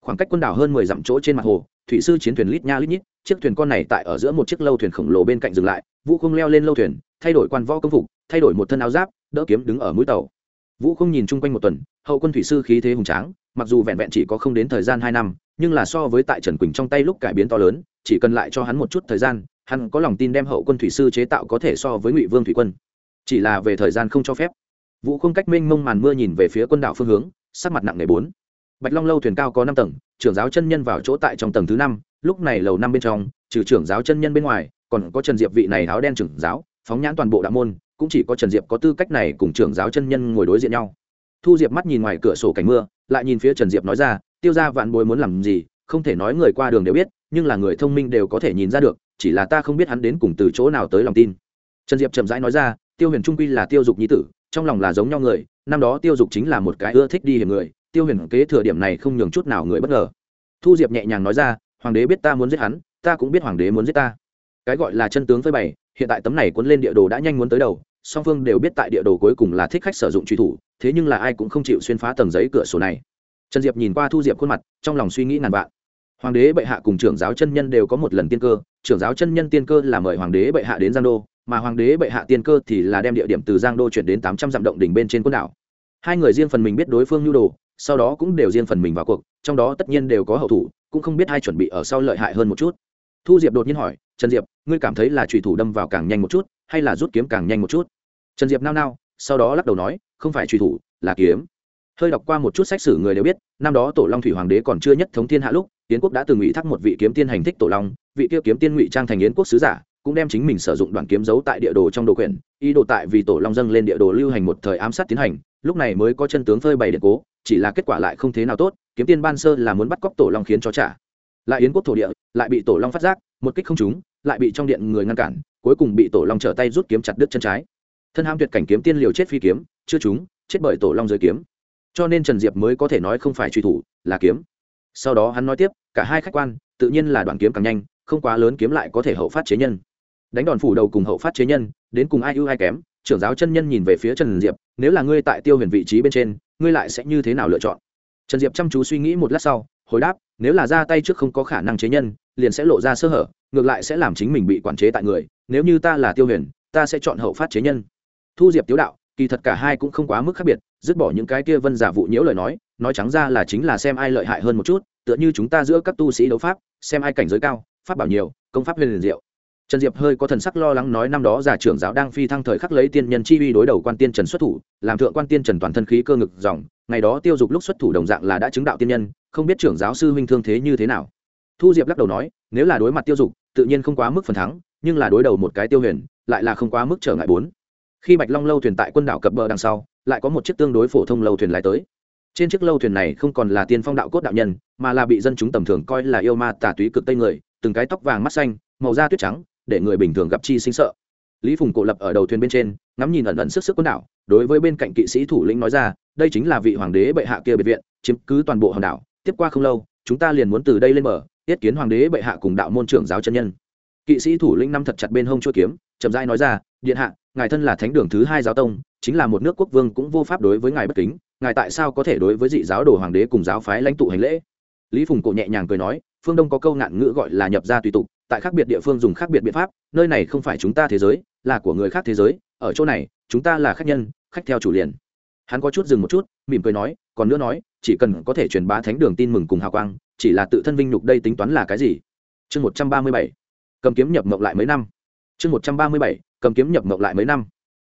Khoảng cách quân đảo hơn mười dặm chỗ trên mặt hồ, thủy sư chiến thuyền lít nha lít nhít, chiếc thuyền con này tại ở giữa một chiếc lâu thuyền khổng lồ bên cạnh dừng lại, vũ không leo lên lâu thuyền, thay đổi quan võ công phục, thay đổi một thân áo giáp, đỡ kiếm đứng ở mũi tàu. Vũ không nhìn chung quanh một tuần, hậu quân thủy sư khí thế hùng tráng, mặc dù vẹn vẹn chỉ có không đến thời gian hai năm, nhưng là so với tại trần quỳnh trong tay lúc cải biến to lớn, chỉ cần lại cho hắn một chút thời gian, hắn có lòng tin đem hậu quân thủy sư chế tạo có thể so với ngụy vương thủy quân. Chỉ là về thời gian không cho phép vũ không cách minh mông màn mưa nhìn về phía quân đảo phương hướng, sắc mặt nặng nề bốn. Bạch long lâu thuyền cao có năm tầng, trưởng giáo chân nhân vào chỗ tại trong tầng thứ năm, lúc này lầu năm bên trong, trừ trưởng giáo chân nhân bên ngoài, còn có trần diệp vị này áo đen trưởng giáo, phóng nhãn toàn bộ đạo môn, cũng chỉ có trần diệp có tư cách này cùng trưởng giáo chân nhân ngồi đối diện nhau. Thu diệp mắt nhìn ngoài cửa sổ cảnh mưa, lại nhìn phía trần diệp nói ra, tiêu ra vạn bối muốn làm gì, không thể nói người qua đường đều biết, nhưng là người thông minh đều có thể nhìn ra được, chỉ là ta không biết hắn đến cùng từ chỗ nào tới lòng tin. Trần diệp chậm rãi nói ra, tiêu huyền trung quy là tiêu dục nhi tử trong lòng là giống nhau người, năm đó tiêu dục chính là một cái ưa thích đi hiểm người, tiêu huyền kế thừa điểm này không nhường chút nào người bất ngờ. Thu diệp nhẹ nhàng nói ra, hoàng đế biết ta muốn giết hắn, ta cũng biết hoàng đế muốn giết ta. Cái gọi là chân tướng phơi bày, hiện tại tấm này cuốn lên địa đồ đã nhanh muốn tới đầu, song phương đều biết tại địa đồ cuối cùng là thích khách sử dụng truy thủ, thế nhưng là ai cũng không chịu xuyên phá tầng giấy cửa sổ này. Trần diệp nhìn qua thu diệp khuôn mặt, trong lòng suy nghĩ ngàn vạn. Hoàng đế bệ hạ cùng trưởng giáo chân nhân đều có một lần tiên cơ, trưởng giáo chân nhân tiên cơ là mời hoàng đế bệ hạ đến giang đô mà hoàng đế bệ hạ tiên cơ thì là đem địa điểm từ giang đô chuyển đến tám trăm dặm động đỉnh bên trên quần đảo. Hai người riêng phần mình biết đối phương nhu đồ, sau đó cũng đều riêng phần mình vào cuộc, trong đó tất nhiên đều có hậu thủ, cũng không biết ai chuẩn bị ở sau lợi hại hơn một chút. Thu diệp đột nhiên hỏi, trần diệp, ngươi cảm thấy là trùy thủ đâm vào càng nhanh một chút, hay là rút kiếm càng nhanh một chút? Trần diệp nao nao, sau đó lắc đầu nói, không phải trùy thủ, là kiếm. Hơi đọc qua một chút sách sử người đều biết, năm đó tổ long thủy hoàng đế còn chưa nhất thống thiên hạ lúc, yến quốc đã từng ủy thác một vị kiếm tiên hành thích tổ long, vị kia kiếm tiên ngụy trang thành yến quốc sứ giả cũng đem chính mình sử dụng đoàn kiếm giấu tại địa đồ trong đồ quyển, ý đồ tại vì tổ long dâng lên địa đồ lưu hành một thời ám sát tiến hành, lúc này mới có chân tướng phơi bày điện cố, chỉ là kết quả lại không thế nào tốt, kiếm tiên ban sơ là muốn bắt cóc tổ long khiến cho trả. Lại yến quốc thổ địa, lại bị tổ long phát giác, một kích không trúng, lại bị trong điện người ngăn cản, cuối cùng bị tổ long trở tay rút kiếm chặt đứt chân trái. Thân ham tuyệt cảnh kiếm tiên liều chết phi kiếm, chưa trúng, chết bởi tổ long dưới kiếm. Cho nên trần diệp mới có thể nói không phải truy thủ, là kiếm. Sau đó hắn nói tiếp, cả hai khách quan, tự nhiên là đoạn kiếm càng nhanh, không quá lớn kiếm lại có thể hậu phát chế nhân đánh đòn phủ đầu cùng hậu phát chế nhân, đến cùng ai ưu ai kém, trưởng giáo chân nhân nhìn về phía trần diệp, nếu là ngươi tại tiêu huyền vị trí bên trên, ngươi lại sẽ như thế nào lựa chọn? Trần diệp chăm chú suy nghĩ một lát sau, hồi đáp, nếu là ra tay trước không có khả năng chế nhân, liền sẽ lộ ra sơ hở, ngược lại sẽ làm chính mình bị quản chế tại người, nếu như ta là tiêu huyền, ta sẽ chọn hậu phát chế nhân. Thu diệp tiếu đạo, kỳ thật cả hai cũng không quá mức khác biệt, dứt bỏ những cái kia vân giả vụ nhiễu lời nói nói trắng ra là chính là xem ai lợi hại hơn một chút, tựa như chúng ta giữa các tu sĩ đấu pháp, xem ai cảnh giới cao, pháp bảo nhiều, công pháp huyền liền diệu trần diệp hơi có thần sắc lo lắng nói năm đó giả trưởng giáo đang phi thăng thời khắc lấy tiên nhân chi uy đối đầu quan tiên trần xuất thủ, làm thượng quan tiên trần toàn thân khí cơ ngực dòng, ngày đó tiêu dục lúc xuất thủ đồng dạng là đã chứng đạo tiên nhân, không biết trưởng giáo sư huynh thương thế như thế nào. Thu diệp lắc đầu nói, nếu là đối mặt tiêu dục, tự nhiên không quá mức phần thắng, nhưng là đối đầu một cái tiêu huyền, lại là không quá mức trở ngại bốn. Khi bạch long lâu thuyền tại quân đảo cập bờ đằng sau, lại có một chiếc tương đối phổ thông lâu thuyền lại tới. Trên chiếc lâu thuyền này không còn là tiên phong đạo cốt đạo nhân, mà là bị dân chúng tầm thường coi là yêu ma tả túy cực tây người, từng cái tóc vàng mắt xanh, màu da tuyết trắng để người bình thường gặp chi sinh sợ. Lý phùng cổ lập ở đầu thuyền bên trên, ngắm nhìn ẩn ẩn sức sức quân đảo, đối với bên cạnh kỵ sĩ thủ lĩnh nói ra, đây chính là vị hoàng đế bệ hạ kia biệt viện, chiếm cứ toàn bộ hòn đảo, tiếp qua không lâu, chúng ta liền muốn từ đây lên bờ tiết kiến hoàng đế bệ hạ cùng đạo môn trưởng giáo chân nhân. Kỵ sĩ thủ lĩnh năm thật chặt bên hông chuỗi kiếm, chậm rãi nói ra, điện hạ, ngài thân là thánh đường thứ hai giáo tông, chính là một nước quốc vương cũng vô pháp đối với ngài bất kính, ngài tại sao có thể đối với dị giáo đồ hoàng đế cùng giáo phái lãnh tụ hành lễ? Lý phùng cổ nhẹ nhàng cười nói, phương đông có câu nạn ngữ gọi là nhập gia tùy tục tại khác biệt địa phương dùng khác biệt biện pháp, nơi này không phải chúng ta thế giới, là của người khác thế giới, ở chỗ này, chúng ta là khách nhân, khách theo chủ liền. Hắn có chút dừng một chút, mỉm cười nói, còn nữa nói, chỉ cần có thể truyền bá thánh đường tin mừng cùng hào quang, chỉ là tự thân vinh nhục đây tính toán là cái gì? Chương một trăm ba mươi bảy, cầm kiếm nhập mộng lại mấy năm. Chương một trăm ba mươi bảy, cầm kiếm nhập mộng lại mấy năm.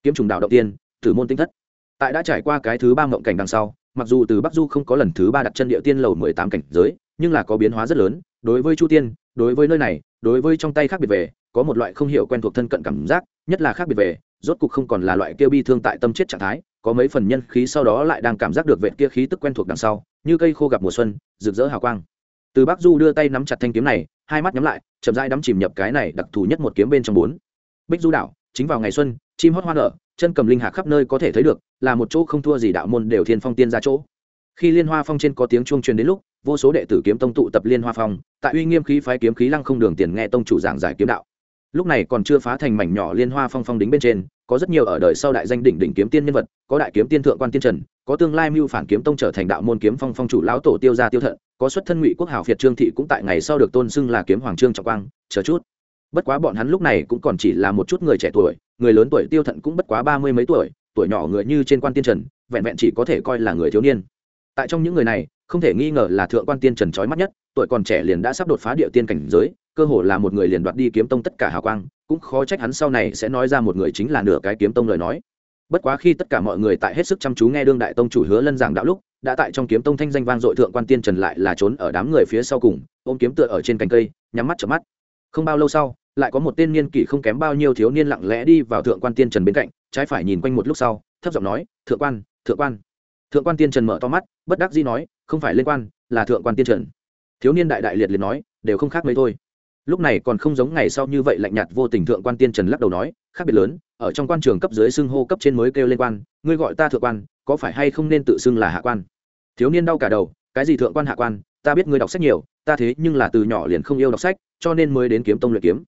Kiếm trùng đạo đầu tiên thử môn tinh thất. Tại đã trải qua cái thứ ba mộng cảnh đằng sau, mặc dù từ bắc du không có lần thứ ba đặt chân địa tiên lầu mười tám cảnh giới, nhưng là có biến hóa rất lớn, đối với chu tiên, đối với nơi này đối với trong tay khác biệt về, có một loại không hiểu quen thuộc thân cận cảm giác, nhất là khác biệt về, rốt cục không còn là loại kia bi thương tại tâm chết trạng thái, có mấy phần nhân khí sau đó lại đang cảm giác được vệ kia khí tức quen thuộc đằng sau, như cây khô gặp mùa xuân, rực rỡ hào quang. Từ bắc du đưa tay nắm chặt thanh kiếm này, hai mắt nhắm lại, chậm rãi đắm chìm nhập cái này đặc thù nhất một kiếm bên trong bốn. Bích du đảo, chính vào ngày xuân, chim hót hoa nở, chân cầm linh hạc khắp nơi có thể thấy được, là một chỗ không thua gì đạo môn đều thiên phong tiên ra chỗ. Khi liên hoa phong trên có tiếng chuông truyền đến lúc vô số đệ tử kiếm tông tụ tập liên hoa phong, tại uy nghiêm khí phái kiếm khí lăng không đường tiền nghe tông chủ giảng giải kiếm đạo. Lúc này còn chưa phá thành mảnh nhỏ liên hoa phong phong đính bên trên, có rất nhiều ở đời sau đại danh đỉnh đỉnh kiếm tiên nhân vật, có đại kiếm tiên thượng quan tiên trần, có tương lai mưu phản kiếm tông trở thành đạo môn kiếm phong phong chủ lão tổ tiêu gia tiêu thận, có xuất thân ngụy quốc hào việt trương thị cũng tại ngày sau được tôn xưng là kiếm hoàng trương trọng quang, chờ chút. Bất quá bọn hắn lúc này cũng còn chỉ là một chút người trẻ tuổi, người lớn tuổi tiêu thận cũng bất quá ba mươi mấy tuổi tuổi nhỏ người như trên quan tiên trần, vẹn vẹn chỉ có thể coi là người thiếu niên. Tại trong những người này không thể nghi ngờ là thượng quan tiên trần trói mắt nhất, tuổi còn trẻ liền đã sắp đột phá địa tiên cảnh giới, cơ hồ là một người liền đoạt đi kiếm tông tất cả hào quang, cũng khó trách hắn sau này sẽ nói ra một người chính là nửa cái kiếm tông lời nói. Bất quá khi tất cả mọi người tại hết sức chăm chú nghe đương đại tông chủ hứa lân giảng đạo lúc, đã tại trong kiếm tông thanh danh vang dội thượng quan tiên trần lại là trốn ở đám người phía sau cùng, ôm kiếm tựa ở trên cành cây, nhắm mắt chợp mắt. Không bao lâu sau, lại có một tên niên kỷ không kém bao nhiêu thiếu niên lặng lẽ đi vào thượng quan tiên trần bên cạnh, trái phải nhìn quanh một lúc sau, thấp giọng nói, thượng quan thượng quan. Thượng quan tiên trần mở to mắt, bất đắc dĩ nói không phải lên quan, là thượng quan tiên trần. Thiếu niên đại đại liệt liệt nói, đều không khác mấy thôi. Lúc này còn không giống ngày sau như vậy lạnh nhạt vô tình thượng quan tiên trần lắc đầu nói, khác biệt lớn, ở trong quan trường cấp dưới xưng hô cấp trên mới kêu lên quan, ngươi gọi ta thượng quan, có phải hay không nên tự xưng là hạ quan? Thiếu niên đau cả đầu, cái gì thượng quan hạ quan, ta biết ngươi đọc sách nhiều, ta thế nhưng là từ nhỏ liền không yêu đọc sách, cho nên mới đến kiếm tông luyện kiếm.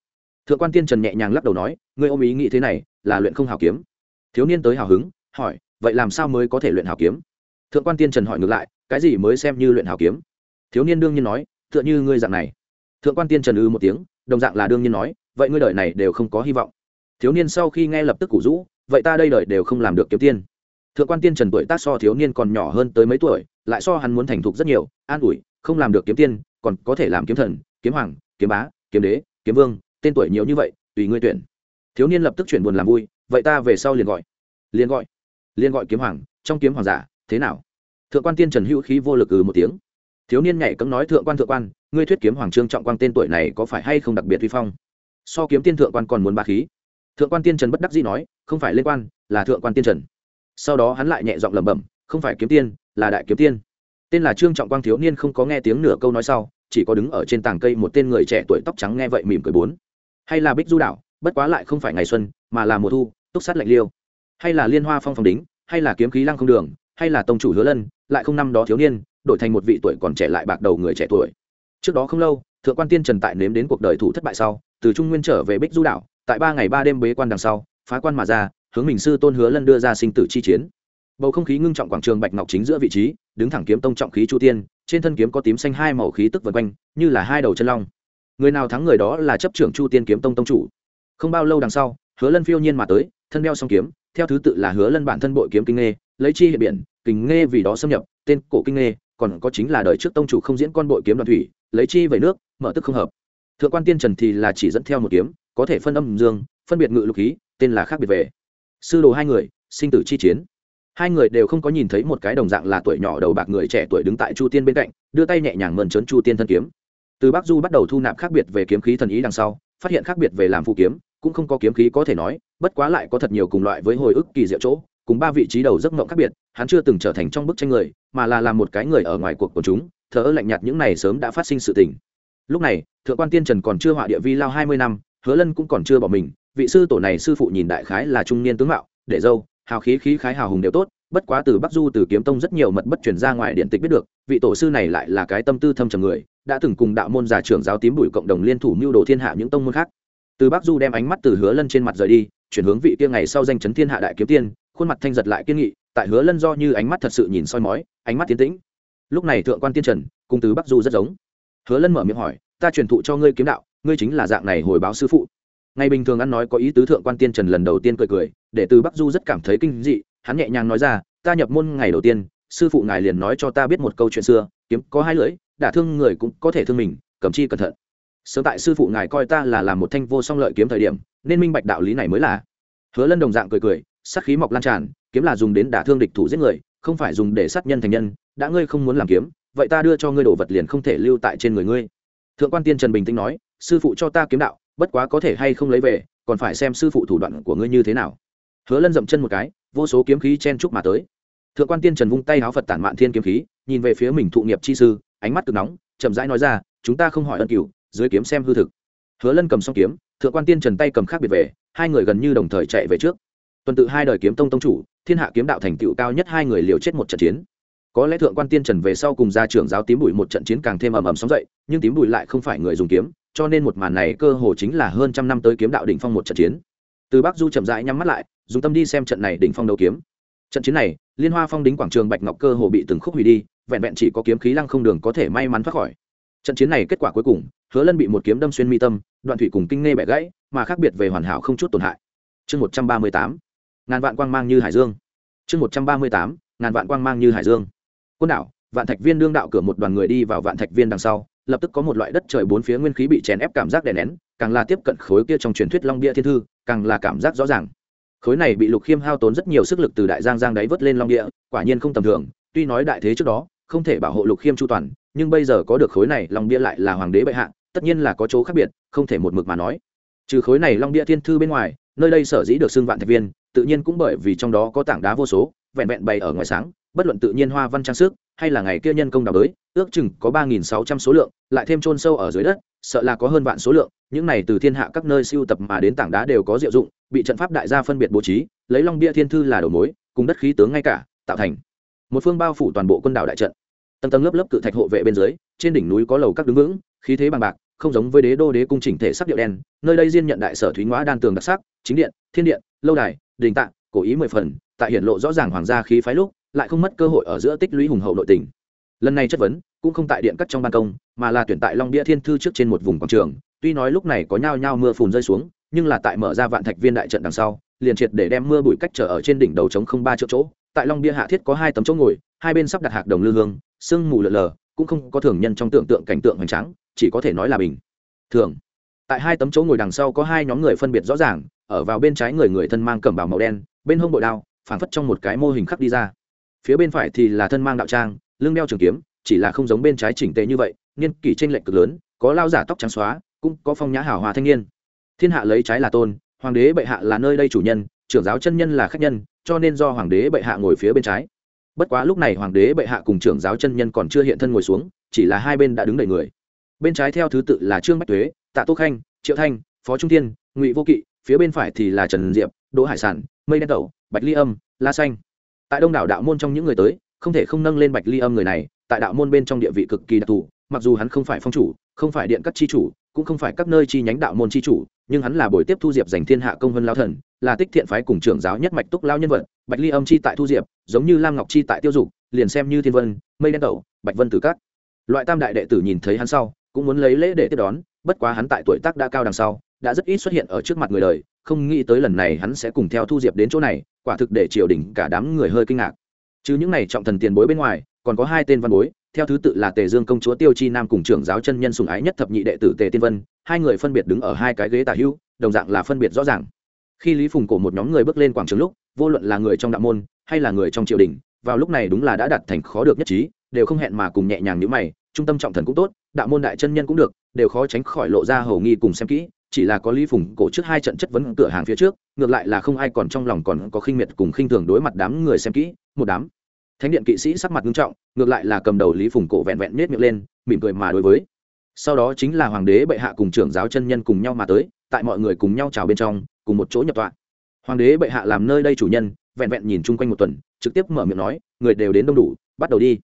Thượng quan tiên trần nhẹ nhàng lắc đầu nói, ngươi ôm ý nghĩ thế này, là luyện không hào kiếm. Thiếu niên tới hào hứng, hỏi, vậy làm sao mới có thể luyện hào kiếm? Thượng quan tiên trần hỏi ngược lại, cái gì mới xem như luyện hảo kiếm? Thiếu niên đương nhiên nói, tựa như ngươi dạng này. Thượng quan tiên trần ư một tiếng, đồng dạng là đương nhiên nói, vậy ngươi đời này đều không có hy vọng. Thiếu niên sau khi nghe lập tức củ rũ, vậy ta đây đời đều không làm được kiếm tiên. Thượng quan tiên trần tuổi tác so thiếu niên còn nhỏ hơn tới mấy tuổi, lại so hắn muốn thành thục rất nhiều, an ủi, không làm được kiếm tiên, còn có thể làm kiếm thần, kiếm hoàng, kiếm bá, kiếm đế, kiếm vương, tên tuổi nhiều như vậy, tùy ngươi tuyển. Thiếu niên lập tức chuyển buồn làm vui, vậy ta về sau liền gọi. Liền gọi. Liền gọi kiếm hoàng, trong kiếm hoàng giả thế nào? Thượng quan tiên trần hữu khí vô lực ừ một tiếng. Thiếu niên nhảy cấm nói, thượng quan thượng quan, ngươi thuyết kiếm hoàng trương trọng quang tên tuổi này có phải hay không đặc biệt vi phong? So kiếm tiên thượng quan còn muốn ba khí. Thượng quan tiên trần bất đắc dĩ nói, không phải liên quan, là thượng quan tiên trần. Sau đó hắn lại nhẹ giọng lẩm bẩm, không phải kiếm tiên, là đại kiếm tiên. Tên là trương trọng quang thiếu niên không có nghe tiếng nửa câu nói sau, chỉ có đứng ở trên tảng cây một tên người trẻ tuổi tóc trắng nghe vậy mỉm cười bốn. Hay là bích du đảo, bất quá lại không phải ngày xuân, mà là mùa thu, túc sát lạnh liêu. Hay là liên hoa phong phong đính, hay là kiếm khí lăng không đường hay là tông chủ hứa lân, lại không năm đó thiếu niên, đổi thành một vị tuổi còn trẻ lại bạc đầu người trẻ tuổi. Trước đó không lâu, thượng quan tiên trần tại nếm đến cuộc đời thủ thất bại sau, từ trung nguyên trở về bích du đảo, tại ba ngày ba đêm bế quan đằng sau, phá quan mà ra, hướng mình sư tôn hứa lân đưa ra sinh tử chi chiến. Bầu không khí ngưng trọng quảng trường bạch ngọc chính giữa vị trí, đứng thẳng kiếm tông trọng khí chu tiên, trên thân kiếm có tím xanh hai màu khí tức vần quanh, như là hai đầu chân long. Người nào thắng người đó là chấp trưởng chu tiên kiếm tông tông chủ. Không bao lâu đằng sau hứa lân phiêu nhiên mà tới, thân đeo song kiếm, theo thứ tự là hứa lân bản thân bội kiếm kinh nghê, lấy chi hiện biển, kinh nghê vì đó xâm nhập, tên cổ kinh nghê, còn có chính là đời trước tông chủ không diễn con bội kiếm đoàn thủy, lấy chi về nước, mở tức không hợp. Thượng quan tiên trần thì là chỉ dẫn theo một kiếm, có thể phân âm dương, phân biệt ngự lục khí, tên là khác biệt về. Sư đồ hai người, sinh tử chi chiến. Hai người đều không có nhìn thấy một cái đồng dạng là tuổi nhỏ đầu bạc người trẻ tuổi đứng tại chu tiên bên cạnh, đưa tay nhẹ nhàng mơn trớn chu tiên thân kiếm. Từ bắc du bắt đầu thu nạp khác biệt về kiếm khí thần ý đằng sau, phát hiện khác biệt về làm phụ kiếm cũng không có kiếm khí có thể nói, bất quá lại có thật nhiều cùng loại với hồi ức kỳ diệu chỗ, cùng ba vị trí đầu giấc mộng khác biệt, hắn chưa từng trở thành trong bức tranh người, mà là làm một cái người ở ngoài cuộc của chúng thở lạnh nhạt những này sớm đã phát sinh sự tình. Lúc này, thượng quan tiên trần còn chưa họa địa vi lao hai mươi năm, hứa lân cũng còn chưa bỏ mình, vị sư tổ này sư phụ nhìn đại khái là trung niên tướng mạo, để dâu, hào khí khí khái hào hùng đều tốt, bất quá từ bắc du từ kiếm tông rất nhiều mật bất chuyển ra ngoài điện tịch biết được, vị tổ sư này lại là cái tâm tư thâm trầm người, đã từng cùng đạo môn giả trưởng giáo tím bụi cộng đồng liên thủ mưu đồ thiên hạ những tông môn khác từ bắc du đem ánh mắt từ hứa lân trên mặt rời đi, chuyển hướng vị kia ngày sau danh chấn thiên hạ đại kiếm tiên, khuôn mặt thanh giật lại kiên nghị, tại hứa lân do như ánh mắt thật sự nhìn soi mói, ánh mắt tiến tĩnh. Lúc này thượng quan tiên trần, cùng từ bắc du rất giống. Hứa lân mở miệng hỏi, ta truyền thụ cho ngươi kiếm đạo, ngươi chính là dạng này hồi báo sư phụ. Ngày bình thường ăn nói có ý tứ thượng quan tiên trần lần đầu tiên cười cười, để từ bắc du rất cảm thấy kinh dị, hắn nhẹ nhàng nói ra, ta nhập môn ngày đầu tiên, sư phụ ngài liền nói cho ta biết một câu chuyện xưa, kiếm có hai lưỡi, đả thương người cũng có thể thương mình, cầm chi cẩn thận sớm tại sư phụ ngài coi ta là làm một thanh vô song lợi kiếm thời điểm, nên minh bạch đạo lý này mới là. Hứa lân đồng dạng cười cười, sát khí mọc lan tràn, kiếm là dùng đến đả thương địch thủ giết người, không phải dùng để sát nhân thành nhân, đã ngươi không muốn làm kiếm, vậy ta đưa cho ngươi đồ vật liền không thể lưu tại trên người ngươi. Thượng quan tiên trần bình tĩnh nói, sư phụ cho ta kiếm đạo, bất quá có thể hay không lấy về, còn phải xem sư phụ thủ đoạn của ngươi như thế nào. Hứa lân dậm chân một cái, vô số kiếm khí chen chúc mà tới. Thượng quan tiên trần vung tay háo phật tản mạn thiên kiếm khí, nhìn về phía mình thụ nghiệp chi sư, ánh mắt cực nóng, chậm rãi nói ra, chúng ta không hỏi ân cửu dưới kiếm xem hư thực. Hứa lân cầm xong kiếm, thượng quan tiên trần tay cầm khác biệt về, hai người gần như đồng thời chạy về trước. Tuần tự hai đời kiếm tông tông chủ, thiên hạ kiếm đạo thành tựu cao nhất hai người liều chết một trận chiến. Có lẽ thượng quan tiên trần về sau cùng gia trưởng giáo tím bụi một trận chiến càng thêm ầm ầm sóng dậy, nhưng tím bụi lại không phải người dùng kiếm, cho nên một màn này cơ hồ chính là hơn trăm năm tới kiếm đạo đỉnh phong một trận chiến. Từ bắc du chậm rãi nhắm mắt lại, dùng tâm đi xem trận này đỉnh phong đấu kiếm. Trận chiến này, liên hoa phong đính quảng trường bạch ngọc cơ hồ bị từng khúc hủy đi, vẹn vẹn chỉ có kiếm khí lăng không đường có thể may mắn thoát khỏi. Trận chiến này kết quả cuối cùng hứa lân bị một kiếm đâm xuyên mi tâm, đoạn thủy cùng kinh nghe bẻ gãy, mà khác biệt về hoàn hảo không chút tổn hại. Chương một trăm ba mươi tám, ngàn vạn quang mang như hải dương. Chương một trăm ba mươi tám, ngàn vạn quang mang như hải dương. Quân đảo, vạn thạch viên đương đạo cửa một đoàn người đi vào vạn thạch viên đằng sau, lập tức có một loại đất trời bốn phía nguyên khí bị chèn ép cảm giác đè nén, càng là tiếp cận khối kia trong truyền thuyết long địa thiên thư, càng là cảm giác rõ ràng. Khối này bị lục khiêm hao tốn rất nhiều sức lực từ đại giang giang đáy vớt lên long địa quả nhiên không tầm thường, tuy nói đại thế trước đó, không thể bảo hộ lục khiêm chu toàn, nhưng bây giờ có được khối này, long địa lại là hoàng đế bệ hạ tất nhiên là có chỗ khác biệt, không thể một mực mà nói. Trừ khối này long bia thiên thư bên ngoài, nơi đây sở dĩ được xưng vạn thạch viên, tự nhiên cũng bởi vì trong đó có tảng đá vô số, vẹn vẹn bày ở ngoài sáng, bất luận tự nhiên hoa văn trang sức, hay là ngày kia nhân công đào đới ước chừng có ba nghìn sáu trăm số lượng, lại thêm chôn sâu ở dưới đất, sợ là có hơn vạn số lượng, những này từ thiên hạ các nơi siêu tập mà đến tảng đá đều có diệu dụng, bị trận pháp đại gia phân biệt bố trí, lấy long bia thiên thư là đầu mối, cùng đất khí tướng ngay cả, tạo thành một phương bao phủ toàn bộ quân đảo đại trận. Tầng tầng lớp lớp cự thạch hộ vệ bên dưới, trên đỉnh núi có lầu các đứng vững khí thế bằng bạc, không giống với đế đô đế cung chỉnh thể sắc điệu đen, nơi đây diên nhận đại sở thúy ngoã đan tường đặc sắc, chính điện, thiên điện, lâu đài, đình tạng cổ ý mười phần, tại hiện lộ rõ ràng hoàng gia khí phái lúc, lại không mất cơ hội ở giữa tích lũy hùng hậu nội tình. Lần này chất vấn, cũng không tại điện cắt trong ban công, mà là tuyển tại long bia thiên thư trước trên một vùng quảng trường, tuy nói lúc này có nhao nhao mưa phùn rơi xuống, nhưng là tại mở ra vạn thạch viên đại trận đằng sau, liền triệt để đem mưa bụi cách trở ở trên đỉnh đầu trống không ba triệu chỗ, tại long bia hạ thiết có hai tấm chỗ ngồi, hai bên sắp đặt hạc đồng lư hương, sương mù lờ lờ, cũng không có thường nhân trong tưởng tượng cảnh tượng hoành tráng chỉ có thể nói là bình thường. Tại hai tấm chỗ ngồi đằng sau có hai nhóm người phân biệt rõ ràng, ở vào bên trái người người thân mang cẩm bào màu đen, bên hông bội đao, phảng phất trong một cái mô hình khắc đi ra. Phía bên phải thì là thân mang đạo trang, lưng đeo trường kiếm, chỉ là không giống bên trái chỉnh tề như vậy, niên kỷ tranh lệch cực lớn, có lao giả tóc trắng xóa, cũng có phong nhã hảo hòa thanh niên. Thiên hạ lấy trái là tôn, hoàng đế bệ hạ là nơi đây chủ nhân, trưởng giáo chân nhân là khách nhân, cho nên do hoàng đế bệ hạ ngồi phía bên trái. Bất quá lúc này hoàng đế bệ hạ cùng trưởng giáo chân nhân còn chưa hiện thân ngồi xuống, chỉ là hai bên đã đứng đầy người bên trái theo thứ tự là trương bách tuế, tạ tô khanh, triệu thanh, phó trung thiên, ngụy vô kỵ, phía bên phải thì là trần diệp, đỗ hải sản, mây đen tẩu, bạch ly âm, la xanh. Tại đông đảo đạo môn trong những người tới, không thể không nâng lên bạch ly âm người này, tại đạo môn bên trong địa vị cực kỳ đặc thù, mặc dù hắn không phải phong chủ, không phải điện các chi chủ, cũng không phải các nơi chi nhánh đạo môn chi chủ, nhưng hắn là buổi tiếp thu diệp giành thiên hạ công vân lao thần, là tích thiện phái cùng trưởng giáo nhất mạch túc lao nhân vật, bạch ly âm chi tại thu diệp, giống như lam ngọc chi tại tiêu dục, liền xem như thiên vân, mây đen tẩu, bạch vân tử cát loại tam đại đệ tử nhìn thấy hắn sau cũng muốn lấy lễ để tiếp đón, bất quá hắn tại tuổi tác đã cao đằng sau, đã rất ít xuất hiện ở trước mặt người đời, không nghĩ tới lần này hắn sẽ cùng theo thu diệp đến chỗ này, quả thực để triều đình cả đám người hơi kinh ngạc. Chứ những này trọng thần tiền bối bên ngoài, còn có hai tên văn bối, theo thứ tự là tề dương công chúa tiêu chi nam cùng trưởng giáo chân nhân sùng ái nhất thập nhị đệ tử tề tiên vân, hai người phân biệt đứng ở hai cái ghế tả hữu đồng dạng là phân biệt rõ ràng. Khi lý phùng cổ một nhóm người bước lên quảng trường lúc, vô luận là người trong đạo môn, hay là người trong triều đình, vào lúc này đúng là đã đặt thành khó được nhất trí, đều không hẹn mà cùng nhẹ nhàng như mày trung tâm trọng thần cũng tốt, đạo môn đại chân nhân cũng được, đều khó tránh khỏi lộ ra hầu nghi cùng xem kỹ, chỉ là có lý phùng cổ trước hai trận chất vấn cửa hàng phía trước, ngược lại là không ai còn trong lòng còn có khinh miệt cùng khinh thường đối mặt đám người xem kỹ, một đám thánh điện kỵ sĩ sắc mặt nghiêm trọng, ngược lại là cầm đầu lý phùng cổ vẹn vẹn nết miệng lên, mỉm cười mà đối với. Sau đó chính là hoàng đế bệ hạ cùng trưởng giáo chân nhân cùng nhau mà tới, tại mọi người cùng nhau chào bên trong, cùng một chỗ nhập tọa. Hoàng đế bệ hạ làm nơi đây chủ nhân, vẹn vẹn nhìn chung quanh một tuần, trực tiếp mở miệng nói, người đều đến đông đủ, bắt đầu đi.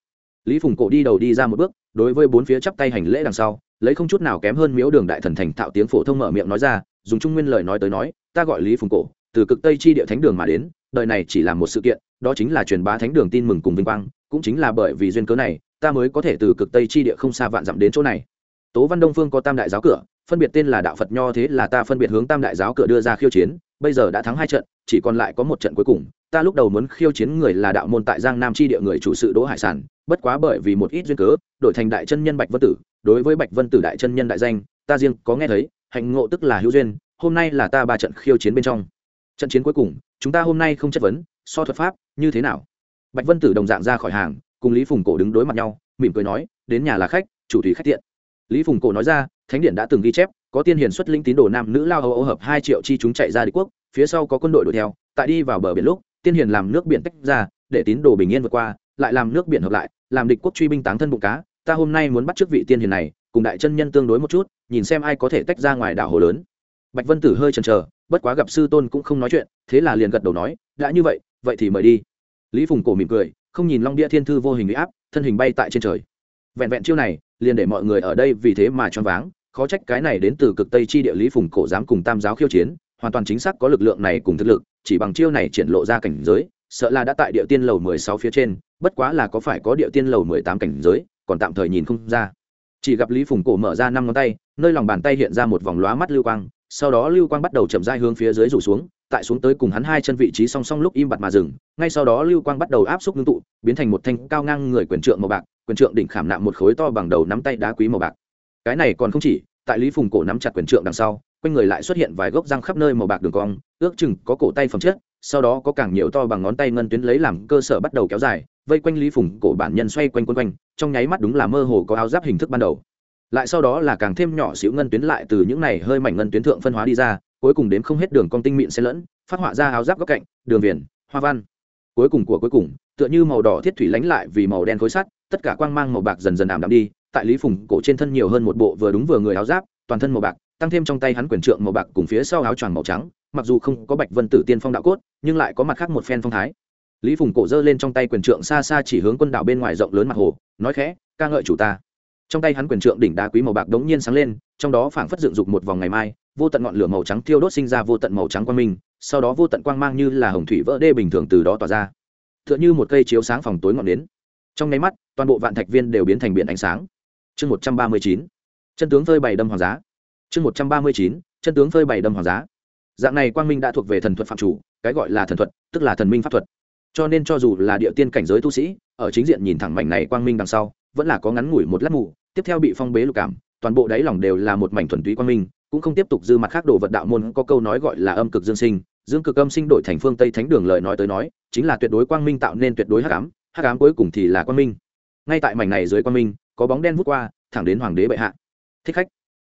Lý phùng cổ đi đầu đi ra một bước đối với bốn phía chắp tay hành lễ đằng sau, lấy không chút nào kém hơn miếu đường đại thần thành thạo tiếng phổ thông mở miệng nói ra, dùng trung nguyên lời nói tới nói, ta gọi lý phùng cổ, từ cực tây chi địa thánh đường mà đến, đời này chỉ là một sự kiện, đó chính là truyền bá thánh đường tin mừng cùng vinh quang, cũng chính là bởi vì duyên cớ này, ta mới có thể từ cực tây chi địa không xa vạn dặm đến chỗ này. Tố văn đông phương có tam đại giáo cửa, phân biệt tên là đạo phật nho thế là ta phân biệt hướng tam đại giáo cửa đưa ra khiêu chiến, bây giờ đã thắng hai trận, chỉ còn lại có một trận cuối cùng ta lúc đầu muốn khiêu chiến người là đạo môn tại giang nam chi địa người chủ sự đỗ hải sản, bất quá bởi vì một ít duyên cớ, đổi thành đại chân nhân bạch vân tử. Đối với bạch vân tử đại chân nhân đại danh, ta riêng có nghe thấy, hạnh ngộ tức là hữu duyên, hôm nay là ta ba trận khiêu chiến bên trong. Trận chiến cuối cùng, chúng ta hôm nay không chất vấn, so thuật pháp, như thế nào? Bạch vân tử đồng dạng ra khỏi hàng, cùng lý phùng cổ đứng đối mặt nhau, mỉm cười nói, đến nhà là khách, chủ thủy khách tiện. Lý phùng cổ nói ra, thánh điện đã từng ghi chép, có tiên hiền xuất linh tín đồ nam nữ lao âu hợp hai triệu chi chúng chạy ra đế quốc, phía sau có quân đội đuổi theo, tại đi vào bờ biển lúc tiên hiền làm nước biển tách ra, để tín đồ bình yên vượt qua, lại làm nước biển hợp lại, làm địch quốc truy binh táng thân bụng cá. Ta hôm nay muốn bắt trước vị tiên hiền này, cùng đại chân nhân tương đối một chút, nhìn xem ai có thể tách ra ngoài đảo hồ lớn. Bạch vân tử hơi chần chờ, bất quá gặp sư tôn cũng không nói chuyện, thế là liền gật đầu nói, đã như vậy vậy thì mời đi. Lý phùng cổ mỉm cười, không nhìn long bia thiên thư vô hình bị áp, thân hình bay tại trên trời. Vẹn vẹn chiêu này, liền để mọi người ở đây vì thế mà choáng váng, khó trách cái này đến từ cực tây chi địa lý phùng cổ dám cùng tam giáo khiêu chiến, hoàn toàn chính xác có lực lượng này cùng thực lực chỉ bằng chiêu này triển lộ ra cảnh giới, sợ là đã tại địa tiên lầu mười sáu phía trên, bất quá là có phải có địa tiên lầu mười tám cảnh giới, còn tạm thời nhìn không ra. Chỉ gặp lý phùng cổ mở ra năm ngón tay, nơi lòng bàn tay hiện ra một vòng lóa mắt lưu quang, sau đó lưu quang bắt đầu chậm rãi hướng phía dưới rủ xuống, tại xuống tới cùng hắn hai chân vị trí song song lúc im bặt mà dừng, ngay sau đó lưu quang bắt đầu áp xúc ngưng tụ, biến thành một thanh cao ngang người quyền trượng màu bạc, quyền trượng đỉnh khảm nạm một khối to bằng đầu nắm tay đá quý màu bạc. Cái này còn không chỉ, tại lý phùng cổ nắm chặt quyền trượng đằng sau quanh người lại xuất hiện vài gốc răng khắp nơi màu bạc đường cong, ước chừng có cổ tay phẩm chất, sau đó có càng nhiều to bằng ngón tay ngân tuyến lấy làm cơ sở bắt đầu kéo dài, vây quanh lý phùng, cổ bản nhân xoay quanh quanh quanh, trong nháy mắt đúng là mơ hồ có áo giáp hình thức ban đầu. Lại sau đó là càng thêm nhỏ xíu ngân tuyến lại từ những này hơi mảnh ngân tuyến thượng phân hóa đi ra, cuối cùng đến không hết đường cong tinh mịn xen lẫn, phát họa ra áo giáp góc cạnh, đường viền, hoa văn. Cuối cùng của cuối cùng, tựa như màu đỏ thiết thủy lánh lại vì màu đen khối sắt, tất cả quang mang màu bạc dần dần ảm đạm đi, tại lý phùng, cổ trên thân nhiều hơn một bộ vừa đúng vừa người áo giáp, toàn thân màu bạc tăng thêm trong tay hắn quyền trượng màu bạc cùng phía sau áo choàng màu trắng, mặc dù không có bạch vân tử tiên phong đạo cốt, nhưng lại có mặt khác một phen phong thái. Lý phùng cổ giơ lên trong tay quyền trượng xa xa chỉ hướng quân đảo bên ngoài rộng lớn mặt hồ, nói khẽ, ca ngợi chủ ta. Trong tay hắn quyền trượng đỉnh đá quý màu bạc đống nhiên sáng lên, trong đó phảng phất dựng dục một vòng ngày mai, vô tận ngọn lửa màu trắng thiêu đốt sinh ra vô tận màu trắng quang minh, sau đó vô tận quang mang như là hồng thủy vỡ đê bình thường từ đó tỏa ra. Tựa như một cây chiếu sáng phòng tối ngọn nến. Trong nháy mắt, toàn bộ vạn thạch viên đều biến thành biển ánh sáng. Chương một trăm ba mươi chín. Chân tướng phơi bày đâm hoàng giá chương một trăm ba mươi chín, chân tướng phơi bày đâm hoàng giá. Dạng này quang minh đã thuộc về thần thuật phạm chủ, cái gọi là thần thuật, tức là thần minh pháp thuật. Cho nên cho dù là địa tiên cảnh giới tu sĩ, ở chính diện nhìn thẳng mảnh này quang minh đằng sau, vẫn là có ngắn ngủi một lát mù, tiếp theo bị phong bế lục cảm, toàn bộ đáy lòng đều là một mảnh thuần túy quang minh, cũng không tiếp tục dư mặt khác đồ vật đạo môn có câu nói gọi là âm cực dương sinh, dương cực âm sinh đổi thành phương tây thánh đường lời nói tới nói, chính là tuyệt đối quang minh tạo nên tuyệt đối hắc ám hắc ám cuối cùng thì là quang minh. Ngay tại mảnh này dưới quang minh, có bóng đen vút qua, thẳng đến hoàng đế bệ hạ. Thích khách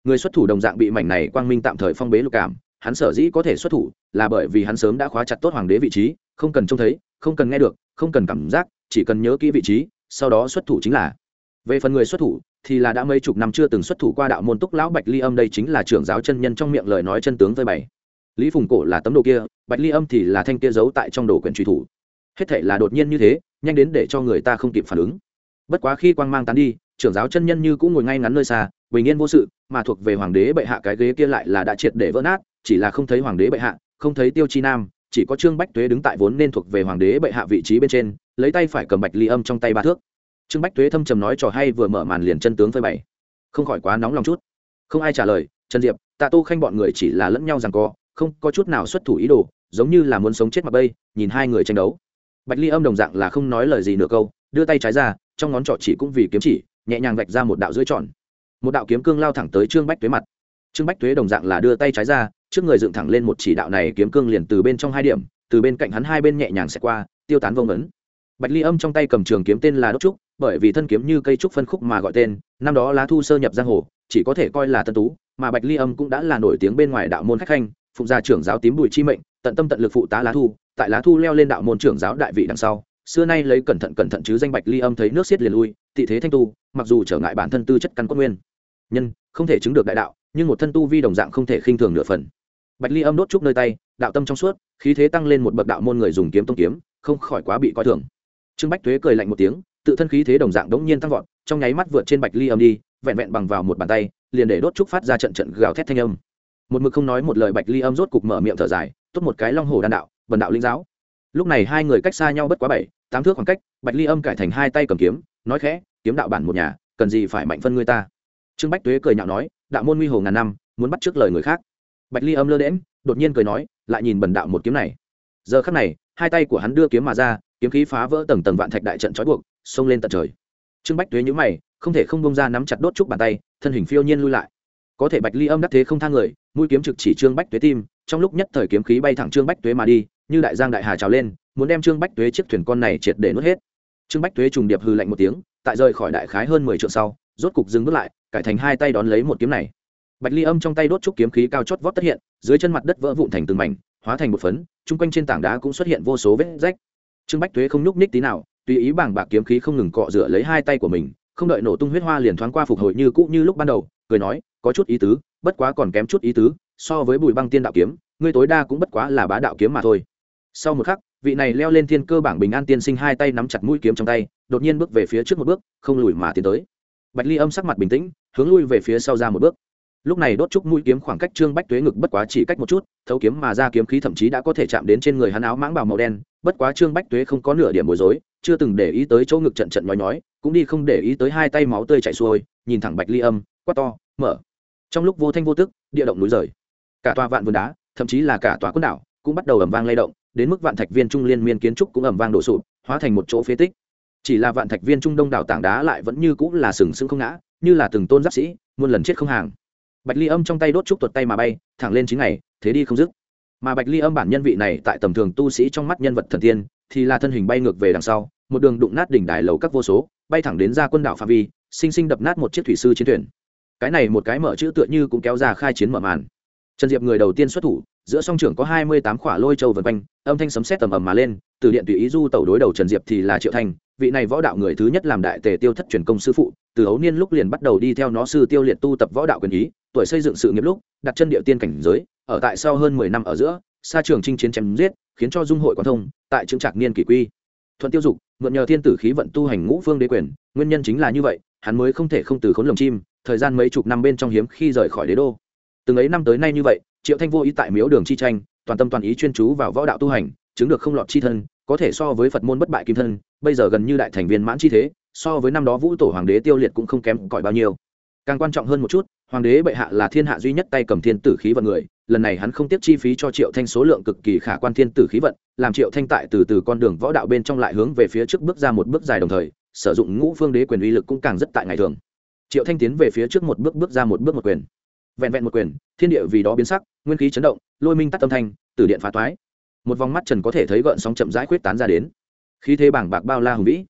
người xuất thủ đồng dạng bị mảnh này quang minh tạm thời phong bế lục cảm, hắn sở dĩ có thể xuất thủ là bởi vì hắn sớm đã khóa chặt tốt hoàng đế vị trí, không cần trông thấy, không cần nghe được, không cần cảm giác, chỉ cần nhớ kỹ vị trí, sau đó xuất thủ chính là. Về phần người xuất thủ, thì là đã mấy chục năm chưa từng xuất thủ qua đạo môn túc lão bạch ly âm, đây chính là trưởng giáo chân nhân trong miệng lời nói chân tướng với bảy lý phùng cổ là tấm đồ kia, bạch ly âm thì là thanh kia giấu tại trong đồ quyển truy thủ. Hết thể là đột nhiên như thế, nhanh đến để cho người ta không kịp phản ứng. Bất quá khi quang mang tán đi, trưởng giáo chân nhân như cũng ngồi ngay ngắn nơi xa bình yên vô sự, mà thuộc về hoàng đế bệ hạ cái ghế kia lại là đã triệt để vỡ nát, chỉ là không thấy hoàng đế bệ hạ, không thấy tiêu chi nam, chỉ có trương bách tuế đứng tại vốn nên thuộc về hoàng đế bệ hạ vị trí bên trên, lấy tay phải cầm bạch ly âm trong tay ba thước. Trương bách tuế thâm trầm nói trò hay vừa mở màn liền chân tướng phơi bày. Không khỏi quá nóng lòng chút. Không ai trả lời, trần diệp, tạ tu khanh bọn người chỉ là lẫn nhau rằng co, không có chút nào xuất thủ ý đồ, giống như là muốn sống chết mặt bây, nhìn hai người tranh đấu. Bạch ly âm đồng dạng là không nói lời gì nửa câu, đưa tay trái ra, trong ngón trỏ chỉ cũng vì kiếm chỉ, nhẹ nhàng vạch ra một đạo dưới tròn một đạo kiếm cương lao thẳng tới trương bách tuế mặt. Trương bách tuế đồng dạng là đưa tay trái ra, trước người dựng thẳng lên một chỉ đạo này kiếm cương liền từ bên trong hai điểm, từ bên cạnh hắn hai bên nhẹ nhàng xẹt qua, tiêu tán vông ấn bạch ly âm trong tay cầm trường kiếm tên là đốc trúc, bởi vì thân kiếm như cây trúc phân khúc mà gọi tên, năm đó lá thu sơ nhập giang hồ, chỉ có thể coi là tân tú, mà bạch ly âm cũng đã là nổi tiếng bên ngoài đạo môn khách khanh, phụng gia trưởng giáo tím bùi chi mệnh, tận tâm tận lực phụ tá lá thu, tại lá thu leo lên đạo môn trưởng giáo đại vị đằng sau, xưa nay lấy cẩn thận cẩn thận chứ danh bạch ly âm thấy nước xiết liền lui, tị thế thanh tu, mặc dù trở ngại bản thân tư chất căn cốt nguyên nhân, không thể chứng được đại đạo, nhưng một thân tu vi đồng dạng không thể khinh thường nửa phần. Bạch ly âm đốt trúc nơi tay, đạo tâm trong suốt, khí thế tăng lên một bậc đạo môn người dùng kiếm tông kiếm, không khỏi quá bị coi thường. Trương bách thuế cười lạnh một tiếng, tự thân khí thế đồng dạng đống nhiên tăng vọt, trong nháy mắt vượt trên bạch ly âm đi, vẹn vẹn bằng vào một bàn tay, liền để đốt trúc phát ra trận trận gào thét thanh âm. Một mực không nói một lời bạch ly âm rốt cục mở miệng thở dài, tốt một cái long hồ đan đạo vần đạo linh giáo. Lúc này hai người cách xa nhau bất quá bảy, tám thước khoảng cách, bạch ly âm cải thành hai tay cầm kiếm, nói khẽ, kiếm đạo bản một nhà, cần gì phải mạnh phân người ta? Trương bách tuế cười nhạo nói, đạo môn nguy hồ ngàn năm, muốn bắt trước lời người khác. Bạch ly âm lơ đễm đột nhiên cười nói, lại nhìn bần đạo một kiếm này. Giờ khắc này, hai tay của hắn đưa kiếm mà ra, kiếm khí phá vỡ tầng tầng vạn thạch đại trận trói buộc, xông lên tận trời. Trương bách tuế nhữ mày, không thể không bông ra nắm chặt đốt trúc bàn tay, thân hình phiêu nhiên lui lại. Có thể bạch ly âm đắc thế không thang người, mũi kiếm trực chỉ trương bách tuế tim, trong lúc nhất thời kiếm khí bay thẳng trương bách tuế mà đi, như đại giang đại hà trào lên, muốn đem trương bách tuế chiếc thuyền con này triệt để nuốt hết. Trương bách tuế trùng điệp hư lạnh một tiếng, tại rời khỏi đại khái hơn mười triệu sau rốt cục dừng bước lại, cải thành hai tay đón lấy một kiếm này. Bạch ly âm trong tay đốt trúc kiếm khí cao chót vót tất hiện, dưới chân mặt đất vỡ vụn thành từng mảnh, hóa thành một phấn, chung quanh trên tảng đá cũng xuất hiện vô số vết rách. Trương bách tuế không nhúc ních tí nào, tùy ý bảng bạc kiếm khí không ngừng cọ rửa lấy hai tay của mình, không đợi nổ tung huyết hoa liền thoáng qua phục hồi như cũ như lúc ban đầu, cười nói, có chút ý tứ, bất quá còn kém chút ý tứ, so với bùi băng tiên đạo kiếm, ngươi tối đa cũng bất quá là bá đạo kiếm mà thôi. Sau một khắc, vị này leo lên thiên cơ bảng bình an tiên sinh hai tay nắm chặt mũi kiếm trong tay, đột nhiên bước về phía trước một bước, không lùi mà tiến tới bạch ly âm sắc mặt bình tĩnh, hướng lui về phía sau ra một bước. Lúc này đốt trúc mũi kiếm khoảng cách trương bách tuế ngực bất quá chỉ cách một chút, thấu kiếm mà ra kiếm khí thậm chí đã có thể chạm đến trên người hắn áo mãng bào màu đen, bất quá trương bách tuế không có nửa điểm bối rối, chưa từng để ý tới chỗ ngực trận trận nhói nhói, cũng đi không để ý tới hai tay máu tươi chảy xuôi, nhìn thẳng bạch ly âm, quát to, mở. Trong lúc vô thanh vô tức, địa động núi rời. Cả tòa vạn vườn đá, thậm chí là cả tòa quân đảo, cũng bắt đầu ầm vang lay động, đến mức vạn thạch viên trung liên miên kiến trúc cũng ầm vang đổ sụp, hóa thành một chỗ phế tích chỉ là vạn thạch viên trung đông đảo tảng đá lại vẫn như cũng là sừng sững không ngã, như là từng tôn giáp sĩ, muôn lần chết không hàng. Bạch ly âm trong tay đốt trúc tuột tay mà bay, thẳng lên chín ngày thế đi không dứt. Mà bạch ly âm bản nhân vị này tại tầm thường tu sĩ trong mắt nhân vật thần tiên, thì là thân hình bay ngược về đằng sau, một đường đụng nát đỉnh đài lầu các vô số, bay thẳng đến ra quân đảo pha vi, sinh sinh đập nát một chiếc thủy sư chiến thuyền. Cái này một cái mở chữ tựa như cũng kéo ra khai chiến mở màn. Trần diệp người đầu tiên xuất thủ, giữa song trưởng có hai mươi tám khỏa lôi châu vần quanh, âm thanh sấm sét tầm ầm mà lên, từ điện tùy ý du tẩu đối đầu trần diệp thì là triệu thành vị này võ đạo người thứ nhất làm đại tề tiêu thất truyền công sư phụ, từ ấu niên lúc liền bắt đầu đi theo nó sư tiêu liệt tu tập võ đạo quyền ý, tuổi xây dựng sự nghiệp lúc, đặt chân địa tiên cảnh giới, ở tại sau hơn mười năm ở giữa xa trường chinh chiến chém giết, khiến cho dung hội quan thông, tại chứng trạc niên kỷ quy. Thuận tiêu dục, mượn nhờ thiên tử khí vận tu hành ngũ phương đế quyền, nguyên nhân chính là như vậy, hắn mới không thể không từ khốn lồng chim, thời gian mấy chục năm bên trong hiếm khi rời khỏi đế đô. Từng ấy năm tới nay như vậy, triệu thanh vô ý tại miếu đường chi tranh, toàn tâm toàn ý chuyên chú vào võ đạo tu hành, chứng được không lọt chi thân, có thể so với phật môn bất bại kim thân bây giờ gần như đại thành viên mãn chi thế, so với năm đó vũ tổ hoàng đế tiêu liệt cũng không kém cỏi bao nhiêu. Càng quan trọng hơn một chút, hoàng đế bệ hạ là thiên hạ duy nhất tay cầm thiên tử khí vận người, lần này hắn không tiếp chi phí cho triệu thanh số lượng cực kỳ khả quan thiên tử khí vận, làm triệu thanh tại từ từ con đường võ đạo bên trong lại hướng về phía trước bước ra một bước dài đồng thời, sử dụng ngũ phương đế quyền uy lực cũng càng rất tại ngày thường. Triệu thanh tiến về phía trước một bước bước ra một bước một quyền. Vẹn vẹn một quyền, thiên địa vì đó biến sắc, nguyên khí chấn động, lôi minh tắt tâm thanh, tử điện phá toái. Một vòng mắt trần có thể thấy gợn sóng chậm rãi khuyết tán ra đến khí thế bảng bạc bao la hùng vĩ.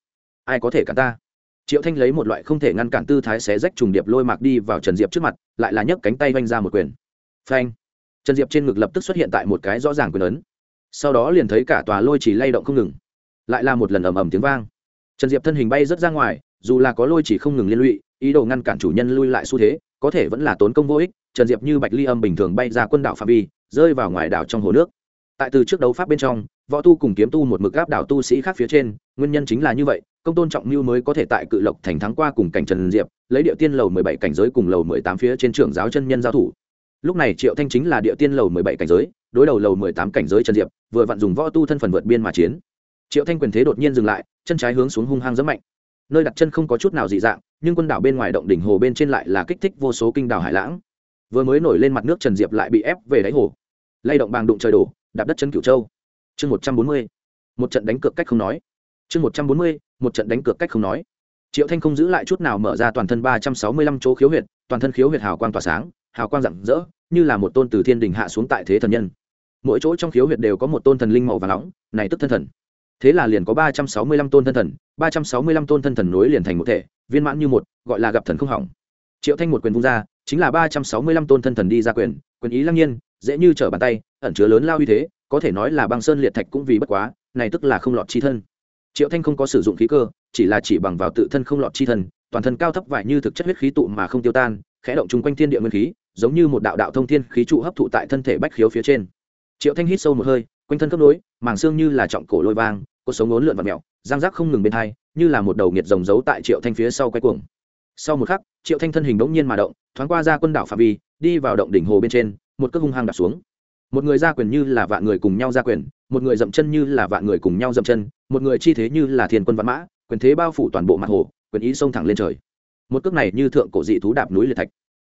Ai có thể cản ta? Triệu thanh lấy một loại không thể ngăn cản tư thái xé rách trùng điệp lôi mạc đi vào trần diệp trước mặt, lại là nhấc cánh tay vanh ra một quyền. Phanh! Trần diệp trên ngực lập tức xuất hiện tại một cái rõ ràng quyền ấn. Sau đó liền thấy cả tòa lôi chỉ lay động không ngừng. Lại là một lần ầm ầm tiếng vang. Trần diệp thân hình bay rớt ra ngoài, dù là có lôi chỉ không ngừng liên lụy, ý đồ ngăn cản chủ nhân lui lại xu thế, có thể vẫn là tốn công vô ích, trần diệp như bạch ly âm bình thường bay ra quân đảo phạm vi, rơi vào ngoài đảo trong hồ nước. Tại từ trước đấu pháp bên trong võ tu cùng kiếm tu một mực gáp đảo tu sĩ khác phía trên, nguyên nhân chính là như vậy, công tôn trọng mưu mới có thể tại cự lộc thành thắng qua cùng cảnh trần diệp, lấy địa tiên lầu mười bảy cảnh giới cùng lầu mười tám phía trên trưởng giáo chân nhân giao thủ. Lúc này triệu thanh chính là địa tiên lầu mười bảy cảnh giới, đối đầu lầu mười tám cảnh giới trần diệp, vừa vặn dùng võ tu thân phần vượt biên mà chiến. Triệu thanh quyền thế đột nhiên dừng lại, chân trái hướng xuống hung hăng rất mạnh. Nơi đặt chân không có chút nào dị dạng, nhưng quân đảo bên ngoài động đỉnh hồ bên trên lại là kích thích vô số kinh đảo hải lãng. Vừa mới nổi lên mặt nước trần diệp lại bị ép về đáy hồ. Lay động bàng đụng trời đổ, đạp đất chân cửu châu chương một trăm bốn mươi, một trận đánh cược cách không nói. Chương một trăm bốn mươi, một trận đánh cược cách không nói. Triệu thanh không giữ lại chút nào mở ra toàn thân ba trăm sáu mươi lăm chỗ khiếu huyệt, toàn thân khiếu huyệt hào quang tỏa sáng, hào quang rạng rỡ, như là một tôn từ thiên đình hạ xuống tại thế thần nhân. Mỗi chỗ trong khiếu huyệt đều có một tôn thần linh màu và nóng, này tức thân thần. Thế là liền có ba trăm sáu mươi lăm tôn thân thần, ba trăm sáu mươi lăm tôn thân thần nối liền thành một thể, viên mãn như một, gọi là gặp thần không hỏng. Triệu thanh một quyền vung ra, chính là ba trăm sáu mươi lăm tôn thân thần đi ra quyền quyền ý lăng nhiên, dễ như trở bàn tay, ẩn chứa lớn lao uy thế có thể nói là băng sơn liệt thạch cũng vì bất quá, này tức là không lọt chi thân. Triệu thanh không có sử dụng khí cơ, chỉ là chỉ bằng vào tự thân không lọt chi thân, toàn thân cao thấp vải như thực chất huyết khí tụ mà không tiêu tan, khẽ động chung quanh thiên địa nguyên khí, giống như một đạo đạo thông thiên khí trụ hấp thụ tại thân thể bách khiếu phía trên. Triệu thanh hít sâu một hơi, quanh thân cấp nối, màng xương như là trọng cổ lôi vang, có sống ốn lượn và mèo giang giác không ngừng bên thai như là một đầu nghiệt rồng giấu tại triệu thanh phía sau quay cuồng. Sau một khắc, triệu thanh thân hình bỗng nhiên mà động, thoáng qua ra quân đảo phạm vi, đi vào động đỉnh hồ bên trên, một cước hung hăng đạp xuống một người ra quyền như là vạn người cùng nhau ra quyền một người dậm chân như là vạn người cùng nhau dậm chân một người chi thế như là thiên quân văn mã quyền thế bao phủ toàn bộ mặt hồ quyền ý xông thẳng lên trời. Một cước này như thượng cổ dị thú đạp núi liệt thạch.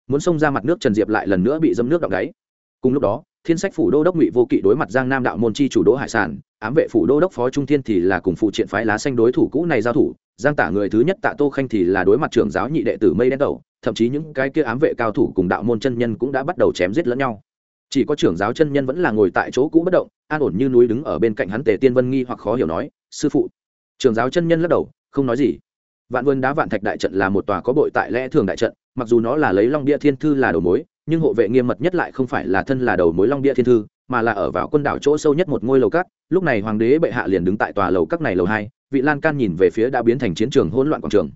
Muốn xông ra mặt nước trần diệp lại lần nữa bị dâm nước đọng đáy. Cùng lúc đó thiên sách phủ đô đốc ngụy vô kỵ đối mặt giang nam đạo môn chi chủ đỗ hải sản ám vệ phủ đô đốc phó trung thiên thì là cùng phụ triện phái lá xanh đối thủ cũ này giao thủ giang tả người thứ nhất tạ tô khanh thì là đối mặt trưởng giáo nhị đệ tử mây đen đầu, thậm chí những cái kia ám vệ cao thủ cùng đạo môn chân nhân cũng đã bắt đầu chém giết lẫn nhau chỉ có trưởng giáo chân nhân vẫn là ngồi tại chỗ cũ bất động, an ổn như núi đứng ở bên cạnh hắn tề tiên vân nghi hoặc khó hiểu nói, sư phụ. Trưởng giáo chân nhân lắc đầu, không nói gì. Vạn vân đá vạn thạch đại trận là một tòa có bội tại lẽ thường đại trận, mặc dù nó là lấy long bia thiên thư là đầu mối, nhưng hộ vệ nghiêm mật nhất lại không phải là thân là đầu mối long bia thiên thư, mà là ở vào quân đảo chỗ sâu nhất một ngôi lầu cát lúc này hoàng đế bệ hạ liền đứng tại tòa lầu các này lầu hai, vị lan can nhìn về phía đã biến thành chiến trường hỗn loạn quảng trường.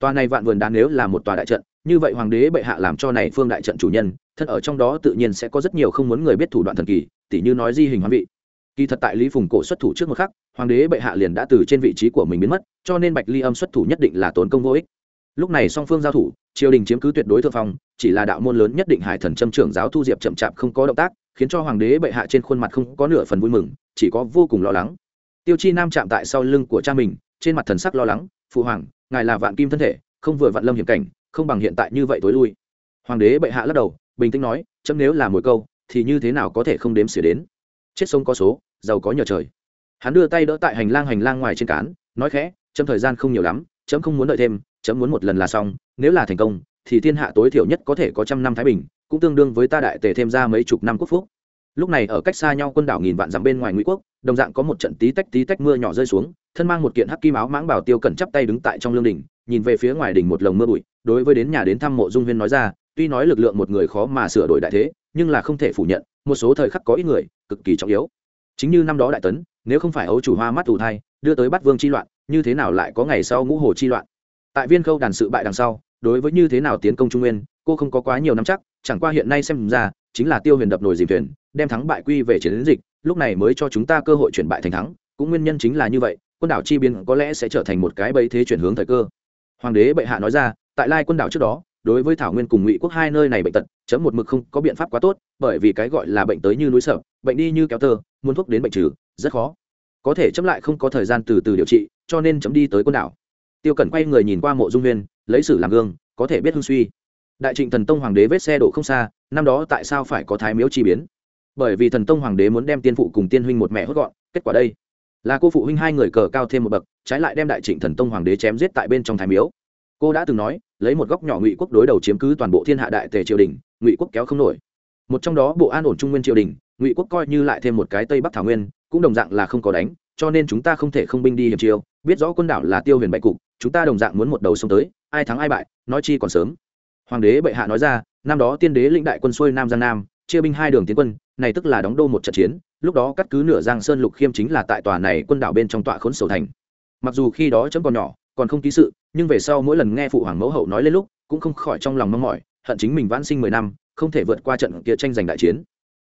Tòa này vạn vườn đá nếu là một tòa đại trận như vậy hoàng đế bệ hạ làm cho này phương đại trận chủ nhân, thân ở trong đó tự nhiên sẽ có rất nhiều không muốn người biết thủ đoạn thần kỳ, tỉ như nói di hình hoán vị. Kỳ thật tại lý phùng cổ xuất thủ trước một khắc, hoàng đế bệ hạ liền đã từ trên vị trí của mình biến mất, cho nên bạch ly âm xuất thủ nhất định là tốn công vô ích. Lúc này song phương giao thủ, triều đình chiếm cứ tuyệt đối thượng phong, chỉ là đạo môn lớn nhất định hải thần châm trưởng giáo thu diệp chậm chạp không có động tác, khiến cho hoàng đế bệ hạ trên khuôn mặt không có nửa phần vui mừng, chỉ có vô cùng lo lắng. Tiêu chi nam chạm tại sau lưng của cha mình, trên mặt thần sắc lo lắng, phụ hoàng, ngài là vạn kim thân thể, không vừa vạn lâm hiểm cảnh không bằng hiện tại như vậy tối lui. Hoàng đế bệ hạ lắc đầu, bình tĩnh nói, chấm nếu là mồi câu, thì như thế nào có thể không đếm xỉa đến? Chết sông có số, giàu có nhờ trời. Hắn đưa tay đỡ tại hành lang hành lang ngoài trên cán, nói khẽ, chấm thời gian không nhiều lắm, chấm không muốn đợi thêm, chấm muốn một lần là xong, nếu là thành công, thì thiên hạ tối thiểu nhất có thể có trăm năm thái bình, cũng tương đương với ta đại tề thêm ra mấy chục năm quốc phúc. Lúc này ở cách xa nhau quân đảo nghìn vạn dặm bên ngoài ngụy quốc, đồng dạng có một trận tí tách tí tách mưa nhỏ rơi xuống, thân mang một kiện hắc kim áo mãng bảo tiêu cẩn chắp tay đứng tại trong lương đình nhìn về phía ngoài đỉnh một lồng mưa bụi đối với đến nhà đến thăm mộ dung huyên nói ra, tuy nói lực lượng một người khó mà sửa đổi đại thế, nhưng là không thể phủ nhận, một số thời khắc có ít người, cực kỳ trọng yếu. Chính như năm đó đại tấn, nếu không phải ấu chủ hoa mắt tù thai, đưa tới bắt vương chi loạn, như thế nào lại có ngày sau ngũ hồ chi loạn? Tại viên khâu đàn sự bại đằng sau, đối với như thế nào tiến công trung nguyên, cô không có quá nhiều nắm chắc, chẳng qua hiện nay xem ra, chính là tiêu huyền đập nồi dìm thuyền, đem thắng bại quy về chiến dịch, lúc này mới cho chúng ta cơ hội chuyển bại thành thắng, cũng nguyên nhân chính là như vậy, quân đảo chi biên có lẽ sẽ trở thành một cái bẫy thế chuyển hướng thời cơ. Hoàng đế bệ hạ nói ra tại lai quân đảo trước đó, đối với thảo nguyên cùng ngụy quốc hai nơi này bệnh tật, chấm một mực không có biện pháp quá tốt, bởi vì cái gọi là bệnh tới như núi sợ, bệnh đi như kéo tơ, muốn thuốc đến bệnh trừ, rất khó. Có thể chấm lại không có thời gian từ từ điều trị, cho nên chấm đi tới quân đảo. Tiêu cẩn quay người nhìn qua mộ dung huyên lấy sử làm gương, có thể biết hương suy. Đại trịnh thần tông hoàng đế vết xe đổ không xa, năm đó tại sao phải có thái miếu chi biến? Bởi vì thần tông hoàng đế muốn đem tiên phụ cùng tiên huynh một mẹ hốt gọn, kết quả đây. Là cô phụ huynh hai người cờ cao thêm một bậc, trái lại đem đại trịnh thần tông hoàng đế chém giết tại bên trong thái miếu cô đã từng nói, lấy một góc nhỏ ngụy quốc đối đầu chiếm cứ toàn bộ thiên hạ đại tề triều đình, ngụy quốc kéo không nổi. Một trong đó bộ an ổn trung nguyên triều đình, ngụy quốc coi như lại thêm một cái tây bắc thảo nguyên, cũng đồng dạng là không có đánh, cho nên chúng ta không thể không binh đi hiểm chiêu, biết rõ quân đảo là tiêu huyền bại cục, chúng ta đồng dạng muốn một đầu sông tới, ai thắng ai bại, nói chi còn sớm. Hoàng đế bệ hạ nói ra, năm đó tiên đế lĩnh đại quân xuôi nam giang nam, chia binh hai đường tiến quân, này tức là đóng đô một trận chiến, lúc đó cắt cứ nửa giang sơn lục khiêm chính là tại tòa này quân đảo bên trong tọa khốn sầu thành. Mặc dù khi đó chấm còn nhỏ, còn không ký sự nhưng về sau mỗi lần nghe phụ hoàng mẫu hậu nói lên lúc, cũng không khỏi trong lòng mong mỏi, hận chính mình vãn sinh mười năm, không thể vượt qua trận kia tranh giành đại chiến.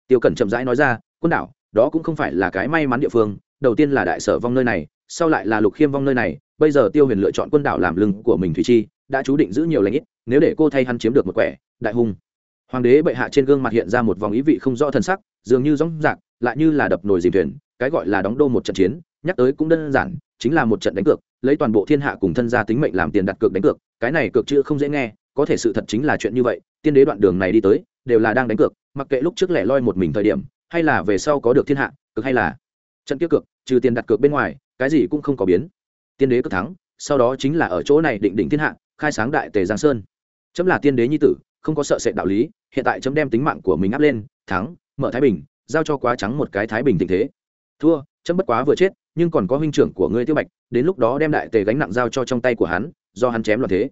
Tiêu cẩn chậm rãi nói ra, quân đảo, đó cũng không phải là cái may mắn địa phương, đầu tiên là đại sở vong nơi này, sau lại là lục khiêm vong nơi này, bây giờ tiêu huyền lựa chọn quân đảo làm lưng của mình thủy chi, đã chú định giữ nhiều lãnh ít, nếu để cô thay hắn chiếm được một quẻ, đại hung. Hoàng đế bệ hạ trên gương mặt hiện ra một vòng ý vị không rõ thân sắc, dường như rõng rạc, lại như là đập nồi dìm thuyền, cái gọi là đóng đô một trận chiến, nhắc tới cũng đơn giản, chính là một trận đánh cược lấy toàn bộ thiên hạ cùng thân gia tính mệnh làm tiền đặt cược đánh cược, cái này cược chưa không dễ nghe, có thể sự thật chính là chuyện như vậy, tiên đế đoạn đường này đi tới, đều là đang đánh cược, mặc kệ lúc trước lẻ loi một mình thời điểm, hay là về sau có được thiên hạ, cực hay là trận kia cược, trừ tiền đặt cược bên ngoài, cái gì cũng không có biến. Tiên đế cực thắng, sau đó chính là ở chỗ này định đỉnh thiên hạ, khai sáng đại tề giang sơn. Chấm là tiên đế nhi tử, không có sợ sệt đạo lý, hiện tại chấm đem tính mạng của mình áp lên, thắng, mở thái bình, giao cho quá trắng một cái thái bình tình thế. Thua, chấm bất quá vừa chết nhưng còn có huynh trưởng của ngươi tiêu bạch, đến lúc đó đem đại tề gánh nặng giao cho trong tay của hắn, do hắn chém loạn thế.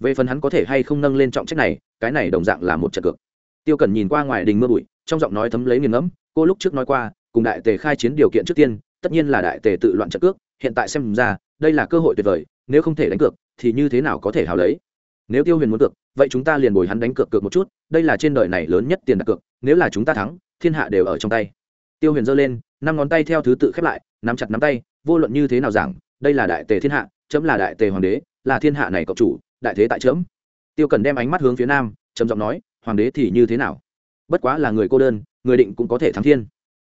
Về phần hắn có thể hay không nâng lên trọng trách này, cái này đồng dạng là một trận cược. Tiêu cần nhìn qua ngoài đình mưa bụi, trong giọng nói thấm lấy nghiền ngẫm, cô lúc trước nói qua, cùng đại tề khai chiến điều kiện trước tiên, tất nhiên là đại tề tự loạn trận cước hiện tại xem ra, đây là cơ hội tuyệt vời, nếu không thể đánh cược, thì như thế nào có thể hào lấy? Nếu tiêu huyền muốn cược, vậy chúng ta liền bồi hắn đánh cược cược một chút, đây là trên đời này lớn nhất tiền đặt cược, nếu là chúng ta thắng, thiên hạ đều ở trong tay tiêu huyền giơ lên, năm ngón tay theo thứ tự khép lại, nắm chặt nắm tay, vô luận như thế nào giảng, đây là đại tề thiên hạ, chấm là đại tề hoàng đế, là thiên hạ này cộng chủ, đại thế tại chấm. Tiêu cần đem ánh mắt hướng phía nam, trầm giọng nói, hoàng đế thì như thế nào? Bất quá là người cô đơn, người định cũng có thể thắng thiên.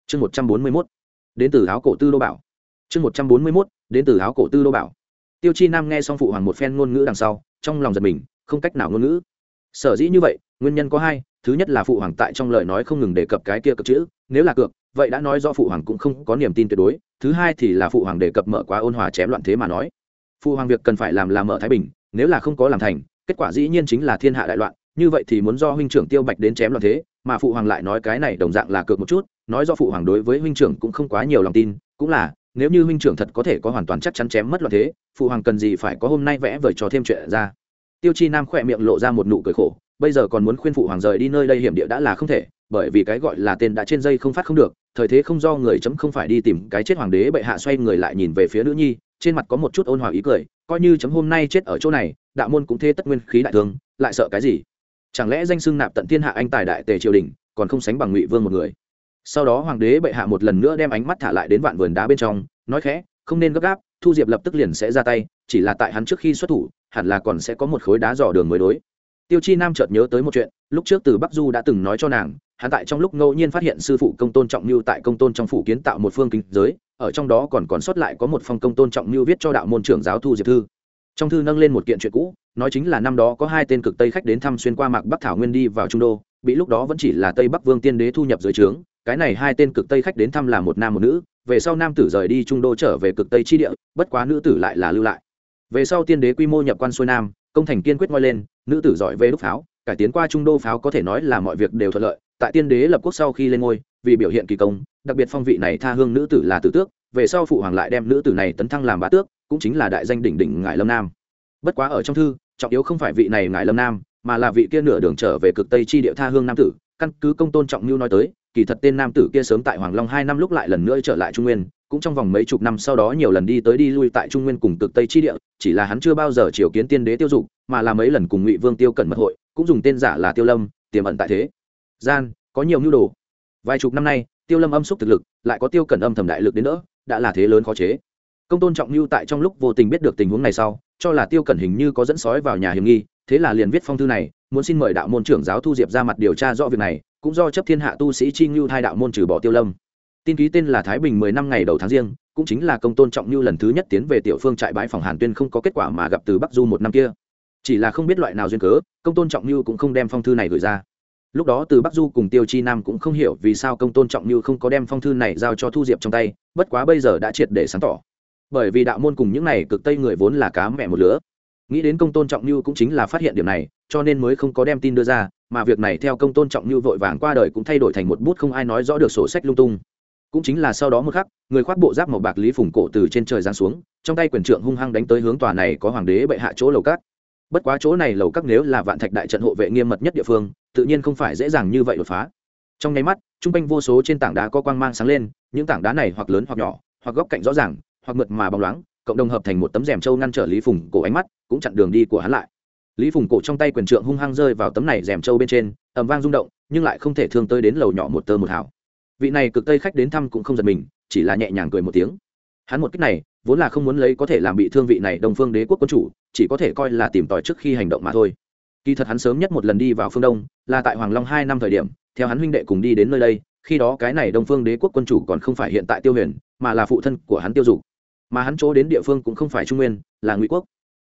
Chương một trăm bốn mươi mốt, đến từ áo cổ tư đô bảo. Chương một trăm bốn mươi mốt, đến từ áo cổ tư đô bảo. Tiêu chi nam nghe xong phụ hoàng một phen ngôn ngữ đằng sau, trong lòng giật mình, không cách nào ngôn ngữ. Sở dĩ như vậy, nguyên nhân có hai, thứ nhất là phụ hoàng tại trong lời nói không ngừng đề cập cái kia cực chữ, nếu là cược vậy đã nói do phụ hoàng cũng không có niềm tin tuyệt đối, thứ hai thì là phụ hoàng đề cập mở quá ôn hòa chém loạn thế mà nói. Phụ hoàng việc cần phải làm là mở thái bình, nếu là không có làm thành, kết quả dĩ nhiên chính là thiên hạ đại loạn, như vậy thì muốn do huynh trưởng tiêu bạch đến chém loạn thế, mà phụ hoàng lại nói cái này đồng dạng là cược một chút, nói do phụ hoàng đối với huynh trưởng cũng không quá nhiều lòng tin, cũng là, nếu như huynh trưởng thật có thể có hoàn toàn chắc chắn chém mất loạn thế, phụ hoàng cần gì phải có hôm nay vẽ vời cho thêm chuyện ra. Tiêu chi nam khỏe miệng lộ ra một nụ cười khổ, bây giờ còn muốn khuyên phụ hoàng rời đi nơi đây hiểm địa đã là không thể bởi vì cái gọi là tên đã trên dây không phát không được, thời thế không do người chấm không phải đi tìm cái chết hoàng đế bệ hạ xoay người lại nhìn về phía nữ nhi, trên mặt có một chút ôn hòa ý cười, coi như chấm hôm nay chết ở chỗ này, đạo môn cũng thế tất nguyên khí đại thương, lại sợ cái gì? Chẳng lẽ danh xưng nạp tận thiên hạ anh tài đại tề triều đình, còn không sánh bằng ngụy vương một người? Sau đó hoàng đế bệ hạ một lần nữa đem ánh mắt thả lại đến vạn vườn đá bên trong, nói khẽ, không nên gấp gáp, thu diệp lập tức liền sẽ ra tay, chỉ là tại hắn trước khi xuất thủ, hẳn là còn sẽ có một khối đá dò đường mới đối. Tiêu chi nam chợt nhớ tới một chuyện, lúc trước từ bắc du đã từng nói cho nàng hắn tại trong lúc ngẫu nhiên phát hiện sư phụ công tôn trọng mưu tại công tôn trong phủ kiến tạo một phương kính giới, ở trong đó còn còn sót lại có một phong công tôn trọng mưu viết cho đạo môn trưởng giáo thu diệp thư. Trong thư nâng lên một kiện chuyện cũ, nói chính là năm đó có hai tên cực tây khách đến thăm xuyên qua mạc bắc thảo nguyên đi vào trung đô, bị lúc đó vẫn chỉ là tây bắc vương tiên đế thu nhập dưới trướng, cái này hai tên cực tây khách đến thăm là một nam một nữ, về sau nam tử rời đi trung đô trở về cực tây chi địa, bất quá nữ tử lại là lưu lại. Về sau tiên đế quy mô nhập quan xuôi nam, công thành kiên quyết ngoi lên, nữ tử giỏi về đúc pháo, cải tiến qua trung đô pháo có thể nói là mọi việc đều thuận lợi tại tiên đế lập quốc sau khi lên ngôi, vì biểu hiện kỳ công, đặc biệt phong vị này tha hương nữ tử là tử tước, về sau phụ hoàng lại đem nữ tử này tấn thăng làm bá tước, cũng chính là đại danh đỉnh đỉnh Ngải lâm nam. Bất quá ở trong thư, trọng yếu không phải vị này Ngải lâm nam, mà là vị kia nửa đường trở về cực tây chi địa tha hương nam tử. Căn cứ công tôn trọng mưu nói tới, kỳ thật tên nam tử kia sớm tại hoàng long hai năm lúc lại lần nữa trở lại trung nguyên, cũng trong vòng mấy chục năm sau đó nhiều lần đi tới đi lui tại trung nguyên cùng cực tây chi địa, chỉ là hắn chưa bao giờ chiều kiến tiên đế tiêu dục, mà là mấy lần cùng ngụy vương tiêu cẩn mật hội, cũng dùng tên giả là tiêu lâm, tiềm ẩn tại thế gian, có nhiều mưu đồ. Vài chục năm nay, tiêu lâm âm xúc thực lực, lại có tiêu cẩn âm thầm đại lực đến nữa đã là thế lớn khó chế. Công tôn trọng mưu tại trong lúc vô tình biết được tình huống này sau, cho là tiêu cẩn hình như có dẫn sói vào nhà hiểm nghi, thế là liền viết phong thư này, muốn xin mời đạo môn trưởng giáo thu diệp ra mặt điều tra rõ việc này, cũng do chấp thiên hạ tu sĩ chi ngưu thai đạo môn trừ bỏ tiêu lâm. Tin ký tên là thái bình mười năm ngày đầu tháng riêng, cũng chính là công tôn trọng như lần thứ nhất tiến về tiểu phương trại bãi phòng hàn tuyên không có kết quả mà gặp từ bắc du một năm kia. Chỉ là không biết loại nào duyên cớ, công tôn trọng như cũng không đem phong thư này gửi ra lúc đó từ bắc du cùng tiêu chi nam cũng không hiểu vì sao công tôn trọng như không có đem phong thư này giao cho thu diệp trong tay, bất quá bây giờ đã triệt để sáng tỏ. Bởi vì đạo môn cùng những này cực tây người vốn là cá mẹ một lứa. Nghĩ đến công tôn trọng như cũng chính là phát hiện điểm này, cho nên mới không có đem tin đưa ra, mà việc này theo công tôn trọng như vội vàng qua đời cũng thay đổi thành một bút không ai nói rõ được sổ sách lung tung. Cũng chính là sau đó một khắc, người khoác bộ giáp màu bạc lý phùng cổ từ trên trời giáng xuống, trong tay quyền trượng hung hăng đánh tới hướng tòa này có hoàng đế bệ hạ chỗ lầu cát bất quá chỗ này lầu các nếu là vạn thạch đại trận hộ vệ nghiêm mật nhất địa phương, tự nhiên không phải dễ dàng như vậy đột phá. Trong nháy mắt t r u n g quanh vô số trên tảng đá có quang mang sáng lên, những tảng đá này hoặc lớn hoặc nhỏ, hoặc góc cạnh rõ ràng, hoặc mượt mà bóng loáng, cộng đồng hợp thành một tấm rèm trâu ngăn trở lý phùng cổ ánh mắt, cũng chặn đường đi của hắn lại. Lý phùng cổ trong tay quyền trượng hung hăng rơi vào tấm này rèm trâu bên trên ẩm vang rung động, nhưng lại không thể thương tới đến lầu nhỏ một tơ một hào. Vị này cực tây khách đến thăm cũng không giật mình, chỉ là nhẹ nhàng cười một tiếng. Hắn một cách này, vốn là không muốn lấy có thể làm bị thương vị này đồng phương đế quốc quân chủ chỉ có thể coi là tìm tòi trước khi hành động mà thôi. Kỳ thật hắn sớm nhất một lần đi vào phương đông, là tại hoàng long hai năm thời điểm, theo hắn huynh đệ cùng đi đến nơi đây, khi đó cái này đông phương đế quốc quân chủ còn không phải hiện tại tiêu huyền, mà là phụ thân của hắn tiêu dục. Mà hắn chỗ đến địa phương cũng không phải trung nguyên, là ngụy quốc.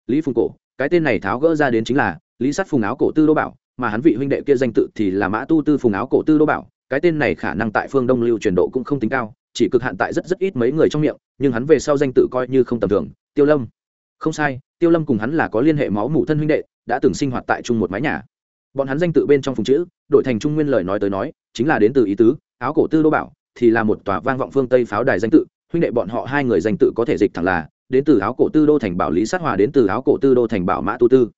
Lý phùng cổ, cái tên này tháo gỡ ra đến chính là lý sắt phùng áo cổ tư đô bảo, mà hắn vị huynh đệ kia danh tự thì là mã tu tư phùng áo cổ tư đô bảo, cái tên này khả năng tại phương đông lưu truyền độ cũng không tính cao, chỉ cực hạn tại rất rất ít mấy người trong miệng, nhưng hắn về sau danh tự coi như không tầm thường. Tiêu lâm. Không sai tiêu lâm cùng hắn là có liên hệ máu mủ thân huynh đệ, đã từng sinh hoạt tại chung một mái nhà. Bọn hắn danh tự bên trong phùng chữ, đổi thành trung nguyên lời nói tới nói, chính là đến từ ý tứ, áo cổ tư đô bảo, thì là một tòa vang vọng phương tây pháo đài danh tự, huynh đệ bọn họ hai người danh tự có thể dịch thẳng là, đến từ áo cổ tư đô thành bảo lý sát hòa đến từ áo cổ tư đô thành bảo mã tu tư.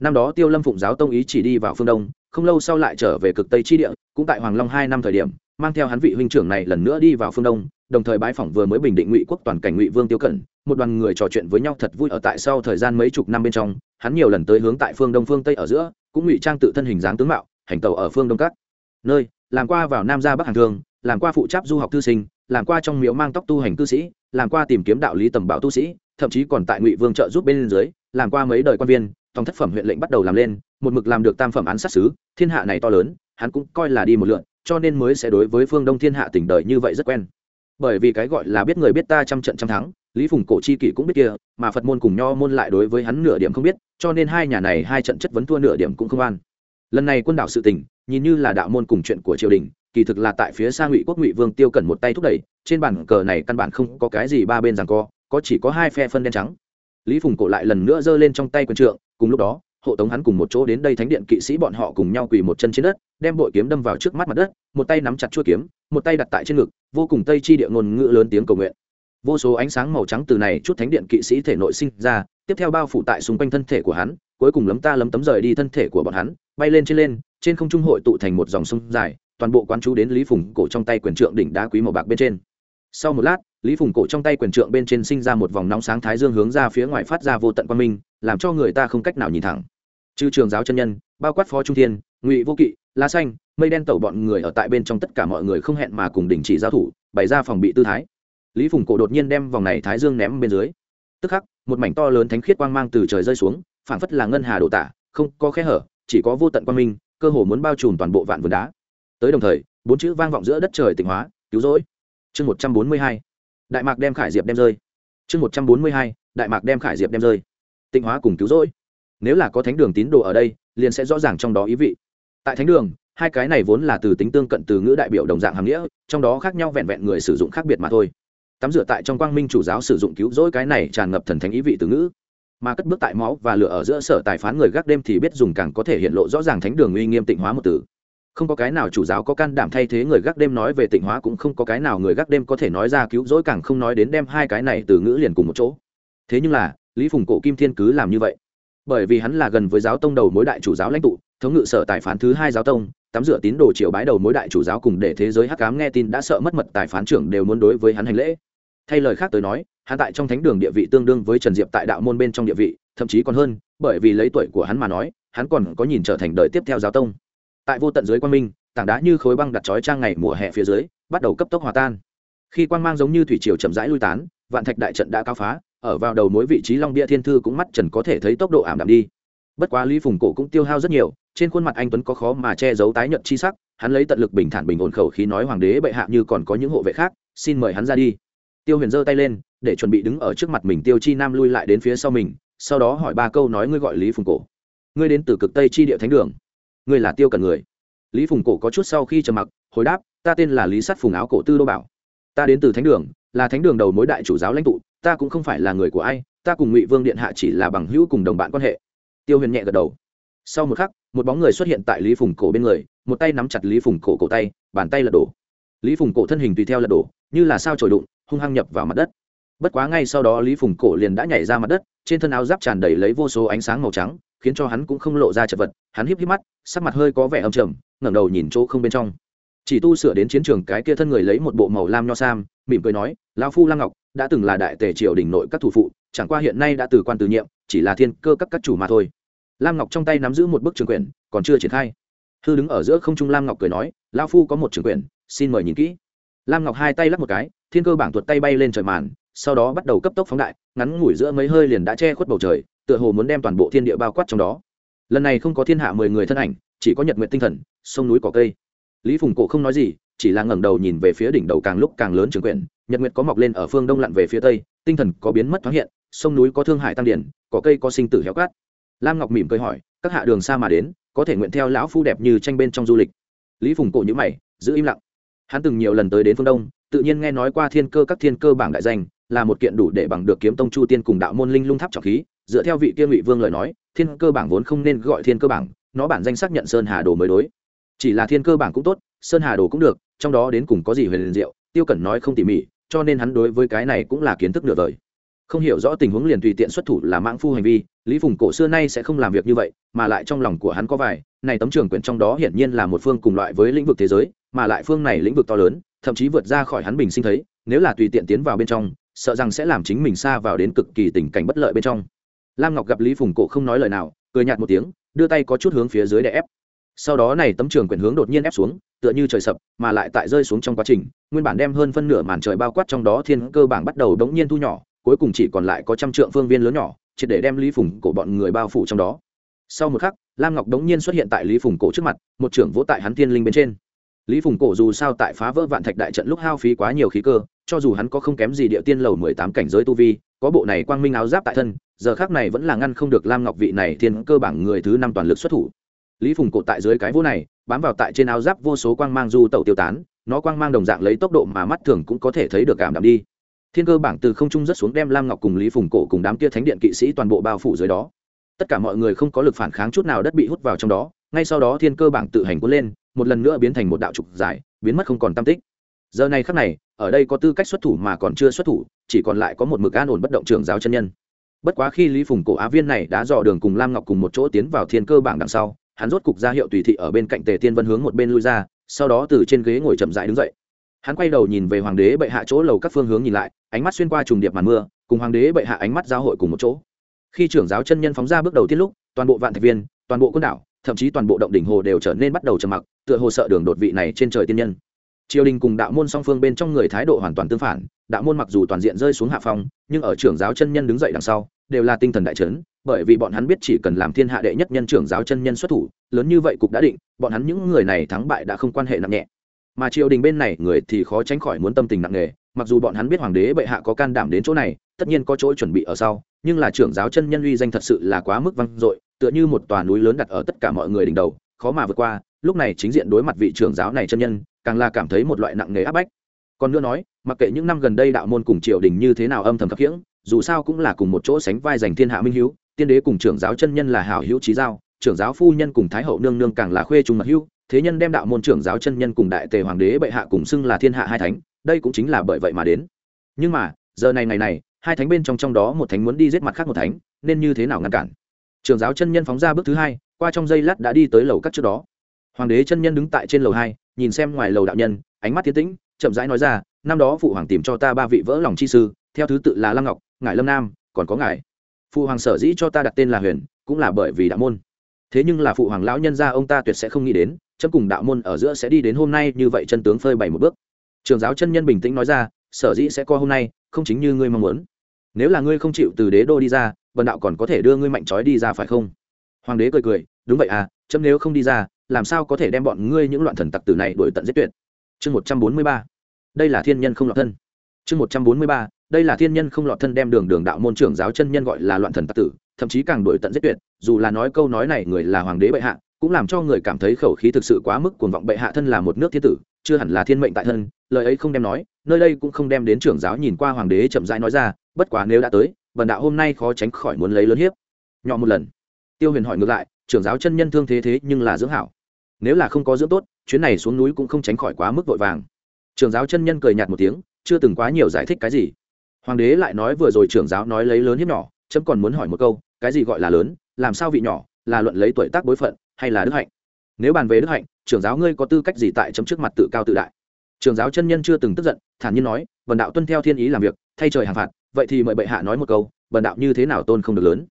Năm đó tiêu lâm phụng giáo tông ý chỉ đi vào phương đông, không lâu sau lại trở về cực tây chi địa, cũng tại hoàng long hai năm thời điểm mang theo hắn vị huynh trưởng này lần nữa đi vào phương đông, đồng thời bái phỏng vừa mới bình định ngụy quốc toàn cảnh ngụy vương tiêu cẩn, một đoàn người trò chuyện với nhau thật vui ở tại sau thời gian mấy chục năm bên trong, hắn nhiều lần tới hướng tại phương đông phương tây ở giữa, cũng ngụy trang tự thân hình dáng tướng mạo, hành tàu ở phương đông các nơi, làm qua vào nam gia bắc hàng thương, làm qua phụ tráp du học thư sinh, làm qua trong miếu mang tóc tu hành cư sĩ, làm qua tìm kiếm đạo lý tầm bảo tu sĩ, thậm chí còn tại ngụy vương trợ giúp bên dưới, làm qua mấy đời quan viên tòng thất phẩm huyện lệnh bắt đầu làm lên, một mực làm được tam phẩm án sát xứ thiên hạ này to lớn, hắn cũng coi là đi một lượn cho nên mới sẽ đối với phương đông thiên hạ tỉnh đời như vậy rất quen. Bởi vì cái gọi là biết người biết ta trăm trận trăm thắng, lý phùng cổ chi kỷ cũng biết kia, mà phật môn cùng nho môn lại đối với hắn nửa điểm không biết, cho nên hai nhà này hai trận chất vấn thua nửa điểm cũng không an. Lần này quân đảo sự tình, nhìn như là đạo môn cùng chuyện của triều đình, kỳ thực là tại phía xa ngụy quốc ngụy vương tiêu cần một tay thúc đẩy, trên bản cờ này căn bản không có cái gì ba bên rằng co, có chỉ có hai phe phân đen trắng. Lý phùng cổ lại lần nữa giơ lên trong tay quân trượng, cùng lúc đó hộ tống hắn cùng một chỗ đến đây thánh điện kỵ sĩ bọn họ cùng nhau quỳ một chân trên đất, đem bội kiếm đâm vào trước mắt mặt đất, một tay nắm chặt chuôi kiếm, một tay đặt tại trên ngực, vô cùng tây chi địa ngôn ngữ lớn tiếng cầu nguyện. Vô số ánh sáng màu trắng từ này chút thánh điện kỵ sĩ thể nội sinh ra, tiếp theo bao phủ tại xung quanh thân thể của hắn, cuối cùng lấm ta lấm tấm rời đi thân thể của bọn hắn, bay lên trên lên, trên không trung hội tụ thành một dòng sông dài, toàn bộ quán chú đến lý phùng cổ trong tay quyền trượng đỉnh đá quý màu bạc bên trên. Sau một lát, lý phùng cổ trong tay quyền trượng bên trên sinh ra một vòng nóng sáng thái dương hướng ra phía ngoài phát ra vô tận quan minh, làm cho người ta không cách nào nhìn thẳng trừ trường giáo chân nhân, bao quát phó trung thiên, ngụy vô kỵ lá xanh, mây đen tẩu bọn người ở tại bên trong tất cả mọi người không hẹn mà cùng đình chỉ giao thủ, bày ra phòng bị tư thái. Lý phùng cổ đột nhiên đem vòng này thái dương ném bên dưới. Tức khắc, một mảnh to lớn thánh khiết quang mang từ trời rơi xuống, phảng phất là ngân hà đổ tả, không có khe hở, chỉ có vô tận quang minh, cơ hồ muốn bao trùm toàn bộ vạn vườn đá. Tới đồng thời, bốn chữ vang vọng giữa đất trời tịnh hóa, cứu rỗi. Chương một trăm bốn mươi hai, đại mạc đem khải diệp đem rơi. Chương một trăm bốn mươi hai, đại mạc đem khải diệp đem rơi. Tịnh hóa cùng cứu rỗi nếu là có thánh đường tín đồ ở đây, liền sẽ rõ ràng trong đó ý vị. Tại thánh đường, hai cái này vốn là từ tính tương cận từ ngữ đại biểu đồng dạng hàm nghĩa, trong đó khác nhau vẹn vẹn người sử dụng khác biệt mà thôi. Tắm rửa tại trong quang minh chủ giáo sử dụng cứu rỗi cái này tràn ngập thần thánh ý vị từ ngữ. Mà cất bước tại máu và lửa ở giữa sở tài phán người gác đêm thì biết dùng càng có thể hiện lộ rõ ràng thánh đường uy nghiêm tịnh hóa một từ. Không có cái nào chủ giáo có can đảm thay thế người gác đêm nói về tịnh hóa cũng không có cái nào người gác đêm có thể nói ra cứu rỗi càng không nói đến đem hai cái này từ ngữ liền cùng một chỗ. Thế nhưng là, lý phùng cổ kim thiên cứ làm như vậy bởi vì hắn là gần với giáo tông đầu mối đại chủ giáo lãnh tụ, thống ngự sở tài phán thứ hai giáo tông, tắm rửa tín đồ triều bái đầu mối đại chủ giáo cùng để thế giới hắc cám nghe tin đã sợ mất mật tài phán trưởng đều muốn đối với hắn hành lễ. Thay lời khác tới nói, hắn tại trong thánh đường địa vị tương đương với trần diệp tại đạo môn bên trong địa vị, thậm chí còn hơn, bởi vì lấy tuổi của hắn mà nói, hắn còn có nhìn trở thành đời tiếp theo giáo tông. Tại vô tận dưới quan minh, tảng đá như khối băng đặt trói trang ngày mùa hè phía dưới, bắt đầu cấp tốc hòa tan. Khi quan mang giống như thủy triều chậm rãi lui tán, vạn thạch đại trận đã cao phá ở vào đầu mối vị trí long bia thiên thư cũng mắt trần có thể thấy tốc độ ảm đạm đi. Bất quá lý phùng cổ cũng tiêu hao rất nhiều, trên khuôn mặt anh tuấn có khó mà che giấu tái nhợt chi sắc, hắn lấy tận lực bình thản bình ổn khẩu khí nói hoàng đế bệ hạ như còn có những hộ vệ khác, xin mời hắn ra đi. Tiêu huyền giơ tay lên, để chuẩn bị đứng ở trước mặt mình tiêu chi nam lui lại đến phía sau mình, sau đó hỏi ba câu nói ngươi gọi lý phùng cổ. Ngươi đến từ cực tây chi địa thánh đường. Ngươi là tiêu cần người. Lý phùng cổ có chút sau khi trầm mặc, hồi đáp, ta tên là lý sắt phùng áo cổ tư đô bảo. Ta đến từ thánh đường là thánh đường đầu mối đại chủ giáo lãnh tụ, ta cũng không phải là người của ai, ta cùng ngụy vương điện hạ chỉ là bằng hữu cùng đồng bạn quan hệ. Tiêu huyền nhẹ gật đầu. Sau một khắc, một bóng người xuất hiện tại lý phùng cổ bên người, một tay nắm chặt lý phùng cổ cổ tay, bàn tay lật đổ. Lý phùng cổ thân hình tùy theo lật đổ, như là sao trồi đụng, hung hăng nhập vào mặt đất. Bất quá ngay sau đó lý phùng cổ liền đã nhảy ra mặt đất, trên thân áo giáp tràn đầy lấy vô số ánh sáng màu trắng, khiến cho hắn cũng không lộ ra chật vật, hắn híp híp mắt, sắc mặt hơi có vẻ âm trầm, ngẩng đầu nhìn chỗ không bên trong chỉ tu sửa đến chiến trường cái kia thân người lấy một bộ màu lam nho sam mỉm cười nói lão phu lam ngọc đã từng là đại tề triều đình nội các thủ phụ chẳng qua hiện nay đã từ quan từ nhiệm chỉ là thiên cơ các các chủ mà thôi. Lam ngọc trong tay nắm giữ một bức trường quyền, còn chưa triển khai. Hư đứng ở giữa không trung lam ngọc cười nói lão phu có một trường quyền, xin mời nhìn kỹ. Lam ngọc hai tay lắp một cái thiên cơ bảng tuột tay bay lên trời màn sau đó bắt đầu cấp tốc phóng đại ngắn ngủi giữa mấy hơi liền đã che khuất bầu trời tựa hồ muốn đem toàn bộ thiên địa bao quát trong đó. Lần này không có thiên hạ mười người thân ảnh chỉ có nhật nguyện tinh thần sông núi cỏ cây lý phùng cổ không nói gì, chỉ là ngẩng đầu nhìn về phía đỉnh đầu càng lúc càng lớn trường quyển, nhật nguyệt có mọc lên ở phương đông lặn về phía tây, tinh thần có biến mất thoáng hiện, sông núi có thương hải tăng điển, có cây có sinh tử héo cát lam ngọc mỉm cười hỏi, các hạ đường xa mà đến, có thể nguyện theo lão phu đẹp như tranh bên trong du lịch. Lý phùng cổ nhữ mày, giữ im lặng. Hắn từng nhiều lần tới đến phương đông, tự nhiên nghe nói qua thiên cơ các thiên cơ bảng đại danh, là một kiện đủ để bằng được kiếm tông chu tiên cùng đạo môn linh lung tháp trọng khí, dựa theo vị kia ngụy vương lời nói, thiên cơ bảng vốn không nên gọi thiên cơ bảng, nó bản danh xác nhận sơn hà đồ mới đối chỉ là thiên cơ bảng cũng tốt, sơn hà đồ cũng được, trong đó đến cùng có gì huyền liền diệu, tiêu cẩn nói không tỉ mỉ, cho nên hắn đối với cái này cũng là kiến thức nửa vời. Không hiểu rõ tình huống liền tùy tiện xuất thủ là mãng phu hành vi, lý phùng cổ xưa nay sẽ không làm việc như vậy, mà lại trong lòng của hắn có vài, này tấm trường quyển trong đó hiển nhiên là một phương cùng loại với lĩnh vực thế giới, mà lại phương này lĩnh vực to lớn, thậm chí vượt ra khỏi hắn bình sinh thấy, nếu là tùy tiện tiến vào bên trong, sợ rằng sẽ làm chính mình xa vào đến cực kỳ tình cảnh bất lợi bên trong. Lam ngọc gặp lý phùng cổ không nói lời nào, cười nhạt một tiếng, đưa tay có chút hướng phía dưới để ép sau đó này tấm trường quyển hướng đột nhiên ép xuống, tựa như trời sập, mà lại tại rơi xuống trong quá trình, nguyên bản đem hơn phân nửa màn trời bao quát trong đó thiên cơ bảng bắt đầu đống nhiên thu nhỏ, cuối cùng chỉ còn lại có trăm trượng phương viên lớn nhỏ, triệt để đem lý phùng cổ bọn người bao phủ trong đó. Sau một khắc, lam ngọc đống nhiên xuất hiện tại lý phùng cổ trước mặt, một trưởng vỗ tại hắn thiên linh bên trên. Lý phùng cổ dù sao tại phá vỡ vạn thạch đại trận lúc hao phí quá nhiều khí cơ, cho dù hắn có không kém gì địa tiên lầu mười tám cảnh giới tu vi, có bộ này quang minh áo giáp tại thân, giờ khác này vẫn là ngăn không được lam ngọc vị này thiên cơ bảng người thứ năm toàn lực xuất thủ lý phùng cổ tại dưới cái vô này, bám vào tại trên áo giáp vô số quang mang du tẩu tiêu tán, nó quang mang đồng dạng lấy tốc độ mà mắt thường cũng có thể thấy được cảm đạm đi. Thiên cơ bảng từ không trung rất xuống đem lam ngọc cùng lý phùng cổ cùng đám kia thánh điện kỵ sĩ toàn bộ bao phủ dưới đó. Tất cả mọi người không có lực phản kháng chút nào đất bị hút vào trong đó, ngay sau đó thiên cơ bảng tự hành cuốn lên, một lần nữa biến thành một đạo trục dài, biến mất không còn tam tích. Giờ này khắc này, ở đây có tư cách xuất thủ mà còn chưa xuất thủ, chỉ còn lại có một mực an ổn bất động trường giáo chân nhân. Bất quá khi lý phùng cổ á viên này đã dò đường cùng lam ngọc cùng một chỗ tiến vào thiên cơ bảng đằng sau hắn rốt cục ra hiệu tùy thị ở bên cạnh tề tiên vân hướng một bên lui ra, sau đó từ trên ghế ngồi chậm dại đứng dậy. Hắn quay đầu nhìn về hoàng đế bệ hạ chỗ lầu các phương hướng nhìn lại, ánh mắt xuyên qua trùng điệp màn mưa, cùng hoàng đế bệ hạ ánh mắt giao hội cùng một chỗ. Khi trưởng giáo chân nhân phóng ra bước đầu tiên lúc, toàn bộ vạn thạch viên, toàn bộ quân đảo, thậm chí toàn bộ động đỉnh hồ đều trở nên bắt đầu trầm mặc, tựa hồ sợ đường đột vị này trên trời tiên nhân triều đình cùng đạo môn song phương bên trong người thái độ hoàn toàn tương phản, đạo môn mặc dù toàn diện rơi xuống hạ phong, nhưng ở trưởng giáo chân nhân đứng dậy đằng sau, đều là tinh thần đại trấn bởi vì bọn hắn biết chỉ cần làm thiên hạ đệ nhất nhân trưởng giáo chân nhân xuất thủ, lớn như vậy cục đã định, bọn hắn những người này thắng bại đã không quan hệ nặng nhẹ. Mà triều đình bên này, người thì khó tránh khỏi muốn tâm tình nặng nề, mặc dù bọn hắn biết hoàng đế bệ hạ có can đảm đến chỗ này, tất nhiên có chỗ chuẩn bị ở sau, nhưng là trưởng giáo chân nhân uy danh thật sự là quá mức vang dội, tựa như một tòa núi lớn đặt ở tất cả mọi người đỉnh đầu, khó mà vượt qua, lúc này chính diện đối mặt vị trưởng giáo này chân nhân càng là cảm thấy một loại nặng nề áp bách. Còn nữa nói, mặc kệ những năm gần đây đạo môn cùng triều đình như thế nào âm thầm khập khiễng, dù sao cũng là cùng một chỗ sánh vai giành thiên hạ minh hiếu, tiên đế cùng trưởng giáo chân nhân là hảo hữu trí giao, trưởng giáo phu nhân cùng thái hậu nương nương càng là khuê trung mật hữu, thế nhân đem đạo môn trưởng giáo chân nhân cùng đại tề hoàng đế bệ hạ cùng xưng là thiên hạ hai thánh, đây cũng chính là bởi vậy mà đến. Nhưng mà, giờ này ngày này, hai thánh bên trong trong đó một thánh muốn đi giết mặt khác một thánh, nên như thế nào ngăn cản? Trưởng giáo chân nhân phóng ra bước thứ hai, qua trong giây lát đã đi tới lầu cắt trước đó. Hoàng đế chân nhân đứng tại trên lầu hai nhìn xem ngoài lầu đạo nhân, ánh mắt tiến tĩnh, chậm rãi nói ra, năm đó phụ hoàng tìm cho ta ba vị vỡ lòng chi sư, theo thứ tự là lăng ngọc, ngải lâm nam, còn có ngài phụ hoàng sở dĩ cho ta đặt tên là huyền, cũng là bởi vì đạo môn. Thế nhưng là phụ hoàng lão nhân gia ông ta tuyệt sẽ không nghĩ đến, chấm cùng đạo môn ở giữa sẽ đi đến hôm nay như vậy chân tướng phơi bày một bước. Trường giáo chân nhân bình tĩnh nói ra, sở dĩ sẽ co hôm nay, không chính như ngươi mong muốn. Nếu là ngươi không chịu từ đế đô đi ra vần đạo còn có thể đưa ngươi mạnh trói đi ra phải không? Hoàng đế cười cười, đúng vậy à chấm nếu không đi ra làm sao có thể đem bọn ngươi những loạn thần tặc tử này đổi tận giết tuyệt? Chương một trăm bốn mươi ba. Đây là thiên nhân không lọt thân. Chương một trăm bốn mươi ba. Đây là thiên nhân không lọt thân đem đường đường đạo môn trưởng giáo chân nhân gọi là loạn thần tặc tử, thậm chí càng đổi tận giết tuyệt, dù là nói câu nói này người là hoàng đế bệ hạ, cũng làm cho người cảm thấy khẩu khí thực sự quá mức cuồng vọng bệ hạ thân là một nước thiên tử, chưa hẳn là thiên mệnh tại thân, lời ấy không đem nói, nơi đây cũng không đem đến trưởng giáo nhìn qua hoàng đế chậm rãi nói ra, bất quá nếu đã tới, vần đạo hôm nay khó tránh khỏi muốn lấy lớn hiếp. Nhỏ một lần. Tiêu huyền hỏi ngược lại trưởng giáo chân nhân thương thế thế nhưng là dưỡng hảo. Nếu là không có dưỡng tốt, chuyến này xuống núi cũng không tránh khỏi quá mức vội vàng. Trưởng giáo chân nhân cười nhạt một tiếng, chưa từng quá nhiều giải thích cái gì. Hoàng đế lại nói vừa rồi trưởng giáo nói lấy lớn hiếp nhỏ, chấm còn muốn hỏi một câu, cái gì gọi là lớn, làm sao vị nhỏ, là luận lấy tuổi tác bối phận, hay là đức hạnh? Nếu bàn về đức hạnh, trưởng giáo ngươi có tư cách gì tại chấm trước mặt tự cao tự đại? Trưởng giáo chân nhân chưa từng tức giận, thản nhiên nói vần đạo tuân theo thiên ý làm việc, thay trời hàng phạt, vậy thì mời bệ hạ nói một câu vần đạo như thế nào tôn không được lớn?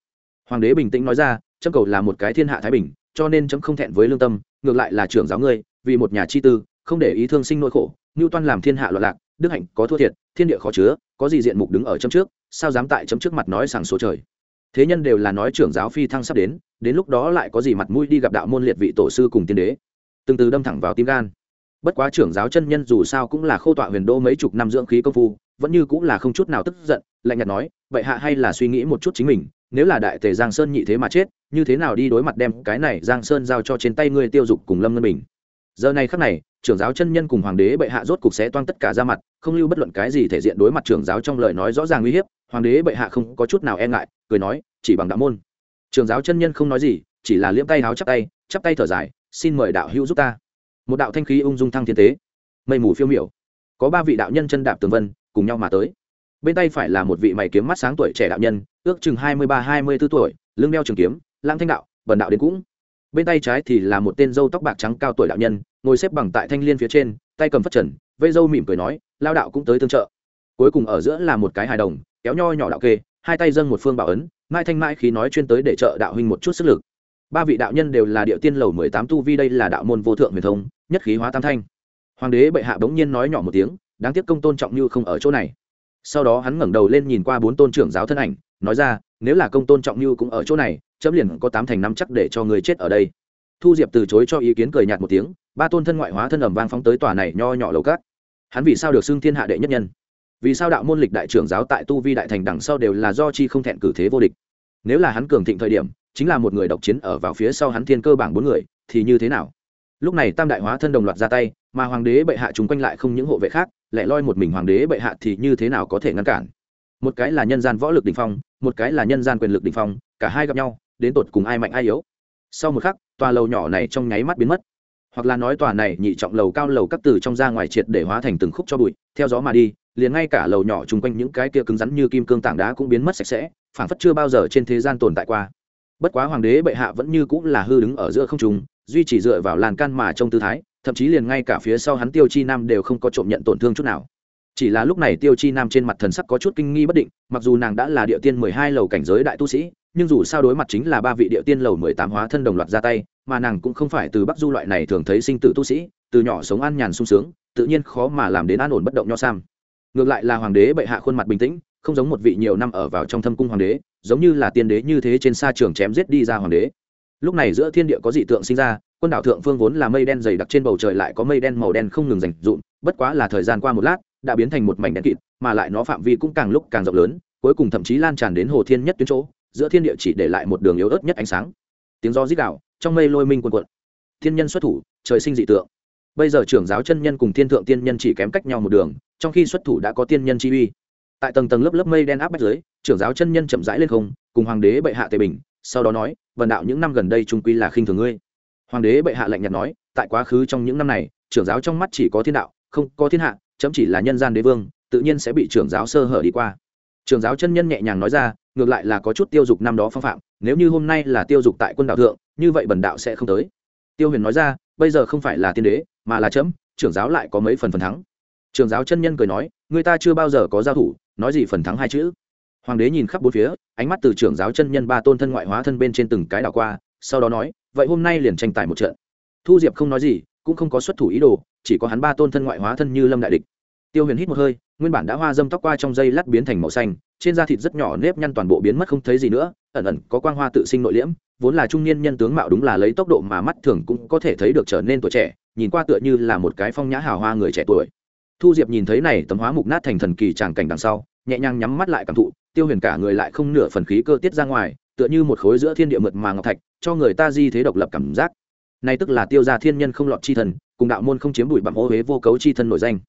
Hoàng đế bình tĩnh nói ra chấm cầu là một cái thiên hạ thái bình, cho nên chấm không thẹn với lương tâm, ngược lại là trưởng giáo ngươi, vì một nhà chi tư, không để ý thương sinh nỗi khổ, ngưu toan làm thiên hạ loạn lạc, đức hạnh có thua thiệt, thiên địa khó chứa, có gì diện mục đứng ở chấm trước, sao dám tại chấm trước mặt nói sàng số trời? Thế nhân đều là nói trưởng giáo phi thăng sắp đến đến lúc đó lại có gì mặt mũi đi gặp đạo môn liệt vị tổ sư cùng tiên đế? Từng từ đâm thẳng vào tim gan. Bất quá trưởng giáo chân nhân dù sao cũng là khô tọa huyền đô mấy chục năm dưỡng khí công phu, vẫn như cũng là không chút nào tức giận, lạnh nhạt nói, vậy hạ hay là suy nghĩ một chút chính mình nếu là đại tề giang sơn nhị thế mà chết, như thế nào đi đối mặt đem cái này giang sơn giao cho trên tay ngươi tiêu dục cùng lâm ngân bình? Giờ này khắc này, trưởng giáo chân nhân cùng hoàng đế bệ hạ rốt cục sẽ toan tất cả ra mặt, không lưu bất luận cái gì thể diện đối mặt trưởng giáo trong lời nói rõ ràng uy hiếp, hoàng đế bệ hạ không có chút nào e ngại, cười nói, chỉ bằng đạo môn. Trưởng giáo chân nhân không nói gì, chỉ là liễm tay háo chắp tay chắp tay thở dài, xin mời đạo hữu giúp ta. Một đạo thanh khí ung dung thăng thiên tế. Mây mù phiêu miểu. Có ba vị đạo nhân chân đạp tường vân, cùng nhau mà tới bên tay phải là một vị mày kiếm mắt sáng tuổi trẻ đạo nhân, ước chừng hai mươi ba, hai mươi b ố tuổi, lưng đeo trường kiếm lang thanh đạo, bần đạo đến cũng. Bên tay trái thì là một tên dâu tóc bạc trắng cao tuổi đạo nhân, ngồi xếp bằng tại thanh l i ê n phía trên, tay cầm phất trần, vây dâu mỉm cười nói, lao đạo cũng tới tương trợ. Cuối cùng ở giữa là một cái hài đồng, kéo nho nhỏ đạo kê, hai tay dâng một phương bảo ấn, mai thanh mãi khí nói chuyên tới để trợ đạo huynh một chút sức lực. Ba vị đạo nhân đều là địa tiên lầu mười tám tu vi, đây là đạo môn vô thượng huyền thông, nhất khí hóa tam thanh. Hoàng đế bệ hạ bỗng nhiên nói nhỏ một tiếng, đáng tiếc công tôn trọng như không ở chỗ này sau đó hắn ngẩng đầu lên nhìn qua bốn tôn trưởng giáo thân ảnh, nói ra, nếu là công tôn trọng như cũng ở chỗ này, chấm liền có tám thành năm chắc để cho người chết ở đây. Thu diệp từ chối cho ý kiến cười nhạt một tiếng, ba tôn thân ngoại hóa thân ẩm vang phóng tới tòa này nho nhỏ lầu cát. Hắn vì sao được xưng thiên hạ đệ nhất nhân? Vì sao đạo môn lịch đại trưởng giáo tại tu vi đại thành đằng sau đều là do chi không thẹn cử thế vô địch? Nếu là hắn cường thịnh thời điểm, chính là một người độc chiến ở vào phía sau hắn thiên cơ bảng bốn người, thì như thế nào? Lúc này tam đại hóa thân đồng loạt ra tay, mà hoàng đế bệ hạ chúng quanh lại không những hộ vệ khác lẻ loi một mình hoàng đế bệ hạ thì như thế nào có thể ngăn cản? Một cái là nhân gian võ lực đ ỉ n h phong, một cái là nhân gian quyền lực đ ỉ n h phong, cả hai gặp nhau, đến tột cùng ai mạnh ai yếu? Sau một khắc, tòa lầu nhỏ này trong nháy mắt biến mất. Hoặc là nói tòa này nhị trọng lầu cao lầu các từ trong ra ngoài triệt để hóa thành từng khúc cho bụi, theo gió mà đi, liền ngay cả lầu nhỏ chung quanh những cái kia cứng rắn như kim cương tảng đá cũng biến mất sạch sẽ, phảng phất chưa bao giờ trên thế gian tồn tại qua. Bất quá hoàng đế bệ hạ vẫn như cũng là hư đứng ở giữa không trung, duy chỉ dựa vào làn can mà trong tư thái thậm chí liền ngay cả phía sau hắn tiêu chi nam đều không có trộm nhận tổn thương chút nào. Chỉ là lúc này tiêu chi nam trên mặt thần sắc có chút kinh nghi bất định, mặc dù nàng đã là địa tiên mười hai lầu cảnh giới đại tu sĩ, nhưng dù sao đối mặt chính là ba vị địa tiên lầu mười tám hóa thân đồng loạt ra tay, mà nàng cũng không phải từ bắc du loại này thường thấy sinh tử tu sĩ, từ nhỏ sống an nhàn sung sướng, tự nhiên khó mà làm đến an ổn bất động nho sam. Ngược lại là hoàng đế bệ hạ khuôn mặt bình tĩnh, không giống một vị nhiều năm ở vào trong thâm cung hoàng đế, giống như là tiên đế như thế trên xa trường chém giết đi ra hoàng đế. Lúc này giữa thiên địa có dị tượng sinh ra quân đảo thượng phương vốn là mây đen dày đặc trên bầu trời lại có mây đen màu đen không ngừng rành rụn, bất quá là thời gian qua một lát, đã biến thành một mảnh đen kịt, mà lại nó phạm vi cũng càng lúc càng rộng lớn, cuối cùng thậm chí lan tràn đến hồ thiên nhất tuyến chỗ, giữa thiên địa chỉ để lại một đường yếu ớt nhất ánh sáng. Tiếng gió rít đạo trong mây lôi minh quần quận thiên nhân xuất thủ, trời sinh dị tượng. Bây giờ trưởng giáo chân nhân cùng thiên thượng tiên nhân chỉ kém cách nhau một đường, trong khi xuất thủ đã có tiên nhân chi uy. Tại tầng tầng lớp lớp mây đen áp bách dưới, trưởng giáo chân nhân chậm rãi lên không, cùng hoàng đế bệ hạ tề bình, sau đó nói vần đạo những năm gần đây trung quy là khinh thường ngươi hoàng đế bệ hạ lạnh nhạt nói, tại quá khứ trong những năm này, trưởng giáo trong mắt chỉ có thiên đạo, không có thiên hạ, chấm chỉ là nhân gian đế vương, tự nhiên sẽ bị trưởng giáo sơ hở đi qua. Trưởng giáo chân nhân nhẹ nhàng nói ra, ngược lại là có chút tiêu dục năm đó phong phạm, nếu như hôm nay là tiêu dục tại quân đạo thượng, như vậy bần đạo sẽ không tới. Tiêu huyền nói ra, bây giờ không phải là tiên đế, mà là chấm, trưởng giáo lại có mấy phần phần thắng. Trưởng giáo chân nhân cười nói, người ta chưa bao giờ có giao thủ, nói gì phần thắng hai chữ. Hoàng đế nhìn khắp bốn phía, ánh mắt từ trưởng giáo chân nhân ba tôn thân ngoại hóa thân bên trên từng cái đảo qua, sau đó nói vậy hôm nay liền tranh tài một trận. Thu diệp không nói gì, cũng không có xuất thủ ý đồ, chỉ có hắn ba tôn thân ngoại hóa thân như lâm đại địch. Tiêu huyền hít một hơi, nguyên bản đã hoa dâm tóc qua trong dây lát biến thành màu xanh, trên da thịt rất nhỏ nếp nhăn toàn bộ biến mất không thấy gì nữa, ẩn ẩn có quang hoa tự sinh nội liễm, vốn là trung niên nhân tướng mạo đúng là lấy tốc độ mà mắt thường cũng có thể thấy được trở nên tuổi trẻ, nhìn qua tựa như là một cái phong nhã hào hoa người trẻ tuổi. Thu diệp nhìn thấy này tấm hóa mục nát thành thần kỳ tràng cảnh đằng sau, nhẹ nhàng nhắm mắt lại cảm thụ, tiêu huyền cả người lại không nửa phần khí cơ tiết ra ngoài tựa như một khối giữa thiên địa mượt mà ngọc thạch, cho người ta di thế độc lập cảm giác. Nay tức là tiêu gia thiên nhân không lọt chi thần, cùng đạo môn không chiếm bụi bặm ô huế vô cấu chi thân nổi danh.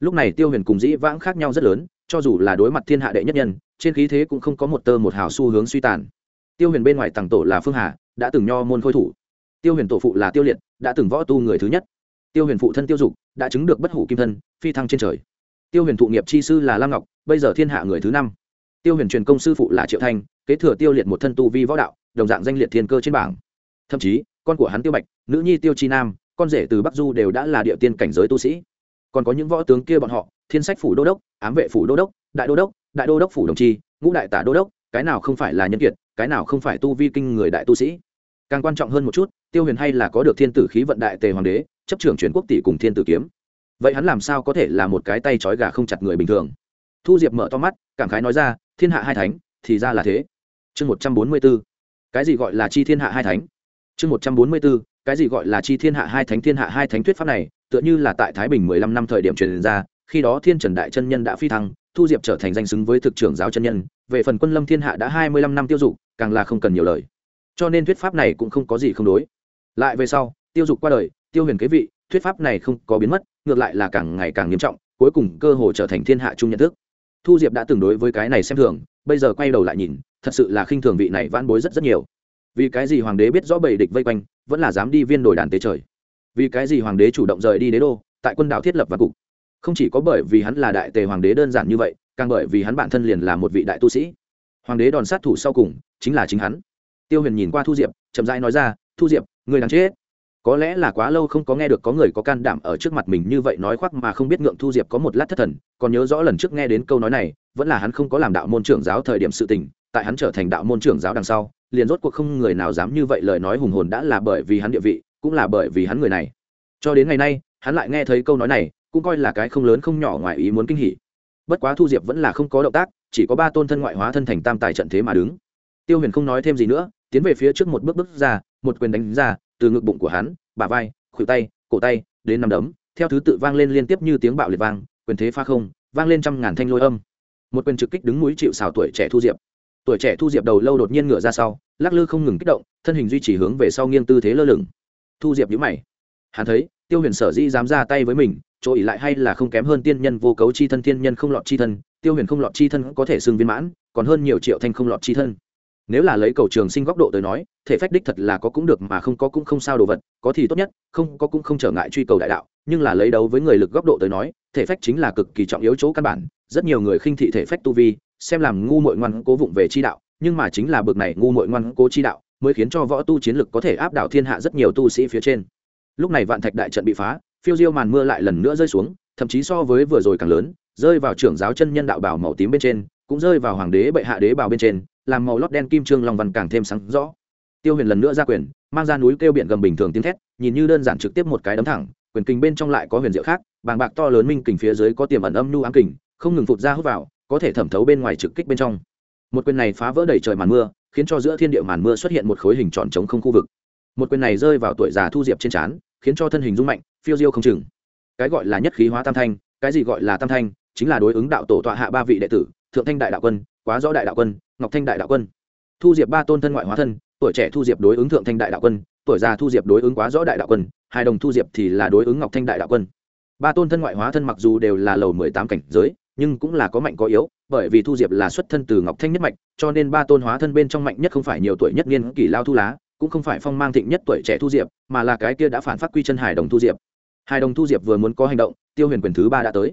Lúc này tiêu huyền cùng dĩ vãng khác nhau rất lớn, cho dù là đối mặt thiên hạ đệ nhất nhân, trên khí thế cũng không có một tơ một hào xu hướng suy tàn. Tiêu huyền bên ngoài tàng tổ là phương hà, đã từng nho môn khôi thủ. Tiêu huyền tổ phụ là tiêu liệt, đã từng võ tu người thứ nhất. Tiêu huyền phụ thân tiêu dục, đã chứng được bất hủ kim thân, phi thăng trên trời. Tiêu huyền thụ nghiệp chi sư là lam ngọc, bây giờ thiên hạ người thứ năm tiêu huyền truyền công sư phụ là triệu thanh, kế thừa tiêu liệt một thân tu vi võ đạo, đồng dạng danh liệt thiên cơ trên bảng. Thậm chí, con của hắn tiêu bạch, nữ nhi tiêu chi nam, con rể từ bắc du đều đã là địa tiên cảnh giới tu sĩ. Còn có những võ tướng kia bọn họ, thiên sách phủ đô đốc, ám vệ phủ đô đốc, đại đô đốc, đại đô đốc phủ đồng chi, ngũ đại tả đô đốc, cái nào không phải là nhân kiệt, cái nào không phải tu vi kinh người đại tu sĩ. Càng quan trọng hơn một chút, tiêu huyền hay là có được thiên tử khí vận đại tề hoàng đế, chấp trưởng truyền quốc tỷ cùng thiên tử kiếm. Vậy hắn làm sao có thể là một cái tay trói gà không chặt người bình thường? Thu diệp mở to mắt, cảm khái nói ra thiên hạ hai thánh, thì ra là thế. Chương một trăm bốn mươi b ố cái gì gọi là chi thiên hạ hai thánh? Chương một trăm bốn mươi b ố cái gì gọi là chi thiên hạ hai thánh? Thiên hạ hai thánh thuyết pháp này, tựa như là tại thái bình mười lăm năm thời điểm truyền ra, khi đó thiên trần đại chân nhân đã phi thăng, thu diệp trở thành danh xứng với thực trưởng giáo chân nhân, về phần quân lâm thiên hạ đã hai mươi lăm năm tiêu dục, càng là không cần nhiều lời. Cho nên thuyết pháp này cũng không có gì không đối. Lại về sau, tiêu dục qua đời, tiêu huyền kế vị, thuyết pháp này không có biến mất, ngược lại là càng ngày càng nghiêm trọng, cuối cùng cơ hồ trở thành thiên hạ chung nhận thức thu diệp đã từng đối với cái này xem thường, bây giờ quay đầu lại nhìn, thật sự là khinh thường vị này van bối rất rất nhiều. Vì cái gì hoàng đế biết rõ bầy địch vây quanh, vẫn là dám đi viên đồi đàn tế trời? Vì cái gì hoàng đế chủ động rời đi đế đô, tại quân đảo thiết lập và cục? Không chỉ có bởi vì hắn là đại tề hoàng đế đơn giản như vậy, càng bởi vì hắn bản thân liền là một vị đại tu sĩ. Hoàng đế đòn sát thủ sau cùng, chính là chính hắn. Tiêu huyền nhìn qua thu diệp, chậm rãi nói ra, thu diệp người đáng chết có lẽ là quá lâu không có nghe được có người có can đảm ở trước mặt mình như vậy nói khoác mà không biết ngượng thu diệp có một lát thất thần, còn nhớ rõ lần trước nghe đến câu nói này, vẫn là hắn không có làm đạo môn trưởng giáo thời điểm sự tình, tại hắn trở thành đạo môn trưởng giáo đằng sau, liền rốt cuộc không người nào dám như vậy lời nói hùng hồn đã là bởi vì hắn địa vị, cũng là bởi vì hắn người này. Cho đến ngày nay, hắn lại nghe thấy câu nói này, cũng coi là cái không lớn không nhỏ ngoài ý muốn kinh hỉ. Bất quá thu diệp vẫn là không có động tác, chỉ có ba tôn thân ngoại hóa thân thành tam tài trận thế mà đứng. Tiêu huyền không nói thêm gì nữa, tiến về phía trước một bước bước ra, một quyền đánh ra từ ngực bụng của hắn, bả vai, khuỷu tay, cổ tay, đến nằm đấm, theo thứ tự vang lên liên tiếp như tiếng bạo liệt vang, quyền thế pha không, vang lên trăm ngàn thanh lôi âm. Một quyền trực kích đứng mũi chịu xào tuổi trẻ thu diệp. Tuổi trẻ thu diệp đầu lâu đột nhiên ngửa ra sau, lắc lư không ngừng kích động, thân hình duy trì hướng về sau nghiêng tư thế lơ lửng. Thu diệp nhíu mày. Hắn thấy, tiêu huyền sở dĩ dám ra tay với mình, chỗ ỉ lại hay là không kém hơn tiên nhân vô cấu chi thân, tiên nhân không lọt chi thân, tiêu huyền không lọt chi thân có thể xưng viên mãn, còn hơn nhiều triệu thanh không lọt chi thân nếu là lấy cầu trường sinh góc độ tới nói, thể phách đích thật là có cũng được mà không có cũng không sao đồ vật, có thì tốt nhất, không có cũng không trở ngại truy cầu đại đạo, nhưng là lấy đấu với người lực góc độ tới nói, thể phách chính là cực kỳ trọng yếu chỗ căn bản, rất nhiều người khinh thị thể phách tu vi, xem làm ngu mội ngoan cố vụng về chi đạo, nhưng mà chính là bực này ngu mội ngoan cố chi đạo, mới khiến cho võ tu chiến lực có thể áp đảo thiên hạ rất nhiều tu sĩ phía trên. Lúc này vạn thạch đại trận bị phá, phiêu diêu màn mưa lại lần nữa rơi xuống, thậm chí so với vừa rồi càng lớn, rơi vào trưởng giáo chân nhân đạo bảo màu tím bên trên, cũng rơi vào hoàng đế bệ hạ đế bảo bên trên làm màu lót đen kim trương long văn càng thêm sáng rõ. Tiêu huyền lần nữa ra quyền, mang ra núi kêu biển gầm bình thường tiếng thét, nhìn như đơn giản trực tiếp một cái đấm thẳng, quyền kình bên trong lại có huyền diệu khác, bàng bạc to lớn minh kình phía dưới có tiềm ẩn âm nu ám kình, không ngừng phụt ra hút vào, có thể thẩm thấu bên ngoài trực kích bên trong. Một quyền này phá vỡ đầy trời màn mưa, khiến cho giữa thiên địa màn mưa xuất hiện một khối hình tròn trống không khu vực. Một quyền này rơi vào tuổi già thu diệp trên trán, khiến cho thân hình rung mạnh, phiêu diêu không chừng. Cái gọi là nhất khí hóa tam thanh, cái gì gọi là tam thanh, chính là đối ứng đạo tổ tọa hạ ba vị đệ tử, thượng thanh đại đạo quân, quá rõ đại đạo quân ngọc thanh đại đạo quân. Thu diệp ba tôn thân ngoại hóa thân, tuổi trẻ thu diệp đối ứng thượng thanh đại đạo quân, tuổi già thu diệp đối ứng quá rõ đại đạo quân, hai đồng thu diệp thì là đối ứng ngọc thanh đại đạo quân. Ba tôn thân ngoại hóa thân mặc dù đều là lầu mười tám cảnh giới, nhưng cũng là có mạnh có yếu, bởi vì thu diệp là xuất thân từ ngọc thanh nhất mạch, cho nên ba tôn hóa thân bên trong mạnh nhất không phải nhiều tuổi nhất niên kỷ lao thu lá, cũng không phải phong mang thịnh nhất tuổi trẻ thu diệp, mà là cái kia đã phản phát quy chân hải đồng thu diệp. Hải đồng thu diệp vừa muốn có hành động, tiêu huyền quyền thứ ba đã tới.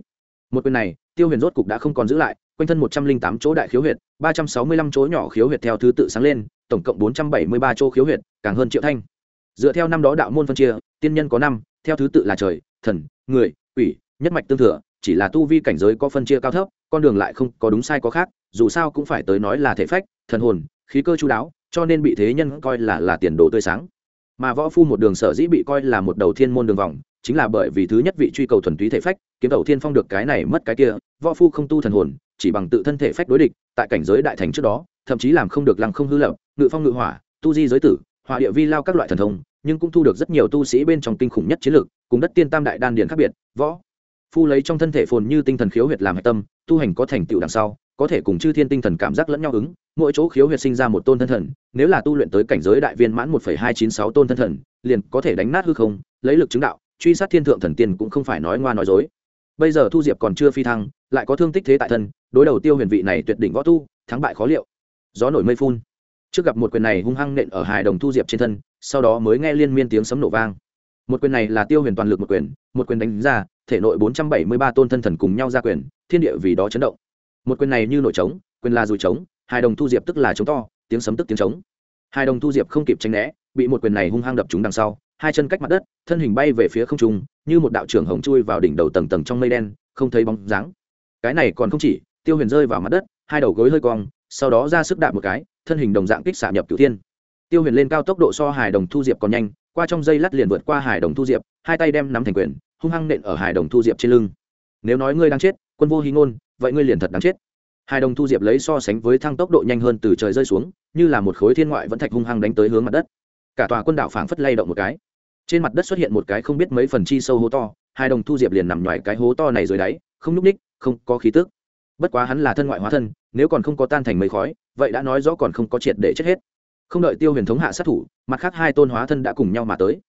Một quyền này, tiêu huyền rốt cục đã không còn giữ lại quanh thân một trăm linh tám chỗ đại khiếu huyệt, ba trăm sáu mươi lăm chỗ nhỏ khiếu huyệt theo thứ tự sáng lên, tổng cộng bốn trăm bảy mươi ba chỗ khiếu huyệt, càng hơn triệu thanh. Dựa theo năm đó đạo môn phân chia, tiên nhân có năm, theo thứ tự là trời, thần, người, quỷ, nhất mạch tương thừa, chỉ là tu vi cảnh giới có phân chia cao thấp, con đường lại không có đúng sai có khác, dù sao cũng phải tới nói là thể phách, thần hồn, khí cơ chú đáo, cho nên bị thế nhân coi là là tiền đồ tươi sáng mà võ phu một đường sở dĩ bị coi là một đầu thiên môn đường vòng, chính là bởi vì thứ nhất vị truy cầu thuần túy thể phách, kiếm đầu thiên phong được cái này mất cái kia, võ phu không tu thần hồn, chỉ bằng tự thân thể phách đối địch, tại cảnh giới đại thành trước đó, thậm chí làm không được lăng không hư lập, ngự phong ngự hỏa, tu di giới tử, hỏa địa vi lao các loại thần thông, nhưng cũng thu được rất nhiều tu sĩ bên trong kinh khủng nhất chiến lược cùng đất tiên tam đại đan điền khác biệt, võ phu lấy trong thân thể phồn như tinh thần khiếu huyệt làm hạch tâm, tu hành có thành tựu đằng sau có thể cùng chư thiên tinh thần cảm giác lẫn nhau ứng, mỗi chỗ khiếu huyệt sinh ra một tôn thân thần, nếu là tu luyện tới cảnh giới đại viên mãn một hai chín sáu tôn thân thần, liền có thể đánh nát hư không, lấy lực chứng đạo, truy sát thiên thượng thần tiên cũng không phải nói ngoa nói dối. Bây giờ thu diệp còn chưa phi thăng, lại có thương tích thế tại thân, đối đầu tiêu huyền vị này tuyệt đỉnh võ tu, thắng bại khó liệu. Gió nổi mây phun. Trước gặp một quyền này hung hăng nện ở hài đồng thu diệp trên thân, sau đó mới nghe liên miên tiếng sấm nổ vang. Một quyền này là tiêu huyền toàn lực một quyền một quyền đánh ra, thể nội bốn trăm bảy mươi ba tôn thân thần cùng nhau ra quyền, thiên địa vì đó chấn động một quyền này như nổi trống, quyền là dùi trống, hai đồng thu diệp tức là trống to, tiếng sấm tức tiếng trống. Hai đồng thu diệp không kịp tranh né, bị một quyền này hung hăng đập trúng đằng sau, hai chân cách mặt đất, thân hình bay về phía không trung, như một đạo trưởng hồng chui vào đỉnh đầu tầng tầng trong mây đen, không thấy bóng dáng. Cái này còn không chỉ, tiêu huyền rơi vào mặt đất, hai đầu gối hơi cong, sau đó ra sức đạp một cái, thân hình đồng dạng kích xạ nhập cửu thiên. Tiêu huyền lên cao tốc độ so hài đồng thu diệp còn nhanh, qua trong dây lát liền vượt qua hải đồng thu diệp, hai tay đem nắm thành quyền, hung hăng nện ở hải đồng thu diệp trên lưng. Nếu nói ngươi đang chết, quân vô hí ngôn vậy ngươi liền thật đáng chết. Hai đồng thu diệp lấy so sánh với thăng tốc độ nhanh hơn từ trời rơi xuống, như là một khối thiên ngoại vẫn thạch hung hăng đánh tới hướng mặt đất. Cả tòa quân đảo phảng phất lay động một cái. Trên mặt đất xuất hiện một cái không biết mấy phần chi sâu hố to, hai đồng thu diệp liền nằm ngoài cái hố to này dưới đáy, không nhúc ních không có khí tức. Bất quá hắn là thân ngoại hóa thân, nếu còn không có tan thành mấy khói, vậy đã nói rõ còn không có triệt để chết hết. Không đợi tiêu huyền thống hạ sát thủ, mặt khác hai tôn hóa thân đã cùng nhau mà tới.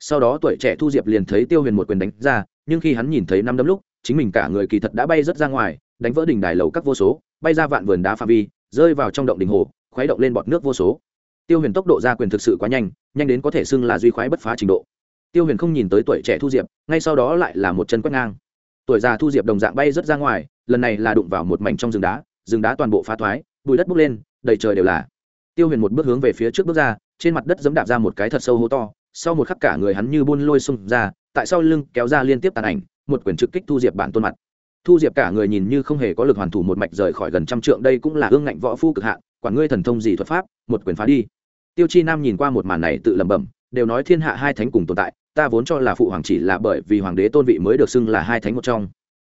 Sau đó tuổi trẻ thu diệp liền thấy tiêu huyền một quyền đánh ra, nhưng khi hắn nhìn thấy năm đấm lúc, chính mình cả người kỳ thật đã bay rất ra ngoài đánh vỡ đỉnh đài lầu các vô số, bay ra vạn vườn đá pha vi, rơi vào trong động đỉnh hồ, khuấy động lên bọt nước vô số. Tiêu huyền tốc độ ra quyền thực sự quá nhanh nhanh đến có thể xưng là duy khoái bất phá trình độ. Tiêu huyền không nhìn tới tuổi trẻ thu diệp, ngay sau đó lại là một chân quét ngang. Tuổi già thu diệp đồng dạng bay rất ra ngoài, lần này là đụng vào một mảnh trong rừng đá rừng đá toàn bộ phá thoái, bụi đất bốc lên, đầy trời đều là. Tiêu huyền một bước hướng về phía trước bước ra, trên mặt đất giẫm đạp ra một cái thật sâu hố to, sau một khắc cả người hắn như buôn lôi xung ra, tại sau lưng kéo ra liên tiếp tàn ảnh, một quyển trực kích thu diệp bản tôn mặt thu diệp cả người nhìn như không hề có lực hoàn thủ một mạch rời khỏi gần trăm trượng, đây cũng là ương ngạnh võ phu cực hạn, quản ngươi thần thông gì thuật pháp, một quyền phá đi. Tiêu chi nam nhìn qua một màn này tự lẩm bẩm, đều nói thiên hạ hai thánh cùng tồn tại, ta vốn cho là phụ hoàng chỉ là bởi vì hoàng đế tôn vị mới được xưng là hai thánh một trong.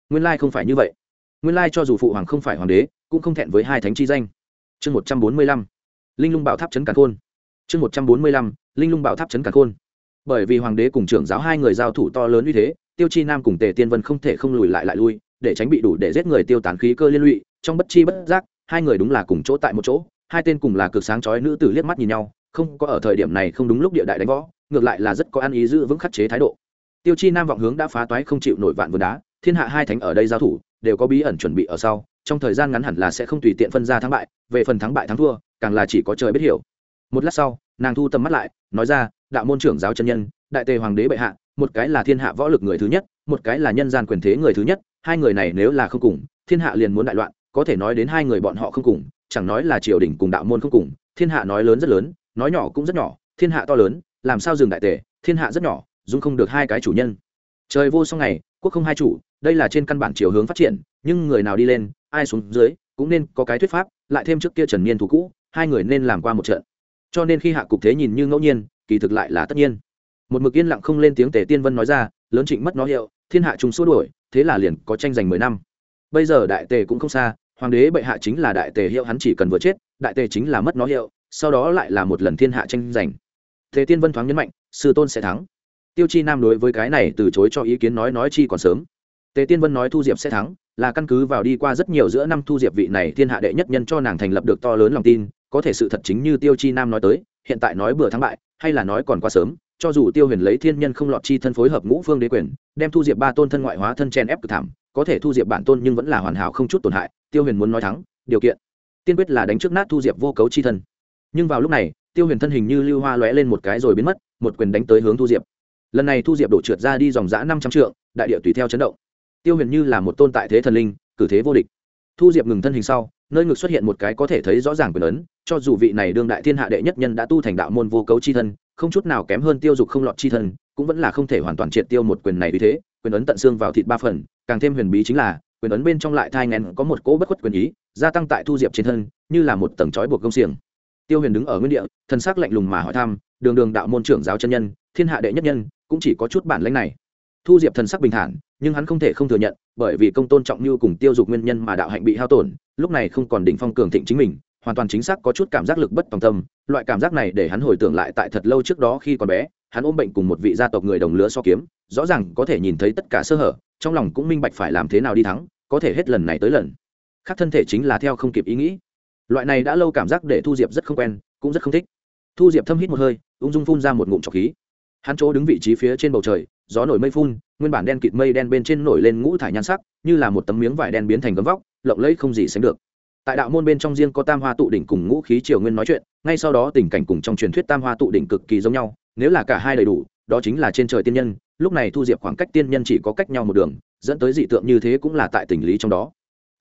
Nguyên lai không phải như vậy. Nguyên lai cho dù phụ hoàng không phải hoàng đế, cũng không thẹn với hai thánh chi danh. Chương một trăm bốn mươi lăm, linh lung bảo tháp chấn cả khôn. Chương một trăm bốn mươi lăm, linh lung bảo tháp chấn cả khôn. Bởi vì hoàng đế cùng trưởng giáo hai người giao thủ to lớn như thế, tiêu chi nam cùng tề tiên vân không thể không lùi lại lại lui để tránh bị đủ để giết người tiêu tán khí cơ liên lụy, trong bất chi bất giác, hai người đúng là cùng chỗ tại một chỗ, hai tên cùng là cực sáng chói nữ tử liếc mắt nhìn nhau, không có ở thời điểm này không đúng lúc địa đại đánh võ, ngược lại là rất có ăn ý giữ vững khắc chế thái độ. Tiêu chi nam vọng hướng đã phá toái không chịu nổi vạn vườn đá, thiên hạ hai thánh ở đây giao thủ, đều có bí ẩn chuẩn bị ở sau, trong thời gian ngắn hẳn là sẽ không tùy tiện phân ra thắng bại, về phần thắng bại thắng thua, càng là chỉ có trời biết hiểu. Một lát sau, nàng thu tầm mắt lại, nói ra, đạo môn trưởng giáo chân nhân, đại tề hoàng đế bệ hạ, một cái là thiên hạ võ lực người thứ nhất, một cái là nhân gian quyền thế người thứ nhất hai người này nếu là không cùng, thiên hạ liền muốn đại loạn, có thể nói đến hai người bọn họ không cùng, chẳng nói là triều đình cùng đạo môn không cùng, thiên hạ nói lớn rất lớn, nói nhỏ cũng rất nhỏ, thiên hạ to lớn, làm sao dừng đại tề, thiên hạ rất nhỏ, dung không được hai cái chủ nhân. Trời vô song này quốc không hai chủ, đây là trên căn bản chiều hướng phát triển, nhưng người nào đi lên, ai xuống dưới, cũng nên có cái thuyết pháp, lại thêm trước kia trần niên thủ cũ, hai người nên làm qua một trận. Cho nên khi hạ cục thế nhìn như ngẫu nhiên, kỳ thực lại là tất nhiên. Một mực yên lặng không lên tiếng tề tiên vân nói ra, lớn trịnh mất nó hiệu, thiên hạ chúng xua đuổi thế là liền có tranh giành mười năm. Bây giờ đại tề cũng không xa, hoàng đế bệ hạ chính là đại tề hiệu hắn chỉ cần vừa chết, đại tề chính là mất nó hiệu, sau đó lại là một lần thiên hạ tranh giành. Thế tiên vân thoáng nhấn mạnh, sư tôn sẽ thắng. Tiêu chi nam đối với cái này từ chối cho ý kiến nói nói chi còn sớm. Tề tiên vân nói thu diệp sẽ thắng, là căn cứ vào đi qua rất nhiều giữa năm thu diệp vị này thiên hạ đệ nhất nhân cho nàng thành lập được to lớn lòng tin, có thể sự thật chính như tiêu chi nam nói tới, hiện tại nói bừa thắng bại, hay là nói còn quá sớm cho dù tiêu huyền lấy thiên nhân không lọt chi thân phối hợp ngũ phương đế quyền, đem thu diệp ba tôn thân ngoại hóa thân chen ép cực thảm, có thể thu diệp bản tôn nhưng vẫn là hoàn hảo không chút tổn hại, tiêu huyền muốn nói thắng, điều kiện. Tiên quyết là đánh trước nát thu diệp vô cấu chi thân. Nhưng vào lúc này, tiêu huyền thân hình như lưu hoa lóe lên một cái rồi biến mất, một quyền đánh tới hướng thu diệp. Lần này thu diệp đổ trượt ra đi dòng giã năm trăm trượng, đại địa tùy theo chấn động. Tiêu huyền như là một tôn tại thế thần linh, cử thế vô địch. Thu diệp ngừng thân hình sau, nơi ngực xuất hiện một cái có thể thấy rõ ràng quyền ấn, cho dù vị này đương đại thiên hạ đệ nhất nhân đã tu thành đạo môn vô cấu chi thân không chút nào kém hơn tiêu dục không lọt chi thân, cũng vẫn là không thể hoàn toàn triệt tiêu một quyền này vì thế, quyền ấn tận xương vào thịt ba phần, càng thêm huyền bí chính là, quyền ấn bên trong lại thai ngén có một cỗ bất khuất quyền ý, gia tăng tại thu diệp trên thân, như là một tầng trói buộc công xiềng. Tiêu huyền đứng ở nguyên địa thân xác lạnh lùng mà hỏi thăm, đường đường đạo môn trưởng giáo chân nhân, thiên hạ đệ nhất nhân, cũng chỉ có chút bản lãnh này. Thu diệp thần sắc bình thản, nhưng hắn không thể không thừa nhận, bởi vì công tôn trọng như cùng tiêu dục nguyên nhân mà đạo hạnh bị hao tổn, lúc này không còn đỉnh phong cường thịnh chính mình hoàn toàn chính xác có chút cảm giác lực bất tòng tâm, loại cảm giác này để hắn hồi tưởng lại tại thật lâu trước đó khi còn bé, hắn ôm bệnh cùng một vị gia tộc người đồng lứa so kiếm, rõ ràng có thể nhìn thấy tất cả sơ hở, trong lòng cũng minh bạch phải làm thế nào đi thắng, có thể hết lần này tới lần. Khác thân thể chính là theo không kịp ý nghĩ. Loại này đã lâu cảm giác để thu diệp rất không quen, cũng rất không thích. Thu diệp thâm hít một hơi, ung dung phun ra một ngụm trọc khí. Hắn chỗ đứng vị trí phía trên bầu trời, gió nổi mây phun, nguyên bản đen kịt mây đen bên trên nổi lên ngũ thải nhan sắc, như là một tấm miếng vải đen biến thành gấm vóc, lộng lẫy không gì sánh được tại đạo môn bên trong riêng có tam hoa tụ đỉnh cùng ngũ khí triều nguyên nói chuyện, ngay sau đó tình cảnh cùng trong truyền thuyết tam hoa tụ đỉnh cực kỳ giống nhau, nếu là cả hai đầy đủ, đó chính là trên trời tiên nhân, lúc này thu diệp khoảng cách tiên nhân chỉ có cách nhau một đường, dẫn tới dị tượng như thế cũng là tại tình lý trong đó.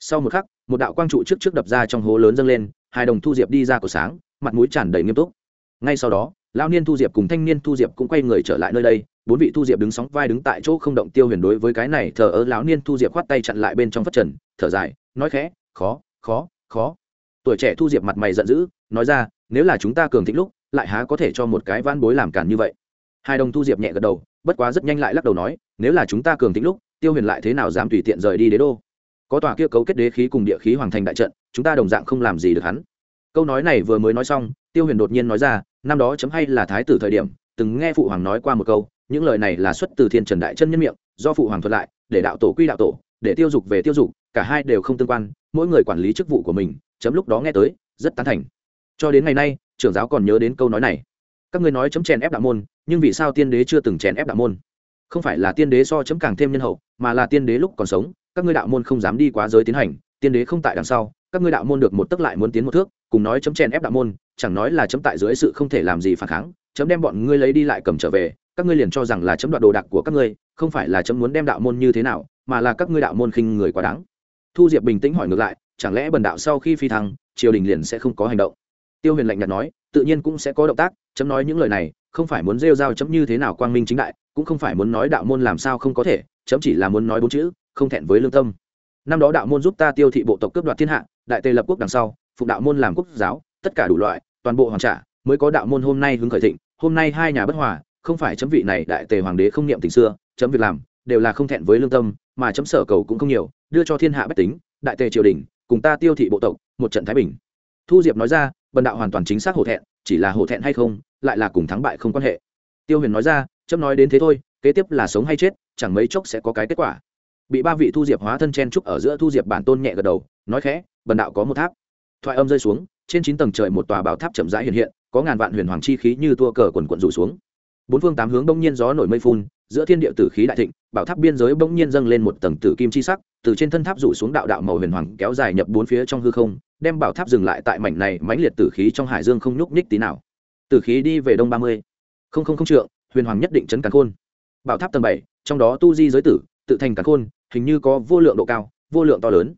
Sau một khắc, một đạo quang trụ trước trước đập ra trong hố lớn dâng lên, hai đồng thu diệp đi ra cổ sáng, mặt mũi tràn đầy nghiêm túc. Ngay sau đó, lão niên thu diệp cùng thanh niên thu diệp cũng quay người trở lại nơi đây, bốn vị thu diệp đứng sóng vai đứng tại chỗ không động tiêu huyền đối với cái này, thờ ơ lão niên thu diệp khoát tay chặn lại bên trong phất trần, thở dài, nói khẽ, khó khó khó. Tuổi trẻ thu diệp mặt mày giận dữ, nói ra, nếu là chúng ta cường thịnh lúc, lại há có thể cho một cái van bối làm cản như vậy? Hai đồng thu diệp nhẹ gật đầu, bất quá rất nhanh lại lắc đầu nói, nếu là chúng ta cường thịnh lúc, tiêu huyền lại thế nào dám tùy tiện rời đi đế đô? Có tòa kia cấu kết đế khí cùng địa khí hoàng thành đại trận, chúng ta đồng dạng không làm gì được hắn. Câu nói này vừa mới nói xong, tiêu huyền đột nhiên nói ra, năm đó chấm hay là thái tử thời điểm, từng nghe phụ hoàng nói qua một câu, những lời này là xuất từ thiên trần đại chân nhân miệng, do phụ hoàng thuật lại, để đạo tổ quy đạo tổ, để tiêu dục về tiêu dục, cả hai đều không tương quan mỗi người quản lý chức vụ của mình, chấm lúc đó nghe tới, rất tán thành. Cho đến ngày nay, trưởng giáo còn nhớ đến câu nói này. Các ngươi nói chấm chèn ép đạo môn, nhưng vì sao tiên đế chưa từng chèn ép đạo môn? Không phải là tiên đế so chấm càng thêm nhân hậu, mà là tiên đế lúc còn sống, các ngươi đạo môn không dám đi quá giới tiến hành, tiên đế không tại đằng sau, các ngươi đạo môn được một tức lại muốn tiến một thước, cùng nói chấm chèn ép đạo môn, chẳng nói là chấm tại dưới sự không thể làm gì phản kháng, chấm đem bọn ngươi lấy đi lại cầm trở về, các ngươi liền cho rằng là chấm đoạt đồ đạc của các ngươi, không phải là chấm muốn đem đạo môn như thế nào, mà là các ngươi đạo môn khinh người quá đáng thu diệp bình tĩnh hỏi ngược lại, chẳng lẽ bần đạo sau khi phi thăng, triều đình liền sẽ không có hành động? Tiêu huyền lạnh nhạt nói, tự nhiên cũng sẽ có động tác, chấm nói những lời này, không phải muốn rêu rao chấm như thế nào quang minh chính đại, cũng không phải muốn nói đạo môn làm sao không có thể, chấm chỉ là muốn nói bốn chữ, không thẹn với lương tâm. Năm đó đạo môn giúp ta tiêu thị bộ tộc cướp đoạt thiên hạ, đại tề lập quốc đằng sau phục đạo môn làm quốc giáo, tất cả đủ loại, toàn bộ hoàn trả, mới có đạo môn hôm nay hứng khởi thịnh, hôm nay hai nhà bất hòa, không phải chấm vị này đại tề hoàng đế không niệm tình xưa, chấm việc làm, đều là không thẹn với lương tâm mà chấm sở cầu cũng không nhiều, đưa cho thiên hạ bách tính, đại tề triều đình, cùng ta tiêu thị bộ tộc, một trận thái bình. Thu diệp nói ra, bần đạo hoàn toàn chính xác hổ thẹn, chỉ là hổ thẹn hay không, lại là cùng thắng bại không quan hệ. Tiêu huyền nói ra, chấm nói đến thế thôi, kế tiếp là sống hay chết, chẳng mấy chốc sẽ có cái kết quả. Bị ba vị thu diệp hóa thân chen trúc ở giữa thu diệp bản tôn nhẹ gật đầu, nói khẽ, bần đạo có một tháp. Thoại âm rơi xuống, trên chín tầng trời một tòa bảo tháp chậm rãi hiện hiện, có ngàn vạn huyền hoàng chi khí như tua cờ quần quận rủ xuống. Bốn phương tám hướng đông nhiên gió nổi mây phun giữa thiên địa tử khí đại thịnh, bảo tháp biên giới bỗng nhiên dâng lên một tầng tử kim chi sắc, từ trên thân tháp rủ xuống đạo đạo màu huyền hoàng kéo dài nhập bốn phía trong hư không, đem bảo tháp dừng lại tại mảnh này mãnh liệt tử khí trong hải dương không nhúc nhích tí nào. Tử khí đi về đông ba mươi, không không không trượng, huyền hoàng nhất định chấn càn khôn. Bảo tháp tầng bảy, trong đó tu di giới tử, tự thành càn khôn, hình như có vô lượng độ cao, vô lượng to lớn.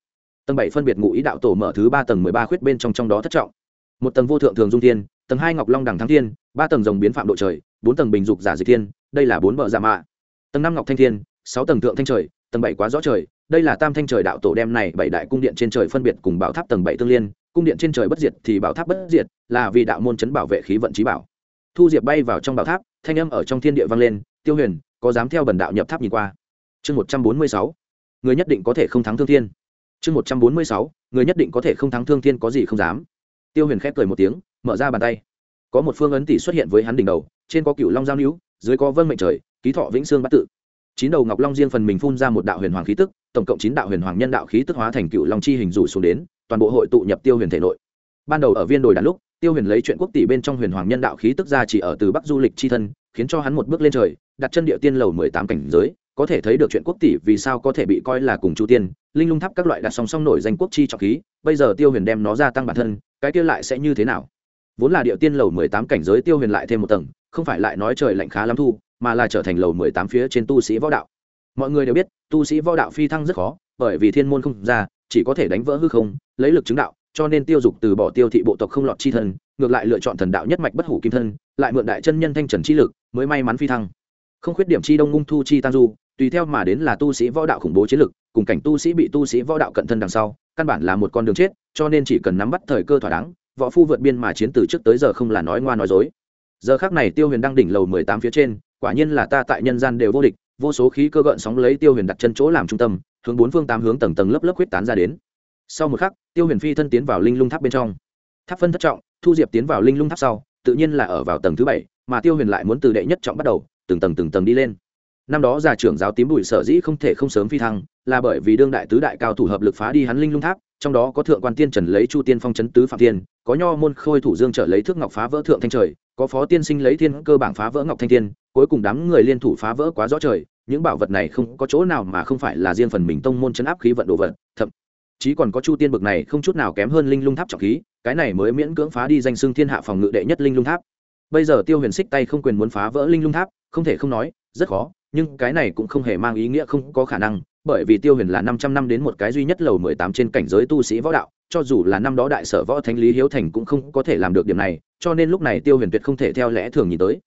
Tầng bảy phân biệt ngụ ý đạo tổ mở thứ ba tầng mười ba khuyết bên trong trong đó thất trọng. Một tầng vô thượng thường dung thiên, tầng hai ngọc long đẳng thắng thiên, ba tầng rồng biến phạm độ trời, bốn tầng bình dục giả dịch thiên đây là bốn bờ giả mạ. Tầng năm ngọc thanh thiên, sáu tầng thượng thanh trời, tầng bảy quá rõ trời. Đây là tam thanh trời đạo tổ đem này bảy đại cung điện trên trời phân biệt cùng bảo tháp tầng bảy tương liên. Cung điện trên trời bất diệt thì bảo tháp bất diệt, là vì đạo môn chấn bảo vệ khí vận trí bảo. Thu diệp bay vào trong bảo tháp, thanh âm ở trong thiên địa vang lên, tiêu huyền, có dám theo bần đạo nhập tháp nhìn qua? Chương một trăm bốn mươi sáu, người nhất định có thể không thắng thương thiên. Chương một trăm bốn mươi sáu, người nhất định có thể không thắng thương thiên, có gì không dám? Tiêu huyền khép cười một tiếng, mở ra bàn tay. Có một phương ấn tỷ xuất hiện với hắn đỉnh đầu, trên có cựu long giao níu dưới có vân mệnh trời, ký thọ vĩnh sương bát tự. Chín đầu ngọc long riêng phần mình phun ra một đạo huyền hoàng khí tức, tổng cộng chín đạo huyền hoàng nhân đạo khí tức hóa thành cựu long chi hình rủ xuống đến, toàn bộ hội tụ nhập tiêu huyền thể nội. Ban đầu ở viên đồi đàn lúc, tiêu huyền lấy chuyện quốc tỷ bên trong huyền hoàng nhân đạo khí tức ra chỉ ở từ bắc du lịch chi thân, khiến cho hắn một bước lên trời, đặt chân địa tiên lầu mười tám cảnh giới, có thể thấy được chuyện quốc tỷ vì sao có thể bị coi là cùng chu tiên, linh lung tháp các loại đặt song song nổi danh quốc chi trọng khí, bây giờ tiêu huyền đem nó gia tăng bản thân, cái kia lại sẽ như thế nào? Vốn là địa tiên lầu mười tám cảnh giới tiêu huyền lại thêm một tầng, không phải lại nói trời lạnh khá lắm thu, mà là trở thành lầu mười tám phía trên tu sĩ võ đạo. Mọi người đều biết, tu sĩ võ đạo phi thăng rất khó, bởi vì thiên môn không ra, chỉ có thể đánh vỡ hư không, lấy lực chứng đạo, cho nên tiêu dục từ bỏ tiêu thị bộ tộc không lọt chi thân, ngược lại lựa chọn thần đạo nhất mạch bất hủ kim thân, lại mượn đại chân nhân thanh trần chi lực, mới may mắn phi thăng. Không khuyết điểm chi đông ngung thu chi tăng du, tùy theo mà đến là tu sĩ võ đạo khủng bố chiến lực, cùng cảnh tu sĩ bị tu sĩ võ đạo cận thân đằng sau, căn bản là một con đường chết, cho nên chỉ cần nắm bắt thời cơ thỏa đáng võ phu vượt biên mà chiến từ trước tới giờ không là nói ngoa nói dối. Giờ khác này tiêu huyền đang đỉnh lầu mười tám phía trên, quả nhiên là ta tại nhân gian đều vô địch, vô số khí cơ gợn sóng lấy tiêu huyền đặt chân chỗ làm trung tâm, hướng bốn phương tám hướng tầng tầng lớp lớp huyết tán ra đến. Sau một khắc, tiêu huyền phi thân tiến vào linh lung tháp bên trong. Tháp phân thất trọng, thu diệp tiến vào linh lung tháp sau, tự nhiên là ở vào tầng thứ bảy, mà tiêu huyền lại muốn từ đệ nhất trọng bắt đầu, từng tầng từng tầng đi lên. Năm đó già trưởng giáo tím bùi sở dĩ không thể không sớm phi thăng, là bởi vì đương đại tứ đại cao thủ hợp lực phá đi hắn linh lung tháp trong đó có thượng quan tiên trần lấy chu tiên phong chấn tứ phạm tiên có nho môn khôi thủ dương trở lấy thước ngọc phá vỡ thượng thanh trời, có phó tiên sinh lấy thiên cơ bảng phá vỡ ngọc thanh tiên cuối cùng đám người liên thủ phá vỡ quá rõ trời, những bảo vật này không có chỗ nào mà không phải là riêng phần mình tông môn chấn áp khí vận đồ vật, thậm chí còn có chu tiên bực này không chút nào kém hơn linh lung tháp trọng khí, cái này mới miễn cưỡng phá đi danh xưng thiên hạ phòng ngự đệ nhất linh lung tháp. Bây giờ tiêu huyền xích tay không quyền muốn phá vỡ linh lung tháp, không thể không nói, rất khó, nhưng cái này cũng không hề mang ý nghĩa không có khả năng bởi vì tiêu huyền là năm trăm năm đến một cái duy nhất lầu mười tám trên cảnh giới tu sĩ võ đạo, cho dù là năm đó đại sở võ thánh lý hiếu thành cũng không có thể làm được điểm này, cho nên lúc này tiêu huyền tuyệt không thể theo lẽ thường nhìn tới.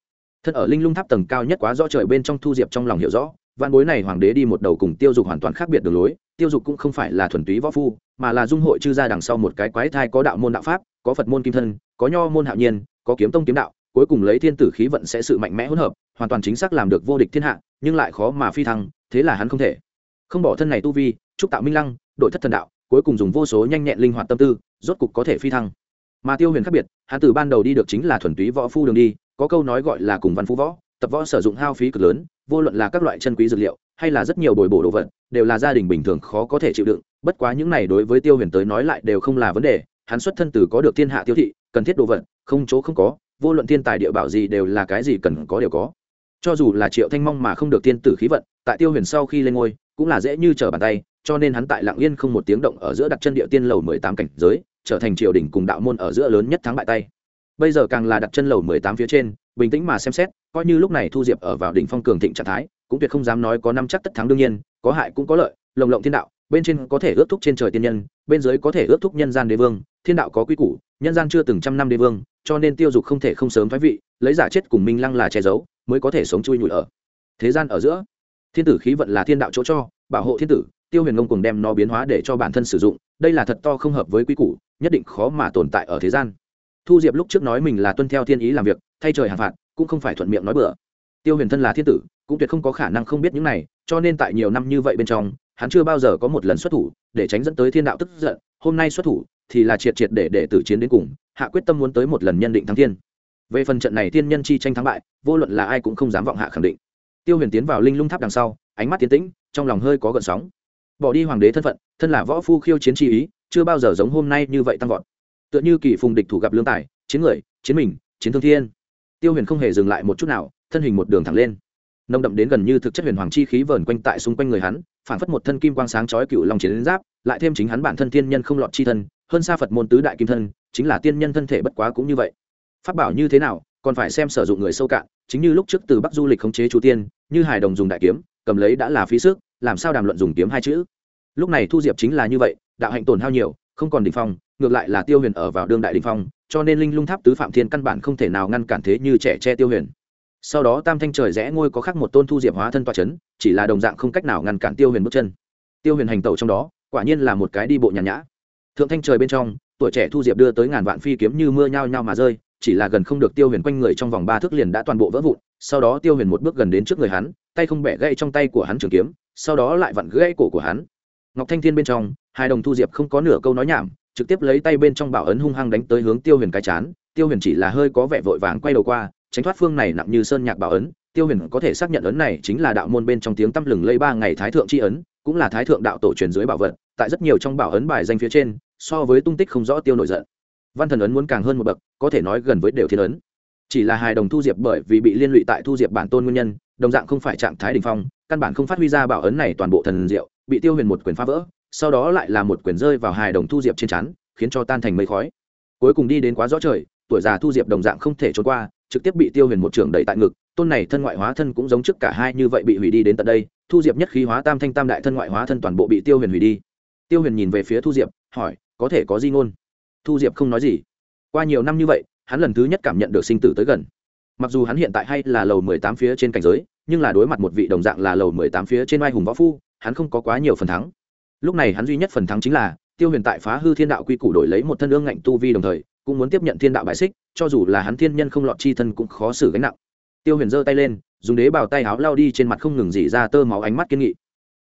Thân ở linh lung tháp tầng cao nhất quá rõ trời bên trong thu diệp trong lòng hiểu rõ văn bối này hoàng đế đi một đầu cùng tiêu dục hoàn toàn khác biệt đường lối, tiêu dục cũng không phải là thuần túy võ phu, mà là dung hội chư ra đằng sau một cái quái thai có đạo môn đạo pháp, có phật môn kim thân, có nho môn hạo nhiên, có kiếm tông kiếm đạo, cuối cùng lấy thiên tử khí vận sẽ sự mạnh mẽ hỗn hợp, hoàn toàn chính xác làm được vô địch thiên hạ, nhưng lại khó mà phi thăng, thế là hắn không thể không bỏ thân này tu vi, chúc tạo minh lăng đội thất thần đạo, cuối cùng dùng vô số nhanh nhẹn linh hoạt tâm tư, rốt cục có thể phi thăng. Mà tiêu huyền khác biệt, hắn từ ban đầu đi được chính là thuần túy võ phu đường đi, có câu nói gọi là cùng văn phú võ, tập võ sử dụng hao phí cực lớn, vô luận là các loại chân quý dược liệu, hay là rất nhiều bồi bổ đồ vật, đều là gia đình bình thường khó có thể chịu đựng, bất quá những này đối với tiêu huyền tới nói lại đều không là vấn đề, hắn xuất thân từ có được thiên hạ tiêu thị, cần thiết đồ vật, không chỗ không có, vô luận thiên tài địa bảo gì đều là cái gì cần có đều có cho dù là triệu thanh mong mà không được thiên tử khí vận, tại tiêu huyền sau khi lên ngôi, cũng là dễ như trở bàn tay, cho nên hắn tại lạng yên không một tiếng động ở giữa đặt chân địa tiên lầu mười tám cảnh giới, trở thành triều đình cùng đạo môn ở giữa lớn nhất thắng bại tay. Bây giờ càng là đặt chân lầu mười tám phía trên, bình tĩnh mà xem xét, coi như lúc này thu diệp ở vào đỉnh phong cường thịnh trạng thái, cũng tuyệt không dám nói có năm chắc tất thắng đương nhiên, có hại cũng có lợi, lồng lộng thiên đạo, bên trên có thể ước thúc trên trời tiên nhân, bên dưới có thể ước thúc nhân gian đế vương, thiên đạo có quy củ, nhân gian chưa từng trăm năm đế vương, cho nên tiêu dục không thể không sớm thoái vị, lấy giả chết cùng minh lăng là che giấu mới có thể sống chui nhủi ở. Thế gian ở giữa, thiên tử khí vận là thiên đạo chỗ cho, bảo hộ thiên tử, tiêu huyền ngông cùng đem nó biến hóa để cho bản thân sử dụng, đây là thật to không hợp với quy củ, nhất định khó mà tồn tại ở thế gian. Thu diệp lúc trước nói mình là tuân theo thiên ý làm việc, thay trời hàng phạt, cũng không phải thuận miệng nói bừa. Tiêu huyền thân là thiên tử, cũng tuyệt không có khả năng không biết những này, cho nên tại nhiều năm như vậy bên trong, hắn chưa bao giờ có một lần xuất thủ để tránh dẫn tới thiên đạo tức giận, hôm nay xuất thủ thì là triệt triệt để để tử chiến đến cùng, hạ quyết tâm muốn tới một lần nhân định thắng thiên về phần trận này thiên nhân chi tranh thắng bại, vô luận là ai cũng không dám vọng hạ khẳng định. Tiêu huyền tiến vào linh lung tháp đằng sau, ánh mắt tiến tĩnh, trong lòng hơi có gợn sóng. Bỏ đi hoàng đế thân phận, thân là võ phu khiêu chiến chi ý, chưa bao giờ giống hôm nay như vậy tăng vọt. Tựa như kỳ phùng địch thủ gặp lương tài, chiến người, chiến mình, chiến thương thiên. Tiêu huyền không hề dừng lại một chút nào, thân hình một đường thẳng lên. Nồng đậm đến gần như thực chất huyền hoàng chi khí vờn quanh tại xung quanh người hắn phản phất một thân kim quang sáng chói cựu long chiến giáp, lại thêm chính hắn bản thân tiên nhân không lọt chi thân, hơn xa phật môn tứ đại kim thân, chính là tiên nhân thân thể bất quá cũng như vậy phát bảo như thế nào, còn phải xem sử dụng người sâu cạn, chính như lúc trước từ bắc du lịch khống chế chu tiên, như hài đồng dùng đại kiếm, cầm lấy đã là phí sức, làm sao đàm luận dùng kiếm hai chữ? Lúc này thu diệp chính là như vậy, đạo hạnh tổn hao nhiều, không còn đ ỉ n h phong, ngược lại là tiêu huyền ở vào đương đại đ ỉ n h phong, cho nên linh lung tháp tứ phạm thiên căn bản không thể nào ngăn cản thế như trẻ che tiêu huyền. Sau đó tam thanh trời rẽ ngôi có khắc một tôn thu diệp hóa thân toa c h ấ n chỉ là đồng dạng không cách nào ngăn cản tiêu huyền bước chân. Tiêu huyền hành tẩu trong đó, quả nhiên là một cái đi bộ nhàn nhã. Thượng thanh trời bên trong, tuổi trẻ thu diệp đưa tới ngàn vạn phi kiếm như mưa nhao nhao mà rơi chỉ là gần không được tiêu huyền quanh người trong vòng ba thước liền đã toàn bộ vỡ vụn, sau đó tiêu huyền một bước gần đến trước người hắn, tay không bẻ gãy trong tay của hắn trường kiếm, sau đó lại vặn gãy cổ của hắn. Ngọc thanh thiên bên trong, hai đồng thu diệp không có nửa câu nói nhảm, trực tiếp lấy tay bên trong bảo ấn hung hăng đánh tới hướng tiêu huyền cái chán, tiêu huyền chỉ là hơi có vẻ vội vàng quay đầu qua, tránh thoát phương này nặng như sơn nhạc bảo ấn, tiêu huyền có thể xác nhận ấn này chính là đạo môn bên trong tiếng tăm lừng lây ba ngày thái thượng c h i ấn, cũng là thái thượng đạo tổ truyền dưới bảo vật, tại rất nhiều trong bảo ấn bài danh phía trên, so với tung tích không rõ tiêu nổi giận. Văn thần ấn muốn càng hơn một bậc có thể nói gần với đều thiên ấn. Chỉ là hài đồng thu diệp bởi vì bị liên lụy tại thu diệp bản tôn nguyên nhân, đồng dạng không phải trạng thái đình phong, căn bản không phát huy ra bảo ấn này toàn bộ thần diệu, bị tiêu huyền một quyền phá vỡ, sau đó lại là một quyền rơi vào hài đồng thu diệp trên chắn khiến cho tan thành mây khói. Cuối cùng đi đến quá rõ trời, tuổi già thu diệp đồng dạng không thể trốn qua, trực tiếp bị tiêu huyền một trường đẩy tại ngực, tôn này thân ngoại hóa thân cũng giống trước cả hai như vậy bị hủy đi đến tận đây, thu diệp nhất khí hóa tam thanh tam đại thân ngoại hóa thân toàn bộ bị tiêu huyền hủy đi. Tiêu huyền nhìn về phía thu diệp, hỏi, có thể có di ngôn? Thu diệp không nói gì qua nhiều năm như vậy, hắn lần thứ nhất cảm nhận được sinh tử tới gần. Mặc dù hắn hiện tại hay là lầu mười tám phía trên cảnh giới, nhưng là đối mặt một vị đồng dạng là lầu mười tám phía trên oai hùng võ phu, hắn không có quá nhiều phần thắng. Lúc này hắn duy nhất phần thắng chính là tiêu huyền tại phá hư thiên đạo quy củ đổi lấy một thân ương ngạnh tu vi đồng thời, cũng muốn tiếp nhận thiên đạo bài xích, cho dù là hắn thiên nhân không lọt chi thân cũng khó xử gánh nặng. Tiêu huyền giơ tay lên, dùng đế bào tay áo lao đi trên mặt không ngừng dỉ ra tơ máu ánh mắt kiên nghị.